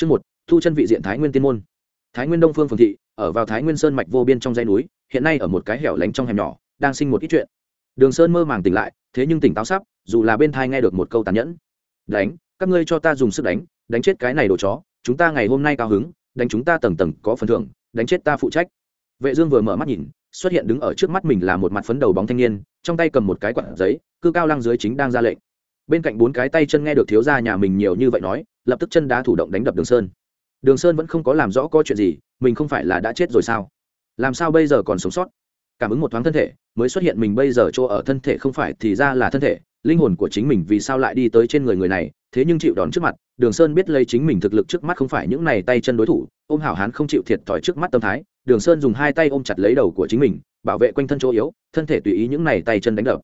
Chương một, thu chân vị diện Thái Nguyên Tiên môn. Thái Nguyên Đông Phương phường thị, ở vào Thái Nguyên Sơn mạch vô biên trong dãy núi, hiện nay ở một cái hẻo lánh trong hẻm nhỏ, đang sinh một ít chuyện. Đường Sơn mơ màng tỉnh lại, thế nhưng tỉnh táo sắp, dù là bên thai nghe được một câu tàn nhẫn. "Đánh, các ngươi cho ta dùng sức đánh, đánh chết cái này đồ chó, chúng ta ngày hôm nay cao hứng, đánh chúng ta tầng tầng có phần thưởng, đánh chết ta phụ trách." Vệ Dương vừa mở mắt nhìn, xuất hiện đứng ở trước mắt mình là một mặt phấn đầu bóng thanh niên, trong tay cầm một cái quạt giấy, cư cao lăng dưới chính đang ra lệnh. Bên cạnh bốn cái tay chân nghe được thiếu gia nhà mình nhiều như vậy nói, lập tức chân đá thủ động đánh đập Đường Sơn. Đường sơn vẫn không có làm rõ có chuyện gì mình không phải là đã chết rồi sao? Làm sao bây giờ còn sống sót? Cảm ứng một thoáng thân thể mới xuất hiện mình bây giờ chỗ ở thân thể không phải thì ra là thân thể linh hồn của chính mình vì sao lại đi tới trên người người này thế nhưng chịu đón trước mặt đường sơn biết lấy chính mình thực lực trước mắt không phải những này tay chân đối thủ ôm hảo hán không chịu thiệt thòi trước mắt tâm thái đường sơn dùng hai tay ôm chặt lấy đầu của chính mình bảo vệ quanh thân chỗ yếu thân thể tùy ý những này tay chân đánh đập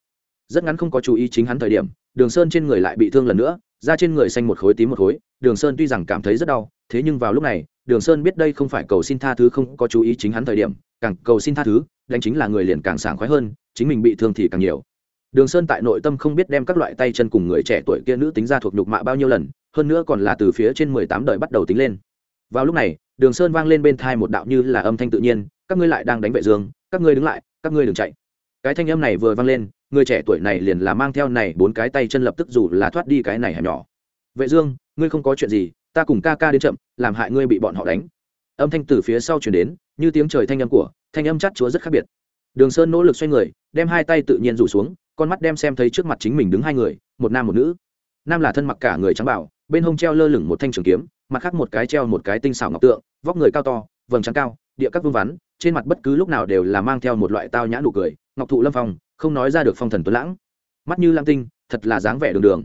rất ngắn không có chú ý chính hắn thời điểm, đường sơn trên người lại bị thương lần nữa, da trên người xanh một khối tím một khối, đường sơn tuy rằng cảm thấy rất đau, thế nhưng vào lúc này, đường sơn biết đây không phải cầu xin tha thứ không có chú ý chính hắn thời điểm, càng cầu xin tha thứ, đánh chính là người liền càng sảng khoái hơn, chính mình bị thương thì càng nhiều. Đường sơn tại nội tâm không biết đem các loại tay chân cùng người trẻ tuổi kia nữ tính ra thuộc nhục mạ bao nhiêu lần, hơn nữa còn là từ phía trên mười tám đời bắt đầu tính lên. Vào lúc này, đường sơn vang lên bên thai một đạo như là âm thanh tự nhiên, các ngươi lại đang đánh vệ dương, các ngươi đứng lại, các ngươi đừng chạy. Cái thanh âm này vừa vang lên người trẻ tuổi này liền là mang theo này bốn cái tay chân lập tức dù là thoát đi cái này hẻm nhỏ. Vệ dương, ngươi không có chuyện gì, ta cùng ca ca đến chậm, làm hại ngươi bị bọn họ đánh. Âm thanh từ phía sau truyền đến, như tiếng trời thanh âm của, thanh âm chát chúa rất khác biệt. Đường sơn nỗ lực xoay người, đem hai tay tự nhiên rủ xuống, con mắt đem xem thấy trước mặt chính mình đứng hai người, một nam một nữ. Nam là thân mặc cả người trắng bảo bên hông treo lơ lửng một thanh trường kiếm, mặt khác một cái treo một cái tinh xảo ngọc tượng, vóc người cao to, vầng trắng cao, địa các vương vắn, trên mặt bất cứ lúc nào đều là mang theo một loại tao nhã nụ cười, ngọc thụ lâm phong không nói ra được phong thần tuấn lãng. Mắt như lam tinh thật là dáng vẻ đường đường.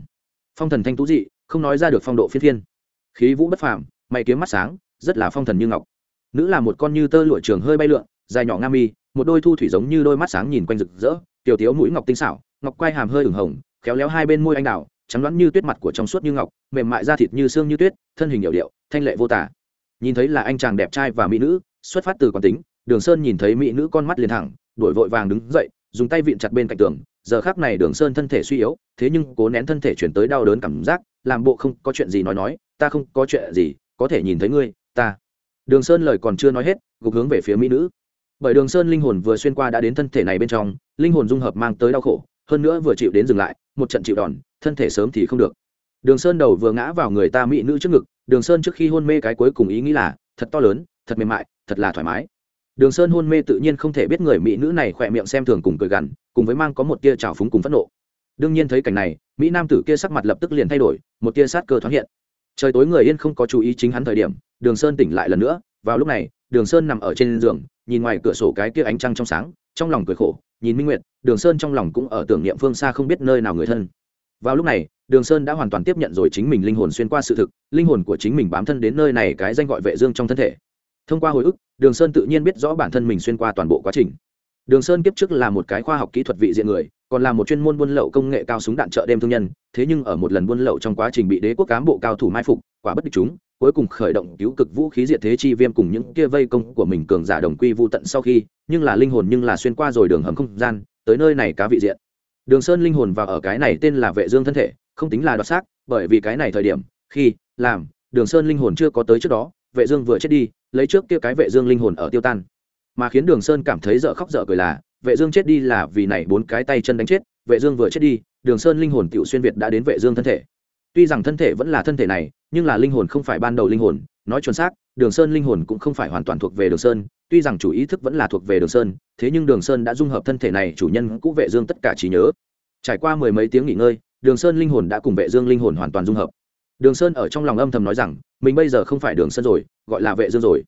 Phong thần thanh tú dị không nói ra được phong độ phiên thiên, khí vũ bất phàm mày kiếm mắt sáng rất là phong thần như ngọc. Nữ là một con như tơ lụa trường hơi bay lượn dài nhỏ nga mi một đôi thu thủy giống như đôi mắt sáng nhìn quanh rực rỡ tiểu tiếu mũi ngọc tinh xảo ngọc quai hàm hơi ửng hồng khéo léo hai bên môi anh đào trắng đoán như tuyết mặt của trong suốt như ngọc mềm mại da thịt như xương như tuyết thân hình hiệu điệu thanh lệ vô tả. Nhìn thấy là anh chàng đẹp trai và mỹ nữ xuất phát từ quán tính đường sơn nhìn thấy mỹ nữ con mắt liền thẳng đuổi vội vàng đứng dậy dùng tay vịn chặt bên cạnh tường, giờ khác này đường sơn thân thể suy yếu, thế nhưng cố nén thân thể chuyển tới đau đớn cảm giác, làm bộ không có chuyện gì nói nói, ta không có chuyện gì, có thể nhìn thấy ngươi, ta. Đường sơn lời còn chưa nói hết, gục hướng về phía mỹ nữ. Bởi đường sơn linh hồn vừa xuyên qua đã đến thân thể này bên trong, linh hồn dung hợp mang tới đau khổ, hơn nữa vừa chịu đến dừng lại, một trận chịu đòn, thân thể sớm thì không được. Đường sơn đầu vừa ngã vào người ta mỹ nữ trước ngực, đường sơn trước khi hôn mê cái cuối cùng ý nghĩ là, thật to lớn, thật mềm mại, thật là thoải mái đường sơn hôn mê tự nhiên không thể biết người mỹ nữ này khỏe miệng xem thường cùng cười gằn, cùng với mang có một tia trào phúng cùng phẫn nộ. Đương nhiên thấy cảnh này, mỹ nam tử kia sắc mặt lập tức liền thay đổi, một tia sát cơ thoáng hiện. Trời tối người yên không có chú ý chính hắn thời điểm, đường sơn tỉnh lại lần nữa, vào lúc này, đường sơn nằm ở trên giường, nhìn ngoài cửa sổ cái kia ánh trăng trong sáng, trong lòng cười khổ, nhìn minh nguyệt, đường sơn trong lòng cũng ở tưởng niệm phương xa không biết nơi nào người thân. Vào lúc này, đường sơn đã hoàn toàn tiếp nhận rồi chính mình linh hồn xuyên qua sự thực, linh hồn của chính mình bám thân đến nơi này cái danh gọi vệ dương trong thân thể. Thông qua hồi ức đường sơn tự nhiên biết rõ bản thân mình xuyên qua toàn bộ quá trình. Đường sơn kiếp trước là một cái khoa học kỹ thuật vị diện người, còn là một chuyên môn buôn lậu công nghệ cao súng đạn chợ đêm thương nhân, thế nhưng ở một lần buôn lậu trong quá trình bị đế quốc cán bộ cao thủ mai phục, quả bất địch chúng, cuối cùng khởi động cứu cực vũ khí diệt thế chi viêm cùng những kia vây công của mình cường giả đồng quy vô tận sau khi, nhưng là linh hồn nhưng là xuyên qua rồi đường hầm không gian, tới nơi này cá vị diện. Đường sơn linh hồn vào ở cái này tên là vệ dương thân thể, không tính là đoạt xác, bởi vì cái này thời điểm, khi, làm, đường sơn linh hồn chưa có tới trước đó, vệ dương vừa chết đi lấy trước kia cái vệ dương linh hồn ở tiêu tan. Mà khiến đường sơn cảm thấy dở khóc dở cười là, vệ dương chết đi là vì này bốn cái tay chân đánh chết, vệ dương vừa chết đi, đường sơn linh hồn tiểu xuyên việt đã đến vệ dương thân thể. Tuy rằng thân thể vẫn là thân thể này, nhưng là linh hồn không phải ban đầu linh hồn, nói chuẩn xác, đường sơn linh hồn cũng không phải hoàn toàn thuộc về đường sơn, tuy rằng chủ ý thức vẫn là thuộc về đường sơn, thế nhưng đường sơn đã dung hợp thân thể này chủ nhân cũ vệ dương tất cả trí nhớ. Trải qua mười mấy tiếng nghỉ ngơi, đường sơn linh hồn đã cùng vệ dương linh hồn hoàn toàn dung hợp đường sơn ở trong lòng âm thầm nói rằng, mình bây giờ không phải đường sơn rồi, gọi là vệ dương rồi.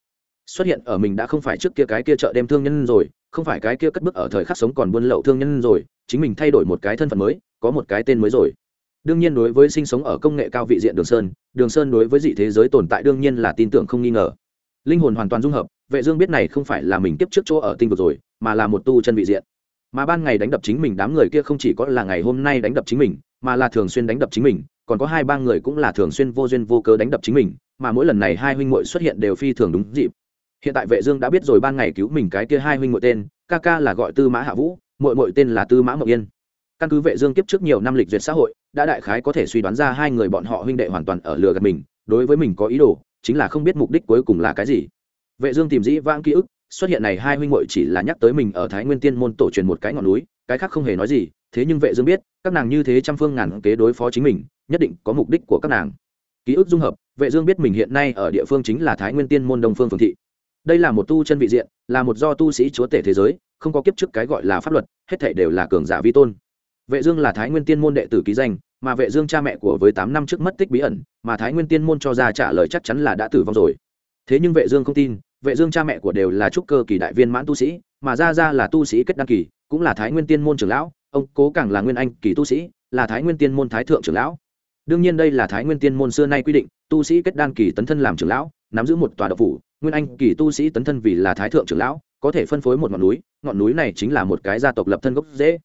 Xuất hiện ở mình đã không phải trước kia cái kia chợ đêm thương nhân rồi, không phải cái kia cất bước ở thời khắc sống còn buôn lậu thương nhân rồi, chính mình thay đổi một cái thân phận mới, có một cái tên mới rồi. Đương nhiên đối với sinh sống ở công nghệ cao vị diện đường sơn đường sơn đối với dị thế giới tồn tại đương nhiên là tin tưởng không nghi ngờ. Linh hồn hoàn toàn dung hợp, vệ dương biết này không phải là mình tiếp trước chỗ ở tinh vực rồi, mà là một tu chân vị diện. Mà ban ngày đánh đập chính mình đám người kia không chỉ có là ngày hôm nay đánh đập chính mình mà là thường xuyên đánh đập chính mình, còn có hai ba người cũng là thường xuyên vô duyên vô cớ đánh đập chính mình, mà mỗi lần này hai huynh muội xuất hiện đều phi thường đúng dịp. Hiện tại vệ dương đã biết rồi ban ngày cứu mình cái kia hai huynh muội tên, ca ca là gọi tư mã hạ vũ, muội muội tên là tư mã mộng yên. Căn cứ vệ dương kiếp trước nhiều năm lịch duyệt xã hội, đã đại khái có thể suy đoán ra hai người bọn họ huynh đệ hoàn toàn ở lừa gạt mình, đối với mình có ý đồ, chính là không biết mục đích cuối cùng là cái gì. Vệ dương tìm dĩ vãng ký ức xuất hiện này hai huynh muội chỉ là nhắc tới mình ở thái nguyên tiên môn tổ truyền một cái ngọn núi, cái khác không hề nói gì, thế nhưng vệ dương biết, các nàng như thế trăm phương ngàn kế đối phó chính mình, nhất định có mục đích của các nàng. Ký ức dung hợp, vệ dương biết mình hiện nay ở địa phương chính là thái nguyên tiên môn đông phương phường thị. Đây là một tu chân vị diện, là một do tu sĩ chúa tể thế giới, không có kiếp trước cái gọi là pháp luật, hết thảy đều là cường giả vi tôn. Vệ dương là thái nguyên tiên môn đệ tử ký danh, mà vệ dương cha mẹ của với 8 năm trước mất tích bí ẩn, mà thái nguyên tiên môn cho ra trả lời chắc chắn là đã tử vong rồi. Thế nhưng vệ dương không tin vệ dương cha mẹ của đều là trúc cơ kỳ đại viên mãn tu sĩ, mà gia gia là tu sĩ kết đăng kỳ, cũng là thái nguyên tiên môn trưởng lão, ông cố càng là nguyên anh kỳ tu sĩ, là thái nguyên tiên môn thái thượng trưởng lão. Đương nhiên đây là thái nguyên tiên môn xưa nay quy định, tu sĩ kết đan kỳ tấn thân làm trưởng lão, nắm giữ một tòa độc phủ, nguyên anh kỳ tu sĩ tấn thân vì là thái thượng trưởng lão, có thể phân phối một ngọn núi ngọn núi này chính là một cái gia tộc lập thân gốc dễ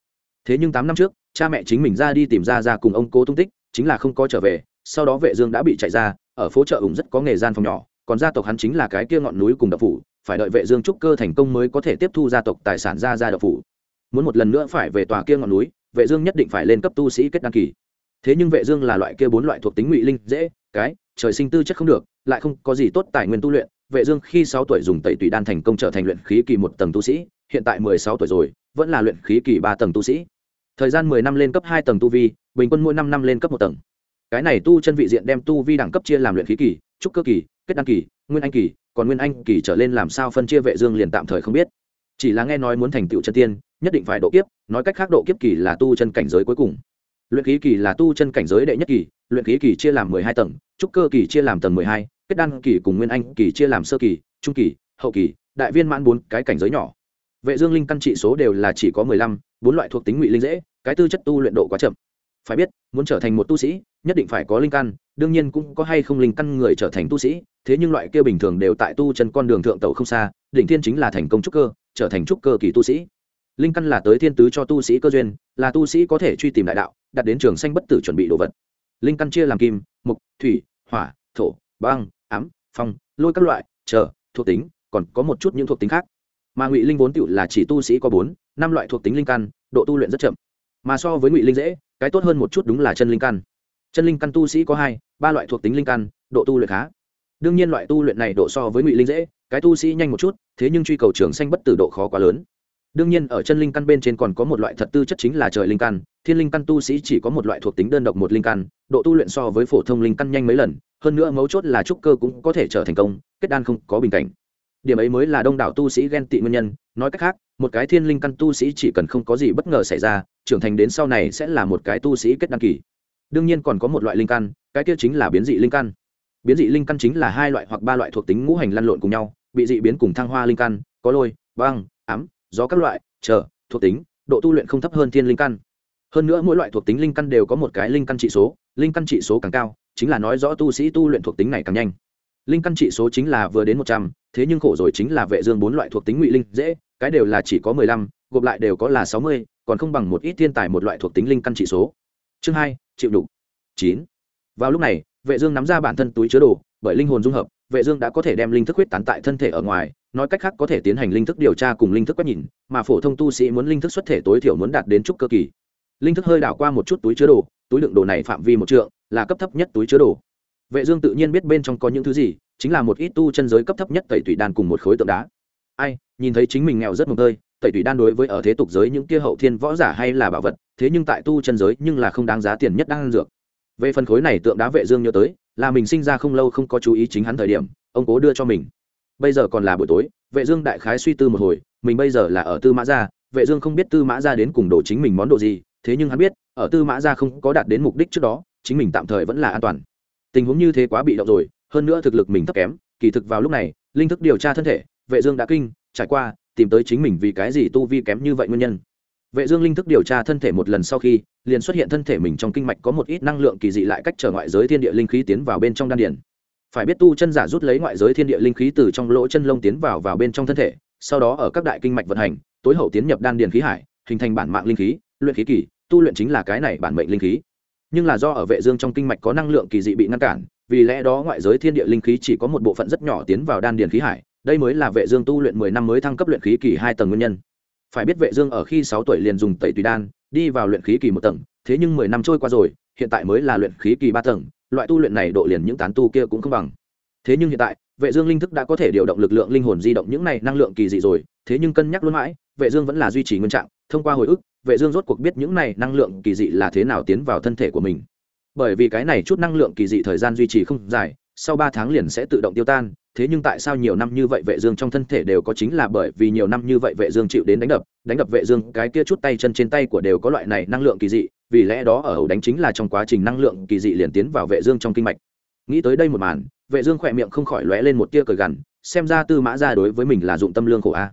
thế nhưng tám năm trước, cha mẹ chính mình ra đi tìm ra ra cùng ông cố tung tích, chính là không có trở về, sau đó vệ dương đã bị chạy ra, ở phố chợ ủng rất có nghề gian phòng nhỏ còn gia tộc hắn chính là cái kia ngọn núi cùng đập phủ, phải đợi vệ dương trúc cơ thành công mới có thể tiếp thu gia tộc tài sản ra ra đập phủ. Muốn một lần nữa phải về tòa kia ngọn núi, vệ dương nhất định phải lên cấp tu sĩ kết đăng kỳ. Thế nhưng vệ dương là loại kia bốn loại thuộc tính ngụy linh, dễ, cái, trời sinh tư chất không được, lại không có gì tốt tài nguyên tu luyện. Vệ dương khi 6 tuổi dùng tẩy tùy đan thành công trở thành luyện khí kỳ một tầng tu sĩ, hiện tại 16 tuổi rồi, vẫn là luyện khí kỳ ba tầng tu sĩ. Thời gian 10 năm lên cấp hai tầng tu vi, bình quân mỗi năm năm lên cấp một tầng. Cái này tu chân vị diện đem tu vi đẳng cấp chia làm luyện khí kỳ trúc cơ kỳ, kết đăng kỳ, nguyên anh kỳ, còn nguyên anh kỳ trở lên làm sao phân chia vệ dương liền tạm thời không biết. Chỉ là nghe nói muốn thành tựu chân tiên, nhất định phải độ kiếp, nói cách khác độ kiếp kỳ là tu chân cảnh giới cuối cùng. Luyện khí kỳ là tu chân cảnh giới đệ nhất kỳ, luyện khí kỳ chia làm mười hai tầng, trúc cơ kỳ chia làm tầng mười hai, kết đan kỳ cùng nguyên anh kỳ chia làm sơ kỳ, trung kỳ, hậu kỳ, đại viên mãn bốn cái cảnh giới nhỏ. Vệ dương linh căn trị số đều là chỉ có mười lăm, bốn loại thuộc tính ngụy linh dễ, cái tư chất tu luyện độ quá chậm phải biết, muốn trở thành một tu sĩ, nhất định phải có linh căn, đương nhiên cũng có hay không linh căn người trở thành tu sĩ, thế nhưng loại kia bình thường đều tại tu chân con đường thượng tẩu không xa, đỉnh thiên chính là thành công trúc cơ, trở thành trúc cơ kỳ tu sĩ. Linh căn là tới thiên tứ cho tu sĩ cơ duyên, là tu sĩ có thể truy tìm đại đạo, đặt đến trường sanh bất tử chuẩn bị đồ vật. Linh căn chia làm kim, mục, thủy, hỏa, thổ, băng, ám, phong, lôi các loại, chờ, thuộc tính, còn có một chút những thuộc tính khác. Mà ngụy linh vốn tựu là chỉ tu sĩ có bốn, năm loại thuộc tính linh căn, độ tu luyện rất chậm. Mà so với ngụy linh dễ cái tốt hơn một chút đúng là chân linh căn. Chân linh căn tu sĩ có hai, ba loại thuộc tính linh căn, độ tu luyện khá. Đương nhiên loại tu luyện này độ so với ngụy linh dễ, cái tu sĩ nhanh một chút, thế nhưng truy cầu trường xanh bất tử độ khó quá lớn. Đương nhiên ở chân linh căn bên trên còn có một loại thật tư chất chính là trời linh căn, thiên linh căn tu sĩ chỉ có một loại thuộc tính đơn độc một linh căn, độ tu luyện so với phổ thông linh căn nhanh mấy lần, hơn nữa mấu chốt là trúc cơ cũng có thể trở thành công, kết đan không có bình cảnh điểm ấy mới là đông đảo tu sĩ ghen tị nguyên nhân. Nói cách khác, một cái thiên linh căn tu sĩ chỉ cần không có gì bất ngờ xảy ra, trưởng thành đến sau này sẽ là một cái tu sĩ kết đăng kỳ. Đương nhiên còn có một loại linh căn, cái kia chính là biến dị linh căn. Biến dị linh căn chính là hai loại hoặc ba loại thuộc tính ngũ hành lăn lộn cùng nhau, bị dị biến cùng thăng hoa linh căn, có lôi, băng, ám, gió các loại, chờ, thuộc tính, độ tu luyện không thấp hơn thiên linh căn. Hơn nữa mỗi loại thuộc tính linh căn đều có một cái linh căn trị số, linh căn trị số càng cao, chính là nói rõ tu sĩ tu luyện thuộc tính này càng nhanh linh căn trị số chính là vừa đến một trăm, thế nhưng khổ rồi chính là vệ dương bốn loại thuộc tính ngụy linh, dễ, cái đều là chỉ có mười lăm, gộp lại đều có là sáu mươi, còn không bằng một ít thiên tài một loại thuộc tính linh căn trị số. Chương hai, chịu đủ chín. Vào lúc này, vệ dương nắm ra bản thân túi chứa đồ, bởi linh hồn dung hợp, vệ dương đã có thể đem linh thức huyết tán tại thân thể ở ngoài, nói cách khác có thể tiến hành linh thức điều tra cùng linh thức quét nhìn, mà phổ thông tu sĩ muốn linh thức xuất thể tối thiểu muốn đạt đến chút cơ kỳ. Linh thức hơi đảo qua một chút túi chứa đồ, túi đựng đồ này phạm vi một trượng, là cấp thấp nhất túi chứa đồ vệ dương tự nhiên biết bên trong có những thứ gì, chính là một ít tu chân giới cấp thấp nhất tẩy tủy đan cùng một khối tượng đá. Ai, nhìn thấy chính mình nghèo rất mồm tơi, tẩy tủy đan đối với ở thế tục giới những kia hậu thiên võ giả hay là bảo vật, thế nhưng tại tu chân giới nhưng là không đáng giá tiền nhất đang dược. Về phần khối này tượng đá vệ dương nhớ tới, là mình sinh ra không lâu không có chú ý chính hắn thời điểm, ông cố đưa cho mình. Bây giờ còn là buổi tối, vệ dương đại khái suy tư một hồi, mình bây giờ là ở tư mã gia, vệ dương không biết tư mã gia đến cùng đồ chính mình món đồ gì, thế nhưng hắn biết, ở tư mã gia không có đạt đến mục đích trước đó, chính mình tạm thời vẫn là an toàn tình huống như thế quá bị động rồi, hơn nữa thực lực mình thấp kém, kỳ thực vào lúc này, linh thức điều tra thân thể, vệ dương đã kinh, trải qua, tìm tới chính mình vì cái gì tu vi kém như vậy nguyên nhân. Vệ dương linh thức điều tra thân thể một lần sau khi, liền xuất hiện thân thể mình trong kinh mạch có một ít năng lượng kỳ dị lại cách trở ngoại giới thiên địa linh khí tiến vào bên trong đan điền. Phải biết tu chân giả rút lấy ngoại giới thiên địa linh khí từ trong lỗ chân lông tiến vào vào bên trong thân thể, sau đó ở các đại kinh mạch vận hành, tối hậu tiến nhập đan điền khí hải, hình thành bản mạng linh khí, luyện khí kỳ, tu luyện chính là cái này bản mệnh linh khí nhưng là do ở vệ dương trong kinh mạch có năng lượng kỳ dị bị ngăn cản, vì lẽ đó ngoại giới thiên địa linh khí chỉ có một bộ phận rất nhỏ tiến vào đan điền khí hải, đây mới là vệ dương tu luyện 10 năm mới thăng cấp luyện khí kỳ hai tầng nguyên nhân. Phải biết vệ dương ở khi 6 tuổi liền dùng tẩy tùy đan, đi vào luyện khí kỳ một tầng, thế nhưng 10 năm trôi qua rồi, hiện tại mới là luyện khí kỳ ba tầng, loại tu luyện này độ liền những tán tu kia cũng không bằng. Thế nhưng hiện tại, vệ dương linh thức đã có thể điều động lực lượng linh hồn di động những này năng lượng kỳ dị rồi, thế nhưng cân nhắc luôn mãi vệ dương vẫn là duy trì nguyên trạng, thông qua hồi ức, vệ dương rốt cuộc biết những này năng lượng kỳ dị là thế nào tiến vào thân thể của mình. Bởi vì cái này chút năng lượng kỳ dị thời gian duy trì không dài, sau ba tháng liền sẽ tự động tiêu tan, thế nhưng tại sao nhiều năm như vậy vệ dương trong thân thể đều có chính là bởi vì nhiều năm như vậy vệ dương chịu đến đánh đập đánh đập vệ dương, cái kia chút tay chân trên tay của đều có loại này năng lượng kỳ dị, vì lẽ đó ở hầu đánh chính là trong quá trình năng lượng kỳ dị liền tiến vào vệ dương trong kinh mạch. Nghĩ tới đây một màn, vệ dương khoẹt miệng không khỏi lóe lên một tia cười gằn, xem ra tư mã gia đối với mình là dụng tâm lương khổ a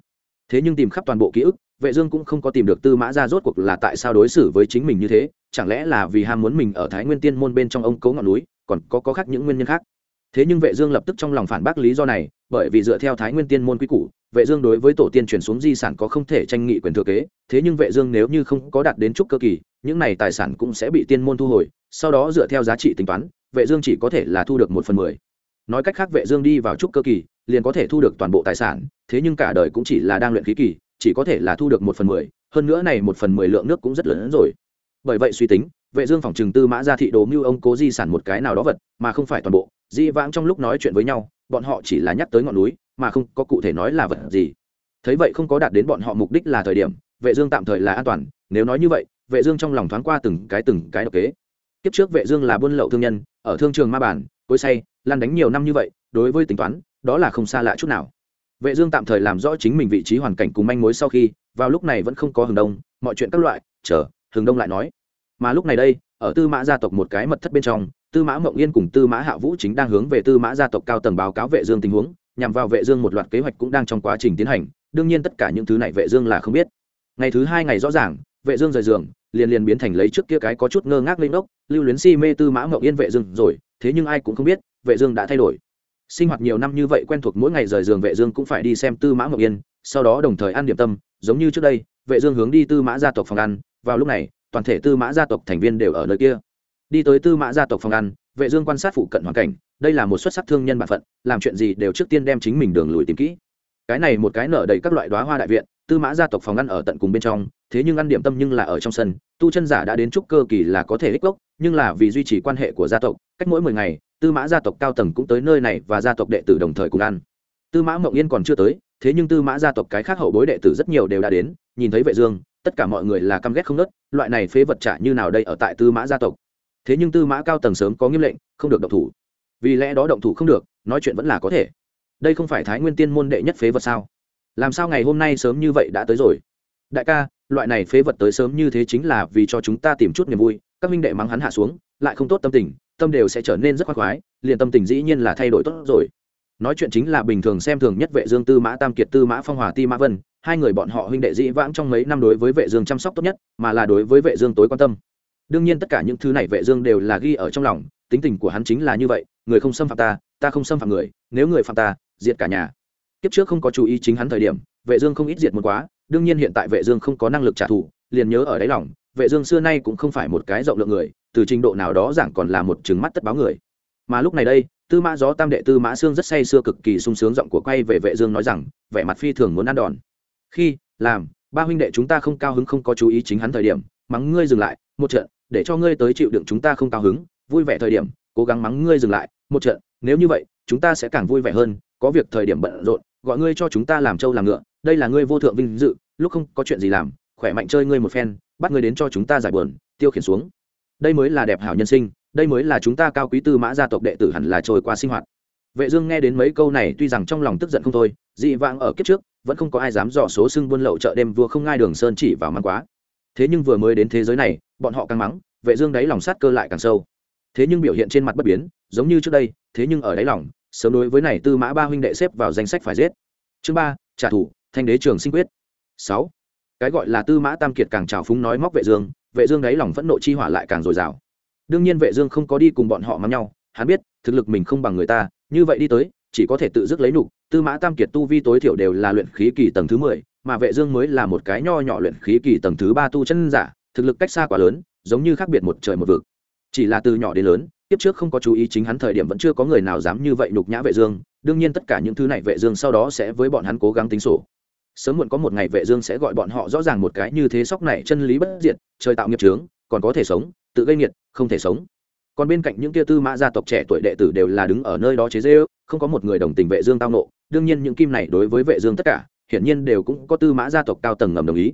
thế nhưng tìm khắp toàn bộ ký ức, vệ dương cũng không có tìm được tư mã gia rốt cuộc là tại sao đối xử với chính mình như thế, chẳng lẽ là vì ham muốn mình ở thái nguyên tiên môn bên trong ông cố ngọn núi, còn có có khác những nguyên nhân khác? Thế nhưng vệ dương lập tức trong lòng phản bác lý do này, bởi vì dựa theo thái nguyên tiên môn quy củ, vệ dương đối với tổ tiên truyền xuống di sản có không thể tranh nghị quyền thừa kế, thế nhưng vệ dương nếu như không có đạt đến trúc cơ kỳ, những này tài sản cũng sẽ bị tiên môn thu hồi, sau đó dựa theo giá trị tính toán, vệ dương chỉ có thể là thu được một phần mười. Nói cách khác, vệ dương đi vào trúc cơ kỳ liền có thể thu được toàn bộ tài sản, thế nhưng cả đời cũng chỉ là đang luyện khí kỳ, chỉ có thể là thu được một phần mười, hơn nữa này một phần mười lượng nước cũng rất lớn hơn rồi. Bởi vậy suy tính, vệ dương phòng trừng tư mã gia thị đồ mưu ông cố di sản một cái nào đó vật, mà không phải toàn bộ, di vãng trong lúc nói chuyện với nhau, bọn họ chỉ là nhắc tới ngọn núi, mà không có cụ thể nói là vật gì. Thấy vậy không có đạt đến bọn họ mục đích là thời điểm, vệ dương tạm thời là an toàn, nếu nói như vậy, vệ dương trong lòng thoáng qua từng cái từng cái độc kế. Kiếp trước vệ dương là buôn lậu thương nhân, ở thương trường ma bản, cối say lan đánh nhiều năm như vậy, đối với tính toán đó là không xa lạ chút nào. Vệ dương tạm thời làm rõ chính mình vị trí hoàn cảnh cùng manh mối sau khi, vào lúc này vẫn không có hừng đông, mọi chuyện các loại, chờ, hừng đông lại nói. Mà lúc này đây, ở tư mã gia tộc một cái mật thất bên trong, tư mã mộng yên cùng tư mã hạ vũ chính đang hướng về tư mã gia tộc cao tầng báo cáo vệ dương tình huống, nhằm vào vệ dương một loạt kế hoạch cũng đang trong quá trình tiến hành, đương nhiên tất cả những thứ này vệ dương là không biết. Ngày thứ hai ngày rõ ràng, vệ dương rời giường, liền liền biến thành lấy trước kia cái có chút ngơ ngác lên đốc lưu luyến si mê tư mã mộng yên vệ dương rồi, thế nhưng ai cũng không biết, vệ dương đã thay đổi sinh hoạt nhiều năm như vậy quen thuộc mỗi ngày rời giường vệ dương cũng phải đi xem tư mã ngọc yên, sau đó đồng thời ăn điểm tâm, giống như trước đây, vệ dương hướng đi tư mã gia tộc phòng ăn, vào lúc này, toàn thể tư mã gia tộc thành viên đều ở nơi kia. Đi tới tư mã gia tộc phòng ăn, vệ dương quan sát phụ cận hoàn cảnh, đây là một xuất sắc thương nhân bản phận, làm chuyện gì đều trước tiên đem chính mình đường lùi tìm kỹ. Cái này một cái nở đầy các loại đóa hoa đại viện, tư mã gia tộc phòng ăn ở tận cùng bên trong, thế nhưng ăn điểm tâm nhưng là ở trong sân, tu chân giả đã đến trúc cơ kỳ là có thể ích gốc, nhưng là vì duy trì quan hệ của gia tộc, cách mỗi mười ngày tư mã gia tộc cao tầng cũng tới nơi này và gia tộc đệ tử đồng thời cùng ăn. Tư mã mộng yên còn chưa tới, thế nhưng tư mã gia tộc cái khác hậu bối đệ tử rất nhiều đều đã đến, nhìn thấy vệ dương, tất cả mọi người là căm ghét không nớt, loại này phế vật trả như nào đây ở tại tư mã gia tộc. Thế nhưng tư mã cao tầng sớm có nghiêm lệnh, không được động thủ. Vì lẽ đó động thủ không được, nói chuyện vẫn là có thể. Đây không phải thái nguyên tiên môn đệ nhất phế vật sao? Làm sao ngày hôm nay sớm như vậy đã tới rồi? Đại ca, loại này phế vật tới sớm như thế chính là vì cho chúng ta tìm chút niềm vui, các minh đệ mắng hắn hạ xuống, lại không tốt tâm tình tâm đều sẽ trở nên rất khoái khoái, liền tâm tình dĩ nhiên là thay đổi tốt rồi. Nói chuyện chính là bình thường xem thường nhất vệ dương tư mã, tam kiệt tư mã, phong hòa ti mã vân, hai người bọn họ huynh đệ dĩ vãng trong mấy năm đối với vệ dương chăm sóc tốt nhất, mà là đối với vệ dương tối quan tâm. Đương nhiên tất cả những thứ này vệ dương đều là ghi ở trong lòng, tính tình của hắn chính là như vậy, người không xâm phạm ta ta không xâm phạm người, nếu người phạm ta, diệt cả nhà. Kiếp trước không có chú ý chính hắn thời điểm, vệ dương không ít diệt một quá, đương nhiên hiện tại vệ dương không có năng lực trả thù, liền nhớ ở đáy lòng vệ dương xưa nay cũng không phải một cái rộng lượng người, từ trình độ nào đó giảng còn là một trừng mắt tất báo người. Mà lúc này đây, tư mã gió tam đệ tư mã xương rất say sưa cực kỳ sung sướng giọng của quay về vệ dương nói rằng, vẻ mặt phi thường muốn ăn đòn. Khi, làm, ba huynh đệ chúng ta không cao hứng không có chú ý chính hắn thời điểm, mắng ngươi dừng lại, một trận, để cho ngươi tới chịu đựng chúng ta không cao hứng, vui vẻ thời điểm, cố gắng mắng ngươi dừng lại, một trận, nếu như vậy, chúng ta sẽ càng vui vẻ hơn, có việc thời điểm bận rộn, gọi ngươi cho chúng ta làm trâu làm ngựa, đây là ngươi vô thượng vinh dự, lúc không có chuyện gì làm khỏe mạnh chơi ngươi một phen, bắt ngươi đến cho chúng ta giải buồn, tiêu khiển xuống. Đây mới là đẹp hảo nhân sinh, đây mới là chúng ta cao quý tư mã gia tộc đệ tử hẳn là trôi qua sinh hoạt. Vệ dương nghe đến mấy câu này, tuy rằng trong lòng tức giận không thôi, dị vãng ở kiếp trước, vẫn không có ai dám dò số xưng buôn lậu chợ đêm vua không ngai đường sơn chỉ vào mắng quá. Thế nhưng vừa mới đến thế giới này, bọn họ càng mắng, vệ dương đáy lòng sát cơ lại càng sâu. Thế nhưng biểu hiện trên mặt bất biến, giống như trước đây, thế nhưng ở đáy lòng, sớm đối với này tư mã ba huynh đệ xếp vào danh sách phải giết. Chương ba, trả thù, thanh đế trường sinh quyết. Sáu cái gọi là tư mã tam kiệt càng trào phúng nói móc vệ dương vệ dương đấy lòng phẫn nộ chi hỏa lại càng dồi dào. Đương nhiên vệ dương không có đi cùng bọn họ mắng nhau, hắn biết, thực lực mình không bằng người ta, như vậy đi tới, chỉ có thể tự dứt lấy nục tư mã tam kiệt tu vi tối thiểu đều là luyện khí kỳ tầng thứ mười, mà vệ dương mới là một cái nho nhỏ luyện khí kỳ tầng thứ ba tu chân giả, thực lực cách xa quá lớn, giống như khác biệt một trời một vực. Chỉ là từ nhỏ đến lớn tiếp trước không có chú ý chính hắn thời điểm vẫn chưa có người nào dám như vậy nhục nhã vệ dương, đương nhiên tất cả những thứ này vệ dương sau đó sẽ với bọn hắn cố gắng tính sổ sớm muộn có một ngày vệ dương sẽ gọi bọn họ rõ ràng một cái như thế sóc này chân lý bất diệt, trời tạo nghiệp chướng, còn có thể sống, tự gây nghiệt, không thể sống. Còn bên cạnh những kia tư mã gia tộc trẻ tuổi đệ tử đều là đứng ở nơi đó chế dê không có một người đồng tình vệ dương tao nộ. Đương nhiên những kim này đối với vệ dương tất cả, hiển nhiên đều cũng có tư mã gia tộc cao tầng ngầm đồng ý.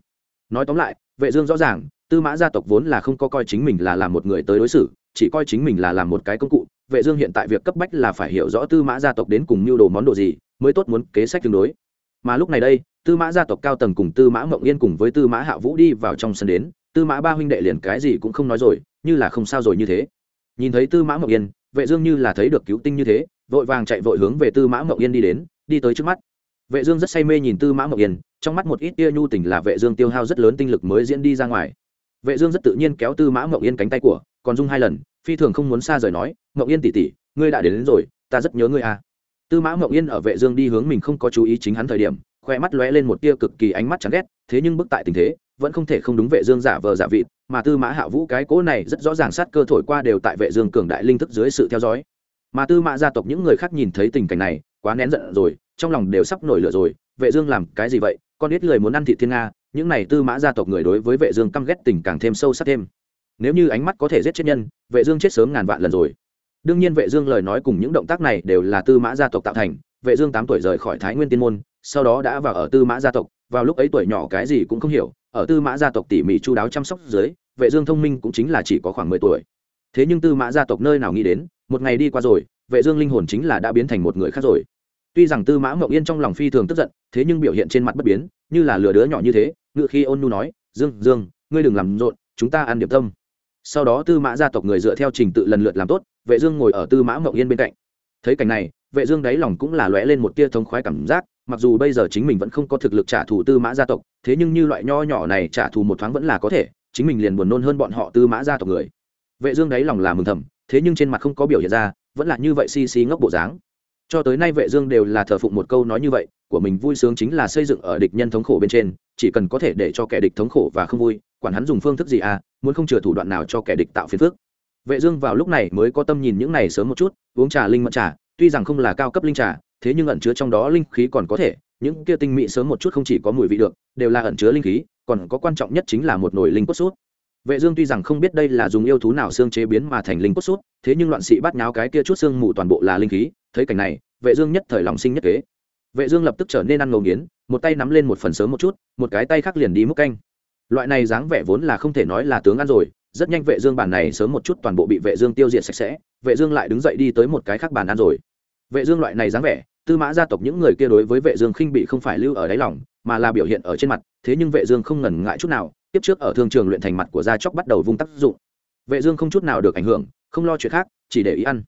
Nói tóm lại, vệ dương rõ ràng, tư mã gia tộc vốn là không có coi chính mình là làm một người tới đối xử, chỉ coi chính mình là làm một cái công cụ. Vệ dương hiện tại việc cấp bách là phải hiểu rõ tư mã gia tộc đến cùng mưu đồ món đồ gì, mới tốt muốn kế sách tương đối. Mà lúc này đây tư mã gia tộc cao tầng cùng tư mã mộng yên cùng với tư mã hạ vũ đi vào trong sân đến tư mã ba huynh đệ liền cái gì cũng không nói rồi như là không sao rồi như thế. Nhìn thấy tư mã mộng yên vệ dương như là thấy được cứu tinh như thế vội vàng chạy vội hướng về tư mã mộng yên đi đến đi tới trước mắt. Vệ dương rất say mê nhìn tư mã mộng yên trong mắt một ít tia nhu tình là vệ dương tiêu hao rất lớn tinh lực mới diễn đi ra ngoài. Vệ dương rất tự nhiên kéo tư mã mộng yên cánh tay của còn dung hai lần phi thường không muốn xa rời nói mộng yên tỷ tỷ ngươi đã đến, đến rồi ta rất nhớ ngươi à. Tư mã mộng yên ở vệ dương đi hướng mình không có chú ý chính hắn thời điểm khoe mắt lóe lên một tia cực kỳ ánh mắt chán ghét, thế nhưng bức tại tình thế, vẫn không thể không đúng vệ dương giả vờ giả vị mà tư mã hạ vũ cái cố này rất rõ ràng sát cơ thổi qua đều tại vệ dương cường đại linh thức dưới sự theo dõi. Mà tư mã gia tộc những người khác nhìn thấy tình cảnh này, quá nén giận rồi, trong lòng đều sắp nổi lửa rồi, vệ dương làm cái gì vậy, con ít người muốn ăn thịt thiên nga, những này tư mã gia tộc người đối với vệ dương căm ghét tình càng thêm sâu sắc thêm. Nếu như ánh mắt có thể giết chết nhân, vệ dương chết sớm ngàn vạn lần rồi. Đương nhiên vệ dương lời nói cùng những động tác này đều là tư mã gia tộc tạo thành vệ dương tám tuổi rời khỏi thái nguyên tiên môn, sau đó đã vào ở tư mã gia tộc, vào lúc ấy tuổi nhỏ cái gì cũng không hiểu, ở tư mã gia tộc tỉ mỉ chu đáo chăm sóc dưới, vệ dương thông minh cũng chính là chỉ có khoảng mười tuổi. Thế nhưng tư mã gia tộc nơi nào nghĩ đến, một ngày đi qua rồi, vệ dương linh hồn chính là đã biến thành một người khác rồi. Tuy rằng tư mã ngọc yên trong lòng phi thường tức giận, thế nhưng biểu hiện trên mặt bất biến, như là lừa đứa nhỏ như thế, ngựa khi ôn nhu nói, dương dương, ngươi đừng làm rộn, chúng ta ăn điểm tâm. Sau đó tư mã gia tộc người dựa theo trình tự lần lượt làm tốt, vệ dương ngồi ở tư mã ngọc yên bên cạnh. Thấy cảnh này vệ dương đáy lòng cũng là lóe lên một tia thống khoái cảm giác, mặc dù bây giờ chính mình vẫn không có thực lực trả thù tư mã gia tộc, thế nhưng như loại nho nhỏ này trả thù một thoáng vẫn là có thể, chính mình liền buồn nôn hơn bọn họ tư mã gia tộc người. Vệ dương đáy lòng là mừng thầm, thế nhưng trên mặt không có biểu hiện ra, vẫn là như vậy si si ngốc bộ dáng. Cho tới nay vệ dương đều là thờ phụng một câu nói như vậy, của mình vui sướng chính là xây dựng ở địch nhân thống khổ bên trên, chỉ cần có thể để cho kẻ địch thống khổ và không vui, quản hắn dùng phương thức gì à muốn không chừa thủ đoạn nào cho kẻ địch tạo phiền phức. Vệ dương vào lúc này mới có tâm nhìn những này sớm một chút, uống trà linh mật trà tuy rằng không là cao cấp linh trà, thế nhưng ẩn chứa trong đó linh khí còn có thể, những kia tinh mỹ sớm một chút không chỉ có mùi vị được, đều là ẩn chứa linh khí, còn có quan trọng nhất chính là một nồi linh cốt sút vệ dương tuy rằng không biết đây là dùng yêu thú nào xương chế biến mà thành linh cốt sút thế nhưng loạn sĩ bắt nháo cái kia chút xương mù toàn bộ là linh khí, thấy cảnh này, vệ dương nhất thời lòng sinh nhất kế. Vệ dương lập tức trở nên ăn ngầu nghiến, một tay nắm lên một phần sớm một chút, một cái tay khác liền đi múc canh. Loại này dáng vẻ vốn là không thể nói là tướng ăn rồi, rất nhanh vệ dương bàn này sớm một chút toàn bộ bị vệ dương tiêu diệt sạch sẽ, vệ dương lại đứng dậy đi tới một cái khác bàn ăn rồi vệ dương loại này dáng vẻ, tư mã gia tộc những người kia đối với vệ dương khinh bị không phải lưu ở đáy lòng, mà là biểu hiện ở trên mặt, thế nhưng vệ dương không ngần ngại chút nào, tiếp trước ở thương trường luyện thành mặt của gia chóc bắt đầu vung tác dụng. Vệ dương không chút nào được ảnh hưởng, không lo chuyện khác, chỉ để ý ăn.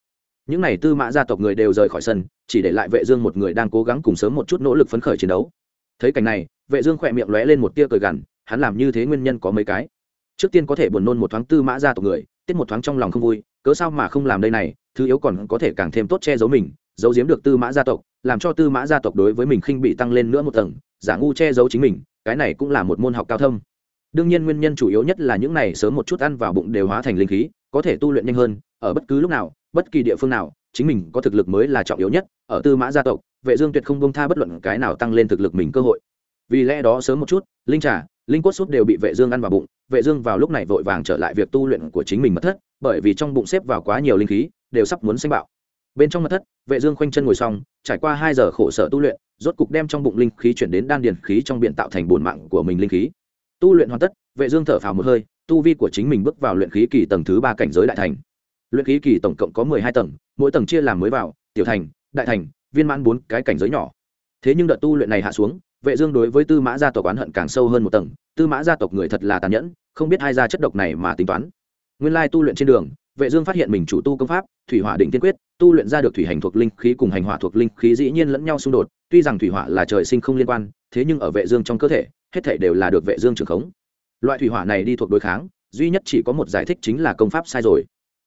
Những này tư mã gia tộc người đều rời khỏi sân, chỉ để lại vệ dương một người đang cố gắng cùng sớm một chút nỗ lực phấn khởi chiến đấu. Thấy cảnh này, vệ dương khoẹt miệng lóe lên một tia cười gằn, hắn làm như thế nguyên nhân có mấy cái? Trước tiên có thể buồn nôn một thoáng tư mã gia tộc người, tiết một thoáng trong lòng không vui, cớ sao mà không làm đây này, thứ yếu còn có thể càng thêm tốt che giấu mình giấu giếm được tư mã gia tộc, làm cho tư mã gia tộc đối với mình khinh bị tăng lên nữa một tầng, giả ngu che giấu chính mình, cái này cũng là một môn học cao thâm. Đương nhiên nguyên nhân chủ yếu nhất là những này sớm một chút ăn vào bụng đều hóa thành linh khí, có thể tu luyện nhanh hơn, ở bất cứ lúc nào, bất kỳ địa phương nào, chính mình có thực lực mới là trọng yếu nhất, ở tư mã gia tộc, vệ dương tuyệt không bông tha bất luận cái nào tăng lên thực lực mình cơ hội. Vì lẽ đó sớm một chút, linh trà, linh cốt súp đều bị vệ dương ăn vào bụng, vệ dương vào lúc này vội vàng trở lại việc tu luyện của chính mình mất thất, bởi vì trong bụng xếp vào quá nhiều linh khí, đều sắp muốn sinh bạo bên trong mật thất, vệ dương khoanh chân ngồi xong, trải qua hai giờ khổ sở tu luyện, rốt cục đem trong bụng linh khí chuyển đến đan điền khí trong biện tạo thành bổn mạng của mình linh khí. Tu luyện hoàn tất, vệ dương thở phào một hơi, tu vi của chính mình bước vào luyện khí kỳ tầng thứ ba cảnh giới đại thành. Luyện khí kỳ tổng cộng có mười hai tầng, mỗi tầng chia làm mới vào, tiểu thành, đại thành, viên mãn bốn cái cảnh giới nhỏ. Thế nhưng đợt tu luyện này hạ xuống, vệ dương đối với tư mã gia tộc oán hận càng sâu hơn một tầng, tư mã gia tộc người thật là tàn nhẫn, không biết ai ra chất độc này mà tính toán. Nguyên lai tu luyện trên đường vệ dương phát hiện mình chủ tu công pháp, thủy hỏa định tiên quyết, tu luyện ra được thủy hành thuộc linh khí cùng hành hỏa thuộc linh khí dĩ nhiên lẫn nhau xung đột, tuy rằng thủy hỏa là trời sinh không liên quan, thế nhưng ở vệ dương trong cơ thể, hết thảy đều là được vệ dương trưởng khống. Loại thủy hỏa này đi thuộc đối kháng, duy nhất chỉ có một giải thích chính là công pháp sai rồi.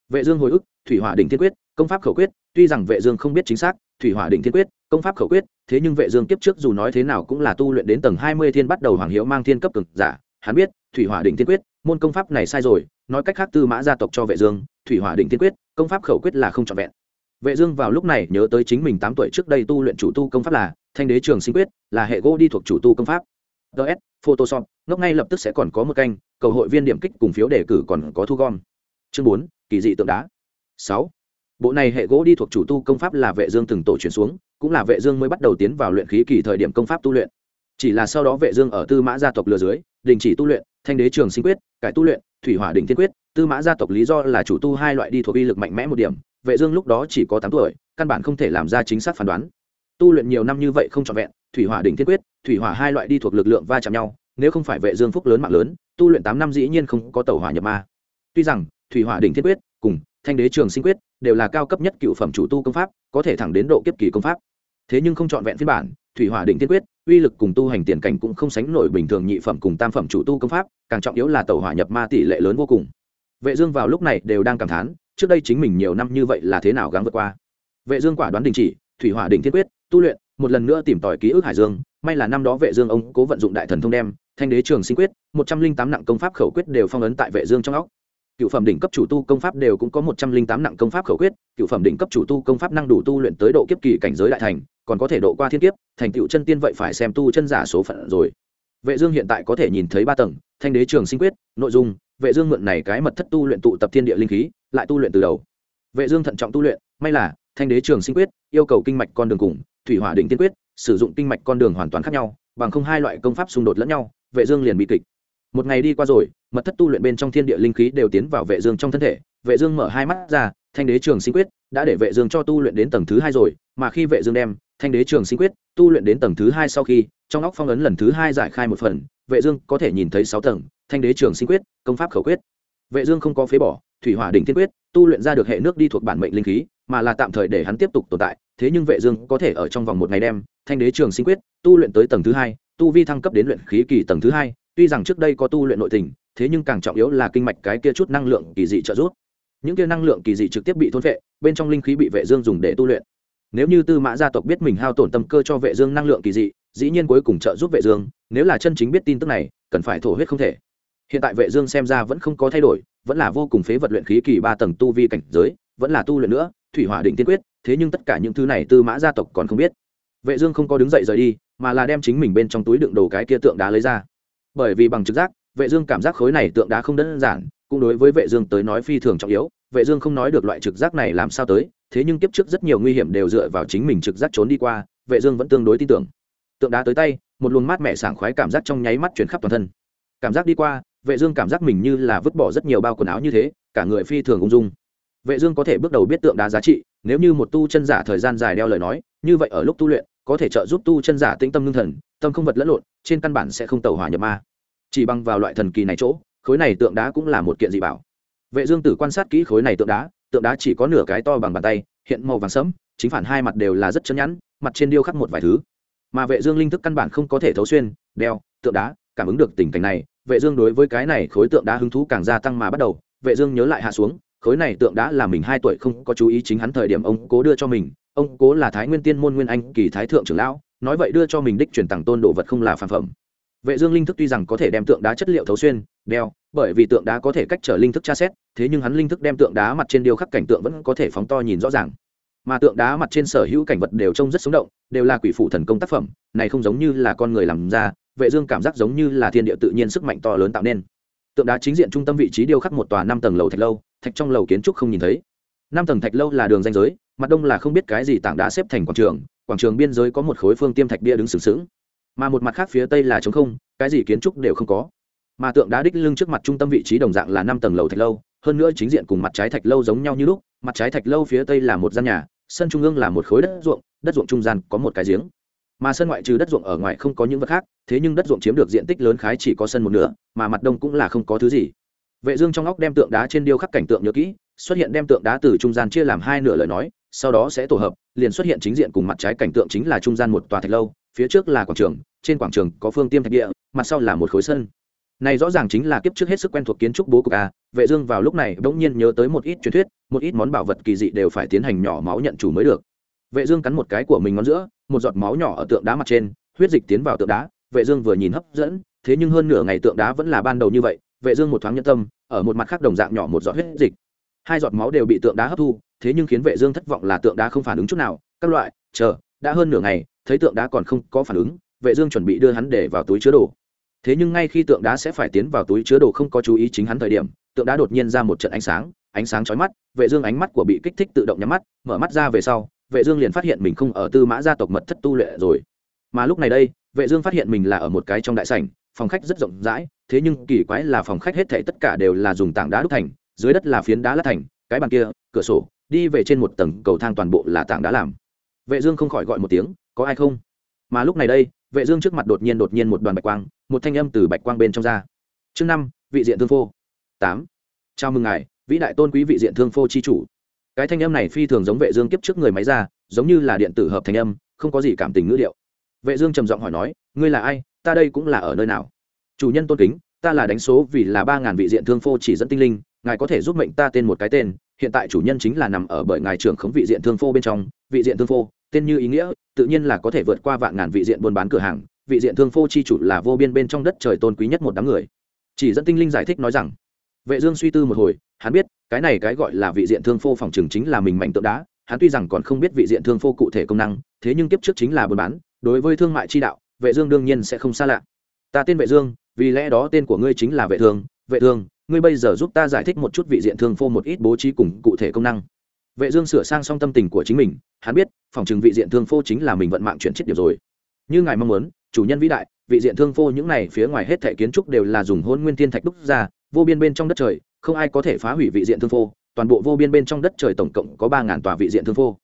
Vệ dương hồi ức, thủy hỏa định tiên quyết, công pháp khẩu quyết, tuy rằng vệ dương không biết chính xác, thủy hỏa định tiên quyết, công pháp khẩu quyết, thế nhưng vệ dương tiếp trước dù nói thế nào cũng là tu luyện đến tầng 20 thiên bắt đầu hoàng hiếu mang thiên cấp cường giả. Hắn biết, thủy hỏa định tiên quyết, môn công pháp này sai rồi, nói cách khác tư mã gia tộc cho vệ dương thủy hỏa định tiên quyết công pháp khẩu quyết là không trọn vẹn. Vệ dương vào lúc này nhớ tới chính mình 8 tuổi trước đây tu luyện chủ tu công pháp là thanh đế trường sinh quyết là hệ gỗ đi thuộc chủ tu công pháp. Ds photoshop ngốc ngay lập tức sẽ còn có một canh, cầu hội viên điểm kích cùng phiếu đề cử còn có thu gom. Chương 4, kỳ dị tượng đá. Sáu bộ này hệ gỗ đi thuộc chủ tu công pháp là vệ dương từng tổ chuyển xuống cũng là vệ dương mới bắt đầu tiến vào luyện khí kỳ thời điểm công pháp tu luyện. Chỉ là sau đó vệ dương ở tư mã gia tộc lừa dưới đình chỉ tu luyện thanh đế trường sinh quyết cải tu luyện thủy hỏa đỉnh thiên quyết tư mã gia tộc lý do là chủ tu hai loại đi thuộc uy lực mạnh mẽ một điểm, vệ dương lúc đó chỉ có 8 tuổi, căn bản không thể làm ra chính xác phán đoán. Tu luyện nhiều năm như vậy không trọn vẹn, thủy hỏa đỉnh thiên quyết, thủy hỏa hai loại đi thuộc lực lượng va chạm nhau, nếu không phải vệ dương phúc lớn mạng lớn, tu luyện 8 năm dĩ nhiên không có tẩu hỏa nhập ma. Tuy rằng, thủy hỏa đỉnh thiên quyết cùng thanh đế trường sinh quyết đều là cao cấp nhất cựu phẩm chủ tu công pháp, có thể thẳng đến độ kiếp kỳ công pháp. Thế nhưng không trọn vẹn phiên bản, thủy hỏa đỉnh thiên quyết, uy lực cùng tu hành tiền cảnh cũng không sánh nổi bình thường nhị phẩm cùng tam phẩm chủ tu công pháp, càng trọng yếu là tẩu hỏa nhập ma tỷ lệ lớn vô cùng vệ dương vào lúc này đều đang cảm thán, trước đây chính mình nhiều năm như vậy là thế nào gắng vượt qua. Vệ dương quả đoán đình chỉ, thủy hỏa đỉnh thiên quyết, tu luyện, một lần nữa tìm tòi ký ức hải dương, may là năm đó vệ dương ông cố vận dụng đại thần thông đem, thanh đế trường sinh quyết, một trăm linh tám nặng công pháp khẩu quyết đều phong ấn tại vệ dương trong óc. Cựu phẩm đỉnh cấp chủ tu công pháp đều cũng có một trăm linh tám nặng công pháp khẩu quyết, cựu phẩm đỉnh cấp chủ tu công pháp năng đủ tu luyện tới độ kiếp kỳ cảnh giới đại thành, còn có thể độ qua thiên kiếp, thành tựu chân tiên vậy phải xem tu chân giả số phận rồi. Vệ dương hiện tại có thể nhìn thấy ba tầng, thanh đế trường sinh quyết, nội dung vệ dương mượn này cái mật thất tu luyện tụ tập thiên địa linh khí, lại tu luyện từ đầu. Vệ dương thận trọng tu luyện, may là, thanh đế trường sinh quyết, yêu cầu kinh mạch con đường cùng, thủy hỏa đỉnh tiên quyết, sử dụng kinh mạch con đường hoàn toàn khác nhau, bằng không hai loại công pháp xung đột lẫn nhau, vệ dương liền bị kịch. Một ngày đi qua rồi, mật thất tu luyện bên trong thiên địa linh khí đều tiến vào vệ dương trong thân thể, vệ dương mở hai mắt ra, thanh đế trường sinh quyết đã để vệ dương cho tu luyện đến tầng thứ hai rồi, mà khi vệ dương đem thanh đế trường sinh quyết tu luyện đến tầng thứ hai sau khi, trong óc phong ấn lần thứ hai giải khai một phần, vệ dương có thể nhìn thấy sáu tầng thanh đế trường sinh quyết, công pháp khẩu quyết. Vệ dương không có phế bỏ, thủy hỏa đỉnh thiên quyết, tu luyện ra được hệ nước đi thuộc bản mệnh linh khí, mà là tạm thời để hắn tiếp tục tồn tại, thế nhưng vệ dương có thể ở trong vòng một ngày đêm. thanh đế trường sinh quyết tu luyện tới tầng thứ hai, tu vi thăng cấp đến luyện khí kỳ tầng thứ hai, tuy rằng trước đây có tu luyện nội tình, thế nhưng càng trọng yếu là kinh mạch cái kia chút năng lượng kỳ dị trợ giúp. Những kia năng lượng kỳ dị trực tiếp bị thôn vệ bên trong linh khí bị vệ dương dùng để tu luyện. Nếu như tư mã gia tộc biết mình hao tổn tâm cơ cho vệ dương năng lượng kỳ dị, dĩ nhiên cuối cùng trợ giúp vệ dương, nếu là chân chính biết tin tức này, cần phải thổ huyết không thể hiện tại vệ dương xem ra vẫn không có thay đổi, vẫn là vô cùng phế vật luyện khí kỳ ba tầng tu vi cảnh giới, vẫn là tu luyện nữa, thủy hỏa định tiên quyết, thế nhưng tất cả những thứ này tư mã gia tộc còn không biết. Vệ dương không có đứng dậy rời đi, mà là đem chính mình bên trong túi đựng đồ cái kia tượng đá lấy ra. Bởi vì bằng trực giác, vệ dương cảm giác khối này tượng đá không đơn giản, cũng đối với vệ dương tới nói phi thường trọng yếu. Vệ dương không nói được loại trực giác này làm sao tới, thế nhưng tiếp trước rất nhiều nguy hiểm đều dựa vào chính mình trực giác trốn đi qua, vệ dương vẫn tương đối tin tưởng. Tượng đá tới tay, một luồng mát mẻ sảng khoái cảm giác trong nháy mắt truyền khắp toàn thân. Cảm giác đi qua vệ dương cảm giác mình như là vứt bỏ rất nhiều bao quần áo như thế, cả người phi thường ung dung. Vệ dương có thể bước đầu biết tượng đá giá trị, nếu như một tu chân giả thời gian dài đeo lời nói, như vậy ở lúc tu luyện, có thể trợ giúp tu chân giả tĩnh tâm ngưng thần, tâm không vật lẫn lộn, trên căn bản sẽ không tẩu hỏa nhập ma. Chỉ bằng vào loại thần kỳ này chỗ, khối này tượng đá cũng là một kiện dị bảo. Vệ dương tử quan sát kỹ khối này tượng đá tượng đá chỉ có nửa cái to bằng bàn tay, hiện màu vàng sẫm, chính phản hai mặt đều là rất chân nhẵn, mặt trên điêu khắc một vài thứ. Mà vệ dương linh thức căn bản không có thể thấu xuyên, đeo, tượng đá cảm ứng được tình cảnh này, vệ dương đối với cái này khối tượng đá hứng thú càng gia tăng mà bắt đầu. Vệ dương nhớ lại hạ xuống, khối này tượng đá là mình hai tuổi không có chú ý chính hắn thời điểm ông cố đưa cho mình. Ông cố là thái nguyên tiên môn nguyên anh, kỳ thái thượng trưởng lão, nói vậy đưa cho mình đích truyền tặng tôn đồ vật không là phàm phẩm. Vệ dương linh thức tuy rằng có thể đem tượng đá chất liệu thấu xuyên, đeo, bởi vì tượng đá có thể cách trở linh thức tra xét, thế nhưng hắn linh thức đem tượng đá mặt trên điêu khắc cảnh tượng vẫn có thể phóng to nhìn rõ ràng. Mà tượng đá mặt trên sở hữu cảnh vật đều trông rất sống động, đều là quỷ phụ thần công tác phẩm, này không giống như là con người làm ra vệ dương cảm giác giống như là thiên địa tự nhiên sức mạnh to lớn tạo nên. Tượng đá chính diện trung tâm vị trí điêu khắc một tòa năm tầng lầu thạch lâu, thạch trong lầu kiến trúc không nhìn thấy. Năm tầng thạch lâu là đường danh giới, mặt đông là không biết cái gì tảng đá xếp thành quảng trường quảng trường biên giới có một khối phương tiêm thạch bia đứng sừng sững. Mà một mặt khác phía tây là trống không, cái gì kiến trúc đều không có. Mà tượng đá đích lưng trước mặt trung tâm vị trí đồng dạng là năm tầng lầu thạch lâu, hơn nữa chính diện cùng mặt trái thạch lâu giống nhau như lúc, mặt trái thạch lâu phía tây là một gian nhà, sân trung ương là một khối đất ruộng đất ruộng trung gian có một cái giếng mà sân ngoại trừ đất ruộng ở ngoài không có những vật khác, thế nhưng đất ruộng chiếm được diện tích lớn khái chỉ có sân một nửa, mà mặt đông cũng là không có thứ gì. Vệ dương trong óc đem tượng đá trên điêu khắc cảnh tượng nhớ kỹ, xuất hiện đem tượng đá từ trung gian chia làm hai nửa lời nói, sau đó sẽ tổ hợp, liền xuất hiện chính diện cùng mặt trái cảnh tượng chính là trung gian một tòa thạch lâu, phía trước là quảng trường, trên quảng trường có phương tiêm thạch địa, mặt sau là một khối sân. Này rõ ràng chính là kiếp trước hết sức quen thuộc kiến trúc bố cục a, vệ dương vào lúc này bỗng nhiên nhớ tới một ít truyền thuyết, một ít món bảo vật kỳ dị đều phải tiến hành nhỏ máu nhận chủ mới được vệ dương cắn một cái của mình ngón giữa, một giọt máu nhỏ ở tượng đá mặt trên, huyết dịch tiến vào tượng đá, vệ dương vừa nhìn hấp dẫn, thế nhưng hơn nửa ngày tượng đá vẫn là ban đầu như vậy, vệ dương một thoáng nhẫn tâm, ở một mặt khác đồng dạng nhỏ một giọt huyết dịch. Hai giọt máu đều bị tượng đá hấp thu, thế nhưng khiến vệ dương thất vọng là tượng đá không phản ứng chút nào, các loại, chờ, đã hơn nửa ngày, thấy tượng đá còn không có phản ứng, vệ dương chuẩn bị đưa hắn để vào túi chứa đồ. Thế nhưng ngay khi tượng đá sẽ phải tiến vào túi chứa đồ không có chú ý chính hắn thời điểm, tượng đá đột nhiên ra một trận ánh sáng ánh sáng chói mắt, vệ dương ánh mắt của bị kích thích tự động nhắm mắt, mở mắt ra về sau vệ dương liền phát hiện mình không ở tư mã gia tộc mật thất tu luyện rồi. Mà lúc này đây, vệ dương phát hiện mình là ở một cái trong đại sảnh, phòng khách rất rộng rãi, thế nhưng kỳ quái là phòng khách hết thảy tất cả đều là dùng tảng đá đúc thành, dưới đất là phiến đá lát thành, cái bàn kia, cửa sổ, đi về trên một tầng cầu thang toàn bộ là tảng đá làm. Vệ dương không khỏi gọi một tiếng, có ai không? Mà lúc này đây, vệ dương trước mặt đột nhiên đột nhiên một đoàn bạch quang, một thanh âm từ bạch quang bên trong ra. Chương năm, vị diện thương phô. Tám. Chào mừng ngài, vĩ đại tôn quý vị diện thương phô chi chủ cái thanh âm này phi thường giống vệ dương kiếp trước người máy ra, giống như là điện tử hợp thanh âm, không có gì cảm tình ngữ điệu. Vệ dương trầm giọng hỏi nói, ngươi là ai? Ta đây cũng là ở nơi nào? Chủ nhân tôn kính, ta là đánh số vì là ba ngàn vị diện thương phô chỉ dẫn tinh linh, ngài có thể giúp mệnh ta tên một cái tên, hiện tại chủ nhân chính là nằm ở bởi ngài trưởng khống vị diện thương phô bên trong, vị diện thương phô, tên như ý nghĩa, tự nhiên là có thể vượt qua vạn ngàn vị diện buôn bán cửa hàng, vị diện thương phô chi chủ là vô biên bên trong đất trời tôn quý nhất một đám người. Chỉ dẫn tinh linh giải thích nói rằng, vệ dương suy tư một hồi hắn biết, cái này cái gọi là vị diện thương phô phòng trường chính là mình mạnh tượng đá, hắn tuy rằng còn không biết vị diện thương phô cụ thể công năng, thế nhưng tiếp trước chính là buôn bán, đối với thương mại chi đạo, vệ dương đương nhiên sẽ không xa lạ. Ta tên vệ dương, vì lẽ đó tên của ngươi chính là vệ thương vệ thương, ngươi bây giờ giúp ta giải thích một chút vị diện thương phô một ít bố trí cùng cụ thể công năng. Vệ dương sửa sang xong tâm tình của chính mình, hắn biết, phòng trường vị diện thương phô chính là mình vận mạng chuyển chết điều rồi. Như ngài mong muốn, chủ nhân vĩ đại, vị diện thương phô những này phía ngoài hết thảy kiến trúc đều là dùng hôn nguyên thiên thạch đúc ra, vô biên bên trong đất trời không ai có thể phá hủy vị diện thương phô, toàn bộ vô biên bên trong đất trời tổng cộng có ba ngàn tòa vị diện thương phô.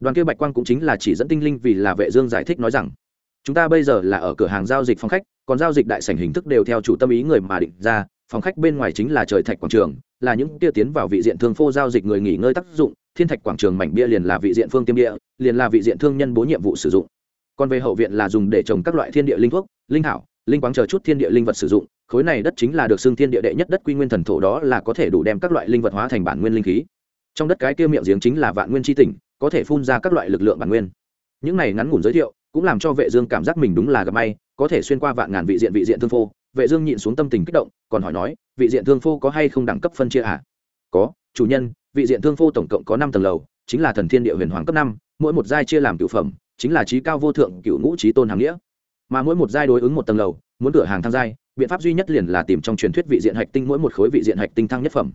Đoàn kia bạch quang cũng chính là chỉ dẫn tinh linh vì là vệ dương giải thích nói rằng, chúng ta bây giờ là ở cửa hàng giao dịch phòng khách, còn giao dịch đại sảnh hình thức đều theo chủ tâm ý người mà định ra, phòng khách bên ngoài chính là trời thạch quảng trường, là những kia tiến vào vị diện thương phô giao dịch người nghỉ ngơi tác dụng, thiên thạch quảng trường mảnh bia liền là vị diện phương tiêm địa, liền là vị diện thương nhân bố nhiệm vụ sử dụng. Còn về hậu viện là dùng để trồng các loại thiên địa linh thuốc, linh thảo, linh quáng chờ chút thiên địa linh vật sử dụng khối này đất chính là được xưng thiên địa đệ nhất đất quy nguyên thần thổ đó là có thể đủ đem các loại linh vật hóa thành bản nguyên linh khí. Trong đất cái kia miệng giếng chính là vạn nguyên tri tỉnh, có thể phun ra các loại lực lượng bản nguyên. Những này ngắn ngủn giới thiệu, cũng làm cho vệ dương cảm giác mình đúng là gặp may, có thể xuyên qua vạn ngàn vị diện vị diện thương phô. Vệ dương nhịn xuống tâm tình kích động, còn hỏi nói, vị diện thương phô có hay không đẳng cấp phân chia à? Có, chủ nhân, vị diện thương phô tổng cộng có năm tầng lầu, chính là thần thiên địa huyền hoàng cấp năm, mỗi một giai chia làm cửu phẩm, chính là trí cao vô thượng cửu ngũ trí tôn hàng nghĩa. Mà mỗi một giai đối ứng một tầng lầu, muốn cửa hàng thăng giai biện pháp duy nhất liền là tìm trong truyền thuyết vị diện hạch tinh mỗi một khối vị diện hạch tinh thăng nhất phẩm.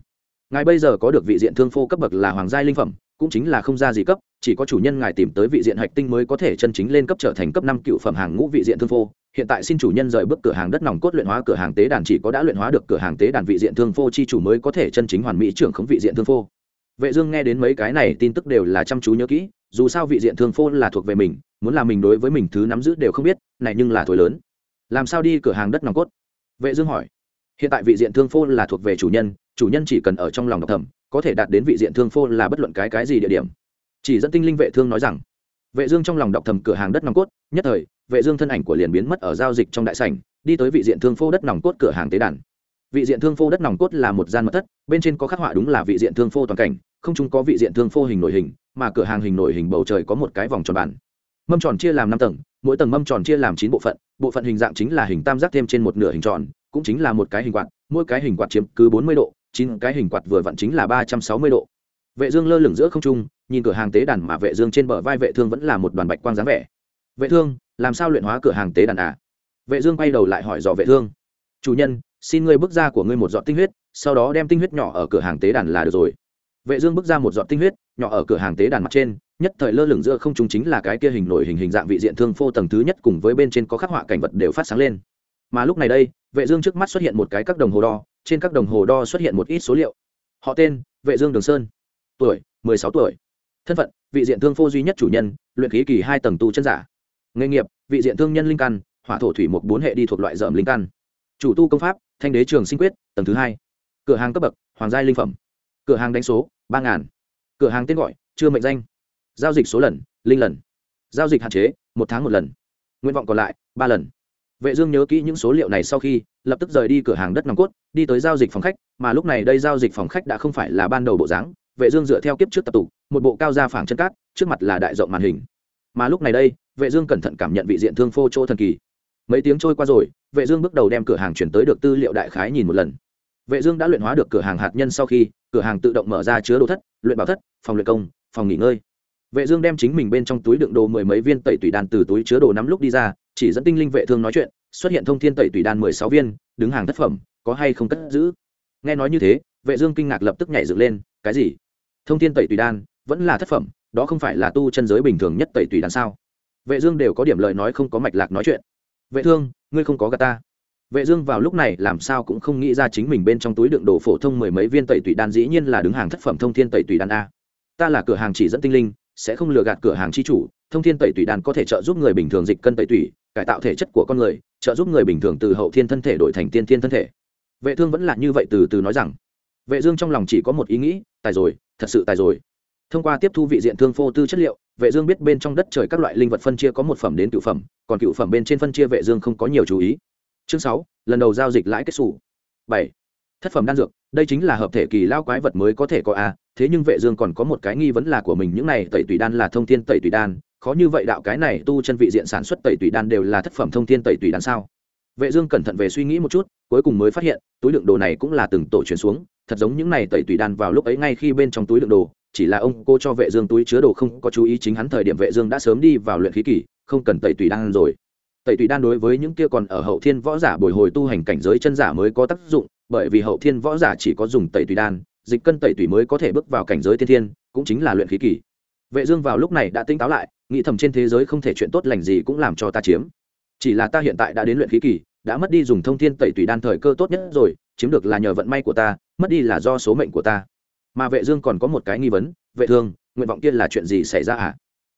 Ngài bây giờ có được vị diện thương phô cấp bậc là hoàng gia linh phẩm, cũng chính là không ra gì cấp, chỉ có chủ nhân ngài tìm tới vị diện hạch tinh mới có thể chân chính lên cấp trở thành cấp năm cựu phẩm hàng ngũ vị diện thương phô. Hiện tại xin chủ nhân rời bước cửa hàng đất nòng cốt luyện hóa cửa hàng tế đàn chỉ có đã luyện hóa được cửa hàng tế đàn vị diện thương phô chi chủ mới có thể chân chính hoàn mỹ trưởng khống vị diện thương phô. Vệ dương nghe đến mấy cái này tin tức đều là chăm chú nhớ kỹ, dù sao vị diện thương phô là thuộc về mình, muốn là mình đối với mình thứ nắm giữ đều không biết, này nhưng là thổi lớn. Làm sao đi cửa hàng đất nòng cốt? Vệ dương hỏi hiện tại vị diện thương phô là thuộc về chủ nhân chủ nhân chỉ cần ở trong lòng độc thẩm, có thể đạt đến vị diện thương phô là bất luận cái cái gì địa điểm. Chỉ dẫn tinh linh vệ thương nói rằng vệ dương trong lòng độc thầm cửa hàng đất nòng cốt nhất thời vệ dương thân ảnh của liền biến mất ở giao dịch trong đại sảnh đi tới vị diện thương phô đất nòng cốt cửa hàng tế đàn. Vị diện thương phô đất nòng cốt là một gian mật thất bên trên có khắc họa đúng là vị diện thương phô toàn cảnh không chung có vị diện thương phô hình nổi hình mà cửa hàng hình nổi hình bầu trời có một cái vòng tròn bản mâm tròn chia làm năm tầng mỗi tầng mâm tròn chia làm chín bộ phận bộ phận hình dạng chính là hình tam giác thêm trên một nửa hình tròn, cũng chính là một cái hình quạt, mỗi cái hình quạt chiếm cứ bốn mươi độ, chín cái hình quạt vừa vặn chính là ba trăm sáu mươi độ. Vệ dương lơ lửng giữa không trung, nhìn cửa hàng tế đàn mà vệ dương trên bờ vai vệ thương vẫn là một đoàn bạch quang dáng vẻ. Vệ thương, làm sao luyện hóa cửa hàng tế đàn à? Vệ dương quay đầu lại hỏi dò vệ thương. Chủ nhân, xin ngươi bước ra của ngươi một giọt tinh huyết, sau đó đem tinh huyết nhỏ ở cửa hàng tế đàn là được rồi. Vệ dương bước ra một giọt tinh huyết, nhỏ ở cửa hàng tế đàn mặt trên nhất thời lơ lửng giữa không trung chính là cái kia hình nổi hình hình dạng vị diện thương phô tầng thứ nhất cùng với bên trên có khắc họa cảnh vật đều phát sáng lên. Mà lúc này đây, vệ dương trước mắt xuất hiện một cái các đồng hồ đo, trên các đồng hồ đo xuất hiện một ít số liệu. Họ tên, vệ dương đường sơn. Tuổi 16 tuổi. Thân phận, vị diện thương phô duy nhất chủ nhân, luyện khí kỳ hai tầng tu chân giả. Nghề nghiệp, vị diện thương nhân linh căn, hỏa thổ thủy một bốn hệ đi thuộc loại dởm linh căn. Chủ tu công pháp, thanh đế trường sinh quyết, tầng thứ hai. Cửa hàng cấp bậc, hoàng gia linh phẩm. Cửa hàng đánh số, ba ngàn. Cửa hàng tên gọi, chưa mệnh danh giao dịch số lần, linh lần. Giao dịch hạn chế, một tháng một lần. Nguyện vọng còn lại, ba lần. Vệ dương nhớ kỹ những số liệu này sau khi, lập tức rời đi cửa hàng đất nòng cốt, đi tới giao dịch phòng khách, mà lúc này đây giao dịch phòng khách đã không phải là ban đầu bộ dáng. Vệ dương dựa theo kiếp trước tập tụ một bộ cao da phẳng chân cát, trước mặt là đại rộng màn hình. Mà lúc này đây, vệ dương cẩn thận cảm nhận vị diện thương phô chỗ thần kỳ. Mấy tiếng trôi qua rồi, vệ dương bước đầu đem cửa hàng chuyển tới được tư liệu đại khái nhìn một lần. Vệ dương đã luyện hóa được cửa hàng hạt nhân sau khi, cửa hàng tự động mở ra chứa đồ thất, luyện bảo thất, phòng luyện công, phòng nghỉ ngơi vệ dương đem chính mình bên trong túi đựng đồ mười mấy viên tẩy tùy đan từ túi chứa đồ nắm lúc đi ra, chỉ dẫn tinh linh vệ thương nói chuyện, xuất hiện thông thiên tẩy tùy đan mười sáu viên, đứng hàng thất phẩm, có hay không cất giữ? Nghe nói như thế, vệ dương kinh ngạc lập tức nhảy dựng lên, cái gì? Thông thiên tẩy tùy đan, vẫn là thất phẩm, đó không phải là tu chân giới bình thường nhất tẩy tùy đan sao? Vệ dương đều có điểm lời nói không có mạch lạc nói chuyện. Vệ thương, ngươi không có gạt ta. Vệ dương vào lúc này làm sao cũng không nghĩ ra chính mình bên trong túi đựng đồ phổ thông mười mấy viên tẩy tùy đan dĩ nhiên là đứng hàng thất phẩm thông thiên tẩy tùy đan a. Ta là cửa hàng chỉ dẫn tinh linh sẽ không lừa gạt cửa hàng chi chủ thông thiên tẩy tùy đan có thể trợ giúp người bình thường dịch cân tẩy tùy cải tạo thể chất của con người trợ giúp người bình thường từ hậu thiên thân thể đổi thành tiên thiên thân thể. Vệ thương vẫn là như vậy từ từ nói rằng. Vệ dương trong lòng chỉ có một ý nghĩ tài rồi thật sự tài rồi. Thông qua tiếp thu vị diện thương phô tư chất liệu vệ dương biết bên trong đất trời các loại linh vật phân chia có một phẩm đến cựu phẩm còn cựu phẩm bên trên phân chia vệ dương không có nhiều chú ý. Chương 6, lần đầu giao dịch lãi kết sủ 7 thất phẩm đan dược, đây chính là hợp thể kỳ lao quái vật mới có thể có a thế nhưng vệ dương còn có một cái nghi vấn là của mình, những này tẩy tùy đan là thông thiên tẩy tùy đan, khó như vậy đạo cái này tu chân vị diện sản xuất tẩy tùy đan đều là thất phẩm thông thiên tẩy tùy đan sao? Vệ dương cẩn thận về suy nghĩ một chút, cuối cùng mới phát hiện, túi đựng đồ này cũng là từng tổ chuyển xuống, thật giống những này tẩy tùy đan vào lúc ấy ngay khi bên trong túi đựng đồ, chỉ là ông cô cho vệ dương túi chứa đồ không có chú ý chính hắn thời điểm vệ dương đã sớm đi vào luyện khí kỳ, không cần tẩy tùy đan rồi. Tẩy tùy đan đối với những kia còn ở hậu thiên võ giả bồi hồi tu hành cảnh giới chân giả mới có tác dụng bởi vì hậu thiên võ giả chỉ có dùng tẩy tùy đan, dịch cân tẩy tùy mới có thể bước vào cảnh giới thiên thiên, cũng chính là luyện khí kỳ. Vệ dương vào lúc này đã tinh táo lại, nghĩ thầm trên thế giới không thể chuyện tốt lành gì cũng làm cho ta chiếm. Chỉ là ta hiện tại đã đến luyện khí kỳ, đã mất đi dùng thông thiên tẩy tùy đan thời cơ tốt nhất rồi, chiếm được là nhờ vận may của ta, mất đi là do số mệnh của ta. Mà vệ dương còn có một cái nghi vấn, vệ thương, nguyện vọng kia là chuyện gì xảy ra à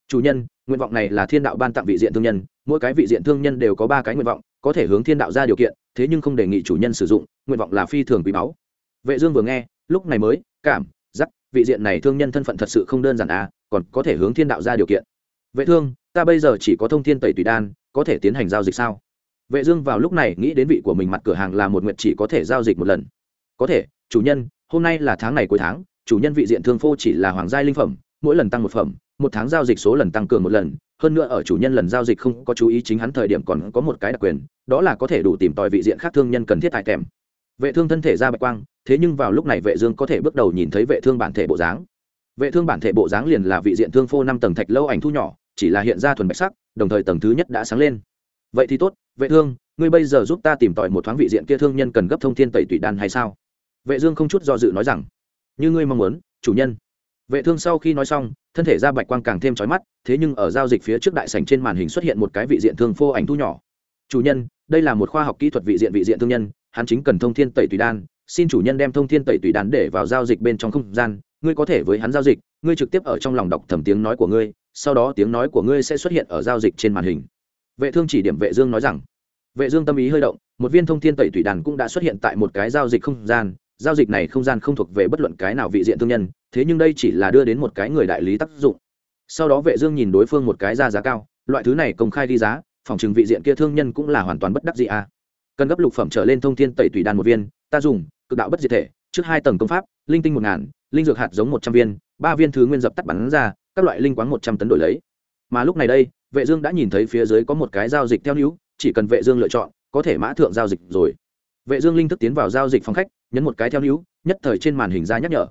chủ nhân, nguyện vọng này là thiên đạo ban tặng vị diện thương nhân, mỗi cái vị diện thương nhân đều có ba cái nguyện vọng có thể hướng thiên đạo ra điều kiện, thế nhưng không đề nghị chủ nhân sử dụng, nguyện vọng là phi thường quý báu. Vệ dương vừa nghe, lúc này mới, cảm, giác, vị diện này thương nhân thân phận thật sự không đơn giản à còn có thể hướng thiên đạo ra điều kiện. Vệ thương, ta bây giờ chỉ có thông thiên tẩy tùy đan, có thể tiến hành giao dịch sao? Vệ dương vào lúc này nghĩ đến vị của mình mặt cửa hàng là một nguyện chỉ có thể giao dịch một lần. Có thể, chủ nhân, hôm nay là tháng này cuối tháng, chủ nhân vị diện thương phô chỉ là hoàng gia linh phẩm, mỗi lần tăng một phẩm, một tháng giao dịch số lần tăng cường một lần hơn nữa ở chủ nhân lần giao dịch không có chú ý chính hắn thời điểm còn có một cái đặc quyền, đó là có thể đủ tìm tòi vị diện khác thương nhân cần thiết tại kèm. Vệ thương thân thể ra bạch quang, thế nhưng vào lúc này vệ dương có thể bước đầu nhìn thấy vệ thương bản thể bộ dáng. Vệ thương bản thể bộ dáng liền là vị diện thương phô năm tầng thạch lâu ảnh thu nhỏ, chỉ là hiện ra thuần bạch sắc, đồng thời tầng thứ nhất đã sáng lên. Vậy thì tốt, vệ thương, ngươi bây giờ giúp ta tìm tòi một thoáng vị diện kia thương nhân cần gấp thông thiên tẩy tủy đan hay sao? Vệ dương không chút do dự nói rằng, như ngươi mong muốn, chủ nhân. Vệ thương sau khi nói xong thân thể ra bạch quang càng thêm chói mắt, thế nhưng ở giao dịch phía trước đại sảnh trên màn hình xuất hiện một cái vị diện thương phô ảnh thu nhỏ. Chủ nhân, đây là một khoa học kỹ thuật vị diện vị diện thương nhân, hắn chính cần thông thiên tẩy tùy đan, xin chủ nhân đem thông thiên tẩy tùy đan để vào giao dịch bên trong không gian, ngươi có thể với hắn giao dịch, ngươi trực tiếp ở trong lòng đọc thầm tiếng nói của ngươi, sau đó tiếng nói của ngươi sẽ xuất hiện ở giao dịch trên màn hình. Vệ thương chỉ điểm vệ dương nói rằng. Vệ dương tâm ý hơi động, một viên thông thiên tẩy tùy đàn cũng đã xuất hiện tại một cái giao dịch không gian giao dịch này không gian không thuộc về bất luận cái nào vị diện thương nhân, thế nhưng đây chỉ là đưa đến một cái người đại lý tác dụng. Sau đó vệ dương nhìn đối phương một cái ra giá cao, loại thứ này công khai đi giá, phòng trừng vị diện kia thương nhân cũng là hoàn toàn bất đắc dĩ à. Cần gấp lục phẩm trở lên thông thiên tẩy tùy đan một viên, ta dùng, cực đạo bất diệt thể, trước hai tầng công pháp, linh tinh một ngàn, linh dược hạt giống một trăm viên, ba viên thứ nguyên dập tắt bắn ra, các loại linh quáng một trăm tấn đổi lấy. Mà lúc này đây, vệ dương đã nhìn thấy phía dưới có một cái giao dịch theo níu chỉ cần vệ dương lựa chọn, có thể mã thượng giao dịch rồi vệ dương linh thức tiến vào giao dịch phòng khách, nhấn một cái theo níu, nhất thời trên màn hình ra nhắc nhở.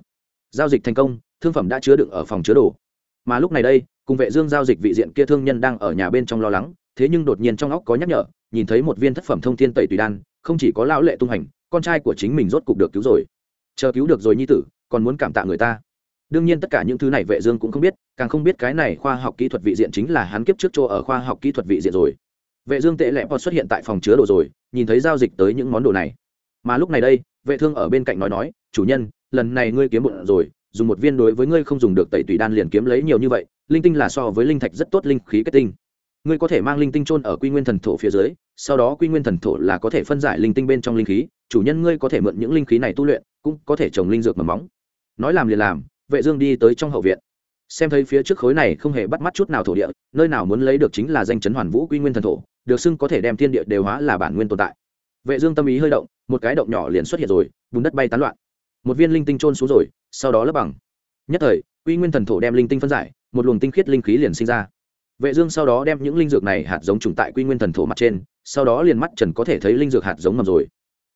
Giao dịch thành công, thương phẩm đã chứa đựng ở phòng chứa đồ. Mà lúc này đây, cùng vệ dương giao dịch vị diện kia thương nhân đang ở nhà bên trong lo lắng, thế nhưng đột nhiên trong óc có nhắc nhở, nhìn thấy một viên thất phẩm thông thiên tẩy tùy đan, không chỉ có lão lệ tung hành, con trai của chính mình rốt cục được cứu rồi. Chờ cứu được rồi nhi tử, còn muốn cảm tạ người ta. Đương nhiên tất cả những thứ này vệ dương cũng không biết, càng không biết cái này khoa học kỹ thuật vị diện chính là hắn kiếp trước chỗ ở khoa học kỹ thuật vị diện rồi vệ dương tệ lẽ vọt xuất hiện tại phòng chứa đồ rồi, nhìn thấy giao dịch tới những món đồ này. Mà lúc này đây, vệ thương ở bên cạnh nói nói, chủ nhân, lần này ngươi kiếm bụng rồi, dùng một viên đối với ngươi không dùng được tẩy tùy đan liền kiếm lấy nhiều như vậy, linh tinh là so với linh thạch rất tốt linh khí kết tinh. Ngươi có thể mang linh tinh trôn ở quy nguyên thần thổ phía dưới, sau đó quy nguyên thần thổ là có thể phân giải linh tinh bên trong linh khí, chủ nhân ngươi có thể mượn những linh khí này tu luyện, cũng có thể trồng linh dược mầm móng. Nói làm liền làm, vệ dương đi tới trong hậu viện. Xem thấy phía trước khối này không hề bắt mắt chút nào thổ địa, nơi nào muốn lấy được chính là danh chấn hoàn vũ quy nguyên thần thổ được xưng có thể đem thiên địa đều hóa là bản nguyên tồn tại. Vệ dương tâm ý hơi động, một cái động nhỏ liền xuất hiện rồi bùn đất bay tán loạn. Một viên linh tinh trôn xuống rồi, sau đó lấp bằng. Nhất thời, quy nguyên thần thổ đem linh tinh phân giải, một luồng tinh khiết linh khí liền sinh ra. Vệ dương sau đó đem những linh dược này hạt giống trùng tại quy nguyên thần thổ mặt trên, sau đó liền mắt trần có thể thấy linh dược hạt giống mầm rồi.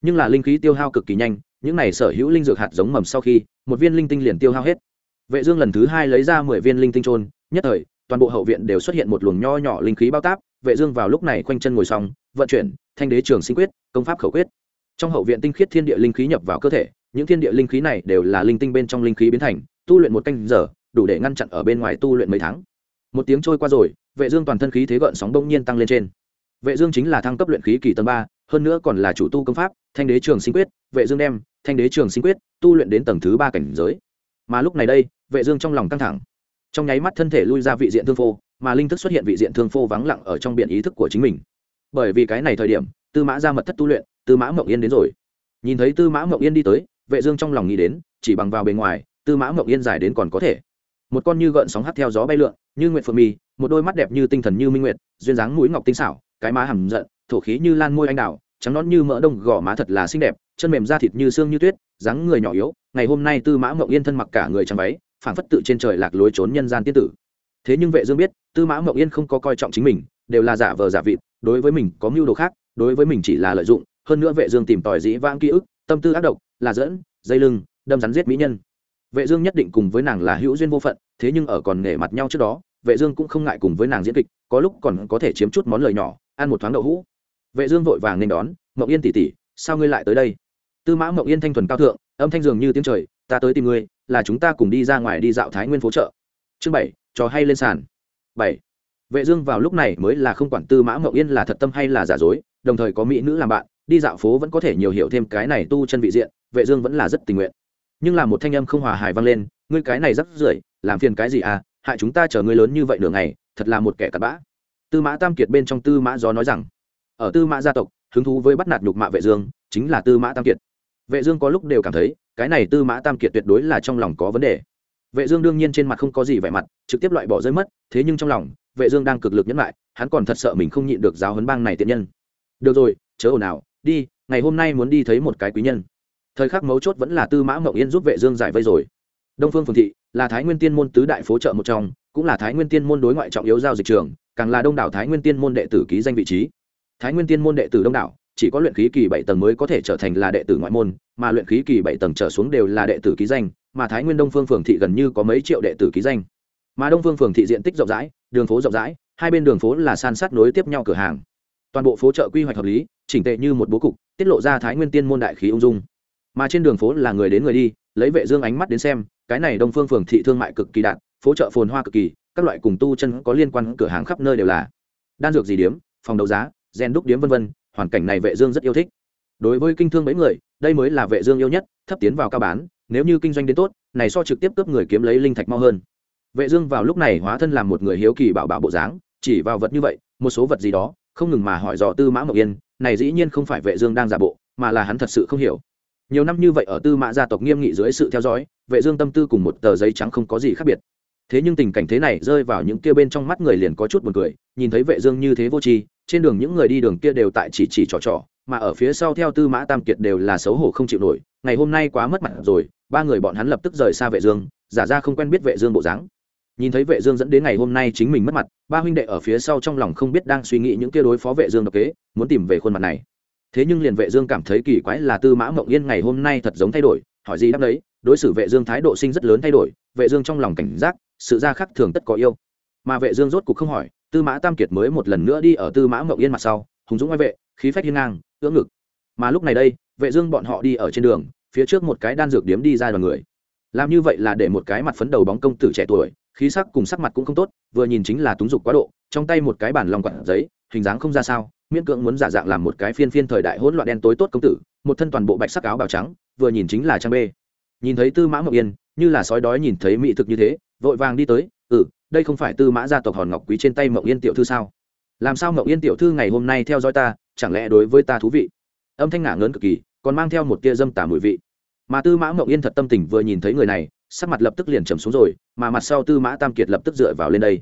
Nhưng là linh khí tiêu hao cực kỳ nhanh, những này sở hữu linh dược hạt giống mầm sau khi, một viên linh tinh liền tiêu hao hết. Vệ dương lần thứ hai lấy ra mười viên linh tinh trôn nhất thời toàn bộ hậu viện đều xuất hiện một luồng nho nhỏ linh khí bao táp, vệ dương vào lúc này quanh chân ngồi xong, vận chuyển, thanh đế trường sinh quyết, công pháp khẩu quyết. Trong hậu viện tinh khiết thiên địa linh khí nhập vào cơ thể, những thiên địa linh khí này đều là linh tinh bên trong linh khí biến thành, tu luyện một canh giờ, đủ để ngăn chặn ở bên ngoài tu luyện mấy tháng. Một tiếng trôi qua rồi, vệ dương toàn thân khí thế gợn sóng bỗng nhiên tăng lên trên. Vệ dương chính là thăng cấp luyện khí kỳ tầng ba, hơn nữa còn là chủ tu công pháp, thanh đế trường sinh quyết, vệ dương đem thanh đế trường sinh quyết tu luyện đến tầng thứ ba cảnh giới. Mà lúc này đây, vệ dương trong lòng căng thẳng trong nháy mắt thân thể lui ra vị diện thương phô, mà linh thức xuất hiện vị diện thương phô vắng lặng ở trong biển ý thức của chính mình. Bởi vì cái này thời điểm, tư mã ra mật thất tu luyện, tư mã mộng yên đến rồi. Nhìn thấy tư mã mộng yên đi tới, vệ dương trong lòng nghĩ đến, chỉ bằng vào bề ngoài, tư mã mộng yên dài đến còn có thể. Một con như gợn sóng hắt theo gió bay lượn, như nguyệt phượng mi một đôi mắt đẹp như tinh thần như minh nguyệt, duyên dáng mũi ngọc tinh xảo, cái má hầm giận, thổ khí như lan môi anh đào, trắng nón như mỡ đông, gò má thật là xinh đẹp, chân mềm da thịt như xương như tuyết, dáng người nhỏ yếu. Ngày hôm nay tư mã mộng yên thân mặc cả người trắng váy phảng phất tự trên trời lạc lối trốn nhân gian tiên tử. Thế nhưng vệ dương biết, tư mã mộng yên không có coi trọng chính mình, đều là giả vờ giả vịt, đối với mình có mưu đồ khác, đối với mình chỉ là lợi dụng, hơn nữa vệ dương tìm tòi dĩ vãng ký ức, tâm tư ác độc, là dẫn dây lưng, đâm rắn giết mỹ nhân. Vệ dương nhất định cùng với nàng là hữu duyên vô phận, thế nhưng ở còn nể mặt nhau trước đó, vệ dương cũng không ngại cùng với nàng diễn kịch, có lúc còn có thể chiếm chút món lời nhỏ, ăn một thoáng đậu hũ. Vệ dương vội vàng nên đón, mộng yên tỷ tỷ, sao ngươi lại tới đây? Tư mã mộng yên thanh thuần cao thượng, âm thanh dường như tiếng trời ta tới tìm ngươi, là chúng ta cùng đi ra ngoài đi dạo thái nguyên phố chợ. Chương bảy, trò hay lên sàn. Bảy, vệ dương vào lúc này mới là không quản tư mã mộng yên là thật tâm hay là giả dối, đồng thời có mỹ nữ làm bạn, đi dạo phố vẫn có thể nhiều hiểu thêm cái này tu chân vị diện, vệ dương vẫn là rất tình nguyện. Nhưng là một thanh âm không hòa hài vang lên, ngươi cái này rất rưởi, làm phiền cái gì à hại chúng ta chờ ngươi lớn như vậy nửa ngày, thật là một kẻ cặn bã. Tư mã tam kiệt bên trong tư mã gió nói rằng, ở tư mã gia tộc, hứng thú với bắt nạt nhục mạ vệ dương, chính là tư mã tam kiệt vệ dương có lúc đều cảm thấy, cái này tư mã tam kiệt tuyệt đối là trong lòng có vấn đề. Vệ dương đương nhiên trên mặt không có gì vẻ mặt, trực tiếp loại bỏ rơi mất, thế nhưng trong lòng, vệ dương đang cực lực nhẫn lại, hắn còn thật sợ mình không nhịn được giáo huấn bang này tiện nhân. Được rồi, chớ ồn ào, đi, ngày hôm nay muốn đi thấy một cái quý nhân. Thời khắc mấu chốt vẫn là tư mã mộng yên giúp vệ dương giải vây rồi. Đông phương phường thị là thái nguyên tiên môn tứ đại phố trợ một trong, cũng là thái nguyên tiên môn đối ngoại trọng yếu giao dịch trường, càng là đông đảo thái nguyên tiên môn đệ tử ký danh vị trí. Thái nguyên tiên môn đệ tử đông đảo chỉ có luyện khí kỳ bảy tầng mới có thể trở thành là đệ tử ngoại môn, mà luyện khí kỳ bảy tầng trở xuống đều là đệ tử ký danh, mà thái nguyên đông phương phường thị gần như có mấy triệu đệ tử ký danh. Mà đông phương phường thị diện tích rộng rãi, đường phố rộng rãi, hai bên đường phố là san sát nối tiếp nhau cửa hàng. Toàn bộ phố chợ quy hoạch hợp lý, chỉnh tệ như một bố cục, tiết lộ ra thái nguyên tiên môn đại khí ung dung. Mà trên đường phố là người đến người đi, lấy vệ dương ánh mắt đến xem, cái này đông phương phường thị thương mại cực kỳ đạn, phố chợ phồn hoa cực kỳ, các loại cùng tu chân có liên quan cửa hàng khắp nơi đều là. Đan dược gì điếm, phòng đấu giá, gen đúc điếm vân vân hoàn cảnh này vệ dương rất yêu thích. Đối với kinh thương mấy người, đây mới là vệ dương yêu nhất, thấp tiến vào cao bán, nếu như kinh doanh đến tốt, này so trực tiếp cướp người kiếm lấy linh thạch mau hơn. Vệ dương vào lúc này hóa thân làm một người hiếu kỳ bảo bảo bộ dáng, chỉ vào vật như vậy, một số vật gì đó, không ngừng mà hỏi dò tư mã mộc yên, này dĩ nhiên không phải vệ dương đang giả bộ, mà là hắn thật sự không hiểu. Nhiều năm như vậy ở tư mã gia tộc nghiêm nghị dưới sự theo dõi, vệ dương tâm tư cùng một tờ giấy trắng không có gì khác biệt. Thế nhưng tình cảnh thế này rơi vào những kia bên trong mắt người liền có chút buồn cười, nhìn thấy vệ dương như thế vô tri trên đường những người đi đường kia đều tại chỉ chỉ trò trò, mà ở phía sau theo tư mã tam kiệt đều là xấu hổ không chịu nổi. Ngày hôm nay quá mất mặt rồi, ba người bọn hắn lập tức rời xa vệ dương, giả ra không quen biết vệ dương bộ dáng. Nhìn thấy vệ dương dẫn đến ngày hôm nay chính mình mất mặt, ba huynh đệ ở phía sau trong lòng không biết đang suy nghĩ những kia đối phó vệ dương độc kế, muốn tìm về khuôn mặt này. Thế nhưng liền vệ dương cảm thấy kỳ quái là tư mã mộng yên ngày hôm nay thật giống thay đổi, hỏi gì đáp đấy, đối xử vệ dương thái độ sinh rất lớn thay đổi, vệ dương trong lòng cảnh giác, sự ra khác thường tất có yêu. Mà vệ dương rốt cuộc không hỏi tư mã tam kiệt mới một lần nữa đi ở tư mã mộng yên mặt sau, hùng dũng ngoại vệ, khí phách hiên ngang, ưỡng ngực. Mà lúc này đây, vệ dương bọn họ đi ở trên đường, phía trước một cái đan dược điếm đi ra đoàn người. Làm như vậy là để một cái mặt phấn đầu bóng công tử trẻ tuổi, khí sắc cùng sắc mặt cũng không tốt, vừa nhìn chính là túng dục quá độ, trong tay một cái bản lòng quặn giấy, hình dáng không ra sao, miễn cưỡng muốn giả dạng làm một cái phiên phiên thời đại hỗn loạn đen tối tốt công tử, một thân toàn bộ bạch sắc áo bào trắng, vừa nhìn chính là trang bê. Nhìn thấy tư mã mộng yên, như là sói đói nhìn thấy mỹ thực như thế, vội vàng đi tới ừ đây không phải tư mã gia tộc hòn ngọc quý trên tay mộng yên tiểu thư sao? Làm sao mộng yên tiểu thư ngày hôm nay theo dõi ta, chẳng lẽ đối với ta thú vị? Âm thanh ngả ngớn cực kỳ, còn mang theo một tia dâm tả mùi vị. Mà tư mã mộng yên thật tâm tình vừa nhìn thấy người này, sắc mặt lập tức liền trầm xuống rồi, mà mặt sau tư mã tam kiệt lập tức dựa vào lên đây.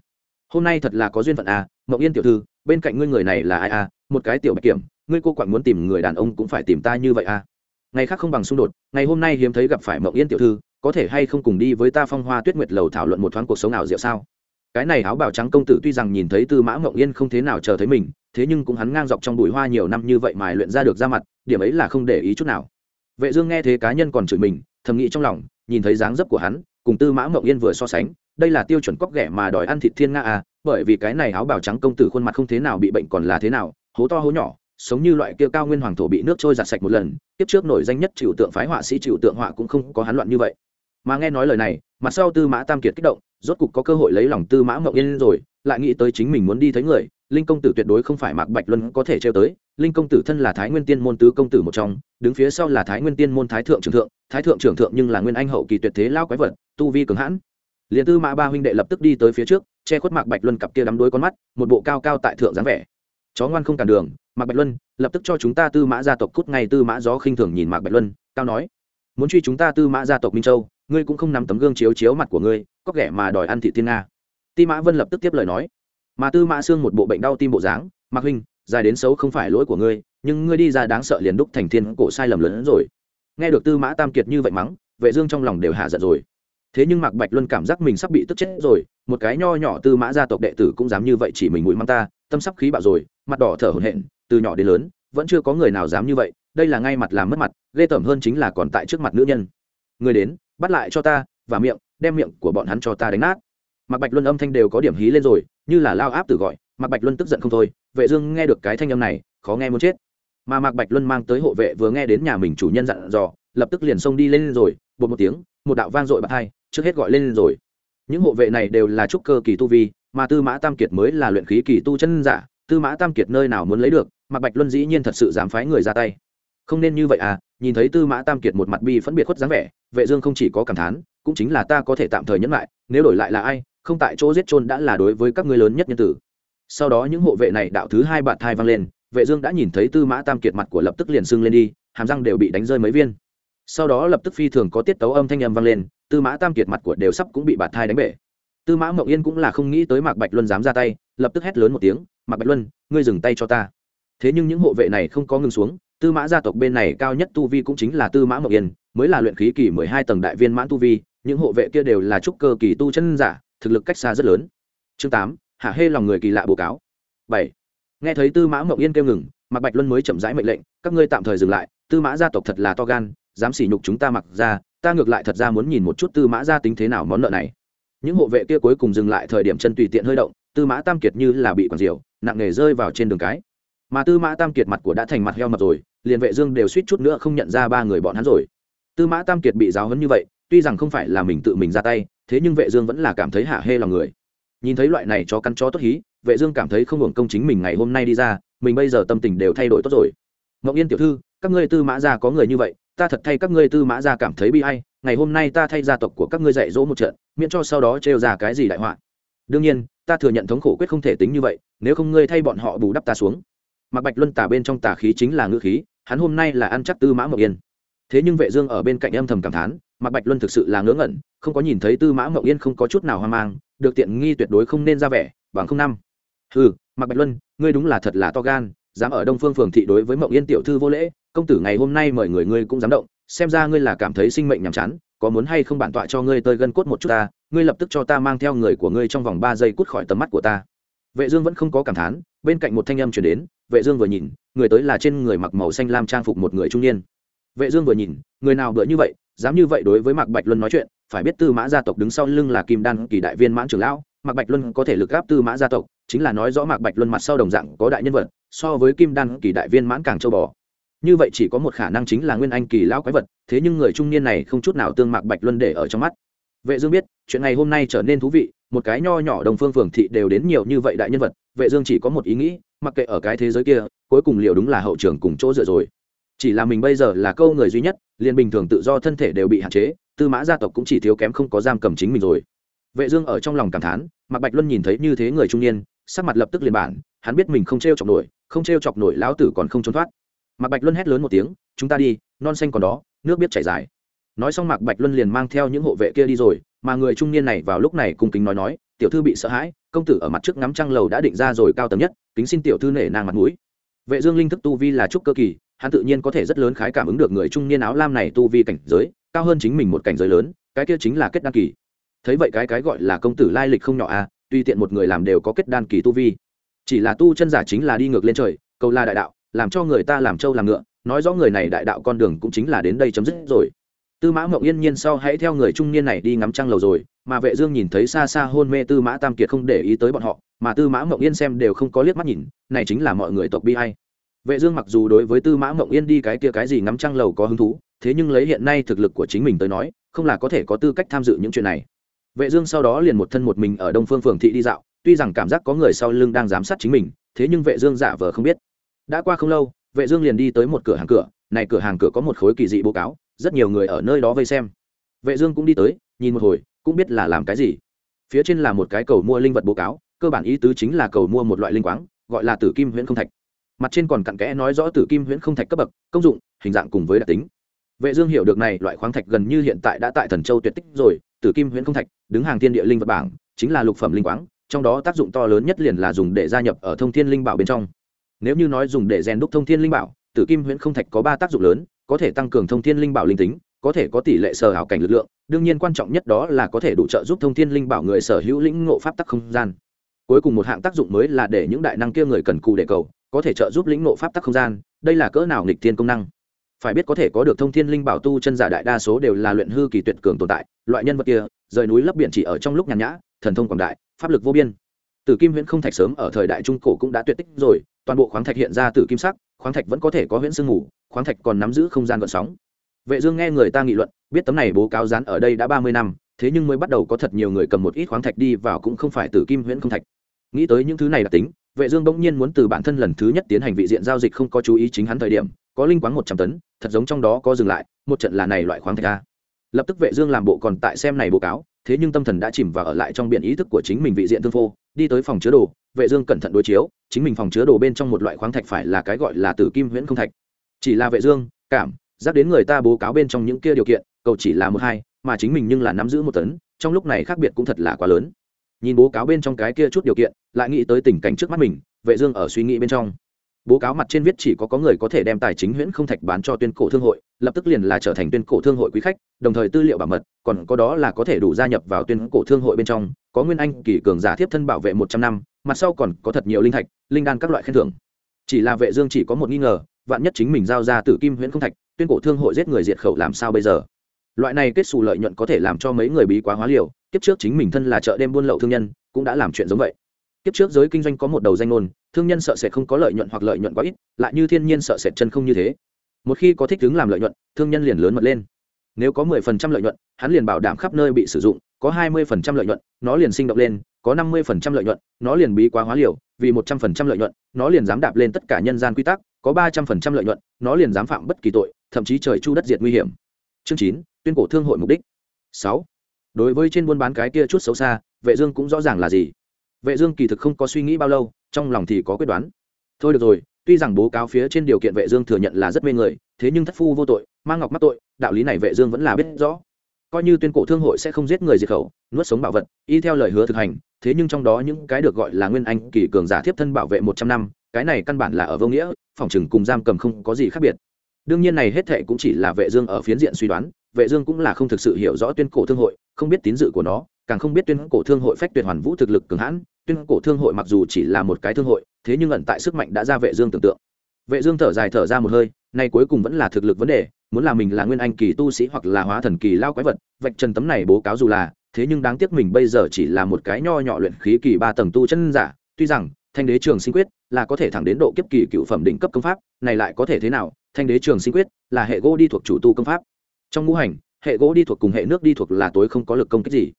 Hôm nay thật là có duyên phận à mộng yên tiểu thư, bên cạnh ngươi người này là ai à? Một cái tiểu bạch kiểm, ngươi cô quặng muốn tìm người đàn ông cũng phải tìm ta như vậy à? Ngày khác không bằng xung đột, ngày hôm nay hiếm thấy gặp phải mộng yên tiểu thư, có thể hay không cùng đi với ta phong hoa tuyết nguyệt lầu thảo luận một thoáng cuộc sống nào diệu sao? Cái này áo bào trắng công tử tuy rằng nhìn thấy tư mã mộng yên không thế nào chờ thấy mình, thế nhưng cũng hắn ngang dọc trong bụi hoa nhiều năm như vậy mà luyện ra được ra mặt, điểm ấy là không để ý chút nào. Vệ dương nghe thế cá nhân còn chửi mình, thầm nghĩ trong lòng, nhìn thấy dáng dấp của hắn, cùng tư mã mộng yên vừa so sánh, đây là tiêu chuẩn cóc ghẻ mà đòi ăn thịt thiên nga à bởi vì cái này áo bào trắng công tử khuôn mặt không thế nào bị bệnh còn là thế nào, hố to hố nhỏ, sống như loại kia cao nguyên hoàng thổ bị nước trôi giặt sạch một lần tiếp trước nổi danh nhất chịu tượng phái họa sĩ chịu tượng họa cũng không có hắn loạn như vậy. Mà nghe nói lời này mặt sau tư mã tam kiệt kích động, rốt cục có cơ hội lấy lòng tư mã mộng yên rồi, lại nghĩ tới chính mình muốn đi thấy người, linh công tử tuyệt đối không phải mạc bạch luân có thể treo tới. Linh công tử thân là thái nguyên tiên môn tứ công tử một trong, đứng phía sau là thái nguyên tiên môn thái thượng trưởng thượng, thái thượng trưởng thượng nhưng là nguyên anh hậu kỳ tuyệt thế lao quái vật, tu vi cường hãn. Liền tư mã ba huynh đệ lập tức đi tới phía trước, che khuất mạc bạch luân cặp kia đắm đuôi con mắt, một bộ cao cao tại thượng dáng vẻ. Chó ngoan không cản đường, mạc bạch luân, lập tức cho chúng ta tư mã gia tộc cút ngay tư mã gió khinh thường nhìn mạc bạch luân, cao nói. Muốn truy chúng ta tư mã gia tộc minh châu ngươi cũng không nắm tấm gương chiếu chiếu mặt của ngươi, có ghẻ mà đòi ăn thị thiên nga. Ti mã vân lập tức tiếp lời nói. Mà tư mã xương một bộ bệnh đau tim bộ dáng, mạc huynh, dài đến xấu không phải lỗi của ngươi, nhưng ngươi đi ra đáng sợ liền đúc thành thiên cổ sai lầm lớn hơn rồi. Nghe được tư mã tam kiệt như vậy mắng, vệ dương trong lòng đều hạ giận rồi. Thế nhưng mạc bạch luân cảm giác mình sắp bị tức chết rồi, một cái nho nhỏ tư mã gia tộc đệ tử cũng dám như vậy chỉ mình mũi mắng ta, tâm sắp khí bạo rồi, mặt đỏ thở hổn hển, từ nhỏ đến lớn, vẫn chưa có người nào dám như vậy, đây là ngay mặt làm mất mặt, ghê tởm hơn chính là còn tại trước mặt nữ nhân. Người đến bắt lại cho ta, và miệng, đem miệng của bọn hắn cho ta đánh nát. Mạc bạch luân âm thanh đều có điểm hí lên rồi, như là lao áp tử gọi. Mạc bạch luân tức giận không thôi, vệ dương nghe được cái thanh âm này, khó nghe muốn chết. Mà mạc bạch luân mang tới hộ vệ vừa nghe đến nhà mình chủ nhân dặn dò, lập tức liền xông đi lên rồi, bột một tiếng, một đạo vang dội bạc hai, trước hết gọi lên rồi. Những hộ vệ này đều là trúc cơ kỳ tu vi, mà tư mã tam kiệt mới là luyện khí kỳ tu chân giả, tư mã tam kiệt nơi nào muốn lấy được, mạc bạch luân dĩ nhiên thật sự dám phái người ra tay không nên như vậy à nhìn thấy tư mã tam kiệt một mặt bi phân biệt khuất dáng vẻ, vệ dương không chỉ có cảm thán, cũng chính là ta có thể tạm thời nhẫn lại, nếu đổi lại là ai, không tại chỗ giết trôn đã là đối với các ngươi lớn nhất nhân tử. Sau đó những hộ vệ này đạo thứ hai bạn thai văng lên, vệ dương đã nhìn thấy tư mã tam kiệt mặt của lập tức liền sưng lên đi, hàm răng đều bị đánh rơi mấy viên. Sau đó lập tức phi thường có tiết tấu âm thanh âm vang lên, tư mã tam kiệt mặt của đều sắp cũng bị bạt thai đánh bể. Tư mã mộng yên cũng là không nghĩ tới mạc bạch luân dám ra tay, lập tức hét lớn một tiếng, mạc bạch luân, ngươi dừng tay cho ta. Thế nhưng những hộ vệ này không có ngừng xuống tư mã gia tộc bên này cao nhất tu vi cũng chính là tư mã Mộc yên, mới là luyện khí kỳ mười hai tầng đại viên mãn tu vi, những hộ vệ kia đều là trúc cơ kỳ tu chân giả, thực lực cách xa rất lớn. Chương tám, hạ hê lòng người kỳ lạ bố cáo. Bảy, nghe thấy tư mã Mộc yên kêu ngừng mặc bạch luân mới chậm rãi mệnh lệnh, các ngươi tạm thời dừng lại, tư mã gia tộc thật là to gan, dám sỉ nhục chúng ta mặc ra, ta ngược lại thật ra muốn nhìn một chút tư mã gia tính thế nào món nợ này. Những hộ vệ kia cuối cùng dừng lại thời điểm chân tùy tiện hơi động, tư mã tam kiệt như là bị quản diều nặng nề rơi vào trên đường cái. Mà tư mã tam kiệt mặt của đã thành mặt heo mập rồi liền vệ dương đều suýt chút nữa không nhận ra ba người bọn hắn rồi. Tư mã tam kiệt bị giáo huấn như vậy, tuy rằng không phải là mình tự mình ra tay, thế nhưng vệ dương vẫn là cảm thấy hạ hê lòng người. Nhìn thấy loại này cho căn chó tốt hí, vệ dương cảm thấy không hưởng công chính mình ngày hôm nay đi ra, mình bây giờ tâm tình đều thay đổi tốt rồi. Ngọc yên tiểu thư, các ngươi tư mã gia có người như vậy, ta thật thay các ngươi tư mã gia cảm thấy bi ai, ngày hôm nay ta thay gia tộc của các ngươi dạy dỗ một trận, miễn cho sau đó trêu ra cái gì đại họa. Đương nhiên, ta thừa nhận thống khổ quyết không thể tính như vậy, nếu không ngươi thay bọn họ bù đắp ta xuống mặc bạch luân tả bên trong tả khí chính là ngữ khí, hắn hôm nay là ăn chắc tư mã mậu yên. Thế nhưng vệ dương ở bên cạnh âm thầm cảm thán mặc bạch luân thực sự là ngớ ngẩn, không có nhìn thấy tư mã mậu yên không có chút nào hoang mang, được tiện nghi tuyệt đối không nên ra vẻ, bằng không năm. Hừ mặc bạch luân, ngươi đúng là thật là to gan, dám ở đông phương phường thị đối với mậu yên tiểu thư vô lễ, công tử ngày hôm nay mời người ngươi cũng dám động, xem ra ngươi là cảm thấy sinh mệnh nhàm chán, có muốn hay không bản tọa cho ngươi tơi gân cốt một chút ta, ngươi lập tức cho ta mang theo người của ngươi trong vòng ba giây cút khỏi tầm mắt của ta vệ dương vẫn không có cảm thán, bên cạnh một thanh âm truyền đến, vệ dương vừa nhìn, người tới là trên người mặc màu xanh lam trang phục một người trung niên. Vệ dương vừa nhìn, người nào bữa như vậy, dám như vậy đối với mạc bạch luân nói chuyện, phải biết tư mã gia tộc đứng sau lưng là kim đan kỳ đại viên mãn trưởng lão, mạc bạch luân có thể lực gáp tư mã gia tộc, chính là nói rõ mạc bạch luân mặt sau đồng dạng có đại nhân vật, so với kim đan kỳ đại viên mãn càng châu bò. Như vậy chỉ có một khả năng chính là nguyên anh kỳ lão quái vật, thế nhưng người trung niên này không chút nào tương mạc bạch luân để ở trong mắt vệ dương biết, chuyện ngày hôm nay trở nên thú vị, một cái nho nhỏ đồng phương phường thị đều đến nhiều như vậy đại nhân vật, vệ dương chỉ có một ý nghĩ, mặc kệ ở cái thế giới kia, cuối cùng liệu đúng là hậu trường cùng chỗ dựa rồi. Chỉ là mình bây giờ là câu người duy nhất, liền bình thường tự do thân thể đều bị hạn chế, tư mã gia tộc cũng chỉ thiếu kém không có giam cầm chính mình rồi. Vệ dương ở trong lòng cảm thán, mạc bạch luân nhìn thấy như thế người trung niên, sắc mặt lập tức liền bản, hắn biết mình không treo chọc nổi, không treo chọc nổi lão tử còn không trốn thoát. Mạc bạch luân hét lớn một tiếng, chúng ta đi, non xanh còn đó, nước biết chảy dài nói xong mạc bạch luân liền mang theo những hộ vệ kia đi rồi, mà người trung niên này vào lúc này cung kính nói nói, tiểu thư bị sợ hãi, công tử ở mặt trước ngắm trăng lầu đã định ra rồi cao tầng nhất, kính xin tiểu thư nể nang mặt mũi. Vệ dương linh thức tu vi là trúc cơ kỳ, hắn tự nhiên có thể rất lớn khái cảm ứng được người trung niên áo lam này tu vi cảnh giới, cao hơn chính mình một cảnh giới lớn, cái kia chính là kết đan kỳ. Thấy vậy cái cái gọi là công tử lai lịch không nhỏ à tuy tiện một người làm đều có kết đan kỳ tu vi. Chỉ là tu chân giả chính là đi ngược lên trời, cầu la đại đạo, làm cho người ta làm trâu làm ngựa, nói rõ người này đại đạo con đường cũng chính là đến đây chấm dứt rồi tư mã mộng yên nhiên sau hãy theo người trung niên này đi ngắm trăng lầu rồi, mà vệ dương nhìn thấy xa xa hôn mê tư mã tam kiệt không để ý tới bọn họ, mà tư mã mộng yên xem đều không có liếc mắt nhìn, này chính là mọi người tộc bi hay vệ dương mặc dù đối với tư mã mộng yên đi cái kia cái gì ngắm trăng lầu có hứng thú, thế nhưng lấy hiện nay thực lực của chính mình tới nói, không là có thể có tư cách tham dự những chuyện này. Vệ dương sau đó liền một thân một mình ở đông phương phường thị đi dạo, tuy rằng cảm giác có người sau lưng đang giám sát chính mình, thế nhưng vệ dương giả vờ không biết. Đã qua không lâu, vệ dương liền đi tới một cửa hàng cửa, này cửa hàng cửa có một khối kỳ dị bố cáo rất nhiều người ở nơi đó vây xem. Vệ dương cũng đi tới, nhìn một hồi, cũng biết là làm cái gì. Phía trên là một cái cầu mua linh vật bố cáo, cơ bản ý tứ chính là cầu mua một loại linh quáng, gọi là tử kim huyễn không thạch. Mặt trên còn cặn kẽ nói rõ tử kim huyễn không thạch cấp bậc, công dụng, hình dạng cùng với đặc tính. Vệ dương hiểu được này loại khoáng thạch gần như hiện tại đã tại thần châu tuyệt tích rồi, tử kim huyễn không thạch, đứng hàng thiên địa linh vật bảng, chính là lục phẩm linh quáng, trong đó tác dụng to lớn nhất liền là dùng để gia nhập ở thông thiên linh bảo bên trong. Nếu như nói dùng để rèn đúc thông thiên linh bảo, tử kim huyễn không thạch có ba tác dụng lớn có thể tăng cường thông thiên linh bảo linh tính, có thể có tỷ lệ sở hảo cảnh lực lượng, đương nhiên quan trọng nhất đó là có thể đủ trợ giúp thông thiên linh bảo người sở hữu lĩnh ngộ pháp tắc không gian. Cuối cùng một hạng tác dụng mới là để những đại năng kia người cần cù để cầu, có thể trợ giúp lĩnh ngộ pháp tắc không gian, đây là cỡ nào nghịch thiên công năng. Phải biết có thể có được thông thiên linh bảo tu chân giả đại đa số đều là luyện hư kỳ tuyệt cường tồn tại, loại nhân vật kia, rời núi lấp biển chỉ ở trong lúc nhàn nhã, thần thông quảng đại, pháp lực vô biên. Tử kim huyễn không thạch sớm ở thời đại trung cổ cũng đã tuyệt tích rồi, toàn bộ khoáng thạch hiện ra từ kim sắc khoáng thạch vẫn có thể có huyễn sương ngủ, khoáng thạch còn nắm giữ không gian gợn sóng. Vệ dương nghe người ta nghị luận biết tấm này bố cáo dán ở đây đã ba mươi năm thế nhưng mới bắt đầu có thật nhiều người cầm một ít khoáng thạch đi vào cũng không phải từ kim huyễn không thạch. Nghĩ tới những thứ này là tính vệ dương bỗng nhiên muốn từ bản thân lần thứ nhất tiến hành vị diện giao dịch không có chú ý chính hắn thời điểm có linh quáng một trăm tấn thật giống trong đó có dừng lại một trận là này loại khoáng thạch a. Lập tức vệ dương làm bộ còn tại xem này bố cáo thế nhưng tâm thần đã chìm vào ở lại trong biển ý thức của chính mình vị diện thương phô, đi tới phòng chứa đồ, vệ dương cẩn thận đối chiếu, chính mình phòng chứa đồ bên trong một loại khoáng thạch phải là cái gọi là tử kim huyễn không thạch. Chỉ là vệ dương, cảm, giác đến người ta bố cáo bên trong những kia điều kiện, cầu chỉ là một hai, mà chính mình nhưng là nắm giữ một tấn, trong lúc này khác biệt cũng thật là quá lớn. Nhìn bố cáo bên trong cái kia chút điều kiện, lại nghĩ tới tình cảnh trước mắt mình, vệ dương ở suy nghĩ bên trong. Bố cáo mặt trên viết chỉ có có người có thể đem tài chính huyễn không thạch bán cho tuyên cổ thương hội lập tức liền là trở thành tuyên cổ thương hội quý khách, đồng thời tư liệu bảo mật, còn có đó là có thể đủ gia nhập vào tuyên cổ thương hội bên trong, có nguyên anh kỳ cường giả tiếp thân bảo vệ một trăm năm, mặt sau còn có thật nhiều linh thạch, linh đan các loại khen thưởng. Chỉ là vệ dương chỉ có một nghi ngờ, vạn nhất chính mình giao ra tử kim huyễn không thạch, tuyên cổ thương hội giết người diệt khẩu làm sao bây giờ? Loại này kết xù lợi nhuận có thể làm cho mấy người bí quá hóa liều, kiếp trước chính mình thân là chợ đêm buôn lậu thương nhân, cũng đã làm chuyện giống vậy. Kiếp trước giới kinh doanh có một đầu danh ngôn, thương nhân sợ sệt không có lợi nhuận hoặc lợi nhuận quá ít, lại như thiên nhiên sợ sệt chân không như thế một khi có thích ứng làm lợi nhuận, thương nhân liền lớn mật lên. Nếu có mười phần trăm lợi nhuận, hắn liền bảo đảm khắp nơi bị sử dụng, có hai mươi phần trăm lợi nhuận, nó liền sinh động lên, có năm mươi phần trăm lợi nhuận, nó liền bí quá hóa liều, vì một trăm phần trăm lợi nhuận, nó liền dám đạp lên tất cả nhân gian quy tắc, có ba trăm phần trăm lợi nhuận, nó liền dám phạm bất kỳ tội, thậm chí trời chu đất diệt nguy hiểm. Chương chín, tuyên cổ thương hội mục đích. Sáu, đối với trên buôn bán cái kia chút xấu xa, vệ dương cũng rõ ràng là gì. Vệ dương kỳ thực không có suy nghĩ bao lâu, trong lòng thì có quyết đoán. Thôi được rồi tuy rằng bố cáo phía trên điều kiện vệ dương thừa nhận là rất mê người, thế nhưng thất phu vô tội mang ngọc mắc tội, đạo lý này vệ dương vẫn là biết rõ. Coi như tuyên cổ thương hội sẽ không giết người diệt khẩu, nuốt sống bảo vật, y theo lời hứa thực hành, thế nhưng trong đó những cái được gọi là nguyên anh kỳ cường giả tiếp thân bảo vệ một trăm năm, cái này căn bản là ở vô nghĩa, phòng trừng cùng giam cầm không có gì khác biệt. Đương nhiên này hết thệ cũng chỉ là vệ dương ở phiến diện suy đoán, vệ dương cũng là không thực sự hiểu rõ tuyên cổ thương hội, không biết tín dự của nó, càng không biết tuyên cổ thương hội phách tuyệt hoàn vũ thực lực cường hãn, tuyên cổ thương hội mặc dù chỉ là một cái thương hội thế nhưng ẩn tại sức mạnh đã ra vệ dương tưởng tượng. Vệ dương thở dài thở ra một hơi, nay cuối cùng vẫn là thực lực vấn đề, muốn là mình là nguyên anh kỳ tu sĩ hoặc là hóa thần kỳ lao quái vật, vạch trần tấm này bố cáo dù là, thế nhưng đáng tiếc mình bây giờ chỉ là một cái nho nhỏ luyện khí kỳ ba tầng tu chân giả, tuy rằng, thanh đế trường sinh quyết là có thể thẳng đến độ kiếp kỳ cựu phẩm đỉnh cấp công pháp, này lại có thể thế nào, thanh đế trường sinh quyết là hệ gỗ đi thuộc chủ tu công pháp. Trong ngũ hành, hệ gỗ đi thuộc cùng hệ nước đi thuộc là tối không có lực công kích gì.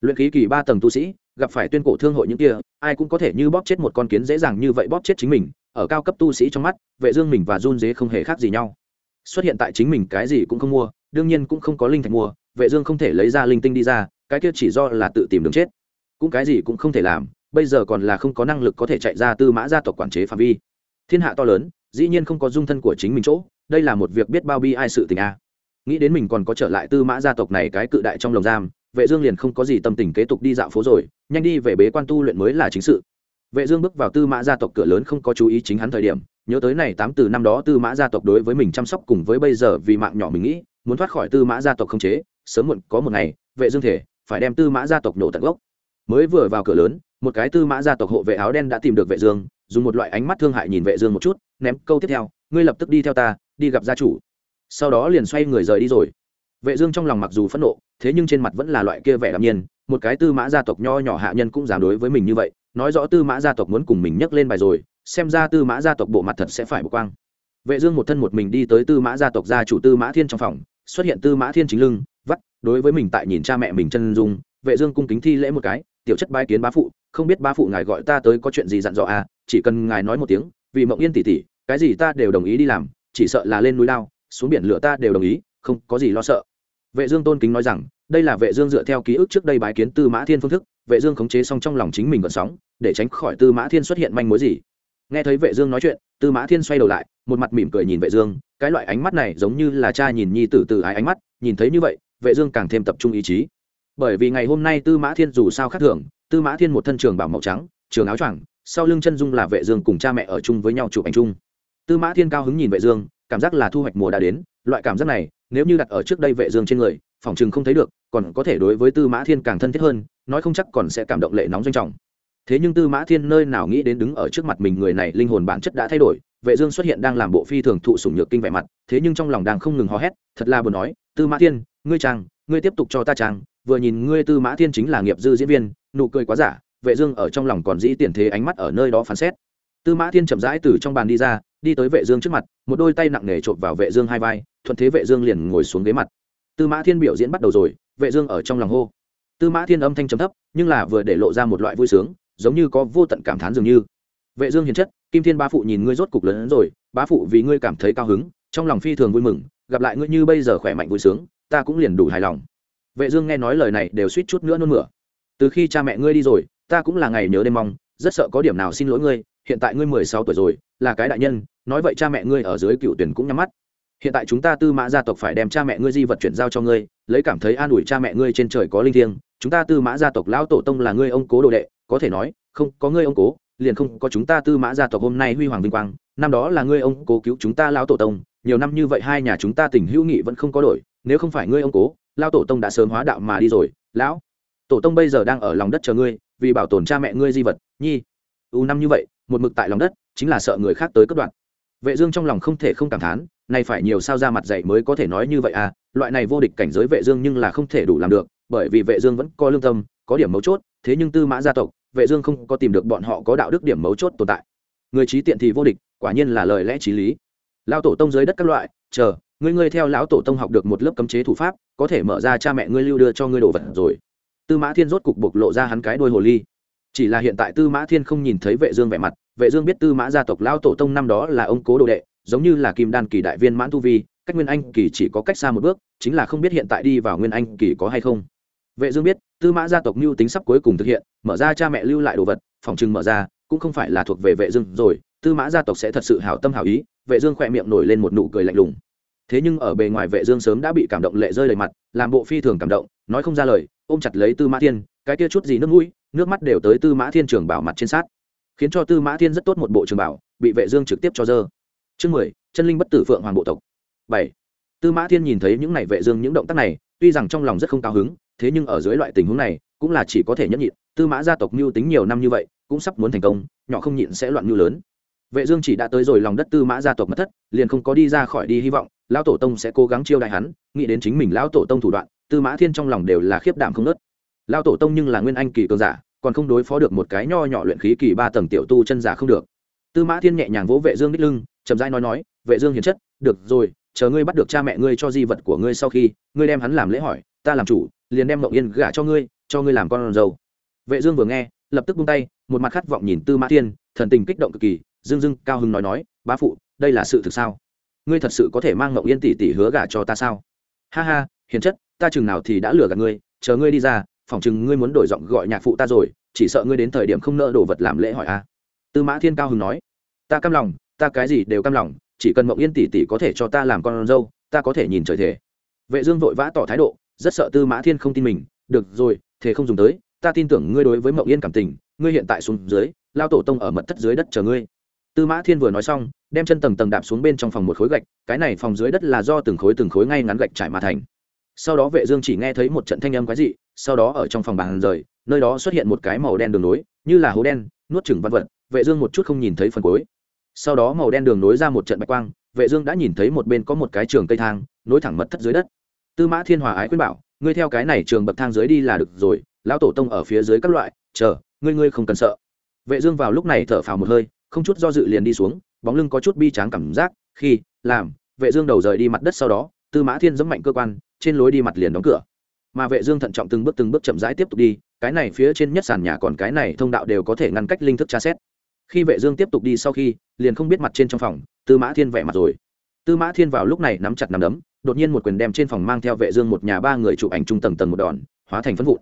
Luyện khí kỳ ba tầng tu sĩ gặp phải tuyên cổ thương hội những kia, ai cũng có thể như bóp chết một con kiến dễ dàng như vậy bóp chết chính mình, ở cao cấp tu sĩ trong mắt, vệ dương mình và run dế không hề khác gì nhau. Xuất hiện tại chính mình cái gì cũng không mua, đương nhiên cũng không có linh thạch mua, vệ dương không thể lấy ra linh tinh đi ra, cái kia chỉ do là tự tìm đường chết. Cũng cái gì cũng không thể làm, bây giờ còn là không có năng lực có thể chạy ra tư mã gia tộc quản chế phạm vi. Thiên hạ to lớn, dĩ nhiên không có dung thân của chính mình chỗ, đây là một việc biết bao bi ai sự tình a. Nghĩ đến mình còn có trở lại tư mã gia tộc này cái cự đại trong lồng giam vệ dương liền không có gì tâm tình kế tục đi dạo phố rồi, nhanh đi về bế quan tu luyện mới là chính sự. Vệ dương bước vào tư mã gia tộc cửa lớn không có chú ý chính hắn thời điểm, nhớ tới này tám từ năm đó tư mã gia tộc đối với mình chăm sóc cùng với bây giờ vì mạng nhỏ mình nghĩ, muốn thoát khỏi tư mã gia tộc không chế, sớm muộn có một ngày, vệ dương thể phải đem tư mã gia tộc nổ tận gốc. Mới vừa vào cửa lớn, một cái tư mã gia tộc hộ vệ áo đen đã tìm được vệ dương, dùng một loại ánh mắt thương hại nhìn vệ dương một chút, ném câu tiếp theo, ngươi lập tức đi theo ta, đi gặp gia chủ. Sau đó liền xoay người rời đi rồi vệ dương trong lòng mặc dù phẫn nộ, thế nhưng trên mặt vẫn là loại kia vẻ đạm nhiên, một cái tư mã gia tộc nho nhỏ hạ nhân cũng dám đối với mình như vậy, nói rõ tư mã gia tộc muốn cùng mình nhấc lên bài rồi, xem ra tư mã gia tộc bộ mặt thật sẽ phải bỏ quang. Vệ dương một thân một mình đi tới tư mã gia tộc gia chủ tư mã thiên trong phòng, xuất hiện tư mã thiên chính lưng, vắt, đối với mình tại nhìn cha mẹ mình chân dung, vệ dương cung kính thi lễ một cái, tiểu chất bái kiến bá phụ, không biết bá phụ ngài gọi ta tới có chuyện gì dặn dò à chỉ cần ngài nói một tiếng, vì mộng yên tỷ tỷ cái gì ta đều đồng ý đi làm, chỉ sợ là lên núi lao, xuống biển lửa ta đều đồng ý, không có gì lo sợ vệ dương tôn kính nói rằng, đây là vệ dương dựa theo ký ức trước đây bái kiến tư mã thiên phương thức, vệ dương khống chế xong trong lòng chính mình gợn sóng, để tránh khỏi tư mã thiên xuất hiện manh mối gì. Nghe thấy vệ dương nói chuyện, tư mã thiên xoay đầu lại, một mặt mỉm cười nhìn vệ dương, cái loại ánh mắt này giống như là cha nhìn nhi tử từ ái ánh mắt, nhìn thấy như vậy, vệ dương càng thêm tập trung ý chí. Bởi vì ngày hôm nay tư mã thiên dù sao khác thường, tư mã thiên một thân trường bảo màu trắng, trường áo choàng, sau lưng chân dung là vệ dương cùng cha mẹ ở chung với nhau chụp ảnh chung. Tư mã thiên cao hứng nhìn vệ dương, cảm giác là thu hoạch mùa đã đến, loại cảm giác này nếu như đặt ở trước đây vệ dương trên người, phỏng chừng không thấy được, còn có thể đối với tư mã thiên càng thân thiết hơn, nói không chắc còn sẽ cảm động lệ nóng doanh trọng. Thế nhưng tư mã thiên nơi nào nghĩ đến đứng ở trước mặt mình người này linh hồn bản chất đã thay đổi, vệ dương xuất hiện đang làm bộ phi thường thụ sủng nhược kinh vẻ mặt, thế nhưng trong lòng đang không ngừng hò hét, thật là buồn nói, tư mã thiên, ngươi chàng, ngươi tiếp tục cho ta chàng, vừa nhìn ngươi tư mã thiên chính là nghiệp dư diễn viên, nụ cười quá giả, vệ dương ở trong lòng còn dĩ tiền thế ánh mắt ở nơi đó phán xét. Tư mã thiên chậm rãi từ trong bàn đi ra đi tới vệ dương trước mặt, một đôi tay nặng nề trộn vào vệ dương hai vai, thuận thế vệ dương liền ngồi xuống ghế mặt. Tư mã thiên biểu diễn bắt đầu rồi, vệ dương ở trong lòng hô. Tư mã thiên âm thanh trầm thấp, nhưng là vừa để lộ ra một loại vui sướng, giống như có vô tận cảm thán dường như. Vệ dương hiền chất, kim thiên bá phụ nhìn ngươi rốt cục lớn hơn rồi, bá phụ vì ngươi cảm thấy cao hứng, trong lòng phi thường vui mừng, gặp lại ngươi như bây giờ khỏe mạnh vui sướng, ta cũng liền đủ hài lòng. Vệ dương nghe nói lời này đều suýt chút nữa nôn mửa. Từ khi cha mẹ ngươi đi rồi, ta cũng là ngày nhớ đêm mong, rất sợ có điểm nào xin lỗi ngươi, hiện tại ngươi mười sáu tuổi rồi là cái đại nhân, nói vậy cha mẹ ngươi ở dưới cựu tuyển cũng nhắm mắt. Hiện tại chúng ta tư mã gia tộc phải đem cha mẹ ngươi di vật chuyển giao cho ngươi, lấy cảm thấy an ủi cha mẹ ngươi trên trời có linh thiêng, chúng ta tư mã gia tộc lão tổ tông là ngươi ông cố đồ đệ, có thể nói, không, có ngươi ông cố, liền không có chúng ta tư mã gia tộc hôm nay huy hoàng vinh quang, năm đó là ngươi ông cố cứu chúng ta lão tổ tông, nhiều năm như vậy hai nhà chúng ta tình hữu nghị vẫn không có đổi, nếu không phải ngươi ông cố, lão tổ tông đã sớm hóa đạo mà đi rồi, lão tổ tông bây giờ đang ở lòng đất chờ ngươi, vì bảo tồn cha mẹ ngươi di vật, nhi. U năm như vậy, một mực tại lòng đất chính là sợ người khác tới cất đoạn vệ dương trong lòng không thể không cảm thán, này phải nhiều sao ra mặt dạy mới có thể nói như vậy à loại này vô địch cảnh giới vệ dương nhưng là không thể đủ làm được, bởi vì vệ dương vẫn có lương tâm, có điểm mấu chốt, thế nhưng tư mã gia tộc, vệ dương không có tìm được bọn họ có đạo đức điểm mấu chốt tồn tại. Người trí tiện thì vô địch, quả nhiên là lời lẽ trí lý. Lão tổ tông dưới đất các loại, chờ, ngươi ngươi theo lão tổ tông học được một lớp cấm chế thủ pháp, có thể mở ra cha mẹ ngươi lưu đưa cho ngươi đồ vật rồi. Tư mã thiên rốt cục bộc lộ ra hắn cái đuôi hồ ly chỉ là hiện tại tư mã thiên không nhìn thấy vệ dương vẻ mặt, vệ dương biết tư mã gia tộc lão tổ tông năm đó là ông cố đồ đệ, giống như là kim đan kỳ đại viên mãn tu vi, cách nguyên anh kỳ chỉ có cách xa một bước, chính là không biết hiện tại đi vào nguyên anh kỳ có hay không. Vệ dương biết, tư mã gia tộc lưu tính sắp cuối cùng thực hiện, mở ra cha mẹ lưu lại đồ vật, phòng trừng mở ra, cũng không phải là thuộc về vệ dương rồi, tư mã gia tộc sẽ thật sự hảo tâm hảo ý, vệ dương khoe miệng nổi lên một nụ cười lạnh lùng. Thế nhưng ở bề ngoài vệ dương sớm đã bị cảm động lệ rơi đầy mặt, làm bộ phi thường cảm động, nói không ra lời, ôm chặt lấy tư mã thiên, cái kia chút gì nước mũi nước mắt đều tới tư mã thiên trường bảo mặt trên sát, khiến cho tư mã thiên rất tốt một bộ trường bảo, bị vệ dương trực tiếp cho dơ. Chương mười, chân linh bất tử phượng hoàng bộ tộc. Bảy, tư mã thiên nhìn thấy những này vệ dương những động tác này, tuy rằng trong lòng rất không cao hứng, thế nhưng ở dưới loại tình huống này, cũng là chỉ có thể nhẫn nhịn, tư mã gia tộc mưu tính nhiều năm như vậy, cũng sắp muốn thành công, nhỏ không nhịn sẽ loạn mưu lớn. Vệ dương chỉ đã tới rồi lòng đất tư mã gia tộc mất thất, liền không có đi ra khỏi đi hy vọng, lão tổ tông sẽ cố gắng chiêu đại hắn, nghĩ đến chính mình lão tổ tông thủ đoạn, tư mã thiên trong lòng đều là khiếp đảm không nớt lão tổ tông nhưng là nguyên anh kỳ cường giả, còn không đối phó được một cái nho nhỏ luyện khí kỳ ba tầng tiểu tu chân giả không được. Tư mã thiên nhẹ nhàng vỗ vệ dương đích lưng, chậm rãi nói nói, vệ dương hiền chất, được rồi, chờ ngươi bắt được cha mẹ ngươi cho di vật của ngươi sau khi, ngươi đem hắn làm lễ hỏi, ta làm chủ, liền đem mộng yên gả cho ngươi cho ngươi làm con dâu. Vệ dương vừa nghe, lập tức buông tay, một mặt khát vọng nhìn tư mã thiên, thần tình kích động cực kỳ, dương dương cao hưng nói nói, bá phụ, đây là sự thực sao? Ngươi thật sự có thể mang mộng yên tỷ tỷ hứa gả cho ta sao? Ha ha, hiền chất, ta chừng nào thì đã lừa gạt ngươi, chờ ngươi đi ra phỏng chừng ngươi muốn đổi giọng gọi nhạc phụ ta rồi, chỉ sợ ngươi đến thời điểm không nợ đồ vật làm lễ hỏi a. Tư mã thiên cao hưng nói, ta cam lòng, ta cái gì đều cam lòng, chỉ cần mộng yên tỷ tỷ có thể cho ta làm con dâu, ta có thể nhìn trời thể vệ dương vội vã tỏ thái độ, rất sợ tư mã thiên không tin mình, được rồi thế không dùng tới, ta tin tưởng ngươi đối với mộng yên cảm tình, ngươi hiện tại xuống dưới, lao tổ tông ở mật thất dưới đất chờ ngươi. Tư mã thiên vừa nói xong, đem chân tầng tầng đạp xuống bên trong phòng một khối gạch, cái này phòng dưới đất là do từng khối từng khối ngay ngắn gạch trải mà thành. Sau đó vệ dương chỉ nghe thấy một trận thanh âm quái dị sau đó ở trong phòng bàn rời, nơi đó xuất hiện một cái màu đen đường nối, như là hố đen, nuốt chửng văn vật, vệ dương một chút không nhìn thấy phần cuối. Sau đó màu đen đường nối ra một trận bạch quang, vệ dương đã nhìn thấy một bên có một cái trường cây thang, nối thẳng mật thất dưới đất. Tư mã thiên hòa ái khuyên bảo, ngươi theo cái này trường bậc thang dưới đi là được rồi, lão tổ tông ở phía dưới các loại, chờ, ngươi ngươi không cần sợ. Vệ dương vào lúc này thở phào một hơi, không chút do dự liền đi xuống, bóng lưng có chút bi tráng cảm giác, khi, làm, vệ dương đầu rời đi mặt đất sau đó, tư mã thiên giẫm mạnh cơ quan, trên lối đi mặt liền đóng cửa mà vệ dương thận trọng từng bước từng bước chậm rãi tiếp tục đi, cái này phía trên nhất sàn nhà còn cái này thông đạo đều có thể ngăn cách linh thức tra xét. Khi vệ dương tiếp tục đi sau khi, liền không biết mặt trên trong phòng, tư mã thiên vẻ mặt rồi. Tư mã thiên vào lúc này nắm chặt nắm đấm, đột nhiên một quyền đem trên phòng mang theo vệ dương một nhà ba người chụp ảnh trung tầng tầng một đòn, hóa thành phấn vụn.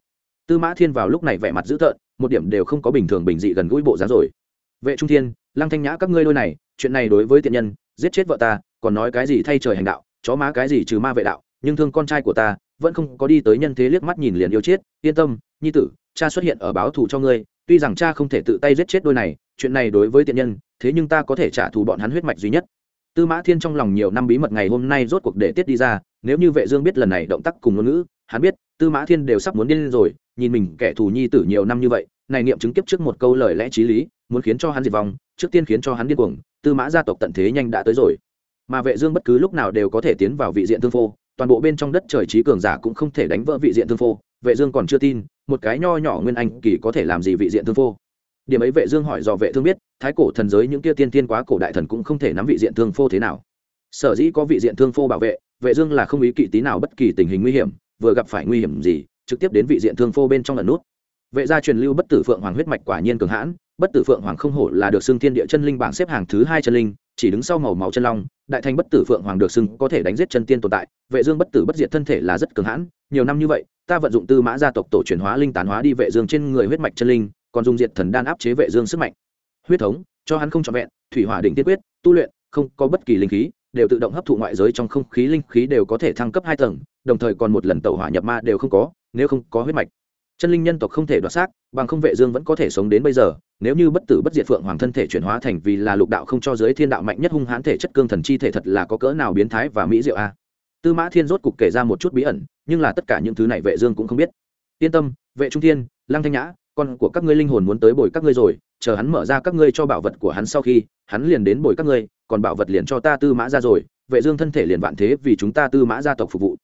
Tư mã thiên vào lúc này vẻ mặt dữ tợn, một điểm đều không có bình thường bình dị gần gũi bộ dáng rồi. Vệ trung thiên, lăng thanh nhã các ngươi đôi này, chuyện này đối với tiện nhân, giết chết vợ ta, còn nói cái gì thay trời hành đạo, chó má cái gì trừ ma vệ đạo, nhưng thương con trai của ta vẫn không có đi tới nhân thế liếc mắt nhìn liền yêu chết. Yên tâm, nhi tử, cha xuất hiện ở báo thù cho ngươi, tuy rằng cha không thể tự tay giết chết đôi này, chuyện này đối với tiện nhân, thế nhưng ta có thể trả thù bọn hắn huyết mạch duy nhất. Tư mã thiên trong lòng nhiều năm bí mật ngày hôm nay rốt cuộc để tiết đi ra, nếu như vệ dương biết lần này động tác cùng ngôn ngữ, hắn biết tư mã thiên đều sắp muốn điên rồi, nhìn mình kẻ thù nhi tử nhiều năm như vậy, này niệm chứng kiếp trước một câu lời lẽ trí lý, muốn khiến cho hắn diệt vong, trước tiên khiến cho hắn điên cuồng, tư mã gia tộc tận thế nhanh đã tới rồi. Mà vệ dương bất cứ lúc nào đều có thể tiến vào vị diện thương phô toàn bộ bên trong đất trời trí cường giả cũng không thể đánh vỡ vị diện thương phô. Vệ dương còn chưa tin, một cái nho nhỏ nguyên anh kỳ có thể làm gì vị diện thương phô. Điểm ấy vệ dương hỏi do vệ thương biết, thái cổ thần giới những kia tiên tiên quá cổ đại thần cũng không thể nắm vị diện thương phô thế nào. Sở dĩ có vị diện thương phô bảo vệ vệ dương là không ý kỵ tí nào bất kỳ tình hình nguy hiểm, vừa gặp phải nguy hiểm gì, trực tiếp đến vị diện thương phô bên trong lần nút vệ gia truyền lưu bất tử phượng hoàng huyết mạch quả nhiên cường hãn, bất tử phượng hoàng không hổ là được xưng thiên địa chân linh bảng xếp hàng thứ hai chân linh, chỉ đứng sau màu máu chân long, đại thành bất tử phượng hoàng được xưng có thể đánh giết chân tiên tồn tại, vệ dương bất tử bất diệt thân thể là rất cường hãn, nhiều năm như vậy, ta vận dụng tư mã gia tộc tổ truyền hóa linh tán hóa đi vệ dương trên người huyết mạch chân linh, còn dùng diệt thần đan áp chế vệ dương sức mạnh. Huyết thống, cho hắn không trọn vẹn, thủy hỏa đỉnh tiết quyết, tu luyện, không có bất kỳ linh khí, đều tự động hấp thụ ngoại giới trong không khí, linh khí đều có thể thăng cấp hai tầng, đồng thời còn một lần tẩu hỏa nhập ma đều không có, nếu không có huyết mạch chân linh nhân tộc không thể đoạt xác, bằng không vệ dương vẫn có thể sống đến bây giờ, nếu như bất tử bất diệt phượng hoàng thân thể chuyển hóa thành vì là lục đạo không cho giới thiên đạo mạnh nhất hung hãn thể chất cương thần chi thể thật là có cỡ nào biến thái và mỹ diệu a. Tư mã thiên rốt cục kể ra một chút bí ẩn, nhưng là tất cả những thứ này vệ dương cũng không biết. Yên tâm, vệ trung thiên, lăng thanh nhã, con của các ngươi linh hồn muốn tới bồi các ngươi rồi, chờ hắn mở ra các ngươi cho bảo vật của hắn sau khi, hắn liền đến bồi các ngươi, còn bảo vật liền cho ta tư mã ra rồi, vệ dương thân thể liền vạn thế vì chúng ta tư mã gia tộc phục vụ.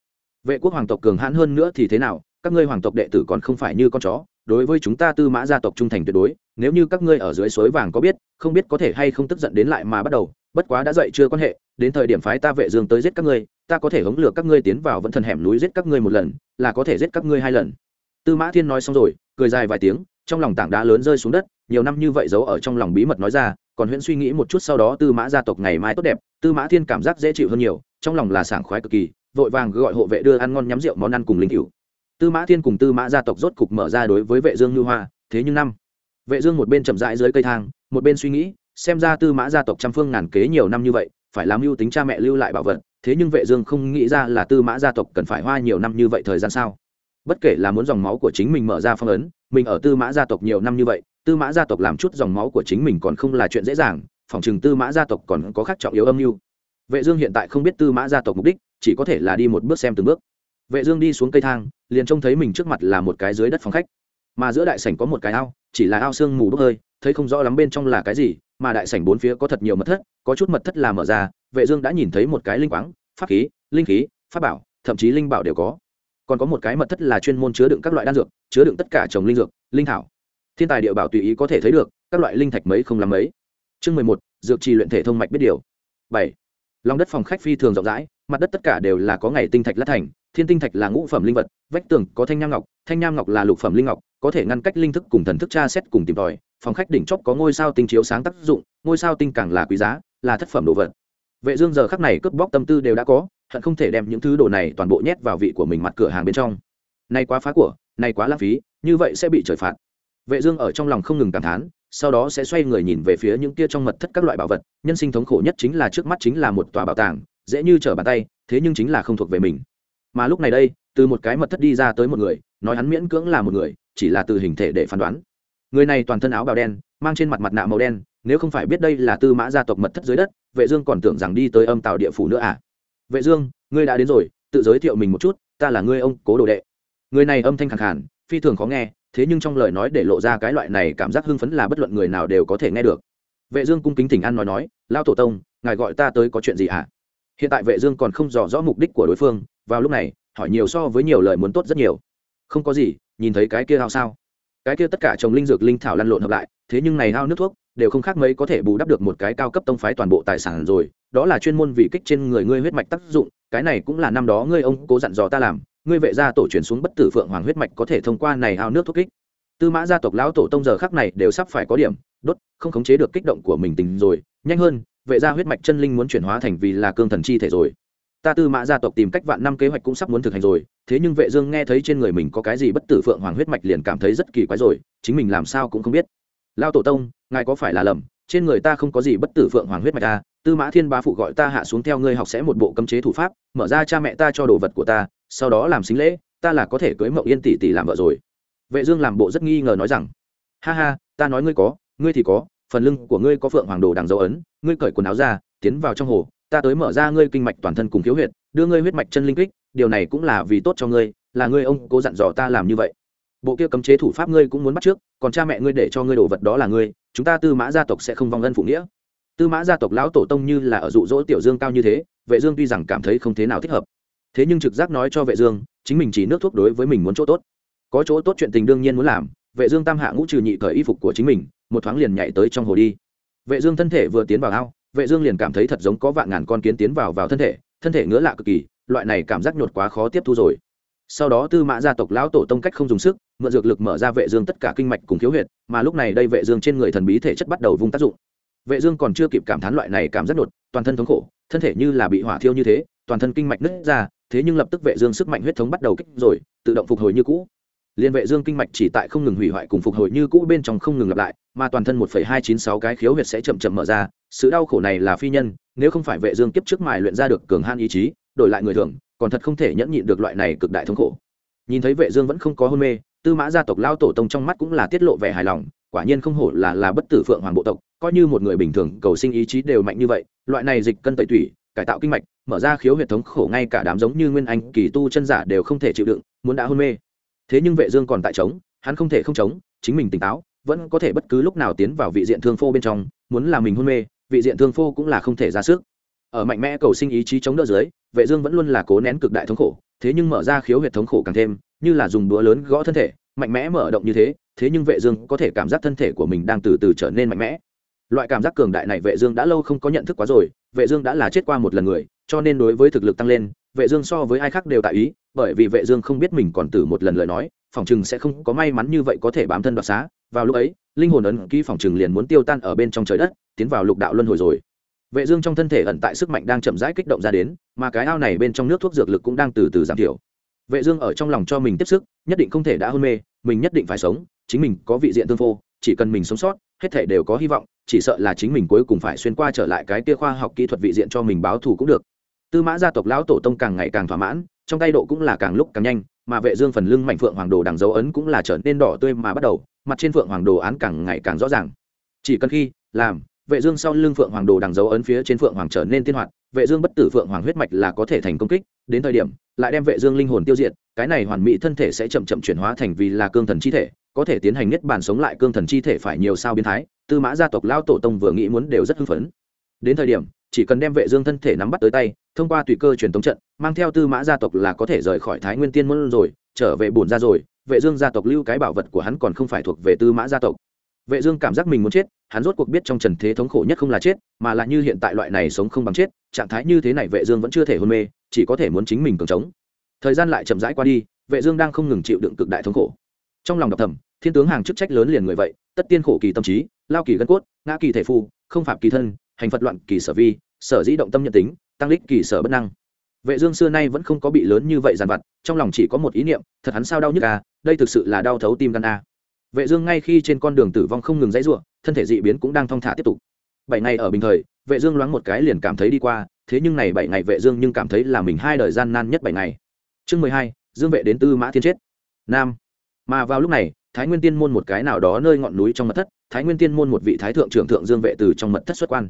Vệ quốc hoàng tộc cường hãn hơn nữa thì thế nào các ngươi hoàng tộc đệ tử còn không phải như con chó, đối với chúng ta tư mã gia tộc trung thành tuyệt đối, nếu như các ngươi ở dưới suối vàng có biết, không biết có thể hay không tức giận đến lại mà bắt đầu, bất quá đã dậy chưa quan hệ, đến thời điểm phái ta vệ dương tới giết các ngươi, ta có thể hống lừa các ngươi tiến vào vẫn thần hẻm núi giết các ngươi một lần, là có thể giết các ngươi hai lần. Tư mã thiên nói xong rồi, cười dài vài tiếng, trong lòng tảng đá lớn rơi xuống đất, nhiều năm như vậy giấu ở trong lòng bí mật nói ra, còn huyễn suy nghĩ một chút sau đó tư mã gia tộc ngày mai tốt đẹp, tư mã thiên cảm giác dễ chịu hơn nhiều, trong lòng là sảng khoái cực kỳ, vội vàng gọi hộ vệ đưa ăn ngon nhắm rượu món ăn cùng linh cửu tư mã thiên cùng tư mã gia tộc rốt cục mở ra đối với vệ dương như hoa, thế nhưng năm. Vệ dương một bên chậm rãi dưới cây thang, một bên suy nghĩ, xem ra tư mã gia tộc trăm phương ngàn kế nhiều năm như vậy, phải làm mưu tính cha mẹ lưu lại bảo vật, thế nhưng vệ dương không nghĩ ra là tư mã gia tộc cần phải hoa nhiều năm như vậy thời gian sao. Bất kể là muốn dòng máu của chính mình mở ra phong ấn, mình ở tư mã gia tộc nhiều năm như vậy, tư mã gia tộc làm chút dòng máu của chính mình còn không là chuyện dễ dàng, phòng chừng tư mã gia tộc còn có khác trọng yếu âm mưu. Vệ dương hiện tại không biết tư mã gia tộc mục đích, chỉ có thể là đi một bước xem từng bước vệ dương đi xuống cây thang, liền trông thấy mình trước mặt là một cái dưới đất phòng khách. Mà giữa đại sảnh có một cái ao, chỉ là ao sương mù bốc hơi, thấy không rõ lắm bên trong là cái gì, mà đại sảnh bốn phía có thật nhiều mật thất, có chút mật thất là mở ra, vệ dương đã nhìn thấy một cái linh quáng, pháp khí, linh khí, pháp bảo, thậm chí linh bảo đều có. Còn có một cái mật thất là chuyên môn chứa đựng các loại đan dược, chứa đựng tất cả trồng linh dược, linh thảo. Thiên tài địa bảo tùy ý có thể thấy được, các loại linh thạch mấy không làm mấy. Chương mười một, dược trì luyện thể thông mạch biết điều. Bảy, lòng đất phòng khách phi thường rộng rãi, mặt đất tất cả đều là có ngày tinh thạch lát thành thiên tinh thạch là ngũ phẩm linh vật, vách tường có thanh nham ngọc, thanh nham ngọc là lục phẩm linh ngọc, có thể ngăn cách linh thức cùng thần thức tra xét cùng tìm tòi, phòng khách đỉnh chóp có ngôi sao tinh chiếu sáng tác dụng, ngôi sao tinh càng là quý giá, là thất phẩm đồ vật. Vệ dương giờ khắc này cướp bóc tâm tư đều đã có, hận không thể đem những thứ đồ này toàn bộ nhét vào vị của mình mặt cửa hàng bên trong. Này quá phá của này quá lãng phí, như vậy sẽ bị trời phạt. Vệ dương ở trong lòng không ngừng cảm thán, sau đó sẽ xoay người nhìn về phía những kia trong mật thất các loại bảo vật, nhân sinh thống khổ nhất chính là trước mắt chính là một tòa bảo tàng, dễ như trở bàn tay, thế nhưng chính là không thuộc về mình mà lúc này đây, từ một cái mật thất đi ra tới một người, nói hắn miễn cưỡng là một người, chỉ là từ hình thể để phán đoán. Người này toàn thân áo bào đen, mang trên mặt mặt nạ màu đen, nếu không phải biết đây là tư mã gia tộc mật thất dưới đất, vệ dương còn tưởng rằng đi tới âm tào địa phủ nữa à? Vệ dương, ngươi đã đến rồi, tự giới thiệu mình một chút, ta là ngươi ông cố đồ đệ. Người này âm thanh khàn khàn, phi thường khó nghe, thế nhưng trong lời nói để lộ ra cái loại này cảm giác hưng phấn là bất luận người nào đều có thể nghe được. Vệ dương cung kính thỉnh an nói nói lao tổ tông, ngài gọi ta tới có chuyện gì à? Hiện tại vệ dương còn không rõ rõ mục đích của đối phương vào lúc này, hỏi nhiều so với nhiều lời muốn tốt rất nhiều. Không có gì, nhìn thấy cái kia hao sao. Cái kia tất cả trồng linh dược linh thảo lăn lộn hợp lại, thế nhưng này hao nước thuốc, đều không khác mấy có thể bù đắp được một cái cao cấp tông phái toàn bộ tài sản rồi, đó là chuyên môn vì kích trên người ngươi huyết mạch tác dụng, cái này cũng là năm đó ngươi ông cố dặn dò ta làm, ngươi vệ gia tổ truyền xuống bất tử phượng hoàng huyết mạch có thể thông qua này hao nước thuốc kích. Tư mã gia tộc lão tổ tông giờ khắc này đều sắp phải có điểm, đốt, không khống chế được kích động của mình tình rồi, nhanh hơn, vệ gia huyết mạch chân linh muốn chuyển hóa thành vì là cương thần chi thể rồi ta tư mã gia tộc tìm cách vạn năm kế hoạch cũng sắp muốn thực hành rồi, thế nhưng vệ dương nghe thấy trên người mình có cái gì bất tử phượng hoàng huyết mạch liền cảm thấy rất kỳ quái rồi, chính mình làm sao cũng không biết. Lao tổ tông, ngài có phải là lầm? Trên người ta không có gì bất tử phượng hoàng huyết mạch ta tư mã thiên bá phụ gọi ta hạ xuống theo ngươi học sẽ một bộ cấm chế thủ pháp, mở ra cha mẹ ta cho đồ vật của ta, sau đó làm xính lễ, ta là có thể cưới mậu yên tỷ tỷ làm vợ rồi. Vệ dương làm bộ rất nghi ngờ nói rằng, ha ha, ta nói ngươi có, ngươi thì có, phần lưng của ngươi có phượng hoàng đồ đằng dấu ấn, ngươi cởi quần áo ra, tiến vào trong hồ ta tới mở ra ngươi kinh mạch toàn thân cùng khiếu huyệt, đưa ngươi huyết mạch chân linh kích, điều này cũng là vì tốt cho ngươi, là ngươi ông cố dặn dò ta làm như vậy. Bộ kia cấm chế thủ pháp ngươi cũng muốn bắt trước, còn cha mẹ ngươi để cho ngươi đồ vật đó là ngươi, chúng ta tư mã gia tộc sẽ không vong ân phụ nghĩa. Tư mã gia tộc lão tổ tông như là ở dụ dỗ tiểu dương cao như thế, vệ dương tuy rằng cảm thấy không thế nào thích hợp, thế nhưng trực giác nói cho vệ dương, chính mình chỉ nước thuốc đối với mình muốn chỗ tốt. Có chỗ tốt chuyện tình đương nhiên muốn làm, vệ dương tam hạ ngũ trừ nhị cởi y phục của chính mình, một thoáng liền nhảy tới trong hồ đi. Vệ dương thân thể vừa tiến vào ao vệ dương liền cảm thấy thật giống có vạn ngàn con kiến tiến vào vào thân thể thân thể ngứa lạ cực kỳ loại này cảm giác nhột quá khó tiếp thu rồi. Sau đó tư mã gia tộc lão tổ tông cách không dùng sức mượn dược lực mở ra vệ dương tất cả kinh mạch cùng khiếu huyệt mà lúc này đây vệ dương trên người thần bí thể chất bắt đầu vung tác dụng. Vệ dương còn chưa kịp cảm thán loại này cảm giác nhột, toàn thân thống khổ thân thể như là bị hỏa thiêu như thế toàn thân kinh mạch nứt ra thế nhưng lập tức vệ dương sức mạnh huyết thống bắt đầu kích rồi tự động phục hồi như cũ liên vệ dương kinh mạch chỉ tại không ngừng hủy hoại cùng phục hồi như cũ bên trong không ngừng lặp lại mà toàn thân 1,296 cái khiếu huyệt sẽ chậm chậm mở ra. Sự đau khổ này là phi nhân nếu không phải vệ dương kiếp trước mài luyện ra được cường han ý chí đổi lại người thường còn thật không thể nhẫn nhịn được loại này cực đại thống khổ. Nhìn thấy vệ dương vẫn không có hôn mê tư mã gia tộc lao tổ tông trong mắt cũng là tiết lộ vẻ hài lòng quả nhiên không hổ là là bất tử phượng hoàng bộ tộc coi như một người bình thường cầu sinh ý chí đều mạnh như vậy loại này dịch cân tẩy thủy, cải tạo kinh mạch mở ra khiếu huyệt thống khổ ngay cả đám giống như nguyên anh kỳ tu chân giả đều không thể chịu đựng muốn đã hôn mê thế nhưng vệ dương còn tại chống hắn không thể không chống chính mình tỉnh táo, vẫn có thể bất cứ lúc nào tiến vào vị diện thương phô bên trong, muốn là mình hôn mê, vị diện thương phô cũng là không thể ra sức. Ở mạnh mẽ cầu sinh ý chí chống đỡ dưới, vệ dương vẫn luôn là cố nén cực đại thống khổ, thế nhưng mở ra khiếu huyệt thống khổ càng thêm, như là dùng đũa lớn gõ thân thể, mạnh mẽ mở động như thế thế nhưng vệ dương có thể cảm giác thân thể của mình đang từ từ trở nên mạnh mẽ. Loại cảm giác cường đại này vệ dương đã lâu không có nhận thức quá rồi, vệ dương đã là chết qua một lần người, cho nên đối với thực lực tăng lên vệ dương so với ai khác đều tại ý, bởi vì vệ dương không biết mình còn tử một lần lời nói, phòng trừng sẽ không có may mắn như vậy có thể bám thân đoạt xá. Vào lúc ấy, linh hồn ấn ký phòng trừng liền muốn tiêu tan ở bên trong trời đất, tiến vào lục đạo luân hồi rồi. Vệ dương trong thân thể ẩn tại sức mạnh đang chậm rãi kích động ra đến, mà cái ao này bên trong nước thuốc dược lực cũng đang từ từ giảm thiểu. Vệ dương ở trong lòng cho mình tiếp sức, nhất định không thể đã hôn mê, mình nhất định phải sống, chính mình có vị diện tương phô, chỉ cần mình sống sót, hết thể đều có hy vọng, chỉ sợ là chính mình cuối cùng phải xuyên qua trở lại cái kia khoa học kỹ thuật vị diện cho mình báo thù cũng được tư mã gia tộc lão tổ tông càng ngày càng thỏa mãn, trong tay độ cũng là càng lúc càng nhanh, mà vệ dương phần lưng mảnh phượng hoàng đồ đằng dấu ấn cũng là trở nên đỏ tươi mà bắt đầu, mặt trên phượng hoàng đồ án càng ngày càng rõ ràng. Chỉ cần khi, làm, vệ dương sau lưng phượng hoàng đồ đằng dấu ấn phía trên phượng hoàng trở nên tiên hoạt, vệ dương bất tử phượng hoàng huyết mạch là có thể thành công kích, đến thời điểm, lại đem vệ dương linh hồn tiêu diệt, cái này hoàn mỹ thân thể sẽ chậm chậm chuyển hóa thành vì là cương thần chi thể, có thể tiến hành nhất bản sống lại cương thần chi thể phải nhiều sao biến thái, tư mã gia tộc lao tổ tông vừa nghĩ muốn đều rất hưng phấn. Đến thời điểm, chỉ cần đem vệ dương thân thể nắm bắt tới tay thông qua tùy cơ truyền thống trận, mang theo tư mã gia tộc là có thể rời khỏi thái nguyên tiên môn rồi, trở về bổn gia rồi. Vệ dương gia tộc lưu cái bảo vật của hắn còn không phải thuộc về tư mã gia tộc. Vệ dương cảm giác mình muốn chết, hắn rốt cuộc biết trong trần thế thống khổ nhất không là chết, mà là như hiện tại loại này sống không bằng chết, trạng thái như thế này vệ dương vẫn chưa thể hôn mê, chỉ có thể muốn chính mình cường chống. Thời gian lại chậm rãi qua đi, vệ dương đang không ngừng chịu đựng cực đại thống khổ. Trong lòng độc thầm, thiên tướng hàng chức trách lớn liền người vậy, tất tiên khổ kỳ tâm trí, lao kỳ gân cốt, ngã kỳ thể phu, không phạm kỳ thân, hành phật loạn kỳ sở vi, sở dĩ động tâm nhận tính tăng lích kỳ sở bất năng. Vệ dương xưa nay vẫn không có bị lớn như vậy giàn vặt, trong lòng chỉ có một ý niệm, thật hắn sao đau nhức à đây thực sự là đau thấu tim gan à. Vệ dương ngay khi trên con đường tử vong không ngừng dãy rủa, thân thể dị biến cũng đang thong thả tiếp tục. Bảy ngày ở bình thời, vệ dương loáng một cái liền cảm thấy đi qua, thế nhưng này bảy ngày vệ dương nhưng cảm thấy là mình hai đời gian nan nhất bảy ngày. Chương mười hai, dương vệ đến tư mã thiên chết. Nam. Mà vào lúc này, thái nguyên tiên môn một cái nào đó nơi ngọn núi trong mật thất, thái nguyên tiên môn một vị thái thượng trưởng thượng dương vệ từ trong mật thất xuất quan.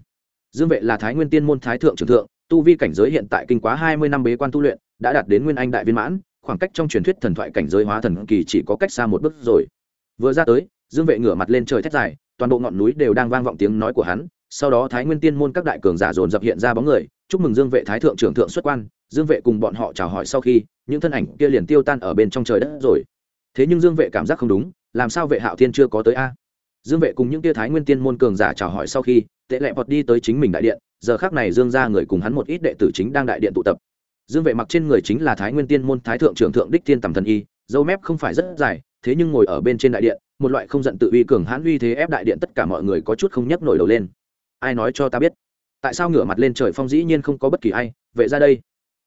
Dương vệ là thái nguyên tiên môn thái thượng trưởng thượng tu vi cảnh giới hiện tại kinh quá hai mươi năm bế quan tu luyện, đã đạt đến nguyên anh đại viên mãn, khoảng cách trong truyền thuyết thần thoại cảnh giới hóa thần kỳ chỉ có cách xa một bước rồi. Vừa ra tới, dương vệ ngửa mặt lên trời thét dài, toàn bộ ngọn núi đều đang vang vọng tiếng nói của hắn, sau đó thái nguyên tiên môn các đại cường giả dồn dập hiện ra bóng người, chúc mừng dương vệ thái thượng trưởng thượng xuất quan, dương vệ cùng bọn họ chào hỏi sau khi, những thân ảnh kia liền tiêu tan ở bên trong trời đất rồi. Thế nhưng dương vệ cảm giác không đúng, làm sao vệ hạo thiên chưa có tới a? Dương vệ cùng những tia thái nguyên tiên môn cường giả chào hỏi sau khi, tệ lẹ vọt đi tới chính mình đại điện, giờ khác này dương ra người cùng hắn một ít đệ tử chính đang đại điện tụ tập. Dương vệ mặc trên người chính là thái nguyên tiên môn thái thượng trưởng thượng đích tiên tầm thần y, dâu mép không phải rất dài, thế nhưng ngồi ở bên trên đại điện, một loại không giận tự uy cường hãn uy thế ép đại điện tất cả mọi người có chút không nhấc nổi đầu lên. Ai nói cho ta biết? Tại sao ngửa mặt lên trời phong dĩ nhiên không có bất kỳ ai? Vệ ra đây.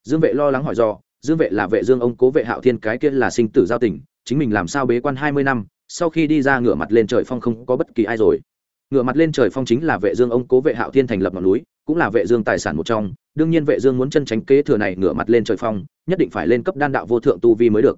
Dương vệ lo lắng hỏi do dương vệ là vệ dương ông cố vệ hạo thiên cái kia là sinh tử giao tình, chính mình làm sao bế quan hai mươi năm sau khi đi ra ngửa mặt lên trời phong không có bất kỳ ai rồi. Ngửa mặt lên trời phong chính là vệ dương ông cố vệ hạo thiên thành lập ngọn núi, cũng là vệ dương tài sản một trong. Đương nhiên vệ dương muốn chân tránh kế thừa này ngửa mặt lên trời phong, nhất định phải lên cấp đan đạo vô thượng tu vi mới được.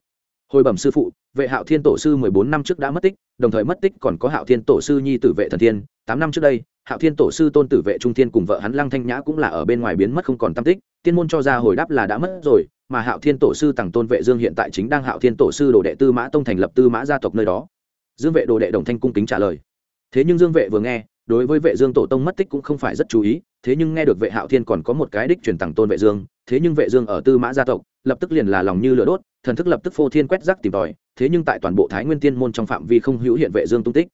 Hồi bẩm sư phụ, vệ hạo thiên tổ sư mười bốn năm trước đã mất tích, đồng thời mất tích còn có hạo thiên tổ sư nhi tử vệ thần thiên. Tám năm trước đây, hạo thiên tổ sư tôn tử vệ trung thiên cùng vợ hắn lăng thanh nhã cũng là ở bên ngoài biến mất không còn tâm tích. Tiên môn cho ra hồi đáp là đã mất rồi, mà hạo thiên tổ sư tặng tôn vệ dương hiện tại chính đang hạo thiên tổ sư đồ đệ tư mã tông thành lập tư mã gia tộc nơi đó dương vệ đồ đệ đồng thanh cung kính trả lời. Thế nhưng dương vệ vừa nghe, đối với vệ dương tổ tông mất tích cũng không phải rất chú ý, thế nhưng nghe được vệ hạo thiên còn có một cái đích truyền tặng tôn vệ dương, thế nhưng vệ dương ở tư mã gia tộc, lập tức liền là lòng như lửa đốt, thần thức lập tức phô thiên quét rác tìm tòi, thế nhưng tại toàn bộ thái nguyên tiên môn trong phạm vi không hữu hiện vệ dương tung tích.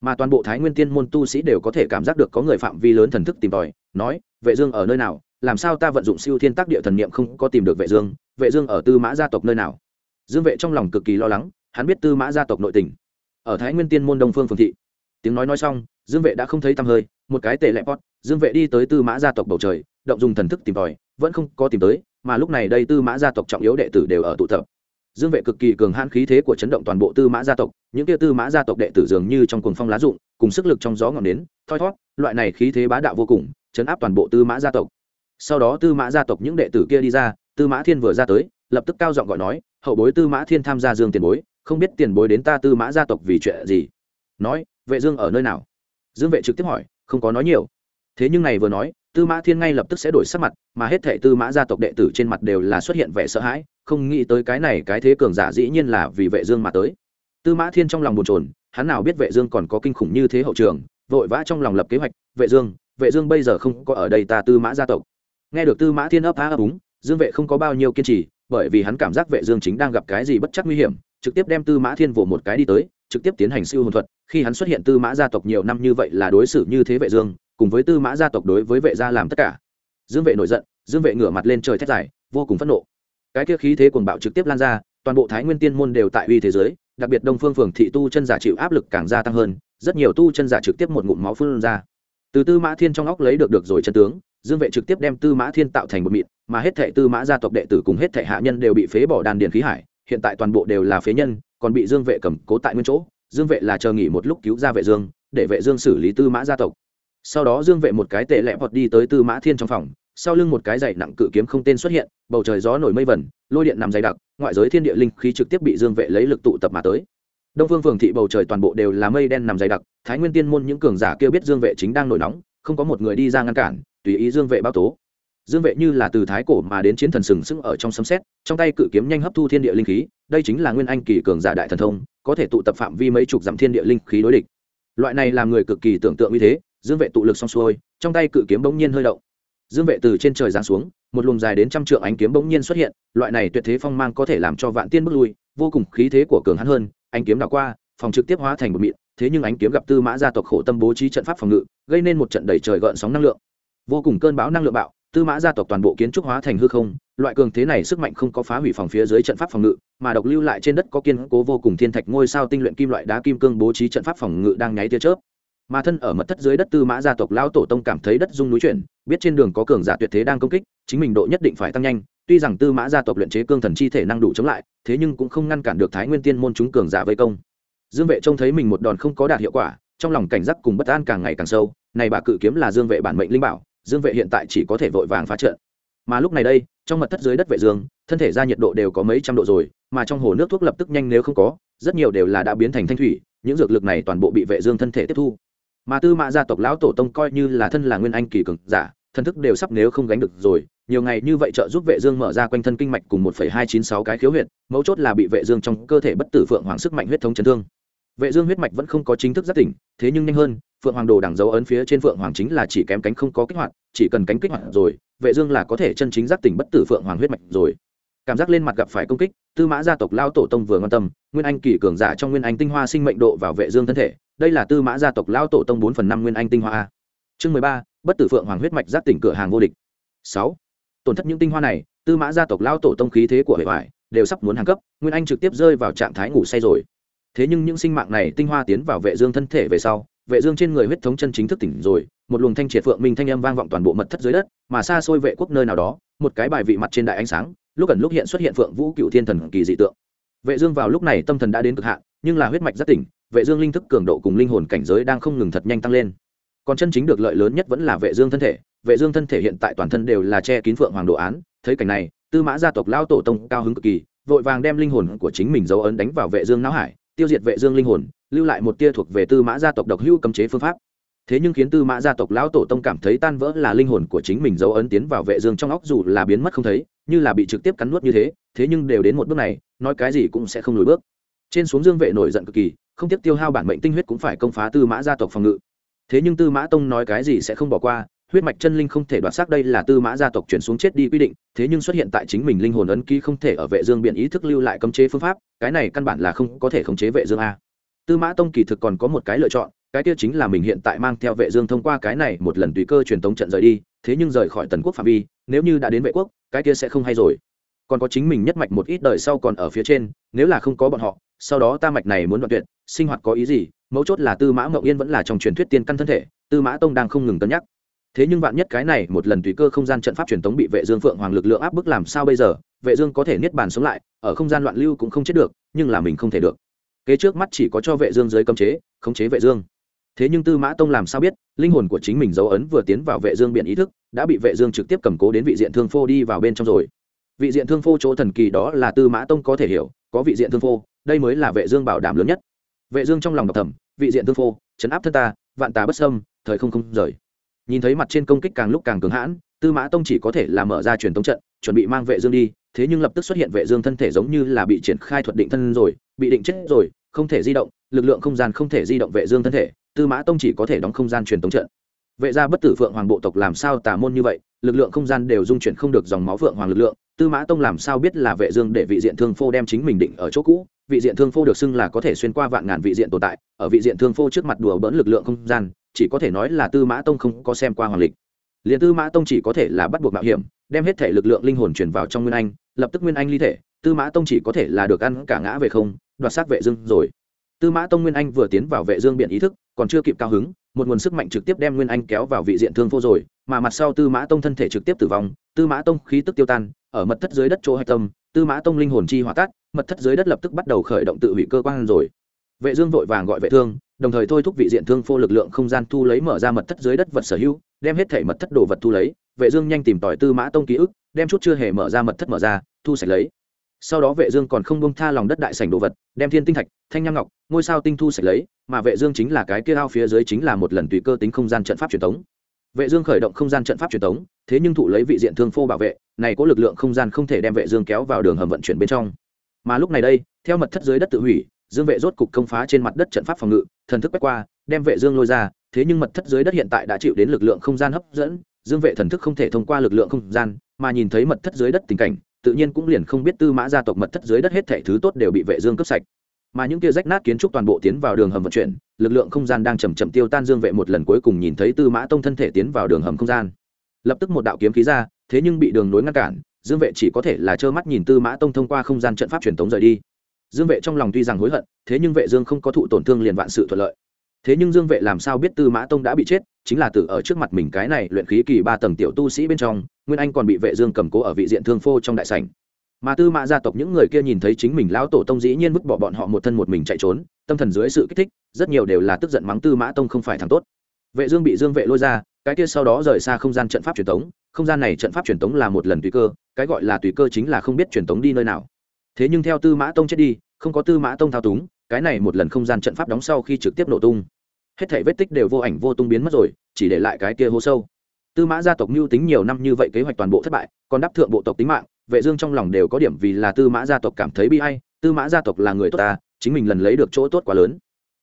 Mà toàn bộ thái nguyên tiên môn tu sĩ đều có thể cảm giác được có người phạm vi lớn thần thức tìm tòi, nói, vệ dương ở nơi nào? Làm sao ta vận dụng siêu thiên tác địa thần niệm không có tìm được vệ dương? Vệ dương ở tư mã gia tộc nơi nào? Dương vệ trong lòng cực kỳ lo lắng, hắn biết tư mã gia tộc nội tình ở thái nguyên tiên môn đông phương phường thị. Tiếng nói nói xong, dương vệ đã không thấy tăm hơi, một cái tệ lẹ pot, dương vệ đi tới tư mã gia tộc bầu trời, động dùng thần thức tìm tòi, vẫn không có tìm tới, mà lúc này đây tư mã gia tộc trọng yếu đệ tử đều ở tụ tập. Dương vệ cực kỳ cường hãn khí thế của chấn động toàn bộ tư mã gia tộc, những kia tư mã gia tộc đệ tử dường như trong cuồng phong lá rụng, cùng sức lực trong gió ngọn nến, thoi thót loại này khí thế bá đạo vô cùng, chấn áp toàn bộ tư mã gia tộc. Sau đó tư mã gia tộc những đệ tử kia đi ra, tư mã thiên vừa ra tới, lập tức cao giọng gọi nói, hậu bối tư mã thiên tham gia dương tiền bối không biết tiền bối đến ta tư mã gia tộc vì chuyện gì. Nói, vệ dương ở nơi nào? Dương vệ trực tiếp hỏi, không có nói nhiều. Thế nhưng này vừa nói, tư mã thiên ngay lập tức sẽ đổi sắc mặt, mà hết thệ tư mã gia tộc đệ tử trên mặt đều là xuất hiện vẻ sợ hãi, không nghĩ tới cái này cái thế cường giả dĩ nhiên là vì vệ dương mà tới. Tư mã thiên trong lòng buồn chồn, hắn nào biết vệ dương còn có kinh khủng như thế hậu trường, vội vã trong lòng lập kế hoạch, vệ dương vệ dương bây giờ không có ở đây ta tư mã gia tộc. Nghe được tư mã thiên ấp há ấp úng, dương vệ không có bao nhiêu kiên trì, bởi vì hắn cảm giác vệ dương chính đang gặp cái gì bất chắc nguy hiểm trực tiếp đem tư mã thiên vồ một cái đi tới, trực tiếp tiến hành siêu hồn thuật. Khi hắn xuất hiện tư mã gia tộc nhiều năm như vậy là đối xử như thế vệ dương, cùng với tư mã gia tộc đối với vệ gia làm tất cả. Dương vệ nổi giận, dương vệ ngửa mặt lên trời thét dài, vô cùng phẫn nộ. Cái kia khí thế cuồng bạo trực tiếp lan ra, toàn bộ thái nguyên tiên môn đều tại uy thế giới, đặc biệt đông phương phường thị tu chân giả chịu áp lực càng gia tăng hơn, rất nhiều tu chân giả trực tiếp một ngụm máu phun ra. Từ tư mã thiên trong óc lấy được được rồi chân tướng, dương vệ trực tiếp đem tư mã thiên tạo thành một mịn, mà hết thệ tư mã gia tộc đệ tử cùng hết thệ hạ nhân đều bị phế bỏ đàn điền khí hải hiện tại toàn bộ đều là phế nhân, còn bị dương vệ cầm cố tại nguyên chỗ, dương vệ là chờ nghỉ một lúc cứu ra vệ dương, để vệ dương xử lý tư mã gia tộc. Sau đó dương vệ một cái tệ lẹ vọt đi tới tư mã thiên trong phòng, sau lưng một cái dày nặng cự kiếm không tên xuất hiện, bầu trời gió nổi mây vẩn, lôi điện nằm dày đặc, ngoại giới thiên địa linh khí trực tiếp bị dương vệ lấy lực tụ tập mà tới. Đông phương phường thị bầu trời toàn bộ đều là mây đen nằm dày đặc, thái nguyên tiên môn những cường giả kêu biết dương vệ chính đang nổi nóng, không có một người đi ra ngăn cản, tùy ý dương vệ báo tố dương vệ như là từ thái cổ mà đến chiến thần sừng sững ở trong sấm xét trong tay cự kiếm nhanh hấp thu thiên địa linh khí, đây chính là nguyên anh kỳ cường giả đại thần thông, có thể tụ tập phạm vi mấy chục dặm thiên địa linh khí đối địch. Loại này làm người cực kỳ tưởng tượng như thế, dương vệ tụ lực xong xuôi, trong tay cự kiếm bỗng nhiên hơi động. Dương vệ từ trên trời giáng xuống, một luồng dài đến trăm trượng ánh kiếm bỗng nhiên xuất hiện, loại này tuyệt thế phong mang có thể làm cho vạn tiên bước lui, vô cùng khí thế của cường hắn hơn, ánh kiếm đảo qua, phòng trực tiếp hóa thành một mịn thế nhưng ánh kiếm gặp tư mã gia tộc khổ tâm bố trí trận pháp phòng ngự, gây nên một trận đầy trời gợn sóng năng lượng. Vô cùng cơn bão năng lượng bạo tư mã gia tộc toàn bộ kiến trúc hóa thành hư không, loại cường thế này sức mạnh không có phá hủy phòng phía dưới trận pháp phòng ngự, mà độc lưu lại trên đất có kiên cố vô cùng thiên thạch ngôi sao tinh luyện kim loại đá kim cương bố trí trận pháp phòng ngự đang nháy tia chớp. Mà thân ở mật thất dưới đất tư mã gia tộc lão tổ tông cảm thấy đất rung núi chuyển, biết trên đường có cường giả tuyệt thế đang công kích, chính mình độ nhất định phải tăng nhanh, tuy rằng tư mã gia tộc luyện chế cương thần chi thể năng đủ chống lại, thế nhưng cũng không ngăn cản được thái nguyên tiên môn chúng cường giả vây công. Dương vệ trông thấy mình một đòn không có đạt hiệu quả, trong lòng cảnh giác cùng bất an càng ngày càng sâu, này bà cự kiếm là dương vệ bản mệnh linh bảo dương vệ hiện tại chỉ có thể vội vàng phá trận. Mà lúc này đây trong mật thất dưới đất vệ dương thân thể ra nhiệt độ đều có mấy trăm độ rồi mà trong hồ nước thuốc lập tức nhanh nếu không có rất nhiều đều là đã biến thành thanh thủy những dược lực này toàn bộ bị vệ dương thân thể tiếp thu. Mà tư mã gia tộc lão tổ tông coi như là thân là nguyên anh kỳ cường giả thân thức đều sắp nếu không gánh được rồi nhiều ngày như vậy trợ giúp vệ dương mở ra quanh thân kinh mạch cùng 1,296 cái khiếu huyệt mấu chốt là bị vệ dương trong cơ thể bất tử phượng hoàng sức mạnh huyết thống chấn thương. Vệ dương huyết mạch vẫn không có chính thức giác tỉnh thế nhưng nhanh hơn phượng hoàng đồ đằng dấu ấn phía trên phượng hoàng chính là chỉ kém cánh không có kích hoạt, chỉ cần cánh kích hoạt rồi, vệ dương là có thể chân chính giác tỉnh bất tử phượng hoàng huyết mạch rồi. Cảm giác lên mặt gặp phải công kích, tư mã gia tộc lao tổ tông vừa quan tâm, nguyên anh kỳ cường giả trong nguyên anh tinh hoa sinh mệnh độ vào vệ dương thân thể, đây là tư mã gia tộc lao tổ tông bốn phần năm nguyên anh tinh hoa chương mười ba, bất tử phượng hoàng huyết mạch giác tỉnh cửa hàng vô địch. Sáu, tổn thất những tinh hoa này, tư mã gia tộc lao tổ tông khí thế của hệ vải đều sắp muốn hàng cấp, nguyên anh trực tiếp rơi vào trạng thái ngủ say rồi. Thế nhưng những sinh mạng này tinh hoa tiến vào vệ dương thân thể về sau vệ dương trên người huyết thống chân chính thức tỉnh rồi, một luồng thanh triệt phượng minh thanh âm vang vọng toàn bộ mật thất dưới đất, mà xa xôi vệ quốc nơi nào đó, một cái bài vị mặt trên đại ánh sáng, lúc gần lúc hiện xuất hiện phượng vũ cựu thiên thần kỳ dị tượng. Vệ dương vào lúc này tâm thần đã đến cực hạn, nhưng là huyết mạch rất tỉnh, vệ dương linh thức cường độ cùng linh hồn cảnh giới đang không ngừng thật nhanh tăng lên. Còn chân chính được lợi lớn nhất vẫn là vệ dương thân thể, vệ dương thân thể hiện tại toàn thân đều là che kín phượng hoàng đồ án, thấy cảnh này, tư mã gia tộc lao tổ tông cao hứng cực kỳ, vội vàng đem linh hồn của chính mình dấu ấn đánh vào vệ dương não hải, tiêu diệt vệ dương linh hồn lưu lại một tia thuộc về tư mã gia tộc độc hữu cấm chế phương pháp. Thế nhưng khiến tư mã gia tộc lão tổ tông cảm thấy tan vỡ là linh hồn của chính mình dấu ấn tiến vào vệ dương trong óc dù là biến mất không thấy, như là bị trực tiếp cắn nuốt như thế thế nhưng đều đến một bước này, nói cái gì cũng sẽ không lùi bước. Trên xuống dương vệ nổi giận cực kỳ, không tiếc tiêu hao bản mệnh tinh huyết cũng phải công phá tư mã gia tộc phòng ngự. Thế nhưng tư mã tông nói cái gì sẽ không bỏ qua, huyết mạch chân linh không thể đoạt xác đây là tư mã gia tộc chuyển xuống chết đi quy định, thế nhưng xuất hiện tại chính mình linh hồn ấn ký không thể ở vệ dương biện ý thức lưu lại cấm chế phương pháp, cái này căn bản là không có thể khống chế vệ dương a tư mã tông kỳ thực còn có một cái lựa chọn, cái kia chính là mình hiện tại mang theo vệ dương thông qua cái này một lần tùy cơ truyền tống trận rời đi, thế nhưng rời khỏi tần quốc phạm vi, nếu như đã đến vệ quốc, cái kia sẽ không hay rồi. Còn có chính mình nhất mạch một ít đời sau còn ở phía trên, nếu là không có bọn họ, sau đó ta mạch này muốn đoạn tuyệt, sinh hoạt có ý gì, mấu chốt là tư mã mậu yên vẫn là trong truyền thuyết tiên căn thân thể, tư mã tông đang không ngừng cân nhắc. Thế nhưng vạn nhất cái này một lần tùy cơ không gian trận pháp truyền tống bị vệ dương phượng hoàng lực lượng áp bức làm sao bây giờ, vệ dương có thể niết bàn sống lại, ở không gian loạn lưu cũng không chết được, nhưng là mình không thể được kế trước mắt chỉ có cho vệ dương dưới cấm chế, khống chế vệ dương. Thế nhưng tư mã tông làm sao biết, linh hồn của chính mình dấu ấn vừa tiến vào vệ dương biển ý thức, đã bị vệ dương trực tiếp cầm cố đến vị diện thương phô đi vào bên trong rồi. Vị diện thương phô chỗ thần kỳ đó là tư mã tông có thể hiểu, có vị diện thương phô, đây mới là vệ dương bảo đảm lớn nhất. Vệ dương trong lòng độc thầm, vị diện thương phô, chấn áp thân ta, vạn tà bất sâm thời không không rời. Nhìn thấy mặt trên công kích càng lúc càng cứng hãn, tư mã tông chỉ có thể là mở ra truyền thống trận, chuẩn bị mang vệ dương đi, thế nhưng lập tức xuất hiện vệ dương thân thể giống như là bị triển khai thuật định thân rồi, bị định chết rồi không thể di động, lực lượng không gian không thể di động vệ dương thân thể, tư mã tông chỉ có thể đóng không gian truyền tống trận. Vệ gia bất tử phượng hoàng bộ tộc làm sao tà môn như vậy, lực lượng không gian đều dung chuyển không được dòng máu phượng hoàng lực lượng, tư mã tông làm sao biết là vệ dương để vị diện thương phô đem chính mình định ở chỗ cũ, vị diện thương phô được xưng là có thể xuyên qua vạn ngàn vị diện tồn tại, ở vị diện thương phô trước mặt đùa bỡn lực lượng không gian, chỉ có thể nói là tư mã tông không có xem qua hoàng lịch. Liền tư mã tông chỉ có thể là bắt buộc mạo hiểm, đem hết thể lực lượng linh hồn truyền vào trong nguyên anh, lập tức nguyên anh ly thể tư mã tông chỉ có thể là được ăn cả ngã về không, đoạt xác vệ dương rồi. Tư mã tông nguyên anh vừa tiến vào vệ dương biện ý thức, còn chưa kịp cao hứng, một nguồn sức mạnh trực tiếp đem nguyên anh kéo vào vị diện thương phô rồi, mà mặt sau tư mã tông thân thể trực tiếp tử vong, tư mã tông khí tức tiêu tan, ở mật thất dưới đất chỗ hạch tâm, tư mã tông linh hồn chi hỏa tát mật thất dưới đất lập tức bắt đầu khởi động tự hủy cơ quan rồi. Vệ dương vội vàng gọi vệ thương, đồng thời thôi thúc vị diện thương phô lực lượng không gian thu lấy mở ra mật thất dưới đất vật sở hữu, đem hết thể mật thất đồ vật thu lấy, vệ dương nhanh tìm tỏi tư mã tông ký ức, đem chút chưa hề mở ra mật thất mở ra, thu sạch lấy sau đó vệ dương còn không buông tha lòng đất đại sảnh đồ vật, đem thiên tinh thạch, thanh nham ngọc, ngôi sao tinh thu sạch lấy, mà vệ dương chính là cái kia ao phía dưới chính là một lần tùy cơ tính không gian trận pháp truyền tống. Vệ dương khởi động không gian trận pháp truyền tống, thế nhưng thụ lấy vị diện thương phô bảo vệ, này có lực lượng không gian không thể đem vệ dương kéo vào đường hầm vận chuyển bên trong. Mà lúc này đây, theo mật thất dưới đất tự hủy, dương vệ rốt cục công phá trên mặt đất trận pháp phòng ngự, thần thức quét qua, đem vệ dương lôi ra, thế nhưng mật thất dưới đất hiện tại đã chịu đến lực lượng không gian hấp dẫn, dương vệ thần thức không thể thông qua lực lượng không gian, mà nhìn thấy mật thất dưới đất tình cảnh tự nhiên cũng liền không biết tư mã gia tộc mật thất dưới đất hết thảy thứ tốt đều bị vệ dương cướp sạch. Mà những kia rách nát kiến trúc toàn bộ tiến vào đường hầm vận chuyển, lực lượng không gian đang chậm chậm tiêu tan dương vệ một lần cuối cùng nhìn thấy tư mã tông thân thể tiến vào đường hầm không gian. Lập tức một đạo kiếm khí ra, thế nhưng bị đường nối ngăn cản, dương vệ chỉ có thể là trơ mắt nhìn tư mã tông thông qua không gian trận pháp truyền tống rời đi. Dương vệ trong lòng tuy rằng hối hận, thế nhưng vệ dương không có thụ tổn thương liền vạn sự thuận lợi. Thế nhưng dương vệ làm sao biết tư mã tông đã bị chết, chính là từ ở trước mặt mình cái này luyện khí kỳ ba tầng tiểu tu sĩ bên trong nguyên anh còn bị vệ dương cầm cố ở vị diện thương phô trong đại sảnh. Mà tư mã gia tộc những người kia nhìn thấy chính mình lão tổ tông dĩ nhiên vứt bỏ bọn họ một thân một mình chạy trốn, tâm thần dưới sự kích thích, rất nhiều đều là tức giận mắng tư mã tông không phải thằng tốt. Vệ dương bị dương vệ lôi ra, cái kia sau đó rời xa không gian trận pháp truyền tống, không gian này trận pháp truyền tống là một lần tùy cơ, cái gọi là tùy cơ chính là không biết truyền tống đi nơi nào. Thế nhưng theo tư mã tông chết đi, không có tư mã tông thao túng, cái này một lần không gian trận pháp đóng sau khi trực tiếp nổ tung. Hết thảy vết tích đều vô ảnh vô tung biến mất rồi, chỉ để lại cái kia hố sâu tư mã gia tộc mưu tính nhiều năm như vậy kế hoạch toàn bộ thất bại, còn đáp thượng bộ tộc tính mạng, vệ dương trong lòng đều có điểm vì là tư mã gia tộc cảm thấy bi ai, tư mã gia tộc là người tốt ta, chính mình lần lấy được chỗ tốt quá lớn.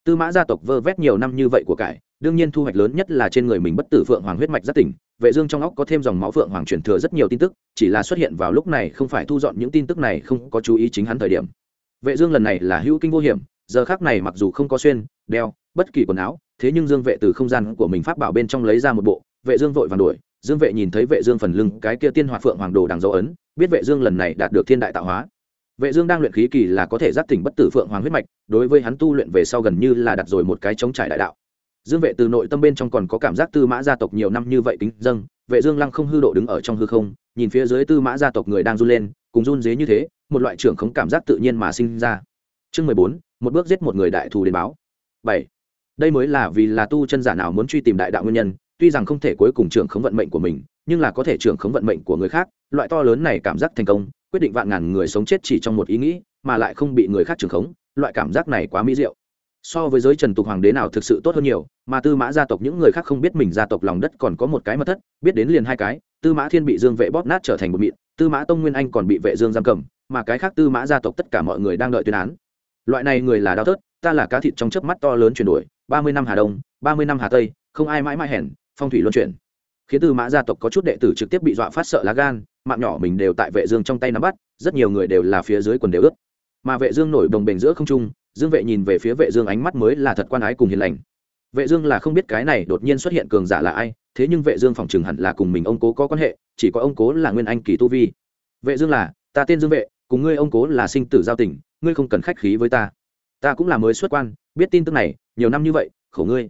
Tư mã gia tộc vơ vét nhiều năm như vậy của cải, đương nhiên thu hoạch lớn nhất là trên người mình bất tử phượng hoàng huyết mạch rất tỉnh, vệ dương trong óc có thêm dòng máu phượng hoàng truyền thừa rất nhiều tin tức, chỉ là xuất hiện vào lúc này không phải thu dọn những tin tức này không có chú ý chính hắn thời điểm. Vệ dương lần này là hữu kinh vô hiểm, giờ khắc này mặc dù không có xuyên, đeo bất kỳ quần áo, thế nhưng dương vệ từ không gian của mình pháp bảo bên trong lấy ra một bộ vệ dương vội vàng đuổi dương vệ nhìn thấy vệ dương phần lưng cái kia tiên hoạt phượng hoàng đồ đằng dấu ấn, biết vệ dương lần này đạt được thiên đại tạo hóa. Vệ dương đang luyện khí kỳ là có thể giác tỉnh bất tử phượng hoàng huyết mạch, đối với hắn tu luyện về sau gần như là đặt rồi một cái chống trải đại đạo. Dương vệ từ nội tâm bên trong còn có cảm giác tư mã gia tộc nhiều năm như vậy kính dâng, vệ dương lăng không hư độ đứng ở trong hư không, nhìn phía dưới tư mã gia tộc người đang run lên, cùng run dế như thế, một loại trưởng khống cảm giác tự nhiên mà sinh ra. Chương mười bốn, một bước giết một người đại thù đến báo. Bảy. Đây mới là vì là tu chân giả nào muốn truy tìm đại đạo nguyên nhân tuy rằng không thể cuối cùng trưởng khống vận mệnh của mình, nhưng là có thể trưởng khống vận mệnh của người khác, loại to lớn này cảm giác thành công, quyết định vạn ngàn người sống chết chỉ trong một ý nghĩ, mà lại không bị người khác trưởng khống, loại cảm giác này quá mỹ diệu. So với giới trần tục hoàng đế nào thực sự tốt hơn nhiều, mà tư mã gia tộc những người khác không biết mình gia tộc lòng đất còn có một cái mật thất, biết đến liền hai cái, tư mã thiên bị dương vệ bóp nát trở thành một mịn, tư mã tông nguyên anh còn bị vệ dương giam cầm, mà cái khác tư mã gia tộc tất cả mọi người đang đợi tuyên án. Loại này người là đau tớt ta là cá thịt trong chớp mắt to lớn chuyển đổi, ba mươi năm hà đông, ba mươi năm hà tây, không ai mãi mãi hèn phong thủy luân chuyển. Khiến tư mã gia tộc có chút đệ tử trực tiếp bị dọa phát sợ lá gan, mạng nhỏ mình đều tại vệ dương trong tay nắm bắt, rất nhiều người đều là phía dưới quần đều ướt. Mà vệ dương nổi đồng bền giữa không trung, dương vệ nhìn về phía vệ dương ánh mắt mới là thật quan ái cùng hiền lành. Vệ dương là không biết cái này đột nhiên xuất hiện cường giả là ai, thế nhưng vệ dương phòng trường hẳn là cùng mình ông cố có quan hệ, chỉ có ông cố là nguyên anh kỳ tu vi. Vệ dương là, ta tên dương vệ, cùng ngươi ông cố là sinh tử giao tình, ngươi không cần khách khí với ta. Ta cũng là mới xuất quan, biết tin tức này, nhiều năm như vậy, khổ ngươi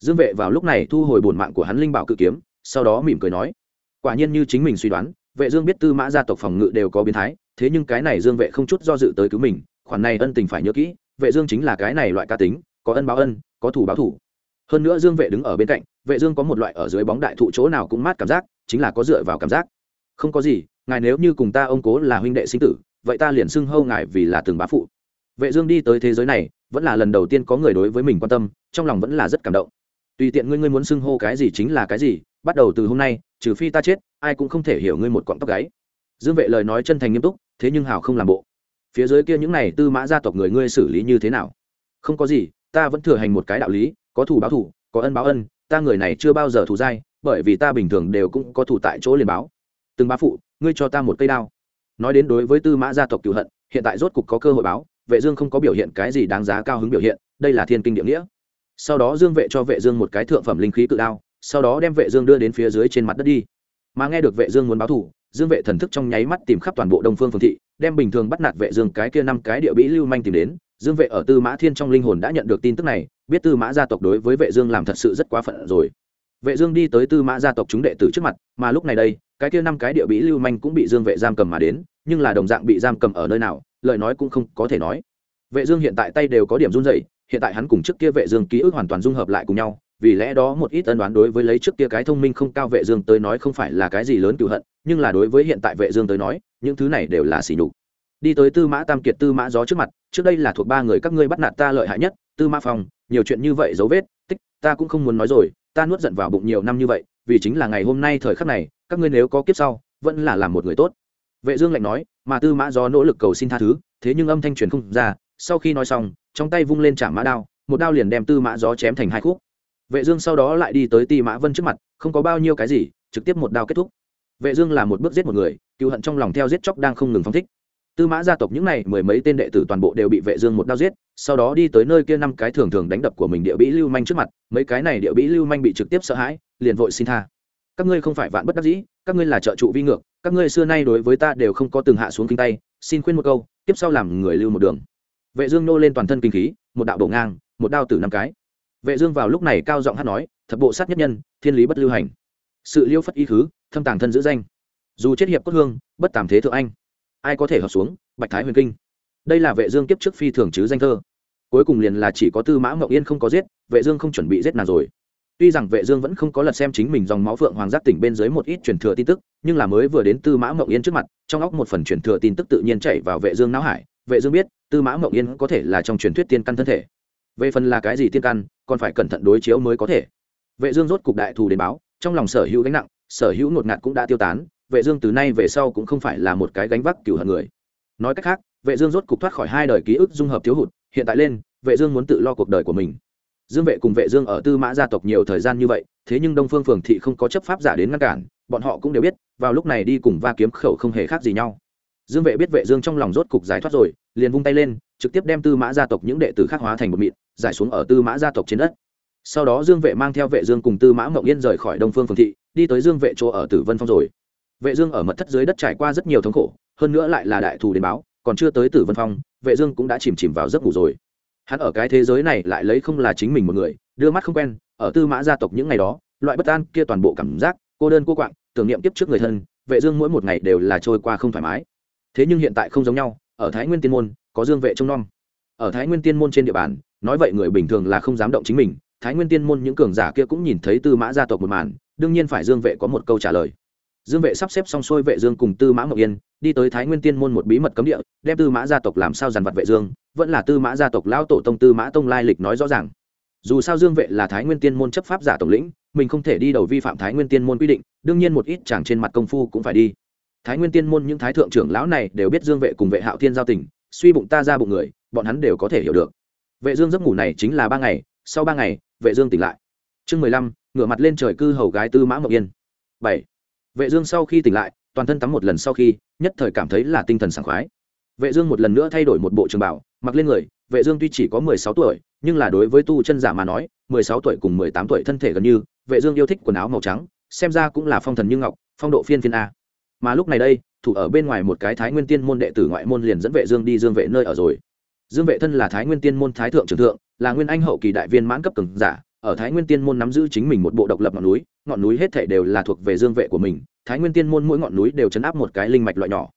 dương vệ vào lúc này thu hồi bổn mạng của hắn linh bảo cự kiếm, sau đó mỉm cười nói, quả nhiên như chính mình suy đoán, vệ dương biết tư mã gia tộc phòng ngự đều có biến thái, thế nhưng cái này dương vệ không chút do dự tới cứu mình, khoản này ân tình phải nhớ kỹ, vệ dương chính là cái này loại ca tính, có ân báo ân, có thủ báo thủ. Hơn nữa dương vệ đứng ở bên cạnh, vệ dương có một loại ở dưới bóng đại thụ chỗ nào cũng mát cảm giác, chính là có dựa vào cảm giác. Không có gì, ngài nếu như cùng ta ông cố là huynh đệ sinh tử, vậy ta liền xưng hâu ngài vì là từng bá phụ. Vệ dương đi tới thế giới này, vẫn là lần đầu tiên có người đối với mình quan tâm, trong lòng vẫn là rất cảm động tùy tiện ngươi ngươi muốn xưng hô cái gì chính là cái gì, bắt đầu từ hôm nay, trừ phi ta chết, ai cũng không thể hiểu ngươi một cọng tóc gáy. Dương vệ lời nói chân thành nghiêm túc, thế nhưng hào không làm bộ. Phía dưới kia những này tư mã gia tộc người ngươi xử lý như thế nào? Không có gì, ta vẫn thừa hành một cái đạo lý, có thù báo thù, có ân báo ân, ta người này chưa bao giờ thù dai, bởi vì ta bình thường đều cũng có thù tại chỗ liền báo. Từng bá phụ, ngươi cho ta một cây đao. Nói đến đối với tư mã gia tộc cựu hận, hiện tại rốt cục có cơ hội báo, vệ dương không có biểu hiện cái gì đáng giá cao hứng biểu hiện, đây là thiên kinh địa nghĩa sau đó dương vệ cho vệ dương một cái thượng phẩm linh khí cự đao, sau đó đem vệ dương đưa đến phía dưới trên mặt đất đi. Mà nghe được vệ dương muốn báo thù, dương vệ thần thức trong nháy mắt tìm khắp toàn bộ đông phương phương thị, đem bình thường bắt nạt vệ dương cái kia năm cái địa bĩ lưu manh tìm đến. Dương vệ ở tư mã thiên trong linh hồn đã nhận được tin tức này, biết tư mã gia tộc đối với vệ dương làm thật sự rất quá phận rồi. Vệ dương đi tới tư mã gia tộc chúng đệ tử trước mặt, mà lúc này đây, cái kia năm cái địa bĩ lưu manh cũng bị dương vệ giam cầm mà đến, nhưng là đồng dạng bị giam cầm ở nơi nào, lời nói cũng không có thể nói. Vệ dương hiện tại tay đều có điểm run rẩy hiện tại hắn cùng trước kia vệ dương ký ức hoàn toàn dung hợp lại cùng nhau, vì lẽ đó một ít ân đoán đối với lấy trước kia cái thông minh không cao vệ dương tới nói không phải là cái gì lớn cựu hận, nhưng là đối với hiện tại vệ dương tới nói, những thứ này đều là xỉ nhục. Đi tới tư mã tam kiệt, tư mã gió trước mặt, trước đây là thuộc ba người các ngươi bắt nạt ta lợi hại nhất, tư mã phong, nhiều chuyện như vậy dấu vết, tích, ta cũng không muốn nói rồi, ta nuốt giận vào bụng nhiều năm như vậy, vì chính là ngày hôm nay thời khắc này, các ngươi nếu có kiếp sau, vẫn là làm một người tốt. Vệ dương lạnh nói, mà tư mã gió nỗ lực cầu xin tha thứ, thế nhưng âm thanh truyền không ra, sau khi nói xong trong tay vung lên chạm mã đao, một đao liền đem tư mã gió chém thành hai khúc. Vệ dương sau đó lại đi tới ti mã vân trước mặt, không có bao nhiêu cái gì, trực tiếp một đao kết thúc. Vệ dương là một bước giết một người cựu hận trong lòng theo giết chóc đang không ngừng phóng thích. Tư mã gia tộc những này mười mấy tên đệ tử toàn bộ đều bị vệ dương một đao giết, sau đó đi tới nơi kia năm cái thường thường đánh đập của mình địa bĩ lưu manh trước mặt, mấy cái này địa bĩ lưu manh bị trực tiếp sợ hãi, liền vội xin tha. Các ngươi không phải vạn bất đắc dĩ, các ngươi là trợ trụ vi ngược, các ngươi xưa nay đối với ta đều không có từng hạ xuống kinh tay, xin khuyên một câu, tiếp sau làm người lưu một đường vệ dương nô lên toàn thân kinh khí, một đạo đổ ngang, một đao tử năm cái. Vệ dương vào lúc này cao giọng hát nói, thập bộ sát nhất nhân, thiên lý bất lưu hành. Sự liêu phất y khứ, thâm tàng thân giữ danh. Dù chết hiệp cốt hương, bất tàm thế thượng anh. Ai có thể hợp xuống, bạch thái huyền kinh? Đây là vệ dương kiếp trước phi thường chứ danh thơ. Cuối cùng liền là chỉ có tư mã ngọc yên không có giết, vệ dương không chuẩn bị giết nào rồi. Tuy rằng vệ dương vẫn không có lật xem chính mình dòng máu phượng hoàng giác tỉnh bên dưới một ít truyền thừa tin tức, nhưng là mới vừa đến tư mã ngọc yên trước mặt, trong óc một phần truyền thừa tin tức tự nhiên chảy vào vệ dương não hải vệ dương biết, tư mã Mộng yên có thể là trong truyền thuyết tiên căn thân thể. Về phần là cái gì tiên căn, còn phải cẩn thận đối chiếu mới có thể. Vệ dương rốt cục đại thù đến báo, trong lòng sở hữu gánh nặng, sở hữu ngột ngạt cũng đã tiêu tán, vệ dương từ nay về sau cũng không phải là một cái gánh vác cửu hận người. Nói cách khác, vệ dương rốt cục thoát khỏi hai đời ký ức dung hợp thiếu hụt, hiện tại lên, vệ dương muốn tự lo cuộc đời của mình. Dương vệ cùng vệ dương ở tư mã gia tộc nhiều thời gian như vậy, thế nhưng đông phương phường thị không có chấp pháp giả đến ngăn cản, bọn họ cũng đều biết, vào lúc này đi cùng va kiếm khẩu không hề khác gì nhau dương vệ biết vệ dương trong lòng rốt cục giải thoát rồi, liền vung tay lên, trực tiếp đem tư mã gia tộc những đệ tử khác hóa thành một mịn, giải xuống ở tư mã gia tộc trên đất. Sau đó dương vệ mang theo vệ dương cùng tư mã mộng yên rời khỏi đông phương phường thị, đi tới dương vệ chỗ ở tử vân phong rồi. Vệ dương ở mật thất dưới đất trải qua rất nhiều thống khổ, hơn nữa lại là đại thù đến báo, còn chưa tới tử vân phong, vệ dương cũng đã chìm chìm vào giấc ngủ rồi. Hắn ở cái thế giới này lại lấy không là chính mình một người, đưa mắt không quen, ở tư mã gia tộc những ngày đó, loại bất an kia toàn bộ cảm giác, cô đơn cô quạnh tưởng niệm tiếp trước người thân, vệ dương mỗi một ngày đều là trôi qua không thoải mái thế nhưng hiện tại không giống nhau, ở thái nguyên tiên môn, có dương vệ trông nom. Ở thái nguyên tiên môn trên địa bàn, nói vậy người bình thường là không dám động chính mình, thái nguyên tiên môn những cường giả kia cũng nhìn thấy tư mã gia tộc một màn, đương nhiên phải dương vệ có một câu trả lời. Dương vệ sắp xếp xong xuôi vệ dương cùng tư mã ngọc yên, đi tới thái nguyên tiên môn một bí mật cấm địa, đem tư mã gia tộc làm sao dàn vật vệ dương, vẫn là tư mã gia tộc lão tổ tông tư mã tông lai lịch nói rõ ràng. Dù sao dương vệ là thái nguyên tiên môn chấp pháp giả tổng lĩnh, mình không thể đi đầu vi phạm thái nguyên tiên môn quy định, đương nhiên một ít chẳng trên mặt công phu cũng phải đi thái nguyên tiên môn những thái thượng trưởng lão này đều biết dương vệ cùng vệ hạo thiên giao tình, suy bụng ta ra bụng người, bọn hắn đều có thể hiểu được. Vệ dương giấc ngủ này chính là ba ngày, sau ba ngày, vệ dương tỉnh lại. Chương mười lăm, ngửa mặt lên trời cư hầu gái tư mã ngọc yên. Bảy. Vệ dương sau khi tỉnh lại, toàn thân tắm một lần sau khi, nhất thời cảm thấy là tinh thần sảng khoái. Vệ dương một lần nữa thay đổi một bộ trường bào, mặc lên người, vệ dương tuy chỉ có mười sáu tuổi, nhưng là đối với tu chân giả mà nói, mười sáu tuổi cùng mười tám tuổi thân thể gần như, vệ dương yêu thích quần áo màu trắng, xem ra cũng là phong thần như ngọc, phong độ phiên phiên a mà lúc này đây, thủ ở bên ngoài một cái thái nguyên tiên môn đệ tử ngoại môn liền dẫn vệ dương đi dương vệ nơi ở rồi. Dương vệ thân là thái nguyên tiên môn thái thượng trưởng thượng, là nguyên anh hậu kỳ đại viên mãn cấp cường giả, ở thái nguyên tiên môn nắm giữ chính mình một bộ độc lập ngọn núi ngọn núi hết thảy đều là thuộc về dương vệ của mình, thái nguyên tiên môn mỗi ngọn núi đều chấn áp một cái linh mạch loại nhỏ.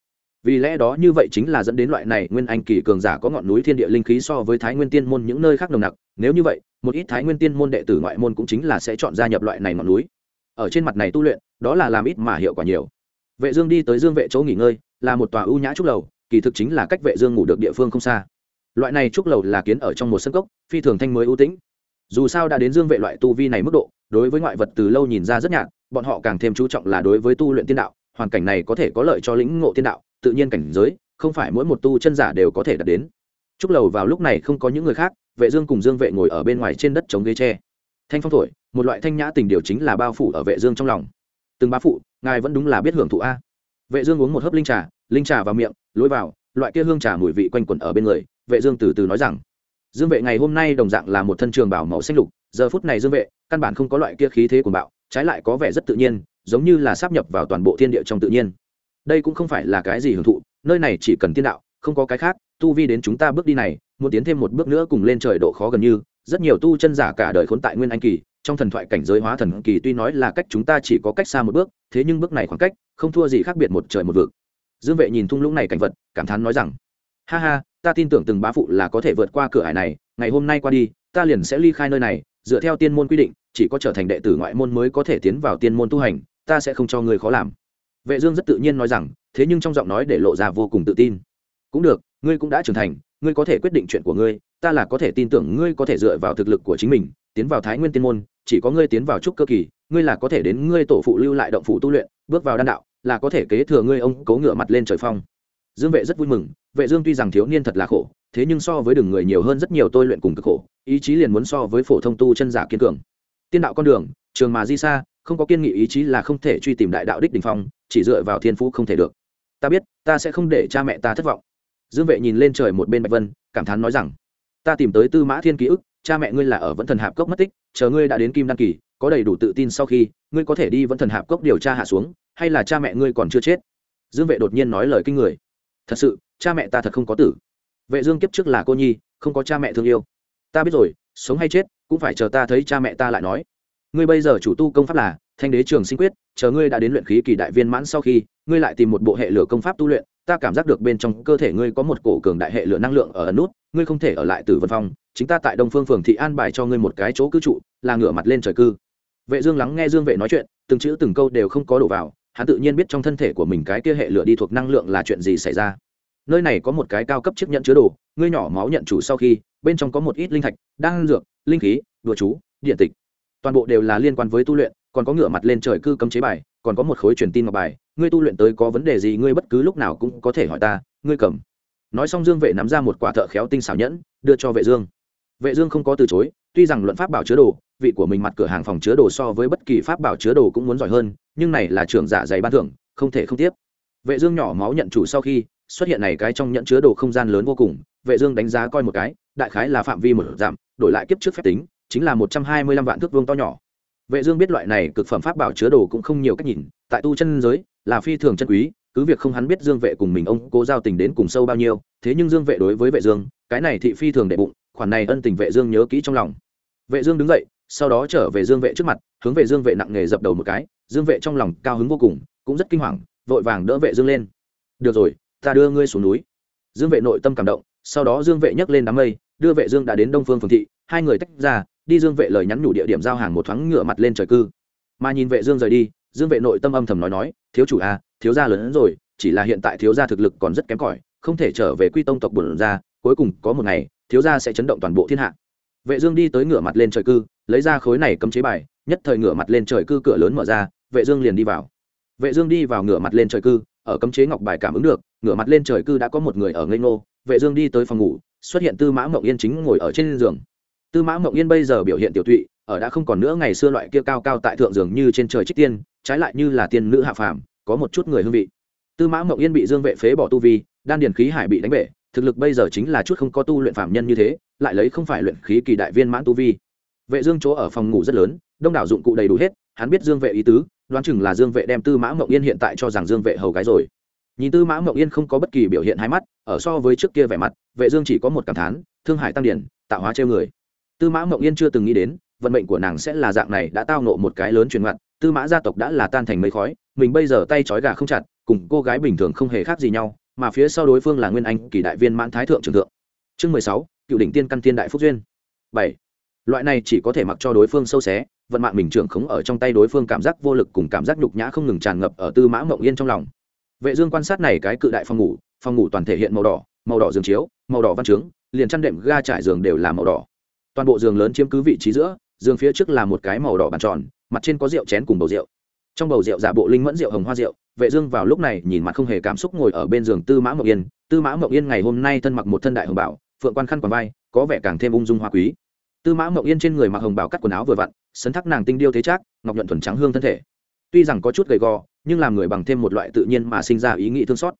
Vì lẽ đó như vậy chính là dẫn đến loại này nguyên anh kỳ cường giả có ngọn núi thiên địa linh khí so với thái nguyên tiên môn những nơi khác nồng nặc. Nếu như vậy, một ít thái nguyên tiên môn đệ tử ngoại môn cũng chính là sẽ chọn gia nhập loại này ngọn núi. Ở trên mặt này tu luyện, đó là làm ít mà hiệu quả nhiều vệ dương đi tới dương vệ chỗ nghỉ ngơi, là một tòa ưu nhã trúc lầu, kỳ thực chính là cách vệ dương ngủ được địa phương không xa. Loại này trúc lầu là kiến ở trong một sân cốc, phi thường thanh mới ưu tĩnh. Dù sao đã đến dương vệ loại tu vi này mức độ, đối với ngoại vật từ lâu nhìn ra rất nhạt, bọn họ càng thêm chú trọng là đối với tu luyện tiên đạo, hoàn cảnh này có thể có lợi cho lĩnh ngộ tiên đạo, tự nhiên cảnh giới, không phải mỗi một tu chân giả đều có thể đạt đến. Trúc lầu vào lúc này không có những người khác, vệ dương cùng dương vệ ngồi ở bên ngoài trên đất chống ghế tre. Thanh phong thổi, một loại thanh nhã tình điều chính là bao phủ ở vệ dương trong lòng từng bá phụ, ngài vẫn đúng là biết hưởng thụ a. Vệ dương uống một hớp linh trà linh trà vào miệng, lối vào, loại kia hương trà mùi vị quanh quẩn ở bên người, vệ dương từ từ nói rằng, dương vệ, ngày hôm nay đồng dạng là một thân trường bảo màu xanh lục, giờ phút này dương vệ, căn bản không có loại kia khí thế của bạo, trái lại có vẻ rất tự nhiên, giống như là sắp nhập vào toàn bộ thiên địa trong tự nhiên. Đây cũng không phải là cái gì hưởng thụ, nơi này chỉ cần tiên đạo, không có cái khác, tu vi đến chúng ta bước đi này, muốn tiến thêm một bước nữa cùng lên trời độ khó gần như, rất nhiều tu chân giả cả đời khốn tại nguyên anh kỳ trong thần thoại cảnh giới hóa thần kỳ tuy nói là cách chúng ta chỉ có cách xa một bước, thế nhưng bước này khoảng cách, không thua gì khác biệt một trời một vực. Dương vệ nhìn thung lũng này cảnh vật, cảm thán nói rằng, ha ha, ta tin tưởng từng bá phụ là có thể vượt qua cửa hải này, ngày hôm nay qua đi, ta liền sẽ ly khai nơi này, dựa theo tiên môn quy định, chỉ có trở thành đệ tử ngoại môn mới có thể tiến vào tiên môn tu hành, ta sẽ không cho người khó làm. Vệ dương rất tự nhiên nói rằng, thế nhưng trong giọng nói để lộ ra vô cùng tự tin. Cũng được, ngươi cũng đã trưởng thành, ngươi có thể quyết định chuyện của ngươi, ta là có thể tin tưởng ngươi có thể dựa vào thực lực của chính mình, tiến vào thái nguyên tiên môn chỉ có ngươi tiến vào trúc cơ kỳ, ngươi là có thể đến ngươi tổ phụ lưu lại động phụ tu luyện, bước vào đan đạo, là có thể kế thừa ngươi ông cố ngựa mặt lên trời phong. Dương vệ rất vui mừng, vệ dương tuy rằng thiếu niên thật là khổ, thế nhưng so với đường người nhiều hơn rất nhiều tôi luyện cùng cực khổ, ý chí liền muốn so với phổ thông tu chân giả kiên cường. Tiên đạo con đường, trường mà di xa không có kiên nghị ý chí là không thể truy tìm đại đạo đích đỉnh phong, chỉ dựa vào thiên phú không thể được. Ta biết, ta sẽ không để cha mẹ ta thất vọng. Dương vệ nhìn lên trời một bên bạch vân, cảm thán nói rằng, ta tìm tới tư mã thiên ký ức cha mẹ ngươi là ở vẫn thần hạp cốc mất tích, chờ ngươi đã đến kim đăng kỳ, có đầy đủ tự tin sau khi, ngươi có thể đi vẫn thần hạp cốc điều tra hạ xuống, hay là cha mẹ ngươi còn chưa chết? Dương vệ đột nhiên nói lời kinh người. Thật sự, cha mẹ ta thật không có tử. Vệ dương kiếp trước là cô nhi, không có cha mẹ thương yêu. Ta biết rồi, sống hay chết, cũng phải chờ ta thấy cha mẹ ta lại nói. Ngươi bây giờ chủ tu công pháp là thanh đế trường sinh quyết, chờ ngươi đã đến luyện khí kỳ đại viên mãn sau khi, ngươi lại tìm một bộ hệ lửa công pháp tu luyện ta cảm giác được bên trong cơ thể ngươi có một cổ cường đại hệ lửa năng lượng ở ẩn nút, ngươi không thể ở lại tử vân phong, chính ta tại đông phương phường thị an bài cho ngươi một cái chỗ cư trụ, là ngửa mặt lên trời cư. Vệ dương lắng nghe dương vệ nói chuyện, từng chữ từng câu đều không có đổ vào, hắn tự nhiên biết trong thân thể của mình cái kia hệ lửa đi thuộc năng lượng là chuyện gì xảy ra. Nơi này có một cái cao cấp chiếc nhận chứa đồ, ngươi nhỏ máu nhận chủ sau khi, bên trong có một ít linh thạch, đan dược, linh khí, đùa chú, điện tịch. Toàn bộ đều là liên quan với tu luyện, còn có ngựa mặt lên trời cư cấm chế bài còn có một khối truyền tin ngọc bài, ngươi tu luyện tới có vấn đề gì ngươi bất cứ lúc nào cũng có thể hỏi ta, ngươi cầm. Nói xong dương vệ nắm ra một quả thợ khéo tinh xảo nhẫn, đưa cho vệ dương. Vệ dương không có từ chối, tuy rằng luận pháp bảo chứa đồ, vị của mình mặt cửa hàng phòng chứa đồ so với bất kỳ pháp bảo chứa đồ cũng muốn giỏi hơn, nhưng này là trưởng giả dày ban thưởng, không thể không tiếp. Vệ dương nhỏ máu nhận chủ sau khi, xuất hiện này cái trong nhận chứa đồ không gian lớn vô cùng, vệ dương đánh giá coi một cái, đại khái là phạm vi một giảm, đổi lại kiếp trước phép tính, chính là một trăm hai mươi lăm vạn thước vuông to nhỏ vệ dương biết loại này cực phẩm pháp bảo chứa đồ cũng không nhiều cách nhìn, tại tu chân giới, là phi thường chân quý, cứ việc không hắn biết dương vệ cùng mình ông cố giao tình đến cùng sâu bao nhiêu, thế nhưng dương vệ đối với vệ dương, cái này thị phi thường đệ bụng, khoản này ân tình vệ dương nhớ kỹ trong lòng. Vệ dương đứng dậy, sau đó trở về dương vệ trước mặt, hướng về dương vệ nặng nề dập đầu một cái, dương vệ trong lòng cao hứng vô cùng, cũng rất kinh hoàng, vội vàng đỡ vệ dương lên. Được rồi, ta đưa ngươi xuống núi. Dương vệ nội tâm cảm động, sau đó dương vệ nhấc lên đám mây, đưa vệ dương đã đến đông phương phường thị, hai người tách ra đi dương vệ lời nhắn nhủ địa điểm giao hàng một thoáng ngửa mặt lên trời cư. Mà nhìn vệ dương rời đi, dương vệ nội tâm âm thầm nói nói, thiếu chủ à thiếu gia lớn hơn rồi, chỉ là hiện tại thiếu gia thực lực còn rất kém cỏi, không thể trở về quy tông tộc bổn ra. cuối cùng có một ngày, thiếu gia sẽ chấn động toàn bộ thiên hạ. Vệ dương đi tới ngửa mặt lên trời cư, lấy ra khối này cấm chế bài, nhất thời ngửa mặt lên trời cư cửa lớn mở ra, vệ dương liền đi vào. Vệ dương đi vào ngửa mặt lên trời cư, ở cấm chế ngọc bài cảm ứng được, ngửa mặt lên trời cư đã có một người ở ngây ngô. Vệ dương đi tới phòng ngủ, xuất hiện tư mã mộng yên chính ngồi ở trên giường tư mã mộng yên bây giờ biểu hiện tiểu thụy ở đã không còn nữa ngày xưa loại kia cao cao tại thượng giường như trên trời trích tiên, trái lại như là tiên nữ hạ phàm, có một chút người hương vị. Tư mã mộng yên bị dương vệ phế bỏ tu vi, đan điền khí hải bị đánh bể, thực lực bây giờ chính là chút không có tu luyện phạm nhân như thế, lại lấy không phải luyện khí kỳ đại viên mãn tu vi. Vệ dương chỗ ở phòng ngủ rất lớn, đông đảo dụng cụ đầy đủ hết, hắn biết dương vệ ý tứ, đoán chừng là dương vệ đem tư mã mộng yên hiện tại cho rằng dương vệ hầu gái rồi. Nhìn tư mã mộng yên không có bất kỳ biểu hiện hai mắt, ở so với trước kia vẻ mặt, vệ dương chỉ có một cảm thán, thương hải tăng điển, tạo hóa treo người tư mã mộng yên chưa từng nghĩ đến, vận mệnh của nàng sẽ là dạng này, đã tao nộ một cái lớn truyền ngặt tư mã gia tộc đã là tan thành mây khói, mình bây giờ tay trói gà không chặt, cùng cô gái bình thường không hề khác gì nhau, mà phía sau đối phương là nguyên anh, kỳ đại viên mãn thái thượng trưởng thượng. Chương mười sáu, cựu đỉnh tiên căn tiên đại phúc duyên. Bảy. Loại này chỉ có thể mặc cho đối phương sâu xé, vận mạng mình trưởng khống ở trong tay đối phương cảm giác vô lực cùng cảm giác nhục nhã không ngừng tràn ngập ở tư mã mộng yên trong lòng. Vệ dương quan sát này cái cự đại phòng ngủ phòng ngủ toàn thể hiện màu đỏ màu đỏ giường chiếu, màu đỏ văn trướng, liền chăn đệm ga trải giường đều là màu đỏ toàn bộ giường lớn chiếm cứ vị trí giữa, giường phía trước là một cái màu đỏ bàn tròn, mặt trên có rượu chén cùng bầu rượu. Trong bầu rượu giả bộ linh mẫn rượu hồng hoa rượu, vệ dương vào lúc này nhìn mặt không hề cảm xúc ngồi ở bên giường tư mã mộng yên. Tư mã mộng yên ngày hôm nay thân mặc một thân đại hồng bảo, phượng quan khăn quàng vai, có vẻ càng thêm ung dung hoa quý. Tư mã mộng yên trên người mặc hồng bảo cắt quần áo vừa vặn, sấn thắc nàng tinh điêu thế trác, ngọc nhuận thuần trắng hương thân thể. Tuy rằng có chút gầy gò, nhưng làm người bằng thêm một loại tự nhiên mà sinh ra ý nghĩ thương xót.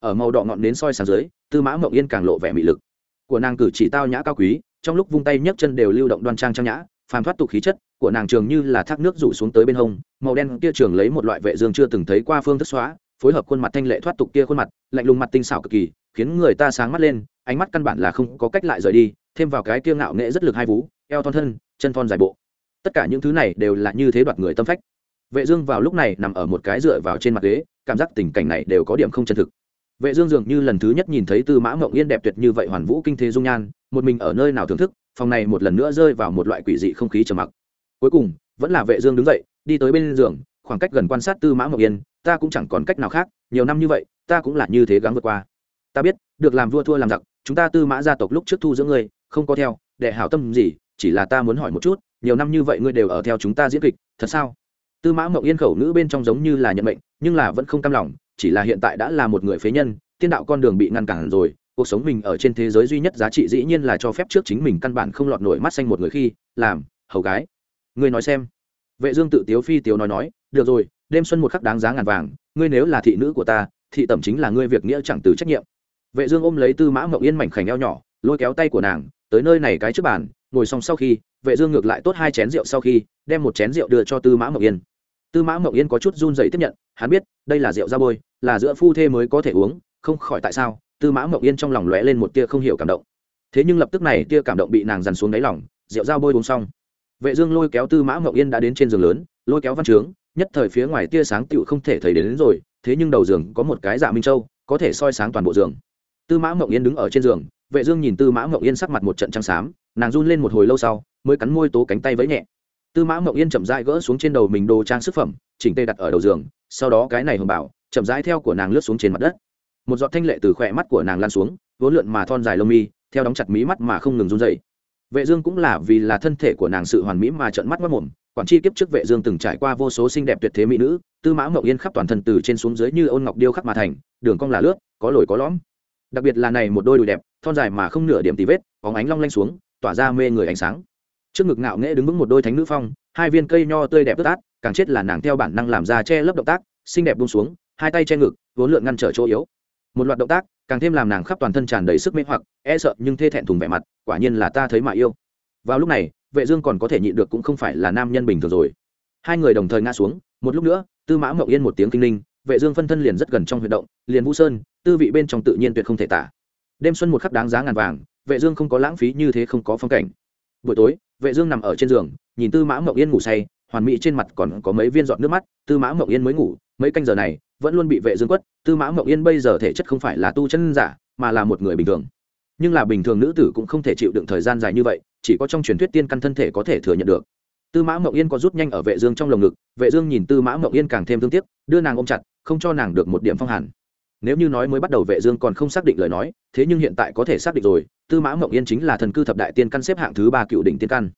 Ở màu đỏ ngọn nến soi sáng dưới, tư mã mộng yên càng lộ vẻ mị lực. Của nàng cử chỉ tao nhã cao quý trong lúc vung tay nhấc chân đều lưu động đoan trang trang nhã, phàm thoát tục khí chất của nàng trường như là thác nước rủ xuống tới bên hông, màu đen kia trường lấy một loại vệ dương chưa từng thấy qua phương thức xóa, phối hợp khuôn mặt thanh lệ thoát tục kia khuôn mặt, lạnh lùng mặt tinh xảo cực kỳ, khiến người ta sáng mắt lên, ánh mắt căn bản là không có cách lại rời đi, thêm vào cái kia ngạo nghệ rất lực hai vú, eo thon thân, chân thon dài bộ. Tất cả những thứ này đều là như thế đoạt người tâm phách. Vệ dương vào lúc này nằm ở một cái dựa vào trên mặt ghế, cảm giác tình cảnh này đều có điểm không chân thực. Vệ dương dường như lần thứ nhất nhìn thấy tư mã mộng yên đẹp tuyệt như vậy hoàn vũ kinh thế dung nhan một mình ở nơi nào thưởng thức, phòng này một lần nữa rơi vào một loại quỷ dị không khí trầm mặc. Cuối cùng, vẫn là vệ dương đứng dậy, đi tới bên giường, khoảng cách gần quan sát tư mã mộng yên, ta cũng chẳng còn cách nào khác, nhiều năm như vậy, ta cũng là như thế gắng vượt qua. Ta biết, được làm vua thua làm giặc, chúng ta tư mã gia tộc lúc trước thu giữa ngươi, không có theo, để hảo tâm gì, chỉ là ta muốn hỏi một chút, nhiều năm như vậy ngươi đều ở theo chúng ta diễn kịch, thật sao? Tư mã mộng yên khẩu ngữ bên trong giống như là nhận mệnh, nhưng là vẫn không cam lòng, chỉ là hiện tại đã là một người phế nhân, tiên đạo con đường bị ngăn cản rồi cuộc sống mình ở trên thế giới duy nhất giá trị dĩ nhiên là cho phép trước chính mình căn bản không lọt nổi mắt xanh một người khi, làm, hầu gái. Ngươi nói xem. Vệ dương tự tiếu phi tiếu nói nói, được rồi, đêm xuân một khắc đáng giá ngàn vàng, ngươi nếu là thị nữ của ta, thị tẩm chính là ngươi việc nghĩa chẳng từ trách nhiệm. Vệ dương ôm lấy tư mã mộng yên mảnh khảnh eo nhỏ, lôi kéo tay của nàng, tới nơi này cái trước bàn, ngồi xong sau khi, vệ dương ngược lại tốt hai chén rượu sau khi, đem một chén rượu đưa cho tư mã mộng yên. Tư mã mộng yên có chút run rẩy tiếp nhận, hắn biết, đây là rượu ra bôi, là giữa phu thê mới có thể uống, không khỏi tại sao tư mã mộng yên trong lòng lóe lên một tia không hiểu cảm động. Thế nhưng lập tức này tia cảm động bị nàng dằn xuống đáy lòng rượu dao bôi uống xong. Vệ dương lôi kéo tư mã mộng yên đã đến trên giường lớn lôi kéo văn trướng nhất thời phía ngoài tia sáng tựu không thể thấy đến, đến rồi thế nhưng đầu giường có một cái dạ minh châu có thể soi sáng toàn bộ giường. Tư mã mộng yên đứng ở trên giường vệ dương nhìn tư mã mộng yên sắc mặt một trận trắng xám nàng run lên một hồi lâu sau mới cắn môi tố cánh tay với nhẹ. Tư mã mộng yên chậm rãi gỡ xuống trên đầu mình đồ trang sức phẩm chỉnh tê đặt ở đầu giường sau đó cái này hùng bảo chậm rãi theo của nàng lướt xuống trên mặt đất một giọt thanh lệ từ khỏe mắt của nàng lan xuống, vốn lượn mà thon dài lông mi, theo đóng chặt mí mắt mà không ngừng run dậy vệ dương cũng là vì là thân thể của nàng sự hoàn mỹ mà trợn mắt mất mồm, quản chi kiếp trước vệ dương từng trải qua vô số xinh đẹp tuyệt thế mỹ nữ, tư mã mộng yên khắp toàn thân từ trên xuống dưới như ôn ngọc điêu khắc mà thành, đường cong là lướt, có lồi có lõm. Đặc biệt là này một đôi đùi đẹp, thon dài mà không nửa điểm tì vết, bóng ánh long lanh xuống, tỏa ra mê người ánh sáng. Trước ngực ngạo nghễ đứng vững một đôi thánh nữ phong, hai viên cây nho tươi đẹp ướt át, càng chết là nàng theo bản năng làm ra che lấp động tác, xinh đẹp buông xuống, hai tay che ngực, vốn lượn ngăn trở chỗ yếu một loạt động tác, càng thêm làm nàng khắp toàn thân tràn đầy sức mê hoặc e sợ nhưng thê thẹn thùng vẻ mặt, quả nhiên là ta thấy mà yêu. Vào lúc này, vệ dương còn có thể nhịn được cũng không phải là nam nhân bình thường rồi. Hai người đồng thời ngã xuống, một lúc nữa, tư mã mộng yên một tiếng kinh linh, vệ dương phân thân liền rất gần trong huy động, liền vũ sơn, tư vị bên trong tự nhiên tuyệt không thể tả. Đêm xuân một khắc đáng giá ngàn vàng, vệ dương không có lãng phí như thế không có phong cảnh. Buổi tối, vệ dương nằm ở trên giường, nhìn tư mã mộng yên ngủ say, hoàn mỹ trên mặt còn có mấy viên giọt nước mắt, tư mã mộng yên mới ngủ, mấy canh giờ này vẫn luôn bị vệ dương quất, tư mã mộng yên bây giờ thể chất không phải là tu chân giả, mà là một người bình thường. Nhưng là bình thường nữ tử cũng không thể chịu đựng thời gian dài như vậy, chỉ có trong truyền thuyết tiên căn thân thể có thể thừa nhận được. Tư mã mộng yên có rút nhanh ở vệ dương trong lồng ngực, vệ dương nhìn tư mã mộng yên càng thêm thương tiếc, đưa nàng ôm chặt, không cho nàng được một điểm phong hàn. Nếu như nói mới bắt đầu vệ dương còn không xác định lời nói, thế nhưng hiện tại có thể xác định rồi, tư mã mộng yên chính là thần cư thập đại tiên căn xếp hạng thứ ba cựu đỉnh tiên căn.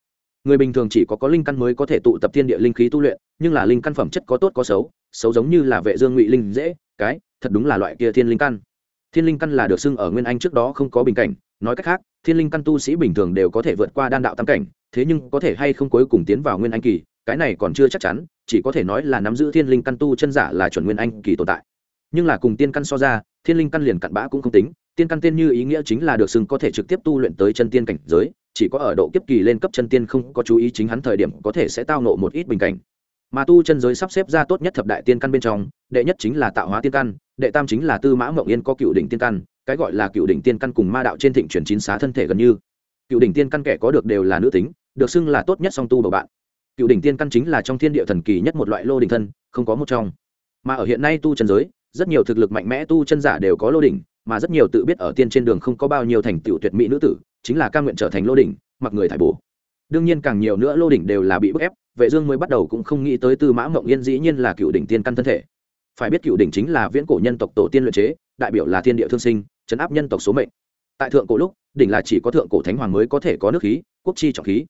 Người bình thường chỉ có có linh căn mới có thể tụ tập thiên địa linh khí tu luyện, nhưng là linh căn phẩm chất có tốt có xấu xấu giống như là vệ dương ngụy linh dễ, cái, thật đúng là loại kia thiên linh căn. Thiên linh căn là được xưng ở nguyên anh trước đó không có bình cảnh, nói cách khác, thiên linh căn tu sĩ bình thường đều có thể vượt qua đan đạo tam cảnh, thế nhưng có thể hay không cuối cùng tiến vào nguyên anh kỳ, cái này còn chưa chắc chắn, chỉ có thể nói là nắm giữ thiên linh căn tu chân giả là chuẩn nguyên anh kỳ tồn tại. Nhưng là cùng tiên căn so ra, thiên linh căn liền cặn bã cũng không tính, tiên căn tiên như ý nghĩa chính là được xưng có thể trực tiếp tu luyện tới chân tiên cảnh giới, chỉ có ở độ kiếp kỳ lên cấp chân tiên không có chú ý chính hắn thời điểm có thể sẽ tao nộ một ít bình cảnh mà tu chân giới sắp xếp ra tốt nhất thập đại tiên căn bên trong, đệ nhất chính là tạo hóa tiên căn, đệ tam chính là tư mã mộng yên có cựu đỉnh tiên căn, cái gọi là cựu đỉnh tiên căn cùng ma đạo trên thịnh chuyển chín xá thân thể gần như. Cựu đỉnh tiên căn kẻ có được đều là nữ tính, được xưng là tốt nhất song tu bầu bạn. Cựu đỉnh tiên căn chính là trong thiên địa thần kỳ nhất một loại lô đỉnh thân, không có một trong. Mà ở hiện nay tu chân giới, rất nhiều thực lực mạnh mẽ tu chân giả đều có lô đỉnh, mà rất nhiều tự biết ở tiên trên đường không có bao nhiêu thành tựu tuyệt mỹ nữ tử, chính là ca nguyện trở thành lô đỉnh, mặc người thải bổ đương nhiên càng nhiều nữa lô đỉnh đều là bị bức ép, vệ dương mới bắt đầu cũng không nghĩ tới tư mã mộng yên dĩ nhiên là cựu đỉnh tiên căn thân thể. Phải biết cựu đỉnh chính là viễn cổ nhân tộc tổ tiên luyện chế, đại biểu là thiên địa thương sinh, chấn áp nhân tộc số mệnh. Tại thượng cổ lúc, đỉnh là chỉ có thượng cổ thánh hoàng mới có thể có nước khí, quốc chi trọng khí.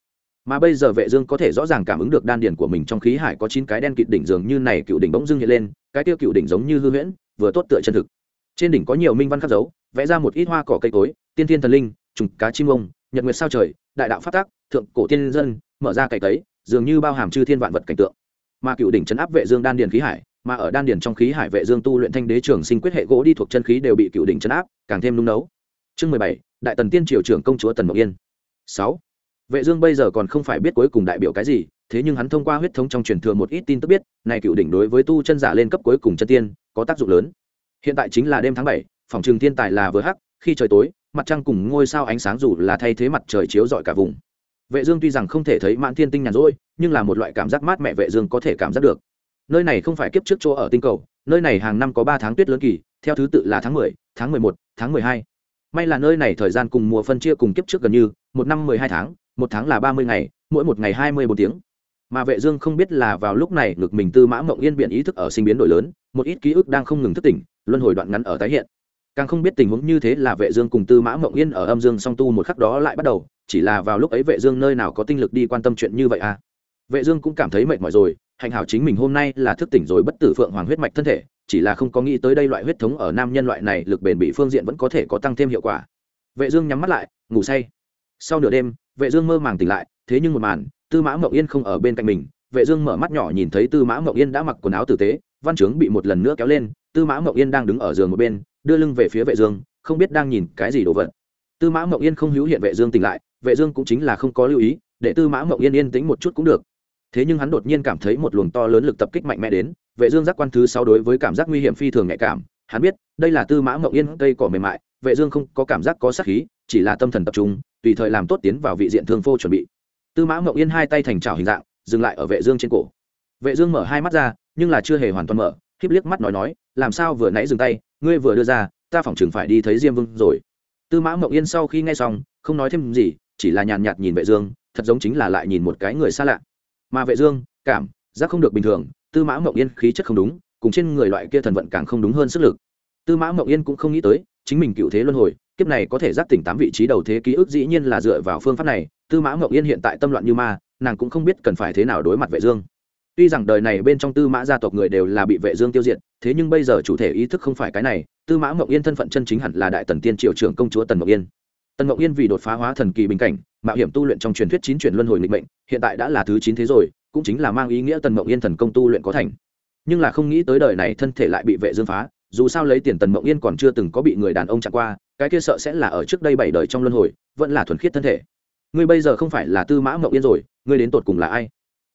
Mà bây giờ vệ dương có thể rõ ràng cảm ứng được đan điển của mình trong khí hải có chín cái đen kịt đỉnh dường như này cựu đỉnh bỗng dưng hiện lên, cái tiêu cựu đỉnh giống như hư huyễn, vừa tốt tựa chân thực. Trên đỉnh có nhiều minh văn khắc dấu, vẽ ra một ít hoa cỏ cây cối, tiên thiên thần linh, trùng cá chim ông, nhật nguyệt sao trời, đại đạo phát tác thượng cổ tiên dân, mở ra cày cấy, dường như bao hàm chư thiên vạn vật cảnh tượng. Mà cựu đỉnh chấn áp vệ dương đan điền khí hải, mà ở đan điền trong khí hải vệ dương tu luyện thanh đế trường sinh quyết hệ gỗ đi thuộc chân khí đều bị cựu đỉnh chấn áp, càng thêm nung nấu. Chương mười bảy, đại tần tiên triều trưởng công chúa tần mộc yên. Sáu, vệ dương bây giờ còn không phải biết cuối cùng đại biểu cái gì, thế nhưng hắn thông qua huyết thống trong truyền thừa một ít tin tức biết, này cựu đỉnh đối với tu chân giả lên cấp cuối cùng chân tiên, có tác dụng lớn. Hiện tại chính là đêm tháng bảy, phòng trường thiên tài là vừa hắc, khi trời tối, mặt trăng cùng ngôi sao ánh sáng dù là thay thế mặt trời chiếu rọi cả vùng vệ dương tuy rằng không thể thấy mãn thiên tinh nhàn rỗi nhưng là một loại cảm giác mát mẹ vệ dương có thể cảm giác được. Nơi này không phải kiếp trước chỗ ở tinh cầu nơi này hàng năm có ba tháng tuyết lớn kỳ theo thứ tự là tháng mười, tháng mười một, tháng mười hai. may là nơi này thời gian cùng mùa phân chia cùng kiếp trước gần như một năm mười hai tháng một tháng là ba mươi ngày mỗi một ngày hai mươi bốn tiếng. Mà vệ dương không biết là vào lúc này ngực mình tư mã mộng yên biện ý thức ở sinh biến đổi lớn một ít ký ức đang không ngừng thức tỉnh luân hồi đoạn ngắn ở tái hiện càng không biết tình huống như thế là vệ dương cùng tư mã mộng yên ở âm dương song tu một khắc đó lại bắt đầu, chỉ là vào lúc ấy vệ dương nơi nào có tinh lực đi quan tâm chuyện như vậy à? Vệ dương cũng cảm thấy mệt mỏi rồi, hạnh hảo chính mình hôm nay là thức tỉnh rồi bất tử phượng hoàng huyết mạch thân thể, chỉ là không có nghĩ tới đây loại huyết thống ở nam nhân loại này lực bền bị phương diện vẫn có thể có tăng thêm hiệu quả. Vệ dương nhắm mắt lại, ngủ say. Sau nửa đêm, vệ dương mơ màng tỉnh lại, thế nhưng một màn, tư mã mộng yên không ở bên cạnh mình, vệ dương mở mắt nhỏ nhìn thấy tư mã mộng yên đã mặc quần áo tử tế, văn trướng bị một lần nữa kéo lên, tư mã mộng yên đang đứng ở giường một bên đưa lưng về phía vệ dương, không biết đang nhìn cái gì đồ vật. Tư mã mộng yên không hữu hiện vệ dương tỉnh lại, vệ dương cũng chính là không có lưu ý, để tư mã mộng yên yên tĩnh một chút cũng được. Thế nhưng hắn đột nhiên cảm thấy một luồng to lớn lực tập kích mạnh mẽ đến, vệ dương giác quan thứ sáu đối với cảm giác nguy hiểm phi thường nhạy cảm. Hắn biết, đây là tư mã mộng yên cây cỏ mềm mại, vệ dương không có cảm giác có sát khí, chỉ là tâm thần tập trung, tùy thời làm tốt tiến vào vị diện thương phô chuẩn bị. Tư mã mộng yên hai tay thành chảo hình dạng, dừng lại ở vệ dương trên cổ. Vệ dương mở hai mắt ra, nhưng là chưa hề hoàn toàn mở khiếp liếc mắt nói nói, làm sao vừa nãy dừng tay ngươi vừa đưa ra, ta phỏng chừng phải đi thấy diêm vương rồi. Tư mã mộng yên sau khi nghe xong, không nói thêm gì, chỉ là nhàn nhạt nhìn vệ dương, thật giống chính là lại nhìn một cái người xa lạ. Mà vệ dương, cảm, giác không được bình thường, tư mã mộng yên khí chất không đúng, cùng trên người loại kia thần vận càng không đúng hơn sức lực. Tư mã mộng yên cũng không nghĩ tới, chính mình cựu thế luân hồi, kiếp này có thể giác tỉnh tám vị trí đầu thế ký ức dĩ nhiên là dựa vào phương pháp này. Tư mã mộng yên hiện tại tâm loạn như ma, nàng cũng không biết cần phải thế nào đối mặt vệ dương. Tuy rằng đời này bên trong tư mã gia tộc người đều là bị vệ dương tiêu diệt thế nhưng bây giờ chủ thể ý thức không phải cái này, tư mã mộng yên thân phận chân chính hẳn là đại tần tiên triều trưởng công chúa tần mộng yên. Tần mộng yên vì đột phá hóa thần kỳ bình cảnh, mạo hiểm tu luyện trong truyền thuyết chín chuyển luân hồi lịch mệnh, hiện tại đã là thứ chín thế rồi, cũng chính là mang ý nghĩa tần mộng yên thần công tu luyện có thành. Nhưng là không nghĩ tới đời này thân thể lại bị vệ dương phá, dù sao lấy tiền tần mộng yên còn chưa từng có bị người đàn ông chặn qua, cái kia sợ sẽ là ở trước đây bảy đời trong luân hồi, vẫn là thuần khiết thân thể. Ngươi bây giờ không phải là tư mã mộng yên rồi, ngươi đến tột cùng là ai?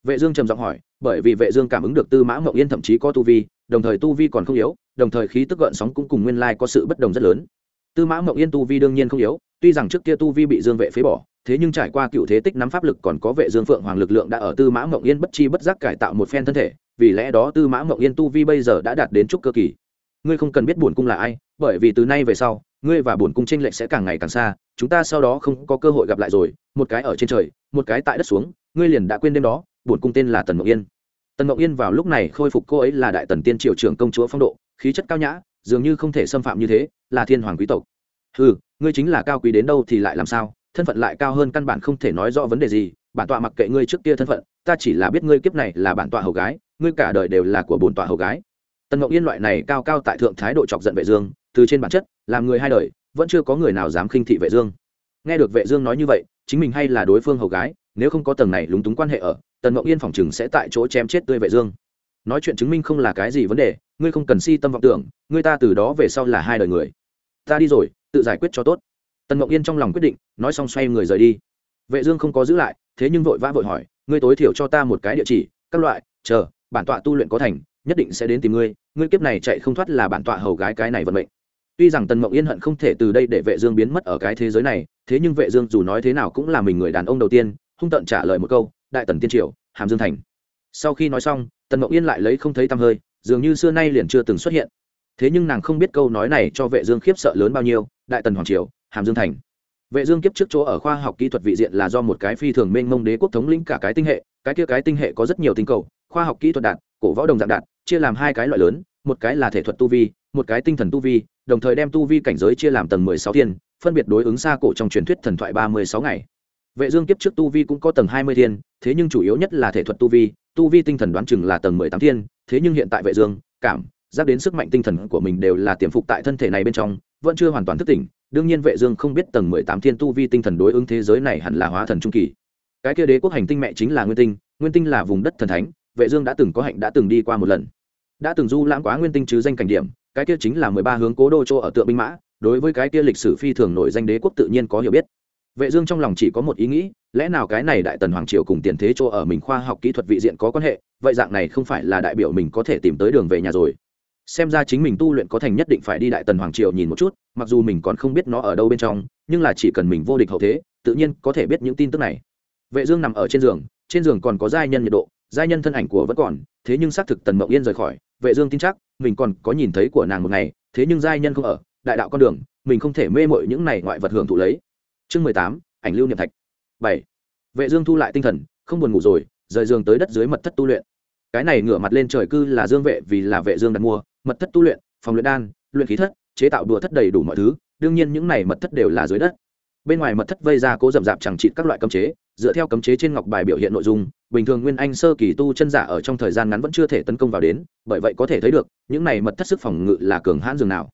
Vệ dương trầm giọng hỏi bởi vì vệ dương cảm ứng được tư mã mộng yên thậm chí có tu vi, đồng thời tu vi còn không yếu, đồng thời khí tức gợn sóng cũng cùng nguyên lai có sự bất đồng rất lớn. Tư mã mộng yên tu vi đương nhiên không yếu, tuy rằng trước kia tu vi bị dương vệ phế bỏ, thế nhưng trải qua cựu thế tích nắm pháp lực còn có vệ dương phượng hoàng lực lượng đã ở tư mã mộng yên bất chi bất giác cải tạo một phen thân thể, vì lẽ đó tư mã mộng yên tu vi bây giờ đã đạt đến chút cơ kỳ. Ngươi không cần biết bổn cung là ai, bởi vì từ nay về sau, ngươi và bổn cung tranh lệch sẽ càng ngày càng xa, chúng ta sau đó không có cơ hội gặp lại rồi, một cái ở trên trời, một cái tại đất xuống, ngươi liền đã quên đêm đó bổn cung tên là tần mộng yên. Tần mộng yên vào lúc này khôi phục cô ấy là đại tần tiên triều trưởng công chúa phong độ, khí chất cao nhã, dường như không thể xâm phạm như thế, là thiên hoàng quý tộc. Ừ ngươi chính là cao quý đến đâu thì lại làm sao, thân phận lại cao hơn căn bản không thể nói rõ vấn đề gì, bản tọa mặc kệ ngươi trước kia thân phận, ta chỉ là biết ngươi kiếp này là bản tọa hầu gái, ngươi cả đời đều là của bổn tọa hầu gái. Tần ngọc yên loại này cao cao tại thượng thái độ chọc giận vệ dương, từ trên bản chất, làm người hai đời, vẫn chưa có người nào dám khinh thị vệ dương. Nghe được vệ dương nói như vậy, chính mình hay là đối phương hầu gái nếu không có tầng này lúng túng quan hệ ở, tần ngọc yên phòng chừng sẽ tại chỗ chém chết tươi vệ dương. Nói chuyện chứng minh không là cái gì vấn đề, ngươi không cần si tâm vọng tưởng, ngươi ta từ đó về sau là hai đời người. Ta đi rồi, tự giải quyết cho tốt. Tần ngọc yên trong lòng quyết định, nói xong xoay người rời đi. Vệ dương không có giữ lại, thế nhưng vội vã vội hỏi, ngươi tối thiểu cho ta một cái địa chỉ, các loại, chờ, bản tọa tu luyện có thành, nhất định sẽ đến tìm ngươi ngươi kiếp này chạy không thoát là bản tọa hầu gái cái này vận mệnh. Tuy rằng tần mộng yên hận không thể từ đây để vệ dương biến mất ở cái thế giới này, thế nhưng vệ dương dù nói thế nào cũng là mình người đàn ông đầu tiên hung tận trả lời một câu, đại tần tiên triều, hàm dương thành. Sau khi nói xong, tần mộng yên lại lấy không thấy tăm hơi, dường như xưa nay liền chưa từng xuất hiện. Thế nhưng nàng không biết câu nói này cho vệ dương khiếp sợ lớn bao nhiêu, đại tần hoàng triều, hàm dương thành. Vệ dương kiếp trước chỗ ở khoa học kỹ thuật vị diện là do một cái phi thường mênh mông đế quốc thống lĩnh cả cái tinh hệ, cái kia cái tinh hệ có rất nhiều tinh cầu, khoa học kỹ thuật đạt, cổ võ đồng dạng đạt, chia làm hai cái loại lớn, một cái là thể thuật tu vi, một cái tinh thần tu vi, đồng thời đem tu vi cảnh giới chia làm tầng 16 thiên, phân biệt đối ứng xa cổ trong truyền thuyết thần thoại 36 ngày vệ dương kiếp trước tu vi cũng có tầng 20 thiên, thế nhưng chủ yếu nhất là thể thuật tu vi tu vi tinh thần đoán chừng là tầng 18 thiên, thế nhưng hiện tại vệ dương, cảm giác đến sức mạnh tinh thần của mình đều là tiềm phục tại thân thể này bên trong, vẫn chưa hoàn toàn thức tỉnh, đương nhiên vệ dương không biết tầng 18 thiên tu vi tinh thần đối ứng thế giới này hẳn là hóa thần trung kỳ. Cái kia đế quốc hành tinh mẹ chính là nguyên tinh nguyên tinh là vùng đất thần thánh, vệ dương đã từng có hạnh đã từng đi qua một lần. Đã từng du lãng quá nguyên tinh chứ danh cảnh điểm, cái kia chính là 13 hướng cố đô châu ở tượng binh mã, đối với cái kia lịch sử phi thường nổi danh đế quốc tự nhiên có hiểu biết vệ dương trong lòng chỉ có một ý nghĩ, lẽ nào cái này đại tần hoàng triều cùng tiền thế cho ở mình khoa học kỹ thuật vị diện có quan hệ, vậy dạng này không phải là đại biểu mình có thể tìm tới đường về nhà rồi. Xem ra chính mình tu luyện có thành nhất định phải đi đại tần hoàng triều nhìn một chút, mặc dù mình còn không biết nó ở đâu bên trong, nhưng là chỉ cần mình vô địch hậu thế, tự nhiên có thể biết những tin tức này. Vệ dương nằm ở trên giường trên giường còn có giai nhân nhiệt độ, giai nhân thân ảnh của vẫn còn, thế nhưng xác thực tần mộng yên rời khỏi, vệ dương tin chắc, mình còn có nhìn thấy của nàng một ngày, thế nhưng giai nhân không ở, đại đạo con đường, mình không thể mê mội những này ngoại vật hưởng thụ lấy chương mười tám, ảnh lưu niệm thạch. Bảy. Vệ dương thu lại tinh thần, không buồn ngủ rồi, rời giường tới đất dưới mật thất tu luyện. Cái này ngửa mặt lên trời cư là dương vệ vì là vệ dương đặt mua, mật thất tu luyện, phòng luyện đan, luyện khí thất, chế tạo đùa thất đầy đủ mọi thứ, đương nhiên những này mật thất đều là dưới đất. Bên ngoài mật thất vây ra cố rậm rạp chẳng trị các loại cấm chế, dựa theo cấm chế trên ngọc bài biểu hiện nội dung, bình thường nguyên anh sơ kỳ tu chân giả ở trong thời gian ngắn vẫn chưa thể tấn công vào đến, bởi vậy có thể thấy được, những này mật thất sức phòng ngự là cường hãn dường nào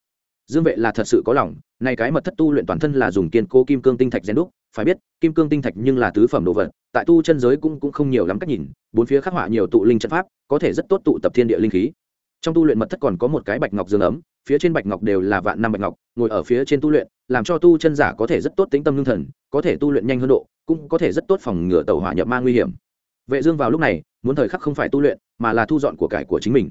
dương vệ là thật sự có lòng này cái mật thất tu luyện toàn thân là dùng kiên cố kim cương tinh thạch rèn đúc, phải biết, kim cương tinh thạch nhưng là tứ phẩm đồ vật, tại tu chân giới cũng cũng không nhiều lắm cách nhìn, bốn phía khắc họa nhiều tụ linh trận pháp, có thể rất tốt tụ tập thiên địa linh khí. Trong tu luyện mật thất còn có một cái bạch ngọc dương ấm, phía trên bạch ngọc đều là vạn năm bạch ngọc, ngồi ở phía trên tu luyện, làm cho tu chân giả có thể rất tốt tính tâm lương thần, có thể tu luyện nhanh hơn độ, cũng có thể rất tốt phòng ngừa tàu hỏa nhập ma nguy hiểm. Vệ dương vào lúc này, muốn thời khắc không phải tu luyện, mà là thu dọn của cải của chính mình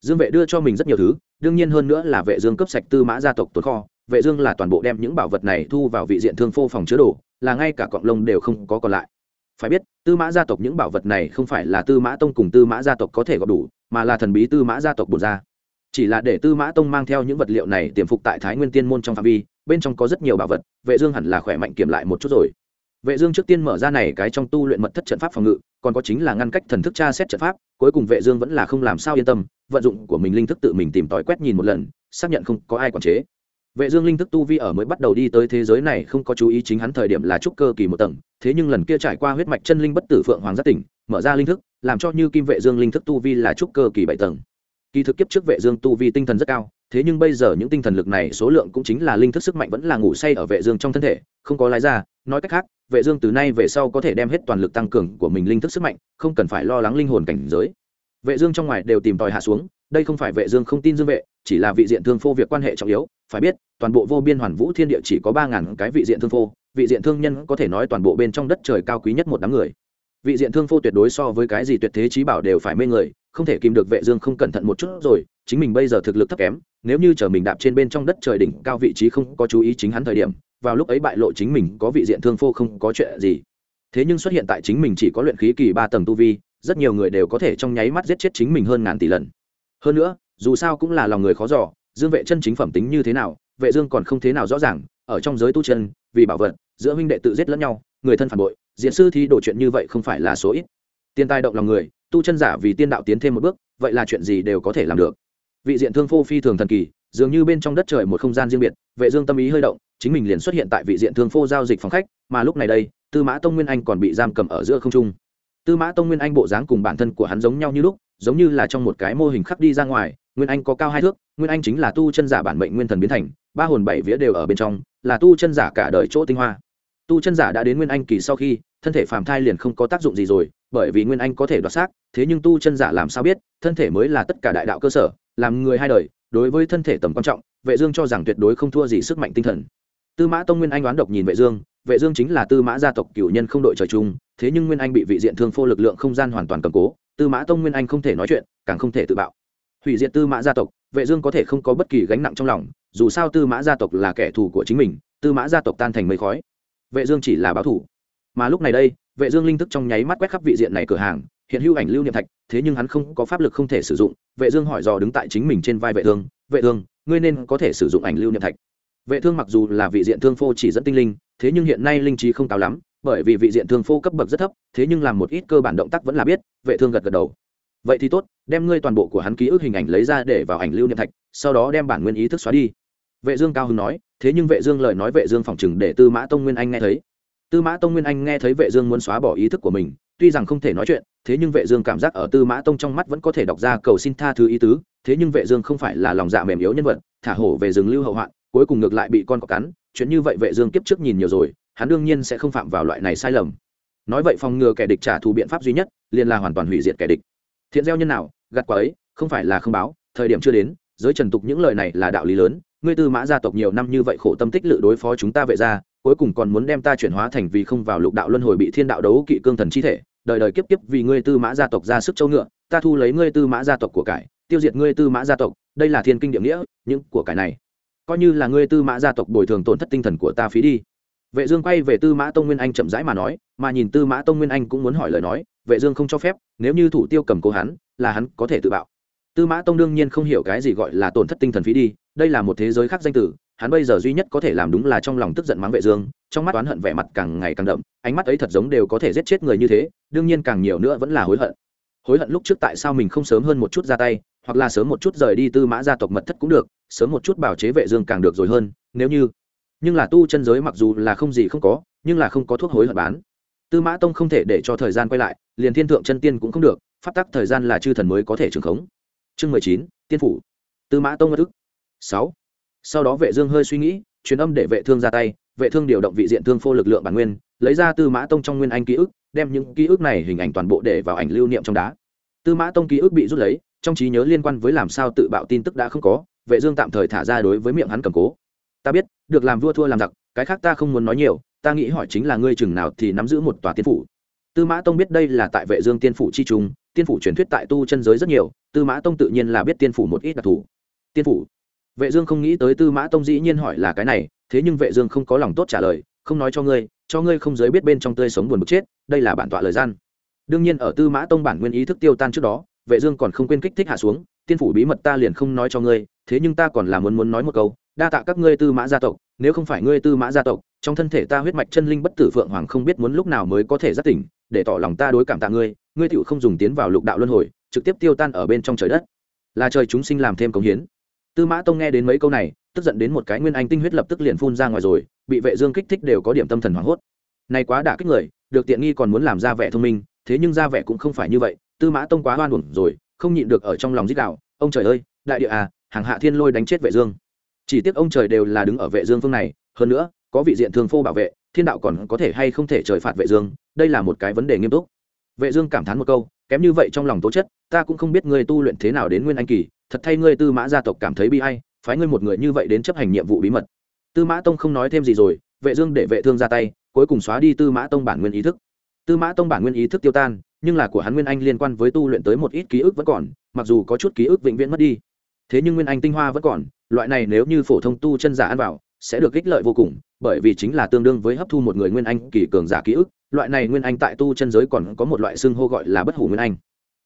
dương vệ đưa cho mình rất nhiều thứ, đương nhiên hơn nữa là vệ dương cấp sạch tư mã gia tộc tồn kho, vệ dương là toàn bộ đem những bảo vật này thu vào vị diện thương phô phòng chứa đồ, là ngay cả cọng lông đều không có còn lại. Phải biết, tư mã gia tộc những bảo vật này không phải là tư mã tông cùng tư mã gia tộc có thể gọp đủ, mà là thần bí tư mã gia tộc bột ra. Chỉ là để tư mã tông mang theo những vật liệu này tiềm phục tại thái nguyên tiên môn trong phạm vi, bên trong có rất nhiều bảo vật, vệ dương hẳn là khỏe mạnh kiểm lại một chút rồi vệ dương trước tiên mở ra này cái trong tu luyện mật thất trận pháp phòng ngự, còn có chính là ngăn cách thần thức tra xét trận pháp, cuối cùng vệ dương vẫn là không làm sao yên tâm, vận dụng của mình linh thức tự mình tìm tòi quét nhìn một lần, xác nhận không có ai quản chế. Vệ dương linh thức tu vi ở mới bắt đầu đi tới thế giới này không có chú ý chính hắn thời điểm là trúc cơ kỳ một tầng, thế nhưng lần kia trải qua huyết mạch chân linh bất tử phượng hoàng giác tỉnh, mở ra linh thức, làm cho như kim vệ dương linh thức tu vi là trúc cơ kỳ bảy tầng. Kỳ thực kiếp trước vệ dương tu vi tinh thần rất cao thế nhưng bây giờ những tinh thần lực này số lượng cũng chính là linh thức sức mạnh vẫn là ngủ say ở vệ dương trong thân thể, không có lái ra, nói cách khác, vệ dương từ nay về sau có thể đem hết toàn lực tăng cường của mình linh thức sức mạnh, không cần phải lo lắng linh hồn cảnh giới. Vệ dương trong ngoài đều tìm tòi hạ xuống, đây không phải vệ dương không tin dương vệ, chỉ là vị diện thương phô việc quan hệ trọng yếu, phải biết, toàn bộ vô biên hoàn vũ thiên địa chỉ có ba ngàn cái vị diện thương phô, vị diện thương nhân có thể nói toàn bộ bên trong đất trời cao quý nhất một đám người. Vị diện thương phô tuyệt đối so với cái gì tuyệt thế trí bảo đều phải mê người, không thể kìm được vệ dương không cẩn thận một chút rồi chính mình bây giờ thực lực thấp kém, nếu như chờ mình đạp trên bên trong đất trời đỉnh cao vị trí không có chú ý chính hắn thời điểm, vào lúc ấy bại lộ chính mình có vị diện thương phô không có chuyện gì. Thế nhưng xuất hiện tại chính mình chỉ có luyện khí kỳ ba tầng tu vi, rất nhiều người đều có thể trong nháy mắt giết chết chính mình hơn ngàn tỷ lần. Hơn nữa, dù sao cũng là lòng người khó dò, dương vệ chân chính phẩm tính như thế nào, vệ dương còn không thế nào rõ ràng, ở trong giới tu chân, vì bảo vật, giữa huynh đệ tự giết lẫn nhau, người thân phản bội, diện sư thì đổ chuyện như vậy không phải là số ít. Tiên tai động lòng người, tu chân giả vì tiên đạo tiến thêm một bước, vậy là chuyện gì đều có thể làm được vị diện thương phô phi thường thần kỳ, dường như bên trong đất trời một không gian riêng biệt, vệ dương tâm ý hơi động, chính mình liền xuất hiện tại vị diện thương phô giao dịch phòng khách, mà lúc này đây, tư mã tông nguyên anh còn bị giam cầm ở giữa không trung. Tư mã tông nguyên anh bộ dáng cùng bản thân của hắn giống nhau như lúc, giống như là trong một cái mô hình khắc đi ra ngoài, nguyên anh có cao hai thước, nguyên anh chính là tu chân giả bản mệnh nguyên thần biến thành, ba hồn bảy vía đều ở bên trong, là tu chân giả cả đời chỗ tinh hoa. Tu chân giả đã đến nguyên anh kỳ sau khi, thân thể phàm thai liền không có tác dụng gì rồi, bởi vì nguyên anh có thể đoạt xác, thế nhưng tu chân giả làm sao biết, thân thể mới là tất cả đại đạo cơ sở làm người hai đời, đối với thân thể tầm quan trọng, vệ dương cho rằng tuyệt đối không thua gì sức mạnh tinh thần. Tư mã tông nguyên anh đoán độc nhìn vệ dương vệ dương chính là tư mã gia tộc cửu nhân không đội trời chung, thế nhưng nguyên anh bị vị diện thương phô lực lượng không gian hoàn toàn cầm cố, tư mã tông nguyên anh không thể nói chuyện, càng không thể tự bạo. Hủy diệt tư mã gia tộc, vệ dương có thể không có bất kỳ gánh nặng trong lòng, dù sao tư mã gia tộc là kẻ thù của chính mình, tư mã gia tộc tan thành mây khói. Vệ dương chỉ là báo thù mà lúc này đây, vệ dương linh thức trong nháy mắt quét khắp vị diện này cửa hàng hiện hữu ảnh lưu niệm thạch, thế nhưng hắn không có pháp lực không thể sử dụng, vệ dương hỏi dò đứng tại chính mình trên vai vệ thương vệ thương, ngươi nên có thể sử dụng ảnh lưu niệm thạch. Vệ thương mặc dù là vị diện thương phô chỉ dẫn tinh linh, thế nhưng hiện nay linh trí không cao lắm, bởi vì vị diện thương phô cấp bậc rất thấp, thế nhưng làm một ít cơ bản động tác vẫn là biết, vệ thương gật gật đầu. Vậy thì tốt, đem ngươi toàn bộ của hắn ký ức hình ảnh lấy ra để vào ảnh lưu niệm thạch, sau đó đem bản nguyên ý thức xóa đi. Vệ dương cao hứng nói, thế nhưng vệ dương lời nói vệ dương phỏng chừng để tư mã tông nguyên anh nghe thấy. Tư mã tông nguyên anh nghe thấy vệ dương muốn xóa bỏ ý thức của mình, tuy rằng không thể nói chuyện thế nhưng vệ dương cảm giác ở tư mã tông trong mắt vẫn có thể đọc ra cầu xin tha thứ ý tứ, thế nhưng vệ dương không phải là lòng dạ mềm yếu nhân vật, thả hổ về rừng lưu hậu hoạn, cuối cùng ngược lại bị con cọp cắn, chuyện như vậy vệ dương kiếp trước nhìn nhiều rồi, hắn đương nhiên sẽ không phạm vào loại này sai lầm. Nói vậy phòng ngừa kẻ địch trả thù biện pháp duy nhất, liền là hoàn toàn hủy diệt kẻ địch. Thiện gieo nhân nào, gặt quả ấy, không phải là không báo, thời điểm chưa đến, giới trần tục những lời này là đạo lý lớn, ngươi tư mã gia tộc nhiều năm như vậy khổ tâm tích lự đối phó chúng ta vệ gia, cuối cùng còn muốn đem ta chuyển hóa thành vì không vào lục đạo luân hồi bị thiên đạo đấu kỵ cương thần chi thể đời đời kiếp kiếp vì ngươi tư mã gia tộc ra sức châu ngựa, ta thu lấy ngươi tư mã gia tộc của cải, tiêu diệt ngươi tư mã gia tộc, đây là thiên kinh địa nghĩa, những của cải này, coi như là ngươi tư mã gia tộc bồi thường tổn thất tinh thần của ta phí đi. Vệ dương quay về tư mã tông nguyên anh chậm rãi mà nói, mà nhìn tư mã tông nguyên anh cũng muốn hỏi lời nói, vệ dương không cho phép, nếu như thủ tiêu cầm cố hắn, là hắn có thể tự bạo. Tư mã tông đương nhiên không hiểu cái gì gọi là tổn thất tinh thần phí đi, đây là một thế giới khác danh tử hắn bây giờ duy nhất có thể làm đúng là trong lòng tức giận mắng vệ dương, trong mắt oán hận vẻ mặt càng ngày càng đậm, ánh mắt ấy thật giống đều có thể giết chết người như thế, đương nhiên càng nhiều nữa vẫn là hối hận. Hối hận lúc trước tại sao mình không sớm hơn một chút ra tay, hoặc là sớm một chút rời đi tư mã gia tộc mật thất cũng được, sớm một chút bảo chế vệ dương càng được rồi hơn, nếu như, nhưng là tu chân giới mặc dù là không gì không có, nhưng là không có thuốc hối hận bán. Tư mã tông không thể để cho thời gian quay lại, liền thiên thượng chân tiên cũng không được phát tắc thời gian là chư thần mới có thể trường khống. Chương mười chín, tiên phủ. Tư mã tông ngất ức. Sáu sau đó vệ dương hơi suy nghĩ, truyền âm để vệ thương ra tay, vệ thương điều động vị diện thương phô lực lượng bản nguyên, lấy ra tư mã tông trong nguyên anh ký ức, đem những ký ức này hình ảnh toàn bộ để vào ảnh lưu niệm trong đá. Tư mã tông ký ức bị rút lấy, trong trí nhớ liên quan với làm sao tự bạo tin tức đã không có, vệ dương tạm thời thả ra đối với miệng hắn cầm cố. Ta biết, được làm vua thua làm giặc, cái khác ta không muốn nói nhiều, ta nghĩ hỏi chính là ngươi chừng nào thì nắm giữ một tòa tiên phủ. Tư mã tông biết đây là tại vệ dương tiên phủ chi trung, tiên phủ truyền thuyết tại tu chân giới rất nhiều, tư mã tông tự nhiên là biết tiên phủ một ít đặc thù. Tiên phủ vệ dương không nghĩ tới tư mã tông dĩ nhiên hỏi là cái này, thế nhưng vệ dương không có lòng tốt trả lời, không nói cho ngươi cho ngươi không giới biết bên trong tươi sống buồn bực chết, đây là bản tọa lời gian. Đương nhiên ở tư mã tông bản nguyên ý thức tiêu tan trước đó, vệ dương còn không quên kích thích hạ xuống, tiên phủ bí mật ta liền không nói cho ngươi, thế nhưng ta còn là muốn muốn nói một câu, đa tạ các ngươi tư mã gia tộc, nếu không phải ngươi tư mã gia tộc, trong thân thể ta huyết mạch chân linh bất tử phượng hoàng không biết muốn lúc nào mới có thể giác tỉnh, để tỏ lòng ta đối cảm tạ ngươi ngươi tiểu không dùng tiến vào lục đạo luân hồi, trực tiếp tiêu tan ở bên trong trời đất. Là trời chúng sinh làm thêm công hiến tư mã tông nghe đến mấy câu này, tức giận đến một cái nguyên anh tinh huyết lập tức liền phun ra ngoài rồi, bị vệ dương kích thích đều có điểm tâm thần hoảng hốt. Này quá đả kích người, được tiện nghi còn muốn làm ra vẻ thông minh, thế nhưng ra vẻ cũng không phải như vậy, tư mã tông quá hoan uổng rồi, không nhịn được ở trong lòng dích đạo ông trời ơi, đại địa à hàng hạ thiên lôi đánh chết vệ dương. Chỉ tiếc ông trời đều là đứng ở vệ dương phương này, hơn nữa, có vị diện thường phô bảo vệ, thiên đạo còn có thể hay không thể trời phạt vệ dương, đây là một cái vấn đề nghiêm túc. Vệ dương cảm thán một câu kém như vậy trong lòng tố chất, ta cũng không biết ngươi tu luyện thế nào đến nguyên anh kỳ, thật thay ngươi tư mã gia tộc cảm thấy bi hay phái ngươi một người như vậy đến chấp hành nhiệm vụ bí mật. Tư mã tông không nói thêm gì rồi, vệ dương để vệ thương ra tay, cuối cùng xóa đi tư mã tông bản nguyên ý thức. Tư mã tông bản nguyên ý thức tiêu tan, nhưng là của hắn nguyên anh liên quan với tu luyện tới một ít ký ức vẫn còn, mặc dù có chút ký ức vĩnh viễn mất đi. Thế nhưng nguyên anh tinh hoa vẫn còn, loại này nếu như phổ thông tu chân giả ăn vào, sẽ được ích lợi vô cùng, bởi vì chính là tương đương với hấp thu một người nguyên anh kỳ cường giả ký ức loại này nguyên anh tại tu chân giới còn có một loại xưng hô gọi là bất hủ nguyên anh.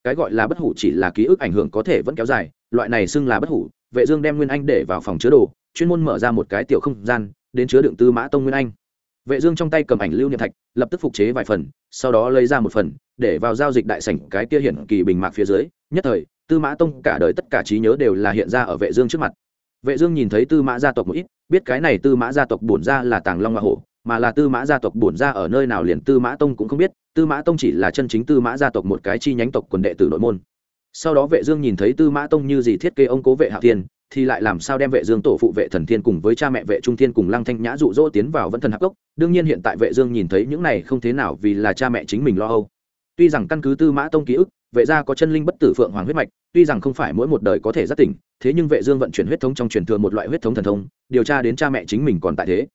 Cái gọi là bất hủ chỉ là ký ức ảnh hưởng có thể vẫn kéo dài, loại này xưng là bất hủ, vệ dương đem nguyên anh để vào phòng chứa đồ, chuyên môn mở ra một cái tiểu không gian, đến chứa đựng tư mã tông nguyên anh. Vệ dương trong tay cầm ảnh lưu niệm thạch, lập tức phục chế vài phần, sau đó lấy ra một phần, để vào giao dịch đại sảnh cái kia hiển kỳ bình mạc phía dưới. Nhất thời, tư mã tông cả đời tất cả trí nhớ đều là hiện ra ở vệ dương trước mặt. Vệ dương nhìn thấy tư mã gia tộc một ít, biết cái này tư mã gia tộc bổn ra là tàng long hoa hổ mà là tư mã gia tộc bổn ra ở nơi nào liền tư mã tông cũng không biết, tư mã tông chỉ là chân chính tư mã gia tộc một cái chi nhánh tộc quần đệ tử nội môn. Sau đó vệ dương nhìn thấy tư mã tông như gì thiết kế ông cố vệ hạ thiên, thì lại làm sao đem vệ dương tổ phụ vệ thần thiên cùng với cha mẹ vệ trung thiên cùng lăng thanh nhã dụ dỗ tiến vào vẫn thần hắc cốc. Đương nhiên hiện tại vệ dương nhìn thấy những này không thế nào vì là cha mẹ chính mình lo âu. Tuy rằng căn cứ tư mã tông ký ức, vệ gia có chân linh bất tử phượng hoàng huyết mạch, tuy rằng không phải mỗi một đời có thể giác tỉnh, thế nhưng vệ dương vận chuyển huyết thống trong truyền thừa một loại huyết thống thần thông, điều tra đến cha mẹ chính mình còn tại thế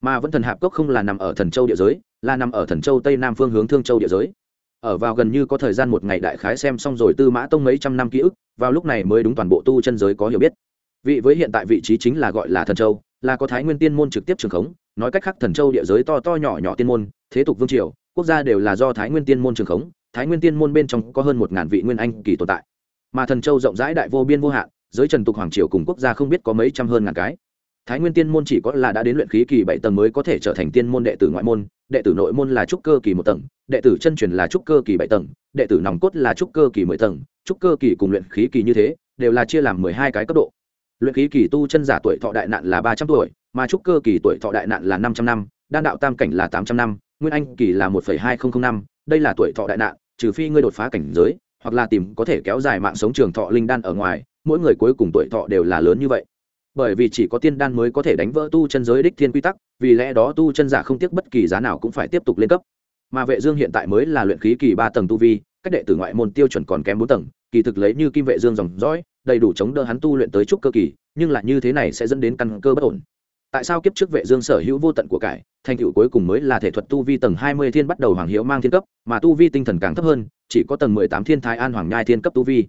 mà vẫn thần hạp cốc không là nằm ở thần châu địa giới, là nằm ở thần châu tây nam phương hướng thương châu địa giới. Ở vào gần như có thời gian một ngày đại khái xem xong rồi tư mã tông mấy trăm năm ký ức, vào lúc này mới đúng toàn bộ tu chân giới có hiểu biết. Vị với hiện tại vị trí chính là gọi là thần châu, là có thái nguyên tiên môn trực tiếp trường khống, nói cách khác thần châu địa giới to to nhỏ nhỏ tiên môn, thế tục vương triều, quốc gia đều là do thái nguyên tiên môn trường khống, thái nguyên tiên môn bên trong có hơn một ngàn vị nguyên anh kỳ tồn tại. Mà thần châu rộng rãi đại vô biên vô hạn, giới trần tục hoàng triều cùng quốc gia không biết có mấy trăm hơn ngàn cái thái nguyên tiên môn chỉ có là đã đến luyện khí kỳ bảy tầng mới có thể trở thành tiên môn đệ tử ngoại môn, đệ tử nội môn là trúc cơ kỳ một tầng, đệ tử chân truyền là trúc cơ kỳ bảy tầng, đệ tử nòng cốt là trúc cơ kỳ mười tầng, trúc cơ kỳ cùng luyện khí kỳ như thế, đều là chia làm mười hai cái cấp độ. Luyện khí kỳ tu chân giả tuổi thọ đại nạn là ba trăm tuổi, mà trúc cơ kỳ tuổi thọ đại nạn là năm trăm năm, đan đạo tam cảnh là tám trăm năm, nguyên anh kỳ là một hai nghìn năm, đây là tuổi thọ đại nạn, trừ phi ngươi đột phá cảnh giới, hoặc là tìm có thể kéo dài mạng sống trường thọ linh đan ở ngoài, mỗi người cuối cùng tuổi thọ đều là lớn như vậy bởi vì chỉ có tiên đan mới có thể đánh vỡ tu chân giới đích thiên quy tắc, vì lẽ đó tu chân giả không tiếc bất kỳ giá nào cũng phải tiếp tục lên cấp. Mà vệ dương hiện tại mới là luyện khí kỳ ba tầng tu vi, cách đệ tử ngoại môn tiêu chuẩn còn kém bốn tầng, kỳ thực lấy như kim vệ dương dòng dõi, đầy đủ chống đỡ hắn tu luyện tới trúc cơ kỳ, nhưng là như thế này sẽ dẫn đến căn cơ bất ổn. Tại sao kiếp trước vệ dương sở hữu vô tận của cải, thành tựu cuối cùng mới là thể thuật tu vi tầng 20 thiên bắt đầu hoàng hiệu mang thiên cấp, mà tu vi tinh thần càng thấp hơn, chỉ có tầng 18 thiên thái an hoàng nhai thiên cấp tu vi.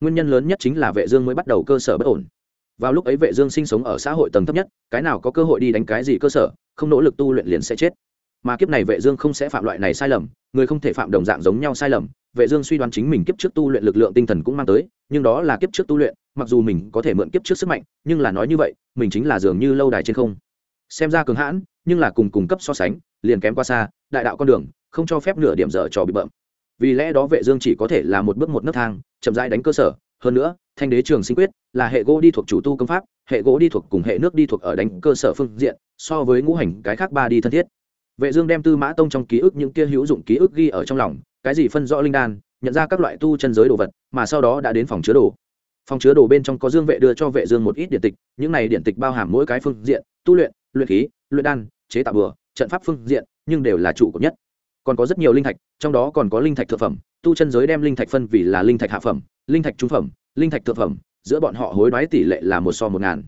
Nguyên nhân lớn nhất chính là vệ dương mới bắt đầu cơ sở bất ổn vào lúc ấy vệ dương sinh sống ở xã hội tầng thấp nhất, cái nào có cơ hội đi đánh cái gì cơ sở, không nỗ lực tu luyện liền sẽ chết. Mà kiếp này vệ dương không sẽ phạm loại này sai lầm, người không thể phạm đồng dạng giống nhau sai lầm. Vệ dương suy đoán chính mình kiếp trước tu luyện lực lượng tinh thần cũng mang tới, nhưng đó là kiếp trước tu luyện, mặc dù mình có thể mượn kiếp trước sức mạnh, nhưng là nói như vậy, mình chính là dường như lâu đài trên không. Xem ra cường hãn, nhưng là cùng cùng cấp so sánh, liền kém qua xa, đại đạo con đường, không cho phép nửa điểm dở trò bị bậm vì lẽ đó vệ dương chỉ có thể là một bước một nấc thang, chậm rãi đánh cơ sở, hơn nữa thanh đế trường sinh quyết, là hệ gỗ đi thuộc chủ tu công pháp, hệ gỗ đi thuộc cùng hệ nước đi thuộc ở đánh cơ sở phương diện, so với ngũ hành cái khác ba đi thân thiết. Vệ dương đem tư mã tông trong ký ức những kia hữu dụng ký ức ghi ở trong lòng, cái gì phân rõ linh đan, nhận ra các loại tu chân giới đồ vật, mà sau đó đã đến phòng chứa đồ. Phòng chứa đồ bên trong có dương vệ đưa cho vệ dương một ít điện tịch, những này điện tịch bao hàm mỗi cái phương diện, tu luyện luyện khí, luyện đan, chế tạo bừa, trận pháp phương diện, nhưng đều là chủ cấp nhất. Còn có rất nhiều linh thạch, trong đó còn có linh thạch thượng phẩm, tu chân giới đem linh thạch phân vì là linh thạch hạ phẩm, linh thạch trung phẩm linh thạch thượng phẩm, giữa bọn họ hối đoái tỷ lệ là một so một ngàn.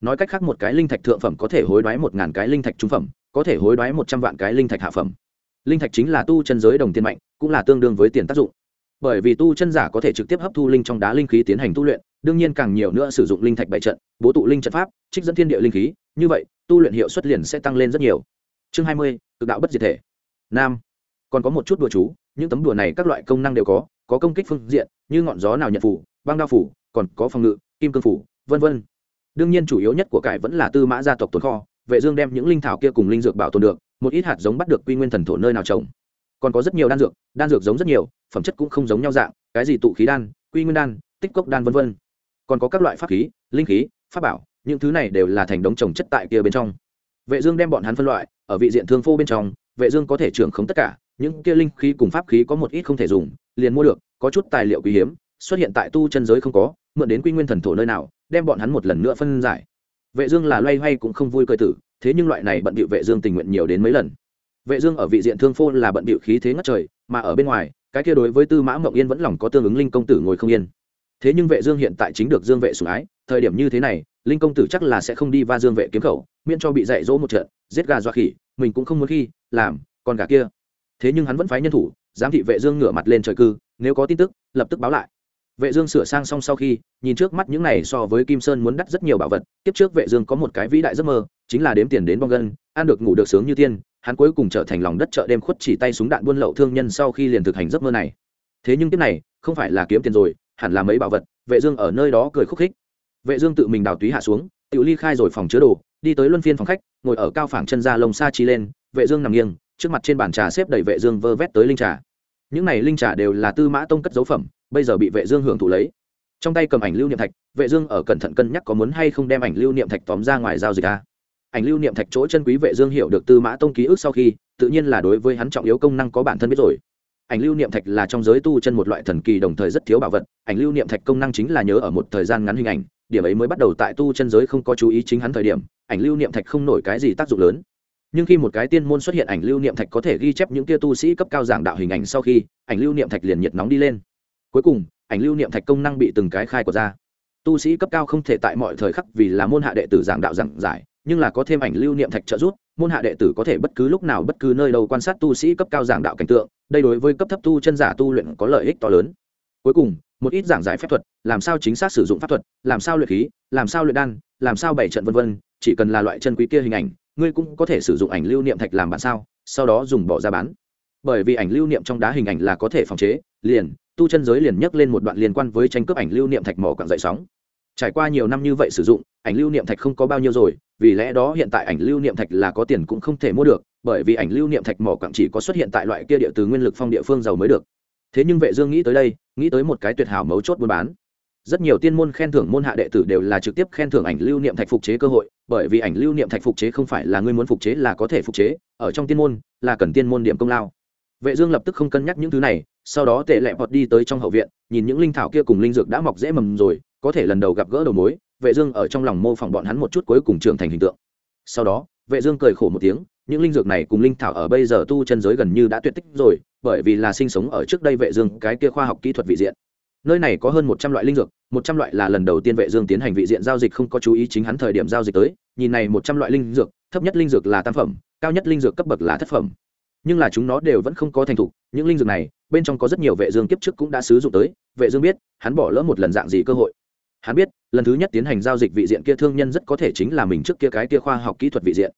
Nói cách khác một cái linh thạch thượng phẩm có thể hối đoái một ngàn cái linh thạch trung phẩm, có thể hối đoái một trăm vạn cái linh thạch hạ phẩm. Linh thạch chính là tu chân giới đồng tiền mạnh, cũng là tương đương với tiền tác dụng. Bởi vì tu chân giả có thể trực tiếp hấp thu linh trong đá linh khí tiến hành tu luyện, đương nhiên càng nhiều nữa sử dụng linh thạch bảy trận, bố tụ linh trận pháp, trích dẫn thiên địa linh khí, như vậy, tu luyện hiệu suất liền sẽ tăng lên rất nhiều. Chương hai mươi, cực đạo bất diệt thể. Nam. Còn có một chút đùa chú, những tấm đùa này các loại công năng đều có có công kích phương diện, như ngọn gió nào nhận phủ băng đao phủ, còn có phòng ngự, kim cương phủ, vân vân. Đương nhiên chủ yếu nhất của cải vẫn là tư mã gia tộc tồn kho, vệ dương đem những linh thảo kia cùng linh dược bảo tồn được, một ít hạt giống bắt được quy nguyên thần thổ nơi nào trồng. Còn có rất nhiều đan dược đan dược giống rất nhiều, phẩm chất cũng không giống nhau dạng, cái gì tụ khí đan, quy nguyên đan, tích cốc đan vân vân. Còn có các loại pháp khí, linh khí, pháp bảo, những thứ này đều là thành đống trồng chất tại kia bên trong. Vệ dương đem bọn hắn phân loại, ở vị diện thương phô bên trong, vệ dương có thể trưởng không tất cả, những kia linh khí cùng pháp khí có một ít không thể dùng, liền mua được, có chút tài liệu quý hiếm xuất hiện tại tu chân giới không có, mượn đến quy nguyên thần thổ nơi nào, đem bọn hắn một lần nữa phân giải. Vệ dương là loay hoay cũng không vui cười tử, thế nhưng loại này bận bịu vệ dương tình nguyện nhiều đến mấy lần. Vệ dương ở vị diện thương phô là bận bịu khí thế ngất trời, mà ở bên ngoài, cái kia đối với tư mã mộng yên vẫn lòng có tương ứng linh công tử ngồi không yên. Thế nhưng vệ dương hiện tại chính được dương vệ sủng ái, thời điểm như thế này, linh công tử chắc là sẽ không đi va dương vệ kiếm khẩu, miễn cho bị dạy dỗ một trận, giết gà dọa khỉ, mình cũng không muốn khi, làm con gà kia. Thế nhưng hắn vẫn phái nhân thủ, giám thị vệ dương ngửa mặt lên trời cư, nếu có tin tức, lập tức báo lại vệ dương sửa sang xong sau khi, nhìn trước mắt những này so với kim sơn muốn đắt rất nhiều bảo vật tiếp trước vệ dương có một cái vĩ đại giấc mơ, chính là đếm tiền đến bong gân, ăn được ngủ được sướng như tiên, hắn cuối cùng trở thành lòng đất chợ đêm khuất chỉ tay súng đạn buôn lậu thương nhân sau khi liền thực hành giấc mơ này. Thế nhưng tiếp này, không phải là kiếm tiền rồi, hẳn là mấy bảo vật, vệ dương ở nơi đó cười khúc khích. Vệ dương tự mình đào túy hạ xuống, Tiểu ly khai rồi phòng chứa đồ, đi tới luân phiên phòng khách, ngồi ở cao phẳng chân ra lông xa chi lên, vệ dương nằm nghiêng, trước mặt trên bàn trà xếp đầy vệ dương vơ vét tới linh trà những này linh trà đều là tư mã tông cất dấu phẩm, bây giờ bị vệ dương hưởng thụ lấy. Trong tay cầm ảnh lưu niệm thạch, vệ dương ở cẩn thận cân nhắc có muốn hay không đem ảnh lưu niệm thạch tóm ra ngoài giao dịch a. Ảnh lưu niệm thạch chỗ chân quý vệ dương hiểu được tư mã tông ký ức sau khi, tự nhiên là đối với hắn trọng yếu công năng có bản thân biết rồi. Ảnh lưu niệm thạch là trong giới tu chân một loại thần kỳ đồng thời rất thiếu bảo vật, ảnh lưu niệm thạch công năng chính là nhớ ở một thời gian ngắn hình ảnh, điểm ấy mới bắt đầu tại tu chân giới không có chú ý chính hắn thời điểm, ảnh lưu niệm thạch không nổi cái gì tác dụng lớn nhưng khi một cái tiên môn xuất hiện, ảnh lưu niệm thạch có thể ghi chép những kia tu sĩ cấp cao giảng đạo hình ảnh sau khi, ảnh lưu niệm thạch liền nhiệt nóng đi lên. Cuối cùng, ảnh lưu niệm thạch công năng bị từng cái khai của ra. Tu sĩ cấp cao không thể tại mọi thời khắc vì là môn hạ đệ tử giảng đạo giảng giải, nhưng là có thêm ảnh lưu niệm thạch trợ giúp, môn hạ đệ tử có thể bất cứ lúc nào bất cứ nơi đâu quan sát tu sĩ cấp cao giảng đạo cảnh tượng, đây đối với cấp thấp tu chân giả tu luyện có lợi ích to lớn. Cuối cùng, một ít giảng giải phép thuật, làm sao chính xác sử dụng pháp thuật, làm sao luyện khí, làm sao luyện đan, làm sao bày trận vân vân, chỉ cần là loại chân quý kia hình ảnh ngươi cũng có thể sử dụng ảnh lưu niệm thạch làm bản sao, sau đó dùng bỏ ra bán. Bởi vì ảnh lưu niệm trong đá hình ảnh là có thể phòng chế, liền, tu chân giới liền nhắc lên một đoạn liên quan với tranh cướp ảnh lưu niệm thạch mỏ quặng dậy sóng. Trải qua nhiều năm như vậy sử dụng, ảnh lưu niệm thạch không có bao nhiêu rồi, vì lẽ đó hiện tại ảnh lưu niệm thạch là có tiền cũng không thể mua được, bởi vì ảnh lưu niệm thạch mỏ quặng chỉ có xuất hiện tại loại kia địa từ nguyên lực phong địa phương giàu mới được. Thế nhưng vệ dương nghĩ tới đây, nghĩ tới một cái tuyệt hảo mấu chốt buôn bán rất nhiều tiên môn khen thưởng môn hạ đệ tử đều là trực tiếp khen thưởng ảnh lưu niệm thạch phục chế cơ hội, bởi vì ảnh lưu niệm thạch phục chế không phải là ngươi muốn phục chế là có thể phục chế, ở trong tiên môn là cần tiên môn điểm công lao. Vệ dương lập tức không cân nhắc những thứ này, sau đó tệ lẹ vọt đi tới trong hậu viện, nhìn những linh thảo kia cùng linh dược đã mọc dễ mầm rồi, có thể lần đầu gặp gỡ đầu mối, vệ dương ở trong lòng mô phỏng bọn hắn một chút cuối cùng trưởng thành hình tượng. Sau đó, vệ dương cười khổ một tiếng, những linh dược này cùng linh thảo ở bây giờ tu chân giới gần như đã tuyệt tích rồi, bởi vì là sinh sống ở trước đây vệ dương cái kia khoa học kỹ thuật vị diện nơi này có hơn một trăm loại linh dược, một trăm loại là lần đầu tiên vệ dương tiến hành vị diện giao dịch không có chú ý chính hắn thời điểm giao dịch tới. Nhìn này một trăm loại linh dược, thấp nhất linh dược là tam phẩm, cao nhất linh dược cấp bậc là thất phẩm. Nhưng là chúng nó đều vẫn không có thành thục, những linh dược này, bên trong có rất nhiều vệ dương kiếp trước cũng đã sử dụng tới. Vệ dương biết, hắn bỏ lỡ một lần dạng gì cơ hội. Hắn biết, lần thứ nhất tiến hành giao dịch vị diện kia thương nhân rất có thể chính là mình trước kia cái kia khoa học kỹ thuật vị diện.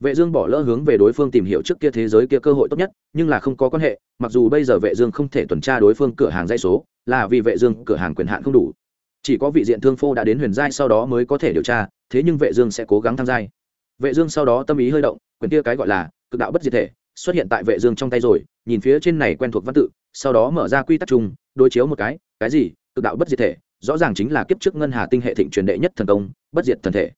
Vệ dương bỏ lỡ hướng về đối phương tìm hiểu trước kia thế giới kia cơ hội tốt nhất, nhưng là không có quan hệ, mặc dù bây giờ vệ dương không thể tuần tra đối phương cửa hàng dây số là vì vệ dương cửa hàng quyền hạn không đủ. Chỉ có vị diện thương phô đã đến huyền giai sau đó mới có thể điều tra, thế nhưng vệ dương sẽ cố gắng tham giai. Vệ dương sau đó tâm ý hơi động, quyền kia cái gọi là cực đạo bất diệt thể, xuất hiện tại vệ dương trong tay rồi, nhìn phía trên này quen thuộc văn tự, sau đó mở ra quy tắc chung, đối chiếu một cái cái gì? Cực đạo bất diệt thể, rõ ràng chính là kiếp trước ngân hà tinh hệ thịnh truyền đệ nhất thần công bất diệt thần thể.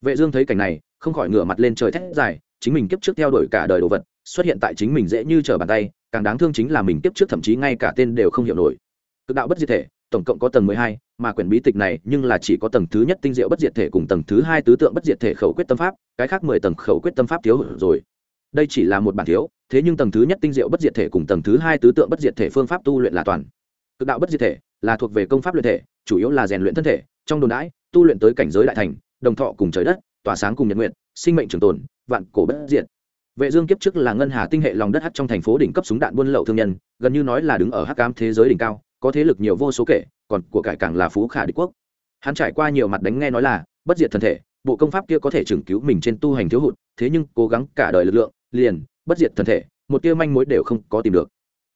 Vệ dương thấy cảnh này, không khỏi ngửa mặt lên trời thét dài, chính mình kiếp trước theo đuổi cả đời đồ vật, xuất hiện tại chính mình dễ như trở bàn tay, càng đáng thương chính là mình kiếp trước thậm chí ngay cả tên đều không hiểu nổi cực đạo bất diệt thể, tổng cộng có tầng mười hai, mà quyển bí tịch này nhưng là chỉ có tầng thứ nhất tinh diệu bất diệt thể cùng tầng thứ hai tứ tượng bất diệt thể khẩu quyết tâm pháp, cái khác mười tầng khẩu quyết tâm pháp thiếu rồi. Đây chỉ là một bản thiếu, thế nhưng tầng thứ nhất tinh diệu bất diệt thể cùng tầng thứ hai tứ tượng bất diệt thể phương pháp tu luyện là toàn. Cực đạo bất diệt thể là thuộc về công pháp luyện thể, chủ yếu là rèn luyện thân thể, trong đồn đãi, tu luyện tới cảnh giới đại thành, đồng thọ cùng trời đất, tỏa sáng cùng nhật nguyện, sinh mệnh trường tồn, vạn cổ bất diệt. Vệ dương kiếp trước là ngân hà tinh hệ lòng đất hắc trong thành phố đỉnh cấp súng đạn buôn lậu thương nhân, gần như nói là đứng ở hắc ám thế giới đỉnh cao có thế lực nhiều vô số kể, còn của cải càng là phú khả địch quốc. Hắn trải qua nhiều mặt đánh nghe nói là, bất diệt thân thể, bộ công pháp kia có thể chừng cứu mình trên tu hành thiếu hụt, thế nhưng cố gắng cả đời lực lượng, liền, bất diệt thân thể, một tia manh mối đều không có tìm được.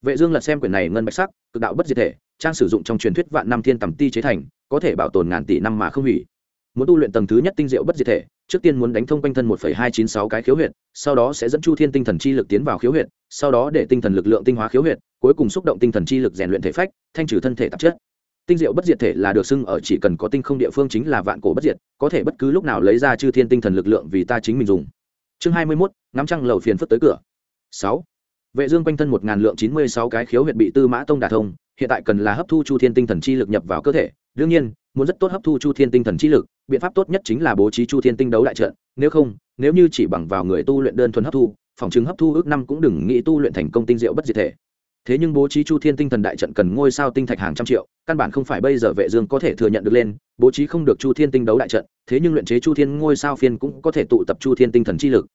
Vệ dương lật xem quyển này ngân bạch sắc, cực đạo bất diệt thể, trang sử dụng trong truyền thuyết vạn năm thiên tầm ti chế thành, có thể bảo tồn ngàn tỷ năm mà không hủy. Muốn tu luyện tầng thứ nhất tinh diệu bất diệt thể trước tiên muốn đánh thông quanh thân một hai chín sáu cái khiếu huyệt sau đó sẽ dẫn chu thiên tinh thần chi lực tiến vào khiếu huyệt sau đó để tinh thần lực lượng tinh hóa khiếu huyệt cuối cùng xúc động tinh thần chi lực rèn luyện thể phách thanh trừ thân thể tạp chất. Tinh diệu bất diệt thể là được xưng ở chỉ cần có tinh không địa phương chính là vạn cổ bất diệt có thể bất cứ lúc nào lấy ra chư thiên tinh thần lực lượng vì ta chính mình dùng. Chương 21, ngắm trăng lầu phiền phức tới cửa. 6. vệ dương quanh thân 1000 lượng chín mươi sáu cái khiếu huyệt bị tư mã tông đả thông hiện tại cần là hấp thu chu thiên tinh thần chi lực nhập vào cơ thể đương nhiên muốn rất tốt hấp thu chu thiên tinh thần chi lực, biện pháp tốt nhất chính là bố trí chu thiên tinh đấu đại trận, nếu không, nếu như chỉ bằng vào người tu luyện đơn thuần hấp thu, phòng chứng hấp thu ước năm cũng đừng nghĩ tu luyện thành công tinh diệu bất diệt thể. Thế nhưng bố trí chu thiên tinh thần đại trận cần ngôi sao tinh thạch hàng trăm triệu, căn bản không phải bây giờ vệ dương có thể thừa nhận được lên, bố trí không được chu thiên tinh đấu đại trận, thế nhưng luyện chế chu thiên ngôi sao phiên cũng có thể tụ tập chu thiên tinh thần chi lực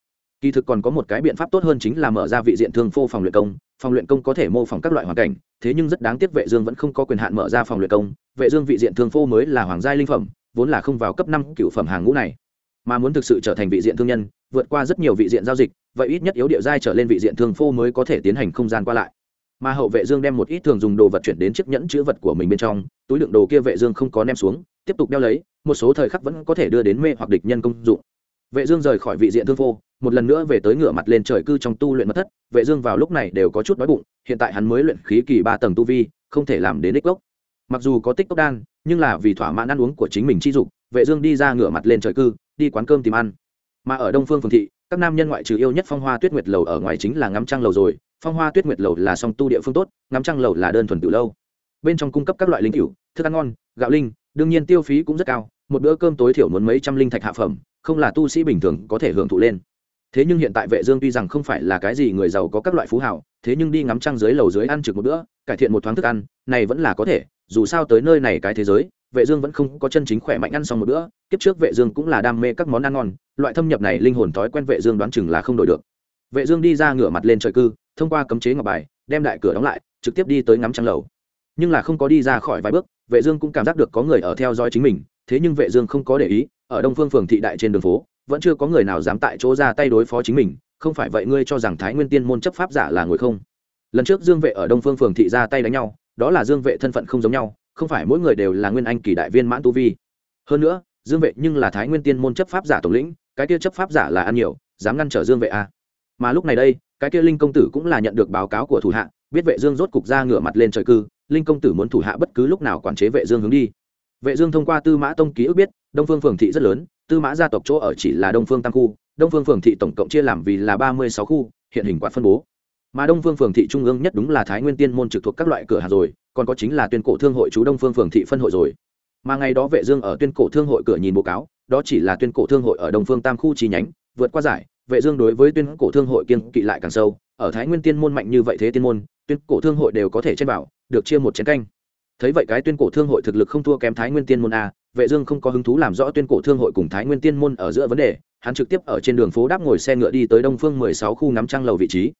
kỳ thực còn có một cái biện pháp tốt hơn chính là mở ra vị diện thương phô phòng luyện công, phòng luyện công có thể mô phỏng các loại hoàn cảnh, thế nhưng rất đáng tiếc vệ dương vẫn không có quyền hạn mở ra phòng luyện công. Vệ dương vị diện thương phô mới là hoàng gia linh phẩm, vốn là không vào cấp năm cựu phẩm hàng ngũ này. Mà muốn thực sự trở thành vị diện thương nhân, vượt qua rất nhiều vị diện giao dịch, vậy ít nhất yếu địa giai trở lên vị diện thương phô mới có thể tiến hành không gian qua lại. Mà hậu vệ dương đem một ít thường dùng đồ vật chuyển đến chiếc nhẫn chứa vật của mình bên trong, túi đựng đồ kia vệ dương không có ném xuống, tiếp tục đeo lấy, một số thời khắc vẫn có thể đưa đến mê hoặc địch nhân công dụng vệ dương rời khỏi vị diện thương phô một lần nữa về tới ngửa mặt lên trời cư trong tu luyện mất thất. Vệ dương vào lúc này đều có chút đói bụng, hiện tại hắn mới luyện khí kỳ ba tầng tu vi, không thể làm đến đích gốc. Mặc dù có tích cốc đan, nhưng là vì thỏa mãn ăn uống của chính mình chi dục, vệ dương đi ra ngửa mặt lên trời cư, đi quán cơm tìm ăn. Mà ở đông phương phường thị, các nam nhân ngoại trừ yêu nhất phong hoa tuyết nguyệt lầu ở ngoài chính là ngắm trăng lầu rồi. Phong hoa tuyết nguyệt lầu là song tu địa phương tốt, ngắm trăng lầu là đơn thuần tự lâu. Bên trong cung cấp các loại linh cửu, thức ăn ngon, gạo linh, đương nhiên tiêu phí cũng rất cao. Một bữa cơm tối thiểu muốn mấy trăm linh thạch hạ phẩm không là tu sĩ bình thường có thể hưởng thụ lên. Thế nhưng hiện tại vệ dương tuy rằng không phải là cái gì người giàu có các loại phú hào, thế nhưng đi ngắm trăng dưới lầu dưới ăn trực một bữa, cải thiện một thoáng thức ăn, này vẫn là có thể, dù sao tới nơi này cái thế giới, vệ dương vẫn không có chân chính khỏe mạnh ăn xong một bữa, kiếp trước vệ dương cũng là đam mê các món ăn ngon, loại thâm nhập này linh hồn thói quen vệ dương đoán chừng là không đổi được. Vệ dương đi ra ngửa mặt lên trời cư, thông qua cấm chế ngọc bài, đem đại cửa đóng lại, trực tiếp đi tới ngắm trăng lầu. Nhưng là không có đi ra khỏi vài bước, vệ dương cũng cảm giác được có người ở theo dõi chính mình, thế nhưng vệ dương không có để ý ở đông phương phường thị đại trên đường phố, vẫn chưa có người nào dám tại chỗ ra tay đối phó chính mình, không phải vậy ngươi cho rằng thái nguyên tiên môn chấp pháp giả là ngồi không? Lần trước dương vệ ở đông phương phường thị ra tay đánh nhau, đó là dương vệ thân phận không giống nhau, không phải mỗi người đều là nguyên anh kỳ đại viên mãn tu vi. Hơn nữa, dương vệ nhưng là thái nguyên tiên môn chấp pháp giả tổng lĩnh, cái kia chấp pháp giả là ăn nhiều, dám ngăn trở dương vệ à. mà lúc này đây, cái kia linh công tử cũng là nhận được báo cáo của thủ hạ, biết vệ dương rốt cục ra ngửa mặt lên trời cư, linh công tử muốn thủ hạ bất cứ lúc nào quản chế vệ dương hướng đi vệ dương thông qua tư mã tông ký ức biết, đông phương phường thị rất lớn, tư mã gia tộc chỗ ở chỉ là đông phương tam khu, đông phương phường thị tổng cộng chia làm vì là ba mươi sáu khu, hiện hình quạt phân bố. Mà đông phương phường thị trung ương nhất đúng là thái nguyên tiên môn trực thuộc các loại cửa hàng rồi, còn có chính là tuyên cổ thương hội chú đông phương phường thị phân hội rồi. Mà ngày đó vệ dương ở tuyên cổ thương hội cửa nhìn báo cáo, đó chỉ là tuyên cổ thương hội ở đông phương tam khu chi nhánh, vượt qua giải, vệ dương đối với tuyên cổ thương hội kiên kỵ lại càng sâu, ở thái nguyên tiên môn mạnh như vậy thế tiên môn, tuyên cổ thương hội đều có thể trên bảo, được chia một chén canh thấy vậy cái tuyên cổ thương hội thực lực không thua kém thái nguyên tiên môn a, vệ dương không có hứng thú làm rõ tuyên cổ thương hội cùng thái nguyên tiên môn ở giữa vấn đề, hắn trực tiếp ở trên đường phố đáp ngồi xe ngựa đi tới đông phương 16 khu ngắm trăng lầu vị trí.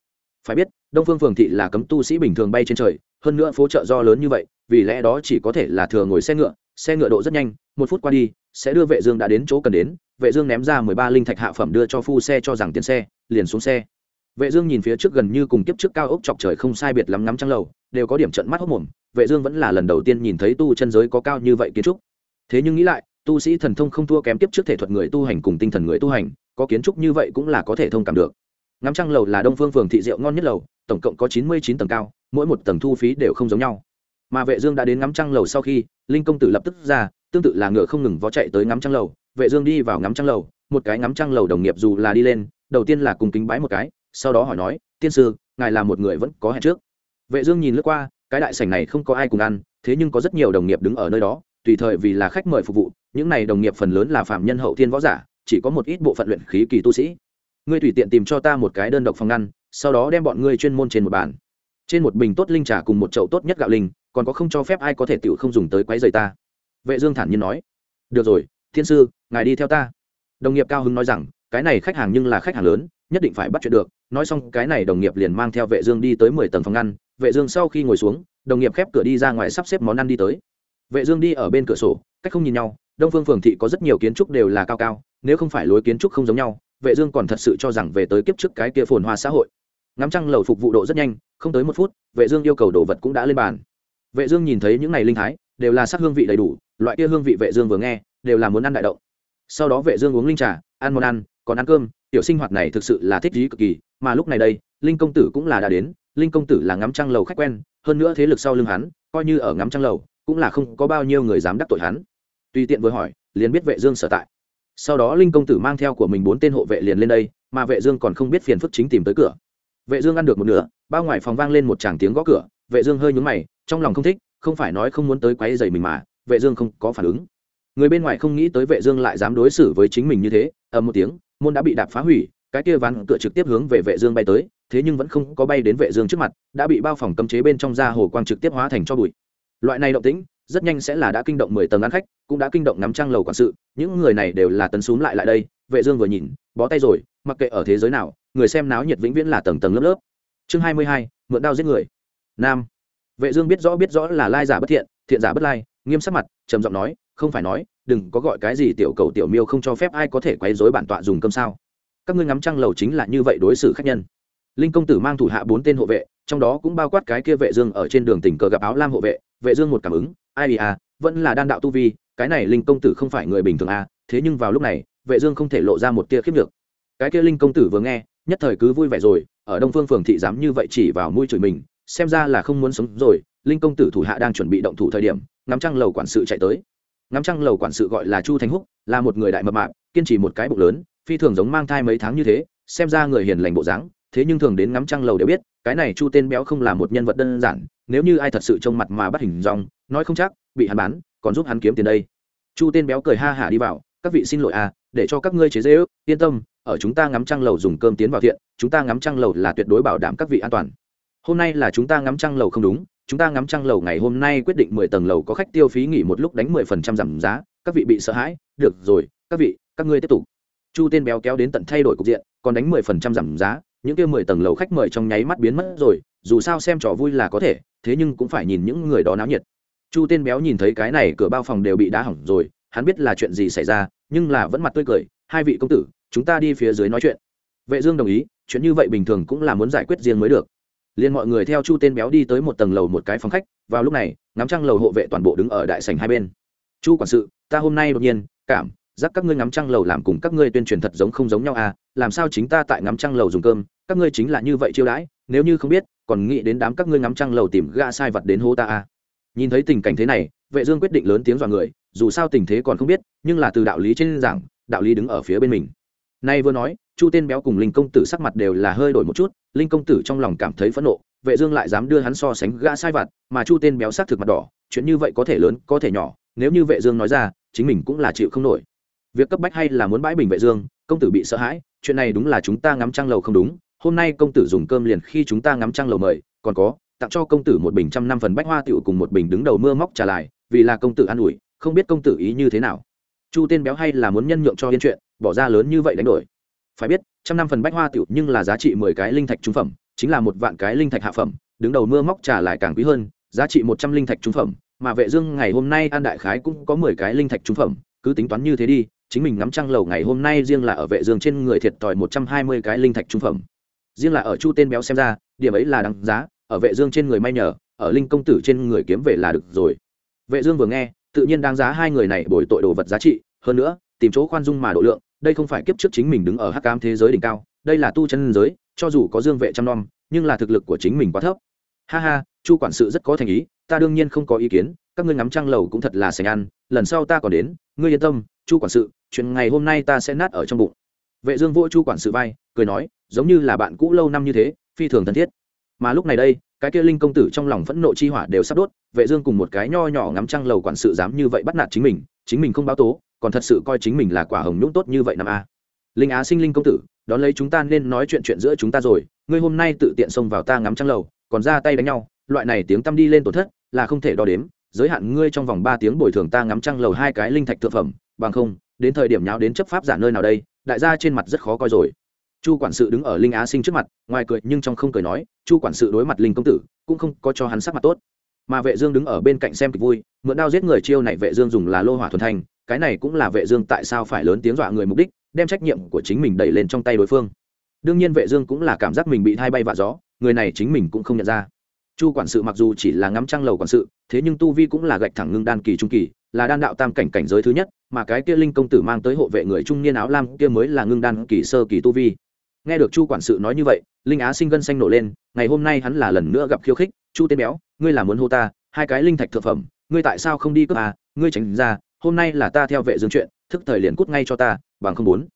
Phải biết, đông phương phường thị là cấm tu sĩ bình thường bay trên trời, hơn nữa phố chợ do lớn như vậy, vì lẽ đó chỉ có thể là thừa ngồi xe ngựa xe ngựa độ rất nhanh, một phút qua đi, sẽ đưa vệ dương đã đến chỗ cần đến, vệ dương ném ra 13 linh thạch hạ phẩm đưa cho phu xe cho rằng tiền xe, liền xuống xe. Vệ dương nhìn phía trước gần như cùng kiếp trước cao ốc chọc trời không sai biệt lắm ngắm trăng lầu, đều có điểm trận mắt hốt mồm vệ dương vẫn là lần đầu tiên nhìn thấy tu chân giới có cao như vậy kiến trúc. Thế nhưng nghĩ lại, tu sĩ thần thông không thua kém tiếp trước thể thuật người tu hành cùng tinh thần người tu hành, có kiến trúc như vậy cũng là có thể thông cảm được. Ngắm trăng lầu là đông phương phường thị diệu ngon nhất lầu, tổng cộng có chín mươi chín tầng cao, mỗi một tầng thu phí đều không giống nhau. Mà vệ dương đã đến ngắm trăng lầu sau khi, linh công tử lập tức ra, tương tự là ngựa không ngừng vó chạy tới ngắm trăng lầu, vệ dương đi vào ngắm trăng lầu, một cái ngắm trăng lầu đồng nghiệp dù là đi lên, đầu tiên là cùng kính bái một cái, sau đó hỏi nói, tiên sư, ngài là một người vẫn có hẹn trước. Vệ dương nhìn lướt qua cái đại sảnh này không có ai cùng ăn, thế nhưng có rất nhiều đồng nghiệp đứng ở nơi đó, tùy thời vì là khách mời phục vụ, những này đồng nghiệp phần lớn là phạm nhân hậu thiên võ giả, chỉ có một ít bộ phận luyện khí kỳ tu sĩ. Ngươi tùy tiện tìm cho ta một cái đơn độc phòng ngăn sau đó đem bọn ngươi chuyên môn trên một bàn. Trên một bình tốt linh trà cùng một chậu tốt nhất gạo linh, còn có không cho phép ai có thể tiểu không dùng tới quấy rầy ta. Vệ dương thản nhiên nói. Được rồi, thiên sư, ngài đi theo ta. Đồng nghiệp cao hứng nói rằng, cái này khách hàng nhưng là khách hàng lớn, nhất định phải bắt chuyện được. Nói xong, cái này đồng nghiệp liền mang theo vệ dương đi tới mười tầng phòng ngăn vệ dương sau khi ngồi xuống, đồng nghiệp khép cửa đi ra ngoài sắp xếp món ăn đi tới. Vệ dương đi ở bên cửa sổ, cách không nhìn nhau, đông phương phường thị có rất nhiều kiến trúc đều là cao cao, nếu không phải lối kiến trúc không giống nhau, vệ dương còn thật sự cho rằng về tới kiếp trước cái kia phồn hoa xã hội. Ngắm trăng lầu phục vụ độ rất nhanh, không tới một phút, vệ dương yêu cầu đồ vật cũng đã lên bàn. Vệ dương nhìn thấy những này linh thái, đều là sắc hương vị đầy đủ, loại kia hương vị vệ dương vừa nghe, đều là muốn ăn đại động. Sau đó vệ dương uống linh trà, ăn món ăn, còn ăn cơm, tiểu sinh hoạt này thực sự là thích trí cực kỳ, mà lúc này đây, linh công tử cũng là đã đến linh công tử là ngắm trăng lầu khách quen, hơn nữa thế lực sau lưng hắn, coi như ở ngắm trăng lầu, cũng là không có bao nhiêu người dám đắc tội hắn. Tùy tiện vừa hỏi, liền biết vệ dương sở tại. Sau đó linh công tử mang theo của mình bốn tên hộ vệ liền lên đây, mà vệ dương còn không biết phiền phức chính tìm tới cửa. Vệ dương ăn được một nửa, bao ngoài phòng vang lên một tràng tiếng gõ cửa, vệ dương hơi nhướng mày, trong lòng không thích, không phải nói không muốn tới quấy rầy mình mà, vệ dương không có phản ứng. Người bên ngoài không nghĩ tới vệ dương lại dám đối xử với chính mình như thế, ầm một tiếng, môn đã bị đạp phá hủy, cái kia ván cửa trực tiếp hướng về vệ dương bay tới thế nhưng vẫn không có bay đến vệ dương trước mặt đã bị bao phòng cấm chế bên trong ra hồ quang trực tiếp hóa thành cho bụi. Loại này động tĩnh rất nhanh sẽ là đã kinh động mười tầng ăn khách cũng đã kinh động ngắm trăng lầu quản sự những người này đều là tấn xuống lại lại đây vệ dương vừa nhìn bó tay rồi mặc kệ ở thế giới nào người xem náo nhiệt vĩnh viễn là tầng tầng lớp lớp. Chương 22, mượn đao giết người. Nam. Vệ dương biết rõ biết rõ là lai giả bất thiện thiện giả bất lai nghiêm sắc mặt trầm giọng nói không phải nói đừng có gọi cái gì tiểu cầu tiểu miêu không cho phép ai có thể quấy rối bản tọa dùng cơm sao? Các ngươi ngắm trăng lầu chính là như vậy đối xử khách nhân linh công tử mang thủ hạ bốn tên hộ vệ, trong đó cũng bao quát cái kia vệ dương ở trên đường tình cờ gặp áo lam hộ vệ. Vệ dương một cảm ứng, ai à vẫn là đan đạo tu vi, cái này linh công tử không phải người bình thường à thế nhưng vào lúc này, vệ dương không thể lộ ra một tia khiếp được cái kia linh công tử vừa nghe, nhất thời cứ vui vẻ rồi, ở đông phương phường thị dám như vậy chỉ vào mũi chửi mình, xem ra là không muốn sống rồi, linh công tử thủ hạ đang chuẩn bị động thủ thời điểm, ngắm trăng lầu quản sự chạy tới. Ngắm trăng lầu quản sự gọi là chu thanh húc, là một người đại mập mạp, kiên trì một cái bụng lớn, phi thường giống mang thai mấy tháng như thế, xem ra người hiền lành bộ dáng thế nhưng thường đến ngắm trăng lầu đều biết, cái này chu tên béo không là một nhân vật đơn giản, nếu như ai thật sự trông mặt mà bắt hình dòng nói không chắc, bị hắn bán, còn giúp hắn kiếm tiền đây. Chu tên béo cười ha hả đi vào, các vị xin lỗi à để cho các ngươi chế dễ ước yên tâm, ở chúng ta ngắm trăng lầu dùng cơm tiến vào thiện, chúng ta ngắm trăng lầu là tuyệt đối bảo đảm các vị an toàn. Hôm nay là chúng ta ngắm trăng lầu không đúng, chúng ta ngắm trăng lầu ngày hôm nay quyết định mười tầng lầu có khách tiêu phí nghỉ một lúc đánh mười phần trăm giảm giá, các vị bị sợ hãi, được rồi, các vị, các ngươi tiếp tục. Chu tên béo kéo đến tận thay đổi cục diện, còn đánh mười phần trăm giảm giá những kia mười tầng lầu khách mời trong nháy mắt biến mất rồi, dù sao xem trò vui là có thể, thế nhưng cũng phải nhìn những người đó náo nhiệt. Chu tên béo nhìn thấy cái này, cửa bao phòng đều bị đá hỏng rồi, hắn biết là chuyện gì xảy ra, nhưng là vẫn mặt tươi cười, hai vị công tử, chúng ta đi phía dưới nói chuyện. Vệ dương đồng ý, chuyện như vậy bình thường cũng là muốn giải quyết riêng mới được. Liền mọi người theo chu tên béo đi tới một tầng lầu một cái phòng khách, vào lúc này, ngắm trăng lầu hộ vệ toàn bộ đứng ở đại sảnh hai bên. Chu quản sự, ta hôm nay đột nhiên cảm giác các ngươi ngắm trăng lầu làm cùng các ngươi tuyên truyền thật giống không giống nhau à làm sao chính ta tại ngắm trăng lầu dùng cơm, các ngươi chính là như vậy chiêu đãi, nếu như không biết, còn nghĩ đến đám các ngươi ngắm trăng lầu tìm gã sai vật đến hô ta à. Nhìn thấy tình cảnh thế này, vệ dương quyết định lớn tiếng dọa người, dù sao tình thế còn không biết, nhưng là từ đạo lý trên giảng, đạo lý đứng ở phía bên mình. Nay vừa nói, chu tên béo cùng linh công tử sắc mặt đều là hơi đổi một chút, linh công tử trong lòng cảm thấy phẫn nộ, vệ dương lại dám đưa hắn so sánh gã sai vặt mà chu tên béo sắc thực mặt đỏ, chuyện như vậy có thể lớn, có thể nhỏ, nếu như vệ dương nói ra, chính mình cũng là chịu không nổi việc cấp bách hay là muốn bãi bình vệ dương, công tử bị sợ hãi, chuyện này đúng là chúng ta ngắm trăng lầu không đúng, hôm nay công tử dùng cơm liền khi chúng ta ngắm trăng lầu mời, còn có, tặng cho công tử một bình trăm năm phần bách hoa tiểu cùng một bình đứng đầu mưa móc trả lại, vì là công tử an ủi, không biết công tử ý như thế nào. Chu tên béo hay là muốn nhân nhượng cho yên chuyện, bỏ ra lớn như vậy đánh đổi. Phải biết, trăm năm phần bách hoa tiểu nhưng là giá trị mười cái linh thạch trung phẩm, chính là một vạn cái linh thạch hạ phẩm, đứng đầu mưa móc trả lại càng quý hơn, giá trị một trăm linh thạch trung phẩm, mà vệ dương ngày hôm nay an đại khái cũng có mười cái linh thạch trung phẩm, cứ tính toán như thế đi chính mình ngắm trăng lầu ngày hôm nay riêng là ở vệ dương trên người thiệt tỏi một trăm hai mươi cái linh thạch trung phẩm. Riêng là ở chu tên béo xem ra, điểm ấy là đáng giá, ở vệ dương trên người may nhờ, ở linh công tử trên người kiếm về là được rồi. Vệ dương vừa nghe, tự nhiên đáng giá hai người này bồi tội đồ vật giá trị, hơn nữa, tìm chỗ khoan dung mà độ lượng, đây không phải kiếp trước chính mình đứng ở hắc ám thế giới đỉnh cao, đây là tu chân giới, cho dù có dương vệ trăm năm, nhưng là thực lực của chính mình quá thấp. Ha ha, chu quản sự rất có thành ý, ta đương nhiên không có ý kiến, các ngươi ngắm trăng lầu cũng thật là sành ăn, lần sau ta còn đến, ngươi yên tâm chu quản sự, chuyện ngày hôm nay ta sẽ nát ở trong bụng. Vệ dương vỗ chu quản sự vai, cười nói, giống như là bạn cũ lâu năm như thế, phi thường thân thiết. Mà lúc này đây, cái kia linh công tử trong lòng phẫn nộ chi hỏa đều sắp đốt, vệ dương cùng một cái nho nhỏ ngắm trăng lầu quản sự dám như vậy bắt nạt chính mình chính mình không báo tố, còn thật sự coi chính mình là quả hồng nhũng tốt như vậy năm a. Linh á sinh linh công tử, đón lấy chúng ta nên nói chuyện chuyện giữa chúng ta rồi, ngươi hôm nay tự tiện xông vào ta ngắm trăng lầu, còn ra tay đánh nhau, loại này tiếng tâm đi lên tổn thất, là không thể đo đếm giới hạn ngươi trong vòng ba tiếng bồi thường ta ngắm trăng lầu hai cái linh thạch thượng phẩm, bằng không, đến thời điểm nháo đến chấp pháp giả nơi nào đây, đại gia trên mặt rất khó coi rồi. Chu quản sự đứng ở linh á sinh trước mặt, ngoài cười nhưng trong không cười nói, chu quản sự đối mặt linh công tử, cũng không có cho hắn sắc mặt tốt. Mà vệ dương đứng ở bên cạnh xem kịch vui, mượn đao giết người chiêu này vệ dương dùng là lô hỏa thuần thành, cái này cũng là vệ dương tại sao phải lớn tiếng dọa người mục đích, đem trách nhiệm của chính mình đẩy lên trong tay đối phương. Đương nhiên vệ dương cũng là cảm giác mình bị thay bay vạ gió, người này chính mình cũng không nhận ra chu quản sự mặc dù chỉ là ngắm trăng lầu quản sự, thế nhưng tu vi cũng là gạch thẳng ngưng đan kỳ trung kỳ, là đan đạo tam cảnh cảnh giới thứ nhất, mà cái kia linh công tử mang tới hộ vệ người trung niên áo lam kia mới là ngưng đan kỳ sơ kỳ tu vi. Nghe được chu quản sự nói như vậy, linh á sinh gân xanh nổ lên, ngày hôm nay hắn là lần nữa gặp khiêu khích, chu tên béo, ngươi là muốn hô ta, hai cái linh thạch thượng phẩm, ngươi tại sao không đi cướp à ngươi tránh ra, hôm nay là ta theo vệ dương chuyện, thức thời liền cút ngay cho ta, bằng không muốn.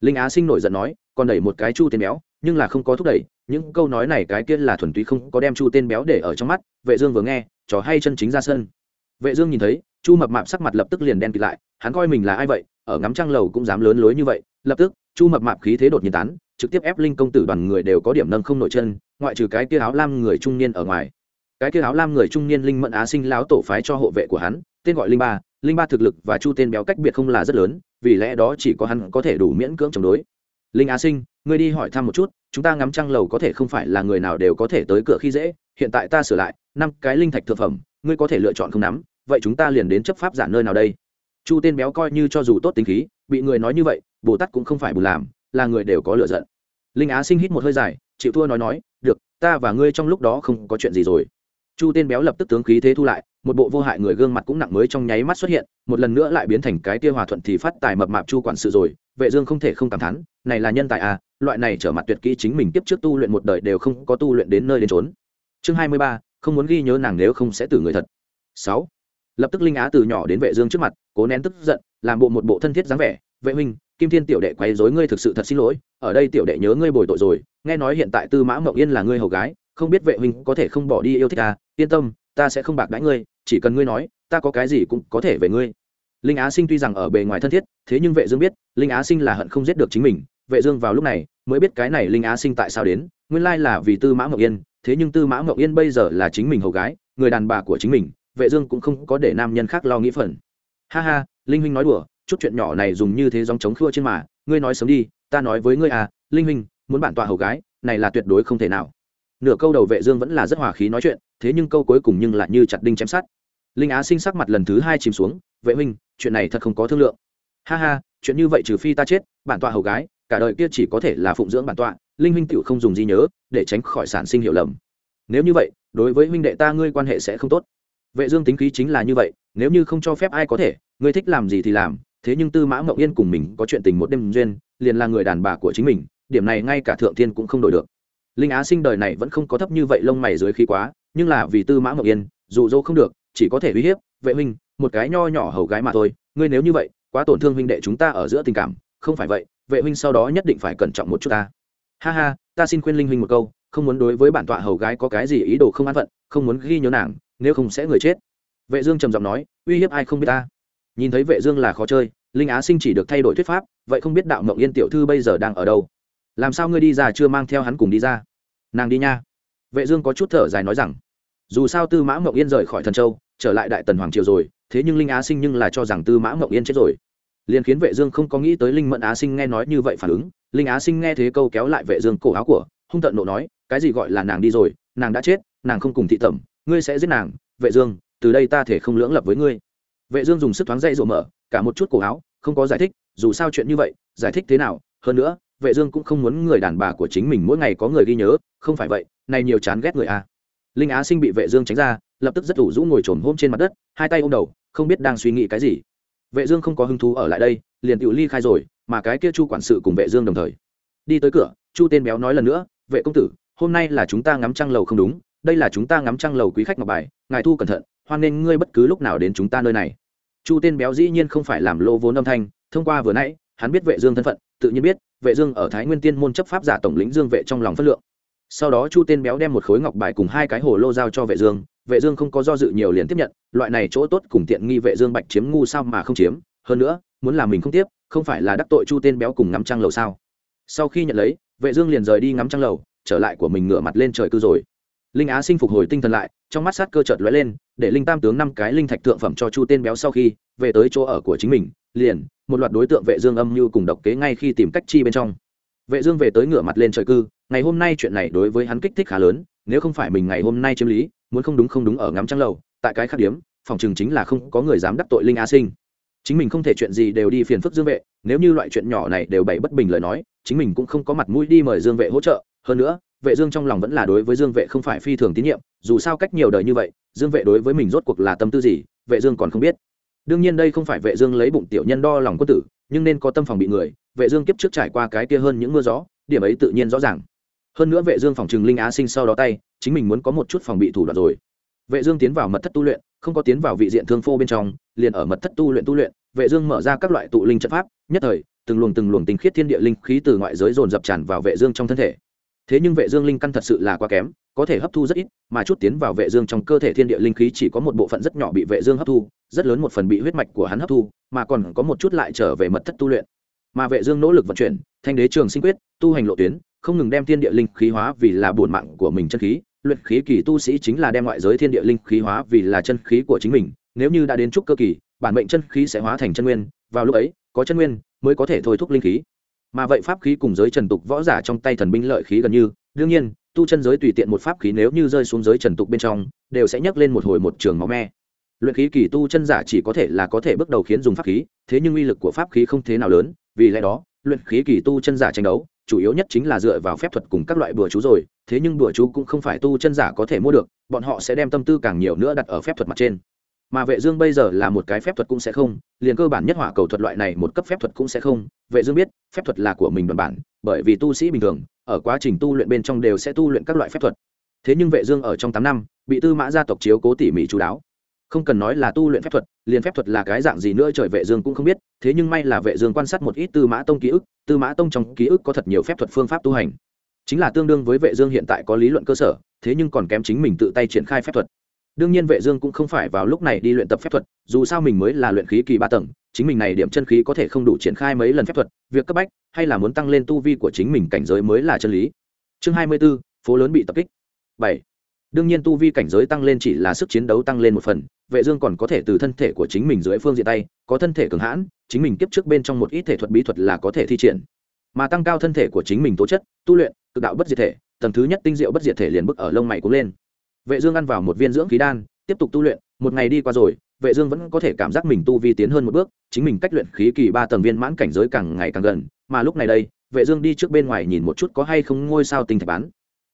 Linh á sinh nổi giận nói, còn đẩy một cái chu tên béo nhưng là không có thúc đẩy, những câu nói này cái kia là thuần túy không có đem chu tên béo để ở trong mắt, vệ dương vừa nghe, trò hay chân chính ra sân. Vệ dương nhìn thấy, chu mập mạp sắc mặt lập tức liền đen kịt lại, hắn coi mình là ai vậy, ở ngắm trăng lầu cũng dám lớn lối như vậy, lập tức, chu mập mạp khí thế đột nhiên tán, trực tiếp ép linh công tử đoàn người đều có điểm nâng không nổi chân, ngoại trừ cái kia áo lam người trung niên ở ngoài. Cái kia áo lam người trung niên linh mẫn á sinh láo tổ phái cho hộ vệ của hắn, tên gọi linh ba linh ba thực lực và chu tên béo cách biệt không là rất lớn, vì lẽ đó chỉ có hắn có thể đủ miễn cưỡng chống đối linh á sinh, ngươi đi hỏi thăm một chút, chúng ta ngắm trăng lầu có thể không phải là người nào đều có thể tới cửa khi dễ, hiện tại ta sửa lại, năm cái linh thạch thực phẩm, ngươi có thể lựa chọn không nắm, vậy chúng ta liền đến chấp pháp giả nơi nào đây? Chu tên béo coi như cho dù tốt tính khí, bị người nói như vậy, bồ tát cũng không phải bù làm, là người đều có lựa giận. Linh á sinh hít một hơi dài, chịu thua nói nói, được, ta và ngươi trong lúc đó không có chuyện gì rồi. Chu tên béo lập tức tướng khí thế thu lại, một bộ vô hại người gương mặt cũng nặng mới trong nháy mắt xuất hiện, một lần nữa lại biến thành cái tia hòa thuận thì phát tài mập mạp chu quản sự rồi, vệ dương không thể không cảm thán này là nhân tài à loại này trở mặt tuyệt kỹ chính mình tiếp trước tu luyện một đời đều không có tu luyện đến nơi đến trốn chương 23, không muốn ghi nhớ nàng nếu không sẽ tử người thật 6. lập tức linh á từ nhỏ đến vệ dương trước mặt cố nén tức giận làm bộ một bộ thân thiết dáng vẻ vệ huynh kim thiên tiểu đệ quấy rối ngươi thực sự thật xin lỗi ở đây tiểu đệ nhớ ngươi bồi tội rồi nghe nói hiện tại tư mã mộng yên là ngươi hầu gái không biết vệ huynh có thể không bỏ đi yêu thích à yên tâm ta sẽ không bạc đãi ngươi chỉ cần ngươi nói ta có cái gì cũng có thể về ngươi linh á sinh tuy rằng ở bề ngoài thân thiết thế nhưng vệ dương biết linh á sinh là hận không giết được chính mình vệ dương vào lúc này mới biết cái này linh á sinh tại sao đến, nguyên lai là vì tư mã ngọc yên, thế nhưng tư mã ngọc yên bây giờ là chính mình hầu gái, người đàn bà của chính mình, vệ dương cũng không có để nam nhân khác lo nghĩ phần. Ha ha, linh huynh nói đùa, chút chuyện nhỏ này dùng như thế dòng chống khua trên mà, ngươi nói sớm đi, ta nói với ngươi à linh huynh, muốn bản tọa hầu gái, này là tuyệt đối không thể nào. Nửa câu đầu vệ dương vẫn là rất hòa khí nói chuyện, thế nhưng câu cuối cùng nhưng lại như chặt đinh chém sắt. Linh á sinh sắc mặt lần thứ hai chìm xuống, vệ huynh, chuyện này thật không có thương lượng. Ha ha, chuyện như vậy trừ phi ta chết, bản tọa hầu gái cả đời kia chỉ có thể là phụng dưỡng bản tọa, linh huynh tựu không dùng gì nhớ, để tránh khỏi sản sinh hiểu lầm. Nếu như vậy, đối với huynh đệ ta ngươi quan hệ sẽ không tốt. Vệ dương tính khí chính là như vậy, nếu như không cho phép ai có thể, ngươi thích làm gì thì làm, thế nhưng tư mã ngọc yên cùng mình có chuyện tình một đêm duyên, liền là người đàn bà của chính mình, điểm này ngay cả thượng thiên cũng không đổi được. Linh á sinh đời này vẫn không có thấp như vậy lông mày dưới khí quá, nhưng là vì tư mã ngọc yên dụ dỗ không được, chỉ có thể uy hiếp, vệ huynh, một cái nho nhỏ hầu gái mà thôi, ngươi nếu như vậy, quá tổn thương huynh đệ chúng ta ở giữa tình cảm, không phải vậy vệ huynh sau đó nhất định phải cẩn trọng một chút ta. Ha ha, ta xin khuyên linh huynh một câu, không muốn đối với bản tọa hầu gái có cái gì ý đồ không an phận, không muốn ghi nhớ nàng, nếu không sẽ người chết. Vệ dương trầm giọng nói, uy hiếp ai không biết ta. Nhìn thấy vệ dương là khó chơi, linh á sinh chỉ được thay đổi thuyết pháp, vậy không biết đạo mộng yên tiểu thư bây giờ đang ở đâu? Làm sao ngươi đi ra chưa mang theo hắn cùng đi ra? Nàng đi nha. Vệ dương có chút thở dài nói rằng, dù sao tư mã mộng yên rời khỏi thần châu, trở lại đại tần hoàng triều rồi, thế nhưng linh á sinh nhưng là cho rằng tư mã mộng yên chết rồi liền khiến vệ dương không có nghĩ tới linh mẫn á sinh nghe nói như vậy phản ứng. Linh á sinh nghe thế câu kéo lại vệ dương cổ áo của, hung tận nộ nói, cái gì gọi là nàng đi rồi, nàng đã chết, nàng không cùng thị tẩm, ngươi sẽ giết nàng. Vệ dương, từ đây ta thể không lưỡng lập với ngươi. Vệ dương dùng sức thoáng dây rộ mở, cả một chút cổ áo, không có giải thích, dù sao chuyện như vậy, giải thích thế nào? Hơn nữa, vệ dương cũng không muốn người đàn bà của chính mình mỗi ngày có người ghi nhớ, không phải vậy, này nhiều chán ghét người a. À. linh á sinh bị vệ dương tránh ra, lập tức rất ủ rũ ngồi trồn hôm trên mặt đất, hai tay ôm đầu, không biết đang suy nghĩ cái gì vệ dương không có hứng thú ở lại đây, liền tự ly khai rồi, mà cái kia chu quản sự cùng vệ dương đồng thời. Đi tới cửa, chu tên béo nói lần nữa, vệ công tử, hôm nay là chúng ta ngắm trăng lầu không đúng, đây là chúng ta ngắm trăng lầu quý khách ngọc bài, ngài thu cẩn thận, hoan nên ngươi bất cứ lúc nào đến chúng ta nơi này. Chu tên béo dĩ nhiên không phải làm lô vốn âm thanh, thông qua vừa nãy, hắn biết vệ dương thân phận, tự nhiên biết, vệ dương ở thái nguyên tiên môn chấp pháp giả tổng lĩnh dương vệ trong lòng phân lượng sau đó chu tên béo đem một khối ngọc bài cùng hai cái hồ lô giao cho vệ dương. Vệ dương không có do dự nhiều liền tiếp nhận, loại này chỗ tốt cùng tiện nghi vệ dương bạch chiếm ngu sao mà không chiếm. Hơn nữa, muốn làm mình không tiếp, không phải là đắc tội chu tên béo cùng ngắm trăng lầu sao? Sau khi nhận lấy, vệ dương liền rời đi ngắm trăng lầu, trở lại của mình ngửa mặt lên trời cư rồi. Linh á sinh phục hồi tinh thần lại, trong mắt sát cơ chợt lóe lên, để linh tam tướng năm cái linh thạch thượng phẩm cho chu tên béo sau khi về tới chỗ ở của chính mình, liền, một loạt đối tượng vệ dương âm như cùng độc kế ngay khi tìm cách chi bên trong vệ dương về tới ngửa mặt lên trời cư ngày hôm nay chuyện này đối với hắn kích thích khá lớn nếu không phải mình ngày hôm nay chiếm lý muốn không đúng không đúng ở ngắm trăng lầu tại cái khác điểm, phòng trường chính là không có người dám đắc tội linh á sinh. Chính mình không thể chuyện gì đều đi phiền phức dương vệ nếu như loại chuyện nhỏ này đều bày bất bình lời nói chính mình cũng không có mặt mũi đi mời dương vệ hỗ trợ. Hơn nữa vệ dương trong lòng vẫn là đối với dương vệ không phải phi thường tín nhiệm dù sao cách nhiều đời như vậy dương vệ đối với mình rốt cuộc là tâm tư gì vệ dương còn không biết. Đương nhiên đây không phải vệ dương lấy bụng tiểu nhân đo lòng quân tử nhưng nên có tâm phòng bị người, vệ dương kiếp trước trải qua cái kia hơn những mưa gió, điểm ấy tự nhiên rõ ràng. Hơn nữa vệ dương phòng trừng linh á sinh sau đó tay, chính mình muốn có một chút phòng bị thủ đoạn rồi. Vệ dương tiến vào mật thất tu luyện, không có tiến vào vị diện thương phô bên trong, liền ở mật thất tu luyện tu luyện, vệ dương mở ra các loại tụ linh trận pháp, nhất thời, từng luồng từng luồng tinh khiết thiên địa linh khí từ ngoại giới dồn dập tràn vào vệ dương trong thân thể thế nhưng vệ dương linh căn thật sự là quá kém, có thể hấp thu rất ít, mà chút tiến vào vệ dương trong cơ thể thiên địa linh khí chỉ có một bộ phận rất nhỏ bị vệ dương hấp thu, rất lớn một phần bị huyết mạch của hắn hấp thu, mà còn có một chút lại trở về mật thất tu luyện. Mà vệ dương nỗ lực vận chuyển, thanh đế trường sinh quyết, tu hành lộ tuyến, không ngừng đem thiên địa linh khí hóa vì là bổn mạng của mình chân khí, luyện khí kỳ tu sĩ chính là đem ngoại giới thiên địa linh khí hóa vì là chân khí của chính mình, nếu như đã đến trúc cơ kỳ, bản mệnh chân khí sẽ hóa thành chân nguyên, vào lúc ấy, có chân nguyên mới có thể thôi thúc linh khí mà vậy pháp khí cùng giới trần tục võ giả trong tay thần binh lợi khí gần như. Đương nhiên, tu chân giới tùy tiện một pháp khí nếu như rơi xuống giới trần tục bên trong, đều sẽ nhấc lên một hồi một trường máu me. Luyện khí kỳ tu chân giả chỉ có thể là có thể bước đầu khiến dùng pháp khí, thế nhưng uy lực của pháp khí không thế nào lớn, vì lẽ đó, luyện khí kỳ tu chân giả tranh đấu, chủ yếu nhất chính là dựa vào phép thuật cùng các loại bùa chú rồi, thế nhưng bùa chú cũng không phải tu chân giả có thể mua được, bọn họ sẽ đem tâm tư càng nhiều nữa đặt ở phép thuật mặt trên mà vệ dương bây giờ là một cái phép thuật cũng sẽ không, liền cơ bản nhất hỏa cầu thuật loại này một cấp phép thuật cũng sẽ không. Vệ dương biết, phép thuật là của mình đoàn bản, bởi vì tu sĩ bình thường, ở quá trình tu luyện bên trong đều sẽ tu luyện các loại phép thuật. Thế nhưng vệ dương ở trong 8 năm, bị tư mã gia tộc chiếu cố tỉ mỉ chú đáo. Không cần nói là tu luyện phép thuật, liền phép thuật là cái dạng gì nữa trời vệ dương cũng không biết, thế nhưng may là vệ dương quan sát một ít tư mã tông ký ức, tư mã tông trong ký ức có thật nhiều phép thuật phương pháp tu hành. Chính là tương đương với vệ dương hiện tại có lý luận cơ sở, thế nhưng còn kém chính mình tự tay triển khai phép thuật đương nhiên vệ dương cũng không phải vào lúc này đi luyện tập phép thuật dù sao mình mới là luyện khí kỳ ba tầng chính mình này điểm chân khí có thể không đủ triển khai mấy lần phép thuật việc cấp bách hay là muốn tăng lên tu vi của chính mình cảnh giới mới là chân lý. Chương 24, phố lớn bị tập kích. 7. đương nhiên tu vi cảnh giới tăng lên chỉ là sức chiến đấu tăng lên một phần vệ dương còn có thể từ thân thể của chính mình dưới phương diện tay có thân thể cường hãn chính mình kiếp trước bên trong một ít thể thuật bí thuật là có thể thi triển. Mà tăng cao thân thể của chính mình tố chất tu luyện cực đạo bất diệt thể tầng thứ nhất tinh diệu bất diệt thể liền bức ở lông mày cũng lên vệ dương ăn vào một viên dưỡng khí đan, tiếp tục tu luyện, một ngày đi qua rồi, vệ dương vẫn có thể cảm giác mình tu vi tiến hơn một bước, chính mình cách luyện khí kỳ ba tầng viên mãn cảnh giới càng ngày càng gần, mà lúc này đây, vệ dương đi trước bên ngoài nhìn một chút có hay không ngôi sao tinh thạch bán.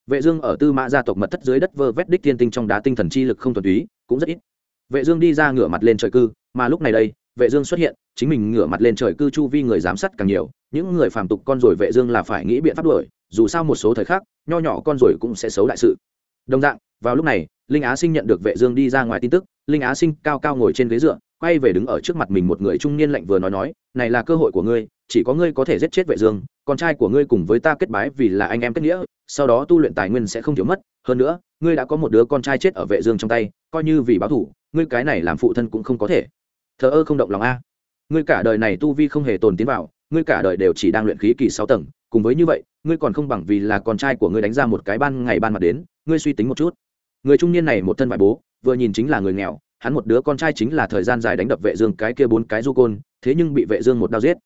Vệ dương ở tư mã gia tộc mật thất dưới đất vơ vét đích thiên tinh trong đá tinh thần chi lực không thuần túy, cũng rất ít. Vệ dương đi ra ngửa mặt lên trời cư, mà lúc này đây, vệ dương xuất hiện, chính mình ngửa mặt lên trời cư chu vi người giám sát càng nhiều, những người phàm tục con rồi vệ dương là phải nghĩ biện pháp đuổi, dù sao một số thời khắc, nho nhỏ con rồi cũng sẽ xấu đại sự. Đồng dạng vào lúc này, linh á sinh nhận được vệ dương đi ra ngoài tin tức, linh á sinh cao cao ngồi trên ghế dựa, quay về đứng ở trước mặt mình một người trung niên lạnh vừa nói nói, này là cơ hội của ngươi, chỉ có ngươi có thể giết chết vệ dương, con trai của ngươi cùng với ta kết bái vì là anh em kết nghĩa, sau đó tu luyện tài nguyên sẽ không thiếu mất, hơn nữa, ngươi đã có một đứa con trai chết ở vệ dương trong tay, coi như vì báo thù ngươi cái này làm phụ thân cũng không có thể. Thờ ơ không động lòng a. Ngươi cả đời này tu vi không hề tồn tiến vào, ngươi cả đời đều chỉ đang luyện khí kỳ sáu tầng, cùng với như vậy, ngươi còn không bằng vì là con trai của ngươi đánh ra một cái ban ngày ban mặt đến, ngươi suy tính một chút người trung niên này một thân vải bố, vừa nhìn chính là người nghèo, hắn một đứa con trai chính là thời gian dài đánh đập vệ dương cái kia bốn cái du côn, thế nhưng bị vệ dương một đao giết.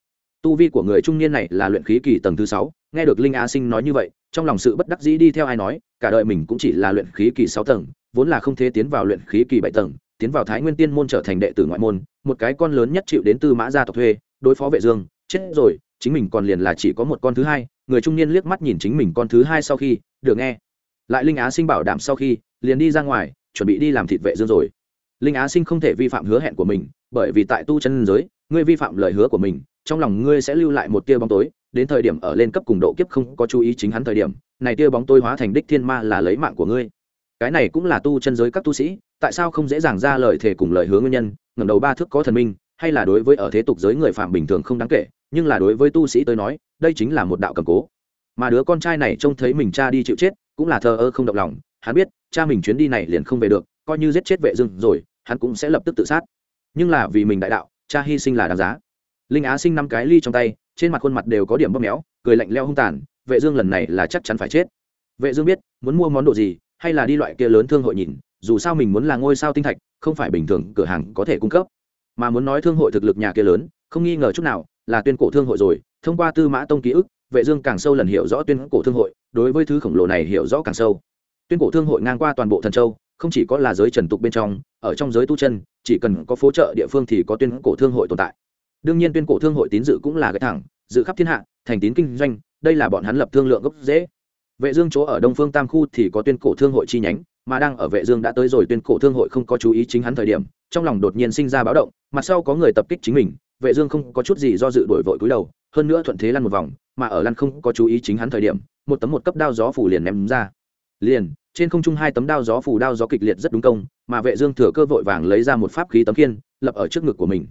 Tu vi của người trung niên này là luyện khí kỳ tầng thứ sáu, nghe được linh a sinh nói như vậy, trong lòng sự bất đắc dĩ đi theo ai nói, cả đời mình cũng chỉ là luyện khí kỳ sáu tầng, vốn là không thể tiến vào luyện khí kỳ bảy tầng, tiến vào thái nguyên tiên môn trở thành đệ tử ngoại môn, một cái con lớn nhất chịu đến tư mã gia tộc thuê, đối phó vệ dương, chết rồi, chính mình còn liền là chỉ có một con thứ hai, người trung niên liếc mắt nhìn chính mình con thứ hai sau khi, được nghe lại linh á sinh bảo đảm sau khi, liền đi ra ngoài, chuẩn bị đi làm thịt vệ dương rồi. Linh á sinh không thể vi phạm hứa hẹn của mình, bởi vì tại tu chân giới, ngươi vi phạm lời hứa của mình, trong lòng ngươi sẽ lưu lại một tia bóng tối, đến thời điểm ở lên cấp cùng độ kiếp không có chú ý chính hắn thời điểm, này tia bóng tối hóa thành đích thiên ma là lấy mạng của ngươi. Cái này cũng là tu chân giới các tu sĩ, tại sao không dễ dàng ra lời thề cùng lời hứa nguyên nhân, ngẩng đầu ba thước có thần minh, hay là đối với ở thế tục giới người phạm bình thường không đáng kể, nhưng là đối với tu sĩ tới nói, đây chính là một đạo cầm cố. Mà đứa con trai này trông thấy mình cha đi chịu chết cũng là thờ ơ không động lòng, hắn biết, cha mình chuyến đi này liền không về được, coi như giết chết vệ dương rồi, hắn cũng sẽ lập tức tự sát. Nhưng là vì mình đại đạo, cha hy sinh là đáng giá. Linh á sinh năm cái ly trong tay, trên mặt khuôn mặt đều có điểm bóp méo, cười lạnh leo hung tàn, vệ dương lần này là chắc chắn phải chết. Vệ dương biết, muốn mua món đồ gì, hay là đi loại kia lớn thương hội nhìn, dù sao mình muốn là ngôi sao tinh thạch, không phải bình thường, cửa hàng có thể cung cấp. Mà muốn nói thương hội thực lực nhà kia lớn, không nghi ngờ chút nào, là tuyên cổ thương hội rồi, thông qua tư mã tông ký ức, vệ dương càng sâu lần hiểu rõ tuyên cổ thương hội đối với thứ khổng lồ này hiểu rõ càng sâu. Tuyên cổ thương hội ngang qua toàn bộ thần châu, không chỉ có là giới trần tục bên trong, ở trong giới tu chân, chỉ cần có phố trợ địa phương thì có tuyên cổ thương hội tồn tại. Đương nhiên tuyên cổ thương hội tín dự cũng là cái thẳng, dự khắp thiên hạ, thành tín kinh doanh, đây là bọn hắn lập thương lượng gốc dễ vệ dương chỗ ở đông phương tam khu thì có tuyên cổ thương hội chi nhánh, mà đang ở vệ dương đã tới rồi tuyên cổ thương hội không có chú ý chính hắn thời điểm, trong lòng đột nhiên sinh ra báo động, mặt sau có người tập kích chính mình, vệ dương không có chút gì do dự đổi vội cúi đầu hơn nữa thuận thế lăn một vòng, mà ở lăn không có chú ý chính hắn thời điểm, một tấm một cấp đao gió phủ liền ném ra. Liền, trên không trung hai tấm đao gió phủ đao gió kịch liệt rất đúng công, mà vệ dương thừa cơ vội vàng lấy ra một pháp khí tấm khiên, lập ở trước ngực của mình.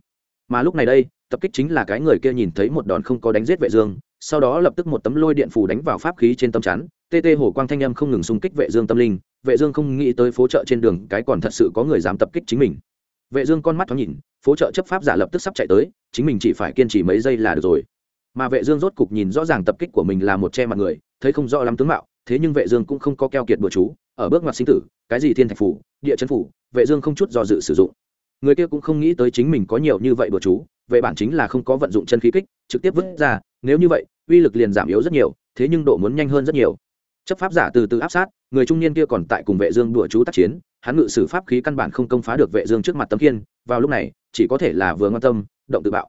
Mà lúc này đây, tập kích chính là cái người kia nhìn thấy một đòn không có đánh giết vệ dương, sau đó lập tức một tấm lôi điện phủ đánh vào pháp khí trên tâm chắn, tê tê hổ quang thanh âm không ngừng xung kích vệ dương tâm linh, vệ dương không nghĩ tới phố chợ trên đường cái còn thật sự có người dám tập kích chính mình. Vệ dương con mắt thoáng nhìn, phố chợ chấp pháp giả lập tức sắp chạy tới, chính mình chỉ phải kiên trì mấy giây là được rồi mà vệ dương rốt cục nhìn rõ ràng tập kích của mình là một che mặt người, thấy không rõ lắm tướng mạo, thế nhưng vệ dương cũng không có keo kiệt bừa chú, ở bước ngoặt sinh tử, cái gì thiên thạch phủ, địa chân phủ, vệ dương không chút do dự sử dụng. Người kia cũng không nghĩ tới chính mình có nhiều như vậy bừa chú vệ bản chính là không có vận dụng chân khí kích, trực tiếp vứt ra, nếu như vậy, uy lực liền giảm yếu rất nhiều, thế nhưng độ muốn nhanh hơn rất nhiều. Chấp pháp giả từ từ áp sát, người trung niên kia còn tại cùng vệ dương đùa chú tác chiến, hắn ngự sử pháp khí căn bản không công phá được vệ dương trước mặt tấm kiên vào lúc này, chỉ có thể là vừa ngoan tâm, động tự bạo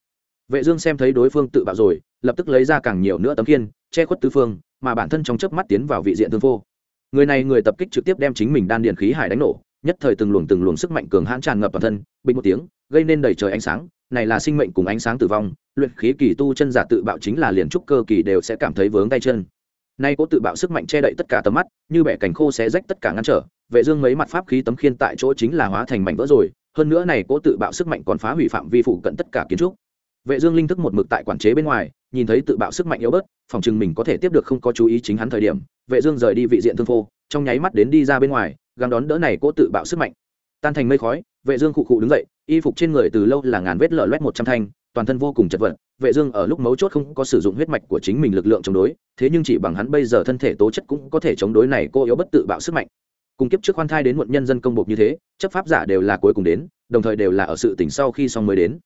vệ dương xem thấy đối phương tự bạo rồi, lập tức lấy ra càng nhiều nữa tấm kiên che khuất tứ phương, mà bản thân trong chớp mắt tiến vào vị diện thương vô. người này người tập kích trực tiếp đem chính mình đan điện khí hải đánh nổ, nhất thời từng luồng từng luồng sức mạnh cường hãn tràn ngập toàn thân, bình một tiếng, gây nên đầy trời ánh sáng, này là sinh mệnh cùng ánh sáng tử vong, luyện khí kỳ tu chân giả tự bạo chính là liền trúc cơ kỳ đều sẽ cảm thấy vướng tay chân nay cố tự bạo sức mạnh che đậy tất cả tầm mắt, như bẻ cành khô xé rách tất cả ngăn trở, vệ dương mấy mặt pháp khí tấm khiên tại chỗ chính là hóa thành mảnh vỡ rồi, hơn nữa này cố tự bạo sức mạnh còn phá hủy phạm vi phụ cận tất cả kiến trúc vệ dương linh thức một mực tại quản chế bên ngoài, nhìn thấy tự bạo sức mạnh yếu bớt, phòng trường mình có thể tiếp được không có chú ý chính hắn thời điểm, vệ dương rời đi vị diện thương phô, trong nháy mắt đến đi ra bên ngoài, gắng đón đỡ này cố tự bạo sức mạnh. Tan thành mây khói, vệ dương khụ khụ đứng dậy, y phục trên người từ lâu là ngàn vết lở loét một trăm thanh, toàn thân vô cùng chật vật. Vệ dương ở lúc mấu chốt không có sử dụng huyết mạch của chính mình lực lượng chống đối, thế nhưng chỉ bằng hắn bây giờ thân thể tố chất cũng có thể chống đối này cô yếu bất tự bạo sức mạnh. Cùng kiếp trước khoan thai đến muộn nhân dân công bộc như thế, chấp pháp giả đều là cuối cùng đến, đồng thời đều là ở sự tỉnh sau khi xong mới đến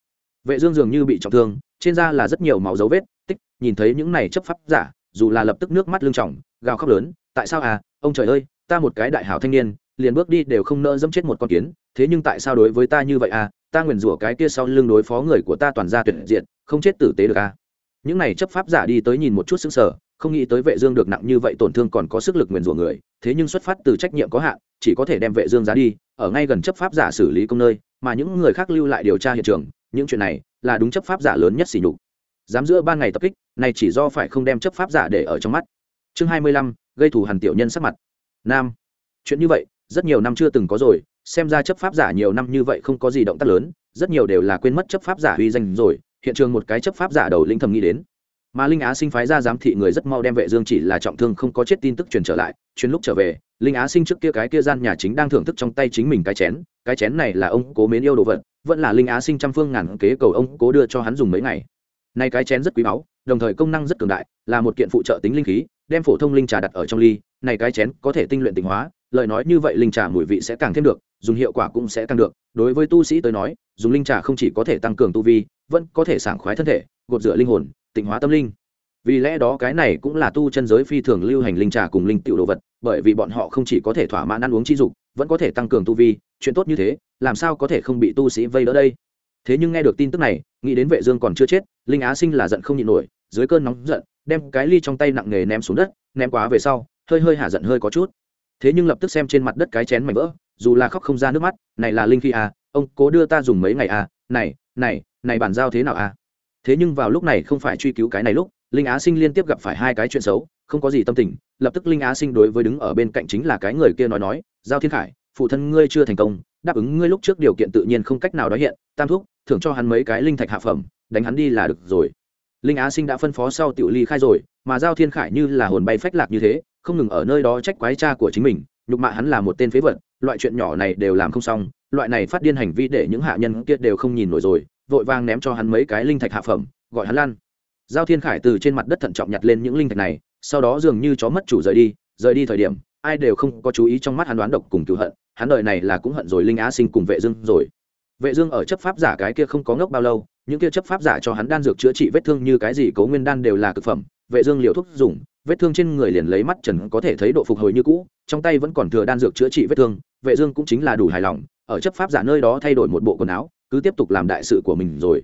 vệ dương dường như bị trọng thương, trên da là rất nhiều máu dấu vết, tích, nhìn thấy những này chấp pháp giả, dù là lập tức nước mắt lưng tròng, gào khóc lớn, tại sao à ông trời ơi, ta một cái đại hảo thanh niên, liền bước đi đều không nỡ dẫm chết một con kiến, thế nhưng tại sao đối với ta như vậy à ta nguyền rủa cái kia sau lưng đối phó người của ta toàn ra tuyệt diện không chết tử tế được à? Những này chấp pháp giả đi tới nhìn một chút sững sở không nghĩ tới vệ dương được nặng như vậy tổn thương còn có sức lực nguyền rủa người, thế nhưng xuất phát từ trách nhiệm có hạn, chỉ có thể đem vệ dương giá đi, ở ngay gần chấp pháp giả xử lý công nơi, mà những người khác lưu lại điều tra hiện trường những chuyện này là đúng chấp pháp giả lớn nhất xỉ nhục. Dám giữa ban ngày tập kích này chỉ do phải không đem chấp pháp giả để ở trong mắt. Chương 25, gây thù hằn tiểu nhân sắc mặt. Nam. Chuyện như vậy rất nhiều năm chưa từng có rồi xem ra chấp pháp giả nhiều năm như vậy không có gì động tác lớn rất nhiều đều là quên mất chấp pháp giả uy danh rồi hiện trường một cái chấp pháp giả đầu linh thầm nghĩ đến. Mà linh á sinh phái ra giám thị người rất mau đem vệ dương chỉ là trọng thương không có chết tin tức truyền trở lại chuyến lúc trở về linh á sinh trước kia cái kia gian nhà chính đang thưởng thức trong tay chính mình cái chén cái chén này là ông cố mến yêu đồ vật vẫn là linh á sinh trăm phương ngàn kế cầu ông cố đưa cho hắn dùng mấy ngày. Nay cái chén rất quý báu, đồng thời công năng rất cường đại, là một kiện phụ trợ tính linh khí, đem phổ thông linh trà đặt ở trong ly. Này cái chén có thể tinh luyện tinh hóa, lời nói như vậy linh trà mùi vị sẽ càng thêm được, dùng hiệu quả cũng sẽ càng được. Đối với tu sĩ tới nói, dùng linh trà không chỉ có thể tăng cường tu vi, vẫn có thể sảng khoái thân thể, gột rửa linh hồn, tịnh hóa tâm linh. Vì lẽ đó cái này cũng là tu chân giới phi thường lưu hành linh trà cùng linh tiểu đồ vật, bởi vì bọn họ không chỉ có thể thỏa mãn ăn uống chi dục vẫn có thể tăng cường tu vi, chuyện tốt như thế, làm sao có thể không bị tu sĩ vây đỡ đây? Thế nhưng nghe được tin tức này, nghĩ đến vệ dương còn chưa chết, linh á sinh là giận không nhịn nổi, dưới cơn nóng giận, đem cái ly trong tay nặng nghề ném xuống đất, ném quá về sau, hơi hơi hạ giận hơi có chút. Thế nhưng lập tức xem trên mặt đất cái chén mảnh vỡ, dù là khóc không ra nước mắt, này là linh khi à ông cố đưa ta dùng mấy ngày à này này này bản giao thế nào à? Thế nhưng vào lúc này không phải truy cứu cái này lúc linh á sinh liên tiếp gặp phải hai cái chuyện xấu, không có gì tâm tình, lập tức linh á sinh đối với đứng ở bên cạnh chính là cái người kia nói nói, giao thiên khải, phụ thân ngươi chưa thành công, đáp ứng ngươi lúc trước điều kiện tự nhiên không cách nào đó hiện, tam thúc, thưởng cho hắn mấy cái linh thạch hạ phẩm, đánh hắn đi là được rồi. Linh á sinh đã phân phó sau tiểu ly khai rồi, mà giao thiên khải như là hồn bay phách lạc như thế, không ngừng ở nơi đó trách quái cha của chính mình, nhục mạ hắn là một tên phế vật, loại chuyện nhỏ này đều làm không xong, loại này phát điên hành vi để những hạ nhân kia đều không nhìn nổi rồi, vội vàng ném cho hắn mấy cái linh thạch hạ phẩm, gọi hắn lan giao thiên khải từ trên mặt đất thận trọng nhặt lên những linh thạch này, sau đó dường như chó mất chủ rời đi rời đi thời điểm, ai đều không có chú ý trong mắt hắn đoán độc cùng cứu hận, hắn đời này là cũng hận rồi linh á sinh cùng vệ dương rồi. Vệ dương ở chấp pháp giả cái kia không có ngốc bao lâu, những kia chấp pháp giả cho hắn đan dược chữa trị vết thương như cái gì cấu nguyên đan đều là cực phẩm, vệ dương liều thuốc dùng, vết thương trên người liền lấy mắt trần có thể thấy độ phục hồi như cũ, trong tay vẫn còn thừa đan dược chữa trị vết thương, vệ dương cũng chính là đủ hài lòng, ở chấp pháp giả nơi đó thay đổi một bộ quần áo, cứ tiếp tục làm đại sự của mình rồi.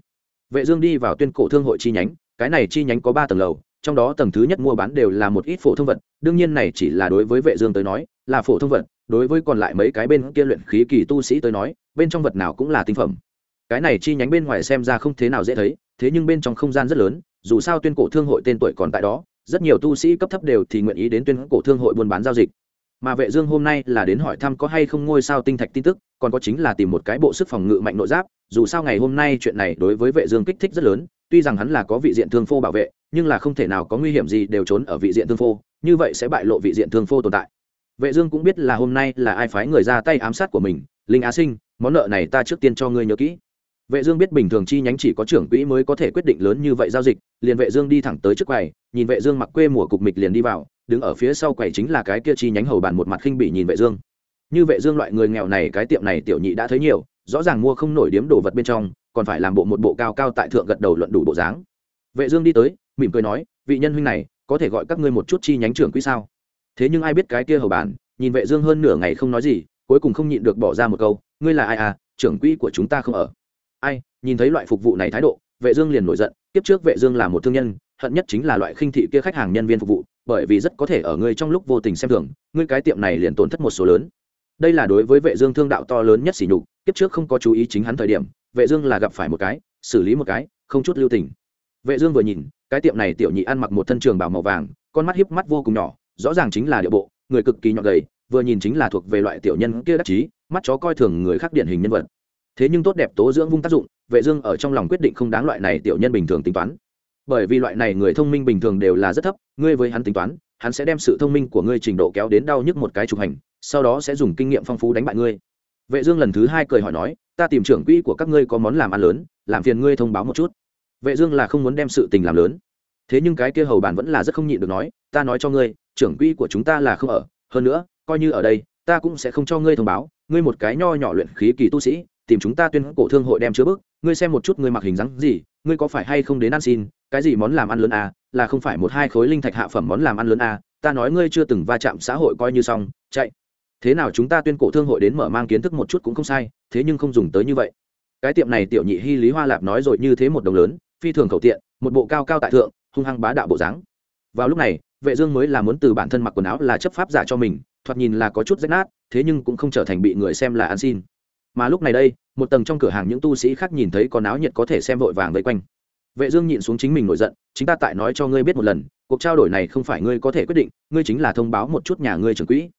Vệ dương đi vào tuyên cổ thương hội chi nhánh cái này chi nhánh có ba tầng lầu, trong đó tầng thứ nhất mua bán đều là một ít phổ thông vật, đương nhiên này chỉ là đối với vệ dương tới nói, là phổ thông vật, đối với còn lại mấy cái bên kia luyện khí kỳ tu sĩ tới nói, bên trong vật nào cũng là tinh phẩm. Cái này chi nhánh bên ngoài xem ra không thế nào dễ thấy, thế nhưng bên trong không gian rất lớn, dù sao tuyên cổ thương hội tên tuổi còn tại đó, rất nhiều tu sĩ cấp thấp đều thì nguyện ý đến tuyên cổ thương hội buôn bán giao dịch. Mà vệ dương hôm nay là đến hỏi thăm có hay không ngôi sao tinh thạch tin tức, còn có chính là tìm một cái bộ sức phòng ngự mạnh nội giáp, dù sao ngày hôm nay chuyện này đối với vệ dương kích thích rất lớn tuy rằng hắn là có vị diện thương phô bảo vệ, nhưng là không thể nào có nguy hiểm gì đều trốn ở vị diện thương phô, như vậy sẽ bại lộ vị diện thương phô tồn tại. Vệ dương cũng biết là hôm nay là ai phái người ra tay ám sát của mình, linh á sinh, món nợ này ta trước tiên cho ngươi nhớ kỹ. Vệ dương biết bình thường chi nhánh chỉ có trưởng quỹ mới có thể quyết định lớn như vậy giao dịch, liền vệ dương đi thẳng tới trước quầy, nhìn vệ dương mặc quê mùa cục mịch liền đi vào, đứng ở phía sau quầy chính là cái kia chi nhánh hầu bàn một mặt khinh bỉ nhìn vệ dương. Như vệ dương loại người nghèo này, cái tiệm này tiểu nhị đã thấy nhiều, rõ ràng mua không nổi điếm đồ vật bên trong còn phải làm bộ một bộ cao cao tại thượng gật đầu luận đủ bộ dáng. Vệ dương đi tới, mỉm cười nói, vị nhân huynh này, có thể gọi các ngươi một chút chi nhánh trưởng quỹ sao? Thế nhưng ai biết cái kia hầu bàn nhìn vệ dương hơn nửa ngày không nói gì, cuối cùng không nhịn được bỏ ra một câu, ngươi là ai à trưởng quỹ của chúng ta không ở. Ai, nhìn thấy loại phục vụ này thái độ, vệ dương liền nổi giận tiếp trước vệ dương là một thương nhân, hận nhất chính là loại khinh thị kia khách hàng nhân viên phục vụ, bởi vì rất có thể ở ngươi trong lúc vô tình xem thường, ngươi cái tiệm này liền tổn thất một số lớn. Đây là đối với vệ dương thương đạo to lớn nhất sỉ nhục tiếp trước không có chú ý chính hắn thời điểm vệ dương là gặp phải một cái, xử lý một cái, không chút lưu tình. Vệ dương vừa nhìn, cái tiệm này tiểu nhị ăn mặc một thân trường bào màu vàng, con mắt hiếp mắt vô cùng nhỏ, rõ ràng chính là địa bộ, người cực kỳ nhọn gầy, vừa nhìn chính là thuộc về loại tiểu nhân kia đắc chí, mắt chó coi thường người khác điển hình nhân vật. Thế nhưng tốt đẹp tố dưỡng vung tác dụng, vệ dương ở trong lòng quyết định không đáng loại này tiểu nhân bình thường tính toán. Bởi vì loại này người thông minh bình thường đều là rất thấp, ngươi với hắn tính toán, hắn sẽ đem sự thông minh của ngươi trình độ kéo đến đau nhức một cái trục hành sau đó sẽ dùng kinh nghiệm phong phú đánh bại ngươi vệ dương lần thứ hai cười hỏi nói ta tìm trưởng quỹ của các ngươi có món làm ăn lớn làm phiền ngươi thông báo một chút. Vệ dương là không muốn đem sự tình làm lớn. Thế nhưng cái kia hầu bàn vẫn là rất không nhịn được nói ta nói cho ngươi trưởng quỹ của chúng ta là không ở hơn nữa coi như ở đây ta cũng sẽ không cho ngươi thông báo. Ngươi một cái nho nhỏ luyện khí kỳ tu sĩ tìm chúng ta tuyên cổ thương hội đem chứa bức ngươi xem một chút ngươi mặc hình dáng gì ngươi có phải hay không đến ăn xin cái gì món làm ăn lớn à, là không phải một hai khối linh thạch hạ phẩm món làm ăn lớn à, ta nói ngươi chưa từng va chạm xã hội coi như xong chạy thế nào chúng ta tuyên cổ thương hội đến mở mang kiến thức một chút cũng không sai, thế nhưng không dùng tới như vậy. Cái tiệm này tiểu nhị hy lý hoa lạp nói rồi như thế một đồng lớn, phi thường khẩu tiện, một bộ cao cao tại thượng, hung hăng bá đạo bộ dáng. Vào lúc này, vệ dương mới là muốn từ bản thân mặc quần áo là chấp pháp giả cho mình, thoạt nhìn là có chút rách nát, thế nhưng cũng không trở thành bị người xem là ăn xin. Mà lúc này đây, một tầng trong cửa hàng những tu sĩ khác nhìn thấy có náo nhiệt có thể xem vội vàng vây quanh. Vệ dương nhịn xuống chính mình nổi giận, chính ta tại nói cho ngươi biết một lần, cuộc trao đổi này không phải ngươi có thể quyết định, ngươi chính là thông báo một chút nhà ngươi trưởng quỹ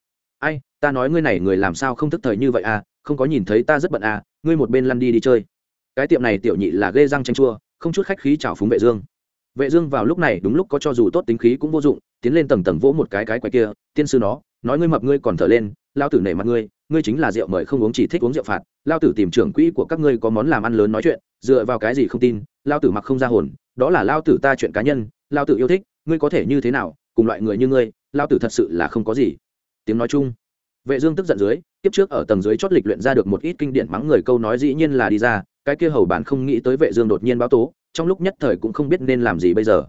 ai, ta nói ngươi này người làm sao không thức thời như vậy à không có nhìn thấy ta rất bận à ngươi một bên lăn đi đi chơi. Cái tiệm này tiểu nhị là ghê răng chanh chua, không chút khách khí chào phúng vệ dương. Vệ dương vào lúc này đúng lúc có cho dù tốt tính khí cũng vô dụng, tiến lên tầng tầng vỗ một cái cái quái kia, tiên sư nó, nói ngươi mập ngươi còn thở lên lao tử nể mặt ngươi ngươi chính là rượu mời không uống chỉ thích uống rượu phạt lao tử tìm trưởng quỹ của các ngươi có món làm ăn lớn nói chuyện, dựa vào cái gì không tin lao tử mặc không ra hồn, đó là lao tử ta chuyện cá nhân lao tử yêu thích, ngươi có thể như thế nào, cùng loại người như ngươi lao tử thật sự là không có gì tiếng nói chung. Vệ dương tức giận dưới tiếp trước ở tầng dưới chót lịch luyện ra được một ít kinh điển mắng người câu nói dĩ nhiên là đi ra cái kia hầu bản không nghĩ tới vệ dương đột nhiên báo tố trong lúc nhất thời cũng không biết nên làm gì bây giờ.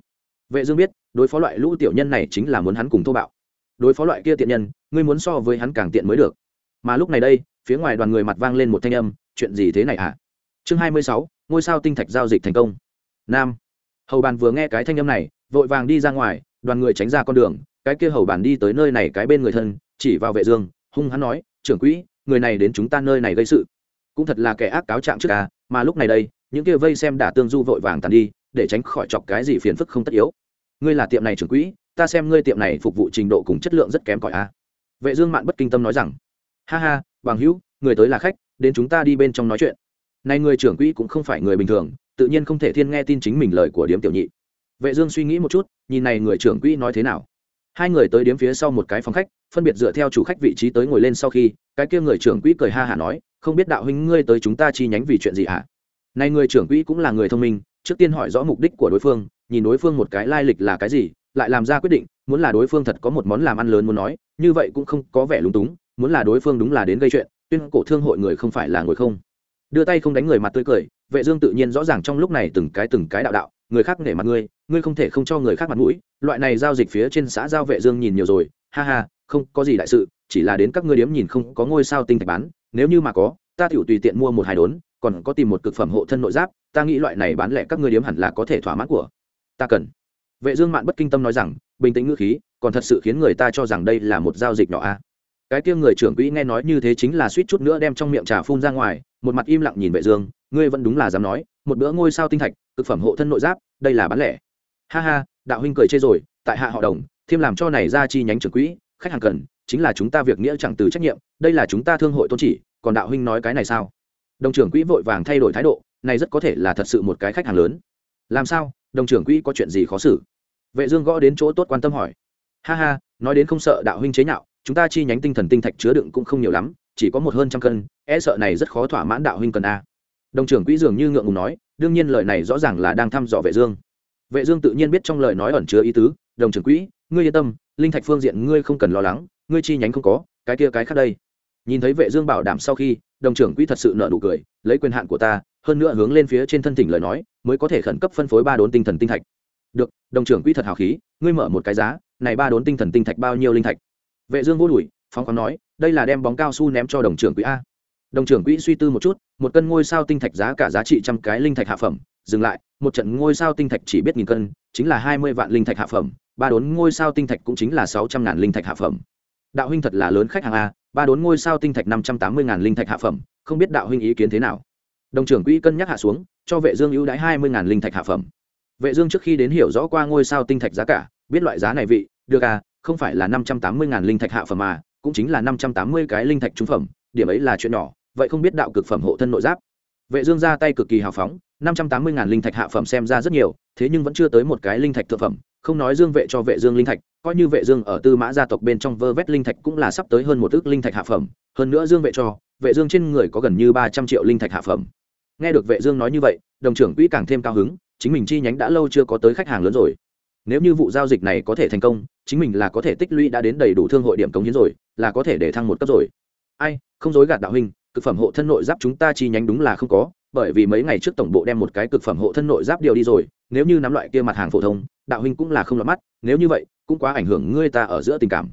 Vệ dương biết đối phó loại lũ tiểu nhân này chính là muốn hắn cùng thô bạo. Đối phó loại kia tiện nhân ngươi muốn so với hắn càng tiện mới được. Mà lúc này đây phía ngoài đoàn người mặt vang lên một thanh âm chuyện gì thế này à chương 26, ngôi sao tinh thạch giao dịch thành công. Nam. Hầu bàn vừa nghe cái thanh âm này vội vàng đi ra ngoài đoàn người tránh ra con đường cái kia hầu bàn đi tới nơi này cái bên người thân chỉ vào vệ dương hung hắn nói trưởng quỹ người này đến chúng ta nơi này gây sự. Cũng thật là kẻ ác cáo trạng trước cả, mà lúc này đây những kia vây xem đả tương du vội vàng tàn đi để tránh khỏi chọc cái gì phiền phức không tất yếu. Ngươi là tiệm này trưởng quỹ ta xem ngươi tiệm này phục vụ trình độ cùng chất lượng rất kém cỏi a. Vệ dương mạn bất kinh tâm nói rằng ha ha bằng hữu người tới là khách đến chúng ta đi bên trong nói chuyện. Này người trưởng quỹ cũng không phải người bình thường tự nhiên không thể thiên nghe tin chính mình lời của điếm tiểu nhị. Vệ dương suy nghĩ một chút nhìn này người trưởng quỹ nói thế nào. Hai người tới điếm phía sau một cái phòng khách phân biệt dựa theo chủ khách vị trí tới ngồi lên sau khi, cái kia người trưởng quỹ cười ha hả nói, không biết đạo huynh ngươi tới chúng ta chi nhánh vì chuyện gì hả này người trưởng quỹ cũng là người thông minh, trước tiên hỏi rõ mục đích của đối phương, nhìn đối phương một cái lai lịch là cái gì, lại làm ra quyết định, muốn là đối phương thật có một món làm ăn lớn muốn nói, như vậy cũng không có vẻ lúng túng, muốn là đối phương đúng là đến gây chuyện, tuyên cổ thương hội người không phải là người không. Đưa tay không đánh người mặt tươi cười, vệ dương tự nhiên rõ ràng trong lúc này từng cái từng cái đạo đạo, người khác nể mặt ngươi ngươi không thể không cho người khác mặt mũi, loại này giao dịch phía trên xã giao vệ dương nhìn nhiều rồi, ha ha không có gì đại sự, chỉ là đến các ngươi điếm nhìn không có ngôi sao tinh thạch bán, nếu như mà có, ta tiểu tùy tiện mua một hai đốn, còn có tìm một cực phẩm hộ thân nội giáp, ta nghĩ loại này bán lẻ các ngươi điếm hẳn là có thể thỏa mãn của ta cần. Vệ dương mạn bất kinh tâm nói rằng, bình tĩnh ngữ khí, còn thật sự khiến người ta cho rằng đây là một giao dịch nhỏ a. Cái kia người trưởng quỹ nghe nói như thế chính là suýt chút nữa đem trong miệng trà phun ra ngoài, một mặt im lặng nhìn vệ dương, ngươi vẫn đúng là dám nói, một bữa ngôi sao tinh thạch, cực phẩm hộ thân nội giáp, đây là bán lẻ. Ha ha, đạo huynh cười chê rồi, tại hạ họ đồng, thêm làm cho này ra chi nhánh trưởng quỹ khách hàng cần, chính là chúng ta việc nghĩa chẳng từ trách nhiệm, đây là chúng ta thương hội tôn chỉ, còn đạo huynh nói cái này sao? Đồng trưởng quỹ vội vàng thay đổi thái độ, này rất có thể là thật sự một cái khách hàng lớn. Làm sao? Đồng trưởng quỹ có chuyện gì khó xử? Vệ dương gõ đến chỗ tốt quan tâm hỏi. Ha ha, nói đến không sợ đạo huynh chế nhạo, chúng ta chi nhánh tinh thần tinh thạch chứa đựng cũng không nhiều lắm, chỉ có một hơn trăm cân e sợ này rất khó thỏa mãn đạo huynh cần a. Đồng trưởng quỹ dường như ngượng ngùng nói, đương nhiên lời này rõ ràng là đang thăm dò vệ dương. Vệ dương tự nhiên biết trong lời nói ẩn chứa ý tứ, đồng trưởng quỹ, ngươi yên tâm linh thạch phương diện ngươi không cần lo lắng, ngươi chi nhánh không có, cái kia cái khác đây. Nhìn thấy vệ dương bảo đảm sau khi, đồng trưởng quỹ thật sự nở nụ cười, lấy quyền hạn của ta, hơn nữa hướng lên phía trên thân thỉnh lời nói, mới có thể khẩn cấp phân phối ba đốn tinh thần tinh thạch. Được, đồng trưởng quỹ thật hào khí, ngươi mở một cái giá, này ba đốn tinh thần tinh thạch bao nhiêu linh thạch? Vệ dương vô đuổi, phóng khoáng nói, đây là đem bóng cao su ném cho đồng trưởng quỹ a. Đồng trưởng quỹ suy tư một chút, một cân ngôi sao tinh thạch giá cả giá trị trăm cái linh thạch hạ phẩm, dừng lại, một trận ngôi sao tinh thạch chỉ biết nghìn cân, chính là hai mươi vạn linh thạch hạ phẩm ba đốn ngôi sao tinh thạch cũng chính là sáu trăm ngàn linh thạch hạ phẩm. Đạo huynh thật là lớn khách hàng a, ba đốn ngôi sao tinh thạch năm trăm tám mươi ngàn linh thạch hạ phẩm, không biết đạo huynh ý kiến thế nào? Đồng trưởng quỹ cân nhắc hạ xuống, cho vệ dương ưu đãi hai mươi ngàn linh thạch hạ phẩm. Vệ dương trước khi đến hiểu rõ qua ngôi sao tinh thạch giá cả, biết loại giá này vị, được à không phải là năm trăm tám mươi ngàn linh thạch hạ phẩm mà, cũng chính là năm trăm tám mươi cái linh thạch trung phẩm, điểm ấy là chuyện nhỏ, vậy không biết đạo cực phẩm hộ thân nội giáp. Vệ dương ra tay cực kỳ hào phóng, năm trăm tám mươi ngàn linh thạch hạ phẩm xem ra rất nhiều, thế nhưng vẫn chưa tới một cái linh thạch thượng phẩm không nói dương vệ cho vệ dương linh thạch, coi như vệ dương ở tư mã gia tộc bên trong vơ vét linh thạch cũng là sắp tới hơn một ước linh thạch hạ phẩm. Hơn nữa dương vệ cho, vệ dương trên người có gần như ba trăm triệu linh thạch hạ phẩm. Nghe được vệ dương nói như vậy, đồng trưởng quỹ càng thêm cao hứng, chính mình chi nhánh đã lâu chưa có tới khách hàng lớn rồi. Nếu như vụ giao dịch này có thể thành công, chính mình là có thể tích lũy đã đến đầy đủ thương hội điểm cống hiến rồi, là có thể để thăng một cấp rồi. Ai, không dối gạt đạo huynh, cực phẩm hộ thân nội giáp chúng ta chi nhánh đúng là không có, bởi vì mấy ngày trước tổng bộ đem một cái cực phẩm hộ thân nội giáp điều đi rồi, nếu như nắm loại kia mặt hàng phổ thông đạo huynh cũng là không lọt mắt, nếu như vậy, cũng quá ảnh hưởng ngươi ta ở giữa tình cảm.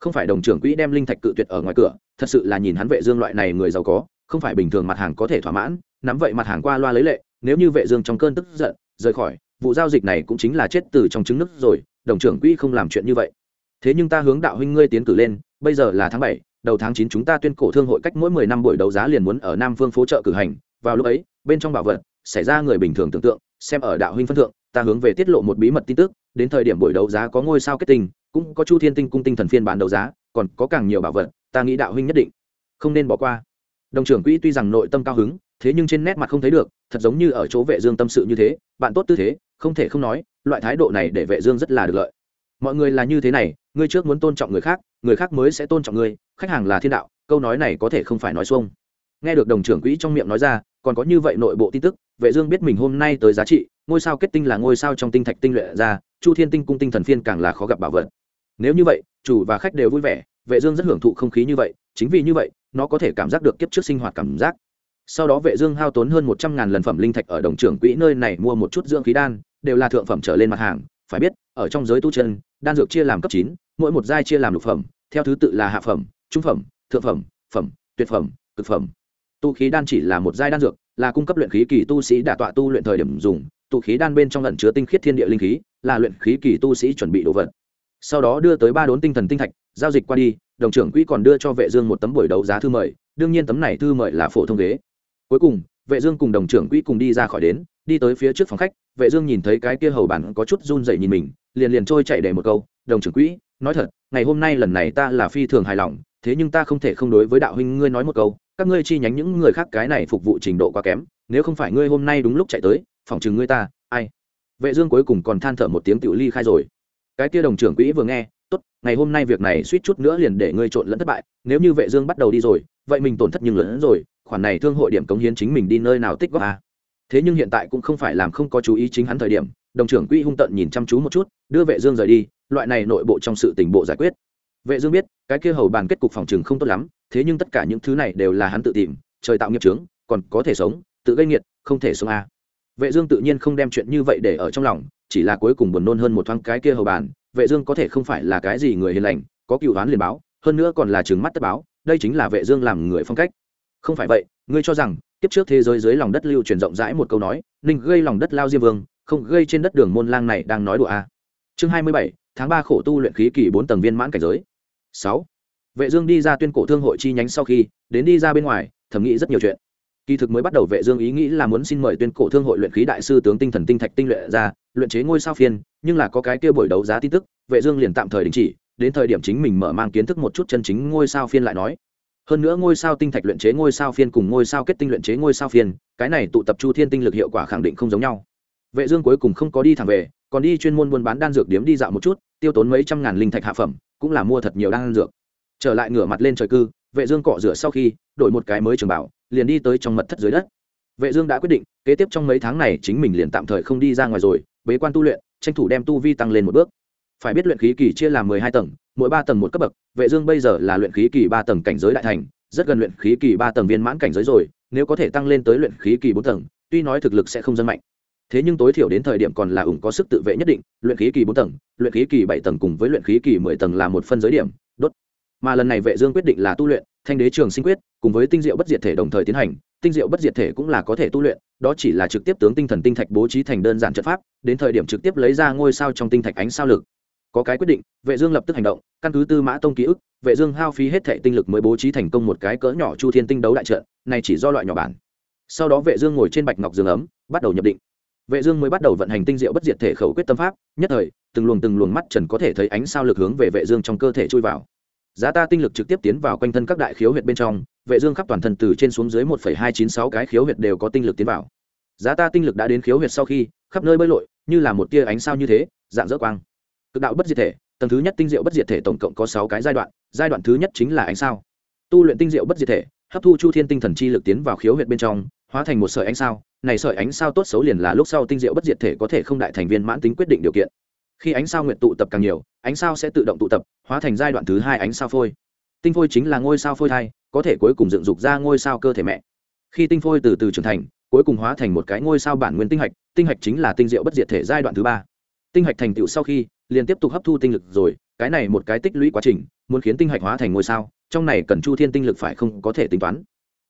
Không phải đồng trưởng quỹ đem linh thạch cự tuyệt ở ngoài cửa, thật sự là nhìn hắn vệ dương loại này người giàu có, không phải bình thường mặt hàng có thể thỏa mãn, nắm vậy mặt hàng qua loa lấy lệ, nếu như vệ dương trong cơn tức giận, rời khỏi, vụ giao dịch này cũng chính là chết từ trong trứng nước rồi, đồng trưởng quỹ không làm chuyện như vậy. Thế nhưng ta hướng đạo huynh ngươi tiến cử lên, bây giờ là tháng bảy, đầu tháng chín chúng ta tuyên cổ thương hội cách mỗi mười năm buổi đấu giá liền muốn ở nam Vương phố chợ cử hành, vào lúc ấy, bên trong bảo vật, xảy ra người bình thường tưởng tượng, xem ở đạo huynh phân thượng ta hướng về tiết lộ một bí mật tin tức, đến thời điểm buổi đấu giá có ngôi sao kết tinh, cũng có chu thiên tinh cung tinh thần phiên bản đấu giá, còn có càng nhiều bảo vật, ta nghĩ đạo huynh nhất định không nên bỏ qua. Đồng trưởng quỹ tuy rằng nội tâm cao hứng, thế nhưng trên nét mặt không thấy được, thật giống như ở chỗ vệ dương tâm sự như thế, bạn tốt tư thế, không thể không nói, loại thái độ này để vệ dương rất là được lợi. Mọi người là như thế này, ngươi trước muốn tôn trọng người khác người khác mới sẽ tôn trọng ngươi, khách hàng là thiên đạo, câu nói này có thể không phải nói xuông. Nghe được đồng trưởng quỹ trong miệng nói ra còn có như vậy nội bộ tin tức, vệ dương biết mình hôm nay tới giá trị, ngôi sao kết tinh là ngôi sao trong tinh thạch tinh luyện ra, chu thiên tinh cung tinh thần phiên càng là khó gặp bảo vật. Nếu như vậy, chủ và khách đều vui vẻ, vệ dương rất hưởng thụ không khí như vậy, chính vì như vậy, nó có thể cảm giác được kiếp trước sinh hoạt cảm giác. Sau đó vệ dương hao tốn hơn một trăm ngàn lần phẩm linh thạch ở đồng trưởng quỹ nơi này mua một chút dưỡng khí đan, đều là thượng phẩm trở lên mặt hàng. Phải biết, ở trong giới tu chân, đan dược chia làm cấp chín, mỗi một giai chia làm lục phẩm, theo thứ tự là hạ phẩm, trung phẩm, thượng phẩm phẩm, tuyệt phẩm, cực phẩm tu khí đan chỉ là một giai đan dược, là cung cấp luyện khí kỳ tu sĩ đả tọa tu luyện thời điểm dùng. Tu khí đan bên trong lẩn chứa tinh khiết thiên địa linh khí, là luyện khí kỳ tu sĩ chuẩn bị đồ vật. Sau đó đưa tới ba đốn tinh thần tinh thạch, giao dịch qua đi, đồng trưởng quỹ còn đưa cho vệ dương một tấm buổi đấu giá thư mời, đương nhiên tấm này thư mời là phổ thông ghế. Cuối cùng, vệ dương cùng đồng trưởng quỹ cùng đi ra khỏi đến, đi tới phía trước phòng khách, vệ dương nhìn thấy cái kia hầu bản có chút run rẩy nhìn mình, liền liền trôi chạy để một câu, đồng trưởng quỹ, nói thật, ngày hôm nay lần này ta là phi thường hài lòng, thế nhưng ta không thể không đối với đạo huynh ngươi nói một câu các ngươi chi nhánh những người khác cái này phục vụ trình độ quá kém, nếu không phải ngươi hôm nay đúng lúc chạy tới, phòng chừng ngươi ta, ai? Vệ dương cuối cùng còn than thở một tiếng tiểu ly khai rồi. Cái kia đồng trưởng quỹ vừa nghe, tốt, ngày hôm nay việc này suýt chút nữa liền để ngươi trộn lẫn thất bại, nếu như vệ dương bắt đầu đi rồi, vậy mình tổn thất nhưng lớn rồi, khoản này thương hội điểm cống hiến chính mình đi nơi nào tích góp à. thế nhưng hiện tại cũng không phải làm không có chú ý chính hắn thời điểm, đồng trưởng quỹ hung tận nhìn chăm chú một chút, đưa vệ dương rời đi, loại này nội bộ trong sự tình bộ giải quyết. Vệ dương biết, cái kia hầu bàn kết cục phòng trường không tốt lắm thế nhưng tất cả những thứ này đều là hắn tự tìm trời tạo nghiệp trướng còn có thể sống tự gây nghiệt không thể sống à. vệ dương tự nhiên không đem chuyện như vậy để ở trong lòng chỉ là cuối cùng buồn nôn hơn một thoáng cái kia hầu bàn vệ dương có thể không phải là cái gì người hiền lành có cựu đoán liền báo hơn nữa còn là trừng mắt tất báo đây chính là vệ dương làm người phong cách không phải vậy ngươi cho rằng tiếp trước thế giới dưới lòng đất lưu truyền rộng rãi một câu nói ninh gây lòng đất lao diêm vương không gây trên đất đường môn lang này đang nói đùa à. chương 27, tháng 3 khổ tu luyện khí kỳ 4 tầng viên mãn cảnh giới 6 vệ dương đi ra tuyên cổ thương hội chi nhánh sau khi, đến đi ra bên ngoài thầm nghĩ rất nhiều chuyện. Kỳ thực mới bắt đầu vệ dương ý nghĩ là muốn xin mời tuyên cổ thương hội luyện khí đại sư tướng tinh thần tinh thạch tinh luyện ra, luyện chế ngôi sao phiên, nhưng là có cái kia buổi đấu giá tin tức, vệ dương liền tạm thời đình chỉ, đến thời điểm chính mình mở mang kiến thức một chút chân chính ngôi sao phiên lại nói. Hơn nữa ngôi sao tinh thạch luyện chế ngôi sao phiên cùng ngôi sao kết tinh luyện chế ngôi sao phiên, cái này tụ tập chu thiên tinh lực hiệu quả khẳng định không giống nhau. Vệ dương cuối cùng không có đi thẳng về, còn đi chuyên môn buôn bán đan dược điếm đi dạo một chút, tiêu tốn mấy trăm ngàn linh thạch hạ phẩm, cũng là mua thật nhiều đan dược trở lại ngửa mặt lên trời cư, vệ dương cọ rửa sau khi, đổi một cái mới trường bảo, liền đi tới trong mật thất dưới đất. Vệ dương đã quyết định, kế tiếp trong mấy tháng này chính mình liền tạm thời không đi ra ngoài rồi, bế quan tu luyện, tranh thủ đem tu vi tăng lên một bước. Phải biết luyện khí kỳ chia làm mười hai tầng, mỗi ba tầng một cấp bậc, vệ dương bây giờ là luyện khí kỳ ba tầng cảnh giới đại thành, rất gần luyện khí kỳ ba tầng viên mãn cảnh giới rồi, nếu có thể tăng lên tới luyện khí kỳ bốn tầng, tuy nói thực lực sẽ không dân mạnh. Thế nhưng tối thiểu đến thời điểm còn là ủng có sức tự vệ nhất định, luyện khí kỳ bốn tầng, luyện khí kỳ bảy tầng cùng với luyện khí kỳ mười tầng là một phân giới điểm mà lần này vệ dương quyết định là tu luyện, thanh đế trường sinh quyết, cùng với tinh diệu bất diệt thể đồng thời tiến hành. Tinh diệu bất diệt thể cũng là có thể tu luyện, đó chỉ là trực tiếp tướng tinh thần tinh thạch bố trí thành đơn giản trận pháp, đến thời điểm trực tiếp lấy ra ngôi sao trong tinh thạch ánh sao lực. Có cái quyết định, vệ dương lập tức hành động, căn cứ tư mã tông ký ức, vệ dương hao phí hết thệ tinh lực mới bố trí thành công một cái cỡ nhỏ chu thiên tinh đấu đại trận, này chỉ do loại nhỏ bản. Sau đó vệ dương ngồi trên bạch ngọc giường ấm, bắt đầu nhập định. Vệ dương mới bắt đầu vận hành tinh diệu bất diệt thể khẩu quyết tâm pháp, nhất thời, từng luồng từng luồng mắt trần có thể thấy ánh sao lực hướng về vệ dương trong cơ thể chui vào giá ta tinh lực trực tiếp tiến vào quanh thân các đại khiếu huyệt bên trong vệ dương khắp toàn thân từ trên xuống dưới 1,296 cái khiếu huyệt đều có tinh lực tiến vào. Giá ta tinh lực đã đến khiếu huyệt sau khi khắp nơi bơi lội như là một tia ánh sao như thế dạng dỡ quang. Cực đạo bất diệt thể tầng thứ nhất tinh diệu bất diệt thể tổng cộng có sáu cái giai đoạn giai đoạn thứ nhất chính là ánh sao. Tu luyện tinh diệu bất diệt thể hấp thu chu thiên tinh thần chi lực tiến vào khiếu huyệt bên trong hóa thành một sợi ánh sao này sợi ánh sao tốt xấu liền là lúc sau tinh diệu bất diệt thể có thể không đại thành viên mãn tính quyết định điều kiện khi ánh sao nguyện tụ tập càng nhiều, ánh sao sẽ tự động tụ tập, hóa thành giai đoạn thứ hai ánh sao phôi. Tinh phôi chính là ngôi sao phôi thai, có thể cuối cùng dựng dục ra ngôi sao cơ thể mẹ. Khi tinh phôi từ từ trưởng thành, cuối cùng hóa thành một cái ngôi sao bản nguyên tinh hạch tinh hạch chính là tinh diệu bất diệt thể giai đoạn thứ ba. Tinh hạch thành tựu sau khi, liền tiếp tục hấp thu tinh lực rồi, cái này một cái tích lũy quá trình, muốn khiến tinh hạch hóa thành ngôi sao, trong này cần chu thiên tinh lực phải không có thể tính toán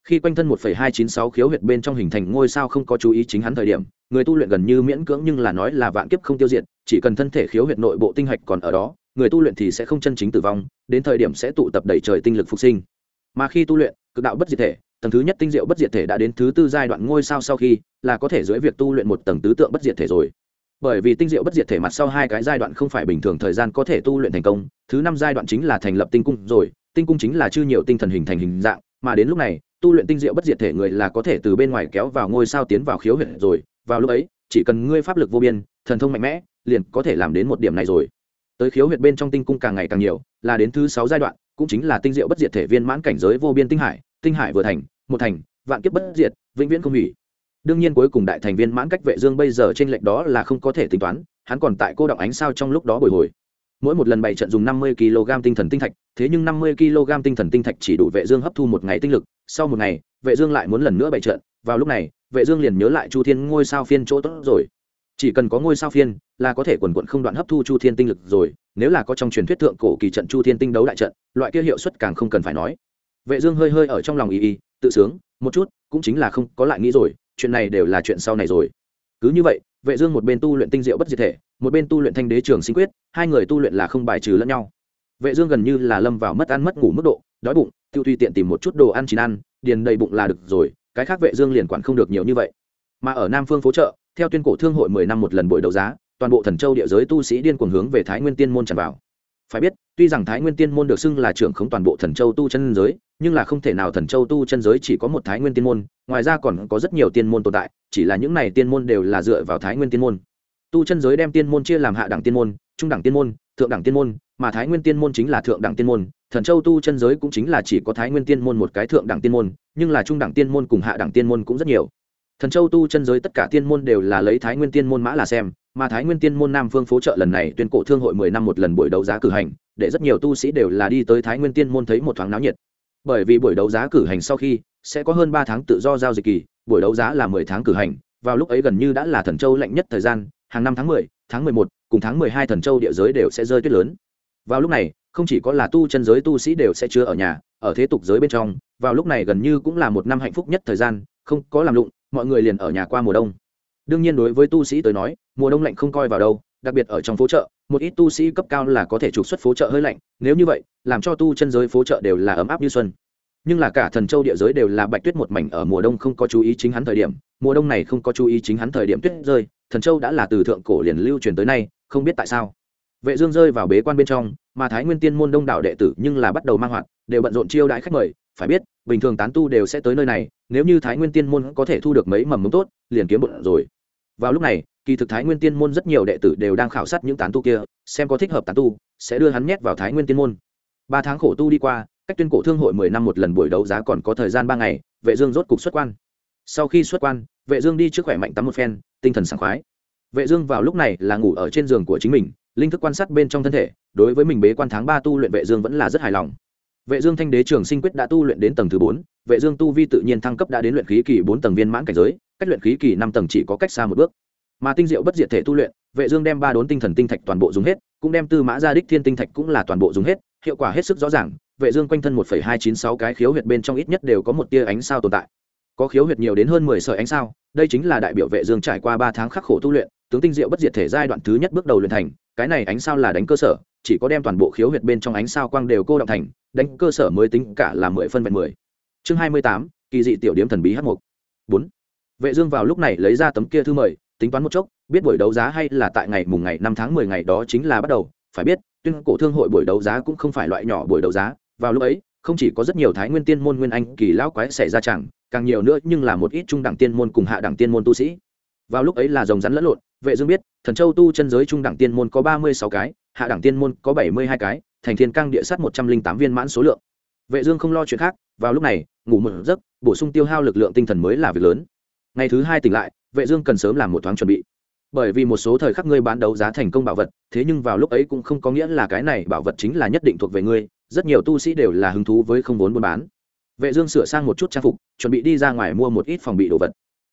khi quanh thân 1,296 khiếu huyệt bên trong hình thành ngôi sao không có chú ý chính hắn thời điểm người tu luyện gần như miễn cưỡng nhưng là nói là vạn kiếp không tiêu diệt chỉ cần thân thể khiếu huyệt nội bộ tinh hạch còn ở đó người tu luyện thì sẽ không chân chính tử vong đến thời điểm sẽ tụ tập đẩy trời tinh lực phục sinh. Mà khi tu luyện cực đạo bất diệt thể tầng thứ nhất tinh diệu bất diệt thể đã đến thứ tư giai đoạn ngôi sao sau khi là có thể dưới việc tu luyện một tầng tứ tượng bất diệt thể rồi. Bởi vì tinh diệu bất diệt thể mặt sau hai cái giai đoạn không phải bình thường thời gian có thể tu luyện thành công thứ năm giai đoạn chính là thành lập tinh cung rồi tinh cung chính là chư nhiều tinh thần hình thành hình dạng mà đến lúc này tu luyện tinh diệu bất diệt thể người là có thể từ bên ngoài kéo vào ngôi sao tiến vào khiếu huyệt rồi. Vào lúc ấy, chỉ cần ngươi pháp lực vô biên, thần thông mạnh mẽ, liền có thể làm đến một điểm này rồi. Tới khiếu huyệt bên trong tinh cung càng ngày càng nhiều, là đến thứ sáu giai đoạn, cũng chính là tinh diệu bất diệt thể viên mãn cảnh giới vô biên tinh hải tinh hải vừa thành, một thành, vạn kiếp bất diệt, vĩnh viễn không hủy. Đương nhiên cuối cùng đại thành viên mãn cách vệ dương bây giờ trên lệnh đó là không có thể tính toán, hắn còn tại cô động ánh sao trong lúc đó bồi hồi mỗi một lần bảy trận dùng 50 kg tinh thần tinh thạch, thế nhưng 50 kg tinh thần tinh thạch chỉ đủ vệ dương hấp thu một ngày tinh lực, sau một ngày, vệ dương lại muốn lần nữa bảy trận, vào lúc này, vệ dương liền nhớ lại chu thiên ngôi sao phiên chỗ tốt rồi. Chỉ cần có ngôi sao phiên là có thể quần quận không đoạn hấp thu chu thiên tinh lực rồi, nếu là có trong truyền thuyết thượng cổ kỳ trận chu thiên tinh đấu đại trận, loại kia hiệu suất càng không cần phải nói. Vệ dương hơi hơi ở trong lòng y y, tự sướng, một chút, cũng chính là không có lại nghĩ rồi, chuyện này đều là chuyện sau này rồi. Cứ như vậy vệ dương một bên tu luyện tinh diệu bất diệt thể, một bên tu luyện thanh đế trường sinh quyết, hai người tu luyện là không bài trừ lẫn nhau. Vệ dương gần như là lâm vào mất ăn mất ngủ mức độ, đói bụng, tiêu tùy tiện tìm một chút đồ ăn chín ăn, điền đầy bụng là được rồi, cái khác vệ dương liền quản không được nhiều như vậy. Mà ở nam phương phố chợ, theo tuyên cổ thương hội 10 năm một lần buổi đấu giá, toàn bộ thần châu địa giới tu sĩ điên cuồng hướng về thái nguyên tiên môn tràn vào phải biết, tuy rằng thái nguyên tiên môn được xưng là trưởng khống toàn bộ thần châu tu chân giới, nhưng là không thể nào thần châu tu chân giới chỉ có một thái nguyên tiên môn, ngoài ra còn có rất nhiều tiên môn tồn tại, chỉ là những này tiên môn đều là dựa vào thái nguyên tiên môn. Tu chân giới đem tiên môn chia làm hạ đẳng tiên môn, trung đẳng tiên môn, thượng đẳng tiên môn, mà thái nguyên tiên môn chính là thượng đẳng tiên môn, thần châu tu chân giới cũng chính là chỉ có thái nguyên tiên môn một cái thượng đẳng tiên môn, nhưng là trung đẳng tiên môn cùng hạ đẳng tiên môn cũng rất nhiều. Thần châu tu chân giới tất cả tiên môn đều là lấy thái nguyên tiên môn mã là xem mà thái nguyên tiên môn nam phương phố trợ lần này tuyên cổ thương hội mười năm một lần buổi đấu giá cử hành, để rất nhiều tu sĩ đều là đi tới thái nguyên tiên môn thấy một thoáng náo nhiệt. Bởi vì buổi đấu giá cử hành sau khi, sẽ có hơn ba tháng tự do giao dịch kỳ, buổi đấu giá là mười tháng cử hành, vào lúc ấy gần như đã là thần châu lạnh nhất thời gian, hàng năm tháng mười tháng mười một, cùng tháng mười hai thần châu địa giới đều sẽ rơi tuyết lớn. Vào lúc này, không chỉ có là tu chân giới tu sĩ đều sẽ chưa ở nhà, ở thế tục giới bên trong, vào lúc này gần như cũng là một năm hạnh phúc nhất thời gian, không có làm lụng, mọi người liền ở nhà qua mùa đông đương nhiên đối với tu sĩ tới nói, mùa đông lạnh không coi vào đâu, đặc biệt ở trong phố chợ, một ít tu sĩ cấp cao là có thể trục xuất phố chợ hơi lạnh, nếu như vậy, làm cho tu chân giới phố chợ đều là ấm áp như xuân. Nhưng là cả thần châu địa giới đều là bạch tuyết một mảnh ở mùa đông không có chú ý chính hắn thời điểm, mùa đông này không có chú ý chính hắn thời điểm tuyết rơi, thần châu đã là từ thượng cổ liền lưu truyền tới nay, không biết tại sao. Vệ dương rơi vào bế quan bên trong, mà thái nguyên tiên môn đông đảo đệ tử nhưng là bắt đầu mang hoạt, đều bận rộn chiêu đãi khách mời, phải biết bình thường tán tu đều sẽ tới nơi này, nếu như thái nguyên tiên môn có thể thu được mấy mầm mống tốt, liền kiếm bụng rồi. Vào lúc này, kỳ thực thái nguyên tiên môn rất nhiều đệ tử đều đang khảo sát những tán tu kia, xem có thích hợp tán tu, sẽ đưa hắn nhét vào thái nguyên tiên môn. Ba tháng khổ tu đi qua, cách tuyên cổ thương hội mười năm một lần buổi đấu giá còn có thời gian ba ngày, vệ dương rốt cục xuất quan. Sau khi xuất quan, vệ dương đi trước khỏe mạnh tắm một phen, tinh thần sảng khoái. Vệ dương vào lúc này là ngủ ở trên giường của chính mình, linh thức quan sát bên trong thân thể, đối với mình bế quan tháng ba tu luyện vệ dương vẫn là rất hài lòng vệ dương thanh đế trường sinh quyết đã tu luyện đến tầng thứ bốn, vệ dương tu vi tự nhiên thăng cấp đã đến luyện khí kỳ bốn tầng viên mãn cảnh giới, cách luyện khí kỳ năm tầng chỉ có cách xa một bước. Mà tinh diệu bất diệt thể tu luyện, vệ dương đem ba đốn tinh thần tinh thạch toàn bộ dùng hết, cũng đem tư mã gia đích thiên tinh thạch cũng là toàn bộ dùng hết, hiệu quả hết sức rõ ràng, vệ dương quanh thân một hai chín sáu cái khiếu huyệt bên trong ít nhất đều có một tia ánh sao tồn tại. Có khiếu huyệt nhiều đến hơn mười sợi ánh sao, đây chính là đại biểu vệ dương trải qua ba tháng khắc khổ tu luyện, tướng tinh diệu bất diệt thể giai đoạn thứ nhất bước đầu luyện thành, cái này ánh sao là đánh cơ sở chỉ có đem toàn bộ khiếu huyệt bên trong ánh sao quang đều cô động thành, đánh cơ sở mới tính cả là mười phân vẹn mười. Chương hai mươi tám, kỳ dị tiểu điểm thần bí h một bốn. Vệ dương vào lúc này lấy ra tấm kia thư mời, tính toán một chốc, biết buổi đấu giá hay là tại ngày mùng ngày năm tháng mười ngày đó chính là bắt đầu. Phải biết, tuyên cổ thương hội buổi đấu giá cũng không phải loại nhỏ buổi đấu giá. Vào lúc ấy, không chỉ có rất nhiều thái nguyên tiên môn nguyên anh kỳ lão quái xảy ra chẳng, càng nhiều nữa nhưng là một ít trung đẳng tiên môn cùng hạ đẳng tiên môn tu sĩ. Vào lúc ấy là rồng rắn lẫn lộn, vệ dương biết, thần châu tu chân giới trung đẳng tiên môn có ba mươi sáu cái hạ đẳng tiên môn có bảy mươi hai cái, thành thiên cang địa sát một trăm linh tám viên mãn số lượng. Vệ dương không lo chuyện khác, vào lúc này, ngủ một giấc, bổ sung tiêu hao lực lượng tinh thần mới là việc lớn. Ngày thứ hai tỉnh lại, vệ dương cần sớm làm một thoáng chuẩn bị. Bởi vì một số thời khắc ngươi bán đấu giá thành công bảo vật, thế nhưng vào lúc ấy cũng không có nghĩa là cái này bảo vật chính là nhất định thuộc về ngươi, rất nhiều tu sĩ đều là hứng thú với không vốn buôn bán. Vệ dương sửa sang một chút trang phục, chuẩn bị đi ra ngoài mua một ít phòng bị đồ vật.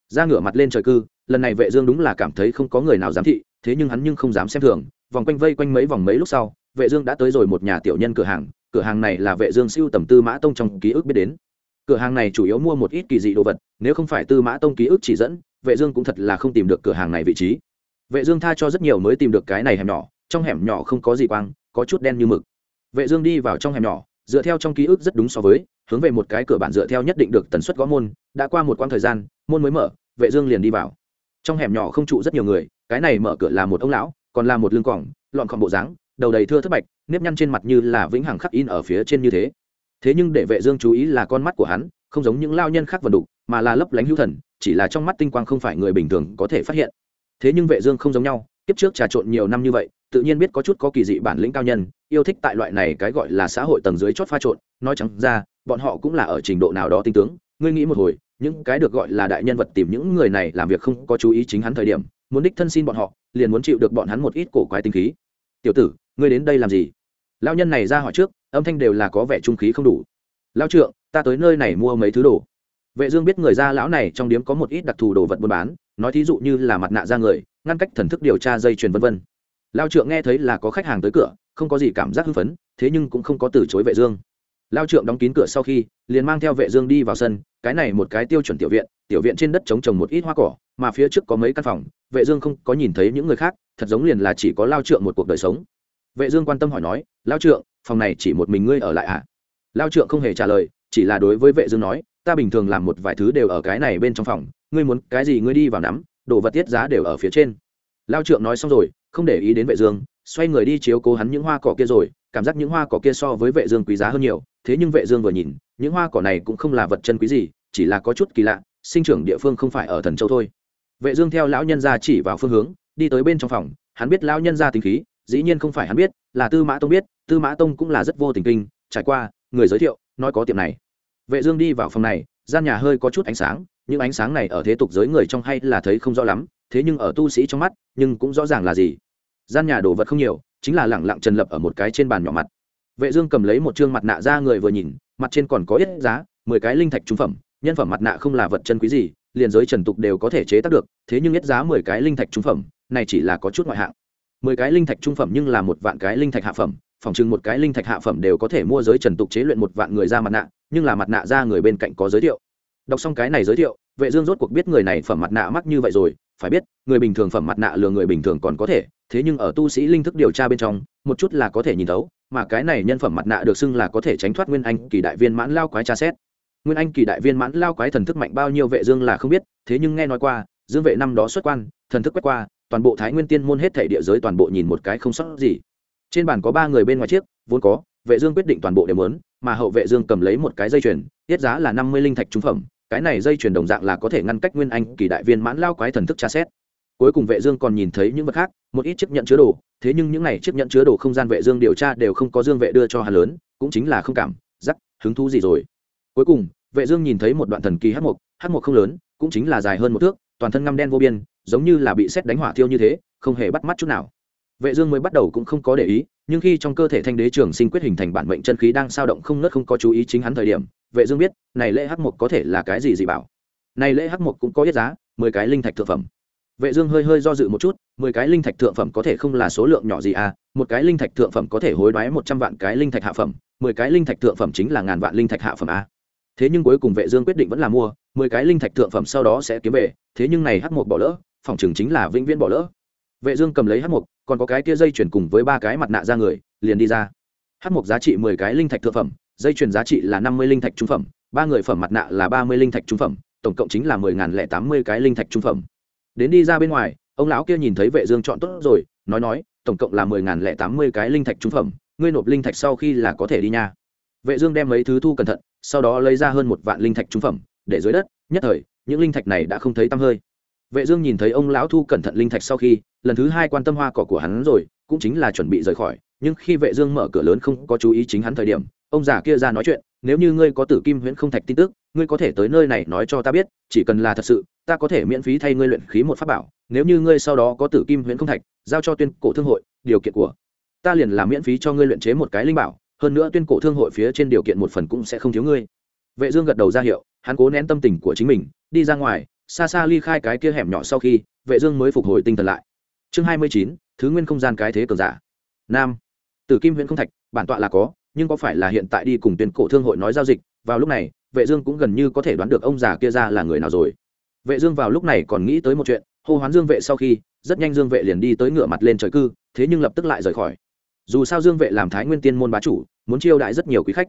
Ra ngửa mặt lên trời cư, lần này vệ dương đúng là cảm thấy không có người nào dám thị, thế nhưng hắn nhưng không dám xem thường vòng quanh vây quanh mấy vòng mấy lúc sau, vệ dương đã tới rồi một nhà tiểu nhân cửa hàng. Cửa hàng này là vệ dương siêu tầm tư mã tông trong ký ức biết đến. Cửa hàng này chủ yếu mua một ít kỳ dị đồ vật, nếu không phải tư mã tông ký ức chỉ dẫn, vệ dương cũng thật là không tìm được cửa hàng này vị trí. Vệ dương tha cho rất nhiều mới tìm được cái này hẻm nhỏ, trong hẻm nhỏ không có gì quang, có chút đen như mực. Vệ dương đi vào trong hẻm nhỏ, dựa theo trong ký ức rất đúng so với, hướng về một cái cửa bản dựa theo nhất định được tần suất gõ môn, đã qua một quãng thời gian, môn mới mở, vệ dương liền đi vào. Trong hẻm nhỏ không trụ rất nhiều người, cái này mở cửa là một ông lão còn là một lưng cỏng lọn khom bộ dáng, đầu đầy thưa thất bạch, nếp nhăn trên mặt như là vĩnh hằng khắc in ở phía trên như thế. Thế nhưng để vệ dương chú ý là con mắt của hắn, không giống những lao nhân khác vần đục, mà là lấp lánh hữu thần, chỉ là trong mắt tinh quang không phải người bình thường có thể phát hiện. Thế nhưng vệ dương không giống nhau, kiếp trước trà trộn nhiều năm như vậy, tự nhiên biết có chút có kỳ dị bản lĩnh cao nhân, yêu thích tại loại này cái gọi là xã hội tầng dưới chót pha trộn, nói chẳng ra, bọn họ cũng là ở trình độ nào đó tinh tướng. Ngươi nghĩ một hồi, những cái được gọi là đại nhân vật tìm những người này làm việc không có chú ý chính hắn thời điểm muốn đích thân xin bọn họ, liền muốn chịu được bọn hắn một ít cổ quái tinh khí. Tiểu tử, ngươi đến đây làm gì? Lao nhân này ra hỏi trước, âm thanh đều là có vẻ trung khí không đủ. Lao trượng, ta tới nơi này mua mấy thứ đồ. Vệ dương biết người gia lão này trong điếm có một ít đặc thù đồ vật buôn bán, nói thí dụ như là mặt nạ da người, ngăn cách thần thức điều tra dây chuyền vân vân. Lao trượng nghe thấy là có khách hàng tới cửa, không có gì cảm giác hưng phấn, thế nhưng cũng không có từ chối vệ dương. Lao trượng đóng kín cửa sau khi, liền mang theo vệ dương đi vào sân, cái này một cái tiêu chuẩn tiểu viện tiểu viện trên đất trống trồng một ít hoa cỏ mà phía trước có mấy căn phòng, vệ dương không có nhìn thấy những người khác, thật giống liền là chỉ có lao trượng một cuộc đời sống. Vệ dương quan tâm hỏi nói, lao trượng, phòng này chỉ một mình ngươi ở lại à? Lao trượng không hề trả lời, chỉ là đối với vệ dương nói, ta bình thường làm một vài thứ đều ở cái này bên trong phòng, ngươi muốn cái gì ngươi đi vào nắm, đồ vật tiết giá đều ở phía trên. Lao trượng nói xong rồi, không để ý đến vệ dương, xoay người đi chiếu cố hắn những hoa cỏ kia rồi, cảm giác những hoa cỏ kia so với vệ dương quý giá hơn nhiều, thế nhưng vệ dương vừa nhìn, những hoa cỏ này cũng không là vật chân quý gì, chỉ là có chút kỳ lạ, sinh trưởng địa phương không phải ở thần châu thôi vệ dương theo lão nhân gia chỉ vào phương hướng, đi tới bên trong phòng, hắn biết lão nhân gia tính khí, dĩ nhiên không phải hắn biết, là tư mã tông biết, tư mã tông cũng là rất vô tình kinh, trải qua, người giới thiệu, nói có tiệm này. Vệ dương đi vào phòng này, gian nhà hơi có chút ánh sáng, những ánh sáng này ở thế tục giới người trong hay là thấy không rõ lắm, thế nhưng ở tu sĩ trong mắt, nhưng cũng rõ ràng là gì. Gian nhà đồ vật không nhiều, chính là lẳng lặng trần lập ở một cái trên bàn nhỏ mặt. Vệ dương cầm lấy một trương mặt nạ ra người vừa nhìn, mặt trên còn có ít giá, mười cái linh thạch trung phẩm, nhân phẩm mặt nạ không là vật chân quý gì liền giới trần tục đều có thể chế tác được, thế nhưng ít giá mười cái linh thạch trung phẩm, này chỉ là có chút ngoại hạng. Mười cái linh thạch trung phẩm nhưng là một vạn cái linh thạch hạ phẩm, phòng chừng một cái linh thạch hạ phẩm đều có thể mua giới trần tục chế luyện một vạn người ra mặt nạ, nhưng là mặt nạ ra người bên cạnh có giới thiệu. Đọc xong cái này giới thiệu, vệ dương rốt cuộc biết người này phẩm mặt nạ mắc như vậy rồi, phải biết, người bình thường phẩm mặt nạ lừa người bình thường còn có thể, thế nhưng ở tu sĩ linh thức điều tra bên trong, một chút là có thể nhìn thấu, mà cái này nhân phẩm mặt nạ được xưng là có thể tránh thoát nguyên anh kỳ đại viên mãn lao quái tra xét nguyên anh kỳ đại viên mãn lao quái thần thức mạnh bao nhiêu vệ dương là không biết, thế nhưng nghe nói qua, dương vệ năm đó xuất quan, thần thức quét qua, toàn bộ thái nguyên tiên môn hết thảy địa giới toàn bộ nhìn một cái không sót gì. Trên bàn có ba người bên ngoài chiếc, vốn có, vệ dương quyết định toàn bộ đều muốn, mà hậu vệ dương cầm lấy một cái dây chuyền, tiết giá là năm mươi linh thạch trung phẩm, cái này dây chuyền đồng dạng là có thể ngăn cách nguyên anh kỳ đại viên mãn lao quái thần thức tra xét. Cuối cùng vệ dương còn nhìn thấy những vật khác, một ít chiếc nhận chứa đồ, thế nhưng những này chiếc nhận chứa đồ không gian vệ dương điều tra đều không có dương vệ đưa cho hà lớn, cũng chính là không cảm giác hứng thú gì rồi? Cuối cùng, vệ dương nhìn thấy một đoạn thần kỳ hắc mục hắc mục không lớn, cũng chính là dài hơn một thước, toàn thân ngăm đen vô biên, giống như là bị xét đánh hỏa thiêu như thế, không hề bắt mắt chút nào. Vệ dương mới bắt đầu cũng không có để ý, nhưng khi trong cơ thể thanh đế trường sinh quyết hình thành bản mệnh chân khí đang sao động không nứt không có chú ý chính hắn thời điểm, vệ dương biết, này lễ hắc mục có thể là cái gì dị bảo. Này lễ hắc mục cũng có ít giá, mười cái linh thạch thượng phẩm. Vệ dương hơi hơi do dự một chút, mười cái linh thạch thượng phẩm có thể không là số lượng nhỏ gì à một cái linh thạch thượng phẩm có thể hối đoái một trăm vạn cái linh thạch hạ phẩm, mười cái linh thạch thượng phẩm chính là ngàn vạn linh thạch hạ phẩm à thế nhưng cuối cùng vệ dương quyết định vẫn là mua, mười cái linh thạch thượng phẩm sau đó sẽ kiếm về, thế nhưng này hắc mục bỏ lỡ, phòng trường chính là vĩnh viễn bỏ lỡ. Vệ dương cầm lấy hắc mục, còn có cái kia dây chuyển cùng với ba cái mặt nạ ra người, liền đi ra. Hắc mục giá trị mười cái linh thạch thượng phẩm, dây chuyền giá trị là năm mươi linh thạch trung phẩm, ba người phẩm mặt nạ là ba mươi linh thạch trung phẩm, tổng cộng chính là mười ngàn lẻ tám mươi cái linh thạch trung phẩm. Đến đi ra bên ngoài, ông lão kia nhìn thấy vệ dương chọn tốt rồi, nói nói, tổng cộng là mười ngàn lẻ tám mươi cái linh thạch trung phẩm, ngươi nộp linh thạch sau khi là có thể đi nha. Vệ dương đem mấy thứ thu cẩn thận sau đó lấy ra hơn một vạn linh thạch trung phẩm, để dưới đất, nhất thời, những linh thạch này đã không thấy tăm hơi. Vệ dương nhìn thấy ông lão thu cẩn thận linh thạch sau khi, lần thứ hai quan tâm hoa cỏ của hắn rồi, cũng chính là chuẩn bị rời khỏi, nhưng khi vệ dương mở cửa lớn không có chú ý chính hắn thời điểm, ông già kia ra nói chuyện, nếu như ngươi có tử kim huyễn không thạch tin tức, ngươi có thể tới nơi này nói cho ta biết, chỉ cần là thật sự, ta có thể miễn phí thay ngươi luyện khí một pháp bảo, nếu như ngươi sau đó có tử kim huyễn không thạch, giao cho tuyên cổ thương hội, điều kiện của ta liền làm miễn phí cho ngươi luyện chế một cái linh bảo hơn nữa tuyên cổ thương hội phía trên điều kiện một phần cũng sẽ không thiếu ngươi. Vệ dương gật đầu ra hiệu hắn cố nén tâm tình của chính mình đi ra ngoài xa xa ly khai cái kia hẻm nhỏ sau khi vệ dương mới phục hồi tinh thần lại. Chương 29, thứ nguyên không gian cái thế cường giả. Nam. Tử kim huyễn không thạch bản tọa là có nhưng có phải là hiện tại đi cùng tuyên cổ thương hội nói giao dịch vào lúc này vệ dương cũng gần như có thể đoán được ông già kia ra là người nào rồi. Vệ dương vào lúc này còn nghĩ tới một chuyện hô hoán dương vệ sau khi rất nhanh dương vệ liền đi tới ngựa mặt lên trời cư thế nhưng lập tức lại rời khỏi dù sao dương vệ làm thái nguyên tiên môn bá chủ, muốn chiêu đãi rất nhiều quý khách.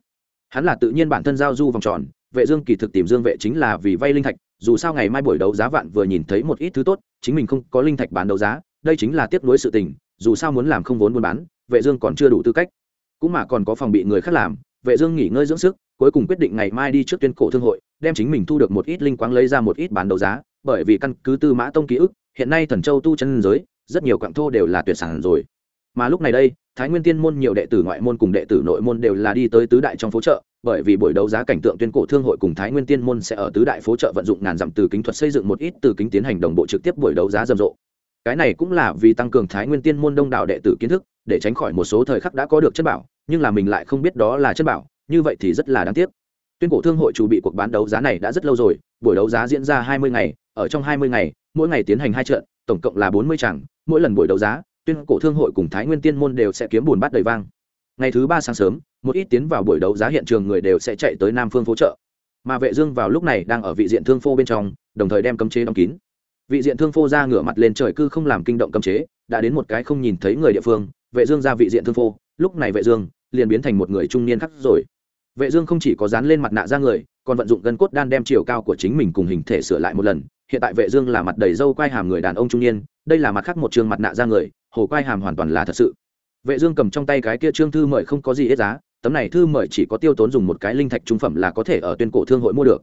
Hắn là tự nhiên bản thân giao du vòng tròn, vệ dương kỳ thực tìm dương vệ chính là vì vay linh thạch, dù sao ngày mai buổi đấu giá vạn vừa nhìn thấy một ít thứ tốt, chính mình không có linh thạch bán đấu giá, đây chính là tiếp nối sự tình, dù sao muốn làm không vốn buôn bán, vệ dương còn chưa đủ tư cách. Cũng mà còn có phòng bị người khác làm, vệ dương nghỉ ngơi dưỡng sức, cuối cùng quyết định ngày mai đi trước tuyên cổ thương hội, đem chính mình thu được một ít linh quáng lấy ra một ít bán đấu giá, bởi vì căn cứ tư mã tông ký ức, hiện nay thần châu tu chân giới, rất nhiều quặng thô đều là tuyệt sản rồi mà lúc này đây, thái nguyên tiên môn nhiều đệ tử ngoại môn cùng đệ tử nội môn đều là đi tới tứ đại trong phố chợ, bởi vì buổi đấu giá cảnh tượng tuyên cổ thương hội cùng thái nguyên tiên môn sẽ ở tứ đại phố chợ vận dụng ngàn dặm từ kính thuật xây dựng một ít từ kính tiến hành đồng bộ trực tiếp buổi đấu giá rầm rộ. Cái này cũng là vì tăng cường thái nguyên tiên môn đông đảo đệ tử kiến thức, để tránh khỏi một số thời khắc đã có được chất bảo, nhưng là mình lại không biết đó là chất bảo, như vậy thì rất là đáng tiếc. Tuyên cổ thương hội chủ bị cuộc bán đấu giá này đã rất lâu rồi, buổi đấu giá diễn ra hai mươi ngày, ở trong hai mươi ngày, mỗi ngày tiến hành hai trận, tổng cộng là bốn mươi chẳng mỗi lần buổi đấu giá tuyên cổ thương hội cùng thái nguyên tiên môn đều sẽ kiếm bùn bát đầy vang. Ngày thứ ba sáng sớm, một ít tiến vào buổi đấu giá hiện trường người đều sẽ chạy tới nam phương phố chợ. Mà vệ dương vào lúc này đang ở vị diện thương phô bên trong, đồng thời đem cấm chế đóng kín. Vị diện thương phô ra ngửa mặt lên trời cư không làm kinh động cấm chế, đã đến một cái không nhìn thấy người địa phương, vệ dương ra vị diện thương phô, lúc này vệ dương liền biến thành một người trung niên khắc rồi. Vệ dương không chỉ có dán lên mặt nạ ra người, còn vận dụng gân cốt đan đem chiều cao của chính mình cùng hình thể sửa lại một lần. Hiện tại vệ dương là mặt đầy râu quai hàm người đàn ông trung niên, đây là mặt khác một trường mặt nạ ra người hồ quai hàm hoàn toàn là thật sự. Vệ dương cầm trong tay cái kia trương thư mời không có gì hết giá, tấm này thư mời chỉ có tiêu tốn dùng một cái linh thạch trung phẩm là có thể ở tuyên cổ thương hội mua được.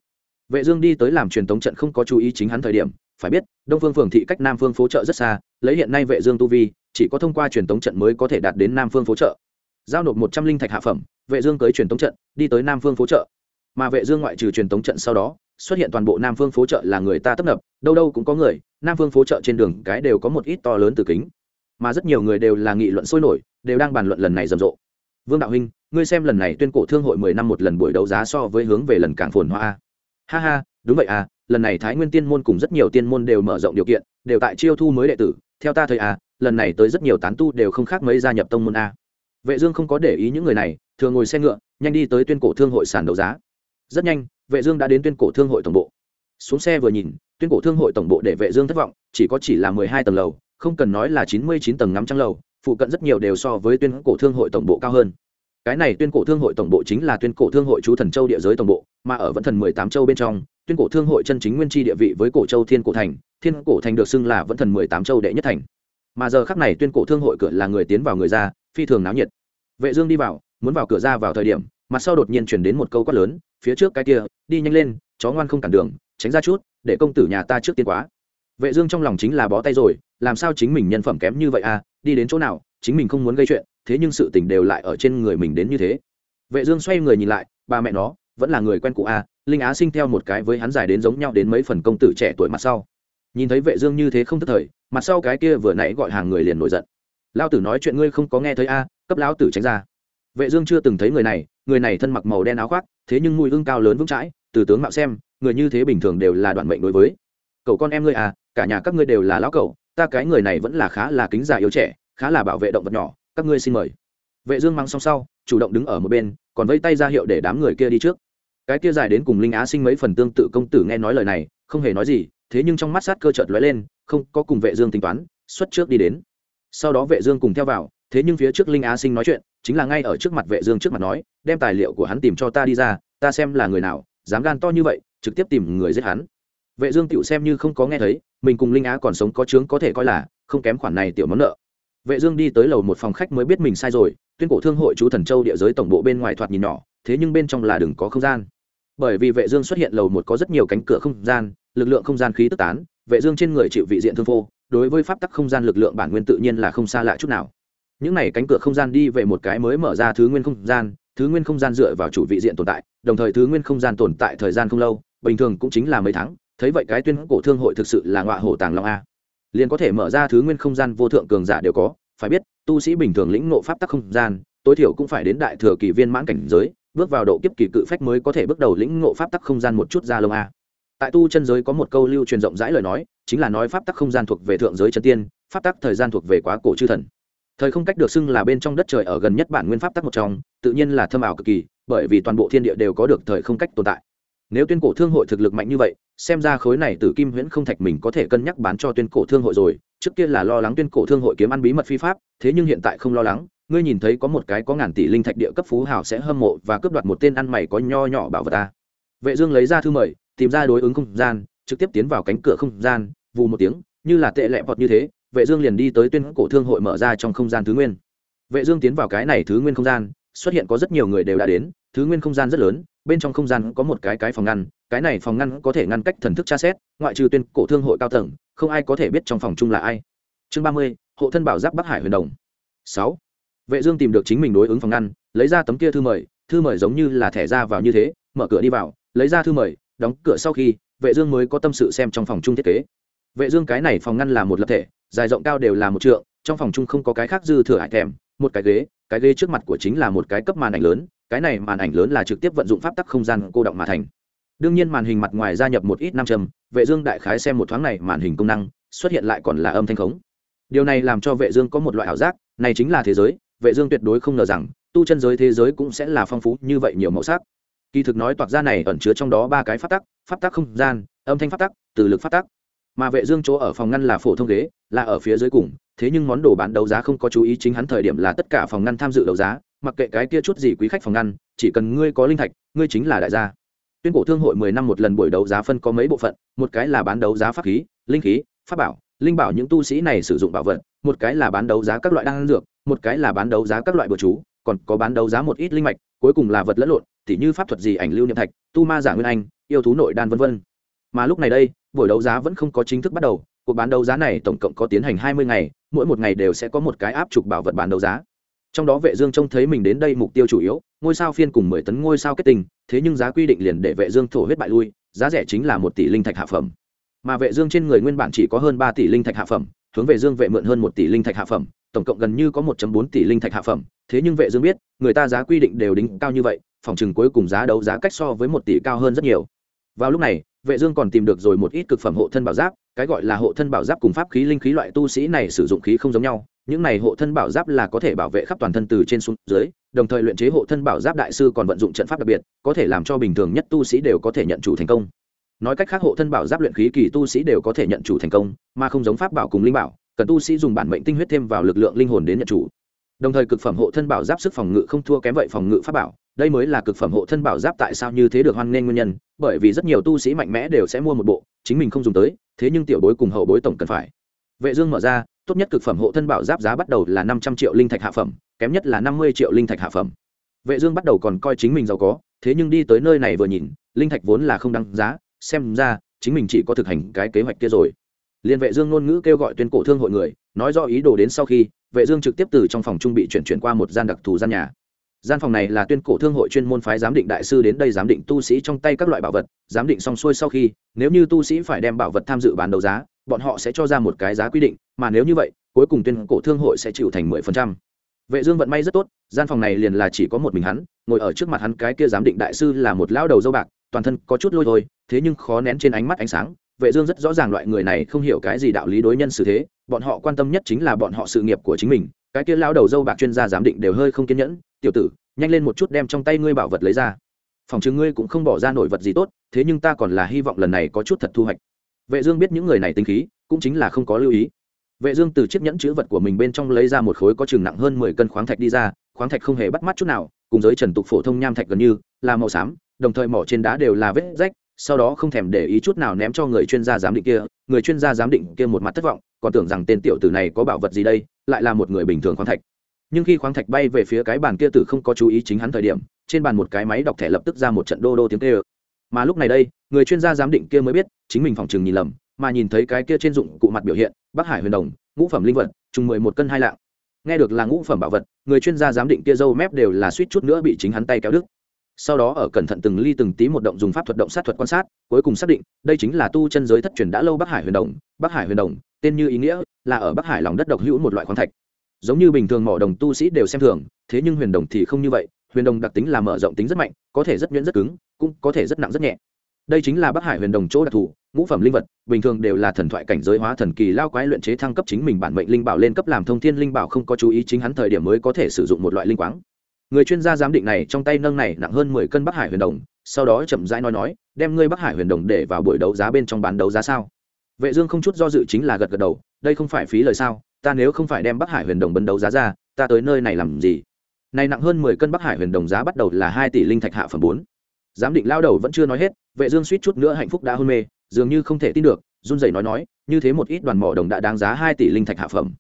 Vệ dương đi tới làm truyền tống trận không có chú ý chính hắn thời điểm, phải biết, đông phương phường thị cách nam phương phố chợ rất xa, lấy hiện nay vệ dương tu vi, chỉ có thông qua truyền tống trận mới có thể đạt đến nam phương phố chợ. Giao nộp một trăm linh thạch hạ phẩm, vệ dương tới truyền tống trận, đi tới nam phương phố chợ. Mà vệ dương ngoại trừ truyền tống trận sau đó, xuất hiện toàn bộ nam phương phố chợ là người ta tấp nập, đâu đâu cũng có người, nam phương phố chợ trên đường cái đều có một ít to lớn từ kính mà rất nhiều người đều là nghị luận sôi nổi, đều đang bàn luận lần này rầm rộ. Vương đạo huynh, ngươi xem lần này tuyên cổ thương hội mười năm một lần buổi đấu giá so với hướng về lần cảng phồn hoa ha ha, đúng vậy à lần này thái nguyên tiên môn cùng rất nhiều tiên môn đều mở rộng điều kiện, đều tại chiêu thu mới đệ tử. Theo ta thời à lần này tới rất nhiều tán tu đều không khác mấy gia nhập tông môn a. Vệ dương không có để ý những người này, thường ngồi xe ngựa, nhanh đi tới tuyên cổ thương hội sàn đấu giá. Rất nhanh, vệ dương đã đến tuyên cổ thương hội tổng bộ. Xuống xe vừa nhìn, tuyên cổ thương hội tổng bộ để vệ dương thất vọng, chỉ có chỉ là 12 tầng lầu không cần nói là 99 tầng ngắm trăng lầu, phụ cận rất nhiều đều so với tuyên cổ thương hội tổng bộ cao hơn. Cái này tuyên cổ thương hội tổng bộ chính là tuyên cổ thương hội chú thần châu địa giới tổng bộ, mà ở vẫn thần 18 châu bên trong, tuyên cổ thương hội chân chính nguyên chi địa vị với cổ châu thiên cổ thành, thiên cổ thành được xưng là vẫn thần 18 châu đệ nhất thành. Mà giờ khắc này tuyên cổ thương hội cửa là người tiến vào người ra, phi thường náo nhiệt. Vệ dương đi vào, muốn vào cửa ra vào thời điểm, mặt sau đột nhiên truyền đến một câu quát lớn, phía trước cái kia, đi nhanh lên, chó ngoan không cản đường, tránh ra chút, để công tử nhà ta trước tiên quá vệ dương trong lòng chính là bó tay rồi, làm sao chính mình nhân phẩm kém như vậy à đi đến chỗ nào, chính mình không muốn gây chuyện, thế nhưng sự tình đều lại ở trên người mình đến như thế. Vệ dương xoay người nhìn lại, bà mẹ nó, vẫn là người quen cũ a linh á sinh theo một cái với hắn dài đến giống nhau đến mấy phần công tử trẻ tuổi mặt sau. Nhìn thấy vệ dương như thế không tức thời, mặt sau cái kia vừa nãy gọi hàng người liền nổi giận. Lao tử nói chuyện ngươi không có nghe thấy a cấp lão tử tránh ra. Vệ dương chưa từng thấy người này người này thân mặc màu đen áo khoác, thế nhưng mũi hương cao lớn vững chãi, từ tướng mạo xem, người như thế bình thường đều là đoạn mệnh đối với. Cậu con em ngươi à cả nhà các ngươi đều là lão cậu ta cái người này vẫn là khá là kính già yếu trẻ, khá là bảo vệ động vật nhỏ, các ngươi xin mời. Vệ dương mang song sau, chủ động đứng ở một bên, còn vẫy tay ra hiệu để đám người kia đi trước. Cái kia dài đến cùng linh á sinh mấy phần tương tự công tử nghe nói lời này, không hề nói gì, thế nhưng trong mắt sát cơ chợt lóe lên, không, có cùng vệ dương tính toán, xuất trước đi đến. Sau đó vệ dương cùng theo vào, thế nhưng phía trước linh á sinh nói chuyện, chính là ngay ở trước mặt vệ dương trước mặt nói, đem tài liệu của hắn tìm cho ta đi ra, ta xem là người nào, dám gan to như vậy, trực tiếp tìm người giết hắn vệ dương tiểu xem như không có nghe thấy, mình cùng linh á còn sống có chứng có thể coi là không kém khoản này tiểu món nợ. Vệ dương đi tới lầu một phòng khách mới biết mình sai rồi, tuyên cổ thương hội chú thần châu địa giới tổng bộ bên ngoài thoạt nhìn nhỏ, thế nhưng bên trong là đừng có không gian. Bởi vì vệ dương xuất hiện lầu một có rất nhiều cánh cửa không gian, lực lượng không gian khí tức tán, vệ dương trên người chịu vị diện thương phô đối với pháp tắc không gian lực lượng bản nguyên tự nhiên là không xa lạ chút nào. Những này cánh cửa không gian đi về một cái mới mở ra thứ nguyên không gian, thứ nguyên không gian dựa vào chủ vị diện tồn tại, đồng thời thứ nguyên không gian tồn tại thời gian không lâu, bình thường cũng chính là mấy tháng thấy vậy cái tuyên cổ thương hội thực sự là ngọa hổ tàng long a. Liền có thể mở ra thứ nguyên không gian vô thượng cường giả đều có, phải biết, tu sĩ bình thường lĩnh ngộ pháp tắc không gian, tối thiểu cũng phải đến đại thừa kỳ viên mãn cảnh giới, bước vào độ kiếp kỳ cự phách mới có thể bước đầu lĩnh ngộ pháp tắc không gian một chút ra lông a. Tại tu chân giới có một câu lưu truyền rộng rãi lời nói, chính là nói pháp tắc không gian thuộc về thượng giới chân tiên, pháp tắc thời gian thuộc về quá cổ chư thần. Thời không cách được xưng là bên trong đất trời ở gần nhất bản nguyên pháp tắc một trong, tự nhiên là thâm ảo cực kỳ, bởi vì toàn bộ thiên địa đều có được thời không cách tồn tại nếu tuyên cổ thương hội thực lực mạnh như vậy, xem ra khối này từ kim huyễn không thạch mình có thể cân nhắc bán cho tuyên cổ thương hội rồi. Trước kia là lo lắng tuyên cổ thương hội kiếm ăn bí mật phi pháp, thế nhưng hiện tại không lo lắng. Ngươi nhìn thấy có một cái có ngàn tỷ linh thạch địa cấp phú hào sẽ hâm mộ và cướp đoạt một tên ăn mày có nho nhỏ bảo vật ta. Vệ dương lấy ra thư mời, tìm ra đối ứng không gian, trực tiếp tiến vào cánh cửa không gian, vù một tiếng, như là tệ lẹ vọt như thế, vệ dương liền đi tới tuyên cổ thương hội mở ra trong không gian thứ nguyên. Vệ dương tiến vào cái này thứ nguyên không gian xuất hiện có rất nhiều người đều đã đến, thứ nguyên không gian rất lớn, bên trong không gian có một cái cái phòng ngăn, cái này phòng ngăn có thể ngăn cách thần thức tra xét, ngoại trừ tuyên cổ thương hội cao tầng, không ai có thể biết trong phòng chung là ai. Chương ba mươi, hộ thân bảo giáp bắc hải huyền đồng. Sáu, vệ dương tìm được chính mình đối ứng phòng ngăn, lấy ra tấm kia thư mời thư mời giống như là thẻ ra vào như thế, mở cửa đi vào, lấy ra thư mời, đóng cửa sau khi, vệ dương mới có tâm sự xem trong phòng chung thiết kế. Vệ dương cái này phòng ngăn là một lập thể, dài rộng cao đều là một trượng, trong phòng chung không có cái khác dư thừa hải thèm một cái ghế cái ghế trước mặt của chính là một cái cấp màn ảnh lớn, cái này màn ảnh lớn là trực tiếp vận dụng pháp tắc không gian cô động mà thành. Đương nhiên màn hình mặt ngoài gia nhập một ít nam châm, vệ dương đại khái xem một thoáng này màn hình công năng, xuất hiện lại còn là âm thanh khống. Điều này làm cho vệ dương có một loại ảo giác, này chính là thế giới, vệ dương tuyệt đối không ngờ rằng, tu chân giới thế giới cũng sẽ là phong phú như vậy nhiều màu sắc. Kỳ thực nói toạc ra này ẩn chứa trong đó ba cái pháp tắc pháp tắc không gian, âm thanh pháp tắc, từ lực pháp tắc mà vệ dương chỗ ở phòng ngăn là phổ thông ghế, là ở phía dưới cùng, thế nhưng món đồ bán đấu giá không có chú ý chính hắn thời điểm là tất cả phòng ngăn tham dự đấu giá, mặc kệ cái kia chút gì quý khách phòng ngăn, chỉ cần ngươi có linh thạch, ngươi chính là đại gia. Tuyên cổ thương hội mười năm một lần buổi đấu giá phân có mấy bộ phận, một cái là bán đấu giá pháp khí, linh khí, pháp bảo, linh bảo những tu sĩ này sử dụng bảo vật, một cái là bán đấu giá các loại đan dược, một cái là bán đấu giá các loại bừa chú, còn có bán đấu giá một ít linh mạch, cuối cùng là vật lẫn lộn, tỉ như pháp thuật gì ảnh lưu niệm thạch, tu ma giả nguyên anh, yêu thú nội đan vân vân mà lúc này đây, buổi đấu giá vẫn không có chính thức bắt đầu, cuộc bán đấu giá này tổng cộng có tiến hành hai mươi ngày, mỗi một ngày đều sẽ có một cái áp trục bảo vật bán đấu giá. Trong đó vệ dương trông thấy mình đến đây mục tiêu chủ yếu, ngôi sao phiên cùng mười tấn ngôi sao kết tình thế nhưng giá quy định liền để vệ dương thổ huyết bại lui, giá rẻ chính là một tỷ linh thạch hạ phẩm. Mà vệ dương trên người nguyên bản chỉ có hơn ba tỷ linh thạch hạ phẩm, hướng vệ dương vệ mượn hơn một tỷ linh thạch hạ phẩm, tổng cộng gần như có 1.4 tỷ linh thạch hạ phẩm. Thế nhưng vệ dương biết, người ta giá quy định đều đính cao như vậy, phòng trừng cuối cùng giá đấu giá cách so với một tỷ cao hơn rất nhiều. Vào lúc này vệ dương còn tìm được rồi một ít cực phẩm hộ thân bảo giáp, cái gọi là hộ thân bảo giáp cùng pháp khí linh khí loại tu sĩ này sử dụng khí không giống nhau, những này hộ thân bảo giáp là có thể bảo vệ khắp toàn thân từ trên xuống dưới, đồng thời luyện chế hộ thân bảo giáp đại sư còn vận dụng trận pháp đặc biệt, có thể làm cho bình thường nhất tu sĩ đều có thể nhận chủ thành công. Nói cách khác hộ thân bảo giáp luyện khí kỳ tu sĩ đều có thể nhận chủ thành công, mà không giống pháp bảo cùng linh bảo, cần tu sĩ dùng bản mệnh tinh huyết thêm vào lực lượng linh hồn đến nhận chủ. Đồng thời cực phẩm hộ thân bảo giáp sức phòng ngự không thua kém vậy phòng ngự pháp bảo đây mới là cực phẩm hộ thân bảo giáp tại sao như thế được hoan nghênh nguyên nhân, bởi vì rất nhiều tu sĩ mạnh mẽ đều sẽ mua một bộ, chính mình không dùng tới, thế nhưng tiểu bối cùng hậu bối tổng cần phải. Vệ dương mở ra, tốt nhất cực phẩm hộ thân bảo giáp giá bắt đầu là năm trăm triệu linh thạch hạ phẩm, kém nhất là năm mươi triệu linh thạch hạ phẩm. Vệ dương bắt đầu còn coi chính mình giàu có, thế nhưng đi tới nơi này vừa nhìn, linh thạch vốn là không đăng giá, xem ra, chính mình chỉ có thực hành cái kế hoạch kia rồi. Liên vệ dương ngôn ngữ kêu gọi tuyên cổ thương hội người, nói rõ ý đồ đến sau khi, vệ dương trực tiếp từ trong phòng trung bị chuyển chuyển qua một gian đặc thù gian nhà gian phòng này là tuyên cổ thương hội chuyên môn phái giám định đại sư đến đây giám định tu sĩ trong tay các loại bảo vật, giám định xong xuôi sau khi, nếu như tu sĩ phải đem bảo vật tham dự bán đấu giá, bọn họ sẽ cho ra một cái giá quy định, mà nếu như vậy, cuối cùng tuyên cổ thương hội sẽ chịu thành mười phần trăm. Vệ dương vận may rất tốt, gian phòng này liền là chỉ có một mình hắn, ngồi ở trước mặt hắn cái kia giám định đại sư là một lão đầu dâu bạc, toàn thân có chút lôi thôi, thế nhưng khó nén trên ánh mắt ánh sáng, vệ dương rất rõ ràng loại người này không hiểu cái gì đạo lý đối nhân xử thế, bọn họ quan tâm nhất chính là bọn họ sự nghiệp của chính mình, cái kia lão đầu dâu bạc chuyên gia giám định đều hơi không kiên nhẫn tiểu tử, nhanh lên một chút đem trong tay ngươi bảo vật lấy ra. Phòng chứng ngươi cũng không bỏ ra nổi vật gì tốt, thế nhưng ta còn là hy vọng lần này có chút thật thu hoạch. Vệ dương biết những người này tính khí, cũng chính là không có lưu ý. Vệ dương từ chiếc nhẫn chứa vật của mình bên trong lấy ra một khối có chừng nặng hơn 10 cân khoáng thạch đi ra, khoáng thạch không hề bắt mắt chút nào, cùng giới trần tục phổ thông nham thạch gần như, là màu xám, đồng thời mỏ trên đá đều là vết rách, sau đó không thèm để ý chút nào ném cho người chuyên gia giám định kia, người chuyên gia giám định kia một mặt thất vọng, còn tưởng rằng tên tiểu tử này có bảo vật gì đây, lại là một người bình thường khoáng thạch nhưng khi khoáng thạch bay về phía cái bàn kia tử không có chú ý chính hắn thời điểm, trên bàn một cái máy đọc thẻ lập tức ra một trận đô đô tiếng kêu. Mà lúc này đây, người chuyên gia giám định kia mới biết, chính mình phòng chừng nhìn lầm, mà nhìn thấy cái kia trên dụng cụ mặt biểu hiện, bắc hải huyền đồng, ngũ phẩm linh vật, trùng mười một cân hai lạng. Nghe được là ngũ phẩm bảo vật, người chuyên gia giám định kia dâu mép đều là suýt chút nữa bị chính hắn tay kéo đứt. Sau đó ở cẩn thận từng ly từng tí một động dùng pháp thuật động sát thuật quan sát, cuối cùng xác định, đây chính là tu chân giới thất truyền đã lâu bắc hải huyền đồng, bắc hải huyền đồng, tên như ý nghĩa, là ở bắc hải lòng đất độc hữu một loại khoáng thạch giống như bình thường mỏ đồng tu sĩ đều xem thường, thế nhưng huyền đồng thì không như vậy, huyền đồng đặc tính là mở rộng tính rất mạnh, có thể rất nhuyễn rất cứng, cũng có thể rất nặng rất nhẹ. Đây chính là bắc hải huyền đồng chỗ đặc thù, ngũ phẩm linh vật, bình thường đều là thần thoại cảnh giới hóa thần kỳ lao quái luyện chế thăng cấp chính mình bản mệnh linh bảo lên cấp làm thông thiên linh bảo không có chú ý chính hắn thời điểm mới có thể sử dụng một loại linh quáng. Người chuyên gia giám định này trong tay nâng này nặng hơn mười cân bắc hải huyền đồng, sau đó chậm rãi nói nói, đem ngươi bắc hải huyền đồng để vào buổi đấu giá bên trong bán đấu giá sao? Vệ dương không chút do dự chính là gật gật đầu, đây không phải phí lời sao? Ta nếu không phải đem bắc hải huyền đồng bấn đấu giá ra, ta tới nơi này làm gì? Này nặng hơn mười cân bắc hải huyền đồng giá bắt đầu là hai tỷ linh thạch hạ phẩm bốn. Giám định lao đầu vẫn chưa nói hết, vệ dương suýt chút nữa hạnh phúc đã hôn mê, dường như không thể tin được, run rẩy nói nói, như thế một ít đoàn mỏ đồng đã đáng giá hai tỷ linh thạch hạ phẩm.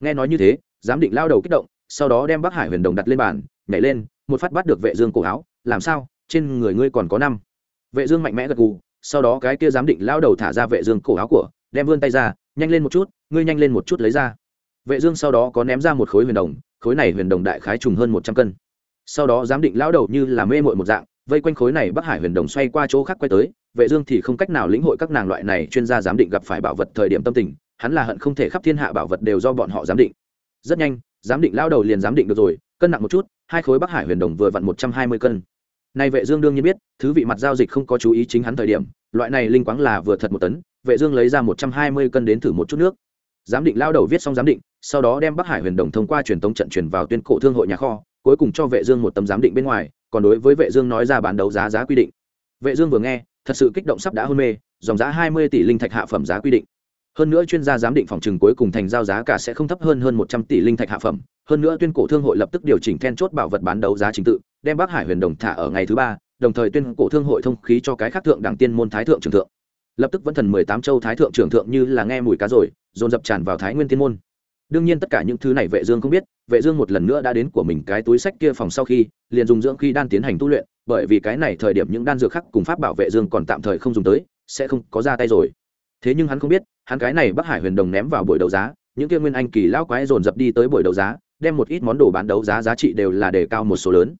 Nghe nói như thế, giám định lao đầu kích động, sau đó đem bắc hải huyền đồng đặt lên bàn, nhảy lên, một phát bắt được vệ dương cổ áo, làm sao? Trên người ngươi còn có năm. Vệ dương mạnh mẽ gật gù, sau đó cái kia giám định lao đầu thả ra vệ dương cổ áo của, đem vươn tay ra, nhanh lên một chút, ngươi nhanh lên một chút lấy ra vệ dương sau đó có ném ra một khối huyền đồng, khối này huyền đồng đại khái trùng hơn một trăm cân. Sau đó giám định lão đầu như là mê muội một dạng, vây quanh khối này bắc hải huyền đồng xoay qua chỗ khác quay tới, vệ dương thì không cách nào lĩnh hội các nàng loại này chuyên gia giám định gặp phải bảo vật thời điểm tâm tình, hắn là hận không thể khắp thiên hạ bảo vật đều do bọn họ giám định. Rất nhanh, giám định lão đầu liền giám định được rồi, cân nặng một chút, hai khối bắc hải huyền đồng vừa vặn một trăm hai mươi cân. Nay vệ dương đương nhiên biết, thứ vị mặt giao dịch không có chú ý chính hắn thời điểm, loại này linh quáng là vừa thật một tấn, vệ dương lấy ra một trăm hai mươi cân đến thử một chút nước. Giám định lão đầu viết xong giám định sau đó đem bắc hải huyền đồng thông qua truyền tống trận truyền vào tuyên cổ thương hội nhà kho, cuối cùng cho vệ dương một tấm giám định bên ngoài, còn đối với vệ dương nói ra bán đấu giá giá quy định. Vệ dương vừa nghe, thật sự kích động sắp đã hôn mê, dòng giá 20 tỷ linh thạch hạ phẩm giá quy định. Hơn nữa chuyên gia giám định phòng trừng cuối cùng thành giao giá cả sẽ không thấp hơn hơn 100 tỷ linh thạch hạ phẩm. Hơn nữa tuyên cổ thương hội lập tức điều chỉnh then chốt bảo vật bán đấu giá chính tự, đem bắc hải huyền đồng thả ở ngày thứ ba, đồng thời tuyên cổ thương hội thông khí cho cái khác thượng đẳng tiên môn thái thượng trưởng thượng. Lập tức vẫn thần mười tám châu thái thượng trưởng thượng như là nghe mùi cá rồi, dồn dập tràn vào thái nguyên tiên môn đương nhiên tất cả những thứ này vệ dương không biết, vệ dương một lần nữa đã đến của mình cái túi sách kia phòng sau khi, liền dùng dưỡng khi đan tiến hành tu luyện, bởi vì cái này thời điểm những đan dược khác cùng pháp bảo vệ dương còn tạm thời không dùng tới, sẽ không có ra tay rồi. Thế nhưng hắn không biết, hắn cái này bắc hải huyền đồng ném vào buổi đấu giá, những kia nguyên anh kỳ lão quái dồn dập đi tới buổi đấu giá, đem một ít món đồ bán đấu giá giá trị đều là đề cao một số lớn.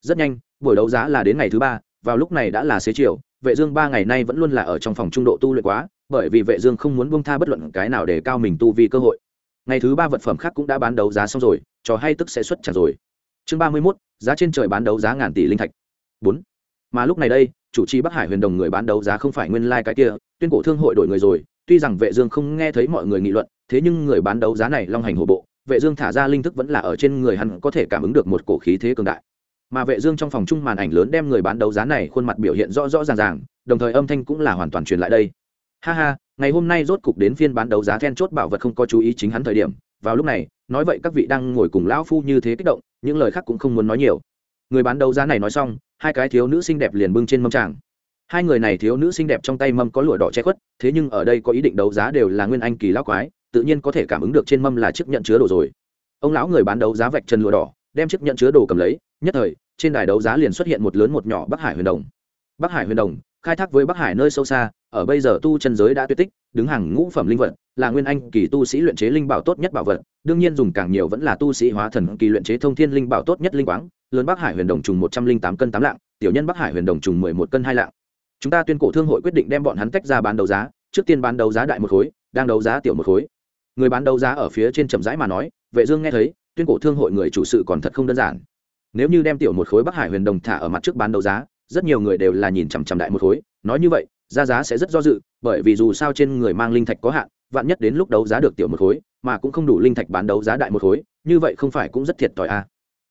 Rất nhanh, buổi đấu giá là đến ngày thứ ba, vào lúc này đã là xế chiều, vệ dương ba ngày nay vẫn luôn là ở trong phòng trung độ tu luyện quá, bởi vì vệ dương không muốn buông tha bất luận cái nào để cao mình tu vi cơ hội ngày thứ ba vật phẩm khác cũng đã bán đấu giá xong rồi, trò hay tức sẽ xuất trả rồi. Chương ba mươi mốt, giá trên trời bán đấu giá ngàn tỷ linh thạch. bốn. Mà lúc này đây, chủ trì bắc hải huyền đồng người bán đấu giá không phải nguyên lai cái kia, tuyên cổ thương hội đổi người rồi. Tuy rằng vệ dương không nghe thấy mọi người nghị luận, thế nhưng người bán đấu giá này long hành hổ bộ, vệ dương thả ra linh thức vẫn là ở trên người hắn có thể cảm ứng được một cổ khí thế cường đại. Mà vệ dương trong phòng chung màn ảnh lớn đem người bán đấu giá này khuôn mặt biểu hiện rõ rõ ràng ràng, đồng thời âm thanh cũng là hoàn toàn truyền lại đây. Ha ha ngày hôm nay rốt cục đến phiên bán đấu giá then chốt bảo vật không có chú ý chính hắn thời điểm, vào lúc này, nói vậy các vị đang ngồi cùng lão phu như thế kích động, những lời khác cũng không muốn nói nhiều. Người bán đấu giá này nói xong, hai cái thiếu nữ xinh đẹp liền bưng trên mâm tràng. Hai người này thiếu nữ xinh đẹp trong tay mâm có lụa đỏ che khuất, thế nhưng ở đây có ý định đấu giá đều là nguyên anh kỳ lão quái, tự nhiên có thể cảm ứng được trên mâm là chiếc nhận chứa đồ rồi. Ông lão người bán đấu giá vạch chân lụa đỏ, đem chiếc nhận chứa đồ cầm lấy, nhất thời, trên đài đấu giá liền xuất hiện một lớn một nhỏ bắc hải huyền đồng. Bắc hải huyền đồng, khai thác với bắc hải nơi sâu xa ở bây giờ tu chân giới đã tuyệt tích, đứng hàng ngũ phẩm linh vật, là nguyên anh kỳ tu sĩ luyện chế linh bảo tốt nhất bảo vật. Đương nhiên dùng càng nhiều vẫn là tu sĩ hóa thần kỳ luyện chế thông thiên linh bảo tốt nhất linh quáng. Lớn bắc hải huyền đồng trùng một trăm linh tám cân tám lạng, tiểu nhân bắc hải huyền đồng trùng mười một cân hai lạng. Chúng ta tuyên cổ thương hội quyết định đem bọn hắn tách ra bán đấu giá, trước tiên bán đấu giá đại một khối, đang đấu giá tiểu một khối. Người bán đấu giá ở phía trên chậm rãi mà nói, vệ dương nghe thấy, tuyên cổ thương hội người chủ sự còn thật không đơn giản. Nếu như đem tiểu một khối bắc hải huyền đồng thả ở mặt trước bán đấu giá, rất nhiều người đều là nhìn chằm chằm đại một khối, nói như vậy ra giá sẽ rất do dự, bởi vì dù sao trên người mang linh thạch có hạn, vạn nhất đến lúc đấu giá được tiểu một khối, mà cũng không đủ linh thạch bán đấu giá đại một khối, như vậy không phải cũng rất thiệt thòi à.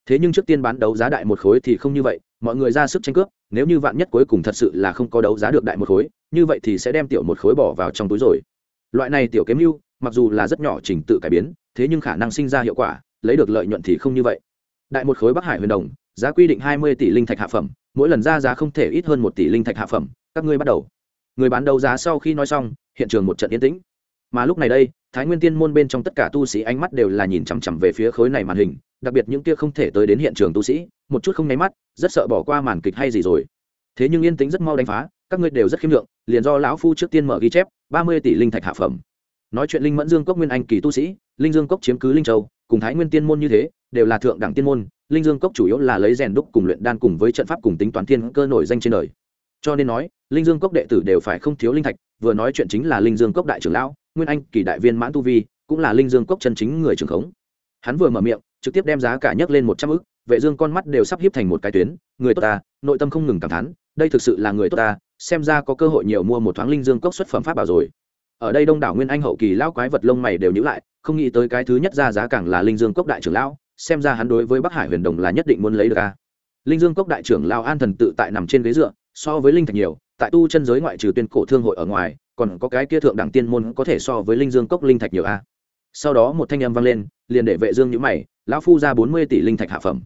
thế nhưng trước tiên bán đấu giá đại một khối thì không như vậy, mọi người ra sức tranh cướp, nếu như vạn nhất cuối cùng thật sự là không có đấu giá được đại một khối, như vậy thì sẽ đem tiểu một khối bỏ vào trong túi rồi. Loại này tiểu kiếm mưu mặc dù là rất nhỏ trình tự cải biến, thế nhưng khả năng sinh ra hiệu quả, lấy được lợi nhuận thì không như vậy. Đại một khối bắc hải huyền đồng, giá quy định hai mươi tỷ linh thạch hạ phẩm, mỗi lần ra giá không thể ít hơn một tỷ linh thạch hạ phẩm, các ngươi bắt đầu người bán đấu giá sau khi nói xong, hiện trường một trận yên tĩnh. Mà lúc này đây, thái nguyên tiên môn bên trong tất cả tu sĩ ánh mắt đều là nhìn chằm chằm về phía khối này màn hình, đặc biệt những kia không thể tới đến hiện trường tu sĩ, một chút không nháy mắt, rất sợ bỏ qua màn kịch hay gì rồi. Thế nhưng yên tĩnh rất mau đánh phá, các ngươi đều rất khiêm lượng, liền do lão phu trước tiên mở ghi chép, ba mươi tỷ linh thạch hạ phẩm. Nói chuyện linh mẫn dương cốc nguyên anh kỳ tu sĩ, linh dương cốc chiếm cứ linh châu, cùng thái nguyên tiên môn như thế, đều là thượng đẳng tiên môn, linh dương cốc chủ yếu là lấy rèn đúc cùng luyện đan cùng với trận pháp cùng tính toán thiên cơ nổi danh trên đời. Cho nên nói linh dương cốc đệ tử đều phải không thiếu linh thạch, vừa nói chuyện chính là linh dương cốc đại trưởng lão, nguyên anh kỳ đại viên mãn tu vi, cũng là linh dương cốc chân chính người trưởng khống. Hắn vừa mở miệng, trực tiếp đem giá cả nhấc lên một trăm ức, vệ dương con mắt đều sắp hiếp thành một cái tuyến, người tốt ta, nội tâm không ngừng cảm thán, đây thực sự là người tốt ta, xem ra có cơ hội nhiều mua một thoáng linh dương cốc xuất phẩm pháp bảo rồi. Ở đây đông đảo nguyên anh hậu kỳ lão quái vật lông mày đều nhíu lại, không nghĩ tới cái thứ nhất ra giá càng là linh dương cốc đại trưởng lão, xem ra hắn đối với bắc hải huyền đồng là nhất định muốn lấy được a. Linh dương cốc đại trưởng lão an thần tự tại nằm trên ghế dựa, so với linh thạch nhiều tại tu chân giới ngoại trừ tuyên cổ thương hội ở ngoài, còn có cái kia thượng đẳng tiên môn có thể so với linh dương cốc linh thạch nhiều a. Sau đó một thanh âm vang lên, liền để vệ dương nhíu mày, lão phu ra bốn mươi tỷ linh thạch hạ phẩm.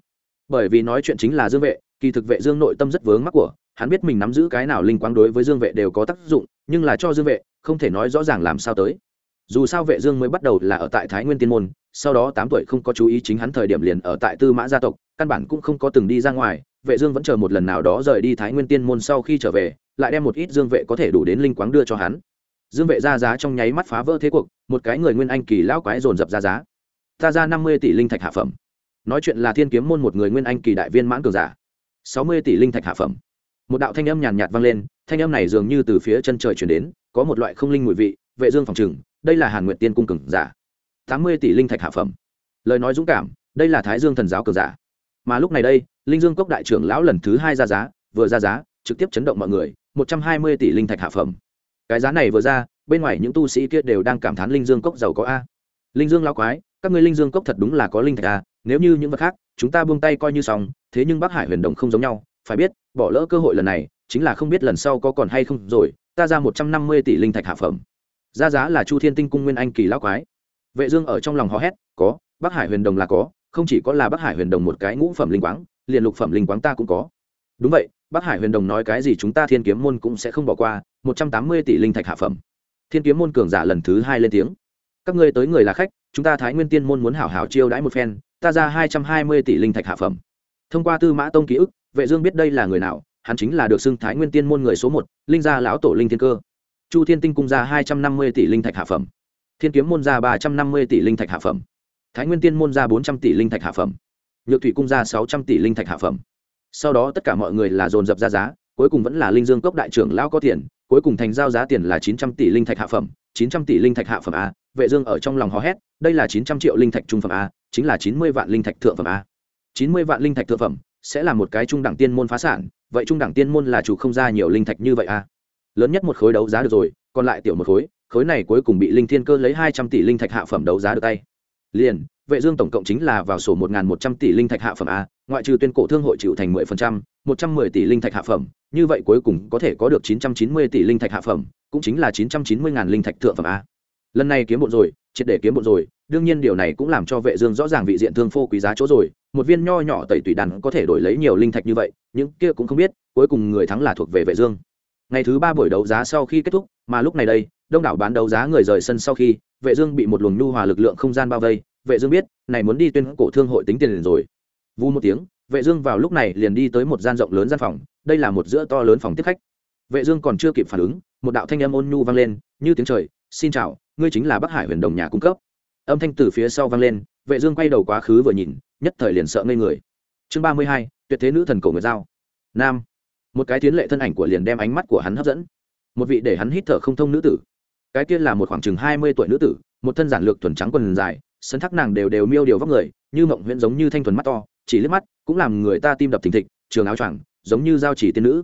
Bởi vì nói chuyện chính là dương vệ, kỳ thực vệ dương nội tâm rất vướng mắc của, hắn biết mình nắm giữ cái nào linh quang đối với dương vệ đều có tác dụng, nhưng là cho dương vệ, không thể nói rõ ràng làm sao tới dù sao vệ dương mới bắt đầu là ở tại thái nguyên tiên môn, sau đó tám tuổi không có chú ý chính hắn thời điểm liền ở tại tư mã gia tộc, căn bản cũng không có từng đi ra ngoài, vệ dương vẫn chờ một lần nào đó rời đi thái nguyên tiên môn sau khi trở về, lại đem một ít dương vệ có thể đủ đến linh quáng đưa cho hắn. Dương vệ ra giá trong nháy mắt phá vỡ thế cuộc, một cái người nguyên anh kỳ lão quái dồn dập ra giá. Ta ra năm mươi tỷ linh thạch hạ phẩm. Nói chuyện là thiên kiếm môn một người nguyên anh kỳ đại viên mãn cường giả. sáu mươi tỷ linh thạch hạ phẩm. Một đạo thanh âm nhàn nhạt vang lên, thanh âm này dường như từ phía chân trời truyền đến, có một loại không linh mùi vị, vệ dương phòng trừng đây là hàn nguyệt tiên cung cường giả. Tám mươi tỷ linh thạch hạ phẩm. Lời nói dũng cảm, đây là thái dương thần giáo cường giả. Mà lúc này đây, linh dương cốc đại trưởng lão lần thứ hai ra giá, vừa ra giá, trực tiếp chấn động mọi người, một trăm hai mươi tỷ linh thạch hạ phẩm. Cái giá này vừa ra, bên ngoài những tu sĩ kia đều đang cảm thán linh dương cốc giàu có a. Linh dương lão quái, các ngươi linh dương cốc thật đúng là có linh thạch a, nếu như những vật khác, chúng ta buông tay coi như xong, thế nhưng bắc hải huyền đồng không giống nhau, phải biết, bỏ lỡ cơ hội lần này, chính là không biết lần sau có còn hay không rồi, ta ra một trăm năm mươi tỷ linh thạch hạ phẩm ra giá là chu thiên tinh cung nguyên anh kỳ lão quái. Vệ dương ở trong lòng hò hét, có, bắc hải huyền đồng là có, không chỉ có là bắc hải huyền đồng một cái ngũ phẩm linh quáng, liền lục phẩm linh quáng ta cũng có. Đúng vậy, bắc hải huyền đồng nói cái gì chúng ta thiên kiếm môn cũng sẽ không bỏ qua, một trăm tám mươi tỷ linh thạch hạ phẩm. Thiên kiếm môn cường giả lần thứ hai lên tiếng. Các ngươi tới người là khách, chúng ta thái nguyên tiên môn muốn hảo hảo chiêu đãi một phen, ta ra hai trăm hai mươi tỷ linh thạch hạ phẩm. Thông qua tư mã tông ký ức, vệ dương biết đây là người nào, hắn chính là được xưng thái nguyên tiên môn người số một, linh gia lão tổ linh thiên cơ chu thiên tinh cung ra hai trăm năm mươi tỷ linh thạch hạ phẩm thiên kiếm môn ra ba trăm năm mươi tỷ linh thạch hạ phẩm thái nguyên tiên môn ra bốn trăm tỷ linh thạch hạ phẩm nhược thủy cung ra sáu trăm tỷ linh thạch hạ phẩm sau đó tất cả mọi người là dồn dập ra giá cuối cùng vẫn là linh dương cốc đại trưởng lão có tiền cuối cùng thành giao giá tiền là chín trăm tỷ linh thạch hạ phẩm chín trăm tỷ linh thạch hạ phẩm a vệ dương ở trong lòng hò hét đây là chín trăm triệu linh thạch trung phẩm a chính là chín mươi vạn linh thạch thượng phẩm a chín mươi vạn linh thạch thượng phẩm sẽ là một cái trung đẳng tiên môn phá sản vậy trung đẳng tiên môn là chủ không ra nhiều linh thạch như vậy a lớn nhất một khối đấu giá được rồi, còn lại tiểu một khối khối này cuối cùng bị linh thiên cơ lấy hai trăm tỷ linh thạch hạ phẩm đấu giá được tay. Liền, vệ dương tổng cộng chính là vào sổ một một trăm tỷ linh thạch hạ phẩm a, ngoại trừ tuyên cổ thương hội chịu thành mười phần trăm, một trăm mười tỷ linh thạch hạ phẩm, như vậy cuối cùng có thể có được chín trăm chín mươi tỷ linh thạch hạ phẩm, cũng chính là chín trăm chín mươi ngàn linh thạch thượng phẩm a. Lần này kiếm bộ rồi, triệt để kiếm bộ rồi, đương nhiên điều này cũng làm cho vệ dương rõ ràng vị diện thương phô quý giá chỗ rồi, một viên nho nhỏ tẩy tùy đàn có thể đổi lấy nhiều linh thạch như vậy, những kia cũng không biết, cuối cùng người thắng là thuộc về vệ dương ngày thứ ba buổi đấu giá sau khi kết thúc, mà lúc này đây, đông đảo bán đấu giá người rời sân sau khi, vệ dương bị một luồng nhu hòa lực lượng không gian bao vây. Vệ dương biết, này muốn đi tuyên cổ thương hội tính tiền liền rồi. Vu một tiếng, vệ dương vào lúc này liền đi tới một gian rộng lớn gian phòng, đây là một giữa to lớn phòng tiếp khách. Vệ dương còn chưa kịp phản ứng, một đạo thanh âm ôn nhu vang lên, như tiếng trời, xin chào, ngươi chính là bắc hải huyền đồng nhà cung cấp. Âm thanh từ phía sau vang lên, vệ dương quay đầu quá khứ vừa nhìn, nhất thời liền sợ ngây người. Chương ba mươi hai, tuyệt thế nữ thần cổ nguyệt giao. Nam một cái tiến lệ thân ảnh của liền đem ánh mắt của hắn hấp dẫn. Một vị để hắn hít thở không thông nữ tử. Cái kia là một khoảng chừng hai mươi tuổi nữ tử, một thân giản lược thuần trắng quần dài sân thác nàng đều đều miêu điều vóc người, như mộng huyễn giống như thanh thuần mắt to, chỉ liếc mắt, cũng làm người ta tim đập thình thịch, trường áo choàng, giống như giao chỉ tiên nữ.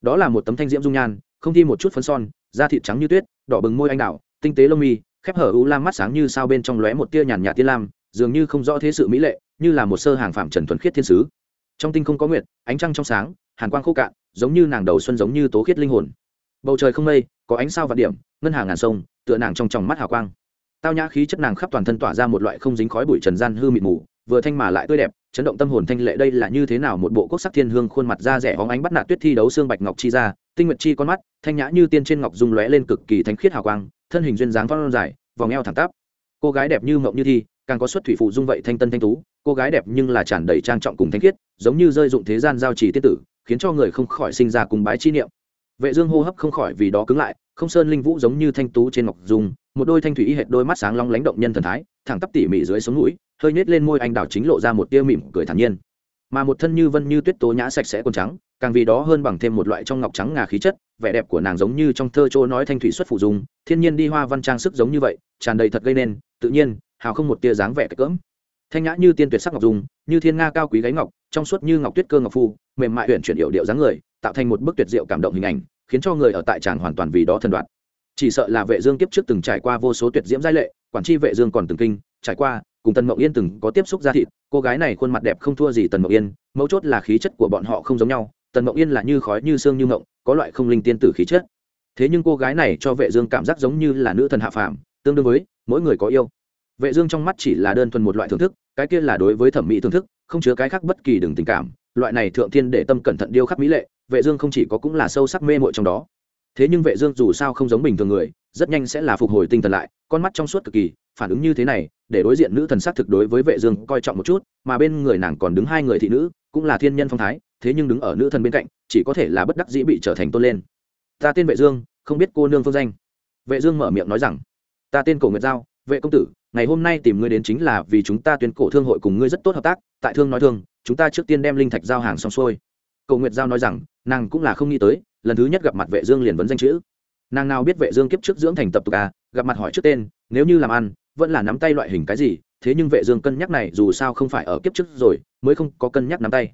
Đó là một tấm thanh diễm dung nhan, không thi một chút phấn son, da thịt trắng như tuyết, đỏ bừng môi anh đào, tinh tế lông mi, khép hở u lam mắt sáng như sao bên trong lóe một tia nhàn nhạt tiên lam, dường như không rõ thế sự mỹ lệ, như là một sơ hàng phạm trần thuần khiết thiên sứ. Trong tinh không có nguyệt, ánh trăng trong sáng hàn quang khô cạn, giống như nàng đầu xuân giống như tố khiết linh hồn. Bầu trời không mây, có ánh sao và điểm, ngân hàng ngàn sông, tựa nàng trong tròng mắt hào quang. Tao nhã khí chất nàng khắp toàn thân tỏa ra một loại không dính khói bụi trần gian hư mịt mù, vừa thanh mà lại tươi đẹp, chấn động tâm hồn thanh lệ đây là như thế nào một bộ quốc sắc thiên hương khuôn mặt da rẻ hóng ánh bắt nạt tuyết thi đấu xương bạch ngọc chi ra, tinh nguyệt chi con mắt, thanh nhã như tiên trên ngọc dung lóe lên cực kỳ thánh khiết hào quang, thân hình duyên dáng thon dài, vòng eo thẳng tắp. Cô gái đẹp như mộng như thi, càng có xuất thủy phụ dung vậy thanh tân thanh tú, cô gái đẹp nhưng là tràn đầy trang trọng cùng thanh khiết, giống như rơi dụng thế gian giao trì tiết tử khiến cho người không khỏi sinh ra cùng bái chi niệm. Vệ dương hô hấp không khỏi vì đó cứng lại, không sơn linh vũ giống như thanh tú trên ngọc dung, một đôi thanh thủy y hệt đôi mắt sáng long lánh động nhân thần thái, thẳng tắp tỉ mỉ dưới sống mũi, hơi nhếch lên môi anh đào chính lộ ra một tia mỉm cười thản nhiên. Mà một thân như vân như tuyết tố nhã sạch sẽ quần trắng, càng vì đó hơn bằng thêm một loại trong ngọc trắng ngà khí chất, vẻ đẹp của nàng giống như trong thơ chỗ nói thanh thủy xuất phụ dung, thiên nhiên đi hoa văn trang sức giống như vậy, tràn đầy thật gây nên, tự nhiên, hào không một tia dáng vẻ cỡm thanh nhã như tiên tuyệt sắc ngọc dung, như thiên nga cao quý gáy ngọc, trong suốt như ngọc tuyết cơ ngọc phu, mềm mại huyện chuyển điệu điệu dáng người, tạo thành một bức tuyệt diệu cảm động hình ảnh, khiến cho người ở tại tràng hoàn toàn vì đó thần đoạt chỉ sợ là vệ dương kiếp trước từng trải qua vô số tuyệt diễm giai lệ, quản chi vệ dương còn từng kinh, trải qua, cùng tần mộng yên từng có tiếp xúc ra thịt, cô gái này khuôn mặt đẹp không thua gì tần mộng yên, mấu chốt là khí chất của bọn họ không giống nhau, tần mộng yên là như khói như xương như ngộng có loại không linh tiên tử khí chất. Thế nhưng cô gái này cho vệ dương cảm giác giống như là nữ thần hạ phàm, tương đương với mỗi người có yêu vệ dương trong mắt chỉ là đơn thuần một loại thưởng thức, cái kia là đối với thẩm mỹ thưởng thức, không chứa cái khác bất kỳ đường tình cảm. Loại này thượng thiên để tâm cẩn thận điêu khắc mỹ lệ, vệ dương không chỉ có cũng là sâu sắc mê muội trong đó. Thế nhưng vệ dương dù sao không giống bình thường người, rất nhanh sẽ là phục hồi tinh thần lại, con mắt trong suốt cực kỳ, phản ứng như thế này, để đối diện nữ thần sắc thực đối với vệ dương coi trọng một chút, mà bên người nàng còn đứng hai người thị nữ, cũng là thiên nhân phong thái, thế nhưng đứng ở nữ thần bên cạnh, chỉ có thể là bất đắc dĩ bị trở thành tôn lên. Ta tên vệ dương, không biết cô nương phương danh. Vệ dương mở miệng nói rằng, ta tên cổ nguyệt giao vệ công tử, ngày hôm nay tìm ngươi đến chính là vì chúng ta tuyên cổ thương hội cùng ngươi rất tốt hợp tác, tại thương nói thương, chúng ta trước tiên đem linh thạch giao hàng xong xuôi. Cầu nguyệt giao nói rằng, nàng cũng là không nghĩ tới, lần thứ nhất gặp mặt vệ dương liền vấn danh chữ. Nàng nào biết vệ dương kiếp trước dưỡng thành tập tục à gặp mặt hỏi trước tên, nếu như làm ăn, vẫn là nắm tay loại hình cái gì? Thế nhưng vệ dương cân nhắc này dù sao không phải ở kiếp trước rồi, mới không có cân nhắc nắm tay.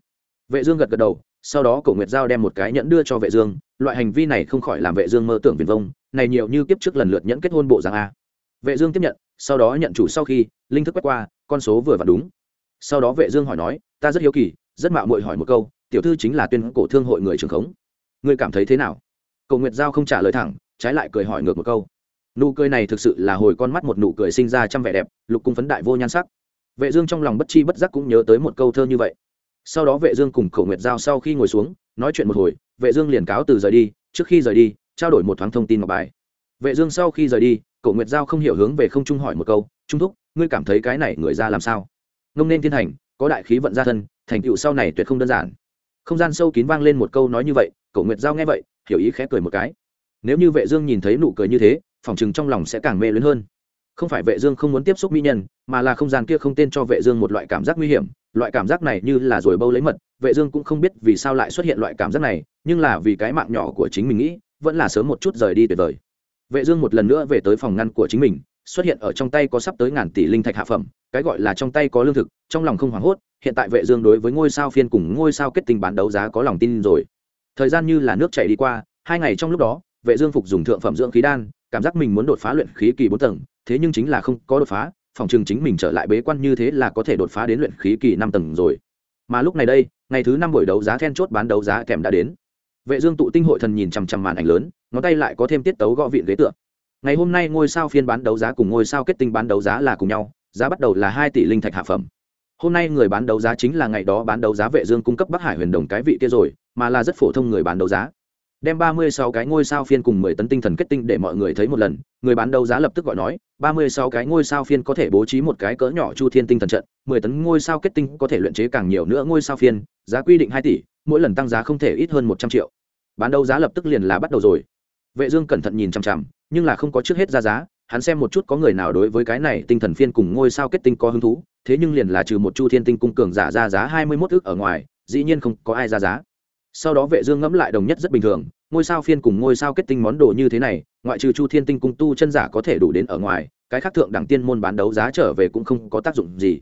Vệ dương gật gật đầu, sau đó cổ nguyệt giao đem một cái nhẫn đưa cho vệ dương, loại hành vi này không khỏi làm vệ dương mơ tưởng viền vông, này nhiều như kiếp trước lần lượt nhẫn kết hôn bộ dạng a. Vệ dương tiếp nhận sau đó nhận chủ sau khi, linh thức quét qua, con số vừa và đúng. Sau đó vệ dương hỏi nói, ta rất hiếu kỳ, rất mạo muội hỏi một câu, tiểu thư chính là tuyên cổ thương hội người trưởng khống. Ngươi cảm thấy thế nào? Cầu nguyệt giao không trả lời thẳng, trái lại cười hỏi ngược một câu. Nụ cười này thực sự là hồi con mắt một nụ cười sinh ra trăm vẻ đẹp, lục cung phấn đại vô nhan sắc. Vệ dương trong lòng bất chi bất giác cũng nhớ tới một câu thơ như vậy. Sau đó vệ dương cùng cầu nguyệt giao sau khi ngồi xuống, nói chuyện một hồi, vệ dương liền cáo từ rời đi, trước khi rời đi, trao đổi một thoáng thông tin ngọc bài. Vệ dương sau khi rời đi Cổ nguyệt giao không hiểu hướng về không trung hỏi một câu, trung thúc, ngươi cảm thấy cái này người ra làm sao? Ngông nên thiên thành, có đại khí vận gia thân, thành tựu sau này tuyệt không đơn giản. Không gian sâu kín vang lên một câu nói như vậy cậu nguyệt giao nghe vậy, hiểu ý khẽ cười một cái. Nếu như vệ dương nhìn thấy nụ cười như thế phỏng chừng trong lòng sẽ càng mê luyến hơn. Không phải vệ dương không muốn tiếp xúc mỹ nhân, mà là không gian kia không tên cho vệ dương một loại cảm giác nguy hiểm, loại cảm giác này như là rồi bâu lấy mật, vệ dương cũng không biết vì sao lại xuất hiện loại cảm giác này, nhưng là vì cái mạng nhỏ của chính mình nghĩ, vẫn là sớm một chút rời đi tuyệt vời vệ dương một lần nữa về tới phòng ngăn của chính mình, xuất hiện ở trong tay có sắp tới ngàn tỷ linh thạch hạ phẩm, cái gọi là trong tay có lương thực, trong lòng không hoảng hốt, hiện tại vệ dương đối với ngôi sao phiên cùng ngôi sao kết tinh bán đấu giá có lòng tin rồi. Thời gian như là nước chảy đi qua, hai ngày trong lúc đó, vệ dương phục dùng thượng phẩm dưỡng khí đan, cảm giác mình muốn đột phá luyện khí kỳ bốn tầng, thế nhưng chính là không có đột phá, phòng trường chính mình trở lại bế quan như thế là có thể đột phá đến luyện khí kỳ năm tầng rồi. Mà lúc này đây, ngày thứ năm buổi đấu giá then chốt bán đấu giá kèm đã đến. Vệ dương tụ tinh hội thần nhìn chăm chăm màn ảnh lớn ngón tay lại có thêm tiết tấu gõ vịn ghế tựa. Ngày hôm nay ngôi sao phiên bán đấu giá cùng ngôi sao kết tinh bán đấu giá là cùng nhau, giá bắt đầu là hai tỷ linh thạch hạ phẩm. Hôm nay người bán đấu giá chính là ngày đó bán đấu giá vệ dương cung cấp bắc hải huyền đồng cái vị kia rồi, mà là rất phổ thông người bán đấu giá. Đem ba mươi sáu cái ngôi sao phiên cùng mười tấn tinh thần kết tinh để mọi người thấy một lần, người bán đấu giá lập tức gọi nói, ba mươi sáu cái ngôi sao phiên có thể bố trí một cái cỡ nhỏ chu thiên tinh thần trận, mười tấn ngôi sao kết tinh có thể luyện chế càng nhiều nữa ngôi sao phiên, giá quy định hai tỷ, mỗi lần tăng giá không thể ít hơn một trăm triệu. Bán đấu giá lập tức liền là bắt đầu rồi vệ dương cẩn thận nhìn chằm chằm, nhưng là không có trước hết ra giá, hắn xem một chút có người nào đối với cái này tinh thần phiên cùng ngôi sao kết tinh có hứng thú, thế nhưng liền là trừ một chu thiên tinh cung cường giả ra giá hai mươi mốt ước ở ngoài, dĩ nhiên không có ai ra giá. Sau đó vệ dương ngẫm lại đồng nhất rất bình thường, ngôi sao phiên cùng ngôi sao kết tinh món đồ như thế này, ngoại trừ chu thiên tinh cung tu chân giả có thể đủ đến ở ngoài, cái khác thượng đẳng tiên môn bán đấu giá trở về cũng không có tác dụng gì.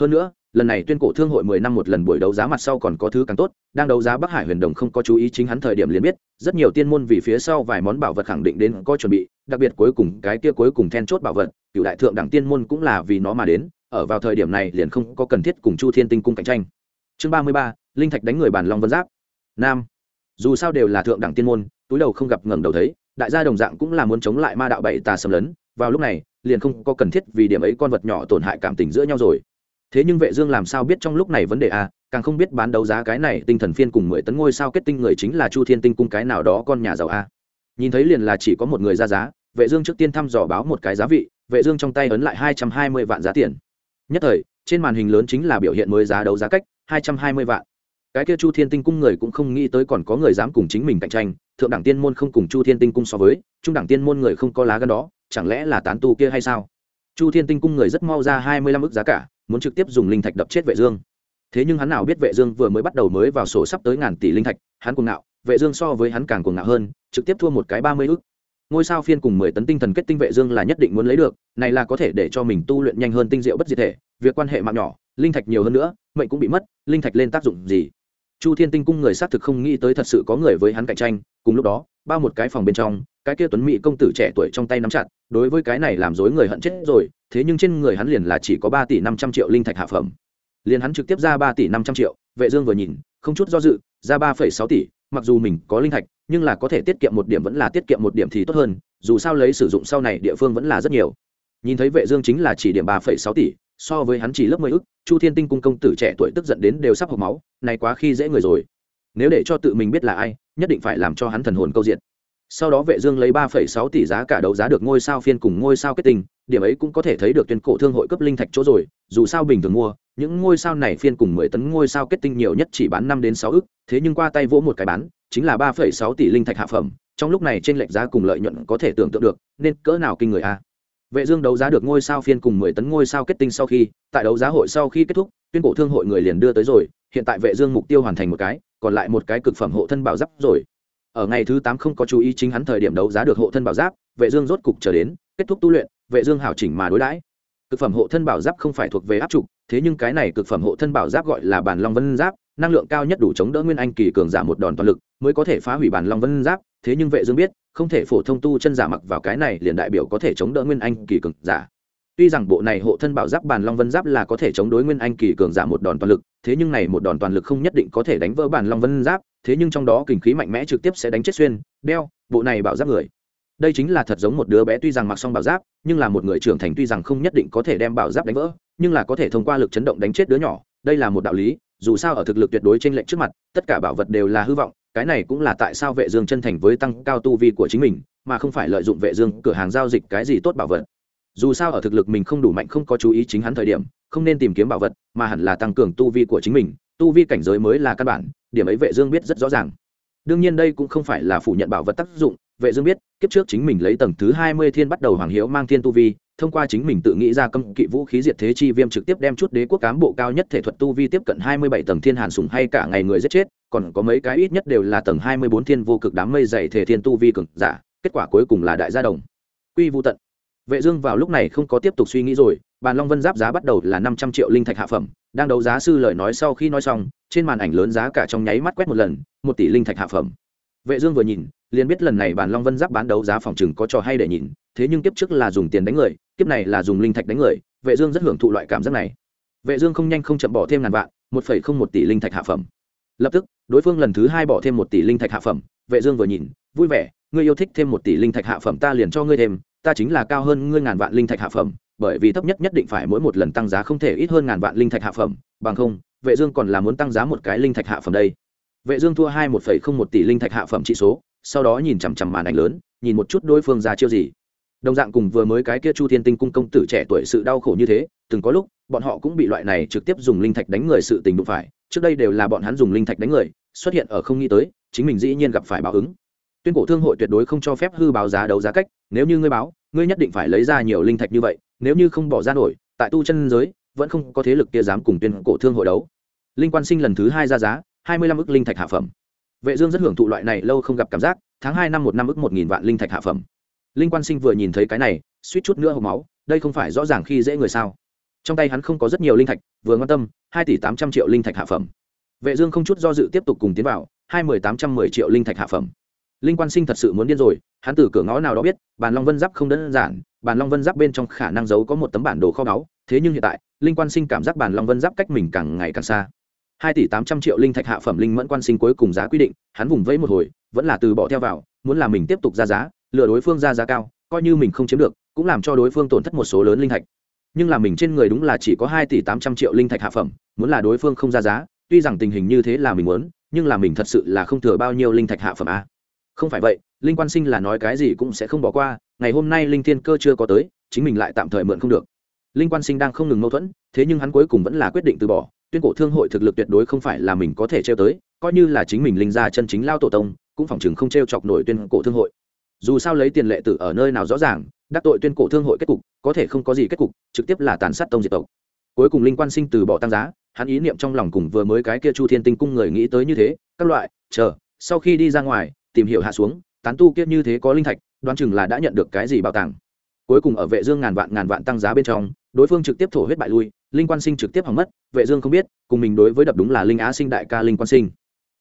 Hơn nữa lần này tuyên cổ thương hội mười năm một lần buổi đấu giá mặt sau còn có thứ càng tốt, đang đấu giá bắc hải huyền đồng không có chú ý chính hắn thời điểm liền biết, rất nhiều tiên môn vì phía sau vài món bảo vật khẳng định đến có chuẩn bị, đặc biệt cuối cùng cái kia cuối cùng then chốt bảo vật, cựu đại thượng đẳng tiên môn cũng là vì nó mà đến, ở vào thời điểm này liền không có cần thiết cùng chu thiên tinh cung cạnh tranh. Chương ba mươi ba, linh thạch đánh người bản long vân giáp. Nam. Dù sao đều là thượng đẳng tiên môn, túi đầu không gặp ngẩng đầu thấy, đại gia đồng dạng cũng là muốn chống lại ma đạo bảy tà xâm lấn, vào lúc này, liền không có cần thiết vì điểm ấy con vật nhỏ tổn hại cảm tình giữa nhau rồi thế nhưng vệ dương làm sao biết trong lúc này vấn đề a càng không biết bán đấu giá cái này tinh thần phiên cùng mười tấn ngôi sao kết tinh người chính là chu thiên tinh cung cái nào đó con nhà giàu a nhìn thấy liền là chỉ có một người ra giá, vệ dương trước tiên thăm dò báo một cái giá vị, vệ dương trong tay ấn lại hai trăm hai mươi vạn giá tiền. Nhất thời, trên màn hình lớn chính là biểu hiện mới giá đấu giá cách, hai trăm hai mươi vạn. Cái kia chu thiên tinh cung người cũng không nghĩ tới còn có người dám cùng chính mình cạnh tranh, thượng đẳng tiên môn không cùng chu thiên tinh cung so với, trung đẳng tiên môn người không có lá gan đó, chẳng lẽ là tán tu kia hay sao? Chu thiên tinh cung người rất mau ra hai mươi lăm ức giá cả muốn trực tiếp dùng linh thạch đập chết vệ dương. Thế nhưng hắn nào biết vệ dương vừa mới bắt đầu mới vào sổ sắp tới ngàn tỷ linh thạch, hắn cuồng ngạo, vệ dương so với hắn càng cuồng ngạo hơn, trực tiếp thua một cái ba mươi ức. Ngôi sao phiên cùng mười tấn tinh thần kết tinh vệ dương là nhất định muốn lấy được, này là có thể để cho mình tu luyện nhanh hơn tinh diệu bất diệt thể, việc quan hệ mạng nhỏ, linh thạch nhiều hơn nữa, mệnh cũng bị mất, linh thạch lên tác dụng gì? Chu thiên tinh cung người xác thực không nghĩ tới thật sự có người với hắn cạnh tranh, cùng lúc đó bao một cái phòng bên trong, cái kia tuấn mỹ công tử trẻ tuổi trong tay nắm chặt, đối với cái này làm dối người hận chết rồi, thế nhưng trên người hắn liền là chỉ có ba tỷ năm trăm triệu linh thạch hạ phẩm. Liền hắn trực tiếp ra ba tỷ năm trăm triệu, vệ dương vừa nhìn, không chút do dự, ra ba phẩy sáu tỷ, mặc dù mình có linh thạch, nhưng là có thể tiết kiệm một điểm vẫn là tiết kiệm một điểm thì tốt hơn, dù sao lấy sử dụng sau này địa phương vẫn là rất nhiều. Nhìn thấy vệ dương chính là chỉ điểm ba phẩy sáu tỷ, so với hắn chỉ lớp mười ức, chu thiên tinh cung công tử trẻ tuổi tức giận đến đều sắp hộc máu này quá khi dễ người rồi. Nếu để cho tự mình biết là ai nhất định phải làm cho hắn thần hồn câu diện sau đó vệ dương lấy ba phẩy sáu tỷ giá cả đấu giá được ngôi sao phiên cùng ngôi sao kết tinh, điểm ấy cũng có thể thấy được tuyên cổ thương hội cấp linh thạch chỗ rồi, dù sao bình thường mua, những ngôi sao này phiên cùng mười tấn ngôi sao kết tinh nhiều nhất chỉ bán năm đến sáu ức, thế nhưng qua tay vỗ một cái bán, chính là ba phẩy sáu tỷ linh thạch hạ phẩm, trong lúc này trên lệch giá cùng lợi nhuận có thể tưởng tượng được, nên cỡ nào kinh người a. Vệ dương đấu giá được ngôi sao phiên cùng mười tấn ngôi sao kết tinh sau khi, tại đấu giá hội sau khi kết thúc tuyên cổ thương hội người liền đưa tới rồi, hiện tại vệ dương mục tiêu hoàn thành một cái, còn lại một cái cực phẩm hộ thân bảo giáp rồi. Ở ngày thứ tám không có chú ý chính hắn thời điểm đấu giá được hộ thân bảo giáp, vệ dương rốt cục chờ đến, kết thúc tu luyện, vệ dương hảo chỉnh mà đối đãi. Cực phẩm hộ thân bảo giáp không phải thuộc về áp trục, thế nhưng cái này cực phẩm hộ thân bảo giáp gọi là bản long vân giáp, năng lượng cao nhất đủ chống đỡ nguyên anh kỳ cường giả một đòn toàn lực, mới có thể phá hủy bản long vân giáp, thế nhưng vệ dương biết, không thể phổ thông tu chân giả mặc vào cái này liền đại biểu có thể chống đỡ nguyên anh kỳ cường giả tuy rằng bộ này hộ thân bảo giáp bản long vân giáp là có thể chống đối nguyên anh kỳ cường giả một đòn toàn lực, thế nhưng này một đòn toàn lực không nhất định có thể đánh vỡ bản long vân giáp, thế nhưng trong đó kinh khí mạnh mẽ trực tiếp sẽ đánh chết xuyên, đeo, bộ này bảo giáp người. Đây chính là thật giống một đứa bé tuy rằng mặc xong bảo giáp, nhưng là một người trưởng thành tuy rằng không nhất định có thể đem bảo giáp đánh vỡ, nhưng là có thể thông qua lực chấn động đánh chết đứa nhỏ. Đây là một đạo lý, dù sao ở thực lực tuyệt đối trên lệnh trước mặt, tất cả bảo vật đều là hư vọng, cái này cũng là tại sao vệ dương chân thành với tăng cao tu vi của chính mình, mà không phải lợi dụng vệ dương cửa hàng giao dịch cái gì tốt bảo vật dù sao ở thực lực mình không đủ mạnh không có chú ý chính hắn thời điểm, không nên tìm kiếm bảo vật, mà hẳn là tăng cường tu vi của chính mình, tu vi cảnh giới mới là căn bản, điểm ấy vệ dương biết rất rõ ràng. Đương nhiên đây cũng không phải là phủ nhận bảo vật tác dụng, vệ dương biết, kiếp trước chính mình lấy tầng thứ 20 thiên bắt đầu hoàng hiếu mang thiên tu vi, thông qua chính mình tự nghĩ ra cấm kỵ vũ khí diệt thế chi viêm trực tiếp đem chút đế quốc cám bộ cao nhất thể thuật tu vi tiếp cận 27 tầng thiên hàn sủng hay cả ngày người giết chết, còn có mấy cái ít nhất đều là tầng 24 thiên vô cực đám mây dày thể thiên tu vi cường giả, kết quả cuối cùng là đại gia đồng. Quy vu tận vệ dương vào lúc này không có tiếp tục suy nghĩ rồi, bàn long vân giáp giá bắt đầu là 500 triệu linh thạch hạ phẩm, đang đấu giá sư lời nói sau khi nói xong, trên màn ảnh lớn giá cả trong nháy mắt quét một lần, một tỷ linh thạch hạ phẩm. Vệ dương vừa nhìn, liền biết lần này bàn long vân giáp bán đấu giá phòng trừng có trò hay để nhìn, thế nhưng kiếp trước là dùng tiền đánh người, kiếp này là dùng linh thạch đánh người, vệ dương rất hưởng thụ loại cảm giác này. Vệ dương không nhanh không chậm bỏ thêm ngàn vạn, một phẩy không một tỷ linh thạch hạ phẩm. Lập tức, đối phương lần thứ hai bỏ thêm một tỷ linh thạch hạ phẩm. Vệ dương vừa nhìn, vui vẻ, ngươi yêu thích thêm một tỷ linh thạch hạ phẩm, ta liền cho ngươi thêm ta chính là cao hơn ngươi ngàn vạn linh thạch hạ phẩm, bởi vì thấp nhất nhất định phải mỗi một lần tăng giá không thể ít hơn ngàn vạn linh thạch hạ phẩm, bằng không, vệ dương còn là muốn tăng giá một cái linh thạch hạ phẩm đây. Vệ dương thua hai một phẩy không một tỷ linh thạch hạ phẩm trị số, sau đó nhìn chằm chằm màn ảnh lớn, nhìn một chút đối phương ra chiêu gì. Đồng dạng cùng vừa mới cái kia chu thiên tinh cung công tử trẻ tuổi sự đau khổ như thế, từng có lúc, bọn họ cũng bị loại này trực tiếp dùng linh thạch đánh người sự tình đụng phải, trước đây đều là bọn hắn dùng linh thạch đánh người, xuất hiện ở không nghĩ tới, chính mình dĩ nhiên gặp phải báo ứng tuyên cổ thương hội tuyệt đối không cho phép hư báo giá đấu giá cách, nếu như ngươi báo, ngươi nhất định phải lấy ra nhiều linh thạch như vậy, nếu như không bỏ ra nổi, tại tu chân giới, vẫn không có thế lực kia dám cùng tuyên cổ thương hội đấu. Linh quan sinh lần thứ hai ra giá, hai mươi lăm ức linh thạch hạ phẩm. Vệ dương rất hưởng thụ loại này lâu không gặp cảm giác, tháng hai năm một năm ức một nghìn vạn linh thạch hạ phẩm. Linh quan sinh vừa nhìn thấy cái này, suýt chút nữa hộc máu, đây không phải rõ ràng khi dễ người sao? Trong tay hắn không có rất nhiều linh thạch, vừa quan tâm, hai tỷ tám trăm triệu linh thạch hạ phẩm. Vệ dương không chút do dự tiếp tục cùng tiến vào, hai mười tám trăm mười triệu linh thạch hạ phẩm linh quan sinh thật sự muốn điên rồi, hắn từ cửa ngõ nào đó biết, bàn long vân giáp không đơn giản, bàn long vân giáp bên trong khả năng giấu có một tấm bản đồ kho báu, thế nhưng hiện tại, linh quan sinh cảm giác bàn long vân giáp cách mình càng ngày càng xa. Hai tỷ tám trăm triệu linh thạch hạ phẩm linh mẫn quan sinh cuối cùng giá quy định, hắn vùng vẫy một hồi, vẫn là từ bỏ theo vào, muốn là mình tiếp tục ra giá, lừa đối phương ra giá cao, coi như mình không chiếm được, cũng làm cho đối phương tổn thất một số lớn linh thạch. Nhưng là mình trên người đúng là chỉ có hai tỷ tám trăm triệu linh thạch hạ phẩm, muốn là đối phương không ra giá, tuy rằng tình hình như thế là mình muốn, nhưng là mình thật sự là không thừa bao nhiêu linh thạch hạ phẩm a không phải vậy, linh quan sinh là nói cái gì cũng sẽ không bỏ qua, ngày hôm nay linh thiên cơ chưa có tới, chính mình lại tạm thời mượn không được. Linh quan sinh đang không ngừng mâu thuẫn, thế nhưng hắn cuối cùng vẫn là quyết định từ bỏ, tuyên cổ thương hội thực lực tuyệt đối không phải là mình có thể treo tới, coi như là chính mình linh ra chân chính lao tổ tông, cũng phòng chừng không t r e o chọc nổi tuyên cổ thương hội. Dù sao lấy tiền lệ tử ở nơi nào rõ ràng, đắc tội tuyên cổ thương hội kết cục, có thể không có gì kết cục, trực tiếp là tàn sát tông diệt tộc. Cuối cùng linh quan sinh từ bỏ tăng giá, hắn ý niệm trong lòng cùng vừa mới cái kia chu thiên tinh cung người nghĩ tới như thế, các loại, chờ, sau khi đi ra ngoài tìm hiểu hạ xuống tán tu kiết như thế có linh thạch đoán chừng là đã nhận được cái gì bảo tàng. Cuối cùng ở vệ dương ngàn vạn ngàn vạn tăng giá bên trong đối phương trực tiếp thổ huyết bại lui linh quan sinh trực tiếp hỏng mất vệ dương không biết cùng mình đối với đập đúng là linh á sinh đại ca linh quan sinh.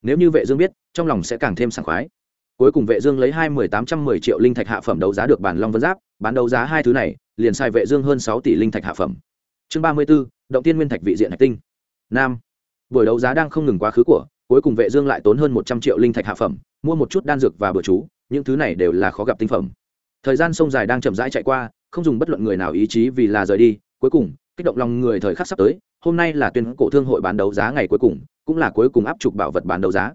Nếu như vệ dương biết trong lòng sẽ càng thêm sảng khoái. Cuối cùng vệ dương lấy hai mười tám trăm mười triệu linh thạch hạ phẩm đấu giá được bản long vân giáp bán đấu giá hai thứ này liền sai vệ dương hơn sáu tỷ linh thạch hạ phẩm. Chương ba mươi 34, động tiên nguyên thạch vị diện hạch tinh. Nam. Buổi đấu giá đang không ngừng quá khứ của cuối cùng vệ dương lại tốn hơn một trăm triệu linh thạch hạ phẩm mua một chút đan dược và bữa chú, những thứ này đều là khó gặp tinh phẩm. Thời gian sông dài đang chậm rãi chạy qua, không dùng bất luận người nào ý chí vì là rời đi. Cuối cùng, kích động lòng người thời khắc sắp tới, hôm nay là tuyên cổ thương hội bán đấu giá ngày cuối cùng, cũng là cuối cùng áp trục bảo vật bán đấu giá.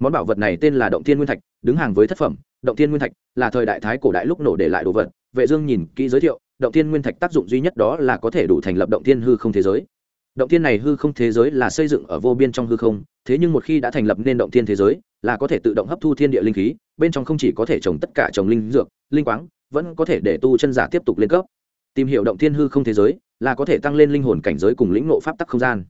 Món bảo vật này tên là động thiên nguyên thạch, đứng hàng với thất phẩm. Động thiên nguyên thạch là thời đại thái cổ đại lúc nổ để lại đồ vật. Vệ dương nhìn kỹ giới thiệu, động thiên nguyên thạch tác dụng duy nhất đó là có thể đủ thành lập động thiên hư không thế giới động thiên này hư không thế giới là xây dựng ở vô biên trong hư không, thế nhưng một khi đã thành lập nên động thiên thế giới, là có thể tự động hấp thu thiên địa linh khí, bên trong không chỉ có thể trồng tất cả trồng linh dược, linh quáng, vẫn có thể để tu chân giả tiếp tục lên cấp. Tìm hiểu động thiên hư không thế giới là có thể tăng lên linh hồn cảnh giới cùng lĩnh ngộ pháp tắc không gian.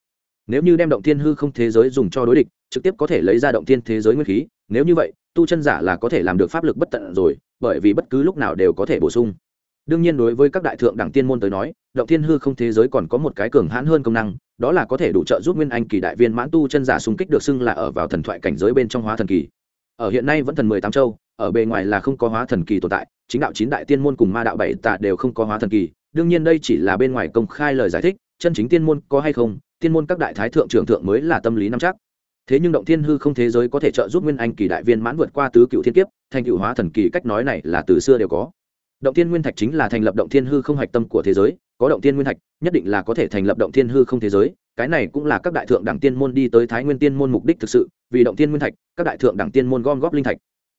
Nếu như đem động thiên hư không thế giới dùng cho đối địch, trực tiếp có thể lấy ra động thiên thế giới nguyên khí, nếu như vậy, tu chân giả là có thể làm được pháp lực bất tận rồi, bởi vì bất cứ lúc nào đều có thể bổ sung đương nhiên đối với các đại thượng đẳng tiên môn tới nói, động thiên hư không thế giới còn có một cái cường hãn hơn công năng, đó là có thể đủ trợ giúp nguyên anh kỳ đại viên mãn tu chân giả xung kích được xưng là ở vào thần thoại cảnh giới bên trong hóa thần kỳ. Ở hiện nay vẫn thần mười tám châu, ở bề ngoài là không có hóa thần kỳ tồn tại, chính đạo chín đại tiên môn cùng ma đạo bảy tạ đều không có hóa thần kỳ. Đương nhiên đây chỉ là bên ngoài công khai lời giải thích, chân chính tiên môn có hay không, tiên môn các đại thái thượng trưởng thượng mới là tâm lý nắm chắc. Thế nhưng động thiên hư không thế giới có thể trợ giúp nguyên anh kỳ đại viên mãn vượt qua tứ cựu thiên kiếp, thành cựu hóa thần kỳ cách nói này là từ xưa đều có động thiên nguyên thạch chính là thành lập động thiên hư không hạch tâm của thế giới, có động thiên nguyên thạch, nhất định là có thể thành lập động thiên hư không thế giới. Cái này cũng là các đại thượng đẳng tiên môn đi tới thái nguyên tiên môn mục đích thực sự, vì động thiên nguyên thạch, các đại thượng đẳng tiên môn gom góp linh thạch.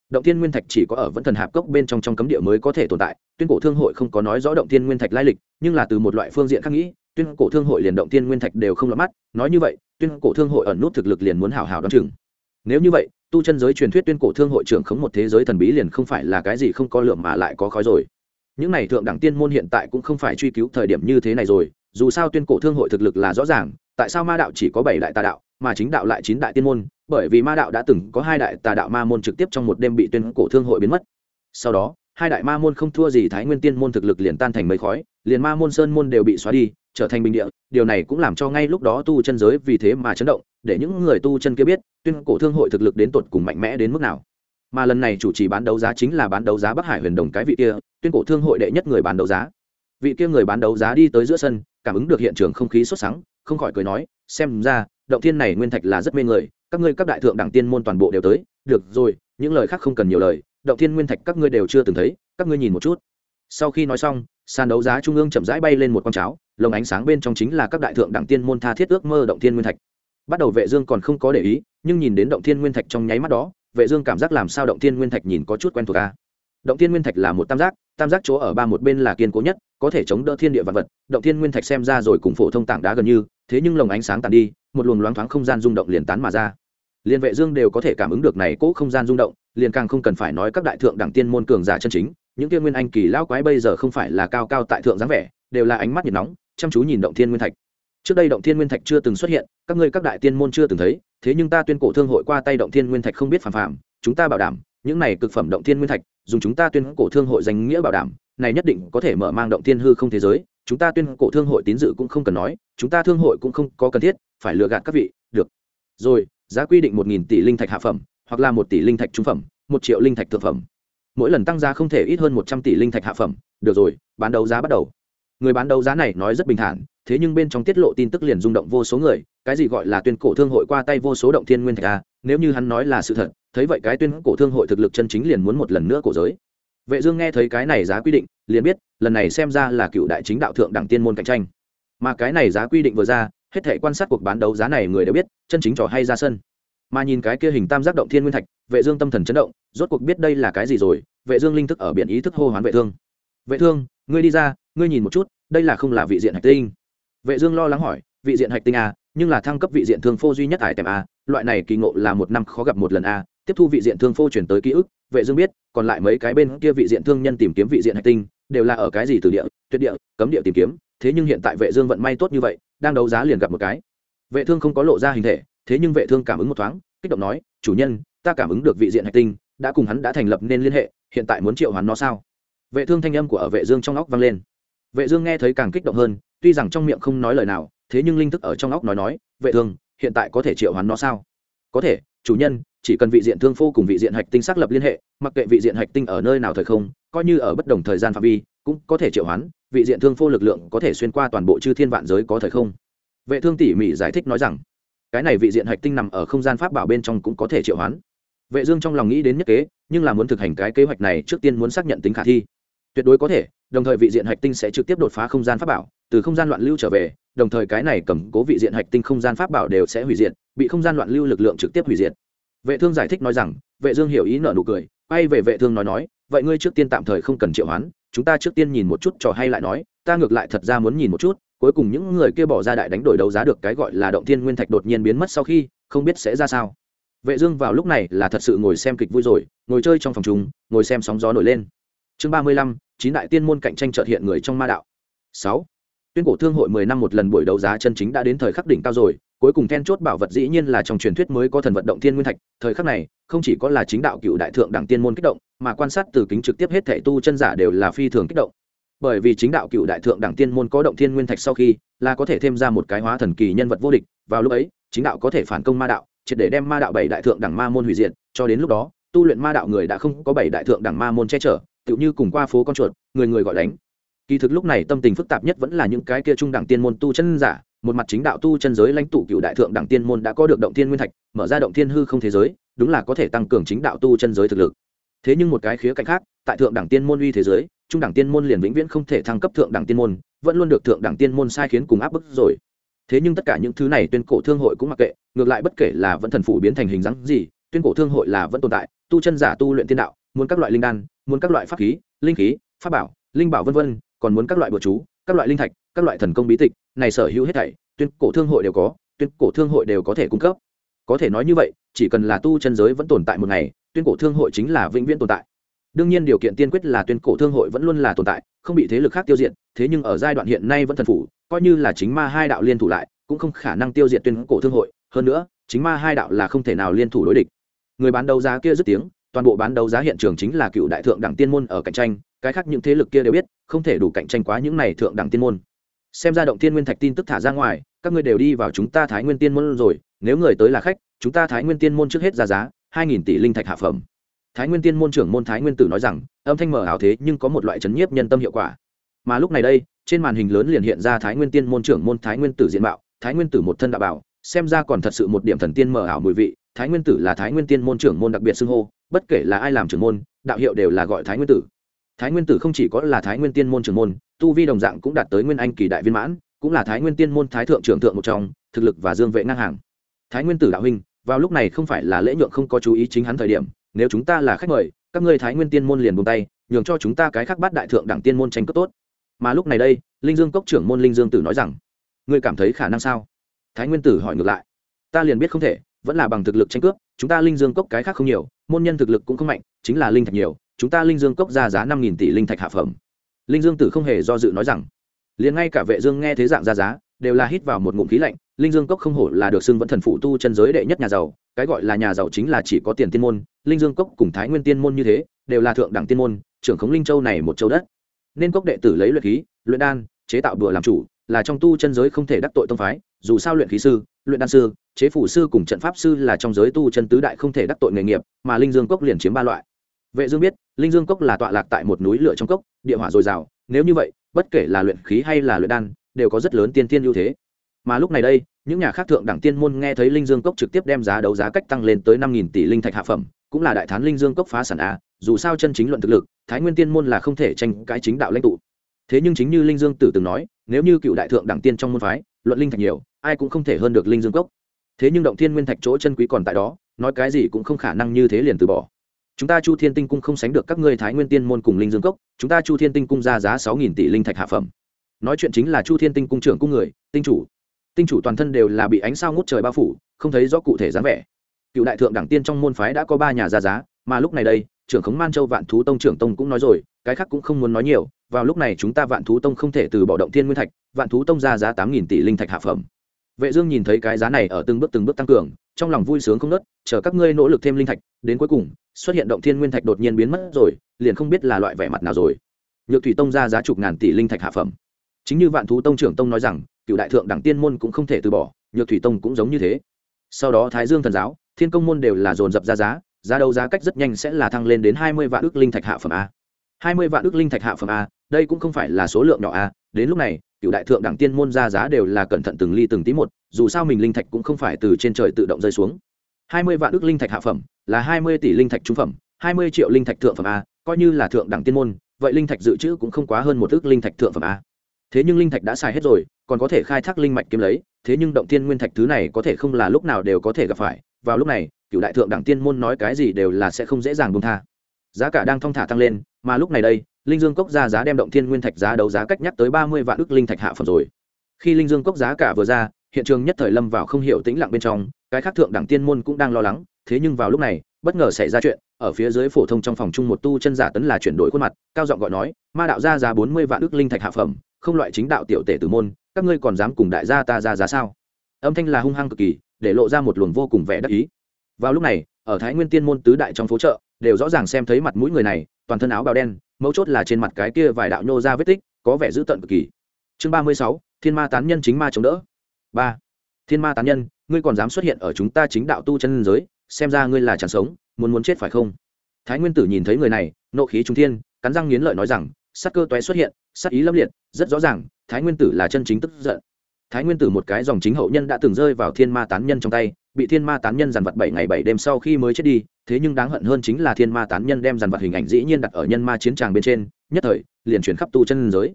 Động thiên nguyên thạch chỉ có ở vẫn thần hạp cốc bên trong trong cấm địa mới có thể tồn tại, tuyên cổ thương hội không có nói rõ động thiên nguyên thạch lai lịch, nhưng là từ một loại phương diện khác nghĩ, tuyên cổ thương hội liền động thiên nguyên thạch đều không lọt mắt. Nói như vậy, tuyên cổ thương hội ẩn nút thực lực liền muốn hào hào đón chừng. Nếu như vậy tu chân giới truyền thuyết tuyên cổ thương hội trưởng khống một thế giới thần bí liền không phải là cái gì không có lượng mà lại có khói rồi. Những này thượng đẳng tiên môn hiện tại cũng không phải truy cứu thời điểm như thế này rồi, dù sao tuyên cổ thương hội thực lực là rõ ràng, tại sao ma đạo chỉ có bảy đại tà đạo, mà chính đạo lại chín đại tiên môn, bởi vì ma đạo đã từng có hai đại tà đạo ma môn trực tiếp trong một đêm bị tuyên cổ thương hội biến mất. Sau đó, hai đại ma môn không thua gì thái nguyên tiên môn thực lực liền tan thành mấy khói, liền ma môn sơn môn đều bị xóa đi trở thành bình địa, điều này cũng làm cho ngay lúc đó tu chân giới vì thế mà chấn động, để những người tu chân kia biết, tuyên cổ thương hội thực lực đến tột cùng mạnh mẽ đến mức nào. Mà lần này chủ trì bán đấu giá chính là bán đấu giá bắc hải huyền đồng cái vị kia, tuyên cổ thương hội đệ nhất người bán đấu giá. Vị kia người bán đấu giá đi tới giữa sân, cảm ứng được hiện trường không khí sốt sắng, không khỏi cười nói, xem ra, động thiên này nguyên thạch là rất mê người, các ngươi các đại thượng đẳng tiên môn toàn bộ đều tới, được rồi, những lời khác không cần nhiều lời, động thiên nguyên thạch các ngươi đều chưa từng thấy, các ngươi nhìn một chút. Sau khi nói xong, sàn đấu giá trung ương chậm rãi bay lên một con cháo lồng ánh sáng bên trong chính là các đại thượng đẳng tiên môn tha thiết ước mơ động thiên nguyên thạch. Bắt đầu vệ dương còn không có để ý, nhưng nhìn đến động thiên nguyên thạch trong nháy mắt đó, vệ dương cảm giác làm sao động thiên nguyên thạch nhìn có chút quen thuộc a động thiên nguyên thạch là một tam giác tam giác chỗ ở ba một bên là kiên cố nhất, có thể chống đỡ thiên địa vật vật, động thiên nguyên thạch xem ra rồi cùng phổ thông tảng đá gần như, thế nhưng lồng ánh sáng tàn đi, một luồng loáng thoáng không gian rung động liền tán mà ra. Liên vệ dương đều có thể cảm ứng được này cố không gian rung động, liền càng không cần phải nói các đại thượng đẳng tiên môn cường giả chân chính, những tiên nguyên anh kỳ lão quái bây giờ không phải là cao cao tại thượng dáng vẻ, đều là ánh mắt nhiệt nóng chăm chú nhìn động thiên nguyên thạch. Trước đây động thiên nguyên thạch chưa từng xuất hiện, các ngươi các đại tiên môn chưa từng thấy, thế nhưng ta tuyên cổ thương hội qua tay động thiên nguyên thạch không biết phản phàm, chúng ta bảo đảm, những này cực phẩm động thiên nguyên thạch, dùng chúng ta tuyên cổ thương hội danh nghĩa bảo đảm, này nhất định có thể mở mang động thiên hư không thế giới, chúng ta tuyên cổ thương hội tín dự cũng không cần nói, chúng ta thương hội cũng không có cần thiết, phải lừa gạt các vị, được. Rồi, giá quy định một nghìn tỷ linh thạch hạ phẩm, hoặc là một tỷ linh thạch trung phẩm, một triệu linh thạch thượng phẩm. Mỗi lần tăng giá không thể ít hơn một trăm tỷ linh thạch hạ phẩm, được rồi, bán đấu giá bắt đầu người bán đấu giá này nói rất bình thản, thế nhưng bên trong tiết lộ tin tức liền rung động vô số người, cái gì gọi là tuyên cổ thương hội qua tay vô số động thiên nguyên thạch a nếu như hắn nói là sự thật, thấy vậy cái tuyên cổ thương hội thực lực chân chính liền muốn một lần nữa cổ giới. Vệ dương nghe thấy cái này giá quy định, liền biết, lần này xem ra là cựu đại chính đạo thượng đẳng tiên môn cạnh tranh. Mà cái này giá quy định vừa ra, hết thảy quan sát cuộc bán đấu giá này người đều biết, chân chính trò hay ra sân. Mà nhìn cái kia hình tam giác động thiên nguyên thạch, vệ dương tâm thần chấn động, rốt cuộc biết đây là cái gì rồi, vệ dương linh thức ở biển ý thức hô hoán vệ thương. Vệ thương, ngươi đi ra ngươi nhìn một chút, đây là không là vị diện hạch tinh. Vệ dương lo lắng hỏi, vị diện hạch tinh a nhưng là thăng cấp vị diện thương phô duy nhất tại tèm a loại này kỳ ngộ là một năm khó gặp một lần a tiếp thu vị diện thương phô chuyển tới ký ức, vệ dương biết, còn lại mấy cái bên kia vị diện thương nhân tìm kiếm vị diện hạch tinh, đều là ở cái gì từ địa, tuyệt địa, cấm địa tìm kiếm, thế nhưng hiện tại vệ dương vận may tốt như vậy, đang đấu giá liền gặp một cái. Vệ thương không có lộ ra hình thể, thế nhưng vệ thương cảm ứng một thoáng, kích động nói, chủ nhân, ta cảm ứng được vị diện hạch tinh, đã cùng hắn đã thành lập nên liên hệ, hiện tại muốn triệu hoán nó sao? Vệ thương thanh âm của ở vệ dương trong óc vang lên vệ dương nghe thấy càng kích động hơn, tuy rằng trong miệng không nói lời nào, thế nhưng linh thức ở trong óc nói nói, vệ thương, hiện tại có thể triệu hoán nó sao? Có thể, chủ nhân, chỉ cần vị diện thương phu cùng vị diện hạch tinh xác lập liên hệ, mặc kệ vị diện hạch tinh ở nơi nào thời không, coi như ở bất đồng thời gian phạm vi, cũng có thể triệu hoán, vị diện thương phu lực lượng có thể xuyên qua toàn bộ chư thiên vạn giới có thời không. Vệ thương tỉ mỉ giải thích nói rằng, cái này vị diện hạch tinh nằm ở không gian pháp bảo bên trong cũng có thể triệu hoán. Vệ dương trong lòng nghĩ đến nhất kế, nhưng là muốn thực hành cái kế hoạch này trước tiên muốn xác nhận tính khả thi. Tuyệt đối có thể đồng thời vị diện hạch tinh sẽ trực tiếp đột phá không gian pháp bảo, từ không gian loạn lưu trở về, đồng thời cái này cầm cố vị diện hạch tinh không gian pháp bảo đều sẽ hủy diệt, bị không gian loạn lưu lực lượng trực tiếp hủy diệt. Vệ thương giải thích nói rằng, vệ dương hiểu ý nở nụ cười, quay về vệ thương nói nói, vậy ngươi trước tiên tạm thời không cần triệu hoán, chúng ta trước tiên nhìn một chút trò hay lại nói, ta ngược lại thật ra muốn nhìn một chút, cuối cùng những người kia bỏ ra đại đánh đổi đấu giá được cái gọi là động thiên nguyên thạch đột nhiên biến mất sau khi, không biết sẽ ra sao. Vệ dương vào lúc này là thật sự ngồi xem kịch vui rồi, ngồi chơi trong phòng chúng ngồi xem sóng gió nổi lên. Chương ba mươi lăm chín đại tiên môn cạnh tranh chợt hiện người trong ma đạo. Sáu. Tuyên cổ thương hội mười năm một lần buổi đấu giá chân chính đã đến thời khắc đỉnh cao rồi, cuối cùng then chốt bảo vật dĩ nhiên là trong truyền thuyết mới có thần vận động thiên nguyên thạch, thời khắc này, không chỉ có là chính đạo cựu đại thượng đẳng tiên môn kích động, mà quan sát từ kính trực tiếp hết thể tu chân giả đều là phi thường kích động. Bởi vì chính đạo cựu đại thượng đẳng tiên môn có động thiên nguyên thạch sau khi, là có thể thêm ra một cái hóa thần kỳ nhân vật vô địch, vào lúc ấy, chính đạo có thể phản công ma đạo, triệt để đem ma đạo bảy đại thượng đẳng ma môn hủy diệt, cho đến lúc đó, tu luyện ma đạo người đã không có bảy đại thượng đẳng ma môn che chở tựu như cùng qua phố con chuột, người người gọi đánh. Kỳ thực lúc này tâm tình phức tạp nhất vẫn là những cái kia trung đẳng tiên môn tu chân giả, một mặt chính đạo tu chân giới lãnh tụ cựu đại thượng đẳng tiên môn đã có được động thiên nguyên thạch, mở ra động thiên hư không thế giới, đúng là có thể tăng cường chính đạo tu chân giới thực lực. Thế nhưng một cái khía cạnh khác, tại thượng đẳng tiên môn uy thế giới, trung đẳng tiên môn liền vĩnh viễn không thể thăng cấp thượng đẳng tiên môn, vẫn luôn được thượng đẳng tiên môn sai khiến cùng áp bức rồi. Thế nhưng tất cả những thứ này tuyên cổ thương hội cũng mặc kệ, ngược lại bất kể là vẫn thần phủ biến thành hình dáng gì, tuyên cổ thương hội là vẫn tồn tại, tu chân giả tu luyện tiên đạo muốn các loại linh đan, muốn các loại pháp khí, linh khí, pháp bảo, linh bảo vân vân, còn muốn các loại bừa chú, các loại linh thạch, các loại thần công bí tịch, này sở hữu hết thảy, tuyên cổ thương hội đều có, tuyên cổ thương hội đều có thể cung cấp. Có thể nói như vậy, chỉ cần là tu chân giới vẫn tồn tại một ngày, tuyên cổ thương hội chính là vĩnh viễn tồn tại. Đương nhiên điều kiện tiên quyết là tuyên cổ thương hội vẫn luôn là tồn tại, không bị thế lực khác tiêu diệt, thế nhưng ở giai đoạn hiện nay vẫn thần phủ, coi như là chính ma hai đạo liên thủ lại, cũng không khả năng tiêu diệt tuyên cổ thương hội. Hơn nữa, chính ma hai đạo là không thể nào liên thủ đối địch. Người bán đấu giá kia dứt tiếng toàn bộ bán đấu giá hiện trường chính là cựu đại thượng đẳng tiên môn ở cạnh tranh, cái khác những thế lực kia đều biết, không thể đủ cạnh tranh quá những này thượng đẳng tiên môn. Xem ra động tiên nguyên thạch tin tức thả ra ngoài, các ngươi đều đi vào chúng ta thái nguyên tiên môn rồi, nếu người tới là khách, chúng ta thái nguyên tiên môn trước hết ra giá, hai nghìn tỷ linh thạch hạ phẩm. Thái nguyên tiên môn trưởng môn thái nguyên tử nói rằng, âm thanh mở ảo thế nhưng có một loại chấn nhiếp nhân tâm hiệu quả. Mà lúc này đây, trên màn hình lớn liền hiện ra thái nguyên tiên môn trưởng môn thái nguyên tử diện mạo, thái nguyên tử một thân đạo bảo, xem ra còn thật sự một điểm thần tiên mở ảo mùi vị thái nguyên tử là thái nguyên tiên môn trưởng môn đặc biệt xưng hô, bất kể là ai làm trưởng môn, đạo hiệu đều là gọi thái nguyên tử. Thái nguyên tử không chỉ có là thái nguyên tiên môn trưởng môn, tu vi đồng dạng cũng đạt tới nguyên anh kỳ đại viên mãn, cũng là thái nguyên tiên môn thái thượng trưởng thượng một trong, thực lực và dương vệ ngang hàng. Thái nguyên tử đạo huynh, vào lúc này không phải là lễ nhượng không có chú ý chính hắn thời điểm, nếu chúng ta là khách mời, các ngươi thái nguyên tiên môn liền buông tay, nhường cho chúng ta cái khác bát đại thượng đẳng tiên môn tranh cướp tốt. Mà lúc này đây, linh dương cốc trưởng môn linh dương tử nói rằng, ngươi cảm thấy khả năng sao? Thái nguyên tử hỏi ngược lại, ta liền biết không thể vẫn là bằng thực lực tranh cướp, chúng ta linh dương cốc cái khác không nhiều, môn nhân thực lực cũng không mạnh, chính là linh thạch nhiều, chúng ta linh dương cốc ra giá năm nghìn tỷ linh thạch hạ phẩm. Linh dương tử không hề do dự nói rằng, liền ngay cả vệ dương nghe thế dạng ra giá, đều là hít vào một ngụm khí lạnh, linh dương cốc không hổ là được xưng vẫn thần phụ tu chân giới đệ nhất nhà giàu, cái gọi là nhà giàu chính là chỉ có tiền tiên môn, linh dương cốc cùng thái nguyên tiên môn như thế, đều là thượng đẳng tiên môn, trưởng khống linh châu này một châu đất. Nên cốc đệ tử lấy luyện khí, luyện đan, chế tạo bừa làm chủ, là trong tu chân giới không thể đắc tội tông phái, dù sao luyện khí sư, luyện đan sư chế phủ sư cùng trận pháp sư là trong giới tu chân tứ đại không thể đắc tội nghề nghiệp, mà linh dương cốc liền chiếm ba loại. Vệ dương biết, linh dương cốc là tọa lạc tại một núi lửa trong cốc, địa hỏa dồi dào, nếu như vậy, bất kể là luyện khí hay là luyện đan, đều có rất lớn tiên tiên ưu thế. Mà lúc này đây, những nhà khác thượng đẳng tiên môn nghe thấy linh dương cốc trực tiếp đem giá đấu giá cách tăng lên tới năm nghìn tỷ linh thạch hạ phẩm, cũng là đại thán linh dương cốc phá sản a, dù sao chân chính luận thực lực, thái nguyên tiên môn là không thể tranh cãi chính đạo lãnh tụ. Thế nhưng chính như linh dương tử từng nói, nếu như cựu đại thượng đẳng tiên trong môn phái, luận linh thạch nhiều, ai cũng không thể hơn được linh dương cốc thế nhưng động thiên nguyên thạch chỗ chân quý còn tại đó, nói cái gì cũng không khả năng như thế liền từ bỏ. Chúng ta chu thiên tinh cung không sánh được các ngươi thái nguyên tiên môn cùng linh dương cốc, chúng ta chu thiên tinh cung ra giá sáu nghìn tỷ linh thạch hạ phẩm. Nói chuyện chính là chu thiên tinh cung trưởng cung người, tinh chủ. Tinh chủ toàn thân đều là bị ánh sao ngút trời bao phủ, không thấy rõ cụ thể dáng vẻ. Cựu đại thượng đẳng tiên trong môn phái đã có ba nhà ra giá, mà lúc này đây, trưởng khống man châu vạn thú tông trưởng tông cũng nói rồi, cái khác cũng không muốn nói nhiều, vào lúc này chúng ta vạn thú tông không thể từ bỏ động thiên nguyên thạch, vạn thú tông ra giá tám nghìn tỷ linh thạch hạ phẩm vệ dương nhìn thấy cái giá này ở từng bước từng bước tăng cường, trong lòng vui sướng không nớt chờ các ngươi nỗ lực thêm linh thạch, đến cuối cùng, xuất hiện động thiên nguyên thạch đột nhiên biến mất rồi, liền không biết là loại vẻ mặt nào rồi. Nhược thủy tông ra giá chục ngàn tỷ linh thạch hạ phẩm. Chính như vạn thú tông trưởng tông nói rằng, cựu đại thượng đẳng tiên môn cũng không thể từ bỏ, nhược thủy tông cũng giống như thế. Sau đó thái dương thần giáo, thiên công môn đều là dồn dập ra giá giá đấu giá cách rất nhanh sẽ là thăng lên đến hai mươi vạn ức linh thạch hạ phẩm a. hai mươi vạn ức linh thạch hạ phẩm a, đây cũng không phải là số lượng nhỏ a, đến lúc này cựu đại thượng đẳng tiên môn ra giá đều là cẩn thận từng ly từng tí một, dù sao mình linh thạch cũng không phải từ trên trời tự động rơi xuống. Hai mươi vạn ước linh thạch hạ phẩm là hai mươi tỷ linh thạch trung phẩm, hai mươi triệu linh thạch thượng phẩm a, coi như là thượng đẳng tiên môn, vậy linh thạch dự trữ cũng không quá hơn một ước linh thạch thượng phẩm a. Thế nhưng linh thạch đã xài hết rồi, còn có thể khai thác linh mạch kiếm lấy, thế nhưng động tiên nguyên thạch thứ này có thể không là lúc nào đều có thể gặp phải. Vào lúc này, cựu đại thượng đẳng tiên môn nói cái gì đều là sẽ không dễ dàng buông tha. Giá cả đang thong thả tăng lên, mà lúc này đây linh dương cốc ra giá đem động thiên nguyên thạch giá đấu giá cách nhắc tới ba mươi vạn ước linh thạch hạ phẩm rồi. Khi linh dương cốc giá cả vừa ra, hiện trường nhất thời lâm vào không hiểu tĩnh lặng bên trong, cái khác thượng đẳng tiên môn cũng đang lo lắng, thế nhưng vào lúc này, bất ngờ xảy ra chuyện, ở phía dưới phổ thông trong phòng chung một tu chân giả tấn là chuyển đổi khuôn mặt, cao giọng gọi nói, ma đạo ra giá bốn mươi vạn ước linh thạch hạ phẩm, không loại chính đạo tiểu tể tử môn, các ngươi còn dám cùng đại gia ta ra giá sao? Âm thanh là hung hăng cực kỳ, để lộ ra một luồng vô cùng vẻ đắc ý. Vào lúc này, ở thái nguyên tiên môn tứ đại trong phố chợ, đều rõ ràng xem thấy mặt mũi người này toàn thân áo bào đen, mấu chốt là trên mặt cái kia vài đạo nhô ra vết tích, có vẻ dữ tợn cực kỳ. Chương ba mươi sáu, thiên ma tán nhân chính ma chống đỡ. Ba, thiên ma tán nhân, ngươi còn dám xuất hiện ở chúng ta chính đạo tu chân giới, xem ra ngươi là chẳng sống, muốn muốn chết phải không? Thái nguyên tử nhìn thấy người này, nộ khí trung thiên, cắn răng nghiến lợi nói rằng sắc cơ toé xuất hiện sắc ý lâm liệt, rất rõ ràng, thái nguyên tử là chân chính tức giận thái nguyên tử một cái dòng chính hậu nhân đã từng rơi vào thiên ma tán nhân trong tay, bị thiên ma tán nhân dàn vật bảy ngày bảy đêm sau khi mới chết đi, thế nhưng đáng hận hơn chính là thiên ma tán nhân đem dàn vật hình ảnh dĩ nhiên đặt ở nhân ma chiến tràng bên trên, nhất thời, liền chuyển khắp tu chân giới.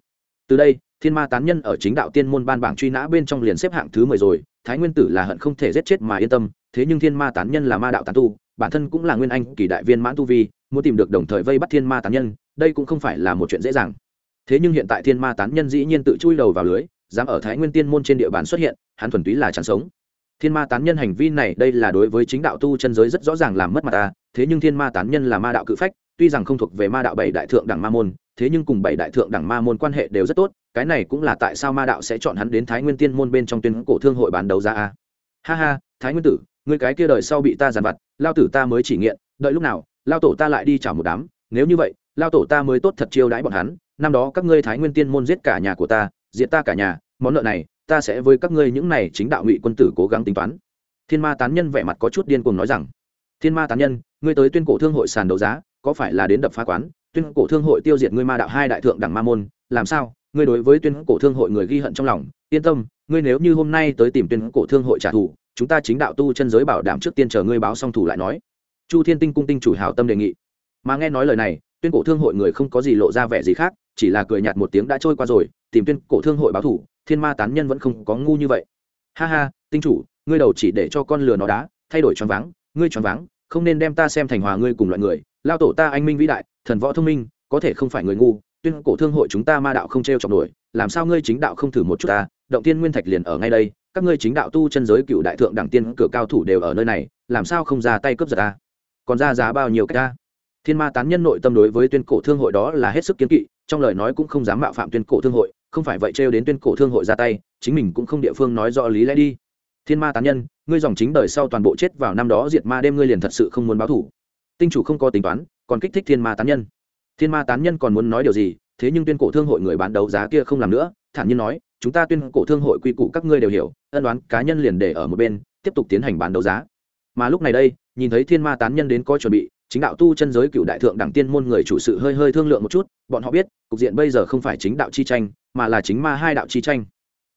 Từ đây, thiên ma tán nhân ở chính đạo tiên môn ban bảng truy nã bên trong liền xếp hạng thứ mười rồi, thái nguyên tử là hận không thể giết chết mà yên tâm, thế nhưng thiên ma tán nhân là ma đạo tán tu, bản thân cũng là nguyên anh, kỳ đại viên mãn tu vi, muốn tìm được đồng thời vây bắt thiên ma tán nhân, đây cũng không phải là một chuyện dễ dàng. Thế nhưng hiện tại thiên ma tán nhân dĩ nhiên tự chui đầu vào lưới dám ở thái nguyên tiên môn trên địa bàn xuất hiện, hắn thuần túy là chẳng sống. Thiên ma tán nhân hành vi này, đây là đối với chính đạo tu chân giới rất rõ ràng làm mất mặt ta, thế nhưng thiên ma tán nhân là ma đạo cự phách, tuy rằng không thuộc về ma đạo bảy đại thượng đẳng ma môn, thế nhưng cùng bảy đại thượng đẳng ma môn quan hệ đều rất tốt, cái này cũng là tại sao ma đạo sẽ chọn hắn đến thái nguyên tiên môn bên trong tuyên cổ thương hội bán đấu giá a. Ha ha, thái nguyên tử người cái kia đời sau bị ta giàn vặt, lao tử ta mới chỉ nghiện, đợi lúc nào, lao tổ ta lại đi chào một đám, nếu như vậy, lao tổ ta mới tốt thật chiêu đãi bọn hắn, năm đó các ngươi thái nguyên tiên môn giết cả nhà của ta diệt ta cả nhà, món nợ này, ta sẽ với các ngươi những này chính đạo ngụy quân tử cố gắng tính toán. Thiên ma tán nhân vẻ mặt có chút điên cuồng nói rằng, thiên ma tán nhân, ngươi tới tuyên cổ thương hội sàn đấu giá, có phải là đến đập phá quán? Tuyên cổ thương hội tiêu diệt ngươi ma đạo hai đại thượng đẳng ma môn, làm sao? Ngươi đối với tuyên cổ thương hội người ghi hận trong lòng, yên tâm, ngươi nếu như hôm nay tới tìm tuyên cổ thương hội trả thù, chúng ta chính đạo tu chân giới bảo đảm trước tiên chờ ngươi báo xong thủ lại nói. Chu thiên tinh cung tinh chủ hảo tâm đề nghị. Mà nghe nói lời này, tuyên cổ thương hội người không có gì lộ ra vẻ gì khác, chỉ là cười nhạt một tiếng đã trôi qua rồi tìm tuyên cổ thương hội báo thủ, thiên ma tán nhân vẫn không có ngu như vậy. Ha ha, tinh chủ, ngươi đầu chỉ để cho con lừa nó đá, thay đổi choáng váng, ngươi choáng váng, không nên đem ta xem thành hòa ngươi cùng loại người. Lao tổ ta anh minh vĩ đại, thần võ thông minh, có thể không phải người ngu, tuyên cổ thương hội chúng ta ma đạo không t r e o chọc nổi, làm sao ngươi chính đạo không thử một chút ta, động tiên nguyên thạch liền ở ngay đây, các ngươi chính đạo tu chân giới cựu đại thượng đẳng tiên cửa cao thủ đều ở nơi này, làm sao không ra tay cướp giật ta? Còn ra giá bao nhiêu cách ta? Thiên ma tán nhân nội tâm đối với tuyên cổ thương hội đó là hết sức kiến kỵ, trong lời nói cũng không dám mạo phạm tuyên cổ thương hội không phải vậy trêu đến tuyên cổ thương hội ra tay, chính mình cũng không địa phương nói rõ lý lẽ đi. Thiên ma tán nhân, ngươi dòng chính đời sau toàn bộ chết vào năm đó diệt ma đêm ngươi liền thật sự không muốn báo thủ tinh chủ không có tính toán, còn kích thích thiên ma tán nhân. Thiên ma tán nhân còn muốn nói điều gì, thế nhưng tuyên cổ thương hội người bán đấu giá kia không làm nữa, thản nhiên nói, chúng ta tuyên cổ thương hội quy củ các ngươi đều hiểu, ân đoán cá nhân liền để ở một bên, tiếp tục tiến hành bán đấu giá. Mà lúc này đây, nhìn thấy thiên ma tán nhân đến có chuẩn bị, chính đạo tu chân giới cựu đại thượng đẳng tiên môn người chủ sự hơi hơi thương lượng một chút, bọn họ biết, cục diện bây giờ không phải chính đạo chi tranh mà là chính ma hai đạo chi tranh.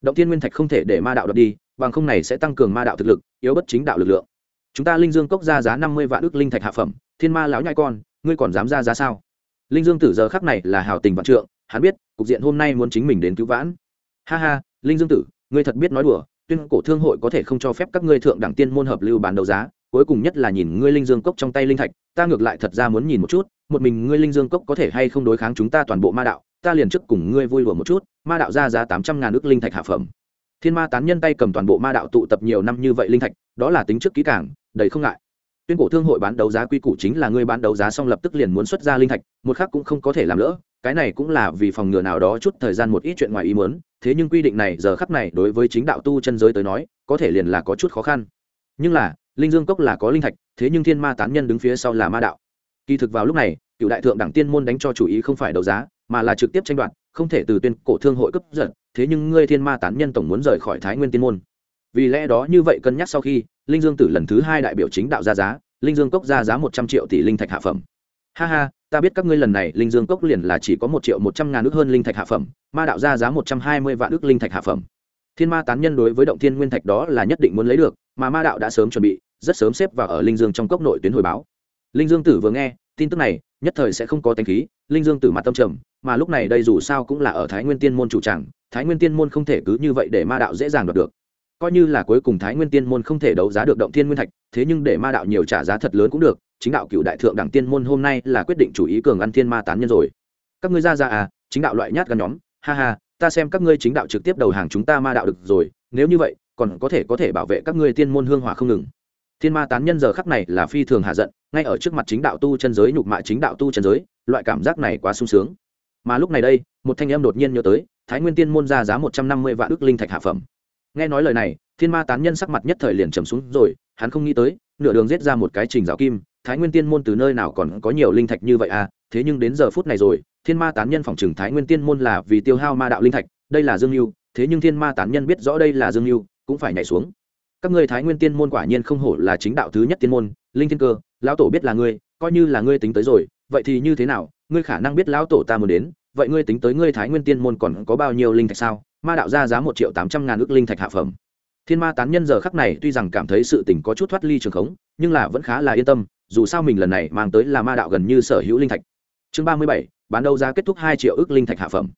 Động tiên nguyên thạch không thể để ma đạo đập đi, bằng không này sẽ tăng cường ma đạo thực lực, yếu bất chính đạo lực lượng. Chúng ta linh dương cốc ra giá năm mươi vạn ước linh thạch hạ phẩm, thiên ma lão nhai con, ngươi còn dám ra giá sao? Linh dương tử giờ khắc này là hào tình vạn trượng, hắn biết, cục diện hôm nay muốn chính mình đến cứu vãn. Ha ha, linh dương tử, ngươi thật biết nói đùa, tuyên cổ thương hội có thể không cho phép các ngươi thượng đẳng tiên môn hợp lưu bán đấu giá, cuối cùng nhất là nhìn ngươi linh dương cốc trong tay linh thạch, ta ngược lại thật ra muốn nhìn một chút, một mình ngươi linh dương cốc có thể hay không đối kháng chúng ta toàn bộ ma đạo ta liền trước cùng ngươi vui đùa một chút, ma đạo ra giá tám trăm ngàn ước linh thạch hạ phẩm. Thiên ma tán nhân tay cầm toàn bộ ma đạo tụ tập nhiều năm như vậy linh thạch, đó là tính trước kỹ cảng đầy không ngại. Tuyên cổ thương hội bán đấu giá quy củ chính là ngươi bán đấu giá xong lập tức liền muốn xuất ra linh thạch, một khác cũng không có thể làm lỡ, cái này cũng là vì phòng ngừa nào đó chút thời gian một ít chuyện ngoài ý muốn, thế nhưng quy định này giờ khắc này đối với chính đạo tu chân giới tới nói, có thể liền là có chút khó khăn. Nhưng là, linh dương cốc là có linh thạch, thế nhưng thiên ma tán nhân đứng phía sau là ma đạo. Kỳ thực vào lúc này, cựu đại thượng đẳng tiên môn đánh cho chủ ý không phải đấu giá mà là trực tiếp tranh đoạt, không thể từ tuyên cổ thương hội cấp giật, thế nhưng ngươi thiên ma tán nhân tổng muốn rời khỏi thái nguyên tiên môn. Vì lẽ đó như vậy cân nhắc sau khi, linh dương tử lần thứ hai đại biểu chính đạo ra giá, linh dương cốc ra giá một trăm triệu tỷ linh thạch hạ phẩm. Ha ha, ta biết các ngươi lần này linh dương cốc liền là chỉ có một triệu một trăm ngàn ước hơn linh thạch hạ phẩm, ma đạo ra giá một trăm hai mươi vạn ước linh thạch hạ phẩm. Thiên ma tán nhân đối với động thiên nguyên thạch đó là nhất định muốn lấy được, mà ma đạo đã sớm chuẩn bị, rất sớm xếp vào ở linh dương trong cốc nội tuyến hồi báo. Linh dương tử vừa nghe, tin tức này nhất thời sẽ không có thanh khí, linh dương tử mặt tâm trầm, mà lúc này đây dù sao cũng là ở thái nguyên tiên môn chủ tràng, thái nguyên tiên môn không thể cứ như vậy để ma đạo dễ dàng đoạt được. Coi như là cuối cùng thái nguyên tiên môn không thể đấu giá được động thiên nguyên thạch, thế nhưng để ma đạo nhiều trả giá thật lớn cũng được, chính đạo cựu đại thượng đẳng tiên môn hôm nay là quyết định chủ ý cường ăn thiên ma tán nhân rồi. Các ngươi ra ra à chính đạo loại nhát gan nhóm, ha ha, ta xem các ngươi chính đạo trực tiếp đầu hàng chúng ta ma đạo được rồi, nếu như vậy, còn có thể có thể bảo vệ các ngươi tiên môn hương hỏa không ngừng. Thiên ma tán nhân giờ khắc này là phi thường hạ giận ngay ở trước mặt chính đạo tu chân giới nhục mạ chính đạo tu chân giới, loại cảm giác này quá sung sướng. Mà lúc này đây, một thanh em đột nhiên nhớ tới, thái nguyên tiên môn ra giá một trăm năm mươi vạn ước linh thạch hạ phẩm. Nghe nói lời này, thiên ma tán nhân sắc mặt nhất thời liền trầm xuống rồi, hắn không nghĩ tới, nửa đường giết ra một cái trình giáo kim, thái nguyên tiên môn từ nơi nào còn có nhiều linh thạch như vậy à? Thế nhưng đến giờ phút này rồi, thiên ma tán nhân phòng trừng thái nguyên tiên môn là vì tiêu hao ma đạo linh thạch, đây là dương mưu thế nhưng thiên ma tán nhân biết rõ đây là dương mưu cũng phải nhảy xuống. Các ngươi thái nguyên tiên môn quả nhiên không hổ là chính đạo thứ nhất tiên môn, linh thiên cơ lão tổ biết là ngươi, coi như là ngươi tính tới rồi, vậy thì như thế nào? Ngươi khả năng biết lão tổ ta muốn đến, vậy ngươi tính tới ngươi thái nguyên tiên môn còn có bao nhiêu linh thạch sao? Ma đạo ra giá một triệu tám trăm ngàn ước linh thạch hạ phẩm. Thiên ma tán nhân giờ khắc này tuy rằng cảm thấy sự tình có chút thoát ly trường khống, nhưng là vẫn khá là yên tâm, dù sao mình lần này mang tới là ma đạo gần như sở hữu linh thạch. Chương ba mươi bảy, bán đấu giá kết thúc hai triệu ước linh thạch hạ phẩm.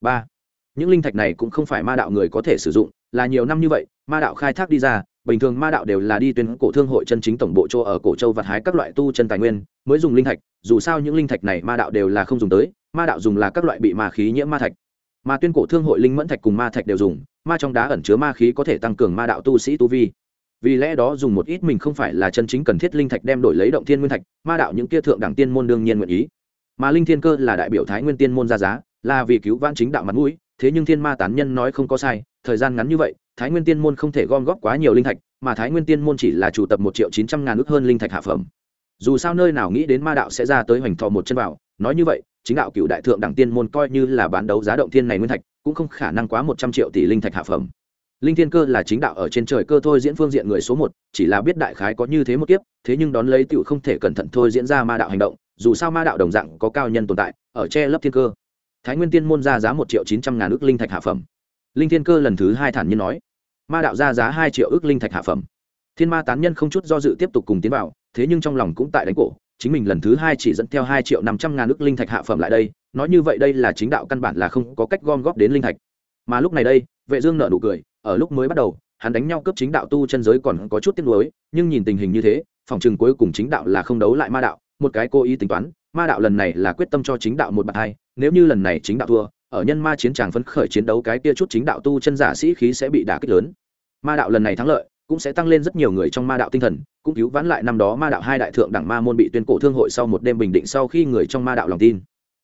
Ba, những linh thạch này cũng không phải ma đạo người có thể sử dụng là nhiều năm như vậy, ma đạo khai thác đi ra, bình thường ma đạo đều là đi tuyên cổ thương hội chân chính tổng bộ chỗ ở cổ châu vặt hái các loại tu chân tài nguyên, mới dùng linh thạch, dù sao những linh thạch này ma đạo đều là không dùng tới, ma đạo dùng là các loại bị ma khí nhiễm ma thạch. Mà tuyên cổ thương hội linh mẫn thạch cùng ma thạch đều dùng, ma trong đá ẩn chứa ma khí có thể tăng cường ma đạo tu sĩ tu vi. Vì lẽ đó dùng một ít mình không phải là chân chính cần thiết linh thạch đem đổi lấy động thiên nguyên thạch, ma đạo những kia thượng đẳng tiên môn đương nhiên nguyện ý. Mà linh thiên cơ là đại biểu thái nguyên tiên môn ra giá, là vì cứu vãn chính đạo mặt mũi, thế nhưng thiên ma tán nhân nói không có sai thời gian ngắn như vậy, thái nguyên tiên môn không thể gom góp quá nhiều linh thạch, mà thái nguyên tiên môn chỉ là chủ tập một triệu chín trăm ngàn ước hơn linh thạch hạ phẩm. Dù sao nơi nào nghĩ đến ma đạo sẽ ra tới hoành thọ một chân vào nói như vậy, chính đạo cựu đại thượng đẳng tiên môn coi như là bán đấu giá động thiên này nguyên thạch, cũng không khả năng quá một trăm triệu tỷ linh thạch hạ phẩm. Linh thiên cơ là chính đạo ở trên trời cơ thôi diễn phương diện người số một, chỉ là biết đại khái có như thế một kiếp, thế nhưng đón lấy tựu không thể cẩn thận thôi diễn ra ma đạo hành động, dù sao ma đạo đồng dạng có cao nhân tồn tại, ở che lấp thiên cơ. Thái nguyên tiên môn ra giá một triệu chín trăm ngàn ước linh thạch hạ phẩm linh thiên cơ lần thứ hai thản nhiên nói, ma đạo ra giá hai triệu ước linh thạch hạ phẩm. Thiên ma tán nhân không chút do dự tiếp tục cùng tiến vào, thế nhưng trong lòng cũng tại đánh cổ, chính mình lần thứ hai chỉ dẫn theo hai triệu năm trăm ngàn ước linh thạch hạ phẩm lại đây, nói như vậy đây là chính đạo căn bản là không có cách gom góp đến linh thạch. Mà lúc này đây, vệ dương nợ nụ cười, ở lúc mới bắt đầu, hắn đánh nhau cấp chính đạo tu chân giới còn có chút tiếc nuối, nhưng nhìn tình hình như thế, phòng trường cuối cùng chính đạo là không đấu lại ma đạo, một cái cố ý tính toán, ma đạo lần này là quyết tâm cho chính đạo một bậc hai, nếu như lần này chính đạo thua ở nhân ma chiến tràng phấn khởi chiến đấu cái kia chút chính đạo tu chân giả sĩ khí sẽ bị đả kích lớn. Ma đạo lần này thắng lợi, cũng sẽ tăng lên rất nhiều người trong ma đạo tinh thần, cũng cứu vãn lại năm đó ma đạo hai đại thượng đẳng ma môn bị tuyên cổ thương hội sau một đêm bình định sau khi người trong ma đạo lòng tin.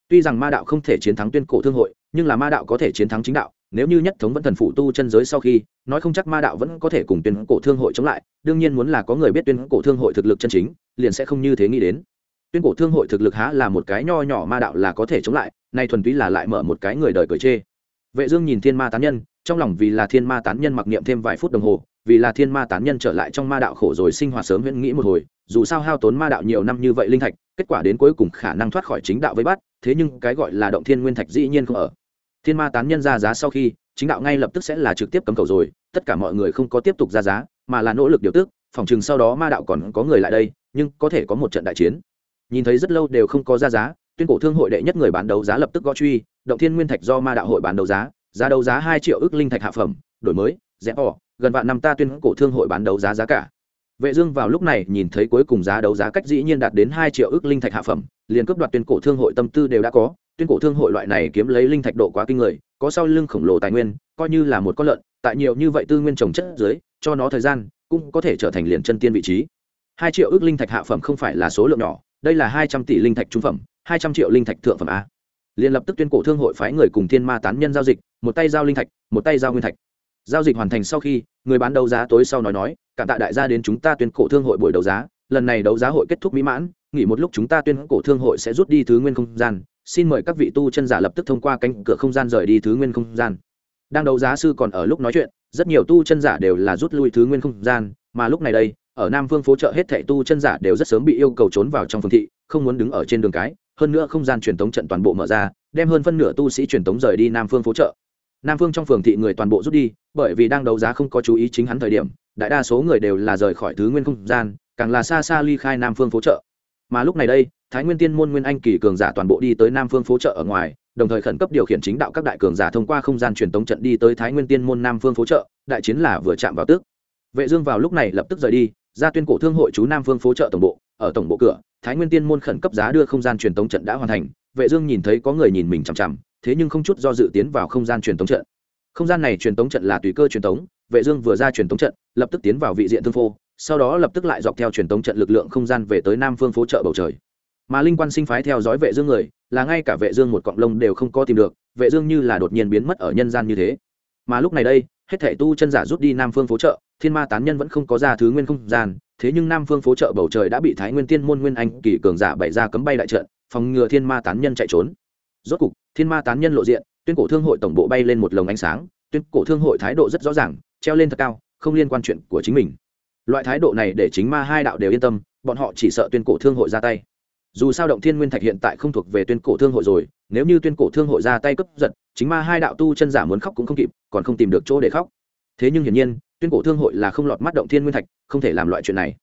Tuy rằng ma đạo không thể chiến thắng tuyên cổ thương hội, nhưng là ma đạo có thể chiến thắng chính đạo, nếu như nhất thống vẫn thần phụ tu chân giới sau khi, nói không chắc ma đạo vẫn có thể cùng tuyên cổ thương hội chống lại, đương nhiên muốn là có người biết tuyên cổ thương hội thực lực chân chính, liền sẽ không như thế nghĩ đến tuyên cổ thương hội thực lực há là một cái nho nhỏ ma đạo là có thể chống lại, nay thuần túy là lại mở một cái người đời cởi chê. Vệ dương nhìn thiên ma tán nhân, trong lòng vì là thiên ma tán nhân mặc niệm thêm vài phút đồng hồ, vì là thiên ma tán nhân trở lại trong ma đạo khổ rồi sinh hoạt sớm huyễn nghĩ một hồi, dù sao hao tốn ma đạo nhiều năm như vậy linh thạch, kết quả đến cuối cùng khả năng thoát khỏi chính đạo với bắt, thế nhưng cái gọi là động thiên nguyên thạch dĩ nhiên không ở. Thiên ma tán nhân ra giá sau khi, chính đạo ngay lập tức sẽ là trực tiếp cấm cầu rồi, tất cả mọi người không có tiếp tục ra giá, mà là nỗ lực điều tức, phòng chừng sau đó ma đạo còn có người lại đây, nhưng có thể có một trận đại chiến nhìn thấy rất lâu đều không có ra giá, tuyên cổ thương hội đệ nhất người bán đấu giá lập tức gõ truy, động thiên nguyên thạch do ma đạo hội bán đấu giá giá đấu giá hai triệu ước linh thạch hạ phẩm, đổi mới rẽ ỏ gần vạn năm ta tuyên cổ thương hội bán đấu giá giá cả. Vệ dương vào lúc này nhìn thấy cuối cùng giá đấu giá cách dĩ nhiên đạt đến hai triệu ước linh thạch hạ phẩm, liền cướp đoạt tuyên cổ thương hội tâm tư đều đã có, tuyên cổ thương hội loại này kiếm lấy linh thạch độ quá kinh người, có sau lưng khổng lồ tài nguyên, coi như là một con lợn, tại nhiều như vậy tư nguyên trồng chất dưới, cho nó thời gian, cũng có thể trở thành liền chân tiên vị trí. Hai triệu ước linh thạch hạ phẩm không phải là số lượng nhỏ đây là hai trăm tỷ linh thạch trung phẩm, hai trăm triệu linh thạch thượng phẩm a. Liền lập tức tuyên cổ thương hội phái người cùng thiên ma tán nhân giao dịch, một tay giao linh thạch, một tay giao nguyên thạch. Giao dịch hoàn thành sau khi, người bán đấu giá tối sau nói nói, cảm tạ đại gia đến chúng ta tuyên cổ thương hội buổi đấu giá, lần này đấu giá hội kết thúc mỹ mãn, nghỉ một lúc chúng ta tuyên cổ thương hội sẽ rút đi thứ nguyên không gian. Xin mời các vị tu chân giả lập tức thông qua cánh cửa không gian rời đi thứ nguyên không gian. Đang đấu giá sư còn ở lúc nói chuyện, rất nhiều tu chân giả đều là rút lui thứ nguyên không gian, mà lúc này đây ở nam phương phố chợ hết thảy tu chân giả đều rất sớm bị yêu cầu trốn vào trong phương thị, không muốn đứng ở trên đường cái, hơn nữa không gian truyền tống trận toàn bộ mở ra, đem hơn phân nửa tu sĩ truyền tống rời đi nam phương phố chợ. Nam phương trong phường thị người toàn bộ rút đi, bởi vì đang đấu giá không có chú ý chính hắn thời điểm, đại đa số người đều là rời khỏi thứ nguyên không gian, càng là xa xa ly khai nam phương phố chợ. Mà lúc này đây, thái nguyên tiên môn nguyên anh kỳ cường giả toàn bộ đi tới nam phương phố chợ ở ngoài, đồng thời khẩn cấp điều khiển chính đạo các đại cường giả thông qua không gian truyền tống trận đi tới thái nguyên tiên môn nam phương phố chợ, đại chiến là vừa chạm vào tước vệ dương vào lúc này lập tức rời đi ra tuyên cổ thương hội chú nam phương phố chợ tổng bộ, ở tổng bộ cửa, thái nguyên tiên môn khẩn cấp giá đưa không gian truyền tống trận đã hoàn thành, vệ dương nhìn thấy có người nhìn mình chằm chằm, thế nhưng không chút do dự tiến vào không gian truyền tống trận. Không gian này truyền tống trận là tùy cơ truyền tống, vệ dương vừa ra truyền tống trận, lập tức tiến vào vị diện thương phô, sau đó lập tức lại dọc theo truyền tống trận lực lượng không gian về tới nam phương phố chợ bầu trời. Mà linh quan sinh phái theo dõi vệ dương người, là ngay cả vệ dương một cọng lông đều không có tìm được, vệ dương như là đột nhiên biến mất ở nhân gian như thế. Mà lúc này đây, hết thảy tu chân giả rút đi nam phương phố chợ thiên ma tán nhân vẫn không có ra thứ nguyên không gian, thế nhưng nam phương phố chợ bầu trời đã bị thái nguyên tiên môn nguyên anh kỳ cường giả bày ra cấm bay đại trận, phòng ngừa thiên ma tán nhân chạy trốn. Rốt cục, thiên ma tán nhân lộ diện, tuyên cổ thương hội tổng bộ bay lên một lồng ánh sáng, tuyên cổ thương hội thái độ rất rõ ràng, treo lên thật cao, không liên quan chuyện của chính mình. Loại thái độ này để chính ma hai đạo đều yên tâm, bọn họ chỉ sợ tuyên cổ thương hội ra tay. Dù sao động thiên nguyên thạch hiện tại không thuộc về tuyên cổ thương hội rồi, nếu như tuyên cổ thương hội ra tay cướp giật, chính ma hai đạo tu chân giả muốn khóc cũng không kịp, còn không tìm được chỗ để khóc. Thế nhưng hiển nhiên tuyên cổ thương hội là không lọt mắt động thiên nguyên thạch, không thể làm loại chuyện này.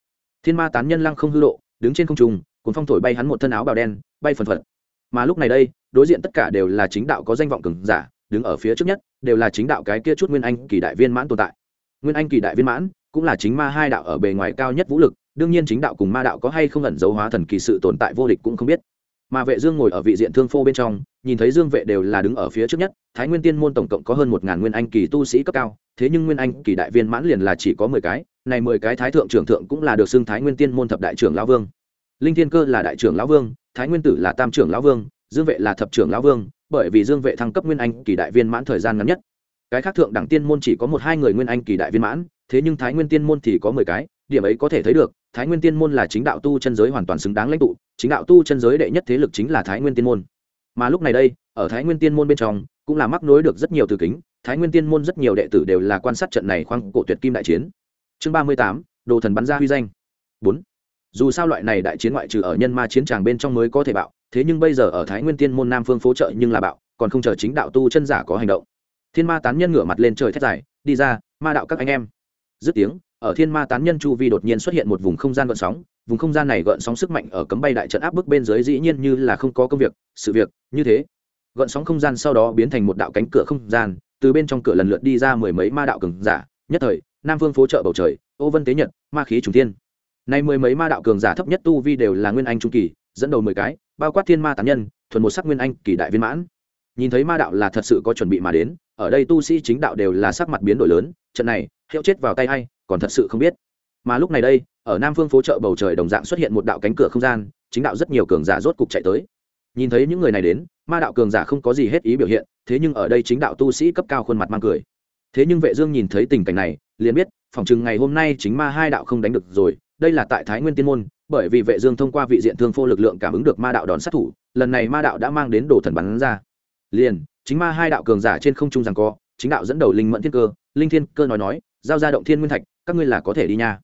Thiên ma tán nhân lăng không hư độ đứng trên không trung, cuốn phong thổi bay hắn một thân áo bào đen, bay phần phật. Mà lúc này đây, đối diện tất cả đều là chính đạo có danh vọng cường giả, đứng ở phía trước nhất, đều là chính đạo cái kia chút nguyên anh kỳ đại viên mãn tồn tại. Nguyên anh kỳ đại viên mãn, cũng là chính ma hai đạo ở bề ngoài cao nhất vũ lực, đương nhiên chính đạo cùng ma đạo có hay không ẩn dấu hóa thần kỳ sự tồn tại vô địch cũng không biết mà vệ dương ngồi ở vị diện thương phô bên trong, nhìn thấy dương vệ đều là đứng ở phía trước nhất, thái nguyên tiên môn tổng cộng có hơn một ngàn nguyên anh kỳ tu sĩ cấp cao, thế nhưng nguyên anh kỳ đại viên mãn liền là chỉ có mười cái, này mười cái thái thượng trưởng thượng cũng là được xưng thái nguyên tiên môn thập đại trưởng lão vương. Linh thiên cơ là đại trưởng lão vương, thái nguyên tử là tam trưởng lão vương, dương vệ là thập trưởng lão vương, bởi vì dương vệ thăng cấp nguyên anh kỳ đại viên mãn thời gian ngắn nhất. Cái khác thượng đẳng tiên môn chỉ có một hai người nguyên anh kỳ đại viên mãn, thế nhưng thái nguyên tiên môn thì có mười cái điểm ấy có thể thấy được, thái nguyên tiên môn là chính đạo tu chân giới hoàn toàn xứng đáng lãnh tụ, chính đạo tu chân giới đệ nhất thế lực chính là thái nguyên tiên môn. Mà lúc này đây, ở thái nguyên tiên môn bên trong, cũng là mắc nối được rất nhiều từ kính, thái nguyên tiên môn rất nhiều đệ tử đều là quan sát trận này khoang cổ tuyệt kim đại chiến. Chương ba mươi tám, đồ thần bắn ra huy danh. Bốn. Dù sao loại này đại chiến ngoại trừ ở nhân ma chiến tràng bên trong mới có thể bạo, thế nhưng bây giờ ở thái nguyên tiên môn nam phương phố trợ nhưng là bạo, còn không chờ chính đạo tu chân giả có hành động. Thiên ma tán nhân ngửa mặt lên trời thét dài, đi ra, ma đạo các anh em. Dứt tiếng ở thiên ma tán nhân chu vi đột nhiên xuất hiện một vùng không gian gợn sóng, vùng không gian này gợn sóng sức mạnh ở cấm bay đại trận áp bức bên dưới dĩ nhiên như là không có công việc, sự việc, như thế. Gợn sóng không gian sau đó biến thành một đạo cánh cửa không gian, từ bên trong cửa lần lượt đi ra mười mấy ma đạo cường giả, nhất thời, nam Vương phố trợ bầu trời, ô vân tế nhật, ma khí trùng thiên. Nay mười mấy ma đạo cường giả thấp nhất tu vi đều là nguyên anh trung kỳ, dẫn đầu mười cái, bao quát thiên ma tán nhân, thuần một sắc nguyên anh kỳ đại viên mãn. Nhìn thấy ma đạo là thật sự có chuẩn bị mà đến, ở đây tu sĩ chính đạo đều là sắc mặt biến đổi lớn, trận này, hiệu chết vào tay hay còn thật sự không biết. Mà lúc này đây, ở nam phương phố chợ bầu trời đồng dạng xuất hiện một đạo cánh cửa không gian, chính đạo rất nhiều cường giả rốt cục chạy tới. Nhìn thấy những người này đến, ma đạo cường giả không có gì hết ý biểu hiện, thế nhưng ở đây chính đạo tu sĩ cấp cao khuôn mặt mang cười. Thế nhưng vệ dương nhìn thấy tình cảnh này, liền biết, phòng chừng ngày hôm nay chính ma hai đạo không đánh được rồi, đây là tại thái nguyên tiên môn, bởi vì vệ dương thông qua vị diện thương phô lực lượng cảm ứng được ma đạo đòn sát thủ, lần này ma đạo đã mang đến đồ thần bắn ra. Liền, chính ma hai đạo cường giả trên không trung giằng co, chính đạo dẫn đầu linh mẫn thiên cơ, linh thiên cơ nói nói, giao ra động thiên nguyên thạch các ngươi là có thể đi nha.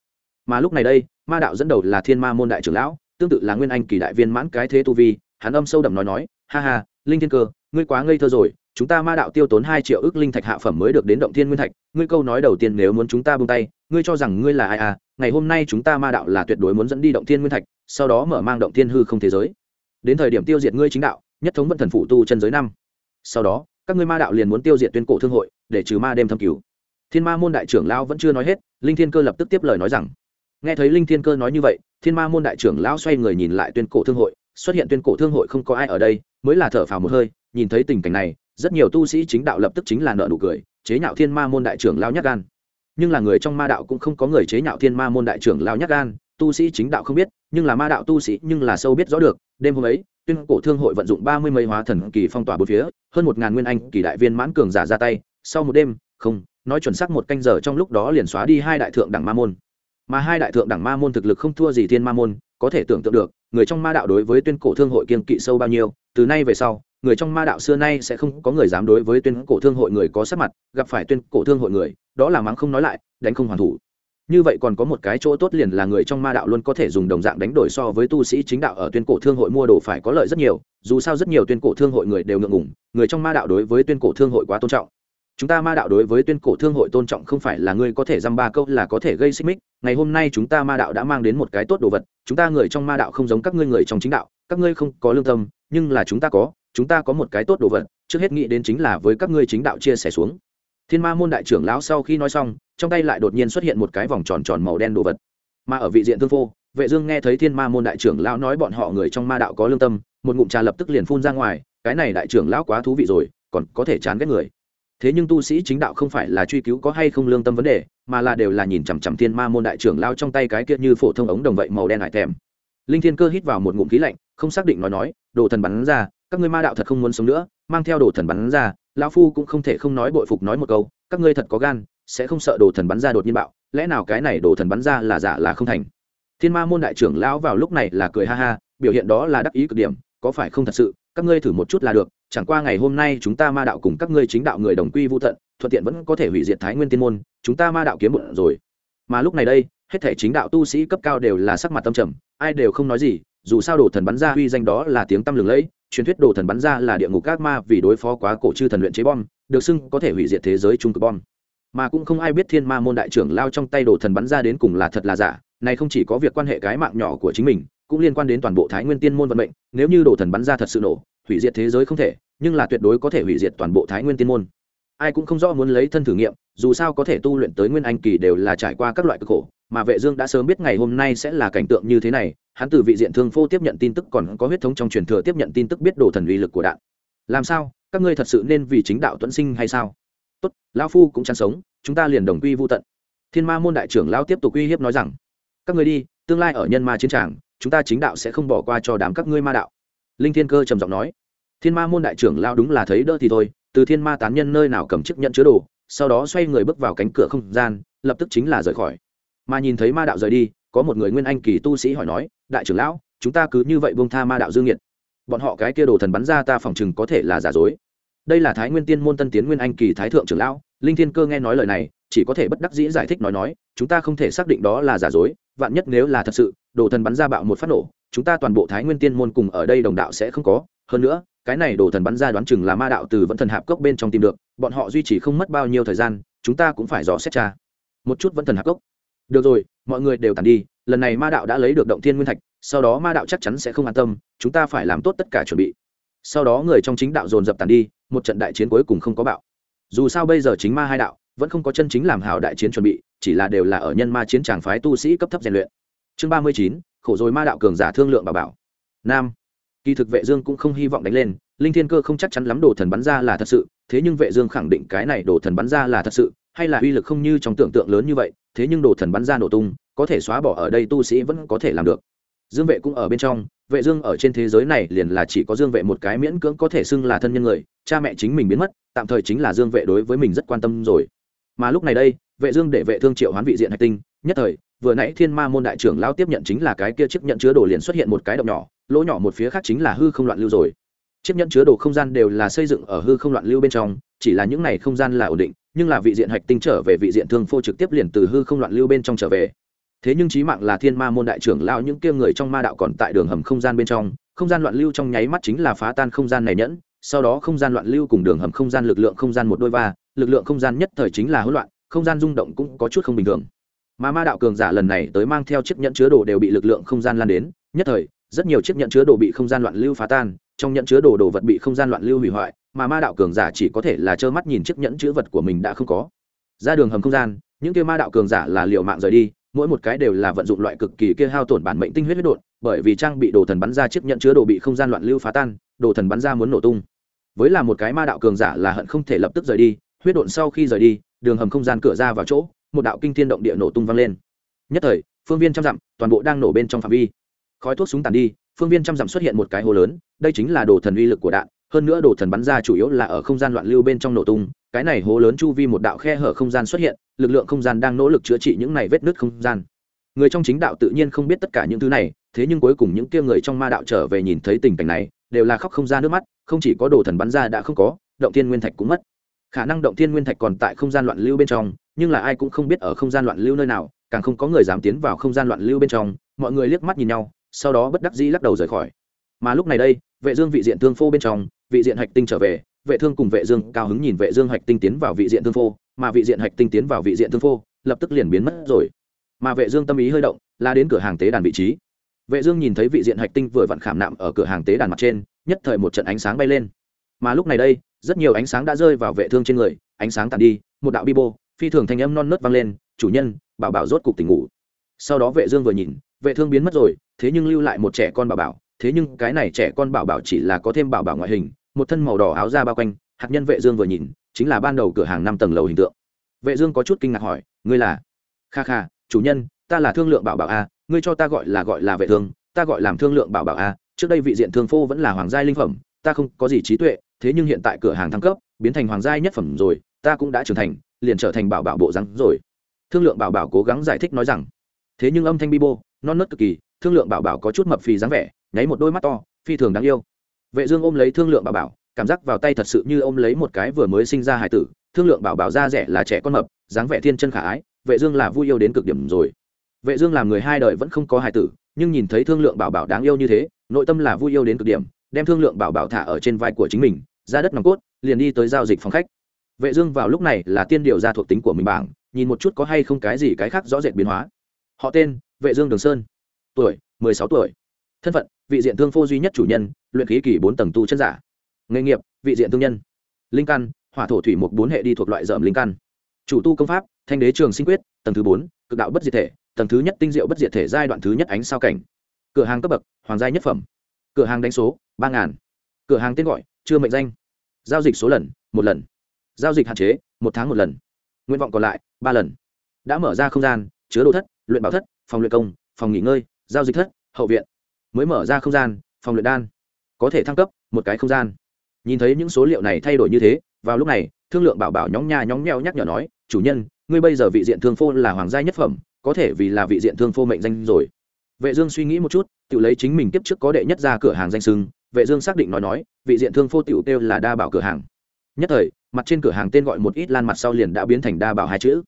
Mà lúc này đây, ma đạo dẫn đầu là thiên ma môn đại trưởng lão, tương tự là nguyên anh kỳ đại viên mãn cái thế tu vi, hắn âm sâu đậm nói nói, ha ha, linh thiên cơ, ngươi quá ngây thơ rồi, chúng ta ma đạo tiêu tốn hai triệu ước linh thạch hạ phẩm mới được đến động thiên nguyên thạch, ngươi câu nói đầu tiên nếu muốn chúng ta buông tay, ngươi cho rằng ngươi là ai à ngày hôm nay chúng ta ma đạo là tuyệt đối muốn dẫn đi động thiên nguyên thạch, sau đó mở mang động thiên hư không thế giới. Đến thời điểm tiêu diệt ngươi chính đạo, nhất thống vận thần phụ tu chân giới năm. Sau đó, các ngươi ma đạo liền muốn tiêu diệt tuyên cổ thương hội, để trừ ma đêm thâm cứu thiên ma môn đại trưởng lão vẫn chưa nói hết, linh thiên cơ lập tức tiếp lời nói rằng, nghe thấy linh thiên cơ nói như vậy, thiên ma môn đại trưởng lão xoay người nhìn lại tuyên cổ thương hội, xuất hiện tuyên cổ thương hội không có ai ở đây, mới là thở phào một hơi, nhìn thấy tình cảnh này, rất nhiều tu sĩ chính đạo lập tức chính là nợ nụ cười, chế nhạo thiên ma môn đại trưởng lão nhát gan. Nhưng là người trong ma đạo cũng không có người chế nhạo thiên ma môn đại trưởng lão nhát gan, tu sĩ chính đạo không biết, nhưng là ma đạo tu sĩ nhưng là sâu biết rõ được, đêm hôm ấy, tuyên cổ thương hội vận dụng ba mươi mấy hóa thần kỳ phong tỏa bốn phía, hơn một ngàn nguyên anh kỳ đại viên mãn cường giả ra tay, sau một đêm, không nói chuẩn xác một canh giờ trong lúc đó liền xóa đi hai đại thượng đẳng ma môn. Mà hai đại thượng đẳng ma môn thực lực không thua gì thiên ma môn, có thể tưởng tượng được, người trong ma đạo đối với tuyên cổ thương hội kiên kỵ sâu bao nhiêu, từ nay về sau, người trong ma đạo xưa nay sẽ không có người dám đối với tuyên cổ thương hội người có sắc mặt, gặp phải tuyên cổ thương hội người, đó là mắng không nói lại, đánh không hoàn thủ. Như vậy còn có một cái chỗ tốt liền là người trong ma đạo luôn có thể dùng đồng dạng đánh đổi so với tu sĩ chính đạo ở tuyên cổ thương hội mua đồ phải có lợi rất nhiều, dù sao rất nhiều tuyên cổ thương hội người đều ngượng ngủng người trong ma đạo đối với tuyên cổ thương hội quá tôn trọng chúng ta ma đạo đối với tuyên cổ thương hội tôn trọng không phải là ngươi có thể dăm ba câu là có thể gây xích mích, ngày hôm nay chúng ta ma đạo đã mang đến một cái tốt đồ vật, chúng ta người trong ma đạo không giống các ngươi người trong chính đạo, các ngươi không có lương tâm, nhưng là chúng ta có, chúng ta có một cái tốt đồ vật, trước hết nghĩ đến chính là với các ngươi chính đạo chia sẻ xuống. Thiên ma môn đại trưởng lão sau khi nói xong, trong tay lại đột nhiên xuất hiện một cái vòng tròn tròn màu đen đồ vật. Mà ở vị diện thương phô vệ dương nghe thấy thiên ma môn đại trưởng lão nói bọn họ người trong ma đạo có lương tâm, một ngụm trà lập tức liền phun ra ngoài, cái này đại trưởng lão quá thú vị rồi, còn có thể chán ghét người thế nhưng tu sĩ chính đạo không phải là truy cứu có hay không lương tâm vấn đề, mà là đều là nhìn chằm chằm thiên ma môn đại trưởng lao trong tay cái kia như phổ thông ống đồng vậy màu đen hải thèm. Linh thiên cơ hít vào một ngụm khí lạnh, không xác định nói nói, đồ thần bắn ra, các ngươi ma đạo thật không muốn sống nữa, mang theo đồ thần bắn ra, lão phu cũng không thể không nói bội phục nói một câu, các ngươi thật có gan, sẽ không sợ đồ thần bắn ra đột nhiên bạo, lẽ nào cái này đồ thần bắn ra là giả là không thành? Thiên ma môn đại trưởng lão vào lúc này là cười ha ha, biểu hiện đó là đắc ý cực điểm, có phải không thật sự, các ngươi thử một chút là được chẳng qua ngày hôm nay chúng ta ma đạo cùng các ngươi chính đạo người đồng quy vô tận, thuận tiện vẫn có thể hủy diệt thái nguyên tiên môn, chúng ta ma đạo kiếm một rồi. Mà lúc này đây, hết thể chính đạo tu sĩ cấp cao đều là sắc mặt tâm trầm, ai đều không nói gì, dù sao đồ thần bắn ra uy danh đó là tiếng tăm lừng lẫy, truyền thuyết đồ thần bắn ra là địa ngục các ma vì đối phó quá cổ chư thần luyện chế bom, được xưng có thể hủy diệt thế giới trung cực bom. Mà cũng không ai biết thiên ma môn đại trưởng lao trong tay đồ thần bắn ra đến cùng là thật là giả, này không chỉ có việc quan hệ cái mạng nhỏ của chính mình, cũng liên quan đến toàn bộ thái nguyên tiên môn vận mệnh, nếu như đồ thần bắn ra thật sự nổ hủy diệt thế giới không thể, nhưng là tuyệt đối có thể hủy diệt toàn bộ thái nguyên tiên môn. Ai cũng không rõ muốn lấy thân thử nghiệm, dù sao có thể tu luyện tới nguyên anh kỳ đều là trải qua các loại cực khổ, mà vệ dương đã sớm biết ngày hôm nay sẽ là cảnh tượng như thế này, hắn từ vị diện thương phô tiếp nhận tin tức còn có huyết thống trong truyền thừa tiếp nhận tin tức biết đồ thần uy lực của đạn. Làm sao? Các ngươi thật sự nên vì chính đạo tuấn sinh hay sao? Tốt, lão phu cũng chăn sống, chúng ta liền đồng quy vu tận. Thiên ma môn đại trưởng lão tiếp tục uy hiếp nói rằng, các ngươi đi, tương lai ở nhân ma chiến tràng, chúng ta chính đạo sẽ không bỏ qua cho đám các ngươi ma đạo linh thiên cơ trầm giọng nói, thiên ma môn đại trưởng lao đúng là thấy đỡ thì thôi, từ thiên ma tán nhân nơi nào cầm chức nhận chứa đồ, sau đó xoay người bước vào cánh cửa không gian, lập tức chính là rời khỏi. Mà nhìn thấy ma đạo rời đi, có một người nguyên anh kỳ tu sĩ hỏi nói, đại trưởng lão, chúng ta cứ như vậy buông tha ma đạo dương nhiệt bọn họ cái kia đồ thần bắn ra ta phỏng chừng có thể là giả dối. Đây là thái nguyên tiên môn tân tiến nguyên anh kỳ thái thượng trưởng lão, linh thiên cơ nghe nói lời này, chỉ có thể bất đắc dĩ giải thích nói nói, chúng ta không thể xác định đó là giả dối, vạn nhất nếu là thật sự, đồ thần bắn ra bạo một phát nổ chúng ta toàn bộ thái nguyên tiên môn cùng ở đây đồng đạo sẽ không có. Hơn nữa, cái này đồ thần bắn ra đoán chừng là ma đạo từ vẫn thần hạp cốc bên trong tìm được, bọn họ duy trì không mất bao nhiêu thời gian, chúng ta cũng phải dò xét tra. Một chút vẫn thần hạp cốc. Được rồi, mọi người đều tàn đi, lần này ma đạo đã lấy được động thiên nguyên thạch, sau đó ma đạo chắc chắn sẽ không an tâm, chúng ta phải làm tốt tất cả chuẩn bị. Sau đó người trong chính đạo dồn dập tàn đi, một trận đại chiến cuối cùng không có bạo. Dù sao bây giờ chính ma hai đạo, vẫn không có chân chính làm hảo đại chiến chuẩn bị, chỉ là đều là ở nhân ma chiến tràng phái tu sĩ cấp thấp rèn luyện. Chương ba mươi chín khổ rồi ma đạo cường giả thương lượng bà bảo. Nam, kỳ thực vệ dương cũng không hy vọng đánh lên, linh thiên cơ không chắc chắn lắm đồ thần bắn ra là thật sự, thế nhưng vệ dương khẳng định cái này đồ thần bắn ra là thật sự, hay là uy lực không như trong tưởng tượng lớn như vậy, thế nhưng đồ thần bắn ra nổ tung, có thể xóa bỏ ở đây tu sĩ vẫn có thể làm được. Dương vệ cũng ở bên trong, vệ dương ở trên thế giới này liền là chỉ có dương vệ một cái miễn cưỡng có thể xưng là thân nhân người, cha mẹ chính mình biến mất, tạm thời chính là dương vệ đối với mình rất quan tâm rồi. Mà lúc này đây vệ dương để vệ thương triệu hoán vị diện hạch tinh, nhất thời, vừa nãy thiên ma môn đại trưởng lão tiếp nhận chính là cái kia chiếc nhận chứa đồ liền xuất hiện một cái động nhỏ, lỗ nhỏ một phía khác chính là hư không loạn lưu rồi. Chiếc nhận chứa đồ không gian đều là xây dựng ở hư không loạn lưu bên trong, chỉ là những này không gian là ổn định, nhưng là vị diện hạch tinh trở về vị diện thương phô trực tiếp liền từ hư không loạn lưu bên trong trở về. Thế nhưng chí mạng là thiên ma môn đại trưởng lão những kia người trong ma đạo còn tại đường hầm không gian bên trong, không gian loạn lưu trong nháy mắt chính là phá tan không gian này nhẫn, sau đó không gian loạn lưu cùng đường hầm không gian lực lượng không gian một đôi va, lực lượng không gian nhất thời chính là hỗn loạn không gian rung động cũng có chút không bình thường. Mà ma đạo cường giả lần này tới mang theo chiếc nhẫn chứa đồ đều bị lực lượng không gian lan đến, nhất thời, rất nhiều chiếc nhẫn chứa đồ bị không gian loạn lưu phá tan, trong nhẫn chứa đồ đồ vật bị không gian loạn lưu hủy hoại, mà ma đạo cường giả chỉ có thể là trơ mắt nhìn chiếc nhẫn chứa vật của mình đã không có. Ra đường hầm không gian, những kia ma đạo cường giả là liều mạng rời đi, mỗi một cái đều là vận dụng loại cực kỳ kia hao tổn bản mệnh tinh huyết huyết đột bởi vì trang bị đồ thần bắn ra chiếc nhẫn chứa đồ bị không gian loạn lưu phá tan, đồ thần bắn ra muốn nổ tung. Với là một cái ma đạo cường giả là hận không thể lập tức rời đi, huyết độn sau khi rời đi đường hầm không gian cửa ra vào chỗ, một đạo kinh thiên động địa nổ tung vang lên. Nhất thời, phương viên trăm dặm, toàn bộ đang nổ bên trong phạm vi. Khói thuốc súng tàn đi, phương viên trăm dặm xuất hiện một cái hồ lớn, đây chính là đồ thần uy lực của đạn, hơn nữa đồ thần bắn ra chủ yếu là ở không gian loạn lưu bên trong nổ tung, cái này hố lớn chu vi một đạo khe hở không gian xuất hiện, lực lượng không gian đang nỗ lực chữa trị những này vết nứt không gian. Người trong chính đạo tự nhiên không biết tất cả những thứ này, thế nhưng cuối cùng những kia người trong ma đạo trở về nhìn thấy tình cảnh này, đều là khóc không ra nước mắt, không chỉ có đồ thần bắn ra đã không có, động thiên nguyên thạch cũng mất khả năng động thiên nguyên thạch còn tại không gian loạn lưu bên trong, nhưng là ai cũng không biết ở không gian loạn lưu nơi nào, càng không có người dám tiến vào không gian loạn lưu bên trong, mọi người liếc mắt nhìn nhau, sau đó bất đắc dĩ lắc đầu rời khỏi. Mà lúc này đây, vệ dương vị diện thương phô bên trong, vị diện hạch tinh trở về, vệ thương cùng vệ dương cao hứng nhìn vệ dương hạch tinh tiến vào vị diện thương phô, mà vị diện hạch tinh tiến vào vị diện thương phô, lập tức liền biến mất rồi. Mà vệ dương tâm ý hơi động là đến cửa hàng tế đàn vị trí. Vệ dương nhìn thấy vị diện hạch tinh vừa vặn khảm nạm ở cửa hàng tế đàn mặt trên, nhất thời một trận ánh sáng bay lên mà lúc này đây, rất nhiều ánh sáng đã rơi vào vệ thương trên người, ánh sáng tàn đi, một đạo bi bô, phi thường thanh âm non nớt vang lên, chủ nhân, bảo bảo rốt cục tỉnh ngủ. Sau đó vệ dương vừa nhìn, vệ thương biến mất rồi, thế nhưng lưu lại một trẻ con bảo bảo, thế nhưng cái này trẻ con bảo bảo chỉ là có thêm bảo bảo ngoại hình, một thân màu đỏ áo da bao quanh, hạt nhân vệ dương vừa nhìn, chính là ban đầu cửa hàng năm tầng lầu hình tượng. Vệ dương có chút kinh ngạc hỏi, ngươi là? Kha kha, chủ nhân, ta là thương lượng bảo bảo a, ngươi cho ta gọi là gọi là vệ thương, ta gọi làm thương lượng bảo bảo a, trước đây vị diện thương phu vẫn là hoàng gia linh phẩm, ta không có gì trí tuệ thế nhưng hiện tại cửa hàng thăng cấp, biến thành hoàng gia nhất phẩm rồi, ta cũng đã trưởng thành, liền trở thành bảo bảo bộ rắn rồi. Thương lượng bảo bảo cố gắng giải thích nói rằng, thế nhưng âm thanh bi bô, non nớt cực kỳ, thương lượng bảo bảo có chút mập phì dáng vẻ, nháy một đôi mắt to, phi thường đáng yêu. Vệ dương ôm lấy thương lượng bảo bảo, cảm giác vào tay thật sự như ôm lấy một cái vừa mới sinh ra hải tử, thương lượng bảo bảo da rẻ là trẻ con mập, dáng vẻ thiên chân khả ái, vệ dương là vui yêu đến cực điểm rồi. Vệ dương làm người hai đời vẫn không có hải tử, nhưng nhìn thấy thương lượng bảo bảo đáng yêu như thế, nội tâm là vui yêu đến cực điểm, đem thương lượng bảo bảo thả ở trên vai của chính mình ra đất nòng cốt, liền đi tới giao dịch phòng khách. Vệ dương vào lúc này là tiên điều ra thuộc tính của mình bảng, nhìn một chút có hay không cái gì cái khác rõ rệt biến hóa. Họ tên, vệ dương đường sơn. Tuổi 16 tuổi. Thân phận, vị diện thương phô duy nhất chủ nhân, luyện khí kỳ bốn tầng tu chân giả. Nghề nghiệp, vị diện thương nhân. Linh căn, hỏa thổ thủy một bốn hệ đi thuộc loại dởm linh căn. Chủ tu công pháp, thanh đế trường sinh quyết, tầng thứ bốn, cực đạo bất diệt thể, tầng thứ nhất tinh diệu bất diệt thể giai đoạn thứ nhất ánh sao cảnh. Cửa hàng cấp bậc, hoàng gia nhất phẩm. Cửa hàng đánh số, ba ngàn. Cửa hàng tên gọi chưa mệnh danh. Giao dịch số lần, một lần. Giao dịch hạn chế, một tháng một lần. Nguyện vọng còn lại, ba lần. Đã mở ra không gian, chứa đồ thất, luyện bảo thất, phòng luyện công, phòng nghỉ ngơi, giao dịch thất, hậu viện. Mới mở ra không gian, phòng luyện đan. Có thể thăng cấp, một cái không gian. Nhìn thấy những số liệu này thay đổi như thế, vào lúc này, thương lượng bảo bảo nhóng nha nhóng nheo nhắc nhở nói, chủ nhân, ngươi bây giờ vị diện thương phô là hoàng gia nhất phẩm, có thể vì là vị diện thương phô mệnh danh rồi vệ dương suy nghĩ một chút tự lấy chính mình tiếp trước có đệ nhất ra cửa hàng danh sưng, vệ dương xác định nói nói, vị diện thương phô tiểu tiêu là đa bảo cửa hàng. Nhất thời, mặt trên cửa hàng tên gọi một ít lan mặt sau liền đã biến thành đa bảo hai chữ.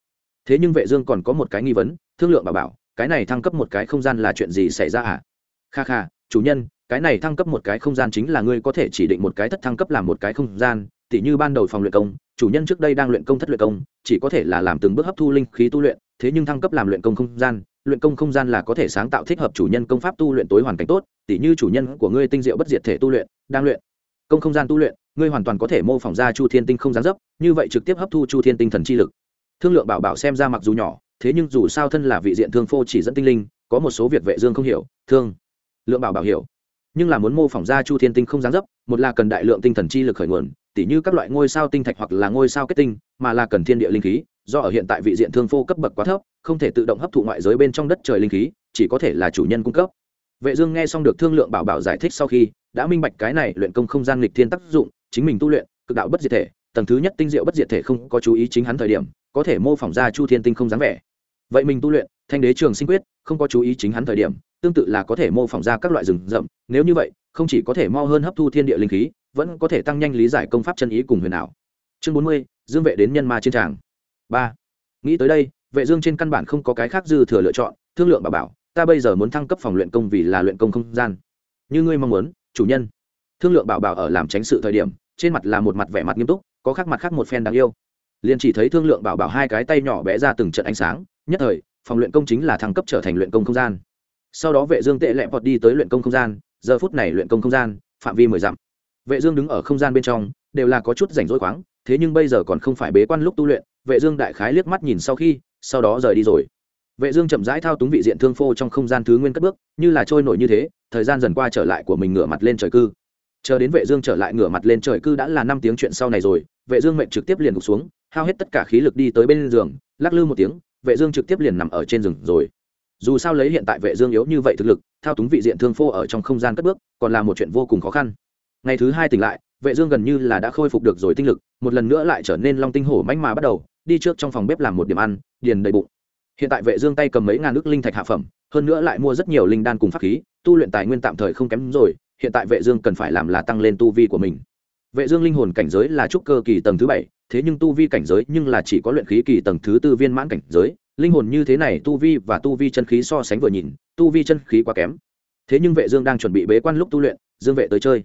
Thế nhưng vệ dương còn có một cái nghi vấn, thương lượng bảo bảo, cái này thăng cấp một cái không gian là chuyện gì xảy ra à? Kha kha, chủ nhân, cái này thăng cấp một cái không gian chính là ngươi có thể chỉ định một cái thất thăng cấp làm một cái không gian, tỉ như ban đầu phòng luyện công, chủ nhân trước đây đang luyện công thất luyện công, chỉ có thể là làm từng bước hấp thu linh khí tu luyện, thế nhưng thăng cấp làm luyện công không gian luyện công không gian là có thể sáng tạo thích hợp chủ nhân công pháp tu luyện tối hoàn cảnh tốt, tỉ như chủ nhân của ngươi tinh diệu bất diệt thể tu luyện, đang luyện. Công không gian tu luyện, ngươi hoàn toàn có thể mô phỏng ra chu thiên tinh không gián dấp, như vậy trực tiếp hấp thu chu thiên tinh thần chi lực. Thương lượng bảo bảo xem ra mặc dù nhỏ, thế nhưng dù sao thân là vị diện thương phô chỉ dẫn tinh linh, có một số việc vệ dương không hiểu, thương. Lượng bảo bảo hiểu. Nhưng là muốn mô phỏng ra chu thiên tinh không gián dấp, một là cần đại lượng tinh thần chi lực khởi nguồn, tỉ như các loại ngôi sao tinh thạch hoặc là ngôi sao kết tinh mà là cần thiên địa linh khí, do ở hiện tại vị diện thương phô cấp bậc quá thấp, không thể tự động hấp thụ ngoại giới bên trong đất trời linh khí, chỉ có thể là chủ nhân cung cấp. Vệ dương nghe xong được thương lượng bảo bảo giải thích sau khi, đã minh bạch cái này luyện công không gian lịch thiên tác dụng, chính mình tu luyện, cực đạo bất diệt thể, tầng thứ nhất tinh diệu bất diệt thể không có chú ý chính hắn thời điểm, có thể mô phỏng ra chu thiên tinh không dáng vẻ. Vậy mình tu luyện, thanh đế trường sinh quyết, không có chú ý chính hắn thời điểm, tương tự là có thể mô phỏng ra các loại rừng rậm, nếu như vậy, không chỉ có thể mau hơn hấp thu thiên địa linh khí, vẫn có thể tăng nhanh lý giải công pháp chân ý cùng huyền ảo. Chương bốn mươi dương vệ đến nhân ma chiến tràng. Ba. Nghĩ tới đây, vệ dương trên căn bản không có cái khác dư thừa lựa chọn, thương lượng bảo bảo, ta bây giờ muốn thăng cấp phòng luyện công vì là luyện công không gian. Như ngươi mong muốn, chủ nhân. Thương lượng bảo bảo ở làm tránh sự thời điểm, trên mặt là một mặt vẻ mặt nghiêm túc, có khác mặt khác một phen đáng yêu. Liền chỉ thấy thương lượng bảo bảo hai cái tay nhỏ bé ra từng trận ánh sáng, nhất thời, phòng luyện công chính là thăng cấp trở thành luyện công không gian. Sau đó vệ dương tệ lẹ vọt đi tới luyện công không gian, giờ phút này luyện công không gian, phạm vi mười dặm. Vệ dương đứng ở không gian bên trong, đều là có chút rảnh rỗi khoáng thế nhưng bây giờ còn không phải bế quan lúc tu luyện, vệ dương đại khái liếc mắt nhìn sau khi, sau đó rời đi rồi. Vệ dương chậm rãi thao túng vị diện thương phô trong không gian thứ nguyên cất bước, như là trôi nổi như thế, thời gian dần qua trở lại của mình ngửa mặt lên trời cư. Chờ đến vệ dương trở lại ngửa mặt lên trời cư đã là năm tiếng chuyện sau này rồi, vệ dương mệnh trực tiếp liền gục xuống, hao hết tất cả khí lực đi tới bên giường, lắc lư một tiếng, vệ dương trực tiếp liền nằm ở trên giường rồi. Dù sao lấy hiện tại vệ dương yếu như vậy thực lực, thao túng vị diện thương phô ở trong không gian cất bước, còn là một chuyện vô cùng khó khăn. Ngày thứ hai tỉnh lại vệ dương gần như là đã khôi phục được rồi tinh lực, một lần nữa lại trở nên long tinh hổ mãnh mà bắt đầu, đi trước trong phòng bếp làm một điểm ăn, điền đầy bụng. Hiện tại vệ dương tay cầm mấy ngàn nước linh thạch hạ phẩm, hơn nữa lại mua rất nhiều linh đan cùng pháp khí, tu luyện tài nguyên tạm thời không kém rồi, hiện tại vệ dương cần phải làm là tăng lên tu vi của mình. Vệ dương linh hồn cảnh giới là trúc cơ kỳ tầng thứ bảy, thế nhưng tu vi cảnh giới nhưng là chỉ có luyện khí kỳ tầng thứ tư viên mãn cảnh giới, linh hồn như thế này tu vi và tu vi chân khí so sánh vừa nhìn, tu vi chân khí quá kém. Thế nhưng vệ dương đang chuẩn bị bế quan lúc tu luyện, dương vệ tới chơi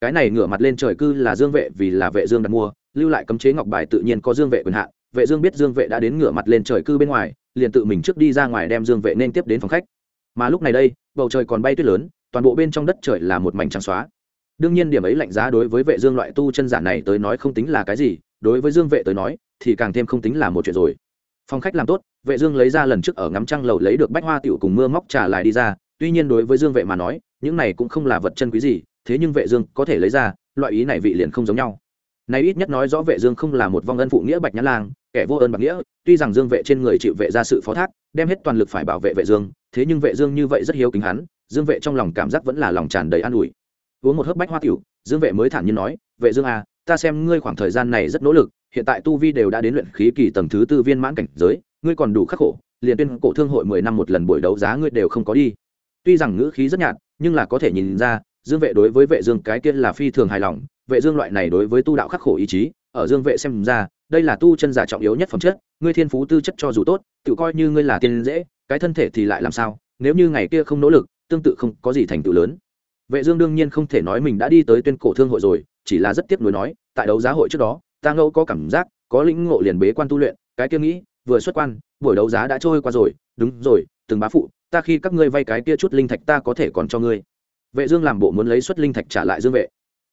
cái này ngửa mặt lên trời cư là dương vệ vì là vệ dương đặt mua, lưu lại cấm chế ngọc bài tự nhiên có dương vệ quyền hạn, vệ dương biết dương vệ đã đến ngửa mặt lên trời cư bên ngoài, liền tự mình trước đi ra ngoài đem dương vệ nên tiếp đến phòng khách. Mà lúc này đây, bầu trời còn bay tuyết lớn, toàn bộ bên trong đất trời là một mảnh trắng xóa. Đương nhiên điểm ấy lạnh giá đối với vệ dương loại tu chân giả này tới nói không tính là cái gì, đối với dương vệ tới nói, thì càng thêm không tính là một chuyện rồi. Phòng khách làm tốt, vệ dương lấy ra lần trước ở ngắm trăng lầu lấy được bách hoa tiểu cùng mưa móc trà lại đi ra, tuy nhiên đối với dương vệ mà nói, những này cũng không là vật chân quý gì thế nhưng vệ dương có thể lấy ra, loại ý này vị liền không giống nhau. Nay ít nhất nói rõ vệ dương không là một vong ân phụ nghĩa bạch nhã lang, kẻ vô ơn bạc nghĩa, tuy rằng dương vệ trên người chịu vệ ra sự phó thác, đem hết toàn lực phải bảo vệ vệ dương, thế nhưng vệ dương như vậy rất hiếu kính hắn, dương vệ trong lòng cảm giác vẫn là lòng tràn đầy an ủi. Uống một hớp bách hoa tiểu, dương vệ mới thản nhiên nói, vệ dương à ta xem ngươi khoảng thời gian này rất nỗ lực, hiện tại tu vi đều đã đến luyện khí kỳ tầng thứ tư viên mãn cảnh giới, ngươi còn đủ khắc khổ, liền tuyên cổ thương hội mười năm một lần buổi đấu giá ngươi đều không có đi. Tuy rằng ngữ khí rất nhạt, nhưng là có thể nhìn ra dương vệ đối với vệ dương cái kia là phi thường hài lòng, vệ dương loại này đối với tu đạo khắc khổ ý chí, ở dương vệ xem ra, đây là tu chân giả trọng yếu nhất phẩm chất, ngươi thiên phú tư chất cho dù tốt, tự coi như ngươi là tiên dễ, cái thân thể thì lại làm sao, nếu như ngày kia không nỗ lực, tương tự không có gì thành tựu lớn. Vệ dương đương nhiên không thể nói mình đã đi tới tuyên cổ thương hội rồi, chỉ là rất tiếc nuối nói, tại đấu giá hội trước đó, ta ngẫu có cảm giác, có lĩnh ngộ liền bế quan tu luyện, cái kia nghĩ, vừa xuất quan, buổi đấu giá đã trôi qua rồi, đúng rồi, từng bá phụ, ta khi các ngươi vay cái kia chút linh thạch ta có thể còn cho ngươi vệ dương làm bộ muốn lấy xuất linh thạch trả lại dương vệ.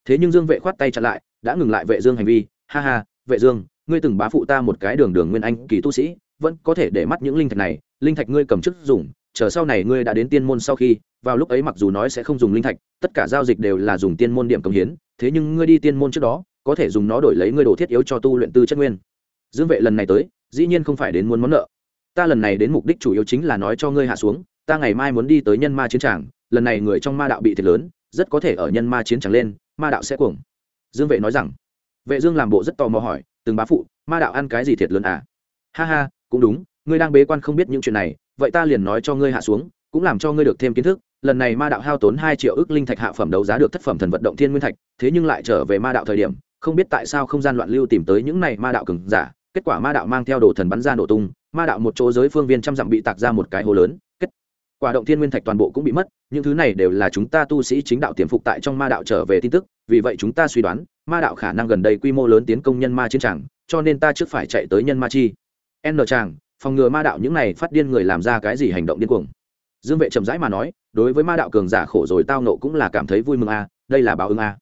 Thế nhưng dương vệ khoát tay chặn lại, đã ngừng lại vệ dương hành vi. Ha ha, vệ dương, ngươi từng bá phụ ta một cái đường đường nguyên anh kỳ tu sĩ, vẫn có thể để mắt những linh thạch này. Linh thạch ngươi cầm chức dùng, chờ sau này ngươi đã đến tiên môn sau khi, vào lúc ấy mặc dù nói sẽ không dùng linh thạch, tất cả giao dịch đều là dùng tiên môn điểm công hiến. Thế nhưng ngươi đi tiên môn trước đó, có thể dùng nó đổi lấy ngươi đồ thiết yếu cho tu luyện tư chất nguyên. Dương vệ lần này tới, dĩ nhiên không phải đến muốn món nợ. Ta lần này đến mục đích chủ yếu chính là nói cho ngươi hạ xuống, ta ngày mai muốn đi tới nhân ma chiến tràng lần này người trong ma đạo bị thiệt lớn, rất có thể ở nhân ma chiến trắng lên, ma đạo sẽ cuồng. Dương vệ nói rằng, vệ dương làm bộ rất tò mò hỏi, từng bá phụ, ma đạo ăn cái gì thiệt lớn à? Ha ha, cũng đúng, ngươi đang bế quan không biết những chuyện này, vậy ta liền nói cho ngươi hạ xuống, cũng làm cho ngươi được thêm kiến thức, lần này ma đạo hao tốn hai triệu ức linh thạch hạ phẩm đấu giá được thất phẩm thần vận động thiên nguyên thạch, thế nhưng lại trở về ma đạo thời điểm, không biết tại sao không gian loạn lưu tìm tới những này ma đạo cường giả, kết quả ma đạo mang theo đồ thần bắn ra nổ tung, ma đạo một chỗ giới phương viên trăm dặm bị tạc ra một cái hố lớn quả động thiên nguyên thạch toàn bộ cũng bị mất, những thứ này đều là chúng ta tu sĩ chính đạo tiềm phục tại trong ma đạo trở về tin tức, vì vậy chúng ta suy đoán, ma đạo khả năng gần đây quy mô lớn tiến công nhân ma chiến tràng, cho nên ta trước phải chạy tới nhân ma chi. N tràng, phòng ngừa ma đạo những này phát điên người làm ra cái gì hành động điên cuồng. Dương vệ chậm rãi mà nói, đối với ma đạo cường giả khổ rồi tao nộ cũng là cảm thấy vui mừng a, đây là báo ứng a.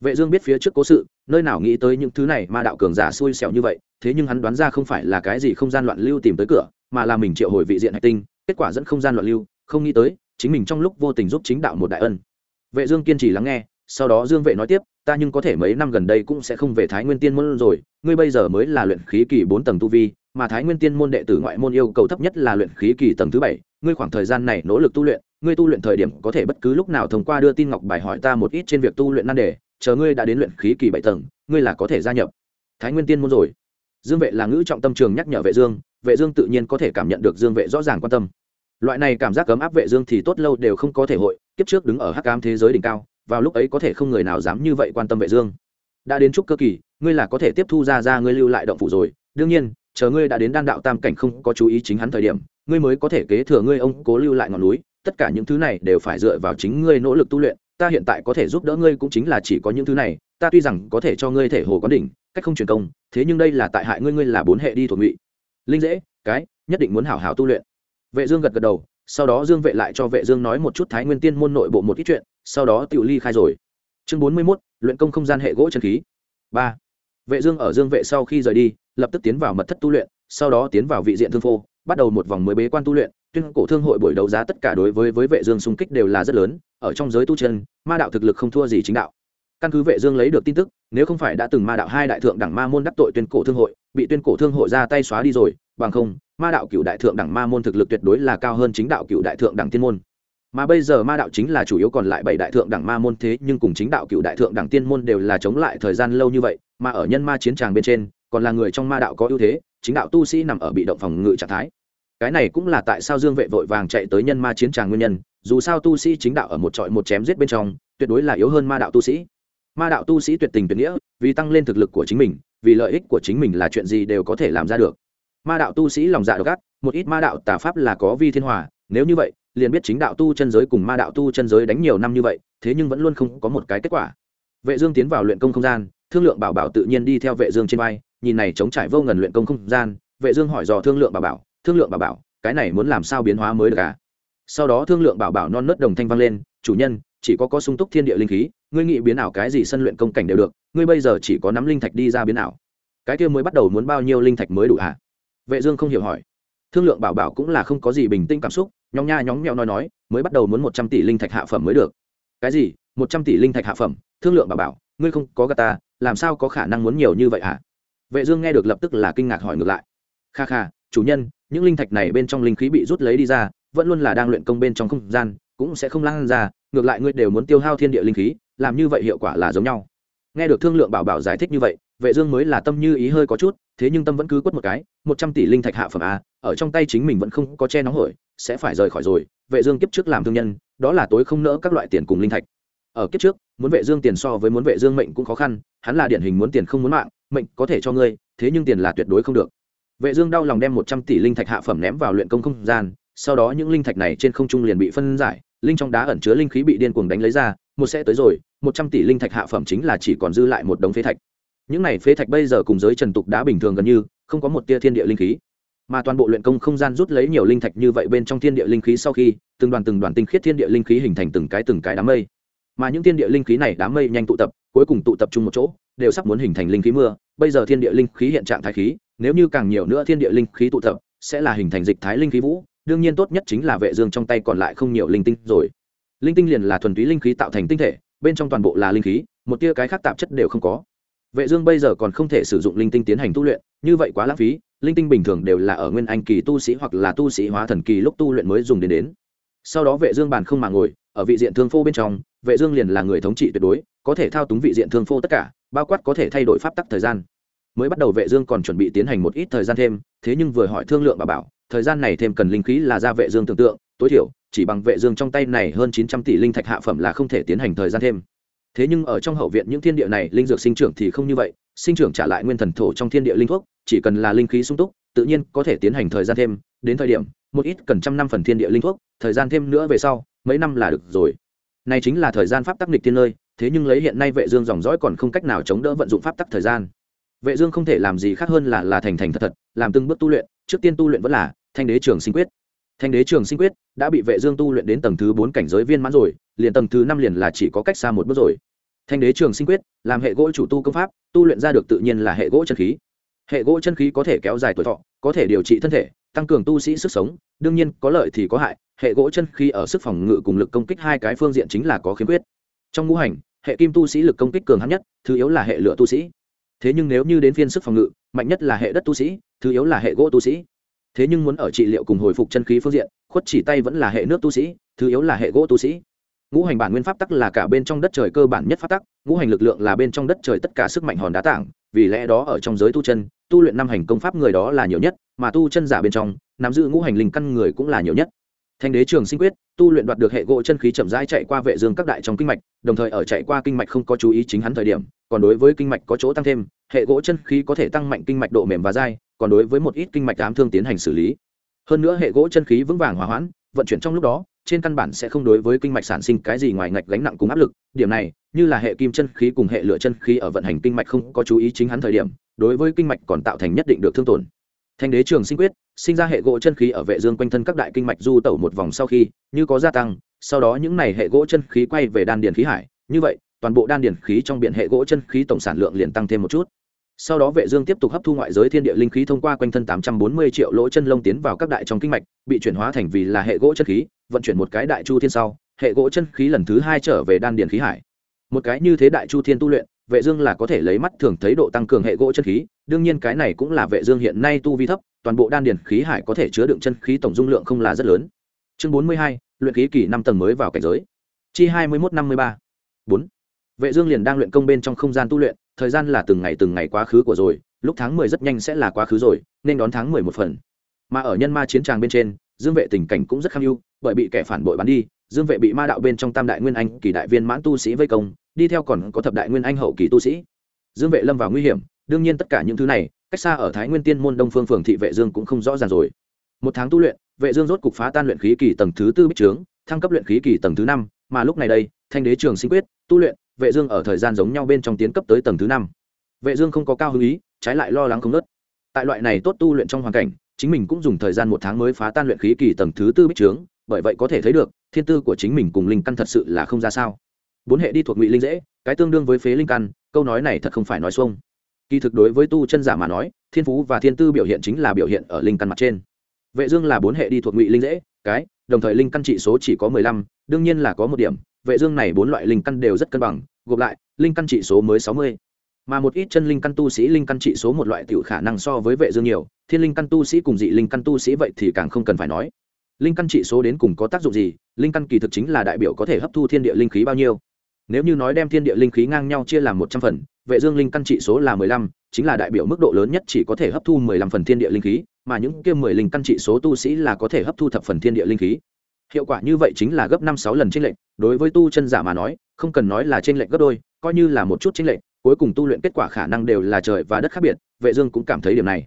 Vệ dương biết phía trước cố sự, nơi nào nghĩ tới những thứ này ma đạo cường giả xui xẻo như vậy, thế nhưng hắn đoán ra không phải là cái gì không gian loạn lưu tìm tới cửa, mà là mình triệu hồi vị diện hành tinh, kết quả dẫn không gian loạn lưu không nghĩ tới, chính mình trong lúc vô tình giúp chính đạo một đại ân. Vệ dương kiên trì lắng nghe, sau đó dương vệ nói tiếp, ta nhưng có thể mấy năm gần đây cũng sẽ không về thái nguyên tiên môn rồi, ngươi bây giờ mới là luyện khí kỳ bốn tầng tu vi, mà thái nguyên tiên môn đệ tử ngoại môn yêu cầu thấp nhất là luyện khí kỳ tầng thứ bảy, ngươi khoảng thời gian này nỗ lực tu luyện, ngươi tu luyện thời điểm có thể bất cứ lúc nào thông qua đưa tin ngọc bài hỏi ta một ít trên việc tu luyện nan đề, chờ ngươi đã đến luyện khí kỳ bảy tầng, ngươi là có thể gia nhập thái nguyên tiên môn rồi. Dương vệ là ngữ trọng tâm trường nhắc nhở vệ dương vệ dương tự nhiên có thể cảm nhận được dương vệ rõ ràng quan tâm loại này cảm giác cấm áp vệ dương thì tốt lâu đều không có thể hội, kiếp trước đứng ở hắc ám thế giới đỉnh cao, vào lúc ấy có thể không người nào dám như vậy quan tâm vệ dương. Đã đến trúc cơ kỳ, ngươi là có thể tiếp thu ra ra ngươi lưu lại động phủ rồi. Đương nhiên, chờ ngươi đã đến đan đạo tam cảnh không có chú ý chính hắn thời điểm, ngươi mới có thể kế thừa ngươi ông cố lưu lại ngọn núi. Tất cả những thứ này đều phải dựa vào chính ngươi nỗ lực tu luyện. Ta hiện tại có thể giúp đỡ ngươi cũng chính là chỉ có những thứ này. Ta tuy rằng có thể cho ngươi thể hồ quán đỉnh, cách không truyền công, thế nhưng đây là tại hại ngươi ngươi là bốn hệ đi thuộc ngụy. Linh dễ, cái, nhất định muốn hảo hảo tu luyện vệ dương gật gật đầu sau đó dương vệ lại cho vệ dương nói một chút thái nguyên tiên môn nội bộ một ít chuyện sau đó tiểu ly khai rồi. Chương 41, luyện công không gian hệ gỗ chân khí. Ba. Vệ dương ở dương vệ sau khi rời đi lập tức tiến vào mật thất tu luyện sau đó tiến vào vị diện thương phô bắt đầu một vòng mới bế quan tu luyện. Tuyên cổ thương hội buổi đấu giá tất cả đối với với vệ dương xung kích đều là rất lớn ở trong giới tu chân ma đạo thực lực không thua gì chính đạo. Căn cứ vệ dương lấy được tin tức nếu không phải đã từng ma đạo hai đại thượng đẳng ma môn đắc tội tuyên cổ thương hội bị tuyên cổ thương hội ra tay xóa đi rồi bằng không ma đạo cựu đại thượng đẳng ma môn thực lực tuyệt đối là cao hơn chính đạo cựu đại thượng đẳng tiên môn. Mà bây giờ ma đạo chính là chủ yếu còn lại bảy đại thượng đẳng ma môn thế, nhưng cùng chính đạo cựu đại thượng đẳng tiên môn đều là chống lại thời gian lâu như vậy, mà ở nhân ma chiến tràng bên trên, còn là người trong ma đạo có ưu thế, chính đạo tu sĩ nằm ở bị động phòng ngự trạng thái. Cái này cũng là tại sao dương vệ vội vàng chạy tới nhân ma chiến tràng nguyên nhân, dù sao tu sĩ chính đạo ở một trọi một chém giết bên trong, tuyệt đối là yếu hơn ma đạo tu sĩ. Ma đạo tu sĩ tuyệt tình tuyệt nghĩa, vì tăng lên thực lực của chính mình, vì lợi ích của chính mình là chuyện gì đều có thể làm ra được ma đạo tu sĩ lòng dạ độc ác, một ít ma đạo tà pháp là có vi thiên hòa, nếu như vậy, liền biết chính đạo tu chân giới cùng ma đạo tu chân giới đánh nhiều năm như vậy, thế nhưng vẫn luôn không có một cái kết quả. Vệ dương tiến vào luyện công không gian, thương lượng bảo bảo tự nhiên đi theo vệ dương trên vai, nhìn này chống trải vô ngần luyện công không gian, vệ dương hỏi dò thương lượng bảo bảo, thương lượng bảo bảo, cái này muốn làm sao biến hóa mới được à? Sau đó thương lượng bảo bảo non nớt đồng thanh vang lên, chủ nhân, chỉ có có sung túc thiên địa linh khí, ngươi nghĩ biến ảo cái gì sân luyện công cảnh đều được, ngươi bây giờ chỉ có nắm linh thạch đi ra biến ảo. Cái kia mới bắt đầu muốn bao nhiêu linh thạch mới đủ hả vệ dương không hiểu hỏi. Thương lượng bảo bảo cũng là không có gì bình tĩnh cảm xúc, nhóng nha nhóng nhẽo nói nói, mới bắt đầu muốn một trăm tỷ linh thạch hạ phẩm mới được. Cái gì? Một trăm tỷ linh thạch hạ phẩm? Thương lượng bảo bảo, ngươi không có gà ta, làm sao có khả năng muốn nhiều như vậy hả? Vệ dương nghe được lập tức là kinh ngạc hỏi ngược lại. Kha kha, chủ nhân, những linh thạch này bên trong linh khí bị rút lấy đi ra, vẫn luôn là đang luyện công bên trong không gian, cũng sẽ không lan ra, ngược lại ngươi đều muốn tiêu hao thiên địa linh khí, làm như vậy hiệu quả là giống nhau. Nghe được thương lượng bảo bảo giải thích như vậy, vệ dương mới là tâm như ý hơi có chút thế nhưng tâm vẫn cứ quất một cái, một trăm tỷ linh thạch hạ phẩm a, ở trong tay chính mình vẫn không có che nóng hổi, sẽ phải rời khỏi rồi, vệ dương kiếp trước làm thương nhân, đó là tối không nỡ các loại tiền cùng linh thạch. Ở kiếp trước, muốn vệ dương tiền so với muốn vệ dương mệnh cũng khó khăn, hắn là điển hình muốn tiền không muốn mạng, mệnh có thể cho ngươi, thế nhưng tiền là tuyệt đối không được. Vệ dương đau lòng đem một trăm tỷ linh thạch hạ phẩm ném vào luyện công không gian, sau đó những linh thạch này trên không trung liền bị phân giải, linh trong đá ẩn chứa linh khí bị điên cuồng đánh lấy ra, một sẽ tới rồi, một trăm tỷ linh thạch hạ phẩm chính là chỉ còn dư lại một đống phế thạch những này phế thạch bây giờ cùng giới trần tục đã bình thường gần như, không có một tia thiên địa linh khí. Mà toàn bộ luyện công không gian rút lấy nhiều linh thạch như vậy bên trong thiên địa linh khí sau khi, từng đoàn từng đoàn tinh khiết thiên địa linh khí hình thành từng cái từng cái đám mây. Mà những thiên địa linh khí này đám mây nhanh tụ tập, cuối cùng tụ tập trung một chỗ, đều sắp muốn hình thành linh khí mưa. Bây giờ thiên địa linh khí hiện trạng thái khí, nếu như càng nhiều nữa thiên địa linh khí tụ tập, sẽ là hình thành dịch thái linh khí vũ. Đương nhiên tốt nhất chính là vệ dương trong tay còn lại không nhiều linh tinh rồi. Linh tinh liền là thuần túy linh khí tạo thành tinh thể, bên trong toàn bộ là linh khí, một tia cái khác tạp chất đều không có vệ dương bây giờ còn không thể sử dụng linh tinh tiến hành tu luyện, như vậy quá lãng phí, linh tinh bình thường đều là ở nguyên anh kỳ tu sĩ hoặc là tu sĩ hóa thần kỳ lúc tu luyện mới dùng đến đến. Sau đó vệ dương bàn không mà ngồi, ở vị diện thương phô bên trong, vệ dương liền là người thống trị tuyệt đối, có thể thao túng vị diện thương phô tất cả, bao quát có thể thay đổi pháp tắc thời gian. Mới bắt đầu vệ dương còn chuẩn bị tiến hành một ít thời gian thêm, thế nhưng vừa hỏi thương lượng bà bảo, thời gian này thêm cần linh khí là ra vệ dương tưởng tượng, tối thiểu, chỉ bằng vệ dương trong tay này hơn 900 tỷ linh thạch hạ phẩm là không thể tiến hành thời gian thêm thế nhưng ở trong hậu viện những thiên địa này, linh dược sinh trưởng thì không như vậy, sinh trưởng trả lại nguyên thần thổ trong thiên địa linh thuốc, chỉ cần là linh khí sung túc, tự nhiên có thể tiến hành thời gian thêm, đến thời điểm, một ít cần trăm năm phần thiên địa linh thuốc, thời gian thêm nữa về sau, mấy năm là được rồi. Này chính là thời gian pháp tắc nghịch thiên nơi, thế nhưng lấy hiện nay vệ dương dòng dõi còn không cách nào chống đỡ vận dụng pháp tắc thời gian. Vệ dương không thể làm gì khác hơn là là thành thành thật thật, làm từng bước tu luyện, trước tiên tu luyện vẫn là thanh đế trường sinh quyết thanh đế trường sinh quyết đã bị vệ dương tu luyện đến tầng thứ bốn cảnh giới viên mãn rồi, liền tầng thứ năm liền là chỉ có cách xa một bước rồi. Thanh đế trường sinh quyết, làm hệ gỗ chủ tu công pháp, tu luyện ra được tự nhiên là hệ gỗ chân khí. Hệ gỗ chân khí có thể kéo dài tuổi thọ, có thể điều trị thân thể, tăng cường tu sĩ sức sống, đương nhiên có lợi thì có hại, hệ gỗ chân khí ở sức phòng ngự cùng lực công kích hai cái phương diện chính là có khiếm khuyết. Trong ngũ hành, hệ kim tu sĩ lực công kích cường hắn nhất, thứ yếu là hệ lửa tu sĩ. Thế nhưng nếu như đến phiên sức phòng ngự, mạnh nhất là hệ đất tu sĩ, thứ yếu là hệ gỗ tu sĩ thế nhưng muốn ở trị liệu cùng hồi phục chân khí phương diện, khuất chỉ tay vẫn là hệ nước tu sĩ, thứ yếu là hệ gỗ tu sĩ. Ngũ hành bản nguyên pháp tắc là cả bên trong đất trời cơ bản nhất pháp tắc, ngũ hành lực lượng là bên trong đất trời tất cả sức mạnh hòn đá tảng, vì lẽ đó ở trong giới tu chân, tu luyện năm hành công pháp người đó là nhiều nhất, mà tu chân giả bên trong, nắm giữ ngũ hành linh căn người cũng là nhiều nhất. Thanh đế trường sinh quyết, tu luyện đoạt được hệ gỗ chân khí chậm rãi chạy qua vệ dương các đại trong kinh mạch, đồng thời ở chạy qua kinh mạch không có chú ý chính hắn thời điểm, còn đối với kinh mạch có chỗ tăng thêm, hệ gỗ chân khí có thể tăng mạnh kinh mạch độ mềm và dai còn đối với một ít kinh mạch ám thương tiến hành xử lý. Hơn nữa hệ gỗ chân khí vững vàng hòa hoãn, vận chuyển trong lúc đó, trên căn bản sẽ không đối với kinh mạch sản sinh cái gì ngoài ngạch gánh nặng cùng áp lực. Điểm này, như là hệ kim chân khí cùng hệ lửa chân khí ở vận hành kinh mạch không có chú ý chính hắn thời điểm, đối với kinh mạch còn tạo thành nhất định được thương tổn. Thanh đế trường sinh quyết, sinh ra hệ gỗ chân khí ở vệ dương quanh thân các đại kinh mạch du tẩu một vòng sau khi, như có gia tăng, sau đó những này hệ gỗ chân khí quay về đan điền khí hải. Như vậy, toàn bộ đan điền khí trong biển hệ gỗ chân khí tổng sản lượng liền tăng thêm một chút sau đó vệ dương tiếp tục hấp thu ngoại giới thiên địa linh khí thông qua quanh thân 840 triệu lỗ chân lông tiến vào các đại trong kinh mạch bị chuyển hóa thành vì là hệ gỗ chân khí vận chuyển một cái đại chu thiên sau hệ gỗ chân khí lần thứ hai trở về đan điền khí hải. Một cái như thế đại chu thiên tu luyện vệ dương là có thể lấy mắt thường thấy độ tăng cường hệ gỗ chân khí đương nhiên cái này cũng là vệ dương hiện nay tu vi thấp toàn bộ đan điền khí hải có thể chứa đựng chân khí tổng dung lượng không là rất lớn. Chương 42, luyện khí kỳ năm tầng mới vào cảnh giới. Chi 2153 4 vệ dương liền đang luyện công bên trong không gian tu luyện thời gian là từng ngày từng ngày quá khứ của rồi, lúc tháng 10 rất nhanh sẽ là quá khứ rồi, nên đón tháng 11 phần. Mà ở nhân ma chiến tràng bên trên, dương vệ tình cảnh cũng rất kham ưu bởi bị kẻ phản bội bắn đi, dương vệ bị ma đạo bên trong tam đại nguyên anh, kỳ đại viên mãn tu sĩ vây công, đi theo còn có thập đại nguyên anh hậu kỳ tu sĩ. Dương vệ lâm vào nguy hiểm, đương nhiên tất cả những thứ này, cách xa ở thái nguyên tiên môn đông phương phường thị vệ dương cũng không rõ ràng rồi. Một tháng tu luyện, vệ dương rốt cục phá tan luyện khí kỳ tầng thứ tư bích trướng, thăng cấp luyện khí kỳ tầng thứ năm, mà lúc này đây, thanh đế trường sinh quyết, tu luyện vệ dương ở thời gian giống nhau bên trong tiến cấp tới tầng thứ năm. Vệ dương không có cao hứng ý trái lại lo lắng không nớt tại loại này tốt tu luyện trong hoàn cảnh chính mình cũng dùng thời gian một tháng mới phá tan luyện khí kỳ tầng thứ tư bích trướng bởi vậy có thể thấy được thiên tư của chính mình cùng linh căn thật sự là không ra sao. Bốn hệ đi thuộc ngụy linh dễ cái tương đương với phế linh căn câu nói này thật không phải nói xuông. Kỳ thực đối với tu chân giả mà nói thiên phú và thiên tư biểu hiện chính là biểu hiện ở linh căn mặt trên. Vệ dương là bốn hệ đi thuộc ngụy linh dễ cái đồng thời linh căn trị số chỉ có mười lăm, đương nhiên là có một điểm vệ dương này bốn loại linh căn đều rất cân bằng gộp lại, linh căn trị số mới sáu mươi. Mà một ít chân linh căn tu sĩ, linh căn trị số một loại tiểu khả năng so với vệ dương nhiều, thiên linh căn tu sĩ cùng dị linh căn tu sĩ vậy thì càng không cần phải nói. Linh căn trị số đến cùng có tác dụng gì? Linh căn kỳ thực chính là đại biểu có thể hấp thu thiên địa linh khí bao nhiêu. Nếu như nói đem thiên địa linh khí ngang nhau chia làm một trăm phần, vệ dương linh căn trị số là mười lăm, chính là đại biểu mức độ lớn nhất chỉ có thể hấp thu mười lăm phần thiên địa linh khí, mà những kia mười linh căn trị số tu sĩ là có thể hấp thu thập phần thiên địa linh khí hiệu quả như vậy chính là gấp năm sáu lần chênh lệch, đối với tu chân giả mà nói, không cần nói là chênh lệch gấp đôi, coi như là một chút chênh lệch, cuối cùng tu luyện kết quả khả năng đều là trời và đất khác biệt, vệ dương cũng cảm thấy điểm này.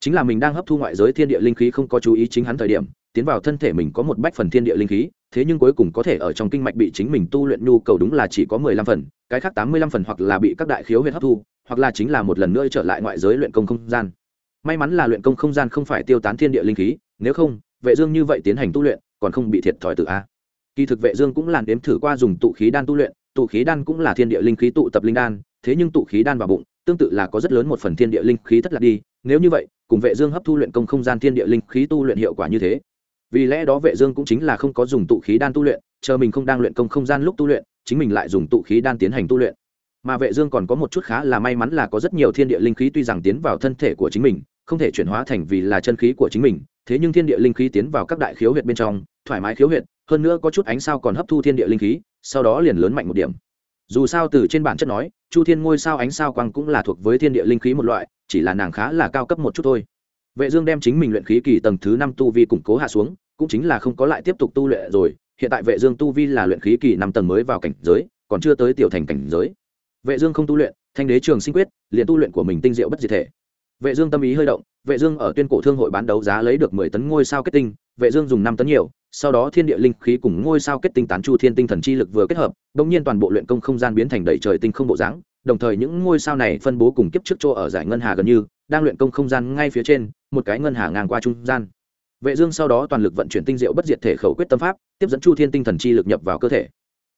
Chính là mình đang hấp thu ngoại giới thiên địa linh khí không có chú ý chính hắn thời điểm, tiến vào thân thể mình có một bách phần thiên địa linh khí, thế nhưng cuối cùng có thể ở trong kinh mạch bị chính mình tu luyện nhu cầu đúng là chỉ có mười lăm phần, cái khác tám mươi lăm phần hoặc là bị các đại khiếu huyệt hấp thu, hoặc là chính là một lần nữa trở lại ngoại giới luyện công không gian. May mắn là luyện công không gian không phải tiêu tán thiên địa linh khí, nếu không, vệ dương như vậy tiến hành tu luyện còn không bị thiệt thòi từ a. Kỳ thực vệ dương cũng làn đếm thử qua dùng tụ khí đan tu luyện, tụ khí đan cũng là thiên địa linh khí tụ tập linh đan, thế nhưng tụ khí đan vào bụng, tương tự là có rất lớn một phần thiên địa linh khí thất lạc đi, nếu như vậy, cùng vệ dương hấp thu luyện công không gian thiên địa linh khí tu luyện hiệu quả như thế. Vì lẽ đó vệ dương cũng chính là không có dùng tụ khí đan tu luyện, chờ mình không đang luyện công không gian lúc tu luyện, chính mình lại dùng tụ khí đan tiến hành tu luyện. Mà vệ dương còn có một chút khá là may mắn là có rất nhiều thiên địa linh khí tuy rằng tiến vào thân thể của chính mình không thể chuyển hóa thành vì là chân khí của chính mình, thế nhưng thiên địa linh khí tiến vào các đại khiếu huyệt bên trong, thoải mái khiếu huyệt, hơn nữa có chút ánh sao còn hấp thu thiên địa linh khí, sau đó liền lớn mạnh một điểm. Dù sao từ trên bản chất nói, chu thiên ngôi sao ánh sao quang cũng là thuộc với thiên địa linh khí một loại, chỉ là nàng khá là cao cấp một chút thôi. Vệ dương đem chính mình luyện khí kỳ tầng thứ năm tu vi củng cố hạ xuống, cũng chính là không có lại tiếp tục tu luyện rồi, hiện tại vệ dương tu vi là luyện khí kỳ năm tầng mới vào cảnh giới, còn chưa tới tiểu thành cảnh giới. Vệ dương không tu luyện, thanh đế trường sinh quyết, liền tu luyện của mình tinh diệu bất diệt thể vệ dương tâm ý hơi động, vệ dương ở tuyên cổ thương hội bán đấu giá lấy được 10 tấn ngôi sao kết tinh, vệ dương dùng 5 tấn nhiều, sau đó thiên địa linh khí cùng ngôi sao kết tinh tán chu thiên tinh thần chi lực vừa kết hợp đột nhiên toàn bộ luyện công không gian biến thành đầy trời tinh không bộ dáng, đồng thời những ngôi sao này phân bố cùng kiếp trước chỗ ở giải ngân hà gần như, đang luyện công không gian ngay phía trên, một cái ngân hà ngang qua trung gian. Vệ dương sau đó toàn lực vận chuyển tinh diệu bất diệt thể khẩu quyết tâm pháp, tiếp dẫn chu thiên tinh thần chi lực nhập vào cơ thể.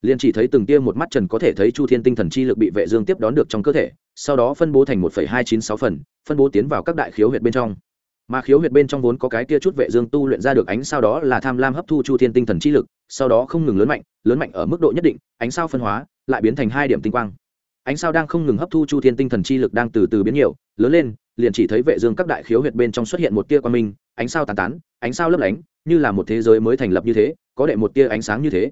Liên chỉ thấy từng tia một mắt trần có thể thấy chu thiên tinh thần chi lực bị vệ dương tiếp đón được trong cơ thể sau đó phân bố thành một hai chín sáu phần, phân bố tiến vào các đại khiếu huyệt bên trong. Mà khiếu huyệt bên trong vốn có cái kia chút vệ dương tu luyện ra được ánh sao đó là tham lam hấp thu chu thiên tinh thần chi lực, sau đó không ngừng lớn mạnh lớn mạnh ở mức độ nhất định, ánh sao phân hóa, lại biến thành hai điểm tinh quang. Ánh sao đang không ngừng hấp thu chu thiên tinh thần chi lực đang từ từ biến nhiều, lớn lên, liền chỉ thấy vệ dương các đại khiếu huyệt bên trong xuất hiện một tia quang minh, ánh sao tán tán, ánh sao lấp lánh, như là một thế giới mới thành lập như thế, có đệ một tia ánh sáng như thế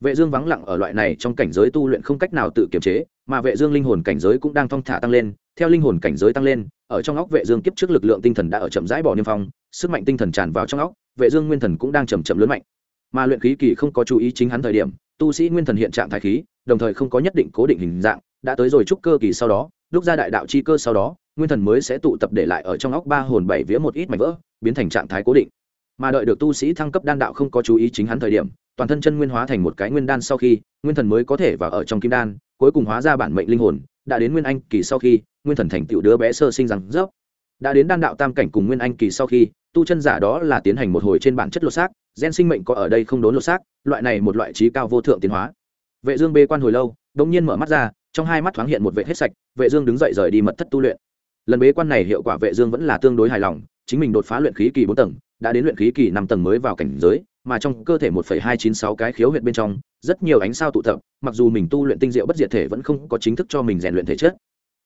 vệ dương vắng lặng ở loại này trong cảnh giới tu luyện không cách nào tự kiểm chế, mà vệ dương linh hồn cảnh giới cũng đang thong thả tăng lên. Theo linh hồn cảnh giới tăng lên, ở trong óc vệ dương kiếp trước lực lượng tinh thần đã ở chậm rãi bỏ niêm phong, sức mạnh tinh thần tràn vào trong óc, vệ dương nguyên thần cũng đang chậm chậm lớn mạnh. Mà luyện khí kỳ không có chú ý chính hắn thời điểm, tu sĩ nguyên thần hiện trạng thái khí, đồng thời không có nhất định cố định hình dạng, đã tới rồi trúc cơ kỳ sau đó, lúc ra đại đạo chi cơ sau đó, nguyên thần mới sẽ tụ tập để lại ở trong óc ba hồn bảy vía một ít mảnh vỡ, biến thành trạng thái cố định. Mà đợi được tu sĩ thăng cấp đan đạo không có chú ý chính hắn thời điểm toàn thân chân nguyên hóa thành một cái nguyên đan sau khi, nguyên thần mới có thể vào ở trong kim đan, cuối cùng hóa ra bản mệnh linh hồn, đã đến nguyên anh kỳ sau khi, nguyên thần thành tựu đứa bé sơ sinh rằng dốc. Đã đến đan đạo tam cảnh cùng nguyên anh kỳ sau khi, tu chân giả đó là tiến hành một hồi trên bản chất lột xác, gen sinh mệnh có ở đây không đốn lột xác, loại này một loại trí cao vô thượng tiến hóa. Vệ dương bê quan hồi lâu đống nhiên mở mắt ra, trong hai mắt thoáng hiện một vệ hết sạch, vệ dương đứng dậy rời đi mật thất tu luyện. Lần bế quan này hiệu quả vệ dương vẫn là tương đối hài lòng, chính mình đột phá luyện khí kỳ bốn tầng, đã đến luyện khí kỳ năm tầng mới vào cảnh giới mà trong cơ thể một hai chín sáu cái khiếu huyệt bên trong, rất nhiều ánh sao tụ tập, mặc dù mình tu luyện tinh diệu bất diệt thể vẫn không có chính thức cho mình rèn luyện thể chất.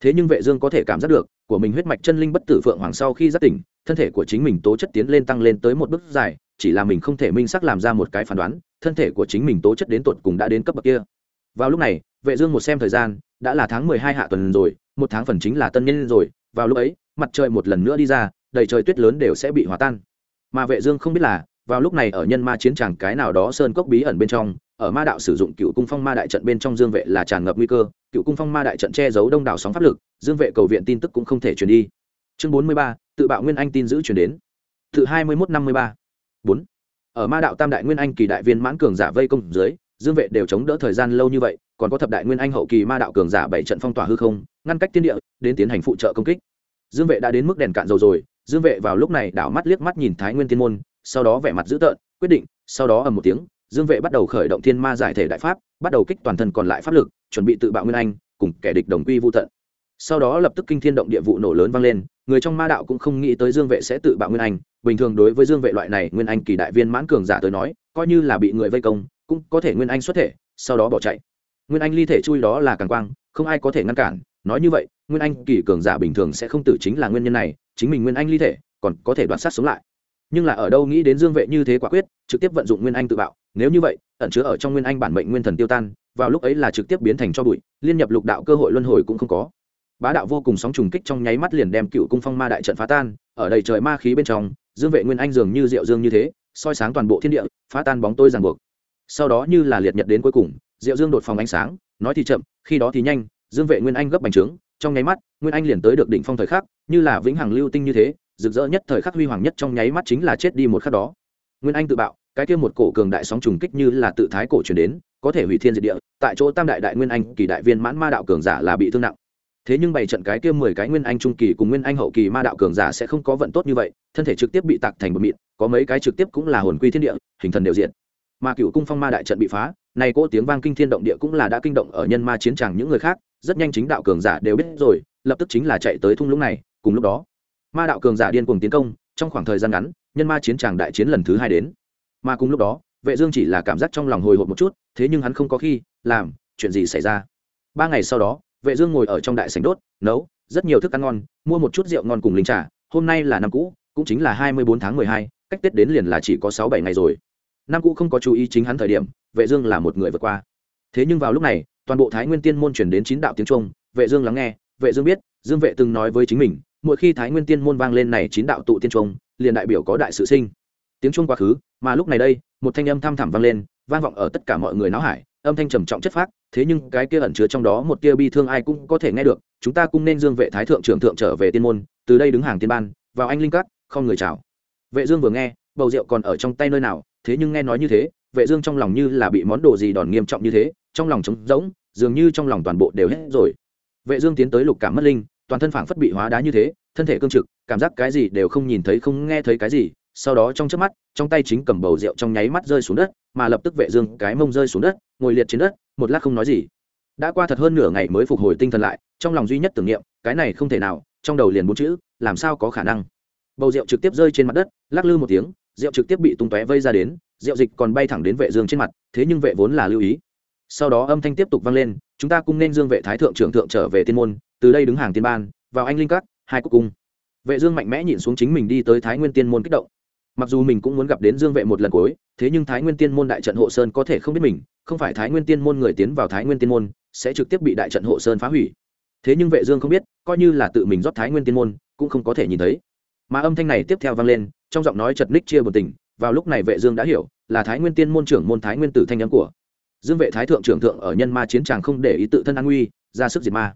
Thế nhưng vệ dương có thể cảm giác được, của mình huyết mạch chân linh bất tử phượng hoàng sau khi giác tỉnh, thân thể của chính mình tố chất tiến lên tăng lên tới một bước dài, chỉ là mình không thể minh xác làm ra một cái phán đoán, thân thể của chính mình tố chất đến tuột cùng đã đến cấp bậc kia. Vào lúc này, vệ dương một xem thời gian, đã là tháng 12 hạ tuần rồi, một tháng phần chính là tân niên rồi, vào lúc ấy, mặt trời một lần nữa đi ra, đầy trời tuyết lớn đều sẽ bị hòa tan. Mà vệ dương không biết là vào lúc này ở nhân ma chiến tràng cái nào đó sơn cốc bí ẩn bên trong ở ma đạo sử dụng cựu cung phong ma đại trận bên trong dương vệ là tràn ngập nguy cơ cựu cung phong ma đại trận che giấu đông đảo sóng pháp lực dương vệ cầu viện tin tức cũng không thể truyền đi. Chương 43, tự bạo nguyên anh tin giữ truyền đến. Tự 21 53 4. ở ma đạo tam đại nguyên anh kỳ đại viên mãn cường giả vây công dưới dương vệ đều chống đỡ thời gian lâu như vậy còn có thập đại nguyên anh hậu kỳ ma đạo cường giả bảy trận phong tỏa hư không ngăn cách thiên địa đến tiến hành phụ trợ công kích. Dương vệ đã đến mức đèn cạn dầu rồi dương vệ vào lúc này đảo mắt liếc mắt nhìn thái nguyên tiên môn sau đó vẻ mặt dữ tợn, quyết định, sau đó ầm một tiếng, dương vệ bắt đầu khởi động thiên ma giải thể đại pháp, bắt đầu kích toàn thân còn lại pháp lực, chuẩn bị tự bạo nguyên anh, cùng kẻ địch đồng quy vô tận. Sau đó lập tức kinh thiên động địa vụ nổ lớn vang lên, người trong ma đạo cũng không nghĩ tới dương vệ sẽ tự bạo nguyên anh. Bình thường đối với dương vệ loại này, nguyên anh kỳ đại viên mãn cường giả tới nói, coi như là bị người vây công, cũng có thể nguyên anh xuất thể, sau đó bỏ chạy. Nguyên anh ly thể chui đó là càng quang, không ai có thể ngăn cản. Nói như vậy, nguyên anh kỳ cường giả bình thường sẽ không tử chính là nguyên nhân này, chính mình nguyên anh ly thể, còn có thể đoạt sát sống lại nhưng là ở đâu nghĩ đến dương vệ như thế quả quyết, trực tiếp vận dụng nguyên anh tự bạo. Nếu như vậy, ẩn chứa ở trong nguyên anh bản mệnh nguyên thần tiêu tan, vào lúc ấy là trực tiếp biến thành cho bụi, liên nhập lục đạo cơ hội luân hồi cũng không có. Bá đạo vô cùng sóng trùng kích trong nháy mắt liền đem cựu cung phong ma đại trận phá tan, ở đầy trời ma khí bên trong, dương vệ nguyên anh dường như diệu dương như thế, soi sáng toàn bộ thiên địa, phá tan bóng tôi ràng buộc. Sau đó như là liệt nhật đến cuối cùng, diệu dương đột phòng ánh sáng, nói thì chậm, khi đó thì nhanh, dương vệ nguyên anh gấp bành trướng, trong nháy mắt, nguyên anh liền tới được đỉnh phong thời khắc, như là vĩnh hằng lưu tinh như thế rực rỡ nhất thời khắc huy hoàng nhất trong nháy mắt chính là chết đi một khắc đó. Nguyên anh tự bạo, cái kia một cổ cường đại sóng trùng kích như là tự thái cổ truyền đến, có thể hủy thiên diệt địa, tại chỗ tam đại đại nguyên anh, kỳ đại viên mãn ma đạo cường giả là bị thương nặng. Thế nhưng bảy trận cái kia mười cái nguyên anh trung kỳ cùng nguyên anh hậu kỳ ma đạo cường giả sẽ không có vận tốt như vậy, thân thể trực tiếp bị tạc thành bột mịn, có mấy cái trực tiếp cũng là hồn quy thiên địa, hình thần đều diện mà cựu cung phong ma đại trận bị phá này cỗ tiếng vang kinh thiên động địa cũng là đã kinh động ở nhân ma chiến tràng những người khác, rất nhanh chính đạo cường giả đều biết rồi, lập tức chính là chạy tới thung lũng này, cùng lúc đó ma đạo cường giả điên cuồng tiến công trong khoảng thời gian ngắn nhân ma chiến tràng đại chiến lần thứ hai đến. Mà cùng lúc đó vệ dương chỉ là cảm giác trong lòng hồi hộp một chút thế nhưng hắn không có khi làm chuyện gì xảy ra? Ba ngày sau đó vệ dương ngồi ở trong đại sảnh đốt nấu rất nhiều thức ăn ngon mua một chút rượu ngon cùng linh trà hôm nay là năm cũ cũng chính là 24 tháng 12, cách tết đến liền là chỉ có 6 7 ngày rồi. Năm cũ không có chú ý chính hắn thời điểm vệ dương là một người vượt qua. Thế nhưng vào lúc này toàn bộ thái nguyên tiên môn truyền đến chín đạo tiếng trung vệ dương lắng nghe vệ dương biết dương vệ từng nói với chính mình mỗi khi thái nguyên tiên môn vang lên này chín đạo tụ tiên trung liền đại biểu có đại sự sinh. Tiếng trung quá khứ, mà lúc này đây, một thanh âm thăm thẳm vang lên, vang vọng ở tất cả mọi người náo hải, âm thanh trầm trọng chất phác, thế nhưng cái kia ẩn chứa trong đó một tia bi thương ai cũng có thể nghe được, chúng ta cũng nên dương vệ thái thượng trưởng thượng trở về tiên môn, từ đây đứng hàng tiên ban, vào anh linh cát không người chào. Vệ dương vừa nghe, bầu rượu còn ở trong tay nơi nào, thế nhưng nghe nói như thế, vệ dương trong lòng như là bị món đồ gì đòn nghiêm trọng như thế, trong lòng trống rỗng, dường như trong lòng toàn bộ đều hết rồi. Vệ dương tiến tới lục cảm mất linh toàn thân phảng phất bị hóa đá như thế, thân thể cương trực, cảm giác cái gì đều không nhìn thấy không nghe thấy cái gì. Sau đó trong chớp mắt, trong tay chính cầm bầu rượu trong nháy mắt rơi xuống đất, mà lập tức vệ dương cái mông rơi xuống đất, ngồi liệt trên đất, một lát không nói gì. Đã qua thật hơn nửa ngày mới phục hồi tinh thần lại, trong lòng duy nhất tưởng niệm, cái này không thể nào, trong đầu liền bốn chữ, làm sao có khả năng? Bầu rượu trực tiếp rơi trên mặt đất, lắc lư một tiếng, rượu trực tiếp bị tung tóe vây ra đến, rượu dịch còn bay thẳng đến vệ dương trên mặt, thế nhưng vệ vốn là lưu ý. Sau đó âm thanh tiếp tục vang lên, chúng ta cũng nên dương vệ thái thượng trưởng thượng trở về tiên môn từ đây đứng hàng tiên ban, vào anh linh cát hai cúc cung. Vệ dương mạnh mẽ nhìn xuống chính mình đi tới thái nguyên tiên môn kích động. Mặc dù mình cũng muốn gặp đến dương vệ một lần cuối, thế nhưng thái nguyên tiên môn đại trận hộ sơn có thể không biết mình, không phải thái nguyên tiên môn người tiến vào thái nguyên tiên môn, sẽ trực tiếp bị đại trận hộ sơn phá hủy. Thế nhưng vệ dương không biết, coi như là tự mình rót thái nguyên tiên môn, cũng không có thể nhìn thấy. Mà âm thanh này tiếp theo vang lên, trong giọng nói chật ních chia một tình, vào lúc này vệ dương đã hiểu, là thái nguyên tiên môn trưởng môn thái nguyên tử thanh nhân của. Dương vệ thái thượng trưởng thượng ở nhân ma chiến tràng không để ý tự thân an nguy, ra sức diệt ma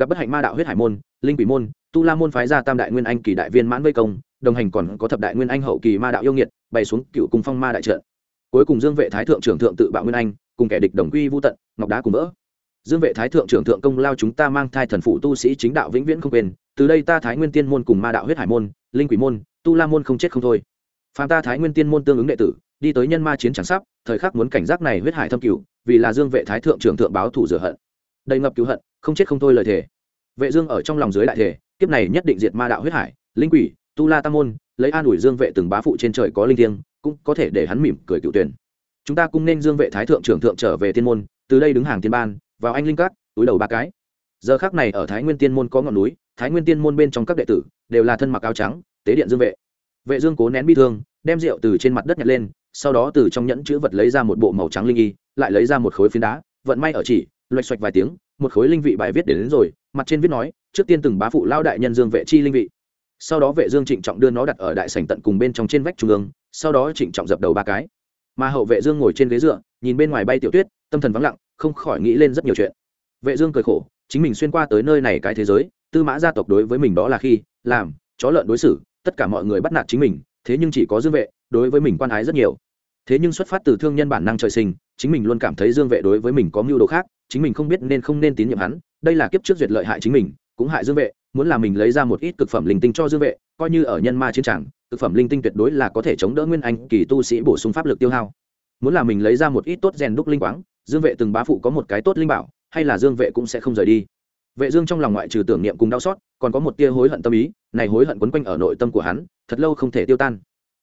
gặp bất hạnh ma đạo huyết hải môn, linh quỷ môn, tu la môn phái ra tam đại nguyên anh kỳ đại viên mãn vây công, đồng hành còn có thập đại nguyên anh hậu kỳ ma đạo yêu nghiệt bày xuống cựu cung phong ma đại trận. Cuối cùng dương vệ thái thượng trưởng thượng tự bạo nguyên anh, cùng kẻ địch đồng quy vô tận, ngọc đá cùng vỡ. Dương vệ thái thượng trưởng thượng công lao chúng ta mang thai thần phụ tu sĩ chính đạo vĩnh viễn không quên, từ đây ta thái nguyên tiên môn cùng ma đạo huyết hải môn, linh quỷ môn, tu la môn không chết không thôi. Phàm ta thái nguyên tiên môn tương ứng đệ tử, đi tới nhân ma chiến chẳng sắp, thời khắc muốn cảnh giác này huyết hải thâm cửu, vì là dương vệ thái thượng trưởng thượng báo thủ rửa hận đầy ngập cứu hận, không chết không thôi lời thề. Vệ dương ở trong lòng dưới đại thể kiếp này nhất định diệt ma đạo huyết hải, linh quỷ, tu la tam môn, lấy an ủi dương vệ từng bá phụ trên trời có linh thiêng, cũng có thể để hắn mỉm cười cựu tuyển. Chúng ta cũng nên dương vệ thái thượng trưởng thượng trở về tiên môn, từ đây đứng hàng tiên ban, vào anh linh cát túi đầu ba cái. Giờ khắc này ở thái nguyên tiên môn có ngọn núi, thái nguyên tiên môn bên trong các đệ tử đều là thân mặc áo trắng, tế điện dương vệ. Vệ dương cố nén bi thương, đem rượu từ trên mặt đất nhặt lên, sau đó từ trong nhẫn chữ vật lấy ra một bộ màu trắng linh y, lại lấy ra một khối phiến đá, vận may ở chỉ loạch xoạch vài tiếng một khối linh vị bài viết đến, đến rồi mặt trên viết nói trước tiên từng bá phụ lao đại nhân dương vệ chi linh vị. Sau đó vệ dương trịnh trọng đưa nó đặt ở đại sảnh tận cùng bên trong trên vách trung ương sau đó trịnh trọng dập đầu ba cái. Mà hậu vệ dương ngồi trên ghế dựa nhìn bên ngoài bay tiểu tuyết tâm thần vắng lặng không khỏi nghĩ lên rất nhiều chuyện. Vệ dương cười khổ chính mình xuyên qua tới nơi này cái thế giới tư mã gia tộc đối với mình đó là khi làm chó lợn đối xử tất cả mọi người bắt nạt chính mình thế nhưng chỉ có dương vệ đối với mình quan ái rất nhiều. Thế nhưng xuất phát từ thương nhân bản năng trời sinh chính mình luôn cảm thấy dương vệ đối với mình có mưu đồ khác chính mình không biết nên không nên tín nhiệm hắn đây là kiếp trước duyệt lợi hại chính mình cũng hại dương vệ muốn là mình lấy ra một ít cực phẩm linh tinh cho dương vệ coi như ở nhân ma chiến tràng cực phẩm linh tinh tuyệt đối là có thể chống đỡ nguyên anh kỳ tu sĩ bổ sung pháp lực tiêu hao. Muốn là mình lấy ra một ít tốt rèn đúc linh quáng dương vệ từng bá phụ có một cái tốt linh bảo hay là dương vệ cũng sẽ không rời đi. Vệ dương trong lòng ngoại trừ tưởng niệm cùng đau xót còn có một tia hối hận tâm ý này hối hận quấn quanh ở nội tâm của hắn thật lâu không thể tiêu tan.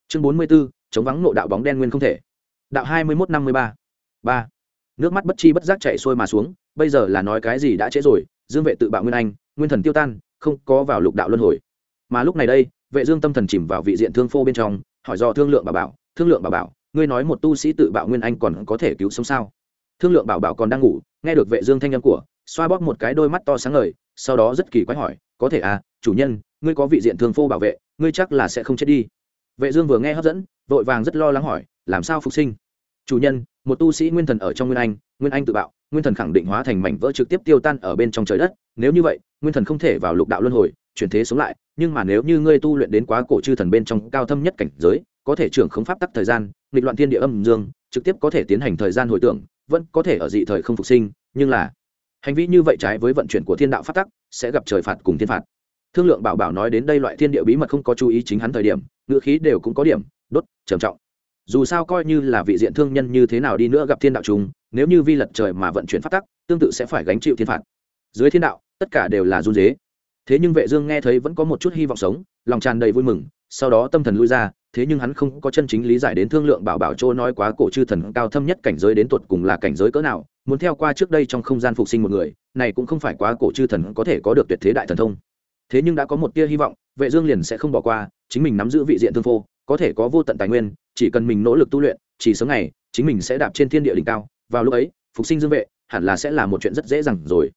Chương 44, chống vắng nộ đạo bóng đen nguyên không thể. Đạo 2153 3 nước mắt bất chi bất giác chảy xuôi mà xuống, bây giờ là nói cái gì đã trễ rồi, dương vệ tự bạo nguyên anh, nguyên thần tiêu tan, không có vào lục đạo luân hồi. Mà lúc này đây, vệ dương tâm thần chìm vào vị diện thương phô bên trong, hỏi do thương lượng bà bảo, thương lượng bà bảo, ngươi nói một tu sĩ tự bạo nguyên anh còn có thể cứu sống sao? Thương lượng bảo bảo còn đang ngủ, nghe được vệ dương thanh âm của, xoa bóp một cái đôi mắt to sáng ngời, sau đó rất kỳ quái hỏi, có thể à chủ nhân, ngươi có vị diện thương phô bảo vệ, ngươi chắc là sẽ không chết đi. Vệ dương vừa nghe hấp dẫn, vội vàng rất lo lắng hỏi, làm sao phục sinh? Chủ nhân một tu sĩ nguyên thần ở trong nguyên anh nguyên anh tự bạo, nguyên thần khẳng định hóa thành mảnh vỡ trực tiếp tiêu tan ở bên trong trời đất. Nếu như vậy, nguyên thần không thể vào lục đạo luân hồi, chuyển thế sống lại, nhưng mà nếu như ngươi tu luyện đến quá cổ chư thần bên trong cao thâm nhất cảnh giới, có thể trưởng khống pháp tắc thời gian, nghịch loạn thiên địa âm dương, trực tiếp có thể tiến hành thời gian hồi tưởng, vẫn có thể ở dị thời không phục sinh, nhưng là hành vi như vậy trái với vận chuyển của thiên đạo pháp tắc, sẽ gặp trời phạt cùng thiên phạt. Thương lượng bảo bảo nói đến đây loại thiên địa bí mật không có chú ý chính hắn thời điểm, ngữ khí đều cũng có điểm đốt, trầm trọng dù sao coi như là vị diện thương nhân như thế nào đi nữa gặp thiên đạo chúng nếu như vi lật trời mà vận chuyển phát tắc, tương tự sẽ phải gánh chịu thiên phạt. Dưới thiên đạo, tất cả đều là run dế thế nhưng vệ dương nghe thấy vẫn có một chút hy vọng sống, lòng tràn đầy vui mừng, sau đó tâm thần lui ra, thế nhưng hắn không có chân chính lý giải đến thương lượng bảo bảo châu nói quá cổ chư thần cao thâm nhất cảnh giới đến tuột cùng là cảnh giới cỡ nào, muốn theo qua trước đây trong không gian phục sinh một người, này cũng không phải quá cổ chư thần có thể có được tuyệt thế đại thần thông. Thế nhưng đã có một tia hy vọng, vệ dương liền sẽ không bỏ qua, chính mình nắm giữ vị diện thương phô có thể có vô tận tài nguyên chỉ cần mình nỗ lực tu luyện, chỉ sớm ngày, chính mình sẽ đạp trên thiên địa đỉnh cao, vào lúc ấy, phục sinh dương vệ hẳn là sẽ là một chuyện rất dễ dàng rồi.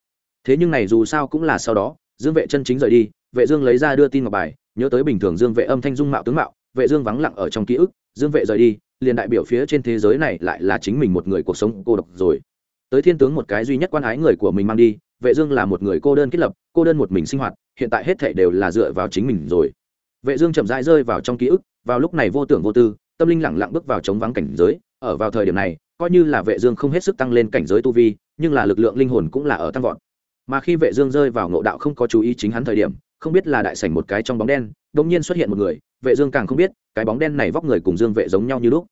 Thế nhưng này dù sao cũng là sau đó, dương vệ chân chính rời đi, vệ dương lấy ra đưa tin ngọc bài, nhớ tới bình thường dương vệ âm thanh dung mạo tướng mạo, vệ dương vắng lặng ở trong ký ức, dương vệ rời đi, liền đại biểu phía trên thế giới này lại là chính mình một người cuộc sống cô độc rồi. Tới thiên tướng một cái duy nhất quan ái người của mình mang đi, vệ dương là một người cô đơn kết lập, cô đơn một mình sinh hoạt, hiện tại hết thảy đều là dựa vào chính mình rồi. Vệ dương chậm rãi rơi vào trong ký ức, vào lúc này vô tưởng vô tư tâm linh lặng lặng bước vào chống vắng cảnh giới, ở vào thời điểm này, coi như là vệ dương không hết sức tăng lên cảnh giới tu vi, nhưng là lực lượng linh hồn cũng là ở tăng vọt. Mà khi vệ dương rơi vào ngộ đạo không có chú ý chính hắn thời điểm, không biết là đại sảnh một cái trong bóng đen, đột nhiên xuất hiện một người, vệ dương càng không biết, cái bóng đen này vóc người cùng dương vệ giống nhau như lúc.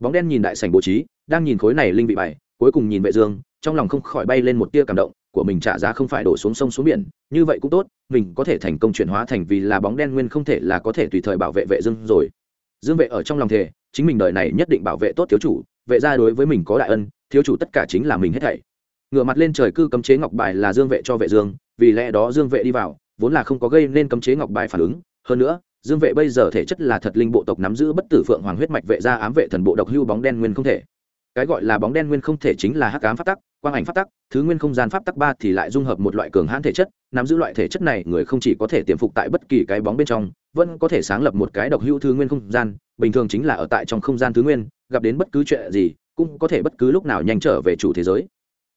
Bóng đen nhìn đại sảnh bố trí, đang nhìn khối này linh vị bài, cuối cùng nhìn vệ dương, trong lòng không khỏi bay lên một tia cảm động, của mình trả giá không phải đổ xuống sông xuống biển, như vậy cũng tốt, mình có thể thành công chuyển hóa thành vì là bóng đen nguyên không thể là có thể tùy thời bảo vệ vệ dương rồi dương vệ ở trong lòng thề, chính mình đời này nhất định bảo vệ tốt thiếu chủ, vệ gia đối với mình có đại ân, thiếu chủ tất cả chính là mình hết thảy. Ngửa mặt lên trời cư cấm chế ngọc bài là dương vệ cho vệ dương, vì lẽ đó dương vệ đi vào, vốn là không có gây nên cấm chế ngọc bài phản ứng. Hơn nữa, dương vệ bây giờ thể chất là thật linh bộ tộc nắm giữ bất tử phượng hoàng huyết mạch vệ gia ám vệ thần bộ độc hưu bóng đen nguyên không thể. Cái gọi là bóng đen nguyên không thể chính là hắc ám phát tắc quang ảnh pháp tắc, thứ nguyên không gian pháp tắc ba thì lại dung hợp một loại cường hãn thể chất, nắm giữ loại thể chất này, người không chỉ có thể tiềm phục tại bất kỳ cái bóng bên trong, vẫn có thể sáng lập một cái độc hữu thứ nguyên không gian, bình thường chính là ở tại trong không gian thứ nguyên, gặp đến bất cứ chuyện gì, cũng có thể bất cứ lúc nào nhanh trở về chủ thế giới.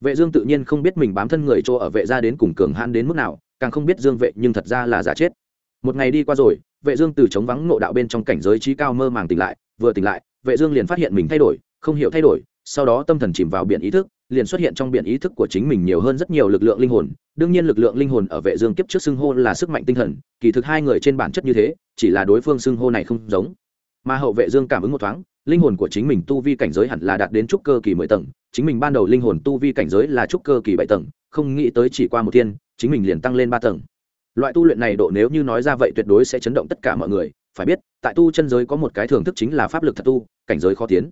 Vệ dương tự nhiên không biết mình bám thân người chỗ ở vệ gia đến cùng cường hãn đến mức nào, càng không biết dương vệ nhưng thật ra là giả chết. Một ngày đi qua rồi, vệ dương từ chống vắng ngộ đạo bên trong cảnh giới trí cao mơ màng tỉnh lại, vừa tỉnh lại, vệ dương liền phát hiện mình thay đổi, không hiểu thay đổi, sau đó tâm thần chìm vào biển ý thức liền xuất hiện trong biển ý thức của chính mình nhiều hơn rất nhiều lực lượng linh hồn. Đương nhiên lực lượng linh hồn ở vệ dương kiếp trước xưng hô là sức mạnh tinh thần, kỳ thực hai người trên bản chất như thế, chỉ là đối phương xưng hô này không giống. Mà hậu vệ dương cảm ứng một thoáng, linh hồn của chính mình tu vi cảnh giới hẳn là đạt đến trúc cơ kỳ mười tầng, chính mình ban đầu linh hồn tu vi cảnh giới là trúc cơ kỳ bảy tầng, không nghĩ tới chỉ qua một thiên, chính mình liền tăng lên ba tầng. Loại tu luyện này độ nếu như nói ra vậy tuyệt đối sẽ chấn động tất cả mọi người, phải biết, tại tu chân giới có một cái thưởng thức chính là pháp lực thật tu, cảnh giới khó tiến.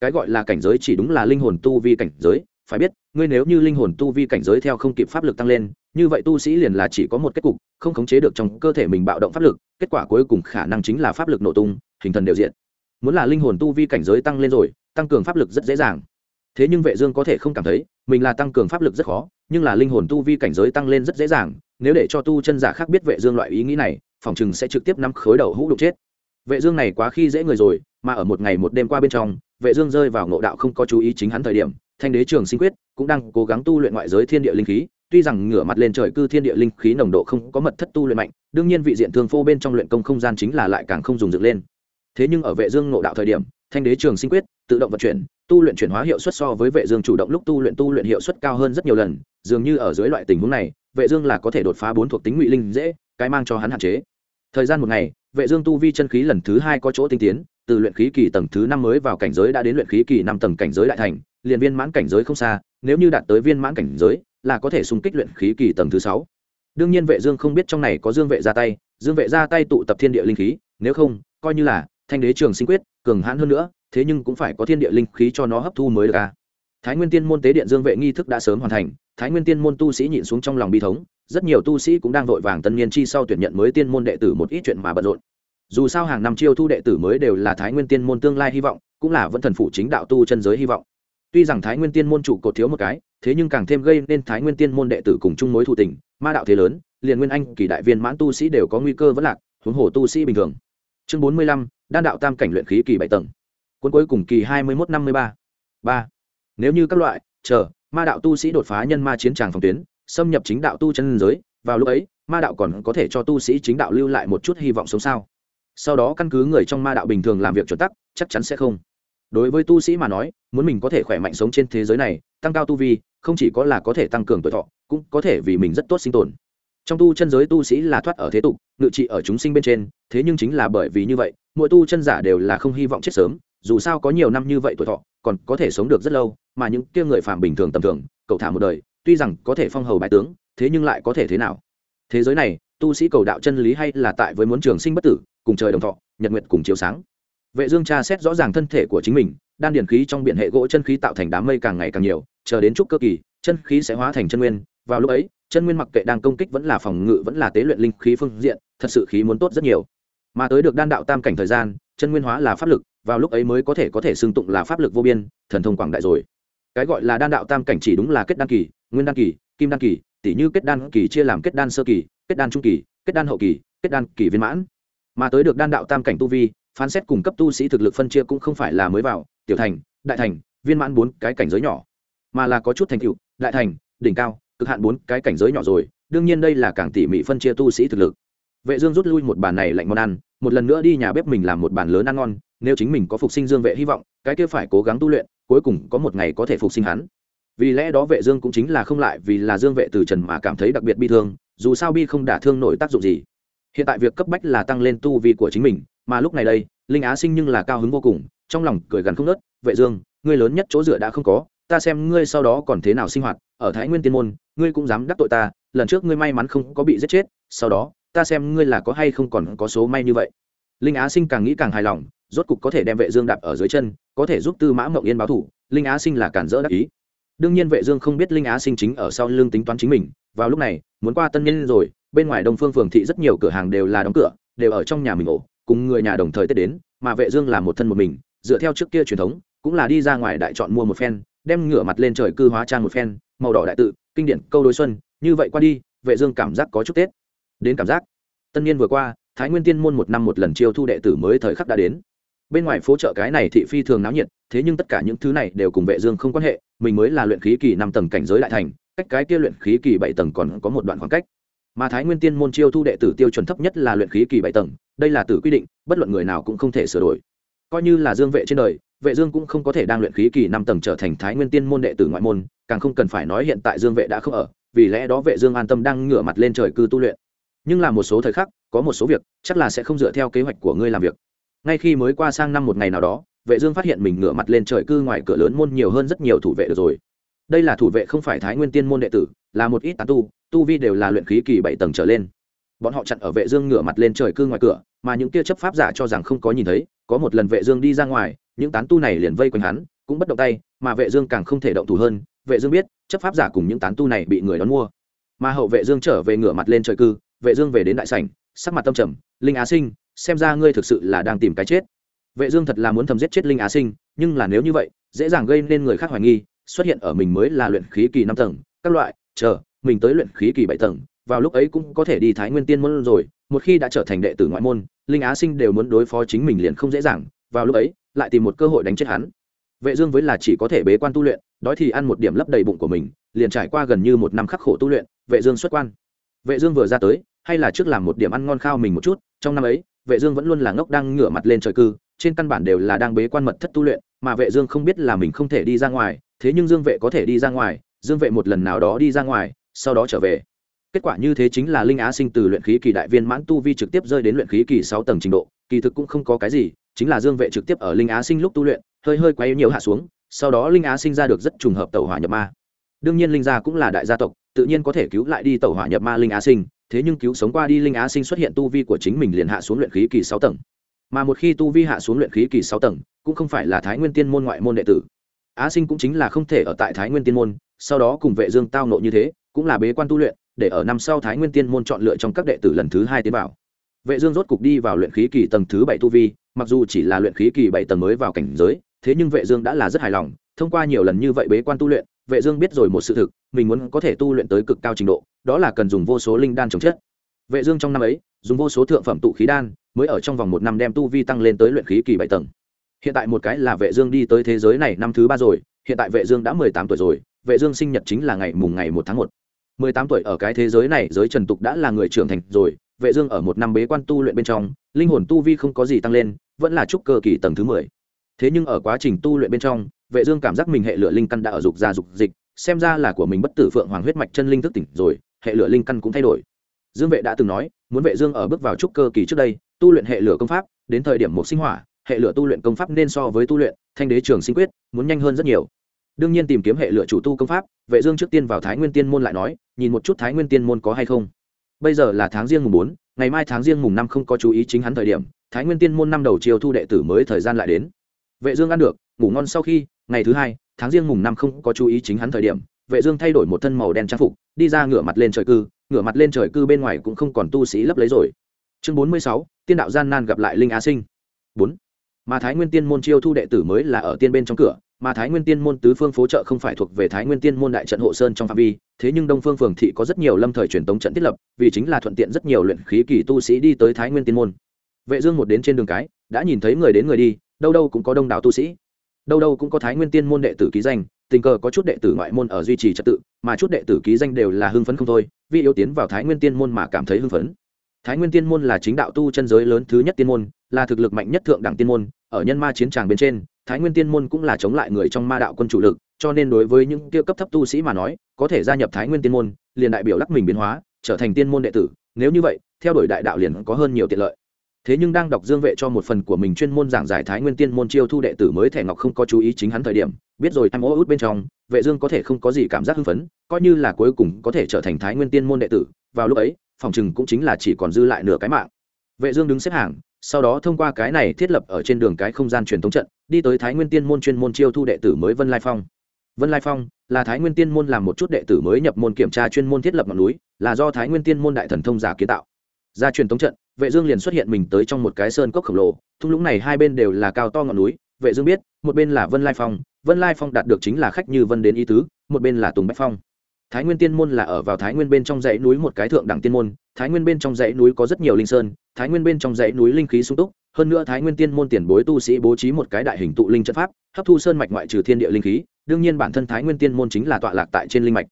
Cái gọi là cảnh giới chỉ đúng là linh hồn tu vi cảnh giới phải biết, ngươi nếu như linh hồn tu vi cảnh giới theo không kịp pháp lực tăng lên, như vậy tu sĩ liền là chỉ có một kết cục, không khống chế được trong cơ thể mình bạo động pháp lực, kết quả cuối cùng khả năng chính là pháp lực nổ tung, hình thần đều diện muốn là linh hồn tu vi cảnh giới tăng lên rồi, tăng cường pháp lực rất dễ dàng. Thế nhưng vệ dương có thể không cảm thấy, mình là tăng cường pháp lực rất khó, nhưng là linh hồn tu vi cảnh giới tăng lên rất dễ dàng, nếu để cho tu chân giả khác biết vệ dương loại ý nghĩ này, phòng chừng sẽ trực tiếp nắm khối đầu hũ đục chết. Vệ dương này quá khi dễ người rồi, mà ở một ngày một đêm qua bên trong, vệ dương rơi vào ngộ đạo không có chú ý chính hắn thời điểm thanh đế trường sinh quyết, cũng đang cố gắng tu luyện ngoại giới thiên địa linh khí, tuy rằng ngửa mặt lên trời cư thiên địa linh khí nồng độ không có mật thất tu luyện mạnh, đương nhiên vị diện thương phô bên trong luyện công không gian chính là lại càng không dùng dựng lên. Thế nhưng ở vệ dương ngộ đạo thời điểm, thanh đế trường sinh quyết, tự động vận chuyển, tu luyện chuyển hóa hiệu suất so với vệ dương chủ động lúc tu luyện tu luyện hiệu suất cao hơn rất nhiều lần, dường như ở dưới loại tình huống này, vệ dương là có thể đột phá bốn thuộc tính ngụy linh dễ, cái mang cho hắn hạn chế. Thời gian một ngày, vệ dương tu vi chân khí lần thứ hai có chỗ tinh tiến, từ luyện khí kỳ tầng thứ năm mới vào cảnh giới đã đến luyện khí kỳ năm tầng cảnh giới đại thành liền viên mãn cảnh giới không xa, nếu như đạt tới viên mãn cảnh giới, là có thể xung kích luyện khí kỳ tầng thứ sáu. Đương nhiên vệ dương không biết trong này có dương vệ ra tay, dương vệ ra tay tụ tập thiên địa linh khí, nếu không, coi như là thanh đế trường sinh quyết, cường hãn hơn nữa, thế nhưng cũng phải có thiên địa linh khí cho nó hấp thu mới được à. Thái nguyên tiên môn tế điện dương vệ nghi thức đã sớm hoàn thành, thái nguyên tiên môn tu sĩ nhịn xuống trong lòng bi thống, rất nhiều tu sĩ cũng đang vội vàng tân niên chi sau tuyển nhận mới tiên môn đệ tử một ít chuyện mà bận rộn. Dù sao hàng năm chiêu thu đệ tử mới đều là thái nguyên tiên môn tương lai hy vọng, cũng là vẫn thần phụ chính đạo tu chân giới hy vọng tuy rằng thái nguyên tiên môn chủ cột thiếu một cái, thế nhưng càng thêm gây nên thái nguyên tiên môn đệ tử cùng chung mối thù tình, ma đạo thế lớn, liền nguyên anh kỳ đại viên mãn tu sĩ đều có nguy cơ vẫn lạc, huống hồ tu sĩ bình thường. Chương bốn mươi lăm, đan đạo tam cảnh luyện khí kỳ bảy tầng. Cuốn cuối cùng kỳ hai mươi một năm mươi ba. Ba. Nếu như các loại, chờ, ma đạo tu sĩ đột phá nhân ma chiến tràng phòng tuyến, xâm nhập chính đạo tu chân giới, vào lúc ấy, ma đạo còn có thể cho tu sĩ chính đạo lưu lại một chút hy vọng sống sao? Sau đó căn cứ người trong ma đạo bình thường làm việc chuẩn tắc, chắc chắn sẽ không đối với tu sĩ mà nói, muốn mình có thể khỏe mạnh sống trên thế giới này, tăng cao tu vi, không chỉ có là có thể tăng cường tuổi thọ, cũng có thể vì mình rất tốt sinh tồn. Trong tu chân giới tu sĩ là thoát ở thế tục, ngự trị ở chúng sinh bên trên, thế nhưng chính là bởi vì như vậy, mỗi tu chân giả đều là không hy vọng chết sớm, dù sao có nhiều năm như vậy tuổi thọ, còn có thể sống được rất lâu, mà những kia người phạm bình thường tầm thường, cầu thả một đời, tuy rằng có thể phong hầu bại tướng, thế nhưng lại có thể thế nào? Thế giới này, tu sĩ cầu đạo chân lý hay là tại với muốn trường sinh bất tử, cùng trời đồng thọ, nhật nguyệt cùng chiếu sáng vệ dương tra xét rõ ràng thân thể của chính mình, đan điển khí trong biển hệ gỗ chân khí tạo thành đám mây càng ngày càng nhiều, chờ đến chút cơ kỳ, chân khí sẽ hóa thành chân nguyên. Vào lúc ấy, chân nguyên mặc kệ đang công kích vẫn là phòng ngự, vẫn là tế luyện linh khí phương diện, thật sự khí muốn tốt rất nhiều. Mà tới được đan đạo tam cảnh thời gian, chân nguyên hóa là pháp lực, vào lúc ấy mới có thể có thể xưng tụng là pháp lực vô biên, thần thông quảng đại rồi. Cái gọi là đan đạo tam cảnh chỉ đúng là kết đan kỳ, nguyên đan kỳ, kim đan kỳ tỷ như kết đan kỳ chia làm kết đan sơ kỳ, kết đan trung kỳ, kết đan hậu kỳ, kết đan kỳ viên mãn. Mà tới được đan đạo tam cảnh tu vi phán xét cùng cấp tu sĩ thực lực phân chia cũng không phải là mới vào, tiểu thành, đại thành, viên mãn bốn cái cảnh giới nhỏ, mà là có chút thành tựu, đại thành, đỉnh cao, cực hạn bốn cái cảnh giới nhỏ rồi, đương nhiên đây là càng tỉ mỉ phân chia tu sĩ thực lực. Vệ dương rút lui một bàn này lạnh món ăn, một lần nữa đi nhà bếp mình làm một bàn lớn ăn ngon, nếu chính mình có phục sinh dương vệ hy vọng, cái kia phải cố gắng tu luyện, cuối cùng có một ngày có thể phục sinh hắn. Vì lẽ đó vệ dương cũng chính là không lại vì là dương vệ từ trần mà cảm thấy đặc biệt bi thương, dù sao bi không đả thương nổi tác dụng gì. Hiện tại việc cấp bách là tăng lên tu vi của chính mình mà lúc này đây linh á sinh nhưng là cao hứng vô cùng trong lòng cười gần không nớt vệ dương ngươi lớn nhất chỗ dựa đã không có ta xem ngươi sau đó còn thế nào sinh hoạt ở thái nguyên tiên môn ngươi cũng dám đắc tội ta lần trước ngươi may mắn không có bị giết chết sau đó ta xem ngươi là có hay không còn có số may như vậy. Linh á sinh càng nghĩ càng hài lòng rốt cục có thể đem vệ dương đạp ở dưới chân có thể giúp tư mã mộng yên báo thù, linh á sinh là cản rỡ đắc ý. Đương nhiên vệ dương không biết linh á sinh chính ở sau lưng tính toán chính mình vào lúc này muốn qua tân nhân rồi bên ngoài đông phương phường thị rất nhiều cửa hàng đều là đóng cửa đều ở trong nhà mình ổ cùng người nhà đồng thời tết đến, mà vệ dương là một thân một mình, dựa theo trước kia truyền thống, cũng là đi ra ngoài đại chọn mua một phen, đem ngửa mặt lên trời cư hóa trang một phen, màu đỏ đại tự, kinh điển, câu đối xuân, như vậy qua đi, vệ dương cảm giác có chút tết. Đến cảm giác, tân niên vừa qua, thái nguyên tiên môn một năm một lần chiêu thu đệ tử mới thời khắc đã đến. Bên ngoài phố chợ cái này thị phi thường náo nhiệt, thế nhưng tất cả những thứ này đều cùng vệ dương không quan hệ, mình mới là luyện khí kỳ năm tầng cảnh giới lại thành, cách cái kia luyện khí kỳ bảy tầng còn có một đoạn khoảng cách mà thái nguyên tiên môn chiêu thu đệ tử tiêu chuẩn thấp nhất là luyện khí kỳ bảy tầng, đây là tử quy định, bất luận người nào cũng không thể sửa đổi. Coi như là dương vệ trên đời, vệ dương cũng không có thể đang luyện khí kỳ năm tầng trở thành thái nguyên tiên môn đệ tử ngoại môn, càng không cần phải nói hiện tại dương vệ đã không ở, vì lẽ đó vệ dương an tâm đang ngửa mặt lên trời cư tu luyện. Nhưng là một số thời khắc, có một số việc, chắc là sẽ không dựa theo kế hoạch của ngươi làm việc. Ngay khi mới qua sang năm một ngày nào đó, vệ dương phát hiện mình ngửa mặt lên trời cư ngoài cửa lớn môn nhiều hơn rất nhiều thủ vệ được rồi. Đây là thủ vệ không phải thái nguyên tiên môn đệ tử là một ít tán tu tu vi đều là luyện khí kỳ bảy tầng trở lên. Bọn họ chặn ở vệ dương ngửa mặt lên trời cư ngoài cửa, mà những kia chấp pháp giả cho rằng không có nhìn thấy, có một lần vệ dương đi ra ngoài, những tán tu này liền vây quanh hắn, cũng bất động tay, mà vệ dương càng không thể động thủ hơn. Vệ dương biết, chấp pháp giả cùng những tán tu này bị người đón mua. Mà hậu vệ dương trở về ngửa mặt lên trời cư, vệ dương về đến đại sảnh, sắc mặt tâm trầm, linh á sinh, xem ra ngươi thực sự là đang tìm cái chết. Vệ dương thật là muốn thầm giết chết linh á sinh, nhưng là nếu như vậy, dễ dàng gây nên người khác hoài nghi, xuất hiện ở mình mới là luyện khí kỳ năm tầng, các loại chờ, mình tới luyện khí kỳ bảy tầng, vào lúc ấy cũng có thể đi thái nguyên tiên môn rồi, một khi đã trở thành đệ tử ngoại môn, linh á sinh đều muốn đối phó chính mình liền không dễ dàng, vào lúc ấy, lại tìm một cơ hội đánh chết hắn. Vệ dương với là chỉ có thể bế quan tu luyện, đói thì ăn một điểm lấp đầy bụng của mình, liền trải qua gần như một năm khắc khổ tu luyện, vệ dương xuất quan. Vệ dương vừa ra tới, hay là trước làm một điểm ăn ngon khao mình một chút, trong năm ấy, vệ dương vẫn luôn là ngốc đang ngửa mặt lên trời cư, trên căn bản đều là đang bế quan mật thất tu luyện, mà vệ dương không biết là mình không thể đi ra ngoài, thế nhưng dương vệ có thể đi ra ngoài dương vệ một lần nào đó đi ra ngoài, sau đó trở về. Kết quả như thế chính là linh á sinh từ luyện khí kỳ đại viên mãn tu vi trực tiếp rơi đến luyện khí kỳ sáu tầng trình độ, kỳ thực cũng không có cái gì, chính là dương vệ trực tiếp ở linh á sinh lúc tu luyện, hơi hơi quay nhiều hạ xuống, sau đó linh á sinh ra được rất trùng hợp tẩu hỏa nhập ma. Đương nhiên linh gia cũng là đại gia tộc, tự nhiên có thể cứu lại đi tẩu hỏa nhập ma linh á sinh, thế nhưng cứu sống qua đi linh á sinh xuất hiện tu vi của chính mình liền hạ xuống luyện khí kỳ sáu tầng. Mà một khi tu vi hạ xuống luyện khí kỳ sáu tầng, cũng không phải là thái nguyên tiên môn ngoại môn đệ tử. Á sinh cũng chính là không thể ở tại thái nguyên tiên môn sau đó cùng vệ dương tao nộ như thế, cũng là bế quan tu luyện, để ở năm sau thái nguyên tiên môn chọn lựa trong các đệ tử lần thứ hai tiến vào. Vệ dương rốt cục đi vào luyện khí kỳ tầng thứ bảy tu vi, mặc dù chỉ là luyện khí kỳ bảy tầng mới vào cảnh giới, thế nhưng vệ dương đã là rất hài lòng, thông qua nhiều lần như vậy bế quan tu luyện, vệ dương biết rồi một sự thực, mình muốn có thể tu luyện tới cực cao trình độ, đó là cần dùng vô số linh đan chống chất. Vệ dương trong năm ấy, dùng vô số thượng phẩm tụ khí đan, mới ở trong vòng một năm đem tu vi tăng lên tới luyện khí kỳ bảy tầng. Hiện tại một cái là vệ dương đi tới thế giới này năm thứ ba rồi, hiện tại vệ dương đã 18 tuổi rồi vệ dương sinh nhật chính là ngày mùng ngày 1 tháng 1. 18 tuổi ở cái thế giới này, giới trần tục đã là người trưởng thành rồi vệ dương ở một năm bế quan tu luyện bên trong, linh hồn tu vi không có gì tăng lên, vẫn là trúc cơ kỳ tầng thứ 10. thế nhưng ở quá trình tu luyện bên trong, vệ dương cảm giác mình hệ lửa linh căn đã ở dục ra dục dịch, xem ra là của mình bất tử phượng hoàng huyết mạch chân linh thức tỉnh rồi, hệ lửa linh căn cũng thay đổi dương vệ đã từng nói, muốn vệ dương ở bước vào trúc cơ kỳ trước đây, tu luyện hệ lửa công pháp, đến thời điểm một sinh hỏa, hệ lửa tu luyện công pháp nên so với tu luyện, thanh đế trường sinh quyết, muốn nhanh hơn rất nhiều đương nhiên tìm kiếm hệ lựa chủ tu công pháp vệ dương trước tiên vào thái nguyên tiên môn lại nói nhìn một chút thái nguyên tiên môn có hay không. Bây giờ là tháng riêng mùng bốn, ngày mai tháng riêng mùng năm không có chú ý chính hắn thời điểm thái nguyên tiên môn năm đầu chiều thu đệ tử mới thời gian lại đến. Vệ dương ăn được ngủ ngon sau khi ngày thứ hai tháng riêng mùng năm không có chú ý chính hắn thời điểm vệ dương thay đổi một thân màu đen trang phục đi ra ngửa mặt lên trời cư ngửa mặt lên trời cư bên ngoài cũng không còn tu sĩ lấp lấy rồi. Chương 46, tiên đạo gian nan gặp lại linh á sinh. 4. mà thái nguyên tiên môn chiêu thu đệ tử mới là ở tiên bên trong cửa mà thái nguyên tiên môn tứ phương phố trợ không phải thuộc về thái nguyên tiên môn đại trận hộ sơn trong phạm vi, thế nhưng đông phương phường thị có rất nhiều lâm thời truyền tống trận thiết lập, vì chính là thuận tiện rất nhiều luyện khí kỳ tu sĩ đi tới thái nguyên tiên môn. Vệ dương một đến trên đường cái, đã nhìn thấy người đến người đi, đâu đâu cũng có đông đảo tu sĩ. Đâu đâu cũng có thái nguyên tiên môn đệ tử ký danh, tình cờ có chút đệ tử ngoại môn ở duy trì trật tự, mà chút đệ tử ký danh đều là hưng phấn không thôi, vì yếu tiến vào thái nguyên tiên môn mà cảm thấy hưng phấn. Thái nguyên tiên môn là chính đạo tu chân giới lớn thứ nhất tiên môn, là thực lực mạnh nhất thượng đẳng tiên môn, ở nhân ma chiến tràng bên trên thái nguyên tiên môn cũng là chống lại người trong ma đạo quân chủ lực, cho nên đối với những kia cấp thấp tu sĩ mà nói, có thể gia nhập thái nguyên tiên môn, liền đại biểu lắc mình biến hóa, trở thành tiên môn đệ tử. Nếu như vậy, theo đuổi đại đạo liền có hơn nhiều tiện lợi. Thế nhưng đang đọc dương vệ cho một phần của mình chuyên môn giảng giải thái nguyên tiên môn chiêu thu đệ tử mới thẻ ngọc không có chú ý chính hắn thời điểm, biết rồi tham ô út bên trong, vệ dương có thể không có gì cảm giác hưng phấn, coi như là cuối cùng có thể trở thành thái nguyên tiên môn đệ tử. Vào lúc ấy, phòng chừng cũng chính là chỉ còn dư lại nửa cái mạng. Vệ dương đứng xếp hàng sau đó thông qua cái này thiết lập ở trên đường cái không gian truyền thống trận, đi tới thái nguyên tiên môn chuyên môn chiêu thu đệ tử mới vân lai phong. Vân lai phong là thái nguyên tiên môn làm một chút đệ tử mới nhập môn kiểm tra chuyên môn thiết lập ngọn núi, là do thái nguyên tiên môn đại thần thông giả kiến tạo. Ra truyền thống trận, vệ dương liền xuất hiện mình tới trong một cái sơn cốc khổng lồ, thung lũng này hai bên đều là cao to ngọn núi, vệ dương biết, một bên là vân lai phong, vân lai phong đạt được chính là khách như vân đến ý tứ, một bên là tùng bách phong. Thái nguyên tiên môn là ở vào thái nguyên bên trong dãy núi một cái thượng đẳng tiên môn, thái nguyên bên trong dãy núi có rất nhiều linh sơn thái nguyên bên trong dãy núi linh khí sung túc, hơn nữa thái nguyên tiên môn tiền bối tu sĩ bố trí một cái đại hình tụ linh trận pháp, hấp thu sơn mạch ngoại trừ thiên địa linh khí, đương nhiên bản thân thái nguyên tiên môn chính là tọa lạc tại trên linh mạch.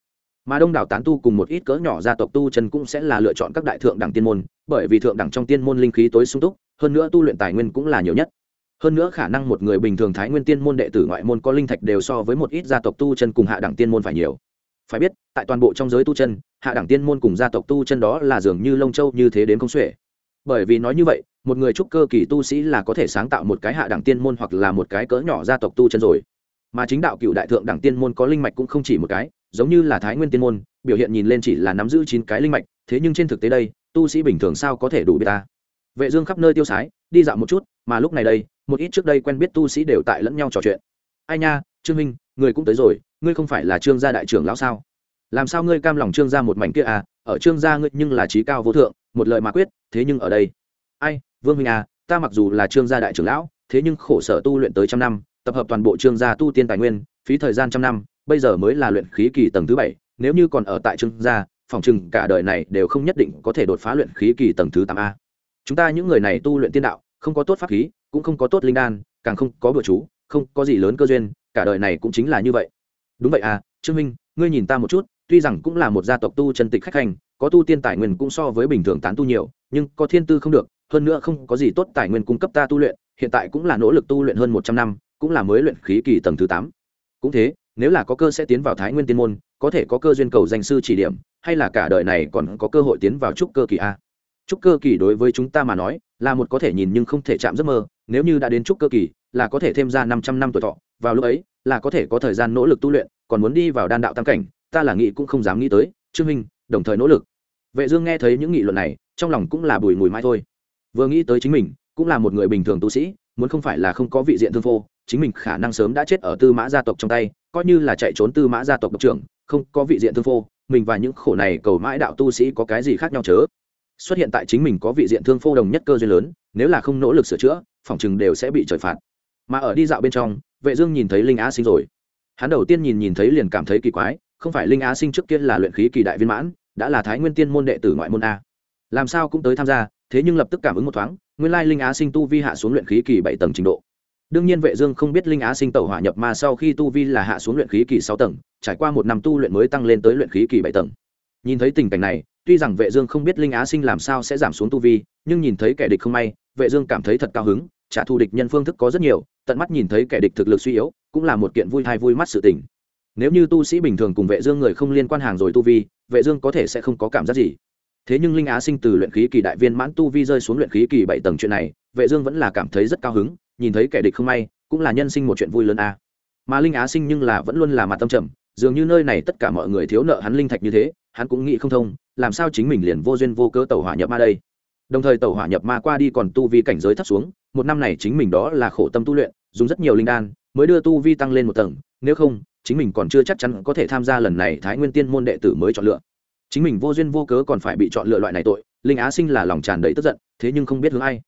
Mà đông đảo tán tu cùng một ít cỡ nhỏ gia tộc tu chân cũng sẽ là lựa chọn các đại thượng đẳng tiên môn, bởi vì thượng đẳng trong tiên môn linh khí tối sung túc, hơn nữa tu luyện tài nguyên cũng là nhiều nhất. Hơn nữa khả năng một người bình thường thái nguyên tiên môn đệ tử ngoại môn có linh thạch đều so với một ít gia tộc tu chân cùng hạ đẳng tiên môn phải nhiều. Phải biết, tại toàn bộ trong giới tu chân, hạ đẳng tiên môn cùng gia tộc tu chân đó là dường như lông châu như thế đến không xuể bởi vì nói như vậy, một người trúc cơ kỳ tu sĩ là có thể sáng tạo một cái hạ đẳng tiên môn hoặc là một cái cỡ nhỏ gia tộc tu chân rồi. Mà chính đạo cựu đại thượng đẳng tiên môn có linh mạch cũng không chỉ một cái, giống như là thái nguyên tiên môn, biểu hiện nhìn lên chỉ là nắm giữ chín cái linh mạch, thế nhưng trên thực tế đây, tu sĩ bình thường sao có thể đủ biết ta? Vệ dương khắp nơi tiêu sái, đi dạo một chút, mà lúc này đây, một ít trước đây quen biết tu sĩ đều tại lẫn nhau trò chuyện. Ai nha, trương minh, người cũng tới rồi, ngươi không phải là trương gia đại trưởng lão sao? Làm sao ngươi cam lòng trương gia một mảnh kia à? Ở trương gia ngươi nhưng là trí cao vô thượng một lời mà quyết, thế nhưng ở đây. Ai, vương minh à ta mặc dù là trương gia đại trưởng lão, thế nhưng khổ sở tu luyện tới trăm năm, tập hợp toàn bộ trương gia tu tiên tài nguyên, phí thời gian trăm năm, bây giờ mới là luyện khí kỳ tầng thứ bảy, nếu như còn ở tại trương gia, phòng chừng cả đời này đều không nhất định có thể đột phá luyện khí kỳ tầng thứ tám a. Chúng ta những người này tu luyện tiên đạo, không có tốt pháp khí, cũng không có tốt linh đan, càng không có bữa chú, không có gì lớn cơ duyên, cả đời này cũng chính là như vậy. Đúng vậy à trương minh ngươi nhìn ta một chút, tuy rằng cũng là một gia tộc tu chân tịch khách hành có tu tiên tài nguyên cũng so với bình thường tán tu nhiều, nhưng có thiên tư không được, hơn nữa không có gì tốt tài nguyên cung cấp ta tu luyện, hiện tại cũng là nỗ lực tu luyện hơn một trăm năm, cũng là mới luyện khí kỳ tầng thứ tám. Cũng thế, nếu là có cơ sẽ tiến vào thái nguyên tiên môn, có thể có cơ duyên cầu danh sư chỉ điểm, hay là cả đời này còn có cơ hội tiến vào trúc cơ kỳ a. Trúc cơ kỳ đối với chúng ta mà nói, là một có thể nhìn nhưng không thể chạm giấc mơ, nếu như đã đến trúc cơ kỳ, là có thể thêm ra năm trăm năm tuổi thọ, vào lúc ấy, là có thể có thời gian nỗ lực tu luyện, còn muốn đi vào đan đạo tam cảnh, ta là nghĩ cũng không dám nghĩ tới. Trương minh đồng thời nỗ lực. Vệ dương nghe thấy những nghị luận này, trong lòng cũng là bùi mùi mai thôi. Vừa nghĩ tới chính mình, cũng là một người bình thường tu sĩ, muốn không phải là không có vị diện thương phô chính mình khả năng sớm đã chết ở tư mã gia tộc trong tay, coi như là chạy trốn tư mã gia tộc độc trưởng, không có vị diện thương phô mình và những khổ này cầu mãi đạo tu sĩ có cái gì khác nhau chớ? Xuất hiện tại chính mình có vị diện thương phô đồng nhất cơ duyên lớn, nếu là không nỗ lực sửa chữa, phòng chừng đều sẽ bị trời phạt. Mà ở đi dạo bên trong, vệ dương nhìn thấy linh á sinh rồi. Hắn đầu tiên nhìn nhìn thấy liền cảm thấy kỳ quái không phải linh á sinh trước kia là luyện khí kỳ đại viên mãn, đã là thái nguyên tiên môn đệ tử ngoại môn a. Làm sao cũng tới tham gia, thế nhưng lập tức cảm ứng một thoáng, nguyên lai linh á sinh tu vi hạ xuống luyện khí kỳ bảy tầng trình độ. Đương nhiên vệ dương không biết linh á sinh tẩu hỏa nhập ma sau khi tu vi là hạ xuống luyện khí kỳ sáu tầng, trải qua một năm tu luyện mới tăng lên tới luyện khí kỳ bảy tầng. Nhìn thấy tình cảnh này, tuy rằng vệ dương không biết linh á sinh làm sao sẽ giảm xuống tu vi, nhưng nhìn thấy kẻ địch không may, vệ dương cảm thấy thật cao hứng, trả thù địch nhân phương thức có rất nhiều, tận mắt nhìn thấy kẻ địch thực lực suy yếu, cũng là một kiện vui hay vui mắt sự tình nếu như tu sĩ bình thường cùng vệ dương người không liên quan hàng rồi tu vi, vệ dương có thể sẽ không có cảm giác gì. Thế nhưng linh á sinh từ luyện khí kỳ đại viên mãn tu vi rơi xuống luyện khí kỳ bảy tầng chuyện này, vệ dương vẫn là cảm thấy rất cao hứng, nhìn thấy kẻ địch không may, cũng là nhân sinh một chuyện vui lớn a. Mà linh á sinh nhưng là vẫn luôn là mặt tâm trầm, dường như nơi này tất cả mọi người thiếu nợ hắn linh thạch như thế, hắn cũng nghĩ không thông, làm sao chính mình liền vô duyên vô cớ tẩu hỏa nhập ma đây? Đồng thời tẩu hỏa nhập ma qua đi còn tu vi cảnh giới thấp xuống, một năm này chính mình đó là khổ tâm tu luyện, dùng rất nhiều linh đan, mới đưa tu vi tăng lên một tầng, nếu không chính mình còn chưa chắc chắn có thể tham gia lần này thái nguyên tiên môn đệ tử mới chọn lựa. Chính mình vô duyên vô cớ còn phải bị chọn lựa loại này tội, linh á sinh là lòng tràn đầy tức giận, thế nhưng không biết hướng ai.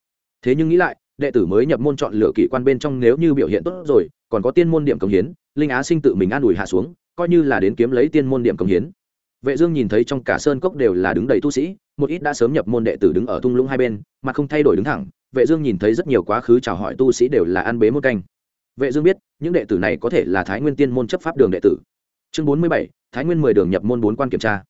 Thế nhưng nghĩ lại, đệ tử mới nhập môn chọn lựa kỷ quan bên trong nếu như biểu hiện tốt rồi, còn có tiên môn điểm công hiến, linh á sinh tự mình an ủi hạ xuống, coi như là đến kiếm lấy tiên môn điểm công hiến. Vệ dương nhìn thấy trong cả sơn cốc đều là đứng đầy tu sĩ, một ít đã sớm nhập môn đệ tử đứng ở thung lũng hai bên, mà không thay đổi đứng thẳng, vệ dương nhìn thấy rất nhiều quá khứ chào hỏi tu sĩ đều là ăn bế một canh vệ dương biết những đệ tử này có thể là thái nguyên tiên môn chấp pháp đường đệ tử. Chương 47, thái nguyên mười đường nhập môn bốn quan kiểm tra.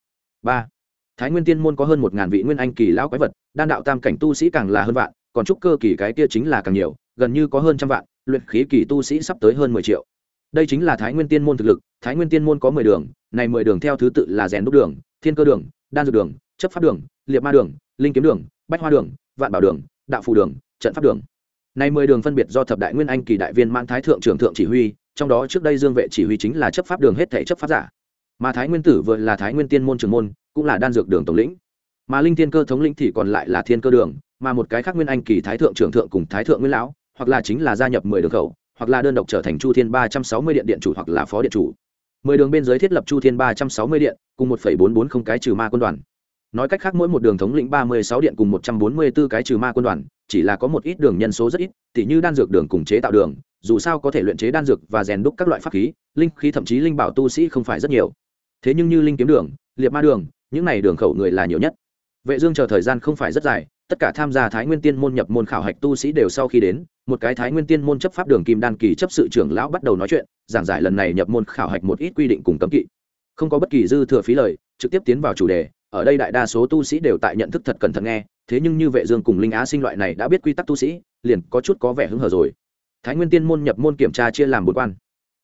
Ba thái nguyên tiên môn có hơn một ngàn vị nguyên anh kỳ lão quái vật đan đạo tam cảnh tu sĩ càng là hơn vạn còn trúc cơ kỳ cái kia chính là càng nhiều gần như có hơn trăm vạn luyện khí kỳ tu sĩ sắp tới hơn mười triệu. Đây chính là thái nguyên tiên môn thực lực thái nguyên tiên môn có mười đường này mười đường theo thứ tự là rèn đúc đường thiên cơ đường đan dược đường chấp pháp đường liệt ma đường linh kiếm đường bách hoa đường vạn bảo đường đạo phù đường trận pháp đường nay mười đường phân biệt do thập đại nguyên anh kỳ đại viên mãn thái thượng trưởng thượng chỉ huy, trong đó trước đây dương vệ chỉ huy chính là chấp pháp đường hết thể chấp pháp giả. Mà thái nguyên tử vừa là thái nguyên tiên môn trưởng môn, cũng là đan dược đường tổng lĩnh. Mà linh thiên cơ thống lĩnh thì còn lại là thiên cơ đường, mà một cái khác nguyên anh kỳ thái thượng trưởng thượng cùng thái thượng nguyên lão, hoặc là chính là gia nhập mười đường khẩu, hoặc là đơn độc trở thành chu thiên ba trăm sáu mươi điện điện chủ hoặc là phó điện chủ. Mười đường bên dưới thiết lập chu thiên ba trăm sáu mươi điện, cùng một phẩy bốn bốn không cái trừ ma quân đoàn. Nói cách khác mỗi một đường thống lĩnh ba mươi sáu điện cùng một trăm bốn mươi 144 cái trừ ma quân đoàn chỉ là có một ít đường nhân số rất ít, tỉ như đan dược đường cùng chế tạo đường, dù sao có thể luyện chế đan dược và rèn đúc các loại pháp khí, linh khí thậm chí linh bảo tu sĩ không phải rất nhiều. Thế nhưng như linh kiếm đường, liệt ma đường, những này đường khẩu người là nhiều nhất. Vệ dương chờ thời gian không phải rất dài, tất cả tham gia thái nguyên tiên môn nhập môn khảo hạch tu sĩ đều sau khi đến, một cái thái nguyên tiên môn chấp pháp đường kim đan kỳ chấp sự trưởng lão bắt đầu nói chuyện, giảng giải lần này nhập môn khảo hạch một ít quy định cùng cấm kỵ. Không có bất kỳ dư thừa phí lời, trực tiếp tiến vào chủ đề ở đây đại đa số tu sĩ đều tại nhận thức thật cẩn thận nghe, thế nhưng như vệ dương cùng linh á sinh loại này đã biết quy tắc tu sĩ, liền có chút có vẻ hứng hở rồi. Thái nguyên tiên môn nhập môn kiểm tra chia làm bốn quan.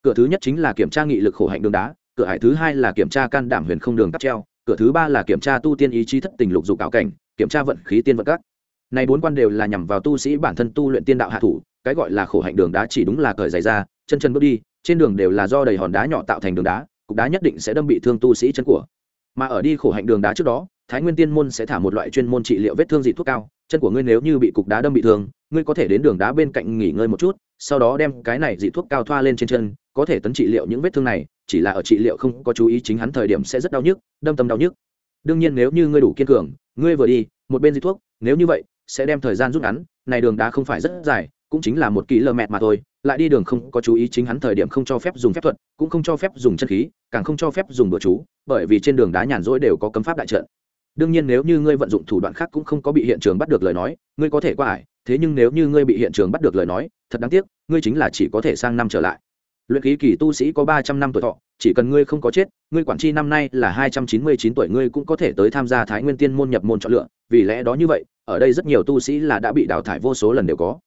Cửa thứ nhất chính là kiểm tra nghị lực khổ hạnh đường đá, cửa hải thứ hai là kiểm tra can đảm huyền không đường cắp treo, cửa thứ ba là kiểm tra tu tiên ý chí thất tình lục dục ảo cảnh, kiểm tra vận khí tiên vận các. Này bốn quan đều là nhằm vào tu sĩ bản thân tu luyện tiên đạo hạ thủ, cái gọi là khổ hạnh đường đá chỉ đúng là cởi giày ra, chân chân bước đi, trên đường đều là do đầy hòn đá nhỏ tạo thành đường đá, cục đá nhất định sẽ đâm bị thương tu sĩ chân của mà ở đi khổ hạnh đường đá trước đó, thái nguyên tiên môn sẽ thả một loại chuyên môn trị liệu vết thương dị thuốc cao. Chân của ngươi nếu như bị cục đá đâm bị thương, ngươi có thể đến đường đá bên cạnh nghỉ ngơi một chút, sau đó đem cái này dị thuốc cao thoa lên trên chân, có thể tấn trị liệu những vết thương này, chỉ là ở trị liệu không có chú ý chính hắn thời điểm sẽ rất đau nhức, đâm tâm đau nhức. Đương nhiên nếu như ngươi đủ kiên cường, ngươi vừa đi, một bên dị thuốc, nếu như vậy, sẽ đem thời gian rút ngắn, này đường đá không phải rất dài, cũng chính là một km mà thôi lại đi đường không có chú ý chính hắn thời điểm không cho phép dùng phép thuật, cũng không cho phép dùng chân khí, càng không cho phép dùng bữa chú, bởi vì trên đường đá nhàn rỗi đều có cấm pháp đại trận. Đương nhiên nếu như ngươi vận dụng thủ đoạn khác cũng không có bị hiện trường bắt được lời nói, ngươi có thể qua ải, thế nhưng nếu như ngươi bị hiện trường bắt được lời nói, thật đáng tiếc, ngươi chính là chỉ có thể sang năm trở lại. Luyện khí kỳ tu sĩ có ba trăm năm tuổi thọ, chỉ cần ngươi không có chết, ngươi quản tri năm nay là hai trăm chín mươi chín tuổi, ngươi cũng có thể tới tham gia thái nguyên tiên môn nhập môn chọn lựa. Vì lẽ đó như vậy, ở đây rất nhiều tu sĩ là đã bị đào thải vô số lần đều có.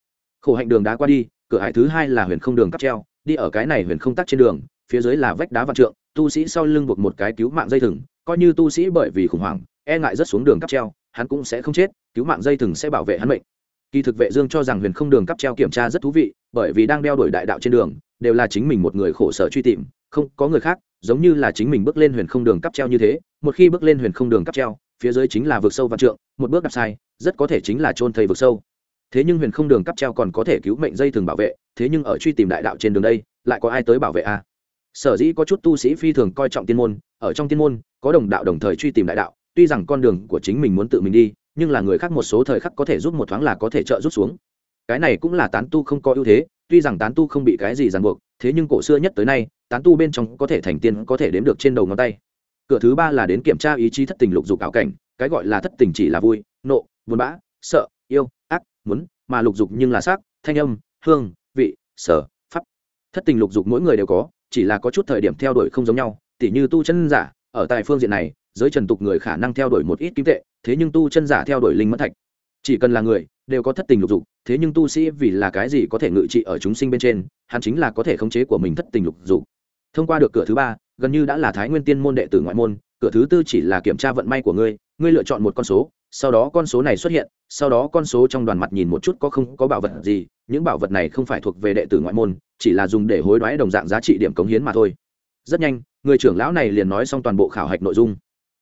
Khổ hạnh đường đá qua đi cửa hải thứ hai là huyền không đường cắp treo, đi ở cái này huyền không tắc trên đường, phía dưới là vách đá vạn trượng, tu sĩ sau lưng buộc một cái cứu mạng dây thừng, coi như tu sĩ bởi vì khủng hoảng e ngại rất xuống đường cắp treo, hắn cũng sẽ không chết, cứu mạng dây thừng sẽ bảo vệ hắn mệnh. Kỳ thực vệ dương cho rằng huyền không đường cắp treo kiểm tra rất thú vị, bởi vì đang đeo đuổi đại đạo trên đường, đều là chính mình một người khổ sở truy tìm, không có người khác, giống như là chính mình bước lên huyền không đường cắp treo như thế, một khi bước lên huyền không đường cắp treo, phía dưới chính là vực sâu vạn trượng, một bước đạp sai, rất có thể chính là trôn thây vực sâu thế nhưng huyền không đường cắp treo còn có thể cứu mệnh dây thường bảo vệ, thế nhưng ở truy tìm đại đạo trên đường đây, lại có ai tới bảo vệ a à? sở dĩ có chút tu sĩ phi thường coi trọng tiên môn, ở trong tiên môn, có đồng đạo đồng thời truy tìm đại đạo, tuy rằng con đường của chính mình muốn tự mình đi, nhưng là người khác một số thời khắc có thể giúp một thoáng là có thể trợ giúp xuống. Cái này cũng là tán tu không có ưu thế, tuy rằng tán tu không bị cái gì ràng buộc, thế nhưng cổ xưa nhất tới nay, tán tu bên trong có thể thành tiên có thể đếm được trên đầu ngón tay. Cửa thứ ba là đến kiểm tra ý chí thất tình lục dục ảo cảnh, cái gọi là thất tình chỉ là vui, nộ, buồn bã, sợ muốn, mà lục dục nhưng là sắc, thanh âm, hương, vị, sở, pháp. Thất tình lục dục mỗi người đều có, chỉ là có chút thời điểm theo đuổi không giống nhau. Tỉ như tu chân giả, ở tại phương diện này, giới trần tục người khả năng theo đuổi một ít kim tệ, thế nhưng tu chân giả theo đuổi linh mất thạch. Chỉ cần là người, đều có thất tình lục dục, thế nhưng tu sĩ vì là cái gì có thể ngự trị ở chúng sinh bên trên, hắn chính là có thể khống chế của mình thất tình lục dục. Thông qua được cửa thứ ba, gần như đã là thái nguyên tiên môn đệ tử ngoại môn, cửa thứ tư chỉ là kiểm tra vận may của ngươi ngươi lựa chọn một con số sau đó con số này xuất hiện, sau đó con số trong đoàn mặt nhìn một chút có không, có bảo vật gì, những bảo vật này không phải thuộc về đệ tử ngoại môn, chỉ là dùng để hối đoái đồng dạng giá trị điểm cống hiến mà thôi. Rất nhanh, người trưởng lão này liền nói xong toàn bộ khảo hạch nội dung.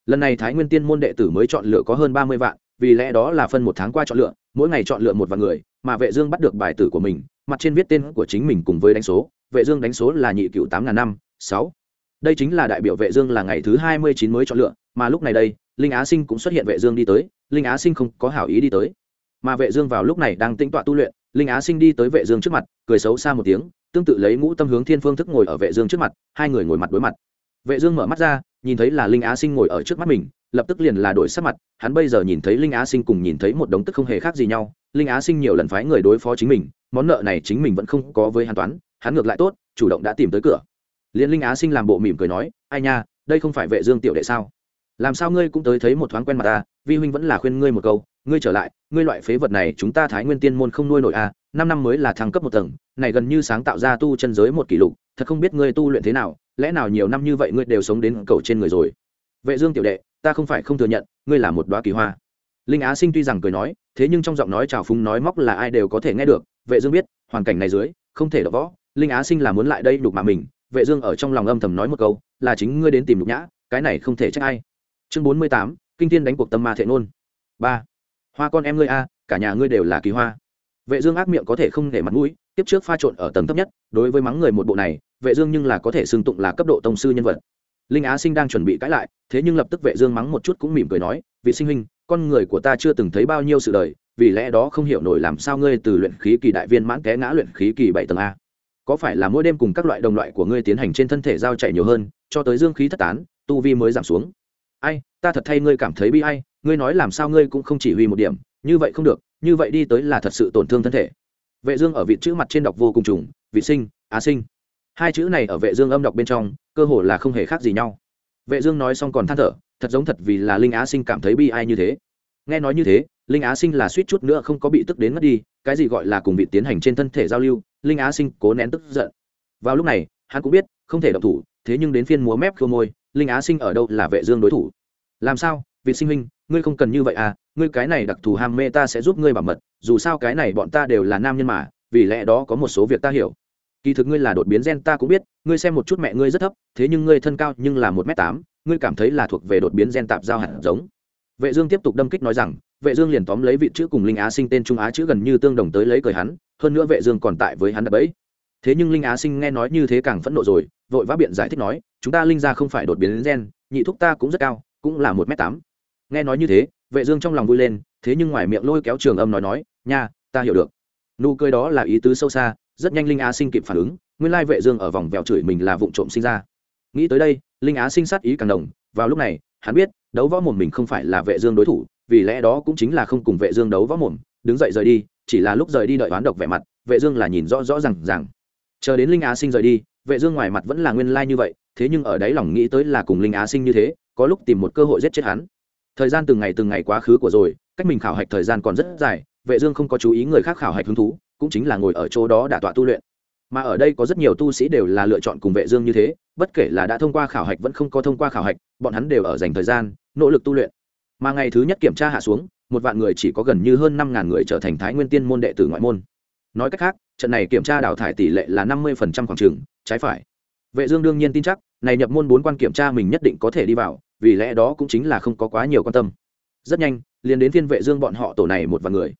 Lần này thái nguyên tiên môn đệ tử mới chọn lựa có hơn ba mươi vạn, vì lẽ đó là phân một tháng qua chọn lựa, mỗi ngày chọn lựa một vạn người, mà vệ dương bắt được bài tử của mình, mặt trên viết tên của chính mình cùng với đánh số, vệ dương đánh số là nhị cửu tám ngàn năm, sáu. Đây chính là đại biểu vệ dương là ngày thứ hai mươi chín mới chọn lựa, mà lúc này đây linh á sinh cũng xuất hiện vệ dương đi tới, linh á sinh không có hảo ý đi tới. Mà vệ dương vào lúc này đang tĩnh tọa tu luyện, linh á sinh đi tới vệ dương trước mặt, cười xấu xa một tiếng, tương tự lấy ngũ tâm hướng thiên phương thức ngồi ở vệ dương trước mặt, hai người ngồi mặt đối mặt. Vệ dương mở mắt ra, nhìn thấy là linh á sinh ngồi ở trước mắt mình, lập tức liền là đổi sắc mặt, hắn bây giờ nhìn thấy linh á sinh cùng nhìn thấy một đống tức không hề khác gì nhau, linh á sinh nhiều lần phái người đối phó chính mình, món nợ này chính mình vẫn không có với hắn toán, hắn ngược lại tốt, chủ động đã tìm tới cửa. Liên linh á sinh làm bộ mỉm cười nói, ai nha, đây không phải vệ dương tiểu đệ sao? Làm sao ngươi cũng tới thấy một thoáng quen mặt ta, vi huynh vẫn là khuyên ngươi một câu, ngươi trở lại, ngươi loại phế vật này chúng ta thái nguyên tiên môn không nuôi nổi à năm năm mới là thăng cấp một tầng, này gần như sáng tạo ra tu chân giới một kỷ lục, thật không biết ngươi tu luyện thế nào, lẽ nào nhiều năm như vậy ngươi đều sống đến cầu trên người rồi. Vệ dương tiểu đệ, ta không phải không thừa nhận, ngươi là một đóa kỳ hoa. Linh á sinh tuy rằng cười nói, thế nhưng trong giọng nói trào phúng nói móc là ai đều có thể nghe được, vệ dương biết, hoàn cảnh này dưới, không thể đọ võ, linh á sinh là muốn lại đây đục mà mình, vệ dương ở trong lòng âm thầm nói một câu, là chính ngươi đến tìm đục nhã, cái này không thể trách ai chương bốn mươi tám, kinh thiên đánh cuộc tâm ma thệ nôn ba, hoa con em ngươi a, cả nhà ngươi đều là kỳ hoa. Vệ dương ác miệng có thể không để mặt mũi, tiếp trước pha trộn ở tầng thấp nhất, đối với mắng người một bộ này, vệ dương nhưng là có thể xưng tụng là cấp độ tông sư nhân vật. Linh á sinh đang chuẩn bị cãi lại, thế nhưng lập tức vệ dương mắng một chút cũng mỉm cười nói, vị sinh huynh, con người của ta chưa từng thấy bao nhiêu sự đời, vì lẽ đó không hiểu nổi làm sao ngươi từ luyện khí kỳ đại viên mãn té ngã luyện khí kỳ bảy tầng a. Có phải là mỗi đêm cùng các loại đồng loại của ngươi tiến hành trên thân thể giao chạy nhiều hơn, cho tới dương khí thất tán, tu vi mới giảm xuống? Ai, ta thật thay ngươi cảm thấy bi ai, ngươi nói làm sao ngươi cũng không chỉ huy một điểm, như vậy không được, như vậy đi tới là thật sự tổn thương thân thể. Vệ dương ở vị chữ mặt trên đọc vô cùng trùng, vị sinh, á sinh. Hai chữ này ở vệ dương âm đọc bên trong, cơ hồ là không hề khác gì nhau. Vệ dương nói xong còn than thở, thật giống thật vì là linh á sinh cảm thấy bi ai như thế. Nghe nói như thế, linh á sinh là suýt chút nữa không có bị tức đến mất đi, cái gì gọi là cùng vị tiến hành trên thân thể giao lưu, linh á sinh cố nén tức giận. Vào lúc này, hắn cũng biết, không thể động thủ, thế nhưng đến phiên múa mép khô môi linh á sinh ở đâu là vệ dương đối thủ? Làm sao? Vị sinh huynh, ngươi không cần như vậy à ngươi cái này đặc thù ham mê ta sẽ giúp ngươi bảo mật, dù sao cái này bọn ta đều là nam nhân mà, vì lẽ đó có một số việc ta hiểu. Kỳ thực ngươi là đột biến gen ta cũng biết, ngươi xem một chút mẹ ngươi rất thấp, thế nhưng ngươi thân cao nhưng là một m tám, ngươi cảm thấy là thuộc về đột biến gen tạp giao hạt giống. Vệ dương tiếp tục đâm kích nói rằng, vệ dương liền tóm lấy vị chữ cùng linh á sinh tên trung á chữ gần như tương đồng tới lấy cười hắn, hơn nữa vệ dương còn tại với hắn đập bẫy. Thế nhưng linh á sinh nghe nói như thế càng phẫn nộ rồi, vội vã biện giải thích nói chúng ta linh gia không phải đột biến gen, nhị thúc ta cũng rất cao, cũng là một m tám. Nghe nói như thế, vệ dương trong lòng vui lên, thế nhưng ngoài miệng lôi kéo trường âm nói nói, nha, ta hiểu được. Nụ cười đó là ý tứ sâu xa, rất nhanh linh á sinh kịp phản ứng, nguyên lai vệ dương ở vòng vèo chửi mình là vụng trộm sinh ra. Nghĩ tới đây, linh á sinh sát ý càng đồng vào lúc này, hắn biết, đấu võ mồm mình không phải là vệ dương đối thủ, vì lẽ đó cũng chính là không cùng vệ dương đấu võ mồm, đứng dậy rời đi, chỉ là lúc rời đi đợi đoán độc vẻ mặt, vệ dương là nhìn rõ rõ ràng ràng. Chờ đến linh á sinh rời đi, vệ dương ngoài mặt vẫn là nguyên lai như vậy thế nhưng ở đáy lòng nghĩ tới là cùng linh á sinh như thế, có lúc tìm một cơ hội giết chết hắn. Thời gian từng ngày từng ngày quá khứ của rồi, cách mình khảo hạch thời gian còn rất dài, vệ dương không có chú ý người khác khảo hạch hứng thú, cũng chính là ngồi ở chỗ đó đả tọa tu luyện. Mà ở đây có rất nhiều tu sĩ đều là lựa chọn cùng vệ dương như thế, bất kể là đã thông qua khảo hạch vẫn không có thông qua khảo hạch, bọn hắn đều ở dành thời gian, nỗ lực tu luyện. Mà ngày thứ nhất kiểm tra hạ xuống, một vạn người chỉ có gần như hơn năm ngàn người trở thành thái nguyên tiên môn đệ tử ngoại môn. Nói cách khác, trận này kiểm tra đào thải tỷ lệ là năm mươi khoảng trường trái phải vệ dương đương nhiên tin chắc, này nhập môn bốn quan kiểm tra mình nhất định có thể đi vào, vì lẽ đó cũng chính là không có quá nhiều quan tâm. Rất nhanh, liền đến thiên vệ dương bọn họ tổ này một vài người.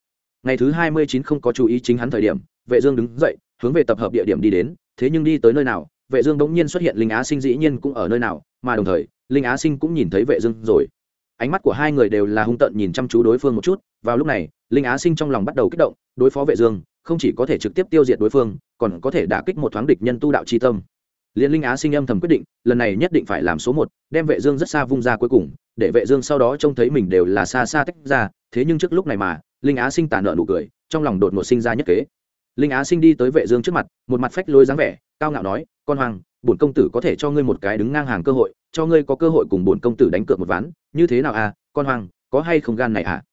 Ngày thứ hai mươi chín không có chú ý chính hắn thời điểm, vệ dương đứng dậy, hướng về tập hợp địa điểm đi đến, thế nhưng đi tới nơi nào, vệ dương đống nhiên xuất hiện, linh á sinh dĩ nhiên cũng ở nơi nào, mà đồng thời, linh á sinh cũng nhìn thấy vệ dương rồi. Ánh mắt của hai người đều là hung tợn nhìn chăm chú đối phương một chút, vào lúc này, linh á sinh trong lòng bắt đầu kích động, đối phó vệ dương, không chỉ có thể trực tiếp tiêu diệt đối phương, còn có thể đả kích một thoáng địch nhân tu đạo chi tâm liên linh á sinh âm thầm quyết định, lần này nhất định phải làm số một, đem vệ dương rất xa vung ra cuối cùng, để vệ dương sau đó trông thấy mình đều là xa xa tách ra, thế nhưng trước lúc này mà, linh á sinh tàn nợ nụ cười, trong lòng đột ngột sinh ra nhất kế. Linh á sinh đi tới vệ dương trước mặt, một mặt phách lối dáng vẻ, cao ngạo nói, con hoàng, bổn công tử có thể cho ngươi một cái đứng ngang hàng cơ hội, cho ngươi có cơ hội cùng bổn công tử đánh cược một ván, như thế nào à con hoàng, có hay không gan này à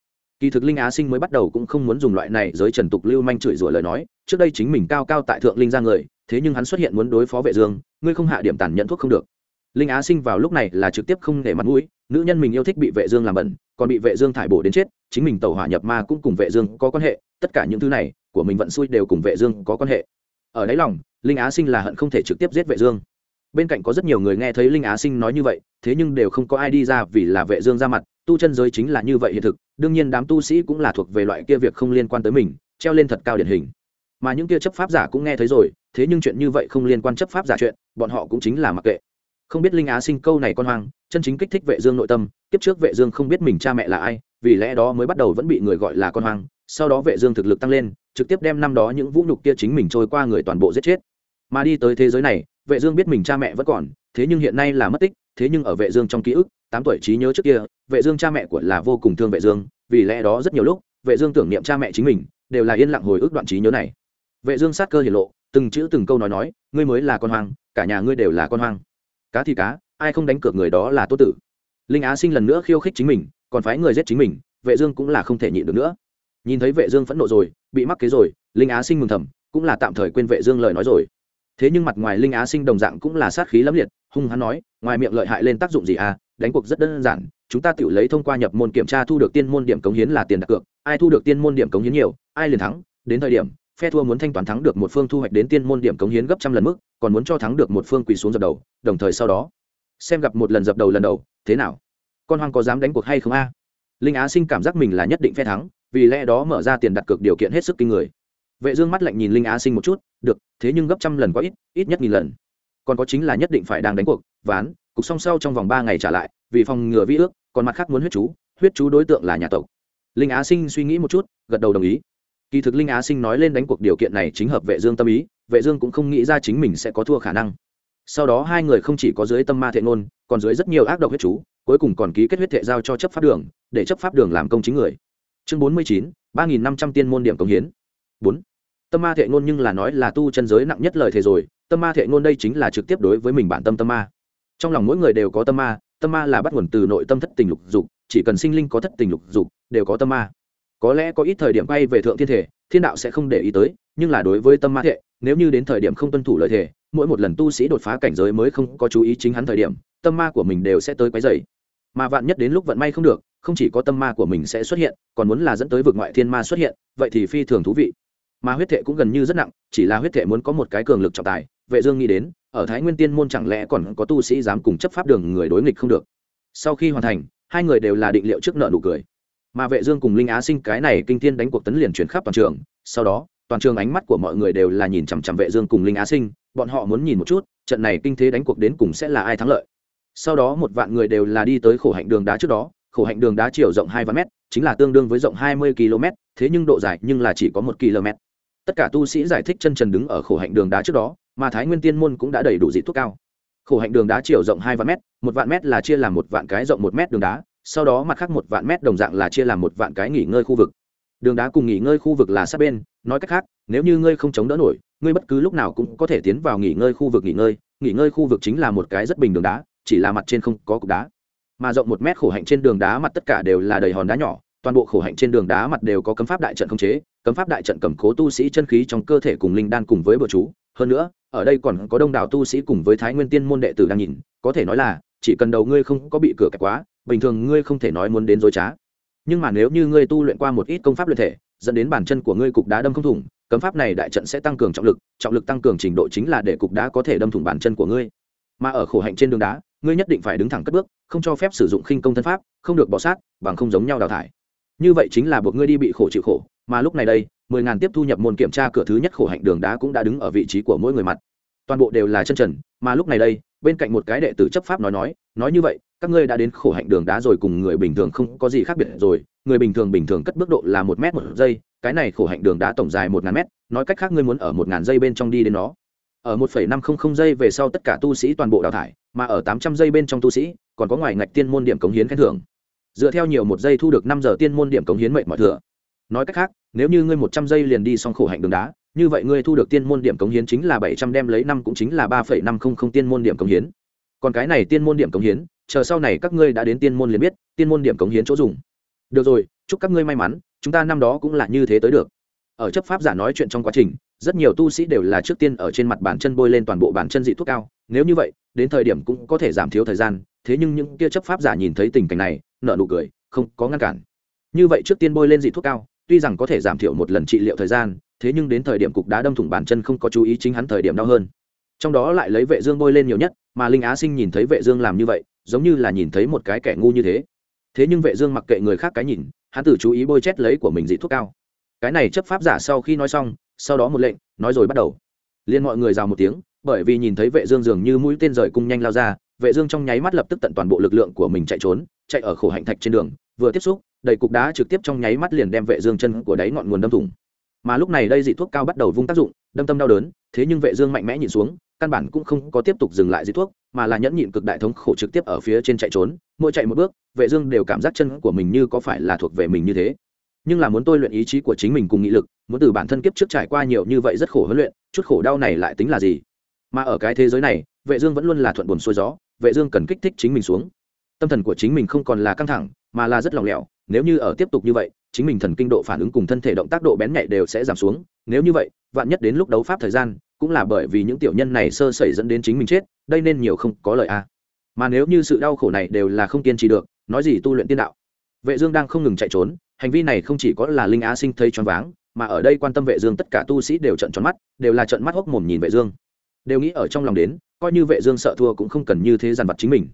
kỳ thực linh á sinh mới bắt đầu cũng không muốn dùng loại này giới trần tục lưu manh chửi rủa lời nói, trước đây chính mình cao cao tại thượng linh ra người, thế nhưng hắn xuất hiện muốn đối phó vệ dương, ngươi không hạ điểm tàn nhẫn thuốc không được. Linh á sinh vào lúc này là trực tiếp không để mặt mũi, nữ nhân mình yêu thích bị vệ dương làm bẩn, còn bị vệ dương thải bổ đến chết, chính mình tẩu hỏa nhập ma cũng cùng vệ dương có quan hệ, tất cả những thứ này, của mình vận xui đều cùng vệ dương có quan hệ. Ở đáy lòng, linh á sinh là hận không thể trực tiếp giết vệ dương. Bên cạnh có rất nhiều người nghe thấy linh á sinh nói như vậy, thế nhưng đều không có ai đi ra vì là vệ dương ra mặt tu chân giới chính là như vậy hiện thực, đương nhiên đám tu sĩ cũng là thuộc về loại kia việc không liên quan tới mình, treo lên thật cao điển hình. Mà những kia chấp pháp giả cũng nghe thấy rồi, thế nhưng chuyện như vậy không liên quan chấp pháp giả chuyện, bọn họ cũng chính là mặc kệ. Không biết linh á sinh câu này con hoang, chân chính kích thích vệ dương nội tâm, kiếp trước vệ dương không biết mình cha mẹ là ai, vì lẽ đó mới bắt đầu vẫn bị người gọi là con hoang, sau đó vệ dương thực lực tăng lên, trực tiếp đem năm đó những vũ nhục kia chính mình trôi qua người toàn bộ giết chết. Mà đi tới thế giới này, vệ dương biết mình cha mẹ vẫn còn, thế nhưng hiện nay là mất tích, thế nhưng ở vệ dương trong ký ức tám tuổi trí nhớ trước kia, vệ dương cha mẹ của là vô cùng thương vệ dương, vì lẽ đó rất nhiều lúc, vệ dương tưởng niệm cha mẹ chính mình, đều là yên lặng hồi ức đoạn trí nhớ này. Vệ dương sát cơ hiển lộ, từng chữ từng câu nói nói, ngươi mới là con hoang, cả nhà ngươi đều là con hoang. Cá thì cá, ai không đánh cược người đó là tốt tử. Linh á sinh lần nữa khiêu khích chính mình, còn phái người giết chính mình, vệ dương cũng là không thể nhịn được nữa. Nhìn thấy vệ dương phẫn nộ rồi, bị mắc kế rồi, linh á sinh mừng thầm, cũng là tạm thời quên vệ dương lời nói rồi. Thế nhưng mặt ngoài linh á sinh đồng dạng cũng là sát khí lắm liệt, hung hắn nói, ngoài miệng lợi hại lên tác dụng gì à? Đánh cuộc rất đơn giản, chúng ta tự lấy thông qua nhập môn kiểm tra thu được tiên môn điểm cống hiến là tiền đặt cược, ai thu được tiên môn điểm cống hiến nhiều, ai liền thắng, đến thời điểm, phe thua muốn thanh toán thắng được một phương thu hoạch đến tiên môn điểm cống hiến gấp trăm lần mức, còn muốn cho thắng được một phương quỳ xuống dập đầu, đồng thời sau đó, xem gặp một lần dập đầu lần đầu, thế nào? Con hoang có dám đánh cuộc hay không a? Linh á sinh cảm giác mình là nhất định phe thắng, vì lẽ đó mở ra tiền đặt cược điều kiện hết sức kinh người. Vệ dương mắt lạnh nhìn linh á sinh một chút, được, thế nhưng gấp trăm lần quá ít ít nhất nghìn lần. Còn có chính là nhất định phải đang đánh cuộc, ván, cục song sau trong vòng ba ngày trả lại vì phòng ngừa vi ước, còn mặt khác muốn huyết chú huyết chú đối tượng là nhà tộc. Linh á sinh suy nghĩ một chút, gật đầu đồng ý. Kỳ thực linh á sinh nói lên đánh cuộc điều kiện này chính hợp vệ dương tâm ý, vệ dương cũng không nghĩ ra chính mình sẽ có thua khả năng. Sau đó hai người không chỉ có dưới tâm ma thiện ngôn, còn dưới rất nhiều ác độc huyết chú, cuối cùng còn ký kết huyết thệ giao cho chấp pháp đường, để chấp pháp đường làm công chính người. Chương bốn mươi chín, ba nghìn năm trăm tiên môn điểm công hiến. Bốn. Tâm ma thệ ngôn nhưng là nói là tu chân giới nặng nhất lời thề rồi, tâm ma thệ ngôn đây chính là trực tiếp đối với mình bản tâm tâm ma. Trong lòng mỗi người đều có tâm ma tâm ma là bắt nguồn từ nội tâm thất tình lục dục chỉ cần sinh linh có thất tình lục dục đều có tâm ma. Có lẽ có ít thời điểm bay về thượng thiên thể thiên đạo sẽ không để ý tới nhưng là đối với tâm ma thệ nếu như đến thời điểm không tuân thủ lời thể, mỗi một lần tu sĩ đột phá cảnh giới mới không có chú ý chính hắn thời điểm tâm ma của mình đều sẽ tới quấy dày mà vạn nhất đến lúc vận may không được không chỉ có tâm ma của mình sẽ xuất hiện còn muốn là dẫn tới vực ngoại thiên ma xuất hiện vậy thì phi thường thú vị. Mà huyết thệ cũng gần như rất nặng chỉ là huyết thệ muốn có một cái cường lực trọng tài vệ dương nghĩ đến ở thái nguyên tiên môn chẳng lẽ còn có tu sĩ dám cùng chấp pháp đường người đối nghịch không được? Sau khi hoàn thành, hai người đều là định liệu trước nợ nụ cười. Mà vệ dương cùng linh á sinh cái này kinh thiên đánh cuộc tấn liền chuyển khắp toàn trường. Sau đó, toàn trường ánh mắt của mọi người đều là nhìn chằm chằm vệ dương cùng linh á sinh. Bọn họ muốn nhìn một chút, trận này kinh thế đánh cuộc đến cùng sẽ là ai thắng lợi. Sau đó một vạn người đều là đi tới khổ hạnh đường đá trước đó. Khổ hạnh đường đá chiều rộng hai vạn mét, chính là tương đương với rộng hai mươi km, thế nhưng độ dài nhưng là chỉ có một km. Tất cả tu sĩ giải thích chân trần đứng ở khổ hạnh đường đá trước đó mà thái nguyên tiên môn cũng đã đầy đủ dị thuốc cao. Khổ hạnh đường đá chiều rộng hai vạn mét, một vạn mét là chia làm một vạn cái rộng một mét đường đá, sau đó mặt khác một vạn mét đồng dạng là chia làm một vạn cái nghỉ ngơi khu vực. Đường đá cùng nghỉ ngơi khu vực là sát bên, nói cách khác, nếu như ngươi không chống đỡ nổi, ngươi bất cứ lúc nào cũng có thể tiến vào nghỉ ngơi khu vực nghỉ ngơi nghỉ ngơi khu vực chính là một cái rất bình đường đá, chỉ là mặt trên không có cục đá. Mà rộng một mét khổ hạnh trên đường đá mặt tất cả đều là đầy hòn đá nhỏ, toàn bộ khổ hạnh trên đường đá mặt đều có cấm pháp đại trận không chế cấm pháp đại trận cầm cố tu sĩ chân khí trong cơ thể cùng linh đan cùng với bờ chú. Hơn nữa, ở đây còn có đông đảo tu sĩ cùng với thái nguyên tiên môn đệ tử đang nhìn, có thể nói là, chỉ cần đầu ngươi không có bị cửa kẹp quá, bình thường ngươi không thể nói muốn đến dối trá. Nhưng mà nếu như ngươi tu luyện qua một ít công pháp luyện thể, dẫn đến bàn chân của ngươi cục đá đâm không thủng, cấm pháp này đại trận sẽ tăng cường trọng lực trọng lực tăng cường trình độ chính là để cục đá có thể đâm thủng bàn chân của ngươi. Mà ở khổ hạnh trên đường đá, ngươi nhất định phải đứng thẳng cất bước, không cho phép sử dụng khinh công thân pháp, không được bỏ sát, bằng không giống nhau đào thải. Như vậy chính là buộc ngươi đi bị khổ chịu khổ mà lúc này đây, mười ngàn tiếp thu nhập môn kiểm tra cửa thứ nhất khổ hạnh đường đá cũng đã đứng ở vị trí của mỗi người mặt. Toàn bộ đều là chân trần, mà lúc này đây, bên cạnh một cái đệ tử chấp pháp nói nói nói như vậy, các ngươi đã đến khổ hạnh đường đá rồi cùng người bình thường không có gì khác biệt rồi. Người bình thường bình thường cất bước độ là một m một giây, cái này khổ hạnh đường đá tổng dài một ngàn mét, nói cách khác ngươi muốn ở một ngàn giây bên trong đi đến nó. Ở một phẩy năm không không giây về sau tất cả tu sĩ toàn bộ đào thải, mà ở tám trăm giây bên trong tu sĩ, còn có ngoài ngạch tiên môn điểm cống hiến khen thưởng. Dựa theo nhiều một giây thu được năm giờ tiên môn điểm cống hiến mệnh mọi thừa nói cách khác, nếu như ngươi một trăm giây liền đi xong khổ hạnh đường đá, như vậy ngươi thu được tiên môn điểm cống hiến chính là bảy trăm đem lấy năm cũng chính là ba phẩy năm không không tiên môn điểm cống hiến. Còn cái này tiên môn điểm cống hiến, chờ sau này các ngươi đã đến tiên môn liền biết, tiên môn điểm cống hiến chỗ dùng. Được rồi, chúc các ngươi may mắn, chúng ta năm đó cũng là như thế tới được. Ở chấp pháp giả nói chuyện trong quá trình, rất nhiều tu sĩ đều là trước tiên ở trên mặt bàn chân bôi lên toàn bộ bàn chân dị thuốc cao. Nếu như vậy, đến thời điểm cũng có thể giảm thiếu thời gian, thế nhưng những kia chấp pháp giả nhìn thấy tình cảnh này nợ nụ cười, không có ngăn cản. Như vậy trước tiên bôi lên dị thuốc cao tuy rằng có thể giảm thiểu một lần trị liệu thời gian, thế nhưng đến thời điểm cục đá đâm thủng bàn chân không có chú ý chính hắn thời điểm đau hơn. Trong đó lại lấy vệ dương bôi lên nhiều nhất, mà linh á sinh nhìn thấy vệ dương làm như vậy, giống như là nhìn thấy một cái kẻ ngu như thế. Thế nhưng vệ dương mặc kệ người khác cái nhìn, hắn tự chú ý bôi chét lấy của mình dị thuốc cao. Cái này chấp pháp giả sau khi nói xong, sau đó một lệnh, nói rồi bắt đầu. Liên mọi người rào một tiếng, bởi vì nhìn thấy vệ dương dường như mũi tên rời cung nhanh lao ra, vệ dương trong nháy mắt lập tức tận toàn bộ lực lượng của mình chạy trốn, chạy ở khổ hạnh thạch trên đường vừa tiếp xúc, đầy cục đá trực tiếp trong nháy mắt liền đem vệ dương chân của đáy ngọn nguồn đâm thủng. Mà lúc này đây dị thuốc cao bắt đầu vung tác dụng, đâm tâm đau đớn, thế nhưng vệ dương mạnh mẽ nhìn xuống, căn bản cũng không có tiếp tục dừng lại dị thuốc, mà là nhẫn nhịn cực đại thống khổ trực tiếp ở phía trên chạy trốn, mỗi chạy một bước, vệ dương đều cảm giác chân của mình như có phải là thuộc về mình như thế. Nhưng là muốn tôi luyện ý chí của chính mình cùng nghị lực, muốn từ bản thân kiếp trước trải qua nhiều như vậy rất khổ huấn luyện, chút khổ đau này lại tính là gì? Mà ở cái thế giới này, vệ dương vẫn luôn là thuận buồn xuôi gió, vệ dương cần kích thích chính mình xuống tâm thần của chính mình không còn là căng thẳng, mà là rất lỏng lẻo. Nếu như ở tiếp tục như vậy, chính mình thần kinh độ phản ứng cùng thân thể động tác độ bén nhạy đều sẽ giảm xuống. Nếu như vậy, vạn nhất đến lúc đấu pháp thời gian, cũng là bởi vì những tiểu nhân này sơ sẩy dẫn đến chính mình chết, đây nên nhiều không có lợi a. Mà nếu như sự đau khổ này đều là không kiên trì được, nói gì tu luyện tiên đạo? Vệ dương đang không ngừng chạy trốn, hành vi này không chỉ có là linh á sinh thấy choáng váng, mà ở đây quan tâm vệ dương tất cả tu sĩ đều trợn tròn mắt, đều là trợn mắt hốc mồm nhìn vệ dương. Đều nghĩ ở trong lòng đến, coi như vệ dương sợ thua cũng không cần như thế giàn vật chính mình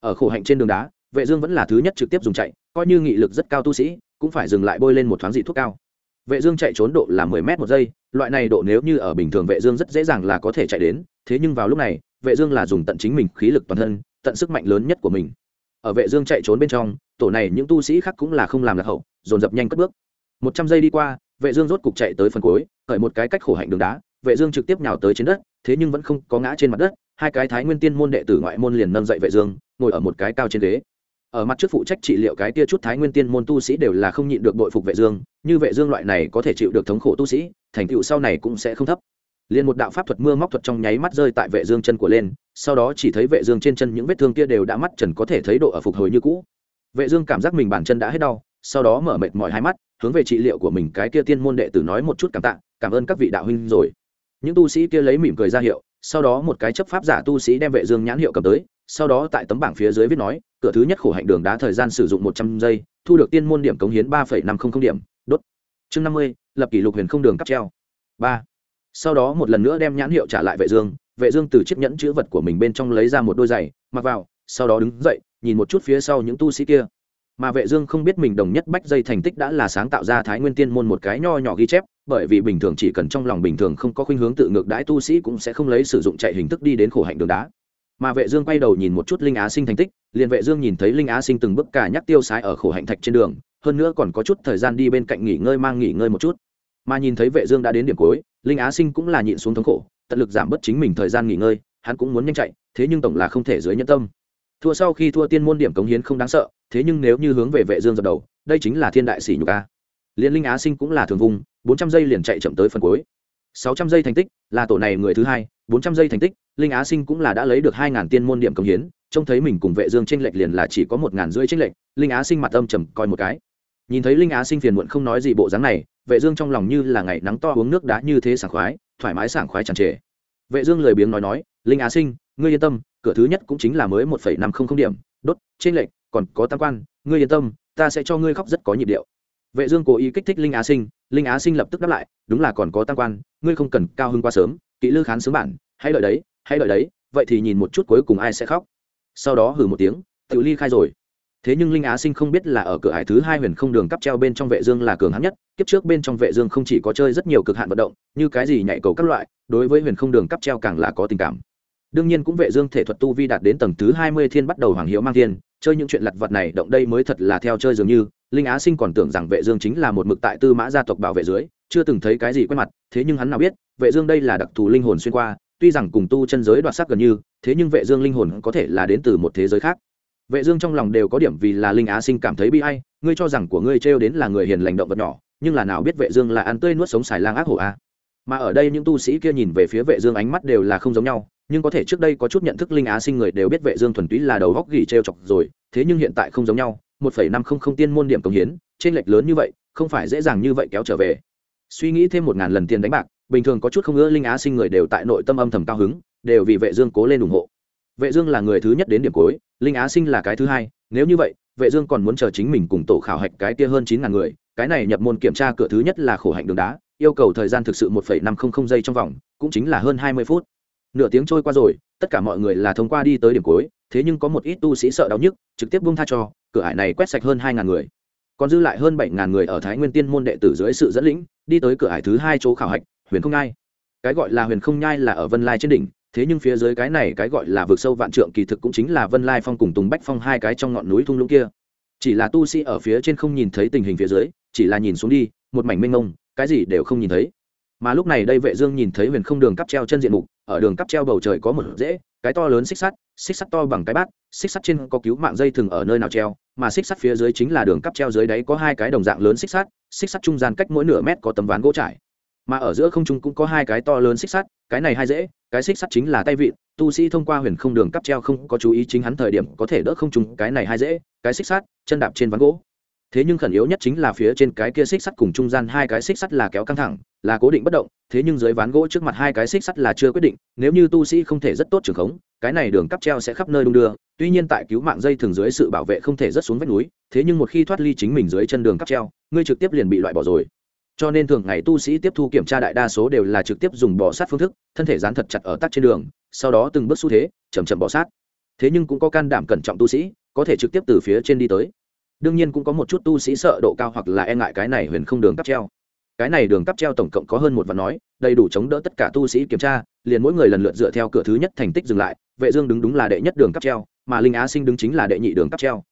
ở khổ hạnh trên đường đá, vệ dương vẫn là thứ nhất trực tiếp dùng chạy, coi như nghị lực rất cao tu sĩ, cũng phải dừng lại bôi lên một thoáng dị thuốc cao. Vệ dương chạy trốn độ là 10 mét một giây, loại này độ nếu như ở bình thường vệ dương rất dễ dàng là có thể chạy đến, thế nhưng vào lúc này, vệ dương là dùng tận chính mình khí lực toàn thân, tận sức mạnh lớn nhất của mình. Ở vệ dương chạy trốn bên trong, tổ này những tu sĩ khác cũng là không làm lạc hậu, dồn dập nhanh cất bước. Một trăm giây đi qua, vệ dương rốt cục chạy tới phần cuối, khởi một cái cách khổ hạnh đường đá, vệ dương trực tiếp nhào tới trên đất, thế nhưng vẫn không có ngã trên mặt đất, hai cái thái nguyên tiên môn đệ tử ngoại môn liền nâng dậy vệ dương ngồi ở một cái cao trên ghế. Ở mặt trước phụ trách trị liệu cái tia chút thái nguyên tiên môn tu sĩ đều là không nhịn được bội phục vệ dương, như vệ dương loại này có thể chịu được thống khổ tu sĩ, thành tựu sau này cũng sẽ không thấp. Liền một đạo pháp thuật mưa móc thuật trong nháy mắt rơi tại vệ dương chân của lên, sau đó chỉ thấy vệ dương trên chân những vết thương kia đều đã mắt trần có thể thấy độ ở phục hồi như cũ. Vệ dương cảm giác mình bàn chân đã hết đau, sau đó mở mệt mỏi hai mắt, hướng về trị liệu của mình cái kia tiên môn đệ tử nói một chút cảm tạ, cảm ơn các vị đạo huynh rồi. Những tu sĩ kia lấy mỉm cười ra hiệu, sau đó một cái chấp pháp giả tu sĩ đem vệ dương nhãn hiệu cầm tới sau đó tại tấm bảng phía dưới viết nói, cửa thứ nhất khổ hạnh đường đá thời gian sử dụng một trăm giây, thu được tiên môn điểm cống hiến ba năm trăm linh điểm, đốt. Chương năm mươi, lập kỷ lục huyền không đường cắp treo. Ba. Sau đó một lần nữa đem nhãn hiệu trả lại vệ dương vệ dương từ chiếc nhẫn chữ vật của mình bên trong lấy ra một đôi giày, mặc vào, sau đó đứng dậy, nhìn một chút phía sau những tu sĩ kia. Mà vệ dương không biết mình đồng nhất bách dây thành tích đã là sáng tạo ra thái nguyên tiên môn một cái nho nhỏ ghi chép, bởi vì bình thường chỉ cần trong lòng bình thường không có khuynh hướng tự ngược đãi tu sĩ cũng sẽ không lấy sử dụng chạy hình thức đi đến khổ hạnh đường đá mà vệ dương quay đầu nhìn một chút linh á sinh thành tích, liền vệ dương nhìn thấy linh á sinh từng bước cả nhắc tiêu sái ở khổ hạnh thạch trên đường, hơn nữa còn có chút thời gian đi bên cạnh nghỉ ngơi mang nghỉ ngơi một chút. Mà nhìn thấy vệ dương đã đến điểm cuối, linh á sinh cũng là nhịn xuống thống khổ, tận lực giảm bớt chính mình thời gian nghỉ ngơi, hắn cũng muốn nhanh chạy, thế nhưng tổng là không thể dưới nhẫn tâm. Thua sau khi thua tiên môn điểm cống hiến không đáng sợ, thế nhưng nếu như hướng về vệ dương dập đầu, đây chính là thiên đại sỉ nhục a. Liên linh á sinh cũng là thường vùng 400 giây liền chạy chậm tới phần cuối. 600 giây thành tích là tổ này người thứ hai 400 giây thành tích, linh á sinh cũng là đã lấy được hai ngàn tiên môn điểm công hiến, trông thấy mình cùng vệ dương tranh lệch liền là chỉ có một ngàn rưỡi tranh lệch, linh á sinh mặt âm trầm coi một cái. Nhìn thấy linh á sinh phiền muộn không nói gì bộ dáng này, vệ dương trong lòng như là ngày nắng to uống nước đá như thế sảng khoái, thoải mái sảng khoái tràn trề. Vệ dương lười biếng nói nói, linh á sinh, ngươi yên tâm, cửa thứ nhất cũng chính là mới một năm không không điểm, đốt trên lệnh còn có tam quan, ngươi yên tâm, ta sẽ cho ngươi khóc rất có nhịp điệu. Vệ dương cố ý kích thích linh á sinh, linh á sinh lập tức đáp lại, đúng là còn có tam quan, ngươi không cần cao hứng quá sớm kỹ lư khán sướng bản, hãy đợi đấy, hãy đợi đấy, vậy thì nhìn một chút cuối cùng ai sẽ khóc. Sau đó hử một tiếng tự ly khai rồi. Thế nhưng linh á sinh không biết là ở cửa hải thứ hai huyền không đường cắp treo bên trong vệ dương là cường hãn nhất, kiếp trước bên trong vệ dương không chỉ có chơi rất nhiều cực hạn vận động, như cái gì nhảy cầu các loại, đối với huyền không đường cắp treo càng là có tình cảm đương nhiên cũng vệ dương thể thuật tu vi đạt đến tầng thứ 20 thiên bắt đầu hoàng hiếu mang thiên, chơi những chuyện lật vật này động đây mới thật là theo chơi dường như, linh á sinh còn tưởng rằng vệ dương chính là một mực tại tư mã gia tộc bảo vệ dưới, chưa từng thấy cái gì quen mặt, thế nhưng hắn nào biết, vệ dương đây là đặc thù linh hồn xuyên qua, tuy rằng cùng tu chân giới đoạt sắc gần như, thế nhưng vệ dương linh hồn có thể là đến từ một thế giới khác. Vệ dương trong lòng đều có điểm vì là linh á sinh cảm thấy bi ai, ngươi cho rằng của ngươi treo đến là người hiền lành động vật nhỏ, nhưng là nào biết vệ dương là ăn tươi nuốt sống xài lang ác hổ a mà ở đây những tu sĩ kia nhìn về phía vệ dương ánh mắt đều là không giống nhau nhưng có thể trước đây có chút nhận thức linh á sinh người đều biết vệ dương thuần túy là đầu góc gỉ treo chọc rồi, thế nhưng hiện tại không giống nhau 1.500 tiên môn điểm công hiến trên lệch lớn như vậy, không phải dễ dàng như vậy kéo trở về. Suy nghĩ thêm một ngàn lần tiền đánh bạc, bình thường có chút không ngỡ linh á sinh người đều tại nội tâm âm thầm cao hứng, đều vì vệ dương cố lên ủng hộ. Vệ dương là người thứ nhất đến điểm cuối, linh á sinh là cái thứ hai, nếu như vậy, vệ dương còn muốn chờ chính mình cùng tổ khảo hạch cái kia hơn chín ngàn người, cái này nhập môn kiểm tra cửa thứ nhất là khổ hạnh đường đá, yêu cầu thời gian thực sự một năm không không giây trong vòng, cũng chính là hơn hai mươi phút nửa tiếng trôi qua rồi, tất cả mọi người là thông qua đi tới điểm cuối, thế nhưng có một ít tu sĩ sợ đau nhức, trực tiếp buông tha cho, cửa ải này quét sạch hơn hai ngàn người. Còn dư lại hơn bảy ngàn người ở thái nguyên tiên môn đệ tử dưới sự dẫn lĩnh, đi tới cửa ải thứ hai chỗ khảo hạch, huyền không nhai. Cái gọi là huyền không nhai là ở vân lai trên đỉnh, thế nhưng phía dưới cái này cái gọi là vực sâu vạn trượng kỳ thực cũng chính là vân lai phong cùng tùng bách phong hai cái trong ngọn núi thung lũng kia. Chỉ là tu sĩ ở phía trên không nhìn thấy tình hình phía dưới, chỉ là nhìn xuống đi, một mảnh mênh mông, cái gì đều không nhìn thấy mà lúc này đây vệ dương nhìn thấy huyền không đường cắp treo chân diện mục, ở đường cắp treo bầu trời có một dễ cái to lớn xích sắt xích sắt to bằng cái bát, xích sắt trên có cứu mạng dây thừng ở nơi nào treo, mà xích sắt phía dưới chính là đường cắp treo dưới đáy có hai cái đồng dạng lớn xích sắt xích sắt trung gian cách mỗi nửa mét có tấm ván gỗ trải. Mà ở giữa không trung cũng có hai cái to lớn xích sắt, cái này hai dễ cái xích sắt chính là tay vịn, tu sĩ thông qua huyền không đường cắp treo không có chú ý chính hắn thời điểm có thể đỡ không trung cái này hai dễ cái xích sắt, chân đạp trên ván gỗ thế nhưng khẩn yếu nhất chính là phía trên cái kia xích sắt cùng trung gian hai cái xích sắt là kéo căng thẳng, là cố định bất động, thế nhưng dưới ván gỗ trước mặt hai cái xích sắt là chưa quyết định, nếu như tu sĩ không thể rất tốt trường khống, cái này đường cắp treo sẽ khắp nơi đung đưa, tuy nhiên tại cứu mạng dây thường dưới sự bảo vệ không thể rất xuống vách núi, thế nhưng một khi thoát ly chính mình dưới chân đường cắp treo, ngươi trực tiếp liền bị loại bỏ rồi. Cho nên thường ngày tu sĩ tiếp thu kiểm tra đại đa số đều là trực tiếp dùng bỏ sát phương thức, thân thể dán thật chặt ở tắt trên đường, sau đó từng bước xu thế chầm chậm bỏ sát. Thế nhưng cũng có can đảm cẩn trọng tu sĩ, có thể trực tiếp từ phía trên đi tới đương nhiên cũng có một chút tu sĩ sợ độ cao hoặc là e ngại cái này huyền không đường cắp treo. Cái này đường cắp treo tổng cộng có hơn một vạn nói, đầy đủ chống đỡ tất cả tu sĩ kiểm tra, liền mỗi người lần lượt dựa theo cửa thứ nhất thành tích dừng lại, vệ dương đứng đúng là đệ nhất đường cắp treo, mà linh á sinh đứng chính là đệ nhị đường cắp treo.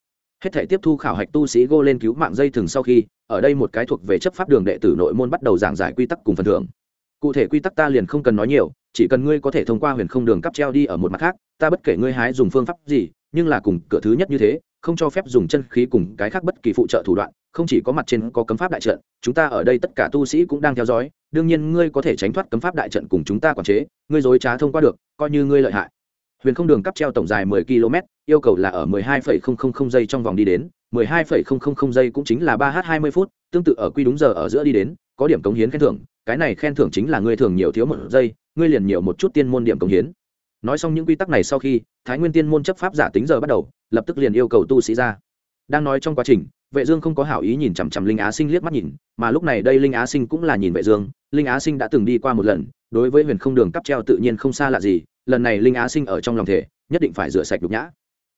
Hết thể tiếp thu khảo hạch tu sĩ gô lên cứu mạng dây thừng sau khi, ở đây một cái thuộc về chấp pháp đường đệ tử nội môn bắt đầu giảng giải quy tắc cùng phần thưởng. Cụ thể quy tắc ta liền không cần nói nhiều, chỉ cần ngươi có thể thông qua huyền không đường cắp treo đi ở một mặt khác, ta bất kể ngươi hái dùng phương pháp gì, nhưng là cùng cửa thứ nhất như thế không cho phép dùng chân khí cùng cái khác bất kỳ phụ trợ thủ đoạn không chỉ có mặt trên có cấm pháp đại trận chúng ta ở đây tất cả tu sĩ cũng đang theo dõi đương nhiên ngươi có thể tránh thoát cấm pháp đại trận cùng chúng ta quản chế ngươi dối trá thông qua được coi như ngươi lợi hại. Huyền không đường cắp treo tổng dài 10 km yêu cầu là ở 12,000 giây trong vòng đi đến 12,000 giây cũng chính là 3 h 20 phút tương tự ở quy đúng giờ ở giữa đi đến có điểm cống hiến khen thưởng cái này khen thưởng chính là ngươi thường nhiều thiếu một giây ngươi liền nhiều một chút tiên môn điểm cống hiến nói xong những quy tắc này sau khi thái nguyên tiên môn chấp pháp giả tính giờ bắt đầu lập tức liền yêu cầu tu sĩ ra. Đang nói trong quá trình vệ dương không có hảo ý nhìn chằm chằm linh á sinh liếc mắt nhìn mà lúc này đây linh á sinh cũng là nhìn vệ dương. Linh á sinh đã từng đi qua một lần đối với huyền không đường cắp treo tự nhiên không xa lạ gì lần này linh á sinh ở trong lòng thể nhất định phải rửa sạch đục nhã.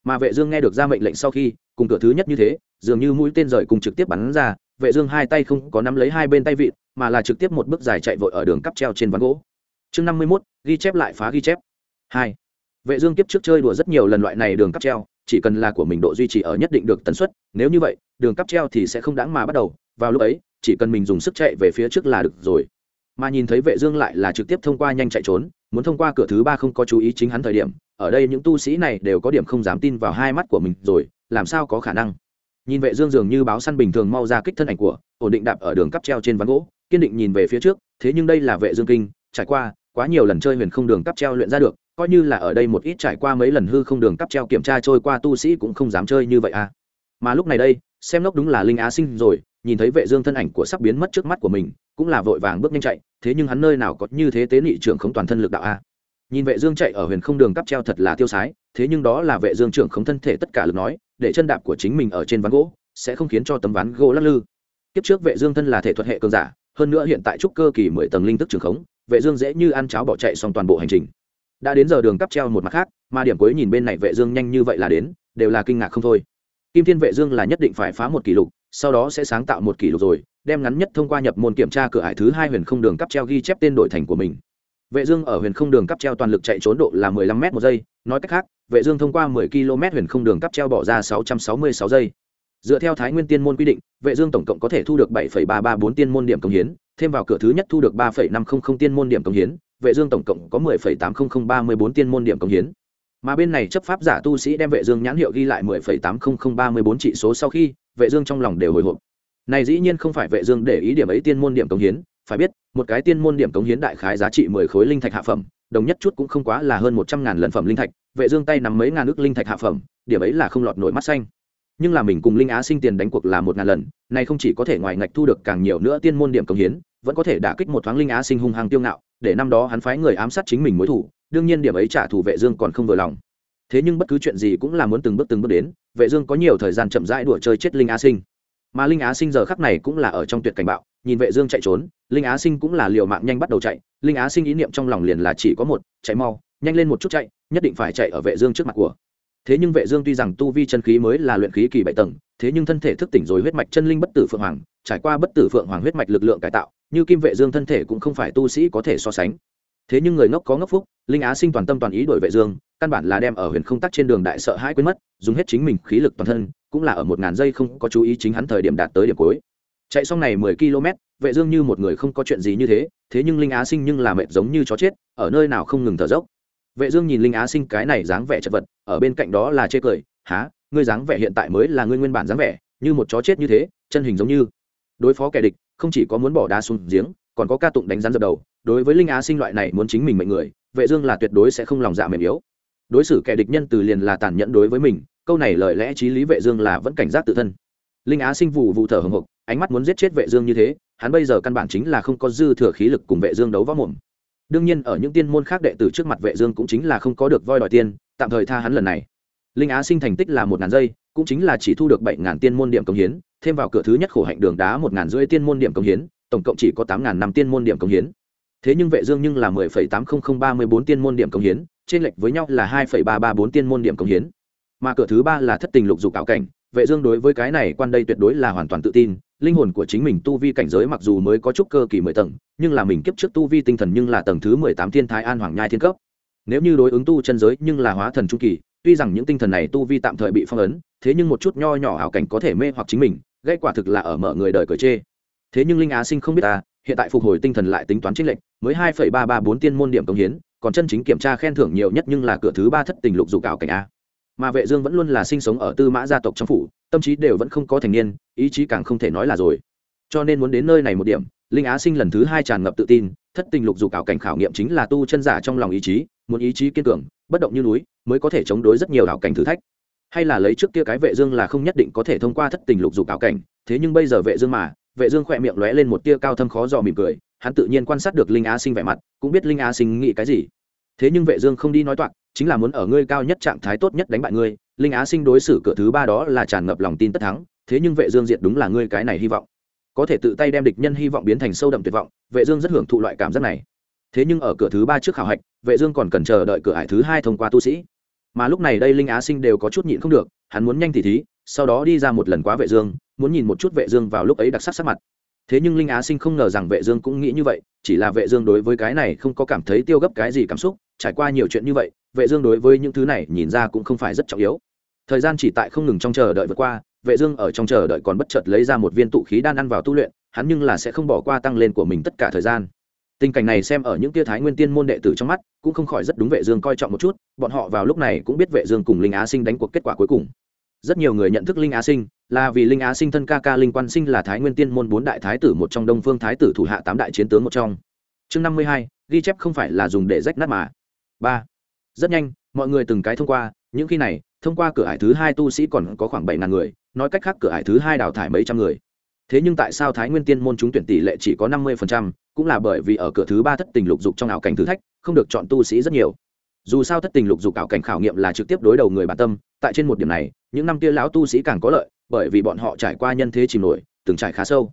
Mà vệ dương nghe được ra mệnh lệnh sau khi cùng cửa thứ nhất như thế dường như mũi tên rời cùng trực tiếp bắn ra vệ dương hai tay không có nắm lấy hai bên tay vịt mà là trực tiếp một bước dài chạy vội ở đường cắp treo trên ván gỗ. Chương 51, ghi chép lại phá ghi chép hai. Vệ dương kiếp trước chơi đùa rất nhiều lần loại này đường cắp treo, chỉ cần là của mình độ duy trì ở nhất định được tần suất, nếu như vậy, đường cắp treo thì sẽ không đáng mà bắt đầu, vào lúc ấy, chỉ cần mình dùng sức chạy về phía trước là được rồi. Mà nhìn thấy vệ dương lại là trực tiếp thông qua nhanh chạy trốn, muốn thông qua cửa thứ ba không có chú ý chính hắn thời điểm, ở đây những tu sĩ này đều có điểm không dám tin vào hai mắt của mình rồi, làm sao có khả năng? Nhìn vệ dương dường như báo săn bình thường mau ra kích thân ảnh của, ổn định đạp ở đường cắp treo trên ván gỗ, kiên định nhìn về phía trước, thế nhưng đây là vệ dương kinh, trải qua quá nhiều lần chơi huyền không đường cắp treo luyện ra được coi như là ở đây một ít trải qua mấy lần hư không đường cắp treo kiểm tra trôi qua tu sĩ cũng không dám chơi như vậy à. Mà lúc này đây, xem lốc đúng là linh á sinh rồi, nhìn thấy vệ dương thân ảnh của sắp biến mất trước mắt của mình, cũng là vội vàng bước nhanh chạy, thế nhưng hắn nơi nào có như thế tế nị trưởng không toàn thân lực đạo a nhìn vệ dương chạy ở huyền không đường cắp treo thật là tiêu sái, thế nhưng đó là vệ dương trưởng không thân thể tất cả lực nói, để chân đạp của chính mình ở trên ván gỗ, sẽ không khiến cho tấm ván gỗ lắc lư. Tiếp trước vệ dương thân là thể thuật hệ cường giả, hơn nữa hiện tại trúc cơ kỳ mười tầng linh tức trường khống, vệ dương dễ như ăn cháo bỏ chạy xong toàn bộ hành trình đã đến giờ đường cắp treo một mặt khác mà điểm cuối nhìn bên này vệ dương nhanh như vậy là đến đều là kinh ngạc không thôi. Kim thiên vệ dương là nhất định phải phá một kỷ lục sau đó sẽ sáng tạo một kỷ lục rồi đem ngắn nhất thông qua nhập môn kiểm tra cửa hải thứ hai huyền không đường cắp treo ghi chép tên đổi thành của mình. Vệ dương ở huyền không đường cắp treo toàn lực chạy trốn độ là 15 m một giây nói cách khác vệ dương thông qua 10 km huyền không đường cắp treo bỏ ra 666 giây. Dựa theo thái nguyên tiên môn quy định vệ dương tổng cộng có thể thu được 7,334 tiên môn điểm công hiến thêm vào cửa thứ nhất thu được 3,500 tiên môn điểm công hiến vệ dương tổng cộng có 10,80034 tiên môn điểm công hiến. Mà bên này chấp pháp giả tu sĩ đem vệ dương nhãn hiệu ghi lại 10,80034 trị số sau khi vệ dương trong lòng đều hồi hộp. Này dĩ nhiên không phải vệ dương để ý điểm ấy tiên môn điểm công hiến phải biết một cái tiên môn điểm công hiến đại khái giá trị 10 khối linh thạch hạ phẩm đồng nhất chút cũng không quá là hơn 100 ngàn lần phẩm linh thạch vệ dương tay nắm mấy ngàn ức linh thạch hạ phẩm điểm ấy là không lọt nổi mắt xanh nhưng là mình cùng linh á sinh tiền đánh cuộc là một ngàn lần này không chỉ có thể ngoài ngạch thu được càng nhiều nữa tiên môn điểm công hiến, vẫn có thể đả kích một thoáng linh á sinh hung hăng tiêu ngạo, để năm đó hắn phái người ám sát chính mình mối thủ, đương nhiên điểm ấy trả thù vệ dương còn không vừa lòng. Thế nhưng bất cứ chuyện gì cũng là muốn từng bước từng bước đến, vệ dương có nhiều thời gian chậm rãi đùa chơi chết linh á sinh. Mà linh á sinh giờ khắc này cũng là ở trong tuyệt cảnh bạo, nhìn vệ dương chạy trốn, linh á sinh cũng là liều mạng nhanh bắt đầu chạy, linh á sinh ý niệm trong lòng liền là chỉ có một, chạy mau, nhanh lên một chút chạy, nhất định phải chạy ở vệ dương trước mặt của thế nhưng vệ dương tuy rằng tu vi chân khí mới là luyện khí kỳ bảy tầng, thế nhưng thân thể thức tỉnh rồi huyết mạch chân linh bất tử phượng hoàng, trải qua bất tử phượng hoàng huyết mạch lực lượng cải tạo, như kim vệ dương thân thể cũng không phải tu sĩ có thể so sánh. Thế nhưng người ngốc có ngốc phúc, linh á sinh toàn tâm toàn ý đổi vệ dương, căn bản là đem ở huyền không tắc trên đường đại sợ hãi quên mất, dùng hết chính mình khí lực toàn thân, cũng là ở một ngàn giây không có chú ý chính hắn thời điểm đạt tới điểm cuối. Chạy xong này mười km, vệ dương như một người không có chuyện gì như thế thế nhưng linh á sinh nhưng là mệt giống như chó chết, ở nơi nào không ngừng thở dốc vệ dương nhìn linh á sinh cái này dáng vẻ chật vật, ở bên cạnh đó là chê cười há ngươi dáng vẻ hiện tại mới là ngươi nguyên bản dáng vẻ, như một chó chết như thế, chân hình giống như. Đối phó kẻ địch, không chỉ có muốn bỏ đá xuống giếng, còn có ca tụng đánh rắn dập đầu. Đối với linh á sinh loại này muốn chính mình mệnh người, vệ dương là tuyệt đối sẽ không lòng dạ mềm yếu. Đối xử kẻ địch nhân từ liền là tàn nhẫn đối với mình, câu này lời lẽ trí lý vệ dương là vẫn cảnh giác tự thân. Linh á sinh vụ vụ thở hổn hộc, ánh mắt muốn giết chết vệ dương như thế, hắn bây giờ căn bản chính là không có dư thừa khí lực cùng vệ dương đấu võ mồm đương nhiên, ở những tiên môn khác đệ tử trước mặt vệ dương cũng chính là không có được voi đòi tiên, tạm thời tha hắn lần này. Linh á sinh thành tích là một ngàn giây, cũng chính là chỉ thu được bảy ngàn tiên môn điểm công hiến, thêm vào cửa thứ nhất khổ hạnh đường đá một ngàn rưỡi tiên môn điểm công hiến, tổng cộng chỉ có tám ngàn năm tiên môn điểm công hiến. Thế nhưng vệ dương nhưng là mười phẩy tám không không ba mươi bốn tiên môn điểm công hiến trên lệch với nhau là hai phẩy ba ba bốn tiên môn điểm công hiến. Mà cửa thứ ba là thất tình lục dục ảo cảnh vệ dương đối với cái này quan đây tuyệt đối là hoàn toàn tự tin, linh hồn của chính mình tu vi cảnh giới mặc dù mới có chút cơ kỳ mười tầng, nhưng là mình kiếp trước tu vi tinh thần nhưng là tầng thứ mười tám thiên thái an hoàng nhai thiên cấp. Nếu như đối ứng tu chân giới nhưng là hóa thần trung kỳ, tuy rằng những tinh thần này tu vi tạm thời bị phong ấn, thế nhưng một chút nho nhỏ ảo cảnh có thể mê hoặc chính mình, gây quả thực là ở mở người đời cởi chê. Thế nhưng linh á sinh không biết ta, hiện tại phục hồi tinh thần lại tính toán trích lệnh mới hai phẩy ba ba bốn tiên môn điểm công hiến, còn chân chính kiểm tra khen thưởng nhiều nhất nhưng là cửa thứ ba thất tình lục dụ cảo cảnh a mà vệ dương vẫn luôn là sinh sống ở tư mã gia tộc trong phủ, tâm trí đều vẫn không có thành niên, ý chí càng không thể nói là rồi. Cho nên muốn đến nơi này một điểm, linh á sinh lần thứ hai tràn ngập tự tin, thất tình lục dục ảo cảnh khảo nghiệm chính là tu chân giả trong lòng ý chí, muốn ý chí kiên cường, bất động như núi, mới có thể chống đối rất nhiều ảo cảnh thử thách. Hay là lấy trước kia cái vệ dương là không nhất định có thể thông qua thất tình lục dục ảo cảnh, thế nhưng bây giờ vệ dương mà, vệ dương khoe miệng lóe lên một tia cao thâm khó dò mỉm cười, hắn tự nhiên quan sát được linh á sinh vẻ mặt, cũng biết linh á sinh nghĩ cái gì. Thế nhưng vệ dương không đi nói toạc chính là muốn ở ngươi cao nhất trạng thái tốt nhất đánh bại ngươi, linh á sinh đối xử cửa thứ ba đó là tràn ngập lòng tin tất thắng, thế nhưng vệ dương diệt đúng là ngươi cái này hy vọng. Có thể tự tay đem địch nhân hy vọng biến thành sâu đậm tuyệt vọng, vệ dương rất hưởng thụ loại cảm giác này. Thế nhưng ở cửa thứ ba trước khảo hạch, vệ dương còn cần chờ đợi cửa ải thứ hai thông qua tu sĩ. Mà lúc này đây linh á sinh đều có chút nhịn không được, hắn muốn nhanh thì thí, sau đó đi ra một lần quá vệ dương, muốn nhìn một chút vệ dương vào lúc ấy đặc sắc sắc mặt. Thế nhưng linh á sinh không ngờ rằng vệ dương cũng nghĩ như vậy, chỉ là vệ dương đối với cái này không có cảm thấy tiêu gấp cái gì cảm xúc, trải qua nhiều chuyện như vậy vệ dương đối với những thứ này nhìn ra cũng không phải rất trọng yếu. Thời gian chỉ tại không ngừng trong chờ đợi vượt qua, vệ dương ở trong chờ đợi còn bất chợt lấy ra một viên tụ khí đan ăn vào tu luyện, hắn nhưng là sẽ không bỏ qua tăng lên của mình tất cả thời gian. Tình cảnh này xem ở những tia thái nguyên tiên môn đệ tử trong mắt, cũng không khỏi rất đúng vệ dương coi trọng một chút, bọn họ vào lúc này cũng biết vệ dương cùng linh á sinh đánh cuộc kết quả cuối cùng. Rất nhiều người nhận thức linh á sinh, là vì linh á sinh thân ca ca linh quan sinh là thái nguyên tiên môn bốn đại thái tử một trong đông phương thái tử thủ hạ tám đại chiến tướng một trong. Chương năm mươi hai, ghi chép không phải là dùng để rách nát mà. Ba rất nhanh, mọi người từng cái thông qua, những khi này, thông qua cửa ải thứ hai tu sĩ còn có khoảng bảy ngàn người, nói cách khác cửa ải thứ hai đào thải mấy trăm người. Thế nhưng tại sao thái nguyên tiên môn chúng tuyển tỷ lệ chỉ có năm mươi cũng là bởi vì ở cửa thứ ba thất tình lục dục trong ảo cảnh thử thách, không được chọn tu sĩ rất nhiều. Dù sao thất tình lục dục ảo cảnh khảo nghiệm là trực tiếp đối đầu người bản tâm, tại trên một điểm này, những năm kia lão tu sĩ càng có lợi, bởi vì bọn họ trải qua nhân thế chìm nổi, từng trải khá sâu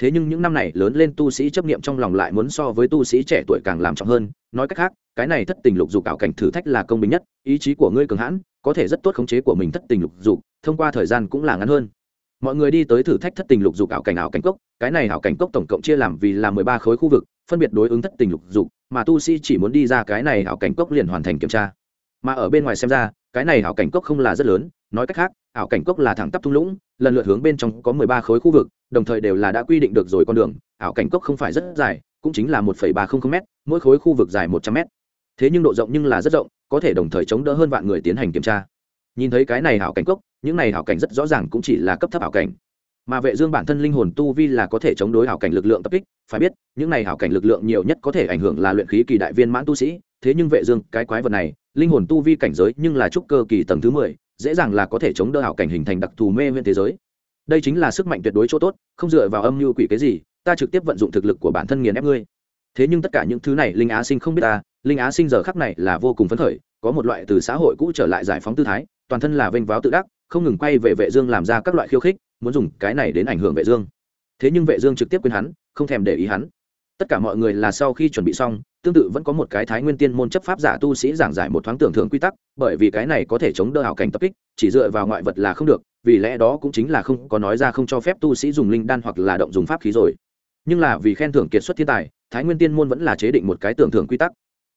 thế nhưng những năm này lớn lên tu sĩ chấp niệm trong lòng lại muốn so với tu sĩ trẻ tuổi càng làm trọng hơn. Nói cách khác, cái này thất tình lục dục ảo cảnh thử thách là công bình nhất, ý chí của ngươi cường hãn, có thể rất tốt khống chế của mình thất tình lục dục, thông qua thời gian cũng là ngắn hơn. Mọi người đi tới thử thách thất tình lục dục ảo cảnh ảo cảnh cốc, cái này ảo cảnh cốc tổng cộng chia làm vì là mười ba khối khu vực, phân biệt đối ứng thất tình lục dục, mà tu sĩ chỉ muốn đi ra cái này ảo cảnh cốc liền hoàn thành kiểm tra. Mà ở bên ngoài xem ra, cái này ảo cảnh cốc không là rất lớn, nói cách khác ảo cảnh cốc là thẳng tắp thung lũng lần lượt hướng bên trong có mười ba khối khu vực đồng thời đều là đã quy định được rồi con đường. Ảo cảnh cốc không phải rất dài cũng chính là một phẩy ba không m mỗi khối khu vực dài một trăm m thế nhưng độ rộng nhưng là rất rộng có thể đồng thời chống đỡ hơn vạn người tiến hành kiểm tra. Nhìn thấy cái này ảo cảnh cốc những này ảo cảnh rất rõ ràng cũng chỉ là cấp thấp ảo cảnh. Mà vệ dương bản thân linh hồn tu vi là có thể chống đối ảo cảnh lực lượng tập kích phải biết những này ảo cảnh lực lượng nhiều nhất có thể ảnh hưởng là luyện khí kỳ đại viên mãn tu sĩ. Thế nhưng vệ dương cái quái vật này linh hồn tu vi cảnh giới nhưng là trúc cơ kỳ tầng thứ 10, dễ dàng là có thể chống đỡ hảo cảnh hình thành đặc thù mê nguyên thế giới. Đây chính là sức mạnh tuyệt đối chỗ tốt, không dựa vào âm mưu quỷ cái gì, ta trực tiếp vận dụng thực lực của bản thân nghiền ép ngươi. Thế nhưng tất cả những thứ này, linh á sinh không biết ta, linh á sinh giờ khắc này là vô cùng phấn khởi, có một loại từ xã hội cũ trở lại giải phóng tư thái, toàn thân là vênh váo tự đắc, không ngừng quay về vệ dương làm ra các loại khiêu khích, muốn dùng cái này đến ảnh hưởng vệ dương. Thế nhưng vệ dương trực tiếp quên hắn, không thèm để ý hắn tất cả mọi người là sau khi chuẩn bị xong, tương tự vẫn có một cái thái nguyên tiên môn chấp pháp giả tu sĩ giảng giải một thoáng tưởng thưởng quy tắc, bởi vì cái này có thể chống đỡ hảo cảnh tập kích, chỉ dựa vào ngoại vật là không được, vì lẽ đó cũng chính là không có nói ra không cho phép tu sĩ dùng linh đan hoặc là động dùng pháp khí rồi. Nhưng là vì khen thưởng kiệt xuất thiên tài, thái nguyên tiên môn vẫn là chế định một cái tưởng thưởng quy tắc.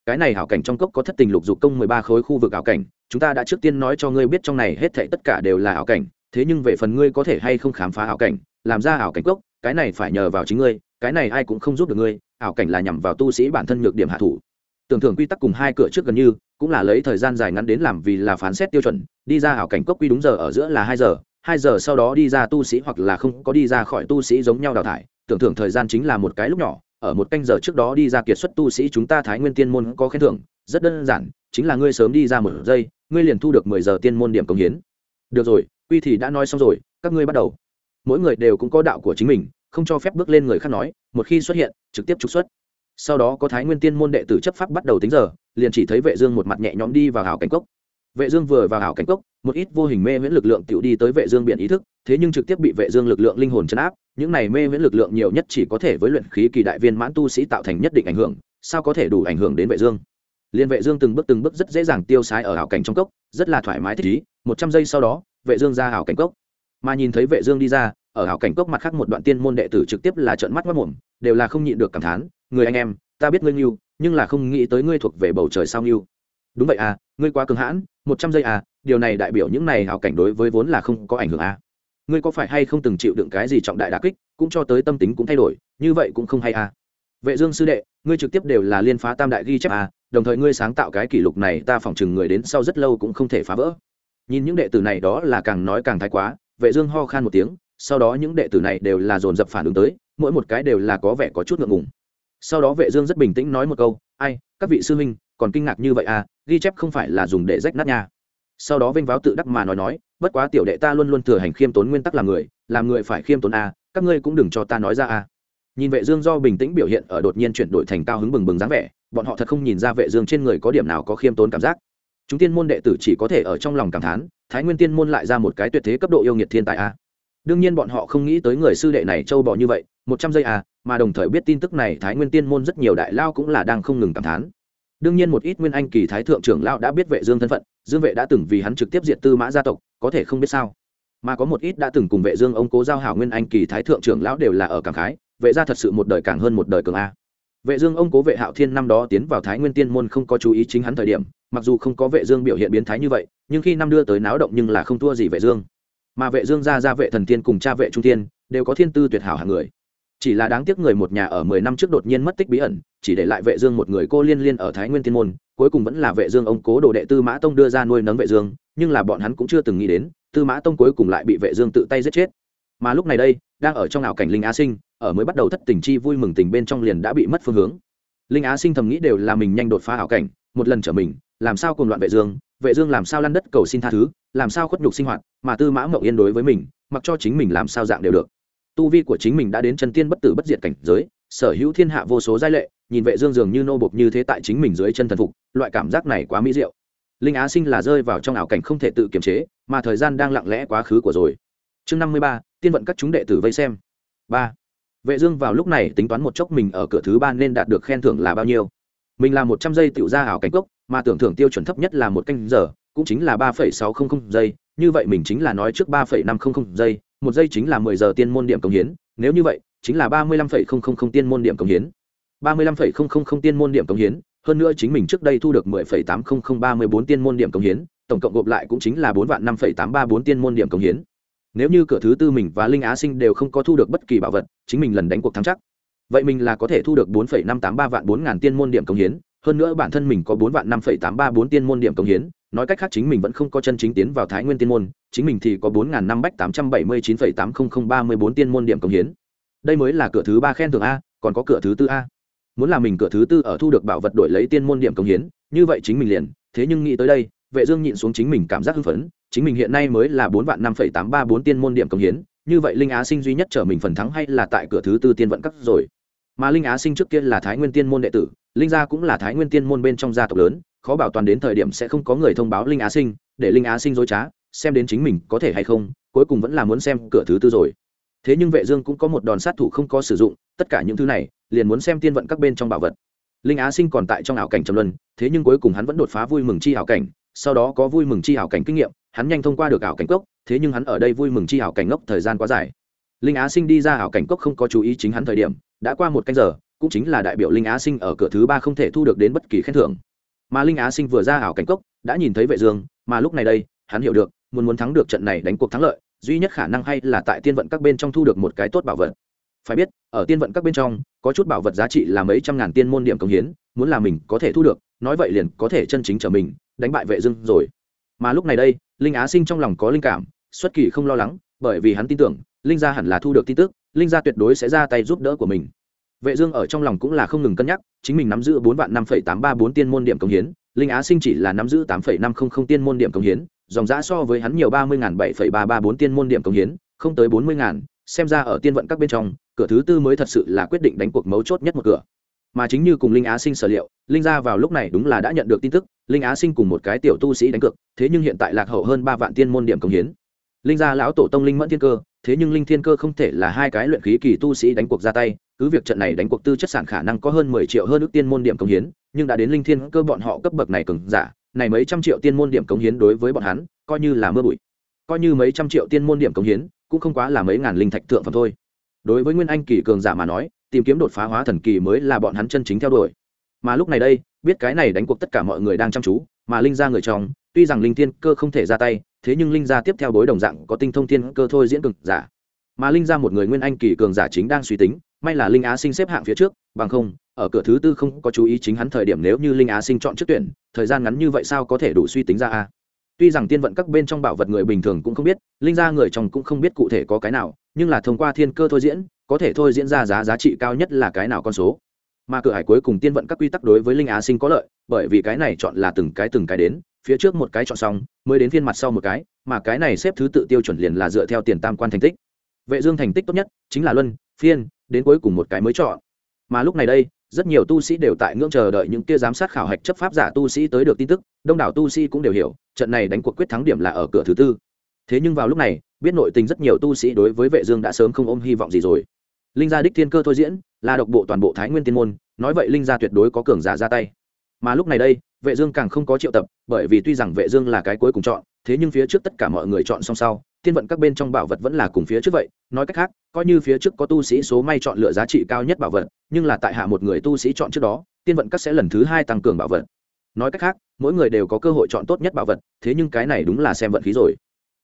Cái này hảo cảnh trong cốc có thất tình lục dục công mười ba khối khu vực hảo cảnh, chúng ta đã trước tiên nói cho ngươi biết trong này hết thảy tất cả đều là hảo cảnh, thế nhưng về phần ngươi có thể hay không khám phá hảo cảnh, làm ra hảo cảnh cốc cái này phải nhờ vào chính ngươi, cái này ai cũng không giúp được ngươi, ảo cảnh là nhằm vào tu sĩ bản thân nhược điểm hạ thủ. Tưởng thưởng quy tắc cùng hai cửa trước gần như, cũng là lấy thời gian dài ngắn đến làm vì là phán xét tiêu chuẩn, đi ra ảo cảnh cốc quy đúng giờ ở giữa là hai giờ hai giờ sau đó đi ra tu sĩ hoặc là không có đi ra khỏi tu sĩ giống nhau đào thải, tưởng thưởng thời gian chính là một cái lúc nhỏ, ở một canh giờ trước đó đi ra kiệt xuất tu sĩ chúng ta thái nguyên tiên môn có khen thưởng, rất đơn giản, chính là ngươi sớm đi ra một giây, ngươi liền thu được mười giờ tiên môn điểm công hiến. Được rồi, quy thì đã nói xong rồi, các ngươi bắt đầu mỗi người đều cũng có đạo của chính mình, không cho phép bước lên người khác nói, một khi xuất hiện, trực tiếp trục xuất. Sau đó có thái nguyên tiên môn đệ tử chấp pháp bắt đầu tính giờ, liền chỉ thấy vệ dương một mặt nhẹ nhõm đi vào hảo cảnh cốc. Vệ dương vừa vào hảo cảnh cốc, một ít vô hình mê miễn lực lượng tiểu đi tới vệ dương biển ý thức, thế nhưng trực tiếp bị vệ dương lực lượng linh hồn chấn áp, những này mê miễn lực lượng nhiều nhất chỉ có thể với luyện khí kỳ đại viên mãn tu sĩ tạo thành nhất định ảnh hưởng, sao có thể đủ ảnh hưởng đến vệ dương? Liên vệ dương từng bước từng bước rất dễ dàng tiêu sái ở hảo cảnh trong cốc, rất là thoải mái thích ý, một trăm giây sau đó, vệ dương ra hảo cảnh cốc mà nhìn thấy vệ dương đi ra, ở hảo cảnh cốc mặt khác một đoạn tiên môn đệ tử trực tiếp là trợn mắt mắt mồm, đều là không nhịn được cảm thán, người anh em, ta biết ngươi nhiêu nhưng là không nghĩ tới ngươi thuộc về bầu trời sao nhiêu đúng vậy à ngươi quá cứng hãn, một trăm giây à điều này đại biểu những này hảo cảnh đối với vốn là không có ảnh hưởng à. Ngươi có phải hay không từng chịu đựng cái gì trọng đại đả kích, cũng cho tới tâm tính cũng thay đổi, như vậy cũng không hay à. Vệ dương sư đệ, ngươi trực tiếp đều là liên phá tam đại ghi chép à đồng thời ngươi sáng tạo cái kỷ lục này ta phỏng chừng người đến sau rất lâu cũng không thể phá vỡ. Nhìn những đệ tử này đó là càng nói càng thái quá vệ dương ho khan một tiếng, sau đó những đệ tử này đều là dồn dập phản ứng tới, mỗi một cái đều là có vẻ có chút ngượng ngùng. Sau đó vệ dương rất bình tĩnh nói một câu, ai, các vị sư huynh, còn kinh ngạc như vậy à ghi chép không phải là dùng để rách nát nha sau đó vinh váo tự đắc mà nói nói, bất quá tiểu đệ ta luôn luôn thừa hành khiêm tốn nguyên tắc làm người làm người phải khiêm tốn à các ngươi cũng đừng cho ta nói ra à. Nhìn vệ dương do bình tĩnh biểu hiện ở đột nhiên chuyển đổi thành cao hứng bừng bừng dáng vẻ, bọn họ thật không nhìn ra vệ dương trên người có điểm nào có khiêm tốn cảm giác chúng tiên môn đệ tử chỉ có thể ở trong lòng cảm thán, thái nguyên tiên môn lại ra một cái tuyệt thế cấp độ yêu nghiệt thiên tài a. Đương nhiên bọn họ không nghĩ tới người sư đệ này trâu bò như vậy, một trăm giây a mà đồng thời biết tin tức này thái nguyên tiên môn rất nhiều đại lao cũng là đang không ngừng cảm thán. Đương nhiên một ít nguyên anh kỳ thái thượng trưởng lao đã biết vệ dương thân phận, dương vệ đã từng vì hắn trực tiếp diệt tư mã gia tộc, có thể không biết sao. Mà có một ít đã từng cùng vệ dương ông cố giao hảo nguyên anh kỳ thái thượng trưởng lão đều là ở cảm khái, vệ gia thật sự một đời càng hơn một đời cường a vệ dương ông cố vệ hạo thiên năm đó tiến vào thái nguyên tiên môn không có chú ý chính hắn thời điểm, mặc dù không có vệ dương biểu hiện biến thái như vậy, nhưng khi năm đưa tới náo động nhưng là không thua gì vệ dương. Mà vệ dương gia gia vệ thần tiên cùng cha vệ trung tiên, đều có thiên tư tuyệt hảo hạng người. Chỉ là đáng tiếc người một nhà ở mười năm trước đột nhiên mất tích bí ẩn, chỉ để lại vệ dương một người cô liên liên ở thái nguyên tiên môn, cuối cùng vẫn là vệ dương ông cố đồ đệ tư mã tông đưa ra nuôi nấng vệ dương, nhưng là bọn hắn cũng chưa từng nghĩ đến, tư mã tông cuối cùng lại bị vệ dương tự tay giết chết mà lúc này đây, đang ở trong ảo cảnh linh á sinh, ở mới bắt đầu thất tình chi vui mừng tình bên trong liền đã bị mất phương hướng. Linh á sinh thầm nghĩ đều là mình nhanh đột phá ảo cảnh, một lần trở mình, làm sao cùng loạn vệ dương vệ dương làm sao lăn đất cầu xin tha thứ, làm sao khuất nhục sinh hoạt, mà tư mã mộng yên đối với mình, mặc cho chính mình làm sao dạng đều được. Tu vi của chính mình đã đến chân tiên bất tử bất diệt cảnh giới, sở hữu thiên hạ vô số giai lệ, nhìn vệ dương dường như nô bộc như thế tại chính mình dưới chân thần phục, loại cảm giác này quá mỹ diệu. Linh á sinh là rơi vào trong ảo cảnh không thể tự kiềm chế, mà thời gian đang lặng lẽ quá khứ của rồi. Chương năm mươi ba tiên vận các chúng đệ tử vây xem. Ba. Vệ dương vào lúc này tính toán một chốc mình ở cửa thứ ba nên đạt được khen thưởng là bao nhiêu? Mình làm một trăm giây tiểu ra ảo cảnh cốc, mà tưởng thưởng tiêu chuẩn thấp nhất là một canh giờ, cũng chính là ba phẩy sáu không không giây. Như vậy mình chính là nói trước ba phẩy năm không không giây, một giây chính là mười giờ tiên môn điểm công hiến. Nếu như vậy, chính là ba mươi lăm phẩy không không không tiên môn điểm công hiến. Ba mươi lăm phẩy không không không tiên môn điểm công hiến, hơn nữa chính mình trước đây thu được mười phẩy tám không không ba mươi bốn tiên môn điểm công hiến, tổng cộng gộp lại cũng chính là bốn vạn năm phẩy tám ba bốn tiên môn điểm công hiến nếu như cửa thứ tư mình và linh á sinh đều không có thu được bất kỳ bảo vật, chính mình lần đánh cuộc thắng chắc. Vậy mình là có thể thu được bốn phẩy năm tám ba vạn bốn ngàn tiên môn điểm công hiến, hơn nữa bản thân mình có bốn vạn năm phẩy tám ba bốn tiên môn điểm công hiến. Nói cách khác chính mình vẫn không có chân chính tiến vào thái nguyên tiên môn, chính mình thì có bốn ngàn năm bách tám trăm bảy mươi chín phẩy tám không không ba mươi bốn tiên môn điểm công hiến. Đây mới là cửa thứ ba khen thưởng a, còn có cửa thứ tư a. Muốn là mình cửa thứ tư ở thu được bảo vật đổi lấy tiên môn điểm công hiến, như vậy chính mình liền. Thế nhưng nghĩ tới đây, vệ dương nhịn xuống chính mình cảm giác hưng phấn chính mình hiện nay mới là bốn vạn năm phẩy tám ba bốn tiên môn điểm công hiến, như vậy linh á sinh duy nhất trở mình phần thắng hay là tại cửa thứ tư tiên vận cấp rồi? Mà linh á sinh trước kia là thái nguyên tiên môn đệ tử, linh gia cũng là thái nguyên tiên môn bên trong gia tộc lớn, khó bảo toàn đến thời điểm sẽ không có người thông báo linh á sinh, để linh á sinh dối trá, xem đến chính mình có thể hay không, cuối cùng vẫn là muốn xem cửa thứ tư rồi. Thế nhưng vệ dương cũng có một đòn sát thủ không có sử dụng, tất cả những thứ này, liền muốn xem tiên vận các bên trong bảo vật. Linh á sinh còn tại trong ảo cảnh trầm luân, thế nhưng cuối cùng hắn vẫn đột phá vui mừng chi ảo cảnh, sau đó có vui mừng chi ảo cảnh kinh nghiệm hắn nhanh thông qua được ảo cảnh cốc, thế nhưng hắn ở đây vui mừng chi ảo cảnh ngốc thời gian quá dài. Linh á sinh đi ra ảo cảnh cốc không có chú ý chính hắn thời điểm, đã qua một canh giờ, cũng chính là đại biểu linh á sinh ở cửa thứ ba không thể thu được đến bất kỳ khen thưởng. Mà linh á sinh vừa ra ảo cảnh cốc, đã nhìn thấy vệ dương, mà lúc này đây, hắn hiểu được, muốn muốn thắng được trận này đánh cuộc thắng lợi, duy nhất khả năng hay là tại tiên vận các bên trong thu được một cái tốt bảo vật. Phải biết, ở tiên vận các bên trong, có chút bảo vật giá trị là mấy trăm ngàn tiên môn điểm công hiến, muốn là mình có thể thu được, nói vậy liền có thể chân chính trở mình, đánh bại vệ dương rồi. Mà lúc này đây linh á sinh trong lòng có linh cảm, xuất kỳ không lo lắng, bởi vì hắn tin tưởng, linh gia hẳn là thu được tin tức, linh gia tuyệt đối sẽ ra tay giúp đỡ của mình. Vệ dương ở trong lòng cũng là không ngừng cân nhắc, chính mình nắm giữ bốn vạn năm phẩy tám ba bốn tiên môn điểm công hiến, linh á sinh chỉ là nắm giữ tám phẩy năm không không tiên môn điểm công hiến, dòng giá so với hắn nhiều ba mươi ngàn bảy phẩy ba ba bốn tiên môn điểm công hiến, không tới bốn mươi ngàn, xem ra ở tiên vận các bên trong, cửa thứ tư mới thật sự là quyết định đánh cuộc mấu chốt nhất một cửa mà chính như cùng linh á sinh sở liệu, linh gia vào lúc này đúng là đã nhận được tin tức, linh á sinh cùng một cái tiểu tu sĩ đánh cược, thế nhưng hiện tại lạc hậu hơn ba vạn tiên môn điểm công hiến. Linh gia lão tổ tông linh mẫn thiên cơ, thế nhưng linh thiên cơ không thể là hai cái luyện khí kỳ tu sĩ đánh cuộc ra tay, cứ việc trận này đánh cuộc tư chất sản khả năng có hơn mười triệu hơn ước tiên môn điểm công hiến, nhưng đã đến linh thiên cơ bọn họ cấp bậc này cường giả, này mấy trăm triệu tiên môn điểm công hiến đối với bọn hắn, coi như là mưa bụi. Coi như mấy trăm triệu tiên môn điểm công hiến, cũng không quá là mấy ngàn linh thạch thượng phẩm thôi. Đối với nguyên anh kỳ cường giả mà nói tìm kiếm đột phá hóa thần kỳ mới là bọn hắn chân chính theo đuổi. Mà lúc này đây, biết cái này đánh cuộc tất cả mọi người đang chăm chú, mà linh gia người trong, tuy rằng linh thiên cơ không thể ra tay, thế nhưng linh gia tiếp theo bối đồng dạng có tinh thông thiên cơ thôi diễn cực giả. Mà linh gia một người nguyên anh kỳ cường giả chính đang suy tính, may là linh á sinh xếp hạng phía trước, bằng không, ở cửa thứ tư không có chú ý chính hắn thời điểm nếu như linh á sinh chọn trước tuyển, thời gian ngắn như vậy sao có thể đủ suy tính ra a? Tuy rằng tiên vận các bên trong bảo vật người bình thường cũng không biết, linh gia người trong cũng không biết cụ thể có cái nào, nhưng là thông qua thiên cơ thôi diễn có thể thôi diễn ra giá giá trị cao nhất là cái nào con số. Mà cửa hải cuối cùng tiên vận các quy tắc đối với linh á sinh có lợi, bởi vì cái này chọn là từng cái từng cái đến, phía trước một cái chọn xong, mới đến phiên mặt sau một cái, mà cái này xếp thứ tự tiêu chuẩn liền là dựa theo tiền tam quan thành tích. Vệ dương thành tích tốt nhất chính là luân, phiên, đến cuối cùng một cái mới chọn. Mà lúc này đây, rất nhiều tu sĩ đều tại ngưỡng chờ đợi những kia giám sát khảo hạch chấp pháp giả tu sĩ tới được tin tức, đông đảo tu sĩ cũng đều hiểu, trận này đánh cuộc quyết thắng điểm là ở cửa thứ tư. Thế nhưng vào lúc này, biết nội tình rất nhiều tu sĩ đối với vệ dương đã sớm không ôm hy vọng gì rồi linh gia đích thiên cơ thôi diễn, là độc bộ toàn bộ thái nguyên tiên môn, nói vậy linh gia tuyệt đối có cường giả ra tay. Mà lúc này đây, vệ dương càng không có triệu tập, bởi vì tuy rằng vệ dương là cái cuối cùng chọn, thế nhưng phía trước tất cả mọi người chọn xong sau tiên vận các bên trong bảo vật vẫn là cùng phía trước vậy. Nói cách khác, coi như phía trước có tu sĩ số may chọn lựa giá trị cao nhất bảo vật, nhưng là tại hạ một người tu sĩ chọn trước đó tiên vận các sẽ lần thứ hai tăng cường bảo vật. Nói cách khác, mỗi người đều có cơ hội chọn tốt nhất bảo vật, thế nhưng cái này đúng là xem vận khí rồi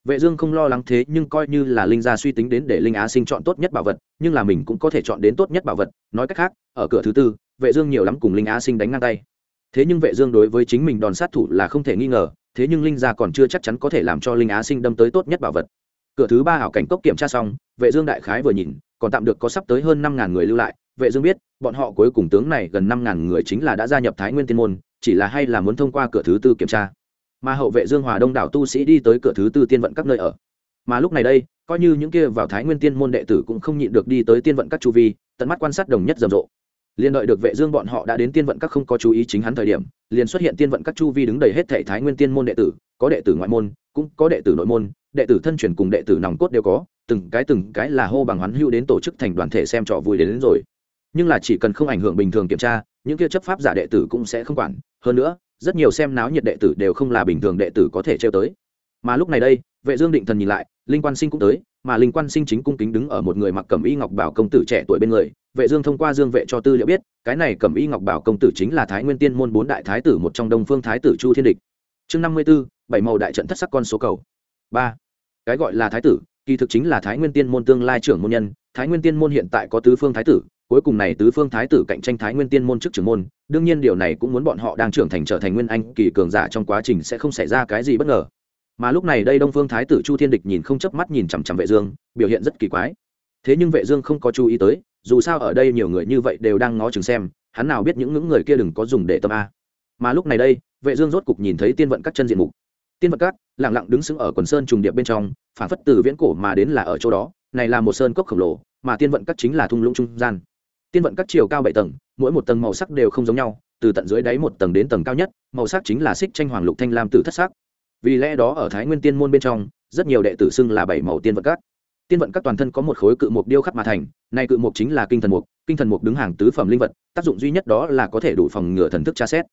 vệ dương không lo lắng thế, nhưng coi như là linh gia suy tính đến để linh á sinh chọn tốt nhất bảo vật, nhưng là mình cũng có thể chọn đến tốt nhất bảo vật. Nói cách khác, ở cửa thứ tư, vệ dương nhiều lắm cùng linh á sinh đánh ngang tay. Thế nhưng vệ dương đối với chính mình đòn sát thủ là không thể nghi ngờ, thế nhưng linh gia còn chưa chắc chắn có thể làm cho linh á sinh đâm tới tốt nhất bảo vật. Cửa thứ ba hảo cảnh cốc kiểm tra xong, vệ dương đại khái vừa nhìn, còn tạm được có sắp tới hơn năm ngàn người lưu lại. Vệ dương biết, bọn họ cuối cùng tướng này gần năm ngàn người chính là đã gia nhập thái nguyên tiên môn, chỉ là hay là muốn thông qua cửa thứ tư kiểm tra mà hậu vệ dương hòa đông đảo tu sĩ đi tới cửa thứ tư tiên vận các nơi ở. Mà lúc này đây coi như những kia vào thái nguyên tiên môn đệ tử cũng không nhịn được đi tới tiên vận các chu vi tận mắt quan sát đồng nhất rầm rộ. Liền đợi được vệ dương bọn họ đã đến tiên vận các không có chú ý chính hắn thời điểm liền xuất hiện tiên vận các chu vi đứng đầy hết thảy thái nguyên tiên môn đệ tử có đệ tử ngoại môn cũng có đệ tử nội môn đệ tử thân truyền cùng đệ tử nòng cốt đều có từng cái từng cái là hô bằng hoán hữu đến tổ chức thành đoàn thể xem trò vui đến, đến rồi. Nhưng là chỉ cần không ảnh hưởng bình thường kiểm tra những kia chấp pháp giả đệ tử cũng sẽ không quản. Hơn nữa rất nhiều xem náo nhiệt đệ tử đều không là bình thường đệ tử có thể trêu tới. Mà lúc này đây vệ dương định thần nhìn lại linh quan sinh cũng tới mà linh quan sinh chính cung kính đứng ở một người mặc cẩm y ngọc bảo công tử trẻ tuổi bên người. Vệ dương thông qua dương vệ cho tư liệu biết cái này cẩm y ngọc bảo công tử chính là thái nguyên tiên môn bốn đại thái tử một trong đông phương thái tử chu thiên địch. Chương năm mươi 54, bảy màu đại trận thất sắc con số cầu. Ba. Cái gọi là thái tử kỳ thực chính là thái nguyên tiên môn tương lai trưởng môn nhân. Thái nguyên tiên môn hiện tại có tứ phương thái tử cuối cùng này tứ phương thái tử cạnh tranh thái nguyên tiên môn trước trưởng môn, đương nhiên điều này cũng muốn bọn họ đang trưởng thành trở thành nguyên anh kỳ cường giả trong quá trình sẽ không xảy ra cái gì bất ngờ. Mà lúc này đây đông phương thái tử chu thiên địch nhìn không chớp mắt nhìn chằm chằm vệ dương, biểu hiện rất kỳ quái. Thế nhưng vệ dương không có chú ý tới, dù sao ở đây nhiều người như vậy đều đang ngó chừng xem, hắn nào biết những những người kia đừng có dùng để tâm a. Mà lúc này đây, vệ dương rốt cục nhìn thấy tiên vận các chân diện mục. Tiên vận các, lặng lặng đứng sững ở quần sơn trùng điệp bên trong, phản phất từ viễn cổ mà đến là ở chỗ đó, này là một sơn cốc khổng lồ, mà tiên vận các chính là thung lũng trung gian tiên vận các chiều cao bảy tầng, mỗi một tầng màu sắc đều không giống nhau, từ tận dưới đáy một tầng đến tầng cao nhất, màu sắc chính là xích tranh hoàng lục thanh lam tử thất sắc. Vì lẽ đó ở thái nguyên tiên môn bên trong, rất nhiều đệ tử xưng là bảy màu tiên vận các. Tiên vận các toàn thân có một khối cự mục điêu khắc mà thành nay cự mục chính là kinh thần mục, kinh thần mục đứng hàng tứ phẩm linh vật, tác dụng duy nhất đó là có thể đủ phòng ngừa thần thức tra xét.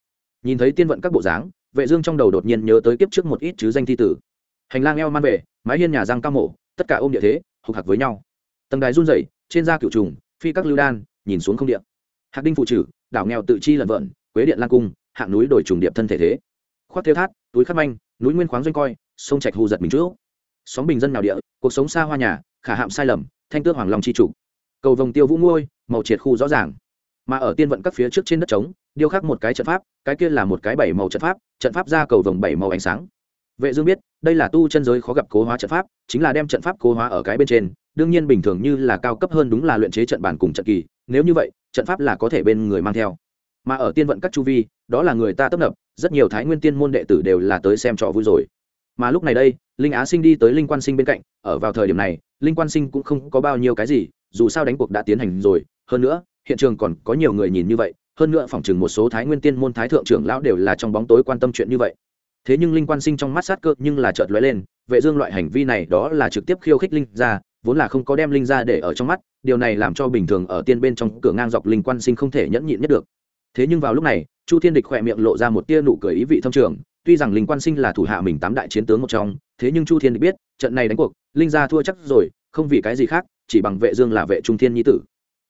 Nhìn thấy tiên vận các bộ dáng, vệ dương trong đầu đột nhiên nhớ tới kiếp trước một ít chứ danh thi tử. Hành lang eo man về mái hiên nhà giang cao mổ, tất cả ôm địa thế hục hạc với nhau. Tầng đài run rẩy, trên da cựu trùng, phi các lưu đan nhìn xuống không điện hạc đinh phụ trừ, đảo nghèo tự chi lần vợn quế điện lan cung, hạng núi đổi trùng điệp thân thể thế. Khoác theo thát túi khắc manh, núi nguyên khoáng doanh coi, sông trạch hù giật mình trước. Sóng bình dân nào địa, cuộc sống xa hoa nhà, khả hạm sai lầm, thanh tước hoàng long chi chủ. Cầu vồng tiêu vũ ngôi, màu triệt khu rõ ràng. Mà ở tiên vận các phía trước trên đất trống, điêu khắc một cái trận pháp, cái kia là một cái bảy màu trận pháp trận pháp ra cầu vồng bảy màu ánh sáng. Vệ dương biết, đây là tu chân giới khó gặp cố hóa trận pháp, chính là đem trận pháp cố hóa ở cái bên trên, đương nhiên bình thường như là cao cấp hơn đúng là luyện chế trận bản cùng trận kỳ nếu như vậy, trận pháp là có thể bên người mang theo. Mà ở tiên vận các chu vi, đó là người ta tấp nập, rất nhiều thái nguyên tiên môn đệ tử đều là tới xem trò vui rồi. Mà lúc này đây, linh á sinh đi tới linh quan sinh bên cạnh, ở vào thời điểm này, linh quan sinh cũng không có bao nhiêu cái gì, dù sao đánh cuộc đã tiến hành rồi, hơn nữa, hiện trường còn có nhiều người nhìn như vậy, hơn nữa phỏng chừng một số thái nguyên tiên môn thái thượng trưởng lão đều là trong bóng tối quan tâm chuyện như vậy. Thế nhưng linh quan sinh trong mắt sát cơ nhưng là chợt lóe lên, vệ dương loại hành vi này đó là trực tiếp khiêu khích linh ra vốn là không có đem linh ra để ở trong mắt, điều này làm cho bình thường ở tiên bên trong cửa ngang dọc linh quan sinh không thể nhẫn nhịn nhất được. Thế nhưng vào lúc này, chu thiên địch khỏe miệng lộ ra một tia nụ cười ý vị thông trường, tuy rằng linh quan sinh là thủ hạ mình tám đại chiến tướng một trong, thế nhưng chu thiên địch biết, trận này đánh cuộc, linh gia thua chắc rồi, không vì cái gì khác, chỉ bằng vệ dương là vệ trung thiên nhi tử.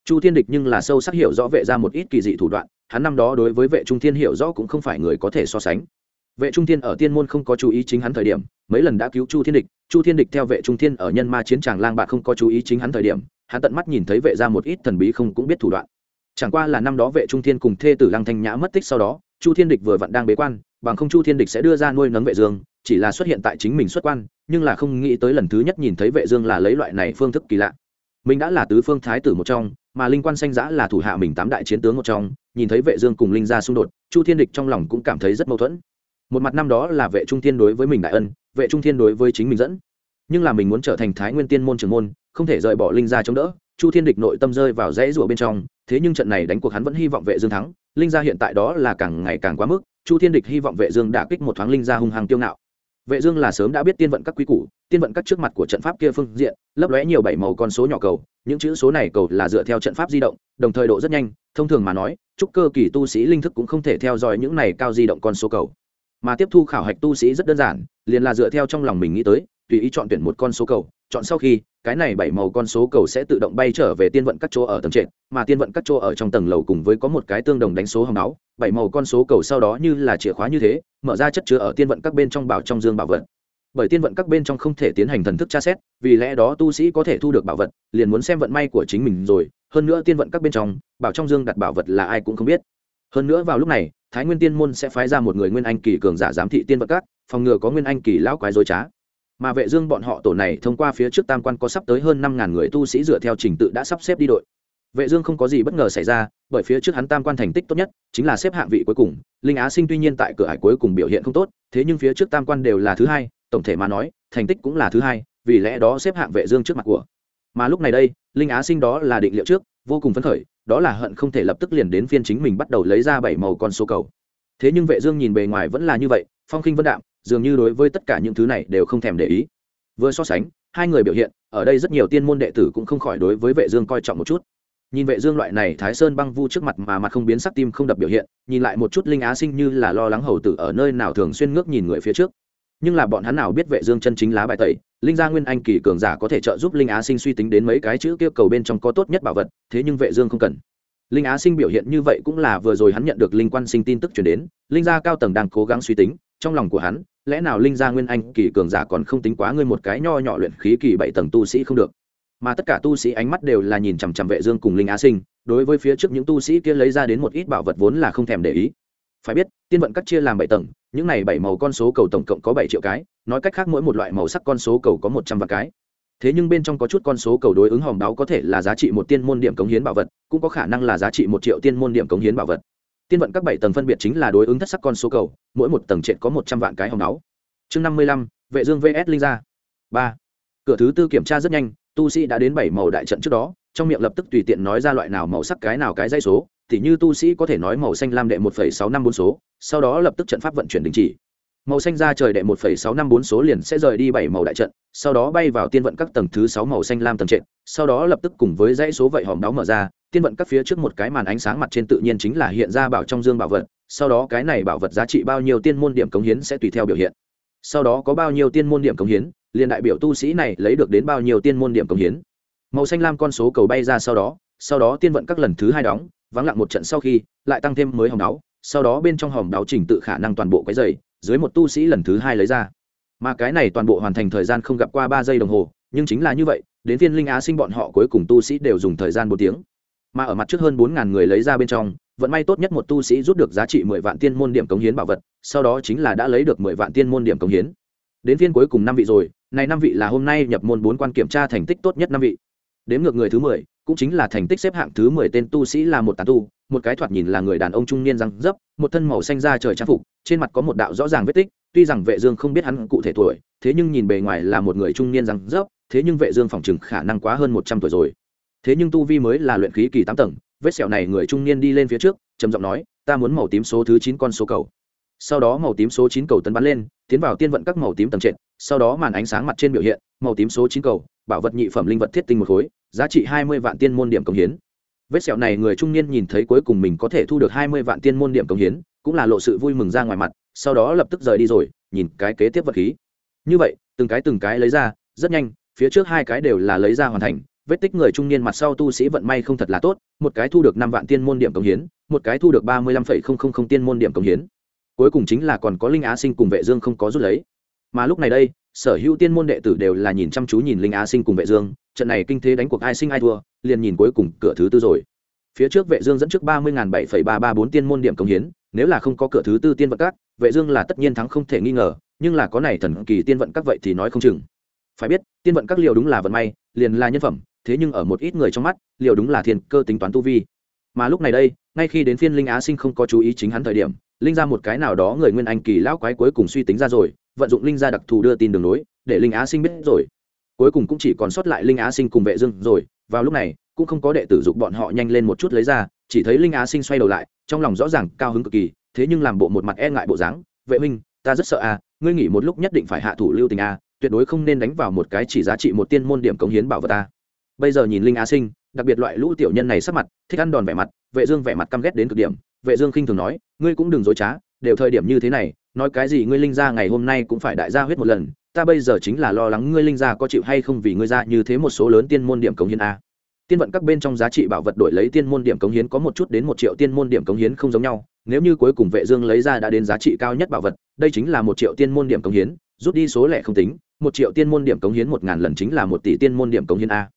Chu thiên địch nhưng là sâu sắc hiểu rõ vệ ra một ít kỳ dị thủ đoạn, hắn năm đó đối với vệ trung thiên hiểu rõ cũng không phải người có thể so sánh. Vệ trung thiên ở tiên môn không có chú ý chính hắn thời điểm, mấy lần đã cứu chu thiên địch chu thiên địch theo vệ trung thiên ở nhân ma chiến tràng lang bạc không có chú ý chính hắn thời điểm, hắn tận mắt nhìn thấy vệ ra một ít thần bí không cũng biết thủ đoạn. Chẳng qua là năm đó vệ trung thiên cùng thê tử lăng thanh nhã mất tích sau đó, chu thiên địch vừa vặn đang bế quan, bằng không chu thiên địch sẽ đưa ra nuôi nấng vệ dương, chỉ là xuất hiện tại chính mình xuất quan, nhưng là không nghĩ tới lần thứ nhất nhìn thấy vệ dương là lấy loại này phương thức kỳ lạ. Mình đã là tứ phương thái tử một trong, mà linh quan xanh giã là thủ hạ mình tám đại chiến tướng một trong, nhìn thấy vệ dương cùng linh gia xung đột, chu thiên địch trong lòng cũng cảm thấy rất mâu thuẫn. Một mặt năm đó là vệ trung thiên đối với mình đại ân vệ trung thiên đối với chính mình dẫn. Nhưng là mình muốn trở thành thái nguyên tiên môn trưởng môn, không thể rời bỏ linh gia chống đỡ. Chu thiên địch nội tâm rơi vào rẽ rủa bên trong, thế nhưng trận này đánh cuộc hắn vẫn hy vọng vệ dương thắng. Linh gia hiện tại đó là càng ngày càng quá mức, chu thiên địch hy vọng vệ dương đả kích một thoáng linh gia hung hăng tiêu ngạo. Vệ dương là sớm đã biết tiên vận các quý củ, tiên vận các trước mặt của trận pháp kia phương diện, lấp lóe nhiều bảy màu con số nhỏ cầu, những chữ số này cầu là dựa theo trận pháp di động, đồng thời độ rất nhanh. Thông thường mà nói, trúc cơ kỳ tu sĩ linh thức cũng không thể theo dõi những này cao di động con số cầu mà tiếp thu khảo hạch tu sĩ rất đơn giản, liền là dựa theo trong lòng mình nghĩ tới, tùy ý chọn tuyển một con số cầu, chọn sau khi, cái này bảy màu con số cầu sẽ tự động bay trở về tiên vận các chỗ ở tầng trệt, mà tiên vận các chỗ ở trong tầng lầu cùng với có một cái tương đồng đánh số hồng áo, bảy màu con số cầu sau đó như là chìa khóa như thế, mở ra chất chứa ở tiên vận các bên trong bảo trong dương bảo vật. Bởi tiên vận các bên trong không thể tiến hành thần thức tra xét, vì lẽ đó tu sĩ có thể thu được bảo vật, liền muốn xem vận may của chính mình rồi, hơn nữa tiên vận các bên trong, bảo trong dương đặt bảo vật là ai cũng không biết. Hơn nữa vào lúc này thái nguyên tiên môn sẽ phái ra một người nguyên anh kỳ cường giả giám thị tiên Vật các, phòng ngừa có nguyên anh kỳ lão quái dối trá. Mà vệ dương bọn họ tổ này thông qua phía trước tam quan có sắp tới hơn năm ngàn người tu sĩ dựa theo trình tự đã sắp xếp đi đội. Vệ dương không có gì bất ngờ xảy ra, bởi phía trước hắn tam quan thành tích tốt nhất chính là xếp hạng vị cuối cùng, linh á sinh tuy nhiên tại cửa hải cuối cùng biểu hiện không tốt, thế nhưng phía trước tam quan đều là thứ hai, tổng thể mà nói, thành tích cũng là thứ hai, vì lẽ đó xếp hạng vệ dương trước mặt của. Mà lúc này đây, linh á sinh đó là định liệu trước vô cùng phấn khởi, đó là hận không thể lập tức liền đến phiên chính mình bắt đầu lấy ra bảy màu con số cầu. Thế nhưng vệ dương nhìn bề ngoài vẫn là như vậy, phong khinh vân đạm, dường như đối với tất cả những thứ này đều không thèm để ý. Vừa so sánh, hai người biểu hiện, ở đây rất nhiều tiên môn đệ tử cũng không khỏi đối với vệ dương coi trọng một chút. Nhìn vệ dương loại này thái sơn băng vu trước mặt mà mặt không biến sắc tim không đập biểu hiện, nhìn lại một chút linh á sinh như là lo lắng hầu tử ở nơi nào thường xuyên ngước nhìn người phía trước nhưng là bọn hắn nào biết vệ dương chân chính lá bài tẩy, linh gia nguyên anh kỳ cường giả có thể trợ giúp linh á sinh suy tính đến mấy cái chữ kia cầu bên trong có tốt nhất bảo vật, thế nhưng vệ dương không cần. Linh á sinh biểu hiện như vậy cũng là vừa rồi hắn nhận được linh quan sinh tin tức truyền đến, linh gia cao tầng đang cố gắng suy tính, trong lòng của hắn, lẽ nào linh gia nguyên anh kỳ cường giả còn không tính quá ngươi một cái nho nhỏ luyện khí kỳ bảy tầng tu sĩ không được? Mà tất cả tu sĩ ánh mắt đều là nhìn chằm chằm vệ dương cùng linh á sinh, đối với phía trước những tu sĩ kia lấy ra đến một ít bảo vật vốn là không thèm để ý. Phải biết, tiên vận cắt chia làm bảy tầng những này bảy màu con số cầu tổng cộng có bảy triệu cái, nói cách khác mỗi một loại màu sắc con số cầu có một trăm vạn cái. Thế nhưng bên trong có chút con số cầu đối ứng hòm đáo có thể là giá trị một tiên môn điểm cống hiến bảo vật, cũng có khả năng là giá trị một triệu tiên môn điểm cống hiến bảo vật. Tiên vận các bảy tầng phân biệt chính là đối ứng thất sắc con số cầu, mỗi một tầng trệt có một trăm vạn cái hòm đáo chương năm mươi lăm, vệ dương vs linh gia. Ba. Cửa thứ tư kiểm tra rất nhanh, tu sĩ đã đến bảy màu đại trận trước đó, trong miệng lập tức tùy tiện nói ra loại nào màu sắc cái nào cái dây số thì như tu sĩ có thể nói màu xanh lam đệ một phẩy sáu năm bốn số, sau đó lập tức trận pháp vận chuyển đình chỉ. Màu xanh ra trời đệ một phẩy sáu năm bốn số liền sẽ rời đi bảy màu đại trận, sau đó bay vào tiên vận các tầng thứ sáu màu xanh lam tầng trệt, sau đó lập tức cùng với dãy số vậy hòm đáo mở ra, tiên vận các phía trước một cái màn ánh sáng mặt trên tự nhiên chính là hiện ra bảo trong dương bảo vật, sau đó cái này bảo vật giá trị bao nhiêu tiên môn điểm cống hiến sẽ tùy theo biểu hiện. Sau đó có bao nhiêu tiên môn điểm cống hiến, liền đại biểu tu sĩ này lấy được đến bao nhiêu tiên môn điểm cống hiến. Màu xanh lam con số cầu bay ra sau đó sau đó tiên vận các lần thứ hai đóng vắng lặng một trận sau khi, lại tăng thêm mới hòm đáo, sau đó bên trong hòm đáo trình tự khả năng toàn bộ cái dày dưới một tu sĩ lần thứ hai lấy ra. Mà cái này toàn bộ hoàn thành thời gian không gặp qua ba giây đồng hồ, nhưng chính là như vậy, đến viên linh á sinh bọn họ cuối cùng tu sĩ đều dùng thời gian bốn tiếng. Mà ở mặt trước hơn bốn ngàn người lấy ra bên trong, vận may tốt nhất một tu sĩ rút được giá trị mười vạn tiên môn điểm cống hiến bảo vật, sau đó chính là đã lấy được mười vạn tiên môn điểm cống hiến. Đến phiên cuối cùng năm vị rồi, này năm vị là hôm nay nhập môn bốn quan kiểm tra thành tích tốt nhất năm vị. Đếm ngược người thứ mười cũng chính là thành tích xếp hạng thứ mười tên tu sĩ là một tán tu, một cái thoạt nhìn là người đàn ông trung niên răng dấp, một thân màu xanh da trời trang phục, trên mặt có một đạo rõ ràng vết tích, tuy rằng vệ dương không biết hắn cụ thể tuổi, thế nhưng nhìn bề ngoài là một người trung niên răng dấp, thế nhưng vệ dương phòng chừng khả năng quá hơn một trăm tuổi rồi. Thế nhưng tu vi mới là luyện khí kỳ tám tầng, vết sẹo này người trung niên đi lên phía trước, trầm giọng nói, ta muốn màu tím số thứ chín con số cầu. Sau đó màu tím số chín cầu tấn bắn lên, tiến vào tiên vận các màu tím tầng trệt, sau đó màn ánh sáng mặt trên biểu hiện, màu tím số chín cầu, bảo vật nhị phẩm linh vật thiết tinh một khối giá trị hai mươi vạn tiên môn điểm công hiến. Vết sẹo này người trung niên nhìn thấy cuối cùng mình có thể thu được hai mươi vạn tiên môn điểm công hiến, cũng là lộ sự vui mừng ra ngoài mặt, sau đó lập tức rời đi rồi, nhìn cái kế tiếp vật khí. Như vậy, từng cái từng cái lấy ra, rất nhanh, phía trước hai cái đều là lấy ra hoàn thành. Vết tích người trung niên mặt sau tu sĩ vận may không thật là tốt, một cái thu được năm vạn tiên môn điểm công hiến, một cái thu được ba mươi lăm phẩy không không không tiên môn điểm công hiến. Cuối cùng chính là còn có linh á sinh cùng vệ dương không có rút lấy. Mà lúc này đây sở hữu tiên môn đệ tử đều là nhìn chăm chú nhìn linh á sinh cùng vệ dương, trận này kinh thế đánh cuộc ai sinh ai thua, liền nhìn cuối cùng cửa thứ tư rồi. Phía trước vệ dương dẫn trước ba mươi bảy ba ba bốn tiên môn điểm công hiến, nếu là không có cửa thứ tư tiên vận các, vệ dương là tất nhiên thắng không thể nghi ngờ, nhưng là có này thần kỳ tiên vận các vậy thì nói không chừng. Phải biết, tiên vận các liều đúng là vận may, liền là nhân phẩm, thế nhưng ở một ít người trong mắt, liều đúng là thiên cơ tính toán tu vi. Mà lúc này đây, ngay khi đến phiên linh á sinh không có chú ý chính hắn thời điểm, linh ra một cái nào đó người nguyên anh kỳ lão quái cuối cùng suy tính ra rồi vận dụng linh gia đặc thù đưa tin đường nối, để linh á sinh biết rồi. Cuối cùng cũng chỉ còn sót lại linh á sinh cùng vệ dương rồi. Vào lúc này, cũng không có đệ tử dục bọn họ nhanh lên một chút lấy ra, chỉ thấy linh á sinh xoay đầu lại, trong lòng rõ ràng cao hứng cực kỳ, thế nhưng làm bộ một mặt e ngại bộ dáng. Vệ minh ta rất sợ a, ngươi nghỉ một lúc nhất định phải hạ thủ lưu tình a, tuyệt đối không nên đánh vào một cái chỉ giá trị một tiên môn điểm cống hiến bảo vật ta. Bây giờ nhìn linh á sinh, đặc biệt loại lũ tiểu nhân này sắc mặt, thích ăn đòn vẻ mặt, vệ dương vẻ mặt căm ghét đến cực điểm. Vệ dương khinh thường nói, ngươi cũng đừng dối trá, đều thời điểm như thế này nói cái gì ngươi linh gia ngày hôm nay cũng phải đại gia huyết một lần, ta bây giờ chính là lo lắng ngươi linh gia có chịu hay không vì ngươi ra như thế một số lớn tiên môn điểm cống hiến a. Tiên vận các bên trong giá trị bảo vật đổi lấy tiên môn điểm cống hiến có một chút đến một triệu tiên môn điểm cống hiến không giống nhau, nếu như cuối cùng vệ dương lấy ra đã đến giá trị cao nhất bảo vật, đây chính là một triệu tiên môn điểm cống hiến, rút đi số lẻ không tính, một triệu tiên môn điểm cống hiến một ngàn lần chính là một tỷ tiên môn điểm cống hiến a.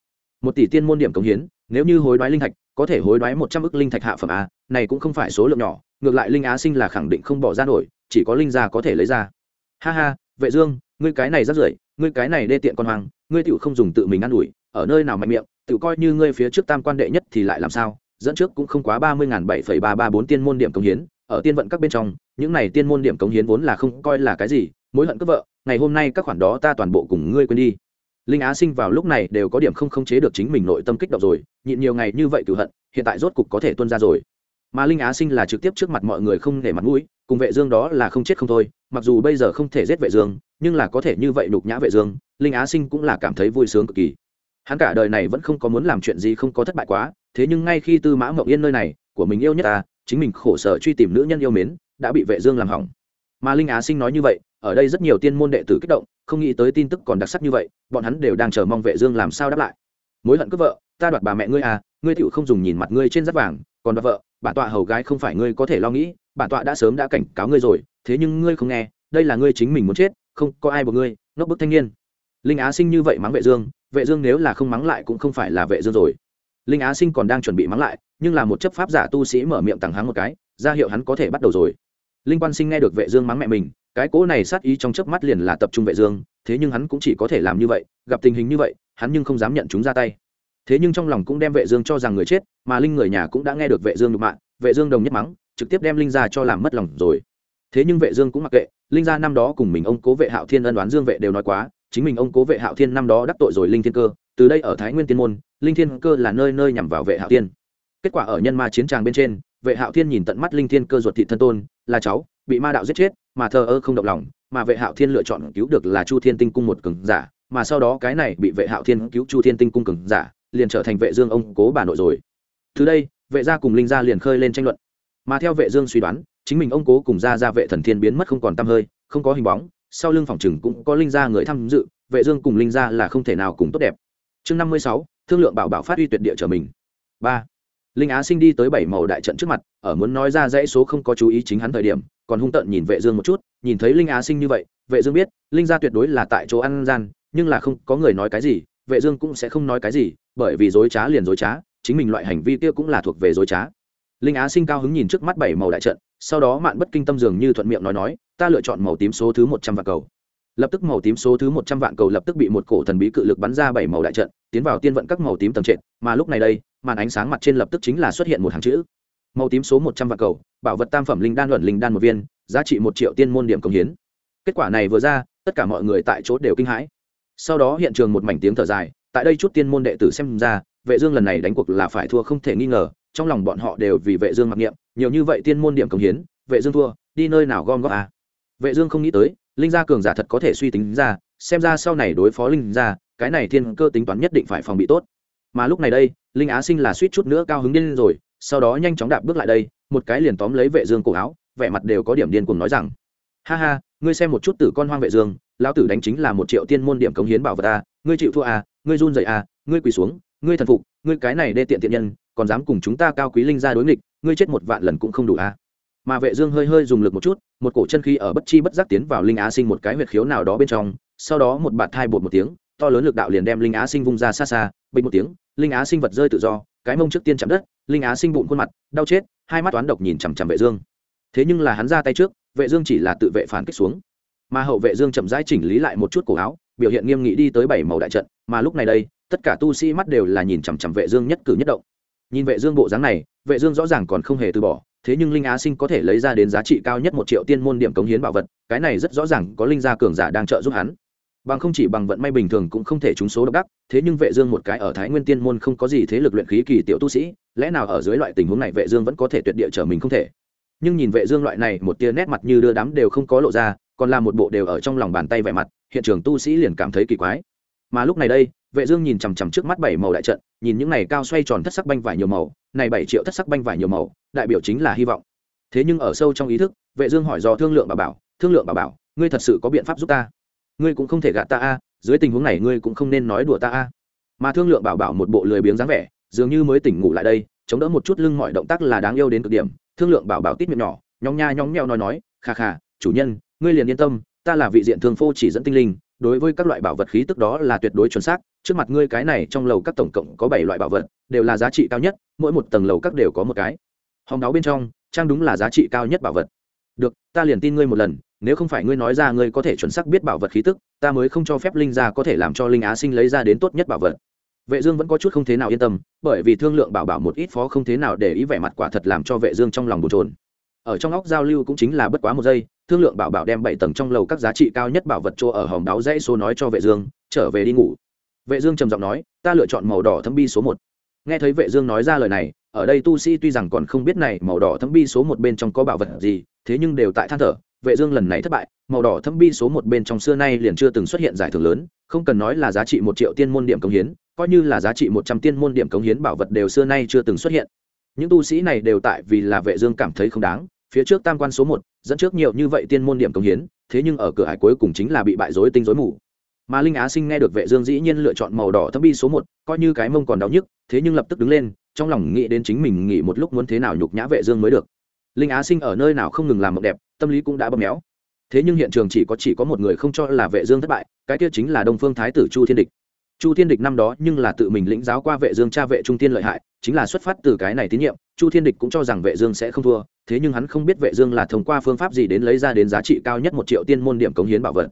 Một tỷ tiên môn điểm cống hiến, nếu như hối đoái linh thạch, có thể hối đoái một trăm ức linh thạch hạ phẩm a, này cũng không phải số lượng nhỏ, ngược lại linh á sinh là khẳng định không bỏ ra nổi chỉ có linh gia có thể lấy ra. Ha ha, vệ dương, ngươi cái này rất rưởi, ngươi cái này đê tiện con hoang ngươi tiểu không dùng tự mình ăn ủi, ở nơi nào mạnh miệng, tiểu coi như ngươi phía trước tam quan đệ nhất thì lại làm sao, dẫn trước cũng không quá ba mươi bảy phẩy ba ba bốn tiên môn điểm cống hiến, ở tiên vận các bên trong, những này tiên môn điểm cống hiến vốn là không coi là cái gì, mối hận cướp vợ, ngày hôm nay các khoản đó ta toàn bộ cùng ngươi quên đi. Linh á sinh vào lúc này đều có điểm không khống chế được chính mình nội tâm kích động rồi, nhịn nhiều ngày như vậy cửu hận, hiện tại rốt cục có thể tuân ra rồi. Mà linh á sinh là trực tiếp trước mặt mọi người không để mặt mũi cùng vệ dương đó là không chết không thôi, mặc dù bây giờ không thể giết vệ dương, nhưng là có thể như vậy đục nhã vệ dương, linh á sinh cũng là cảm thấy vui sướng cực kỳ. Hắn cả đời này vẫn không có muốn làm chuyện gì không có thất bại quá, thế nhưng ngay khi tư mã mộng yên nơi này, của mình yêu nhất ta, chính mình khổ sở truy tìm nữ nhân yêu mến, đã bị vệ dương làm hỏng. Mà linh á sinh nói như vậy, ở đây rất nhiều tiên môn đệ tử kích động, không nghĩ tới tin tức còn đặc sắc như vậy, bọn hắn đều đang chờ mong vệ dương làm sao đáp lại. Mối hận cướp vợ, ta đoạt bà mẹ ngươi à ngươi tiểu không dùng nhìn mặt ngươi trên rất vàng còn bà vợ, bản tọa hầu gái không phải ngươi có thể lo nghĩ, bản tọa đã sớm đã cảnh cáo ngươi rồi, thế nhưng ngươi không nghe, đây là ngươi chính mình muốn chết, không có ai buộc ngươi, ngốc bức thanh niên. Linh á sinh như vậy mắng vệ dương vệ dương nếu là không mắng lại cũng không phải là vệ dương rồi. Linh á sinh còn đang chuẩn bị mắng lại, nhưng là một chấp pháp giả tu sĩ mở miệng tặng hắn một cái, ra hiệu hắn có thể bắt đầu rồi. Linh quan sinh nghe được vệ dương mắng mẹ mình, cái cỗ này sát ý trong chớp mắt liền là tập trung vệ dương, thế nhưng hắn cũng chỉ có thể làm như vậy, gặp tình hình như vậy, hắn nhưng không dám nhận chúng ra tay thế nhưng trong lòng cũng đem vệ dương cho rằng người chết, mà linh người nhà cũng đã nghe được vệ dương nhục mạ, vệ dương đồng nhất mắng, trực tiếp đem linh gia cho làm mất lòng rồi. Thế nhưng vệ dương cũng mặc kệ, linh gia năm đó cùng mình ông cố vệ hạo thiên ân đoán dương vệ đều nói quá, chính mình ông cố vệ hạo thiên năm đó đắc tội rồi linh thiên cơ, từ đây ở thái nguyên tiên môn, linh thiên cơ là nơi nơi nhằm vào vệ hạo thiên. Kết quả ở nhân ma chiến tràng bên trên, vệ hạo thiên nhìn tận mắt linh thiên cơ ruột thị thân tôn, là cháu, bị ma đạo giết chết, mà thờ ơ không động lòng, mà vệ hạo thiên lựa chọn cứu được là chu thiên tinh cung một cường giả, mà sau đó cái này bị vệ hạo thiên cứu chu thiên tinh cung cường giả liền trở thành vệ dương ông cố bà nội rồi. Từ đây vệ gia cùng linh gia liền khơi lên tranh luận. Mà theo vệ dương suy đoán chính mình ông cố cùng gia gia vệ thần thiên biến mất không còn tăm hơi không có hình bóng sau lưng phòng trừng cũng có linh gia người tham dự vệ dương cùng linh gia là không thể nào cùng tốt đẹp. Chương 56, thương lượng bảo bảo phát uy tuyệt địa trở mình. Ba linh á sinh đi tới bảy màu đại trận trước mặt ở muốn nói ra dãy số không có chú ý chính hắn thời điểm còn hung tợn nhìn vệ dương một chút nhìn thấy linh á sinh như vậy vệ dương biết linh gia tuyệt đối là tại chỗ ăn gian nhưng là không có người nói cái gì vệ dương cũng sẽ không nói cái gì, bởi vì dối trá liền dối trá, chính mình loại hành vi kia cũng là thuộc về dối trá. Linh á sinh cao hứng nhìn trước mắt bảy màu đại trận, sau đó mạn bất kinh tâm dường như thuận miệng nói nói, ta lựa chọn màu tím số thứ một trăm vạn cầu. Lập tức màu tím số thứ một trăm vạn cầu lập tức bị một cổ thần bí cự lực bắn ra bảy màu đại trận, tiến vào tiên vận các màu tím tầng trệt, mà lúc này đây, màn ánh sáng mặt trên lập tức chính là xuất hiện một hàng chữ. Màu tím số một trăm vạn cầu, bảo vật tam phẩm linh đan luận linh đan một viên, giá trị một triệu tiên môn điểm công hiến. Kết quả này vừa ra, tất cả mọi người tại chỗ đều kinh hãi sau đó hiện trường một mảnh tiếng thở dài, tại đây chút tiên môn đệ tử xem ra, vệ dương lần này đánh cuộc là phải thua không thể nghi ngờ, trong lòng bọn họ đều vì vệ dương mặc niệm, nhiều như vậy tiên môn điểm công hiến, vệ dương thua, đi nơi nào gom góp à? Vệ dương không nghĩ tới, linh gia cường giả thật có thể suy tính ra, xem ra sau này đối phó linh gia, cái này thiên cơ tính toán nhất định phải phòng bị tốt. Mà lúc này đây, linh á sinh là suýt chút nữa cao hứng điên rồi, sau đó nhanh chóng đạp bước lại đây, một cái liền tóm lấy vệ dương cổ áo, vẻ mặt đều có điểm điên cuồng nói rằng, ha ha, ngươi xem một chút tử con hoang vệ dương lão tử đánh chính là một triệu tiên môn điểm cống hiến bảo vật ta, ngươi chịu thua à ngươi run rẩy à ngươi quỳ xuống, ngươi thần phục, ngươi cái này đê tiện tiện nhân, còn dám cùng chúng ta cao quý linh gia đối nghịch, ngươi chết một vạn lần cũng không đủ à. Mà vệ dương hơi hơi dùng lực một chút, một cổ chân khí ở bất chi bất giác tiến vào linh á sinh một cái huyệt khiếu nào đó bên trong, sau đó một bạt thai bột một tiếng, to lớn lực đạo liền đem linh á sinh vung ra xa xa, bình một tiếng, linh á sinh vật rơi tự do, cái mông trước tiên chạm đất, linh á sinh bụng khuôn mặt, đau chết, hai mắt toán độc nhìn chằm chằm vệ dương. Thế nhưng là hắn ra tay trước, vệ dương chỉ là tự vệ phản kích xuống mà hậu vệ dương chậm rãi chỉnh lý lại một chút cổ áo, biểu hiện nghiêm nghị đi tới bảy màu đại trận, mà lúc này đây, tất cả tu sĩ mắt đều là nhìn chằm chằm vệ dương nhất cử nhất động. Nhìn vệ dương bộ dáng này, vệ dương rõ ràng còn không hề từ bỏ, thế nhưng linh á sinh có thể lấy ra đến giá trị cao nhất một triệu tiên môn điểm cống hiến bảo vật, cái này rất rõ ràng có linh gia cường giả đang trợ giúp hắn. Bằng không chỉ bằng vận may bình thường cũng không thể trúng số độc đắc, thế nhưng vệ dương một cái ở thái nguyên tiên môn không có gì thế lực luyện khí kỳ tiểu tu sĩ, lẽ nào ở dưới loại tình huống này vệ dương vẫn có thể tuyệt địa trở mình không thể? Nhưng nhìn vệ dương loại này, một tia nét mặt như đưa đám đều không có lộ ra còn là một bộ đều ở trong lòng bàn tay vẻ mặt, hiện trường tu sĩ liền cảm thấy kỳ quái. Mà lúc này đây, vệ dương nhìn chằm chằm trước mắt bảy màu đại trận, nhìn những này cao xoay tròn thất sắc banh vải nhiều màu, này bảy triệu thất sắc banh vải nhiều màu, đại biểu chính là hy vọng. Thế nhưng ở sâu trong ý thức, vệ dương hỏi do thương lượng bảo bảo, thương lượng bảo bảo, ngươi thật sự có biện pháp giúp ta? Ngươi cũng không thể gạt ta a, dưới tình huống này ngươi cũng không nên nói đùa ta a. Mà thương lượng bảo bảo một bộ lười biếng dáng vẻ, dường như mới tỉnh ngủ lại đây, chống đỡ một chút lưng mọi động tác là đáng yêu đến cực điểm. Thương lượng bảo bảo tít miệng nhỏ nhóng nha nhóng nheo nói nói, kha kha, chủ nhân ngươi liền yên tâm, ta là vị diện thương phô chỉ dẫn tinh linh, đối với các loại bảo vật khí tức đó là tuyệt đối chuẩn xác, trước mặt ngươi cái này trong lầu các tổng cộng có bảy loại bảo vật, đều là giá trị cao nhất, mỗi một tầng lầu các đều có một cái. Hòng đáo bên trong, trang đúng là giá trị cao nhất bảo vật. Được, ta liền tin ngươi một lần, nếu không phải ngươi nói ra ngươi có thể chuẩn xác biết bảo vật khí tức, ta mới không cho phép linh gia có thể làm cho linh á sinh lấy ra đến tốt nhất bảo vật. Vệ dương vẫn có chút không thế nào yên tâm, bởi vì thương lượng bảo bảo một ít phó không thế nào để ý vẻ mặt quả thật làm cho vệ dương trong lòng bồn chồn. Ở trong óc giao lưu cũng chính là bất quá một giây thương lượng bảo bảo đem bảy tầng trong lầu các giá trị cao nhất bảo vật chỗ ở hòm đáo dãy số nói cho vệ dương, trở về đi ngủ. Vệ dương trầm giọng nói, ta lựa chọn màu đỏ thâm bi số một. Nghe thấy vệ dương nói ra lời này, ở đây tu sĩ tuy rằng còn không biết này màu đỏ thâm bi số một bên trong có bảo vật gì, thế nhưng đều tại than thở, vệ dương lần này thất bại, màu đỏ thâm bi số một bên trong xưa nay liền chưa từng xuất hiện giải thưởng lớn, không cần nói là giá trị một triệu tiên môn điểm công hiến, coi như là giá trị một trăm tiên môn điểm công hiến bảo vật đều xưa nay chưa từng xuất hiện. Những tu sĩ này đều tại vì là vệ dương cảm thấy không đáng, phía trước tam quan số một dẫn trước nhiều như vậy tiên môn điểm công hiến, thế nhưng ở cửa hải cuối cùng chính là bị bại rối tinh rối mù. Mà linh á sinh nghe được vệ dương dĩ nhiên lựa chọn màu đỏ thâm bi số một, coi như cái mông còn đau nhức, thế nhưng lập tức đứng lên, trong lòng nghĩ đến chính mình nghĩ một lúc muốn thế nào nhục nhã vệ dương mới được. Linh á sinh ở nơi nào không ngừng làm mộng đẹp, tâm lý cũng đã bấm méo. Thế nhưng hiện trường chỉ có chỉ có một người không cho là vệ dương thất bại, cái kia chính là đông phương thái tử chu thiên địch. Chu thiên địch năm đó nhưng là tự mình lĩnh giáo qua vệ dương cha vệ trung tiên lợi hại, chính là xuất phát từ cái này tín nhiệm, chu thiên địch cũng cho rằng vệ dương sẽ không thua thế nhưng hắn không biết vệ dương là thông qua phương pháp gì đến lấy ra đến giá trị cao nhất một triệu tiên môn điểm cống hiến bảo vật.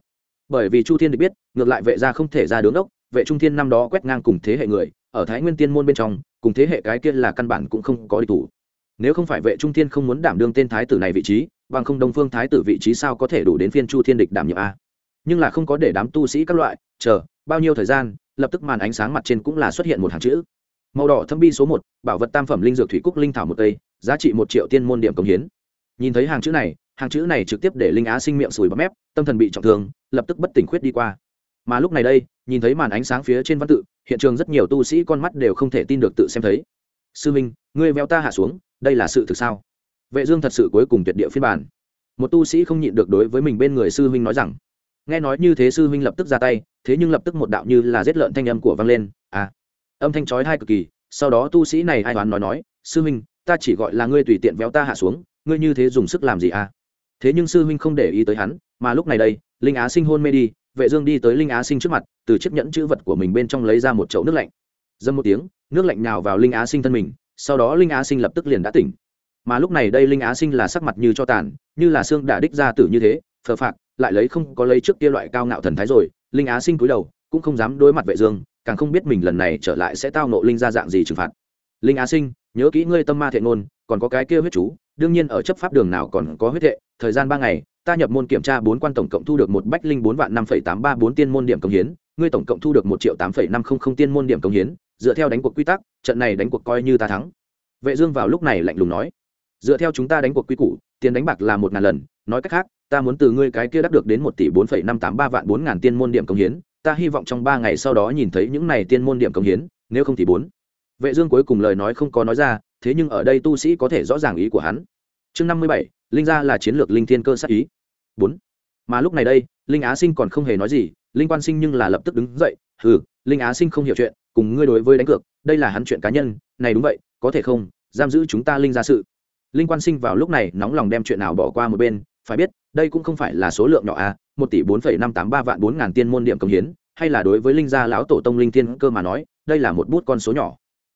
Bởi vì chu thiên địch biết, ngược lại vệ gia không thể ra đứng đốc vệ trung thiên năm đó quét ngang cùng thế hệ người, ở thái nguyên tiên môn bên trong, cùng thế hệ cái kia là căn bản cũng không có địch thủ. Nếu không phải vệ trung thiên không muốn đảm đương tên thái tử này vị trí, bằng không đông phương thái tử vị trí sao có thể đủ đến phiên chu thiên địch đảm nhiệm a? Nhưng là không có để đám tu sĩ các loại, chờ, bao nhiêu thời gian, lập tức màn ánh sáng mặt trên cũng là xuất hiện một hàng chữ màu đỏ thâm bi số một, bảo vật tam phẩm linh dược thủy cúc linh thảo một cây giá trị một triệu tiên môn điểm công hiến. Nhìn thấy hàng chữ này, hàng chữ này trực tiếp để linh á sinh miệng sùi bắp mép, tâm thần bị trọng thương, lập tức bất tỉnh khuyết đi qua. Mà lúc này đây, nhìn thấy màn ánh sáng phía trên văn tự, hiện trường rất nhiều tu sĩ con mắt đều không thể tin được tự xem thấy. Sư minh, ngươi veo ta hạ xuống, đây là sự thực sao? Vệ dương thật sự cuối cùng tuyệt địa phiên bản. Một tu sĩ không nhịn được đối với mình bên người sư huynh nói rằng, nghe nói như thế sư huynh lập tức ra tay, thế nhưng lập tức một đạo như là giết lợn thanh âm của vang lên à âm thanh chói tai cực kỳ, sau đó tu sĩ này ai đoán nói nói, sư huynh, ta chỉ gọi là ngươi tùy tiện véo ta hạ xuống, ngươi như thế dùng sức làm gì à? Thế nhưng sư huynh không để ý tới hắn, mà lúc này đây, linh á sinh hôn mê đi, vệ dương đi tới linh á sinh trước mặt, từ chiếc nhẫn chữ vật của mình bên trong lấy ra một chậu nước lạnh. Dâm một tiếng, nước lạnh nhào vào linh á sinh thân mình, sau đó linh á sinh lập tức liền đã tỉnh. Mà lúc này đây linh á sinh là sắc mặt như cho tàn, như là xương đã đích ra tử như thế, phờ phạc, lại lấy không có lấy trước kia loại cao ngạo thần thái rồi, linh á sinh cúi đầu, cũng không dám đối mặt vệ dương càng không biết mình lần này trở lại sẽ tao nộ linh ra dạng gì trừng phạt. Linh á sinh, nhớ kỹ ngươi tâm ma thiện ngôn, còn có cái kia huyết chú, đương nhiên ở chấp pháp đường nào còn có huyết thệ thời gian ba ngày, ta nhập môn kiểm tra bốn quan tổng cộng thu được một bách linh bốn vạn năm phẩy tám ba bốn tiên môn điểm công hiến, ngươi tổng cộng thu được một triệu tám phẩy năm không không tiên môn điểm công hiến, dựa theo đánh cuộc quy tắc, trận này đánh cuộc coi như ta thắng. Vệ dương vào lúc này lạnh lùng nói, dựa theo chúng ta đánh cuộc quy củ, tiền đánh bạc là một ngàn lần, nói cách khác, ta muốn từ ngươi cái kia đắc được đến một tỷ bốn phẩy năm tám ba vạn bốn ngàn tiên môn điểm công hiến ta hy vọng trong ba ngày sau đó nhìn thấy những này tiên môn điểm công hiến, nếu không thì bốn. Vệ dương cuối cùng lời nói không có nói ra, thế nhưng ở đây tu sĩ có thể rõ ràng ý của hắn. Chương năm mươi bảy, linh gia là chiến lược linh thiên cơ sát ý. Bốn. Mà lúc này đây, linh á sinh còn không hề nói gì, linh quan sinh nhưng là lập tức đứng dậy, hừ, linh á sinh không hiểu chuyện, cùng ngươi đối với đánh cược, đây là hắn chuyện cá nhân, này đúng vậy, có thể không, giam giữ chúng ta linh gia sự. Linh quan sinh vào lúc này nóng lòng đem chuyện nào bỏ qua một bên phải biết, đây cũng không phải là số lượng nhỏ a một tỷ bốn phẩy năm tám ba vạn bốn ngàn tiên môn điểm công hiến, hay là đối với linh gia lão tổ tông linh thiên cơ mà nói, đây là một bút con số nhỏ.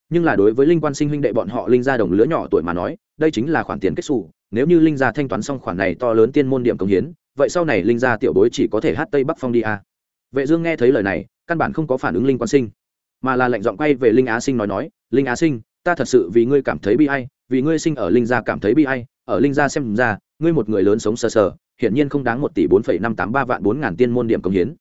Nhưng là đối với linh quan sinh huynh đệ bọn họ linh gia đồng lứa nhỏ tuổi mà nói, đây chính là khoản tiền kết xù. Nếu như linh gia thanh toán xong khoản này to lớn tiên môn điểm công hiến, vậy sau này linh gia tiểu bối chỉ có thể hát tây bắc phong đi a vệ dương nghe thấy lời này, căn bản không có phản ứng linh quan sinh, mà là lệnh giọng quay về linh á sinh nói nói, linh á sinh, ta thật sự vì ngươi cảm thấy bi ai, vì ngươi sinh ở linh gia cảm thấy bi ai ở linh gia xem ra, ngươi một người lớn sống sờ sờ hiện nhiên không đáng một tỷ bốn phẩy năm tám ba vạn bốn ngàn tiên môn điểm công hiến.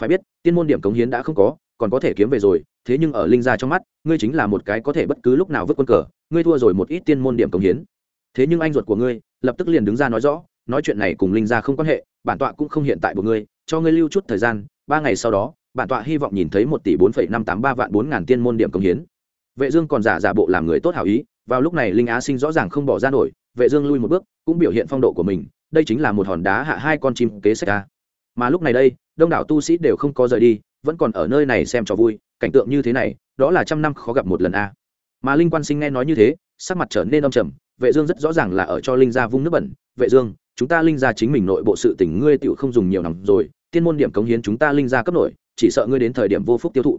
Phải biết, tiên môn điểm cống hiến đã không có, còn có thể kiếm về rồi, thế nhưng ở linh gia trong mắt, ngươi chính là một cái có thể bất cứ lúc nào vứt quân cờ, ngươi thua rồi một ít tiên môn điểm cống hiến. Thế nhưng anh ruột của ngươi, lập tức liền đứng ra nói rõ, nói chuyện này cùng linh gia không quan hệ, bản tọa cũng không hiện tại của ngươi, cho ngươi lưu chút thời gian, ba ngày sau đó, bản tọa hy vọng nhìn thấy một tỷ bốn phẩy năm tám ba vạn bốn ngàn tiên môn điểm cống hiến. Vệ dương còn giả giả bộ làm người tốt hảo ý, vào lúc này linh á sinh rõ ràng không bỏ ra nổi vệ dương lui một bước, cũng biểu hiện phong độ của mình, đây chính là một hòn đá hạ hai con chim kế sách ca mà lúc này đây, đông đảo tu sĩ đều không có rời đi, vẫn còn ở nơi này xem cho vui, cảnh tượng như thế này, đó là trăm năm khó gặp một lần a. Mà linh quan sinh nghe nói như thế, sắc mặt trở nên âm trầm, vệ dương rất rõ ràng là ở cho linh gia vung nước bẩn. Vệ dương, chúng ta linh gia chính mình nội bộ sự tình ngươi tiểu không dùng nhiều năm rồi, tiên môn điểm cống hiến chúng ta linh gia cấp nội chỉ sợ ngươi đến thời điểm vô phúc tiêu thụ.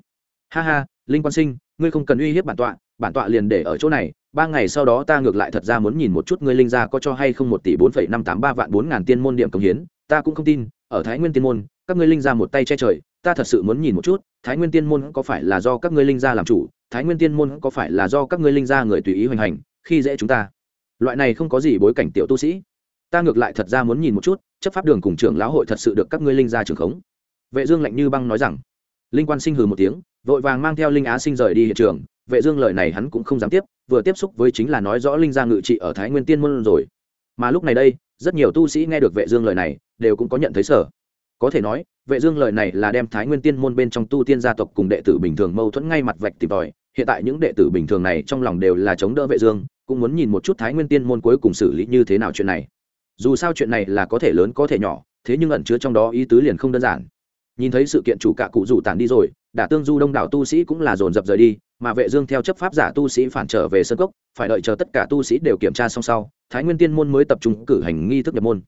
Ha ha, linh quan sinh, ngươi không cần uy hiếp bản tọa bản tọa liền để ở chỗ này ba ngày sau đó ta ngược lại thật ra muốn nhìn một chút ngươi linh gia có cho hay không một tỷ bốn phẩy năm tám ba vạn bốn ngàn tiên môn điểm cống hiến, ta cũng không tin, ở thái nguyên tiên môn, các ngươi linh gia một tay che trời, ta thật sự muốn nhìn một chút, thái nguyên tiên môn có phải là do các ngươi linh gia làm chủ, thái nguyên tiên môn có phải là do các ngươi linh gia người tùy ý hoành hành, khi dễ chúng ta. Loại này không có gì bối cảnh tiểu tu sĩ. Ta ngược lại thật ra muốn nhìn một chút, chấp pháp đường cùng trưởng lão hội thật sự được các ngươi linh gia trưởng khống. Vệ dương lạnh như băng nói rằng. Linh quan sinh hừ một tiếng, vội vàng mang theo linh á sinh rời đi hiện trường vệ dương lời này hắn cũng không dám tiếp, vừa tiếp xúc với chính là nói rõ linh gia ngự trị ở thái nguyên tiên môn rồi. Mà lúc này đây, rất nhiều tu sĩ nghe được vệ dương lời này, đều cũng có nhận thấy sở có thể nói, vệ dương lời này là đem thái nguyên tiên môn bên trong tu tiên gia tộc cùng đệ tử bình thường mâu thuẫn ngay mặt vạch tìm tòi. Hiện tại những đệ tử bình thường này trong lòng đều là chống đỡ vệ dương, cũng muốn nhìn một chút thái nguyên tiên môn cuối cùng xử lý như thế nào chuyện này. Dù sao chuyện này là có thể lớn có thể nhỏ, thế nhưng ẩn chứa trong đó ý tứ liền không đơn giản. Nhìn thấy sự kiện chủ cạ cụ rủ tàn đi rồi đả tương du đông đảo tu sĩ cũng là dồn dập rời đi, mà vệ dương theo chấp pháp giả tu sĩ phản trở về sân cốc, phải đợi chờ tất cả tu sĩ đều kiểm tra xong sau, thái nguyên tiên môn mới tập trung cử hành nghi thức nhập môn.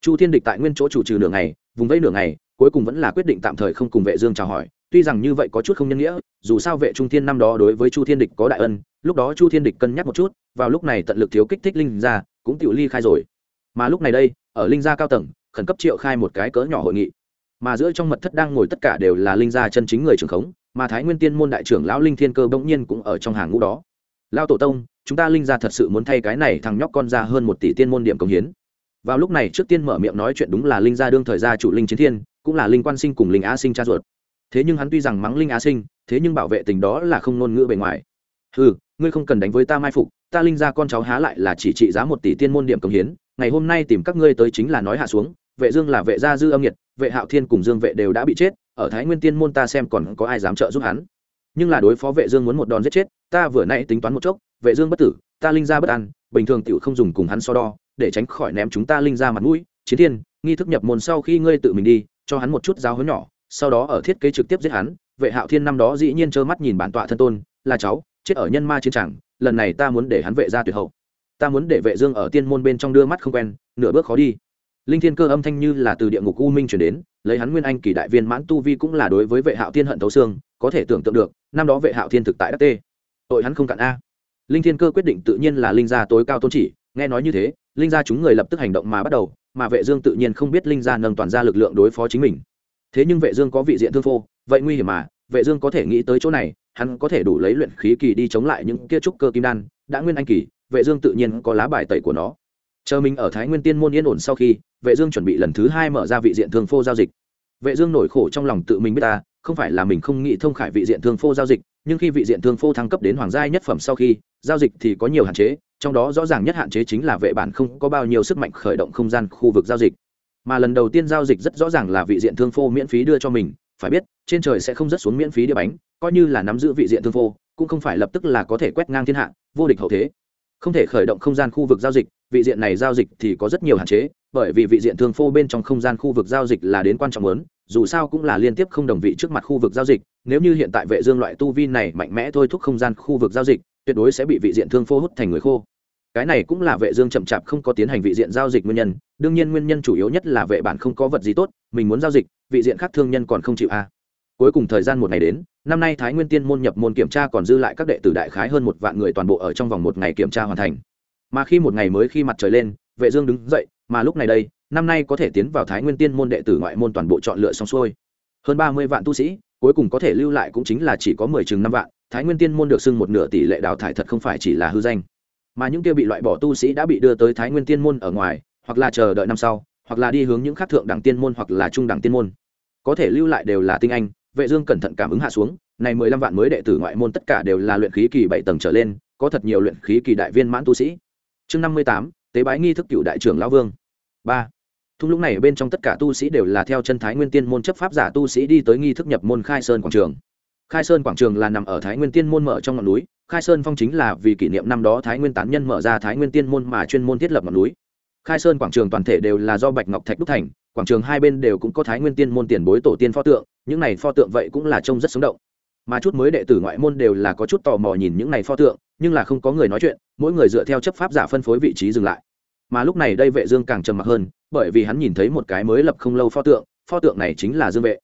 Chu thiên địch tại nguyên chỗ chủ trừ nửa ngày, vùng vẫy nửa ngày, cuối cùng vẫn là quyết định tạm thời không cùng vệ dương chào hỏi, tuy rằng như vậy có chút không nhân nghĩa, dù sao vệ trung thiên năm đó đối với chu thiên địch có đại ân, lúc đó chu thiên địch cân nhắc một chút, vào lúc này tận lực thiếu kích thích linh gia, cũng tiểu ly khai rồi. Mà lúc này đây, ở linh gia cao tầng, khẩn cấp triệu khai một cái cỡ nhỏ hội nghị mà giữa trong mật thất đang ngồi tất cả đều là linh gia chân chính người trưởng khống, mà thái nguyên tiên môn đại trưởng lão linh thiên cơ bỗng nhiên cũng ở trong hàng ngũ đó. Lão tổ tông, chúng ta linh gia thật sự muốn thay cái này thằng nhóc con ra hơn một tỷ tiên môn điểm công hiến. Vào lúc này trước tiên mở miệng nói chuyện đúng là linh gia đương thời gia chủ linh chiến thiên, cũng là linh quan sinh cùng linh á sinh cha ruột. Thế nhưng hắn tuy rằng mắng linh á sinh, thế nhưng bảo vệ tình đó là không ngôn ngữ bề ngoài. Ừ ngươi không cần đánh với ta mai phục, ta linh gia con cháu há lại là chỉ trị giá một tỷ tiên môn điểm công hiến, ngày hôm nay tìm các ngươi tới chính là nói hạ xuống vệ dương là vệ gia dư âm nhiệt, vệ hạo thiên cùng dương vệ đều đã bị chết, ở thái nguyên tiên môn ta xem còn có ai dám trợ giúp hắn. Nhưng là đối phó vệ dương muốn một đòn giết chết, ta vừa nãy tính toán một chốc, vệ dương bất tử, ta linh gia bất an, bình thường tiểu không dùng cùng hắn so đo, để tránh khỏi ném chúng ta linh gia mặt mũi, chiến thiên, nghi thức nhập môn sau khi ngươi tự mình đi, cho hắn một chút giáo huấn nhỏ, sau đó ở thiết kế trực tiếp giết hắn. Vệ hạo thiên năm đó dĩ nhiên trơ mắt nhìn bản tọa thân tôn, là cháu, chết ở nhân ma chiến trường lần này ta muốn để hắn vệ gia tuyệt hậu. Ta muốn để vệ dương ở tiên môn bên trong đưa mắt không quen, nửa bước khó đi linh thiên cơ âm thanh như là từ địa ngục u minh truyền đến, lấy hắn nguyên anh kỳ đại viên mãn tu vi cũng là đối với vệ hạo thiên hận thấu xương, có thể tưởng tượng được, năm đó vệ hạo thiên thực tại đắc tê. Tội hắn không cạn a. Linh thiên cơ quyết định tự nhiên là linh gia tối cao tôn chỉ, nghe nói như thế, linh gia chúng người lập tức hành động mà bắt đầu, mà vệ dương tự nhiên không biết linh gia nâng toàn ra lực lượng đối phó chính mình. Thế nhưng vệ dương có vị diện thương phô, vậy nguy hiểm mà, vệ dương có thể nghĩ tới chỗ này, hắn có thể đủ lấy luyện khí kỳ đi chống lại những kia trúc cơ kim đan, đã nguyên anh kỳ, vệ dương tự nhiên có lá bài tẩy của nó. Chờ mình ở thái nguyên tiên môn yên ổn sau khi vệ dương chuẩn bị lần thứ hai mở ra vị diện thương phô giao dịch. Vệ dương nổi khổ trong lòng tự mình biết ta, không phải là mình không nghĩ thông khải vị diện thương phô giao dịch, nhưng khi vị diện thương phô thăng cấp đến hoàng gia nhất phẩm sau khi, giao dịch thì có nhiều hạn chế, trong đó rõ ràng nhất hạn chế chính là vệ bản không có bao nhiêu sức mạnh khởi động không gian khu vực giao dịch. Mà lần đầu tiên giao dịch rất rõ ràng là vị diện thương phô miễn phí đưa cho mình, phải biết, trên trời sẽ không rất xuống miễn phí đĩa bánh, coi như là nắm giữ vị diện thương phô, cũng không phải lập tức là có thể quét ngang thiên hạ, vô địch hậu thế không thể khởi động không gian khu vực giao dịch, vị diện này giao dịch thì có rất nhiều hạn chế, bởi vì vị diện thương phô bên trong không gian khu vực giao dịch là đến quan trọng lớn, dù sao cũng là liên tiếp không đồng vị trước mặt khu vực giao dịch, nếu như hiện tại vệ dương loại tu vi này mạnh mẽ thôi thúc không gian khu vực giao dịch, tuyệt đối sẽ bị vị diện thương phô hút thành người khô. Cái này cũng là vệ dương chậm chạp không có tiến hành vị diện giao dịch nguyên nhân, đương nhiên nguyên nhân chủ yếu nhất là vệ bản không có vật gì tốt, mình muốn giao dịch, vị diện khác thương nhân còn không chịu a. Cuối cùng thời gian một ngày đến năm nay thái nguyên tiên môn nhập môn kiểm tra còn dư lại các đệ tử đại khái hơn một vạn người toàn bộ ở trong vòng một ngày kiểm tra hoàn thành. Mà khi một ngày mới khi mặt trời lên, vệ dương đứng dậy, mà lúc này đây, năm nay có thể tiến vào thái nguyên tiên môn đệ tử ngoại môn toàn bộ chọn lựa xong xuôi. Hơn ba mươi vạn tu sĩ, cuối cùng có thể lưu lại cũng chính là chỉ có mười chừng năm vạn, thái nguyên tiên môn được xưng một nửa tỷ lệ đào thải thật không phải chỉ là hư danh. Mà những kia bị loại bỏ tu sĩ đã bị đưa tới thái nguyên tiên môn ở ngoài, hoặc là chờ đợi năm sau, hoặc là đi hướng những khác thượng đẳng tiên môn hoặc là trung đẳng tiên môn. Có thể lưu lại đều là tinh anh vệ dương cẩn thận cảm ứng hạ xuống, này mười lăm vạn mới đệ tử ngoại môn tất cả đều là luyện khí kỳ bảy tầng trở lên, có thật nhiều luyện khí kỳ đại viên mãn tu sĩ. Chương năm mươi tám, tế bái nghi thức cựu đại trưởng lão vương. Ba. Thung lũng này bên trong tất cả tu sĩ đều là theo chân thái nguyên tiên môn chấp pháp giả tu sĩ đi tới nghi thức nhập môn khai sơn quảng trường. Khai sơn quảng trường là nằm ở thái nguyên tiên môn mở trong ngọn núi, khai sơn phong chính là vì kỷ niệm năm đó thái nguyên tán nhân mở ra thái nguyên tiên môn mà chuyên môn thiết lập ngọn núi. Khai sơn quảng trường toàn thể đều là do bạch ngọc thạch đúc thành quảng trường hai bên đều cũng có thái nguyên tiên môn tiền bối tổ tiên pho tượng, những này pho tượng vậy cũng là trông rất sống động. Mà chút mới đệ tử ngoại môn đều là có chút tò mò nhìn những này pho tượng, nhưng là không có người nói chuyện, mỗi người dựa theo chấp pháp giả phân phối vị trí dừng lại. Mà lúc này đây vệ dương càng trầm mặc hơn, bởi vì hắn nhìn thấy một cái mới lập không lâu pho tượng pho tượng này chính là dương vệ.